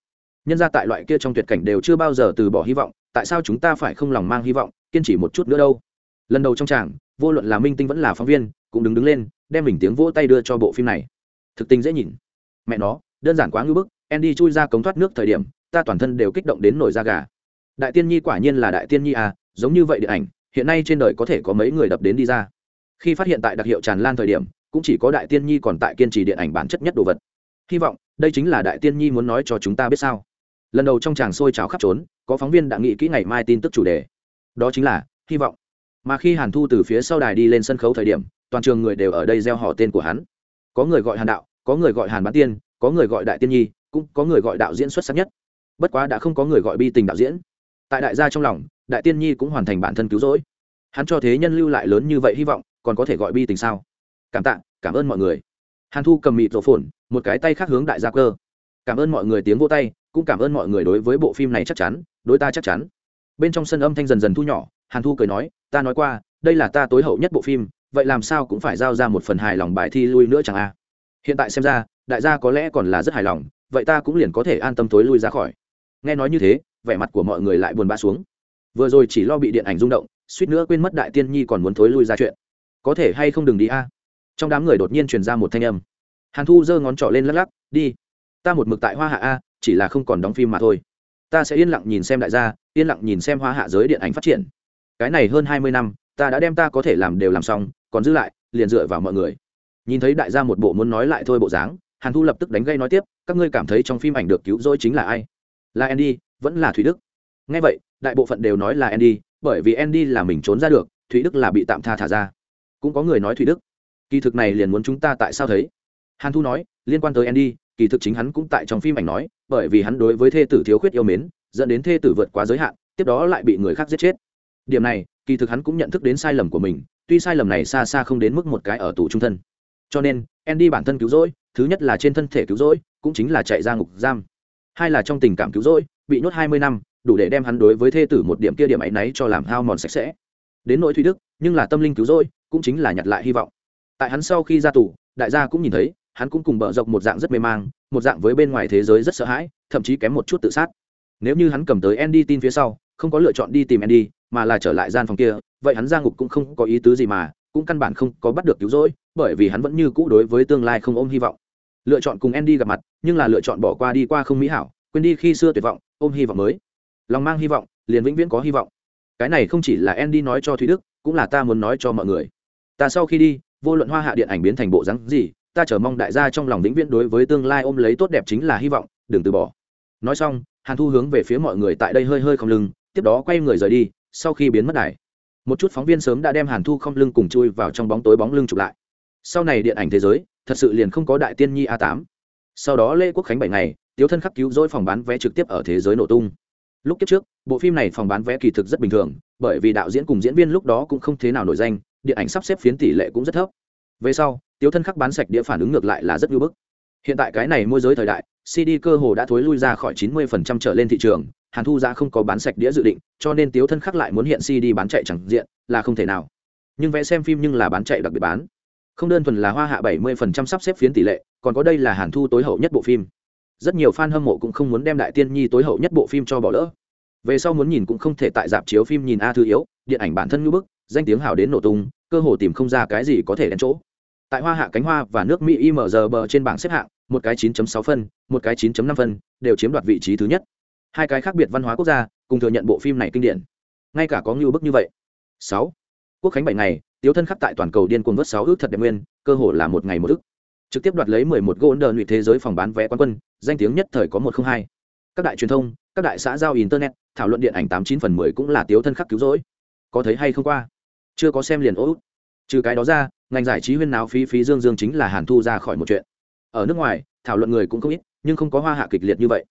nhân ra tại loại kia trong tuyệt cảnh đều chưa bao giờ từ bỏ hy vọng, tại sao chúng ta phải không lòng mang hy vọng, kiên trì một chút nữa đâu? Lần đầu trong tràng, vô luận là minh tinh vẫn là phóng viên, cũng đứng đứng lên, đem mình tiếng vỗ tay đưa cho bộ phim này. Thực tình dễ nhìn. Mẹ nó, đơn giản quá ngưỡng bức, andy chui ra cống thoát nước thời điểm, ta toàn thân đều kích động đến nổi da gà. Đại tiên nhi quả nhiên là đại tiên nhi à giống như vậy điện ảnh, hiện nay trên đời có thể có mấy người đập đến đi ra. Khi phát hiện tại đặc hiệu tràn lan thời điểm, cũng chỉ có đại tiên nhi còn tại kiên trì điện ảnh bản chất nhất đồ vật. Hy vọng, đây chính là đại tiên nhi muốn nói cho chúng ta biết sao lần đầu trong tràng sôi trào khắp trốn, có phóng viên đã nghĩ kỹ ngày mai tin tức chủ đề. Đó chính là, hy vọng. Mà khi hàn thu từ phía sau đài đi lên sân khấu thời điểm, toàn trường người đều ở đây gieo họ tên của hắn. Có người gọi hàn đạo, có người gọi hàn bán tiên, có người gọi đại tiên nhi, cũng có người gọi đạo diễn xuất sắc nhất. Bất quá đã không có người gọi bi tình đạo diễn. Tại đại gia trong lòng, đại tiên nhi cũng hoàn thành bản thân cứu rỗi. Hắn cho thế nhân lưu lại lớn như vậy hy vọng, còn có thể gọi bi tình sao? Cảm tạ, cảm ơn mọi người. Hàn thu cầm mịt rổ phồn, một cái tay khác hướng đại gia cơ. Cảm ơn mọi người tiếng vô tay cũng cảm ơn mọi người đối với bộ phim này chắc chắn, đối ta chắc chắn. Bên trong sân âm thanh dần dần thu nhỏ, hàn thu cười nói, ta nói qua, đây là ta tối hậu nhất bộ phim, vậy làm sao cũng phải giao ra một phần hài lòng bài thi lui nữa chẳng a? Hiện tại xem ra, đại gia có lẽ còn là rất hài lòng, vậy ta cũng liền có thể an tâm tối lui ra khỏi. Nghe nói như thế, vẻ mặt của mọi người lại buồn bã xuống. Vừa rồi chỉ lo bị điện ảnh rung động, suýt nữa quên mất đại tiên nhi còn muốn thối lui ra chuyện. Có thể hay không đừng đi a? Trong đám người đột nhiên truyền ra một thanh âm. Hàn thu giơ ngón trỏ lên lắc lắc, đi, ta một mực tại hoa hạ a chỉ là không còn đóng phim mà thôi. Ta sẽ yên lặng nhìn xem đại gia, yên lặng nhìn xem hoa hạ giới điện ảnh phát triển. Cái này hơn hai mươi năm, ta đã đem ta có thể làm đều làm xong, còn giữ lại, liền dựa vào mọi người. Nhìn thấy đại gia một bộ muốn nói lại thôi bộ dáng, hàn thu lập tức đánh gây nói tiếp, các ngươi cảm thấy trong phim ảnh được cứu rỗi chính là ai? Là andy, vẫn là thủy đức. Ngay vậy, đại bộ phận đều nói là andy, bởi vì andy là mình trốn ra được thủy đức là bị tạm tha thả ra. Cũng có người nói thủy đức. Kỳ thực này liền muốn chúng ta tại sao thấy? Hàn thu nói, liên quan tới andy kỳ thực chính hắn cũng tại trong phim ảnh nói, bởi vì hắn đối với thê tử thiếu khuyết yêu mến, dẫn đến thê tử vượt quá giới hạn, tiếp đó lại bị người khác giết chết. Điểm này, kỳ thực hắn cũng nhận thức đến sai lầm của mình, tuy sai lầm này xa xa không đến mức một cái ở tù trung thân. Cho nên, andy bản thân cứu rỗi, thứ nhất là trên thân thể cứu rỗi, cũng chính là chạy ra ngục giam. Hai là trong tình cảm cứu rỗi, bị nhốt hai mươi năm, đủ để đem hắn đối với thê tử một điểm kia điểm áy náy cho làm hao mòn sạch sẽ. Đến nỗi thủy đức, nhưng là tâm linh cứu rỗi, cũng chính là nhặt lại hy vọng. Tại hắn sau khi ra tù, đại gia cũng nhìn thấy hắn cũng cùng bợ dọc một dạng rất mê mang, một dạng với bên ngoài thế giới rất sợ hãi, thậm chí kém một chút tự sát. Nếu như hắn cầm tới andy tin phía sau, không có lựa chọn đi tìm andy, mà là trở lại gian phòng kia, vậy hắn ra ngục cũng không có ý tứ gì mà, cũng căn bản không có bắt được cứu rỗi, bởi vì hắn vẫn như cũ đối với tương lai không ôm hy vọng. Lựa chọn cùng andy gặp mặt, nhưng là lựa chọn bỏ qua đi qua không mỹ hảo, quên đi khi xưa tuyệt vọng, ôm hy vọng mới. Lòng mang hy vọng, liền vĩnh viễn có hy vọng. Cái này không chỉ là andy nói cho thúy đức, cũng là ta muốn nói cho mọi người. Ta sau khi đi, vô luận hoa hạ điện ảnh biến thành bộ rắn gì ta chờ mong đại gia trong lòng vĩnh viễn đối với tương lai ôm lấy tốt đẹp chính là hy vọng, đừng từ bỏ. Nói xong, hàn thu hướng về phía mọi người tại đây hơi hơi không lưng, tiếp đó quay người rời đi, sau khi biến mất đài. Một chút phóng viên sớm đã đem hàn thu không lưng cùng chui vào trong bóng tối bóng lưng chụp lại. Sau này điện ảnh thế giới, thật sự liền không có đại tiên nhi a tám. Sau đó lễ quốc khánh bảy ngày, tiếu thân khắc cứu dỗi phòng bán vé trực tiếp ở thế giới nổ tung. Lúc kiếp trước, bộ phim này phòng bán vé kỳ thực rất bình thường, bởi vì đạo diễn cùng diễn viên lúc đó cũng không thế nào nổi danh, điện ảnh sắp xếp phiến tỷ lệ cũng rất thấp. Về sau tiếu thân khắc bán sạch đĩa phản ứng ngược lại là rất ngưỡng bức. Hiện tại cái này môi giới thời đại cd cơ hồ đã thối lui ra khỏi 90% trở lên thị trường, hàn thu ra không có bán sạch đĩa dự định, cho nên tiếu thân khắc lại muốn hiện cd bán chạy chẳng diện, là không thể nào. Nhưng vẽ xem phim nhưng là bán chạy đặc biệt bán. Không đơn thuần là hoa hạ 70% sắp xếp phiến tỷ lệ, còn có đây là hàn thu tối hậu nhất bộ phim. Rất nhiều fan hâm mộ cũng không muốn đem đại tiên nhi tối hậu nhất bộ phim cho bỏ lỡ. Về sau muốn nhìn cũng không thể tại dạp chiếu phim nhìn a thư yếu, điện ảnh bản thân ngữ bức, danh tiếng hào đến nổ tung, cơ hồ tìm không ra cái gì có thể đến chỗ tại hoa hạ cánh hoa và nước mỹ img bờ trên bảng xếp hạng, một cái 9.6 phân, một cái 9.5 phân, đều chiếm đoạt vị trí thứ nhất. Hai cái khác biệt văn hóa quốc gia cùng thừa nhận bộ phim này kinh điển. Ngay cả có ngưu bức như vậy. Sáu. Quốc khánh bảy ngày, tiếu thân khắc tại toàn cầu điên cuồng vớt sáu ước thật đẹp nguyên, cơ hồ là một ngày một ước. Trực tiếp đoạt lấy 11 Golden đờ lụy thế giới phòng bán vé quán quân, danh tiếng nhất thời có một không hai. Các đại truyền thông, các đại xã giao internet, thảo luận điện ảnh tám chín phần mười cũng là tiếu thân khắc cứu rỗi. Có thấy hay không qua? Chưa có xem liền ô út trừ cái đó ra, ngành giải trí huyên náo phí phí dương dương chính là hàn thu ra khỏi một chuyện. Ở nước ngoài, thảo luận người cũng không ít, nhưng không có hoa hạ kịch liệt như vậy.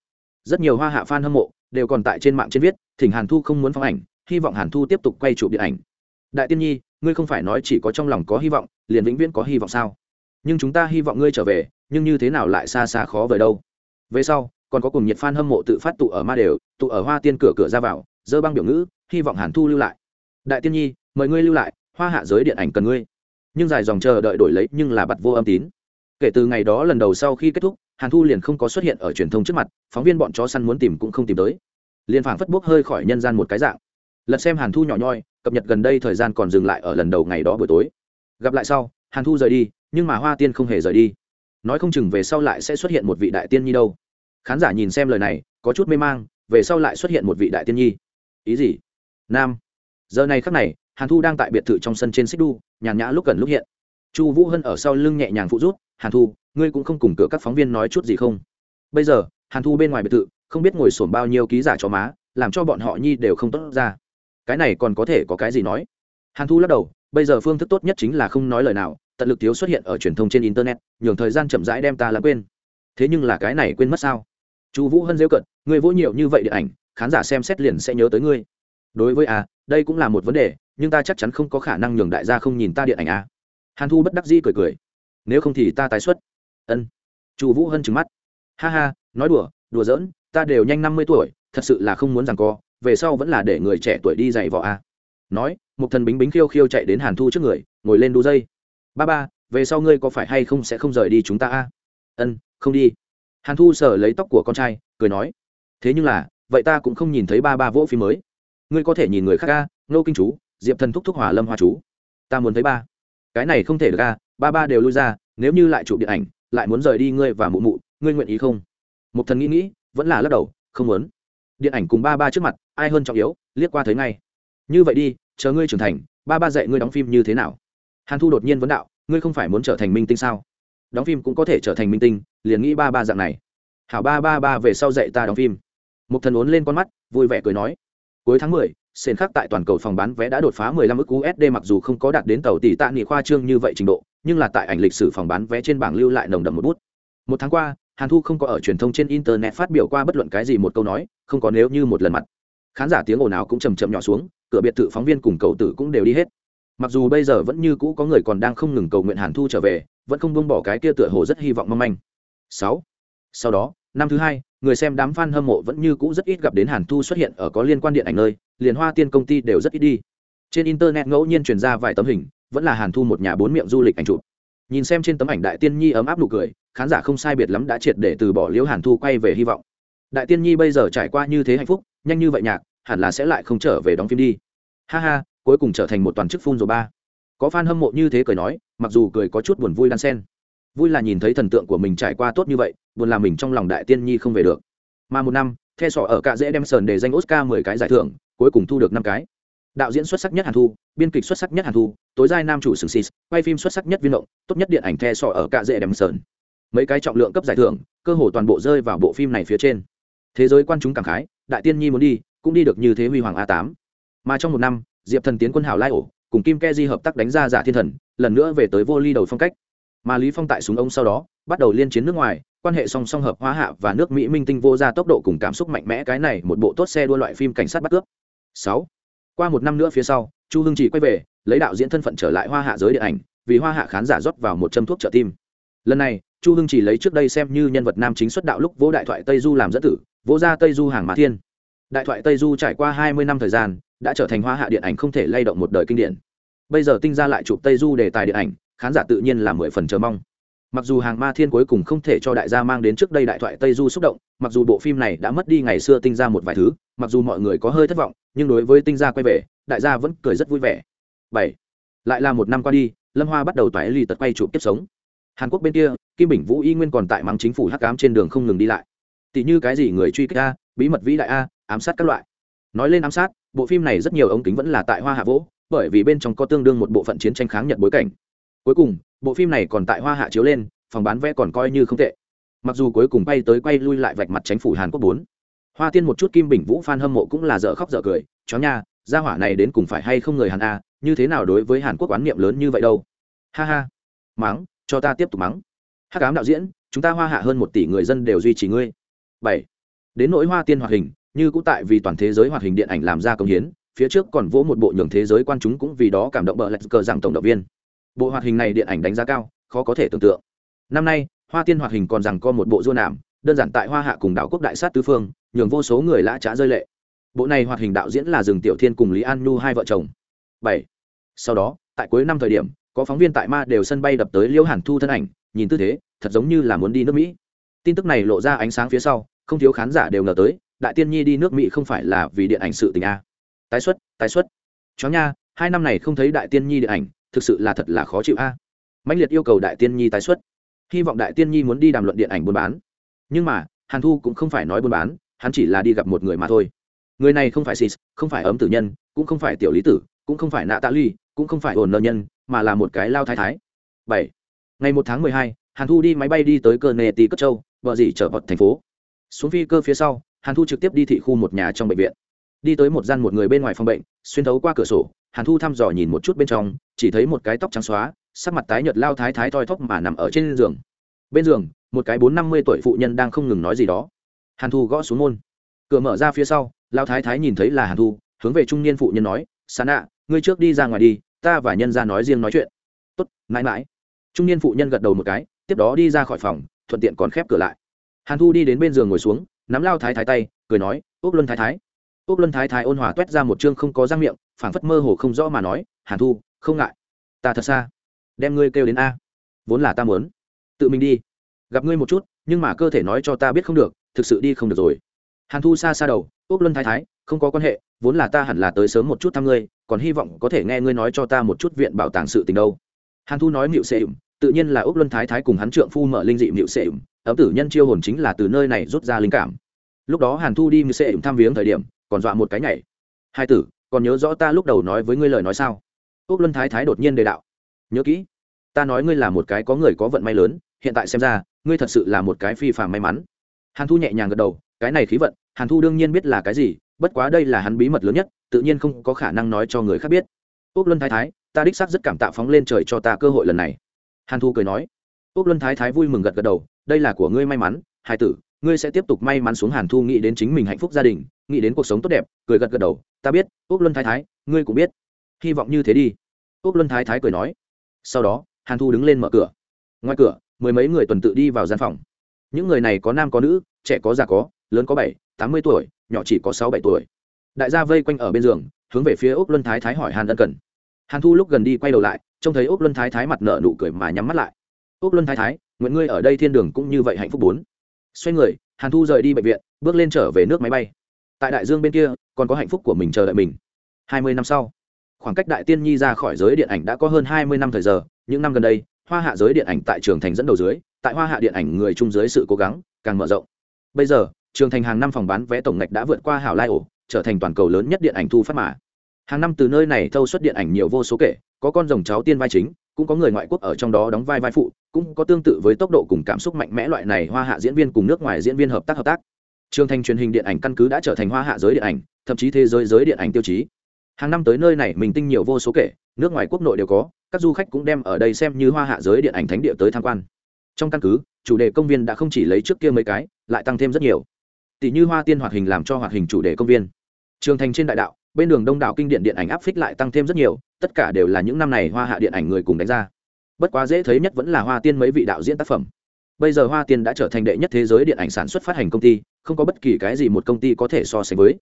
Rất nhiều hoa hạ fan hâm mộ đều còn tại trên mạng trên viết, thỉnh hàn thu không muốn phóng ảnh, hy vọng hàn thu tiếp tục quay chụp điện ảnh. Đại tiên nhi, ngươi không phải nói chỉ có trong lòng có hy vọng, liền vĩnh viễn có hy vọng sao? Nhưng chúng ta hy vọng ngươi trở về, nhưng như thế nào lại xa xa khó về đâu? Về sau, còn có cùng nhiệt fan hâm mộ tự phát tụ ở ma đều, tụ ở hoa tiên cửa cửa ra vào, dơ băng biểu ngữ, hy vọng hàn thu lưu lại. Đại tiên nhi, mời ngươi lưu lại hoa hạ giới điện ảnh cần ngươi. Nhưng dài dòng chờ đợi đổi lấy nhưng là bặt vô âm tín. Kể từ ngày đó lần đầu sau khi kết thúc, hàn thu liền không có xuất hiện ở truyền thông trước mặt, phóng viên bọn chó săn muốn tìm cũng không tìm tới. Liền phảng phất bốc hơi khỏi nhân gian một cái dạng. Lật xem hàn thu nhỏ nhoi, cập nhật gần đây thời gian còn dừng lại ở lần đầu ngày đó buổi tối. Gặp lại sau, hàn thu rời đi, nhưng mà hoa tiên không hề rời đi. Nói không chừng về sau lại sẽ xuất hiện một vị đại tiên nhi đâu. Khán giả nhìn xem lời này, có chút mê mang, về sau lại xuất hiện một vị đại tiên nhi. Ý gì? Nam. Giờ này khắc này hàn thu đang tại biệt thự trong sân trên xích đu nhàn nhã lúc gần lúc hiện. Chu vũ hân ở sau lưng nhẹ nhàng phụ rút hàn thu, ngươi cũng không cùng cửa các phóng viên nói chút gì không? Bây giờ, hàn thu bên ngoài biệt thự, không biết ngồi sổm bao nhiêu ký giả cho má, làm cho bọn họ nhi đều không tốt ra. Cái này còn có thể có cái gì nói? Hàn thu lắc đầu, bây giờ phương thức tốt nhất chính là không nói lời nào, tận lực thiếu xuất hiện ở truyền thông trên internet, nhường thời gian chậm rãi đem ta lãng quên. Thế nhưng là cái này quên mất sao? Chu vũ hân rêu cận người vỗ nhiều như vậy điện ảnh, khán giả xem xét liền sẽ nhớ tới ngươi. Đối với a đây cũng là một vấn đề nhưng ta chắc chắn không có khả năng nhường đại gia không nhìn ta điện ảnh a hàn thu bất đắc dĩ cười cười. Nếu không thì ta tái xuất. Ân. Chu vũ hân trừng mắt. Ha ha, nói đùa đùa giỡn, ta đều nhanh năm mươi tuổi, thật sự là không muốn rằng co, về sau vẫn là để người trẻ tuổi đi dạy vỏ a nói, một thần bính bính khiêu khiêu chạy đến hàn thu trước người, ngồi lên đu dây. Ba ba, về sau ngươi có phải hay không sẽ không rời đi chúng ta a ân, không đi. Hàn thu sờ lấy tóc của con trai, cười nói. Thế nhưng là, vậy ta cũng không nhìn thấy ba ba vỗ phim mới. Ngươi có thể nhìn người khác à, a nô kinh chú diệp thần thúc thúc hòa lâm hoa chú. Ta muốn thấy ba. Cái này không thể được ra, ba ba đều lui ra nếu như lại chụp điện ảnh lại muốn rời đi ngươi và mụ mụ ngươi nguyện ý không? Một thần nghĩ nghĩ vẫn là lắc đầu không muốn. Điện ảnh cùng ba ba trước mặt ai hơn trọng yếu liếc qua thấy ngay. Như vậy đi chờ ngươi trưởng thành ba ba dạy ngươi đóng phim như thế nào? Hàn thu đột nhiên vấn đạo ngươi không phải muốn trở thành minh tinh sao? Đóng phim cũng có thể trở thành minh tinh liền nghĩ ba ba dạng này. Hảo ba ba ba về sau dạy ta đóng phim. Một thần ốn lên con mắt vui vẻ cười nói. Cuối tháng mười sền khác tại toàn cầu phòng bán vé đã đột phá 15 ức USD mặc dù không có đạt đến tàu tỷ tạ nghị khoa trương như vậy trình độ, nhưng là tại ảnh lịch sử phòng bán vé trên bảng lưu lại nồng đậm một bút. Một tháng qua, Hàn Thu không có ở truyền thông trên internet phát biểu qua bất luận cái gì một câu nói, không có nếu như một lần mặt. Khán giả tiếng ồn ào cũng chậm chậm nhỏ xuống, cửa biệt thự phóng viên cùng cầu tử cũng đều đi hết. Mặc dù bây giờ vẫn như cũ có người còn đang không ngừng cầu nguyện Hàn Thu trở về, vẫn không buông bỏ cái kia tựa hồ rất hy vọng mong manh. 6. Sau đó, năm thứ hai, người xem đám fan hâm mộ vẫn như cũ rất ít gặp đến Hàn Thu xuất hiện ở có liên quan điện ảnh nơi, liền Hoa Tiên công ty đều rất ít đi. Trên internet ngẫu nhiên truyền ra vài tấm hình, vẫn là Hàn Thu một nhà bốn miệng du lịch ảnh chụp. Nhìn xem trên tấm ảnh đại tiên nhi ấm áp nụ cười, khán giả không sai biệt lắm đã triệt để từ bỏ Liễu Hàn Thu quay về hy vọng. Đại tiên nhi bây giờ trải qua như thế hạnh phúc, nhanh như vậy nhạc, hẳn là sẽ lại không trở về đóng phim đi. Ha ha, cuối cùng trở thành một toàn chức phun rồi ba. Có fan hâm mộ như thế cười nói, mặc dù cười có chút buồn vui đan xen. Vui là nhìn thấy thần tượng của mình trải qua tốt như vậy, buồn là mình trong lòng đại tiên nhi không về được mà một năm theo sọ ở cả dễ đem sờn để danh oscar mười cái giải thưởng cuối cùng thu được năm cái. Đạo diễn xuất sắc nhất hàn thu, biên kịch xuất sắc nhất hàn thu, tối giai nam chủ sừng sis quay phim xuất sắc nhất viên động tốt nhất điện ảnh the sọ ở cạ dễ đem sơn. Mấy cái trọng lượng cấp giải thưởng, cơ hồ toàn bộ rơi vào bộ phim này phía trên. Thế giới quan chúng cảm khái, đại tiên nhi muốn đi, cũng đi được như thế huy hoàng a tám. Mà trong một năm, diệp thần tiến quân hảo lai ổ, cùng kim ke di hợp tác đánh ra giả thiên thần, lần nữa về tới vô ly đầu phong cách. Mà lý phong tại súng ông sau đó, bắt đầu liên chiến nước ngoài, quan hệ song song hợp hóa hạ và nước mỹ minh tinh vô ra tốc độ cùng cảm xúc mạnh mẽ cái này một bộ tốt xe đua loại phim cảnh sát bắt cướp sáu. Qua một năm nữa phía sau, chu hưng chỉ quay về, lấy đạo diễn thân phận trở lại hoa hạ giới điện ảnh, vì hoa hạ khán giả rót vào một châm thuốc trợ tim. Lần này, chu hưng chỉ lấy trước đây xem như nhân vật nam chính xuất đạo lúc vô đại thoại tây du làm dẫn tử, vô ra tây du hàng mã thiên. Đại thoại tây du trải qua hai mươi năm thời gian, đã trở thành hoa hạ điện ảnh không thể lay động một đời kinh điển. Bây giờ tinh ra lại chụp tây du đề tài điện ảnh, khán giả tự nhiên là mười phần chờ mong. Mặc dù hàng ma thiên cuối cùng không thể cho đại gia mang đến trước đây đại thoại tây du xúc động, mặc dù bộ phim này đã mất đi ngày xưa tinh ra một vài thứ, mặc dù mọi người có hơi thất vọng nhưng đối với tinh gia quay về, đại gia vẫn cười rất vui vẻ. Bảy, lại là một năm qua đi, lâm hoa bắt đầu toái ly tật quay chụp tiếp sống. Hàn quốc bên kia, kim bình vũ y nguyên còn tại mắng chính phủ hắc cám trên đường không ngừng đi lại. Tỷ như cái gì người truy kích a, bí mật vĩ đại a, ám sát các loại. Nói lên ám sát, bộ phim này rất nhiều ống kính vẫn là tại hoa hạ vỗ bởi vì bên trong có tương đương một bộ phận chiến tranh kháng nhật bối cảnh. Cuối cùng, bộ phim này còn tại hoa hạ chiếu lên, phòng bán vé còn coi như không tệ. Mặc dù cuối cùng bay tới quay lui lại vạch mặt chính phủ hàn quốc bốn hoa tiên một chút kim bình vũ phan hâm mộ cũng là dở khóc dở cười, chó nha, gia hỏa này đến cùng phải hay không người hàn a, như thế nào đối với hàn quốc oán niệm lớn như vậy đâu? Ha ha. Mắng, cho ta tiếp tục mắng. Hắc ám đạo diễn, chúng ta hoa hạ hơn một tỷ người dân đều duy trì ngươi. Bảy. Đến nỗi hoa tiên hoạt hình, như cũng tại vì toàn thế giới hoạt hình điện ảnh làm ra công hiến, phía trước còn vỗ một bộ nhường thế giới quan chúng cũng vì đó cảm động bờ lạch cờ rằng tổng động viên. Bộ hoạt hình này điện ảnh đánh giá cao, khó có thể tưởng tượng. Năm nay, hoa tiên hoạt hình còn rằng có một bộ du nảm đơn giản tại hoa hạ cùng đảo quốc đại sát tứ phương nhường vô số người lã trá rơi lệ. Bộ này hoạt hình đạo diễn là rừng tiểu thiên cùng lý an nhu hai vợ chồng. Bảy. Sau đó, tại cuối năm thời điểm, có phóng viên tại ma đều sân bay đập tới liễu hàn thu thân ảnh, nhìn tư thế, thật giống như là muốn đi nước mỹ. Tin tức này lộ ra ánh sáng phía sau, không thiếu khán giả đều ngờ tới, đại tiên nhi đi nước mỹ không phải là vì điện ảnh sự tình a. Tái xuất tái xuất. Chó nha, hai năm này không thấy đại tiên nhi điện ảnh, thực sự là thật là khó chịu a. Mạnh liệt yêu cầu đại tiên nhi tái xuất. Hy vọng đại tiên nhi muốn đi đàm luận điện ảnh buôn bán. Nhưng mà, hàn thu cũng không phải nói buôn bán hắn chỉ là đi gặp một người mà thôi. Người này không phải sis, không phải ấm tử nhân, cũng không phải tiểu lý tử, cũng không phải nạ tạ ly cũng không phải ổn nợ nhân, mà là một cái lao thái thái. Bảy. Ngày một tháng mười hai, hàn thu đi máy bay đi tới cơ nề tì cất châu, vợ gì trở vật thành phố. Xuống phi cơ phía sau, hàn thu trực tiếp đi thị khu một nhà trong bệnh viện. Đi tới một gian một người bên ngoài phòng bệnh, xuyên thấu qua cửa sổ, hàn thu thăm dò nhìn một chút bên trong, chỉ thấy một cái tóc trắng xóa, sắc mặt tái nhợt lao thái thái thoi thóp mà nằm ở trên giường. Bên giường, một cái bốn năm mươi tuổi phụ nhân đang không ngừng nói gì đó hàn thu gõ xuống môn. Cửa mở ra phía sau lao thái thái nhìn thấy là hàn thu, hướng về trung niên phụ nhân nói, sán ạ, ngươi trước đi ra ngoài đi, ta và nhân ra nói riêng nói chuyện. Tốt, mãi mãi. Trung niên phụ nhân gật đầu một cái, tiếp đó đi ra khỏi phòng, thuận tiện còn khép cửa lại. Hàn thu đi đến bên giường ngồi xuống, nắm lao thái thái tay, cười nói ốc luân thái thái. Ốc luân thái thái ôn hòa t u é t ra một chương không có răng miệng, phảng phất mơ hồ không rõ mà nói, hàn thu, không ngại. Ta thật xa. Đem ngươi kêu đến a. Vốn là ta muốn. Tự mình đi. Gặp ngươi một chút, nhưng mà cơ thể nói cho ta biết không được thực sự đi không được rồi. Hàn thu xa xa đầu, úc luân thái thái, không có quan hệ, vốn là ta hẳn là tới sớm một chút thăm ngươi, còn hy vọng có thể nghe ngươi nói cho ta một chút viện bảo tàng sự tình đâu. Hàn thu nói mịu xệ tự nhiên là úc luân thái thái cùng hắn trượng phu mở linh dị mịu xệ ấm tử nhân chiêu hồn chính là từ nơi này rút ra linh cảm. Lúc đó hàn thu đi mịu xệ thăm viếng thời điểm, còn dọa một cái nhảy. Hai tử, còn nhớ rõ ta lúc đầu nói với ngươi lời nói sao? Úc luân thái thái đột nhiên đề đạo. Nhớ kỹ, ta nói ngươi là một cái có người có vận may lớn, hiện tại xem ra, ngươi thật sự là một cái phi phàm may mắn hàn thu nhẹ nhàng gật đầu, cái này khí vận, hàn thu đương nhiên biết là cái gì, bất quá đây là hắn bí mật lớn nhất, tự nhiên không có khả năng nói cho người khác biết. Úc luân thái thái, ta đích xác rất cảm tạ phóng lên trời cho ta cơ hội lần này. Hàn thu cười nói. Úc luân thái thái vui mừng gật gật đầu, đây là của ngươi may mắn, hai tử, ngươi sẽ tiếp tục may mắn xuống hàn thu nghĩ đến chính mình hạnh phúc gia đình, nghĩ đến cuộc sống tốt đẹp, cười gật gật đầu, ta biết, úc luân thái thái, ngươi cũng biết. Hy vọng như thế đi. Úc luân thái thái cười nói. Sau đó, hàn thu đứng lên mở cửa. Ngoài cửa, mười mấy người tuần tự đi vào gian phòng những người này có nam có nữ, trẻ có già có, lớn có bảy, tám mươi tuổi, nhỏ chỉ có sáu bảy tuổi. Đại gia vây quanh ở bên giường, hướng về phía úc luân thái thái hỏi hàn ân cần. Hàn thu lúc gần đi quay đầu lại, trông thấy úc luân thái thái mặt nợ nụ cười mà nhắm mắt lại. Úc luân thái thái, nguyện ngươi ở đây thiên đường cũng như vậy hạnh phúc bốn. Xoay người, hàn thu rời đi bệnh viện, bước lên trở về nước máy bay. Tại đại dương bên kia, còn có hạnh phúc của mình chờ đợi mình. Hai mươi năm sau, khoảng cách đại tiên nhi ra khỏi giới điện ảnh đã có hơn hai mươi năm thời giờ, những năm gần đây, hoa hạ giới điện ảnh tại trường thành dẫn đầu dưới tại hoa hạ điện ảnh người chung dưới sự cố gắng càng mở rộng. Bây giờ, trường thành hàng năm phòng bán vé tổng ngạch đã vượt qua hảo lai ổ, trở thành toàn cầu lớn nhất điện ảnh thu phát mà. Hàng năm từ nơi này thâu xuất điện ảnh nhiều vô số kể, có con rồng cháu tiên vai chính, cũng có người ngoại quốc ở trong đó đóng vai vai phụ, cũng có tương tự với tốc độ cùng cảm xúc mạnh mẽ loại này hoa hạ diễn viên cùng nước ngoài diễn viên hợp tác hợp tác. Trường thành truyền hình điện ảnh căn cứ đã trở thành hoa hạ giới điện ảnh, thậm chí thế giới giới điện ảnh tiêu chí. Hàng năm tới nơi này mình tinh nhiều vô số kể, nước ngoài quốc nội đều có, các du khách cũng đem ở đây xem như hoa hạ giới điện ảnh thánh địa tới tham quan trong căn cứ, chủ đề công viên đã không chỉ lấy trước kia mấy cái, lại tăng thêm rất nhiều. Tỷ như hoa tiên hoạt hình làm cho hoạt hình chủ đề công viên. Trường thành trên đại đạo, bên đường đông đảo kinh điện điện ảnh áp phích lại tăng thêm rất nhiều, tất cả đều là những năm này hoa hạ điện ảnh người cùng đánh ra. Bất quá dễ thấy nhất vẫn là hoa tiên mấy vị đạo diễn tác phẩm. Bây giờ hoa tiên đã trở thành đệ nhất thế giới điện ảnh sản xuất phát hành công ty, không có bất kỳ cái gì một công ty có thể so sánh với.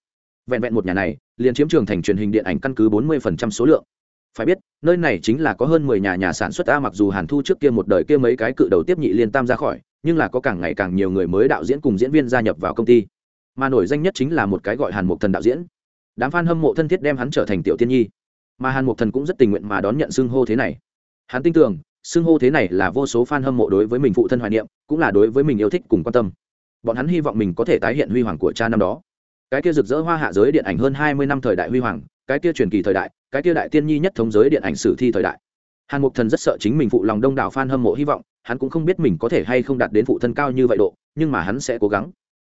Vẹn vẹn một nhà này, liền chiếm trường thành truyền hình điện ảnh căn cứ 40% số lượng phải biết, nơi này chính là có hơn 10 nhà nhà sản xuất a, mặc dù hàn thu trước kia một đời kia mấy cái cự đầu tiếp nhị liên tam ra khỏi, nhưng là có càng ngày càng nhiều người mới đạo diễn cùng diễn viên gia nhập vào công ty. Mà nổi danh nhất chính là một cái gọi hàn mục thần đạo diễn. Đám f a n hâm mộ thân thiết đem hắn trở thành tiểu tiên nhi. Mà hàn mục thần cũng rất tình nguyện mà đón nhận xưng hô thế này. Hắn tin tưởng, xưng hô thế này là vô số f a n hâm mộ đối với mình phụ thân hoài niệm, cũng là đối với mình yêu thích cùng quan tâm. Bọn hắn hy vọng mình có thể tái hiện huy hoàng của cha năm đó. Cái kia rực rỡ hoa hạ giới điện ảnh hơn hai mươi năm thời đại huy hoàng cái kia truyền kỳ thời đại, cái kia đại tiên nhi nhất thống giới điện ảnh sử thi thời đại. Hàn mục thần rất sợ chính mình phụ lòng đông đảo f a n hâm mộ hy vọng, hắn cũng không biết mình có thể hay không đạt đến phụ thân cao như vậy độ, nhưng mà hắn sẽ cố gắng.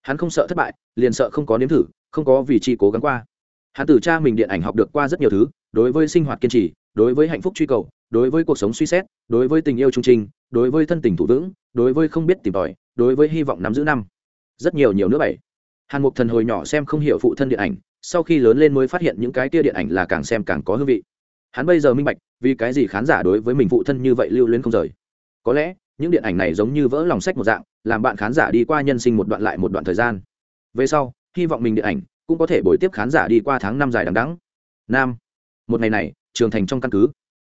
Hắn không sợ thất bại, liền sợ không có nếm thử, không có vì chi cố gắng qua. Hắn từ cha mình điện ảnh học được qua rất nhiều thứ, đối với sinh hoạt kiên trì, đối với hạnh phúc truy cầu, đối với cuộc sống suy xét, đối với tình yêu trung trình đối với thân tình thủ vững, đối với không biết tìm tòi, đối với hy vọng nắm giữ năm. Rất nhiều nhiều nữa bảy hàn mục thần hồi nhỏ xem không hiểu phụ thân điện ảnh, sau khi lớn lên mới phát hiện những cái tia điện ảnh là càng xem càng có hương vị. Hắn bây giờ minh bạch, vì cái gì khán giả đối với mình phụ thân như vậy lưu luyến không rời. Có lẽ, những điện ảnh này giống như vỡ lòng sách một dạng, làm bạn khán giả đi qua nhân sinh một đoạn lại một đoạn thời gian. Về sau, hy vọng mình điện ảnh cũng có thể bồi tiếp khán giả đi qua tháng năm dài đằng đắng nam, một ngày này, trường thành trong căn cứ.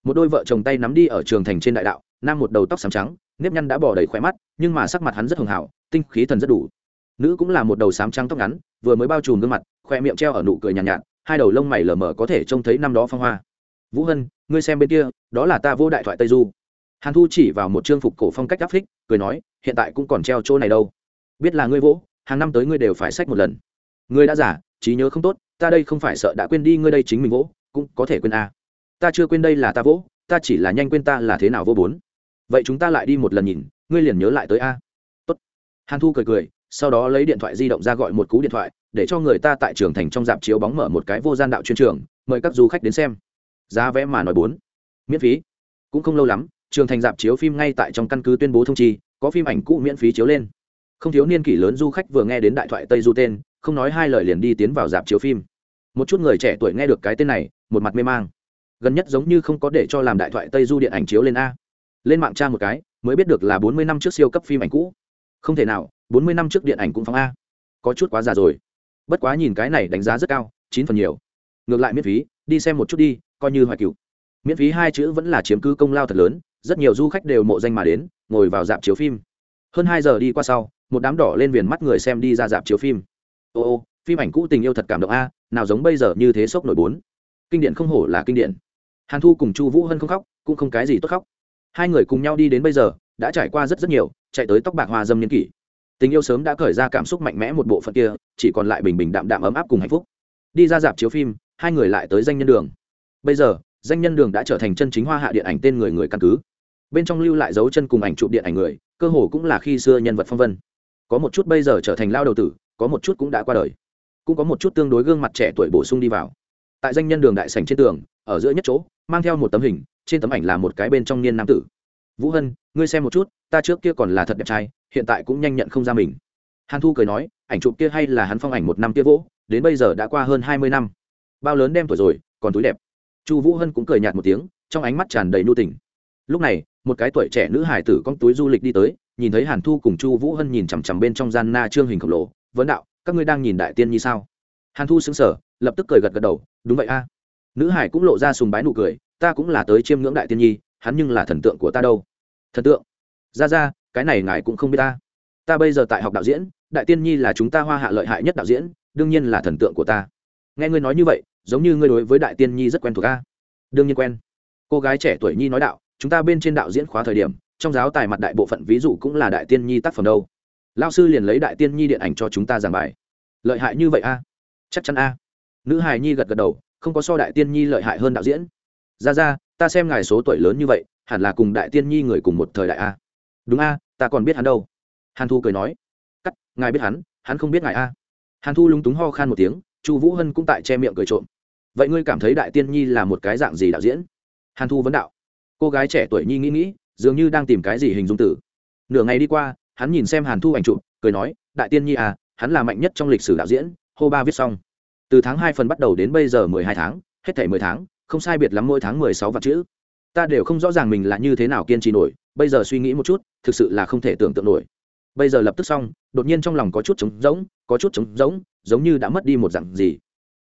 Một đôi vợ chồng tay nắm đi ở trường thành trên đại đạo, nam một đầu tóc xám trắng, nếp nhăn đã bỏ đầy khỏe mắt, nhưng mà sắc mặt hắn rất hường hảo tinh khí thần rất đủ nữ cũng là một đầu sám trắng tóc ngắn vừa mới bao trùm gương mặt khoe miệng treo ở nụ cười nhàn nhạt, nhạt hai đầu lông mày lờ mờ có thể trông thấy năm đó phong hoa. Vũ hân ngươi xem bên kia đó là ta vô đại thoại tây du. Hàn thu chỉ vào một chương phục cổ phong cách áp phích cười nói hiện tại cũng còn treo chỗ này đâu. Biết là ngươi vỗ hàng năm tới ngươi đều phải sách một lần. Ngươi đã giả trí nhớ không tốt ta đây không phải sợ đã quên đi ngươi đây chính mình vỗ cũng có thể quên a ta chưa quên đây là ta vỗ ta chỉ là nhanh quên ta là thế nào vô bốn. Vậy chúng ta lại đi một lần nhìn ngươi liền nhớ lại tới a. Tốt. Hàn thu cười cười sau đó lấy điện thoại di động ra gọi một cú điện thoại, để cho người ta tại trường thành trong dạp chiếu bóng mở một cái vô gian đạo chuyên trường, mời các du khách đến xem. Giá vé mà nói bốn, miễn phí. Cũng không lâu lắm, trường thành dạp chiếu phim ngay tại trong căn cứ tuyên bố thông chi, có phim ảnh cũ miễn phí chiếu lên. Không thiếu niên kỷ lớn du khách vừa nghe đến đại thoại tây du tên, không nói hai lời liền đi tiến vào dạp chiếu phim. Một chút người trẻ tuổi nghe được cái tên này, một mặt mê mang. Gần nhất giống như không có để cho làm đại thoại tây du điện ảnh chiếu lên a. Lên mạng tra một cái, mới biết được là bốn mươi năm trước siêu cấp phim ảnh cũ. Không thể nào bốn mươi năm trước điện ảnh cũng phóng a. Có chút quá già rồi. Bất quá nhìn cái này đánh giá rất cao, chín phần nhiều. Ngược lại miễn phí, đi xem một chút đi, coi như hoài cựu miễn phí hai chữ vẫn là chiếm cứ công lao thật lớn, rất nhiều du khách đều mộ danh mà đến, ngồi vào dạp chiếu phim. Hơn hai giờ đi qua sau, một đám đỏ lên viền mắt người xem đi ra dạp chiếu phim. Ô ô, phim ảnh cũ tình yêu thật cảm động a, nào giống bây giờ như thế sốc nổi bốn. Kinh điển không hổ là kinh điển hàn thu cùng chu vũ hân không khóc, cũng không cái gì tốt khóc. Hai người cùng nhau đi đến bây giờ, đã trải qua rất rất nhiều, chạy tới tóc bạc hoa dâm niên kỷ tình yêu sớm đã khởi ra cảm xúc mạnh mẽ một bộ phận kia, chỉ còn lại bình bình đạm đạm ấm áp cùng hạnh phúc. Đi ra dạp chiếu phim, hai người lại tới danh nhân đường. Bây giờ, danh nhân đường đã trở thành chân chính hoa hạ điện ảnh tên người người căn cứ. Bên trong lưu lại dấu chân cùng ảnh chụp điện ảnh người, cơ hồ cũng là khi xưa nhân vật phong vân. Có một chút bây giờ trở thành lao đầu tử, có một chút cũng đã qua đời. Cũng có một chút tương đối gương mặt trẻ tuổi bổ sung đi vào. Tại danh nhân đường đại sành trên tường, ở giữa nhất chỗ, mang theo một tấm hình, trên tấm ảnh là một cái bên trong niên nam tử. Vũ hân, ngươi xem một chút, ta trước kia còn là thật đẹp trai hiện tại cũng nhanh nhận không ra mình. Hàn thu cười nói, ảnh chụp kia hay là hắn phong ảnh một năm kia vỗ, đến bây giờ đã qua hơn hai mươi năm. Bao lớn đem tuổi rồi, còn túi đẹp. Chu vũ hân cũng cười nhạt một tiếng, trong ánh mắt tràn đầy nu tình. Lúc này, một cái tuổi trẻ nữ hải tử con túi du lịch đi tới, nhìn thấy hàn thu cùng chu vũ hân nhìn chằm chằm bên trong gian na trương hình khổng lồ, vấn đạo, các ngươi đang nhìn đại tiên như sao? Hàn thu xứng sở lập tức cười gật gật đầu, đúng vậy a. Nữ hải cũng lộ ra sùng bái nụ cười, ta cũng là tới chiêm ngưỡng đại tiên nhi, hắn nhưng là thần tượng của ta đâu. Thần tượng? Ra ra cái này ngài cũng không biết ta. Ta bây giờ tại học đạo diễn, đại tiên nhi là chúng ta hoa hạ lợi hại nhất đạo diễn, đương nhiên là thần tượng của ta. Nghe ngươi nói như vậy, giống như ngươi đối với đại tiên nhi rất quen thuộc ta đương nhiên quen. Cô gái trẻ tuổi nhi nói đạo, chúng ta bên trên đạo diễn khóa thời điểm, trong giáo tài mặt đại bộ phận ví dụ cũng là đại tiên nhi tác phẩm đâu. Lao sư liền lấy đại tiên nhi điện ảnh cho chúng ta giảng bài. Lợi hại như vậy a? Chắc chắn a. Nữ hài nhi gật gật đầu, không có so đại tiên nhi lợi hại hơn đạo diễn. Ra ra, ta xem ngài số tuổi lớn như vậy, hẳn là cùng đại tiên nhi người cùng một thời đại a đúng a, ta còn biết hắn đâu. Hàn thu cười nói. Cắt, ngài biết hắn hắn không biết ngài a. Hàn thu lúng túng ho khan một tiếng, chu vũ hân cũng tại che miệng cười trộm. Vậy ngươi cảm thấy đại tiên nhi là một cái dạng gì đạo diễn? Hàn thu vấn đạo. Cô gái trẻ tuổi nhi nghĩ nghĩ, dường như đang tìm cái gì hình dung tử. Nửa ngày đi qua, hắn nhìn xem hàn thu ảnh chụp, cười nói, đại tiên nhi à hắn là mạnh nhất trong lịch sử đạo diễn, hô ba viết xong. Từ tháng hai phần bắt đầu đến bây giờ mười hai tháng, hết thể mười tháng, không sai biệt lắm mỗi tháng mười sáu vạn chữ ta đều không rõ ràng mình là như thế nào kiên trì nổi, bây giờ suy nghĩ một chút, thực sự là không thể tưởng tượng nổi. Bây giờ lập tức xong, đột nhiên trong lòng có chút trống rỗng, có chút trống rỗng, giống như đã mất đi một dặn gì.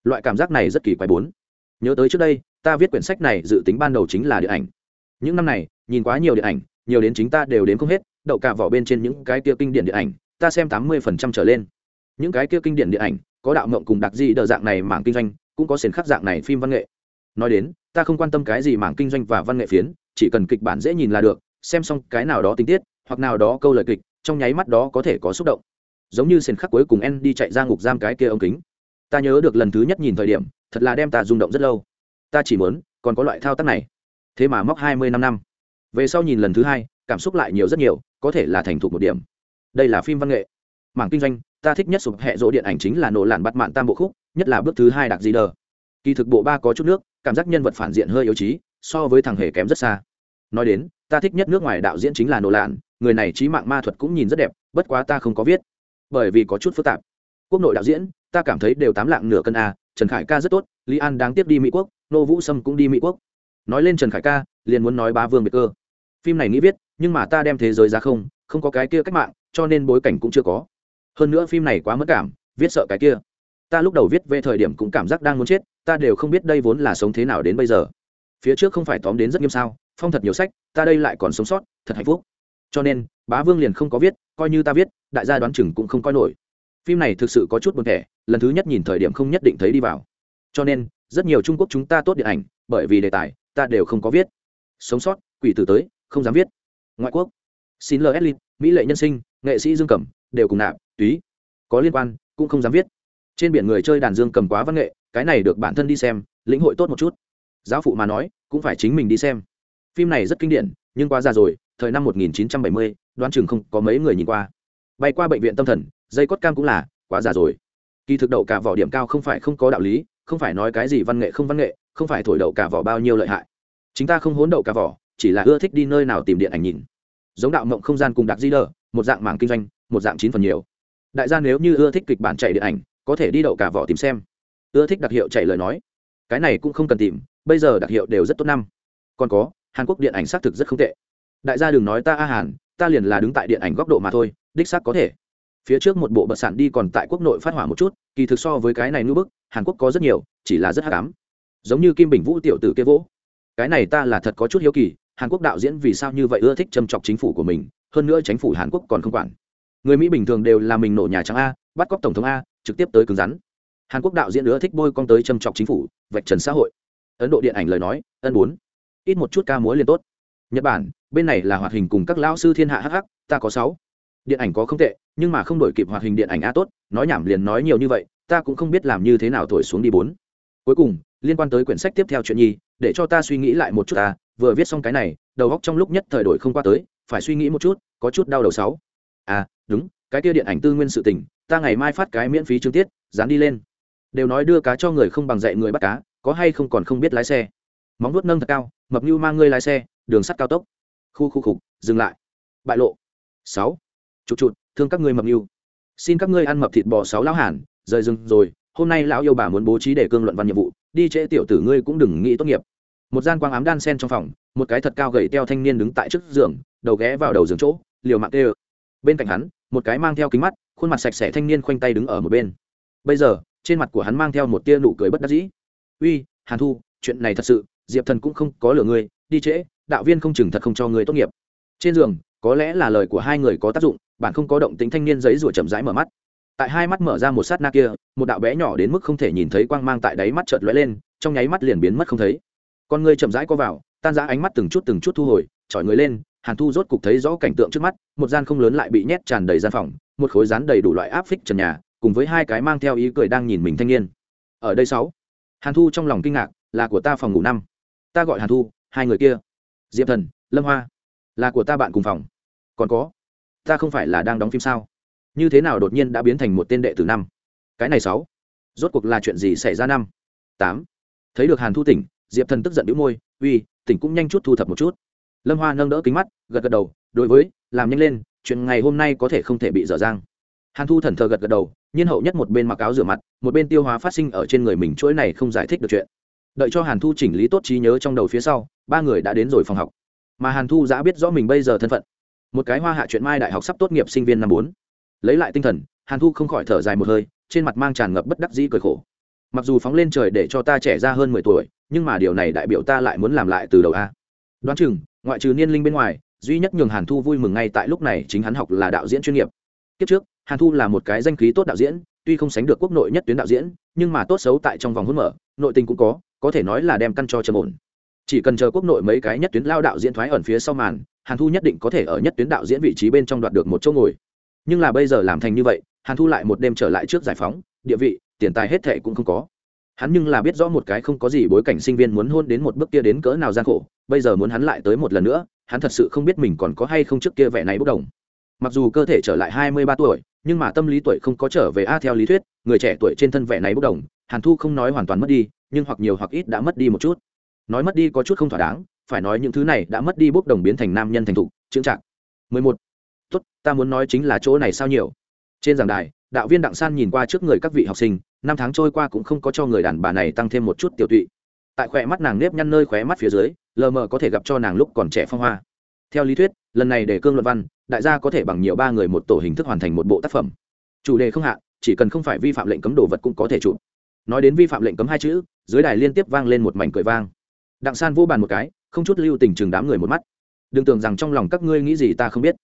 Loại cảm giác này rất kỳ quái bốn. Nhớ tới trước đây, ta viết quyển sách này dự tính ban đầu chính là điện ảnh. Những năm này, nhìn quá nhiều điện ảnh, nhiều đến chính ta đều đến không hết, đậu cả vỏ bên trên những cái kia kinh điển điện ảnh, ta xem tám mươi phần trăm trở lên. Những cái kia kinh điển điện ảnh, có đạo mộng cùng đặc di đờ dạng này mảng kinh doanh, cũng có sền khắc dạng này phim văn nghệ. Nói đến ta không quan tâm cái gì mảng kinh doanh và văn nghệ phiến, chỉ cần kịch bản dễ nhìn là được, xem xong cái nào đó tình tiết, hoặc nào đó câu lời kịch, trong nháy mắt đó có thể có xúc động. Giống như sền khắc cuối cùng en đi chạy ra ngục giam cái kia ống kính. Ta nhớ được lần thứ nhất nhìn thời điểm, thật là đem ta rung động rất lâu. Ta chỉ muốn, còn có loại thao tác này. Thế mà móc hai mươi năm năm. Về sau nhìn lần thứ hai, cảm xúc lại nhiều rất nhiều, có thể là thành thục một điểm. Đây là phim văn nghệ. Mảng kinh doanh, ta thích nhất sụp hệ rỗ điện ảnh chính là nổ làn bắt mạn tam bộ khúc, nhất là bước thứ hai đặc gì đờ kỳ thực bộ ba có chút nước, cảm giác nhân vật phản diện hơi yếu trí, so với thằng hề kém rất xa. Nói đến, ta thích nhất nước ngoài đạo diễn chính là nổ lạn, người này trí mạng ma thuật cũng nhìn rất đẹp, bất quá ta không có viết. Bởi vì có chút phức tạp. Quốc nội đạo diễn, ta cảm thấy đều tám lạng nửa cân a trần khải ca rất tốt, lý an đáng tiếp đi mỹ quốc, nô vũ sâm cũng đi mỹ quốc. Nói lên trần khải ca, liền muốn nói ba vương biệt cơ. Phim này nghĩ viết, nhưng mà ta đem thế giới ra không không có cái kia cách mạng, cho nên bối cảnh cũng chưa có. Hơn nữa phim này quá mất cảm, viết sợ cái kia ta lúc đầu viết về thời điểm cũng cảm giác đang muốn chết, ta đều không biết đây vốn là sống thế nào đến bây giờ. Phía trước không phải tóm đến rất nghiêm sao, phong thật nhiều sách, ta đây lại còn sống sót, thật hạnh phúc. Cho nên, bá vương liền không có viết, coi như ta viết, đại gia đoán chừng cũng không coi nổi. Phim này thực sự có chút buồn thẻ, lần thứ nhất nhìn thời điểm không nhất định thấy đi vào. Cho nên, rất nhiều trung quốc chúng ta tốt điện ảnh, bởi vì đề tài, ta đều không có viết. Sống sót, quỷ tử tới, không dám viết. Ngoại quốc. Xin lời edlin, mỹ lệ nhân sinh, nghệ sĩ dương cẩm, đều cùng nạp, túy. Có liên quan, cũng không dám viết trên biển người chơi đàn dương cầm quá văn nghệ cái này được bản thân đi xem lĩnh hội tốt một chút. Giáo phụ mà nói cũng phải chính mình đi xem. Phim này rất kinh điển nhưng quá già rồi thời năm 1970, đoán chừng không có mấy người nhìn qua. Bay qua bệnh viện tâm thần dây cốt cam cũng là quá già rồi. Kỳ thực đậu cả vỏ điểm cao không phải không có đạo lý không phải nói cái gì văn nghệ không văn nghệ không phải thổi đậu cả vỏ bao nhiêu lợi hại. Chúng ta không hốn đậu cả vỏ chỉ là ưa thích đi nơi nào tìm điện ảnh nhìn. Giống đạo mộng không gian cùng đặc di đờ một dạng mảng kinh doanh một dạng chín phần nhiều. Đại gia nếu như ưa thích kịch bản chạy điện ảnh có thể đi đậu cả vỏ tìm xem. Ưa thích đặc hiệu chạy lời nói. Cái này cũng không cần tìm, bây giờ đặc hiệu đều rất tốt năm. Còn có, hàn quốc điện ảnh xác thực rất không tệ. Đại gia đừng nói ta a hàn, ta liền là đứng tại điện ảnh góc độ mà thôi, đích xác có thể. Phía trước một bộ bật sản đi còn tại quốc nội phát hỏa một chút, kỳ thực so với cái này ngưỡng bức, hàn quốc có rất nhiều, chỉ là rất hát cám giống như kim bình vũ tiểu tử kia vỗ. Cái này ta là thật có chút hiếu kỳ, hàn quốc đạo diễn vì sao như vậy ưa thích châm chọc chính phủ của mình, hơn nữa chính phủ hàn quốc còn không quản. Người mỹ bình thường đều là mình nổ nhà trắng a, bắt cóc tổng thống a trực tiếp tới cứng rắn. Hàn quốc đạo diễn ưa thích bôi con tới châm chọc chính phủ, vạch trần xã hội. Ấn độ điện ảnh lời nói, ân bốn, ít một chút ca múa liền tốt. Nhật bản, bên này là hoạt hình cùng các lao sư thiên hạ hh ta có sáu. Điện ảnh có không tệ, nhưng mà không đổi kịp hoạt hình điện ảnh a tốt, nói nhảm liền nói nhiều như vậy, ta cũng không biết làm như thế nào thổi xuống đi bốn. Cuối cùng, liên quan tới quyển sách tiếp theo chuyện nhi để cho ta suy nghĩ lại một chút ta, vừa viết xong cái này, đầu góc trong lúc nhất thời đổi không qua tới, phải suy nghĩ một chút, có chút đau đầu sáu. À đúng, cái kia điện ảnh tư nguyên sự tình ta ngày mai phát cái miễn phí chương tiết, dán đi lên. Đều nói đưa cá cho người không bằng dạy người bắt cá, có hay không còn không biết lái xe. Móng vuốt nâng thật cao, mập như mang ngươi lái xe, đường sắt cao tốc. Khu khu khục, dừng lại. Bại lộ. Sáu. Chụt chụt, thương các ngươi mập như xin các ngươi ăn mập thịt bò sáu lão hàn, rời rừng rồi, hôm nay lão yêu bà muốn bố trí để cương luận văn nhiệm vụ, đi trễ tiểu tử ngươi cũng đừng nghĩ tốt nghiệp. Một gian quang ám đan sen trong phòng, một cái thật cao gầy teo thanh niên đứng tại trước giường, đầu ghé vào đầu giường chỗ, liều mạng tê bên cạnh hắn, một cái mang theo kính mắt khuôn mặt sạch sẽ thanh niên khoanh tay đứng ở một bên. Bây giờ, trên mặt của hắn mang theo một tia nụ cười bất đắc dĩ. Uy, hàn thu, chuyện này thật sự, diệp thần cũng không có lừa ngươi, đi trễ, đạo viên không chừng thật không cho ngươi tốt nghiệp. Trên giường, có lẽ là lời của hai người có tác dụng, bạn không có động tính thanh niên giấy rủa chậm rãi mở mắt. Tại hai mắt mở ra một sát na kia, một đạo bé nhỏ đến mức không thể nhìn thấy quang mang tại đáy mắt chợt lóe lên, trong nháy mắt liền biến mất không thấy. Con ngươi chậm rãi co vào, tan ra ánh mắt từng chút từng chút thu hồi, chọi người lên hàn thu rốt cục thấy rõ cảnh tượng trước mắt, một gian không lớn lại bị nhét tràn đầy gian phòng, một khối rán đầy đủ loại áp phích trần nhà, cùng với hai cái mang theo ý cười đang nhìn mình thanh niên. Ở đây sáu. Hàn thu trong lòng kinh ngạc, là của ta phòng ngủ năm. Ta gọi hàn thu, hai người kia. Diệp thần, lâm hoa. Là của ta bạn cùng phòng. Còn có, ta không phải là đang đóng phim sao? Như thế nào đột nhiên đã biến thành một tên đệ tử năm? Cái này sáu. Rốt cuộc là chuyện gì xảy ra năm? Tám. Thấy được hàn thu tỉnh, diệp thần tức giận đĩu môi, uy, tỉnh cũng nhanh chút thu thập một chút lâm hoa nâng đỡ kính mắt, gật gật đầu, đối với, làm nhanh lên, chuyện ngày hôm nay có thể không thể bị dở dang. Hàn thu thần thờ gật gật đầu, nhiên hậu nhất một bên mặc áo rửa mặt, một bên tiêu hóa phát sinh ở trên người mình chuỗi này không giải thích được chuyện. Đợi cho hàn thu chỉnh lý tốt trí nhớ trong đầu phía sau, ba người đã đến rồi phòng học. Mà hàn thu đã biết rõ mình bây giờ thân phận. Một cái hoa hạ chuyện mai đại học sắp tốt nghiệp sinh viên năm bốn. Lấy lại tinh thần, hàn thu không khỏi thở dài một hơi, trên mặt mang tràn ngập bất đắc dĩ cười khổ. Mặc dù phóng lên trời để cho ta trẻ ra hơn mười tuổi, nhưng mà điều này đại biểu ta lại muốn làm lại từ đầu a. Đoán chừng ngoại trừ niên linh bên ngoài, duy nhất nhường hàn thu vui mừng ngay tại lúc này chính hắn học là đạo diễn chuyên nghiệp. Kiếp trước, hàn thu là một cái danh khí tốt đạo diễn, tuy không sánh được quốc nội nhất tuyến đạo diễn, nhưng mà tốt xấu tại trong vòng hôn mở, nội tình cũng có có thể nói là đem căn cho trầm ổn. Chỉ cần chờ quốc nội mấy cái nhất tuyến lao đạo diễn thoái ẩn phía sau màn, hàn thu nhất định có thể ở nhất tuyến đạo diễn vị trí bên trong đoạt được một chỗ ngồi. Nhưng là bây giờ làm thành như vậy, hàn thu lại một đêm trở lại trước giải phóng, địa vị, tiền tài hết thệ cũng không có hắn nhưng là biết rõ một cái không có gì bối cảnh sinh viên muốn hôn đến một bước kia đến cỡ nào gian khổ, bây giờ muốn hắn lại tới một lần nữa, hắn thật sự không biết mình còn có hay không trước kia vẻ này bốc đồng. Mặc dù cơ thể trở lại hai mươi ba tuổi, nhưng mà tâm lý tuổi không có trở về a theo lý thuyết, người trẻ tuổi trên thân vẻ này bốc đồng, hàn thu không nói hoàn toàn mất đi, nhưng hoặc nhiều hoặc ít đã mất đi một chút. Nói mất đi có chút không thỏa đáng, phải nói những thứ này đã mất đi bốc đồng biến thành nam nhân thành thục, chững chạc. mười một. Tốt, ta muốn nói chính là chỗ này sao nhiều. Trên giảng đài, đạo viên đặng san nhìn qua trước người các vị học sinh năm tháng trôi qua cũng không có cho người đàn bà này tăng thêm một chút tiểu tụy. Tại khỏe mắt nàng nếp nhăn nơi khóe mắt phía dưới, lờ mờ có thể gặp cho nàng lúc còn trẻ phong hoa. Theo lý thuyết, lần này để cương luận văn, đại gia có thể bằng nhiều ba người một tổ hình thức hoàn thành một bộ tác phẩm. Chủ đề không hạn chỉ cần không phải vi phạm lệnh cấm đồ vật cũng có thể chụp. Nói đến vi phạm lệnh cấm hai chữ, dưới đài liên tiếp vang lên một mảnh cười vang. Đặng san vô bàn một cái, không chút lưu tình chừng đám người một mắt. Đừng tưởng rằng trong lòng các ngươi nghĩ gì ta không biết.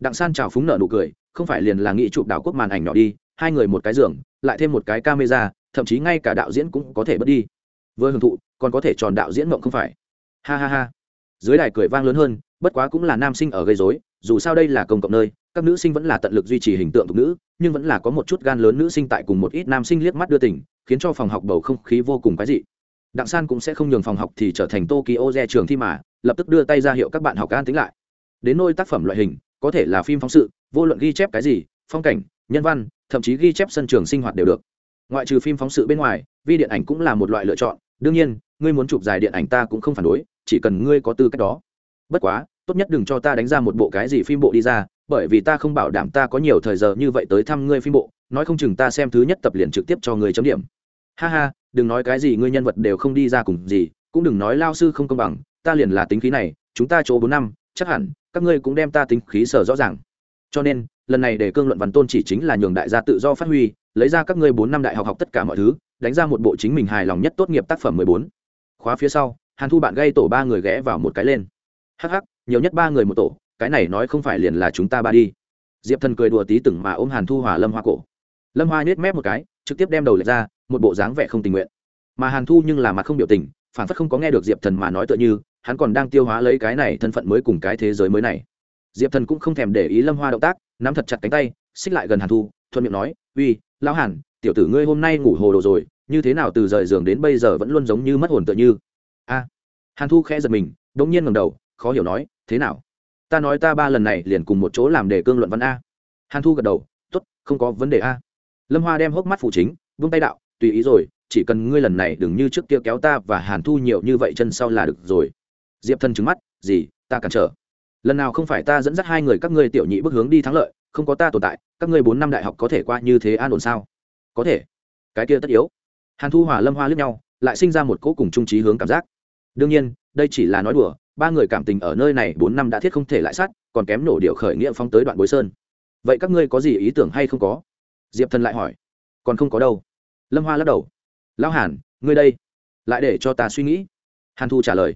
Đặng san chào phúng nợ nụ cười, không phải liền là nghĩ chụp đảo quốc màn ảnh nhỏ đi hai người một cái giường, lại thêm một cái camera, thậm chí ngay cả đạo diễn cũng có thể bớt đi. Vừa hưởng thụ, còn có thể tròn đạo diễn mộng không phải. Ha ha ha. Dưới đài cười vang lớn hơn, bất quá cũng là nam sinh ở gây dối dù sao đây là công cộng nơi, các nữ sinh vẫn là tận lực duy trì hình tượng tục nữ, nhưng vẫn là có một chút gan lớn nữ sinh tại cùng một ít nam sinh liếc mắt đưa tỉnh khiến cho phòng học bầu không khí vô cùng quái dị. Đặng san cũng sẽ không nhường phòng học thì trở thành tokyo re trường thi mà, lập tức đưa tay ra hiệu các bạn học an tính lại. Đến nôi tác phẩm loại hình, có thể là phim phóng sự, vô luận ghi chép cái gì, phong cảnh, nhân văn thậm chí ghi chép sân trường sinh hoạt đều được. Ngoại trừ phim phóng sự bên ngoài, vi điện ảnh cũng là một loại lựa chọn. Đương nhiên, ngươi muốn chụp dài điện ảnh ta cũng không phản đối, chỉ cần ngươi có tư cách đó. Bất quá, tốt nhất đừng cho ta đánh ra một bộ cái gì phim bộ đi ra, bởi vì ta không bảo đảm ta có nhiều thời giờ như vậy tới thăm ngươi phim bộ, nói không chừng ta xem thứ nhất tập liền trực tiếp cho người chấm điểm. Ha ha, đừng nói cái gì ngươi nhân vật đều không đi ra cùng gì, cũng đừng nói lao sư không công bằng, ta liền là tính khí này, chúng ta chỗ bốn năm, chắc hẳn các ngươi cũng đem ta tính khí sở rõ ràng cho nên, lần này để cương luận văn tôn chỉ chính là nhường đại gia tự do phát huy, lấy ra các ngươi bốn năm đại học học tất cả mọi thứ, đánh ra một bộ chính mình hài lòng nhất tốt nghiệp tác phẩm mười bốn. Khóa phía sau, hàn thu bạn gây tổ ba người ghé vào một cái lên. Hh nhiều nhất ba người một tổ, cái này nói không phải liền là chúng ta ba đi. Diệp thần cười đùa tí từng mà ôm hàn thu hòa lâm hoa cổ. Lâm hoa nhét mép một cái, trực tiếp đem đầu lệch ra, một bộ dáng vẻ không tình nguyện. Mà hàn thu nhưng là mặt không biểu tình phản phất không có nghe được diệp thần mà nói tựa như, hắn còn đang tiêu hóa lấy cái này thân phận mới cùng cái thế giới mới này diệp thần cũng không thèm để ý lâm hoa động tác, nắm thật chặt cánh tay, xích lại gần hàn thu, thuận miệng nói, uy, lão hàn, tiểu tử ngươi hôm nay ngủ hồ đồ rồi, như thế nào từ rời giường đến bây giờ vẫn luôn giống như mất hồn tựa như? A. Hàn thu khẽ giật mình đ ỗ n g nhiên ngầm đầu, khó hiểu nói, thế nào? Ta nói ta ba lần này liền cùng một chỗ làm đề cương luận văn a. Hàn thu gật đầu t ố t không có vấn đề a. Lâm hoa đem hốc mắt phủ chính, vung tay đạo, tùy ý rồi, chỉ cần ngươi lần này đừng như trước kia kéo ta và hàn thu nhiều như vậy chân sau là được rồi. Diệp thân trứng mắt, gì, ta cản trở lần nào không phải ta dẫn dắt hai người các ngươi tiểu nhị bước hướng đi thắng lợi, không có ta tồn tại, các ngươi bốn năm đại học có thể qua như thế an ổn sao? Có thể. Cái kia tất yếu. Hàn thu hòa lâm hoa lướt nhau, lại sinh ra một cỗ cùng trung trí hướng cảm giác. Đương nhiên, đây chỉ là nói đùa, ba người cảm tình ở nơi này bốn năm đã thiết không thể lại sát, còn kém nổ điệu khởi nghĩa phóng tới đoạn bối sơn. Vậy các ngươi có gì ý tưởng hay không có? Diệp thần lại hỏi. Còn không có đâu. Lâm hoa lắc đầu. Lão hàn, ngươi đây. Lại để cho ta suy nghĩ. Hàn thu trả lời.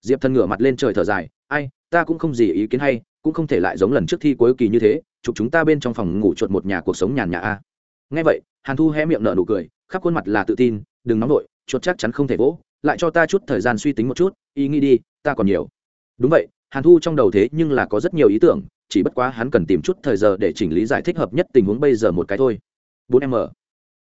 Diệp thần ngửa mặt lên trời thở dài. Ai ta cũng không gì ý kiến hay, cũng không thể lại giống lần trước thi cuối kỳ như thế, chụp chúng ta bên trong phòng ngủ chuột một nhà cuộc sống nhàn nhà a. Ngay vậy, hàn thu hé miệng nở nụ cười, khắp khuôn mặt là tự tin, đừng nóng nổi chuột chắc chắn không thể vỗ, lại cho ta chút thời gian suy tính một chút, ý nghĩ đi, ta còn nhiều. Đúng vậy, hàn thu trong đầu thế nhưng là có rất nhiều ý tưởng, chỉ bất quá hắn cần tìm chút thời giờ để chỉnh lý giải thích hợp nhất tình huống bây giờ một cái thôi. 4 m.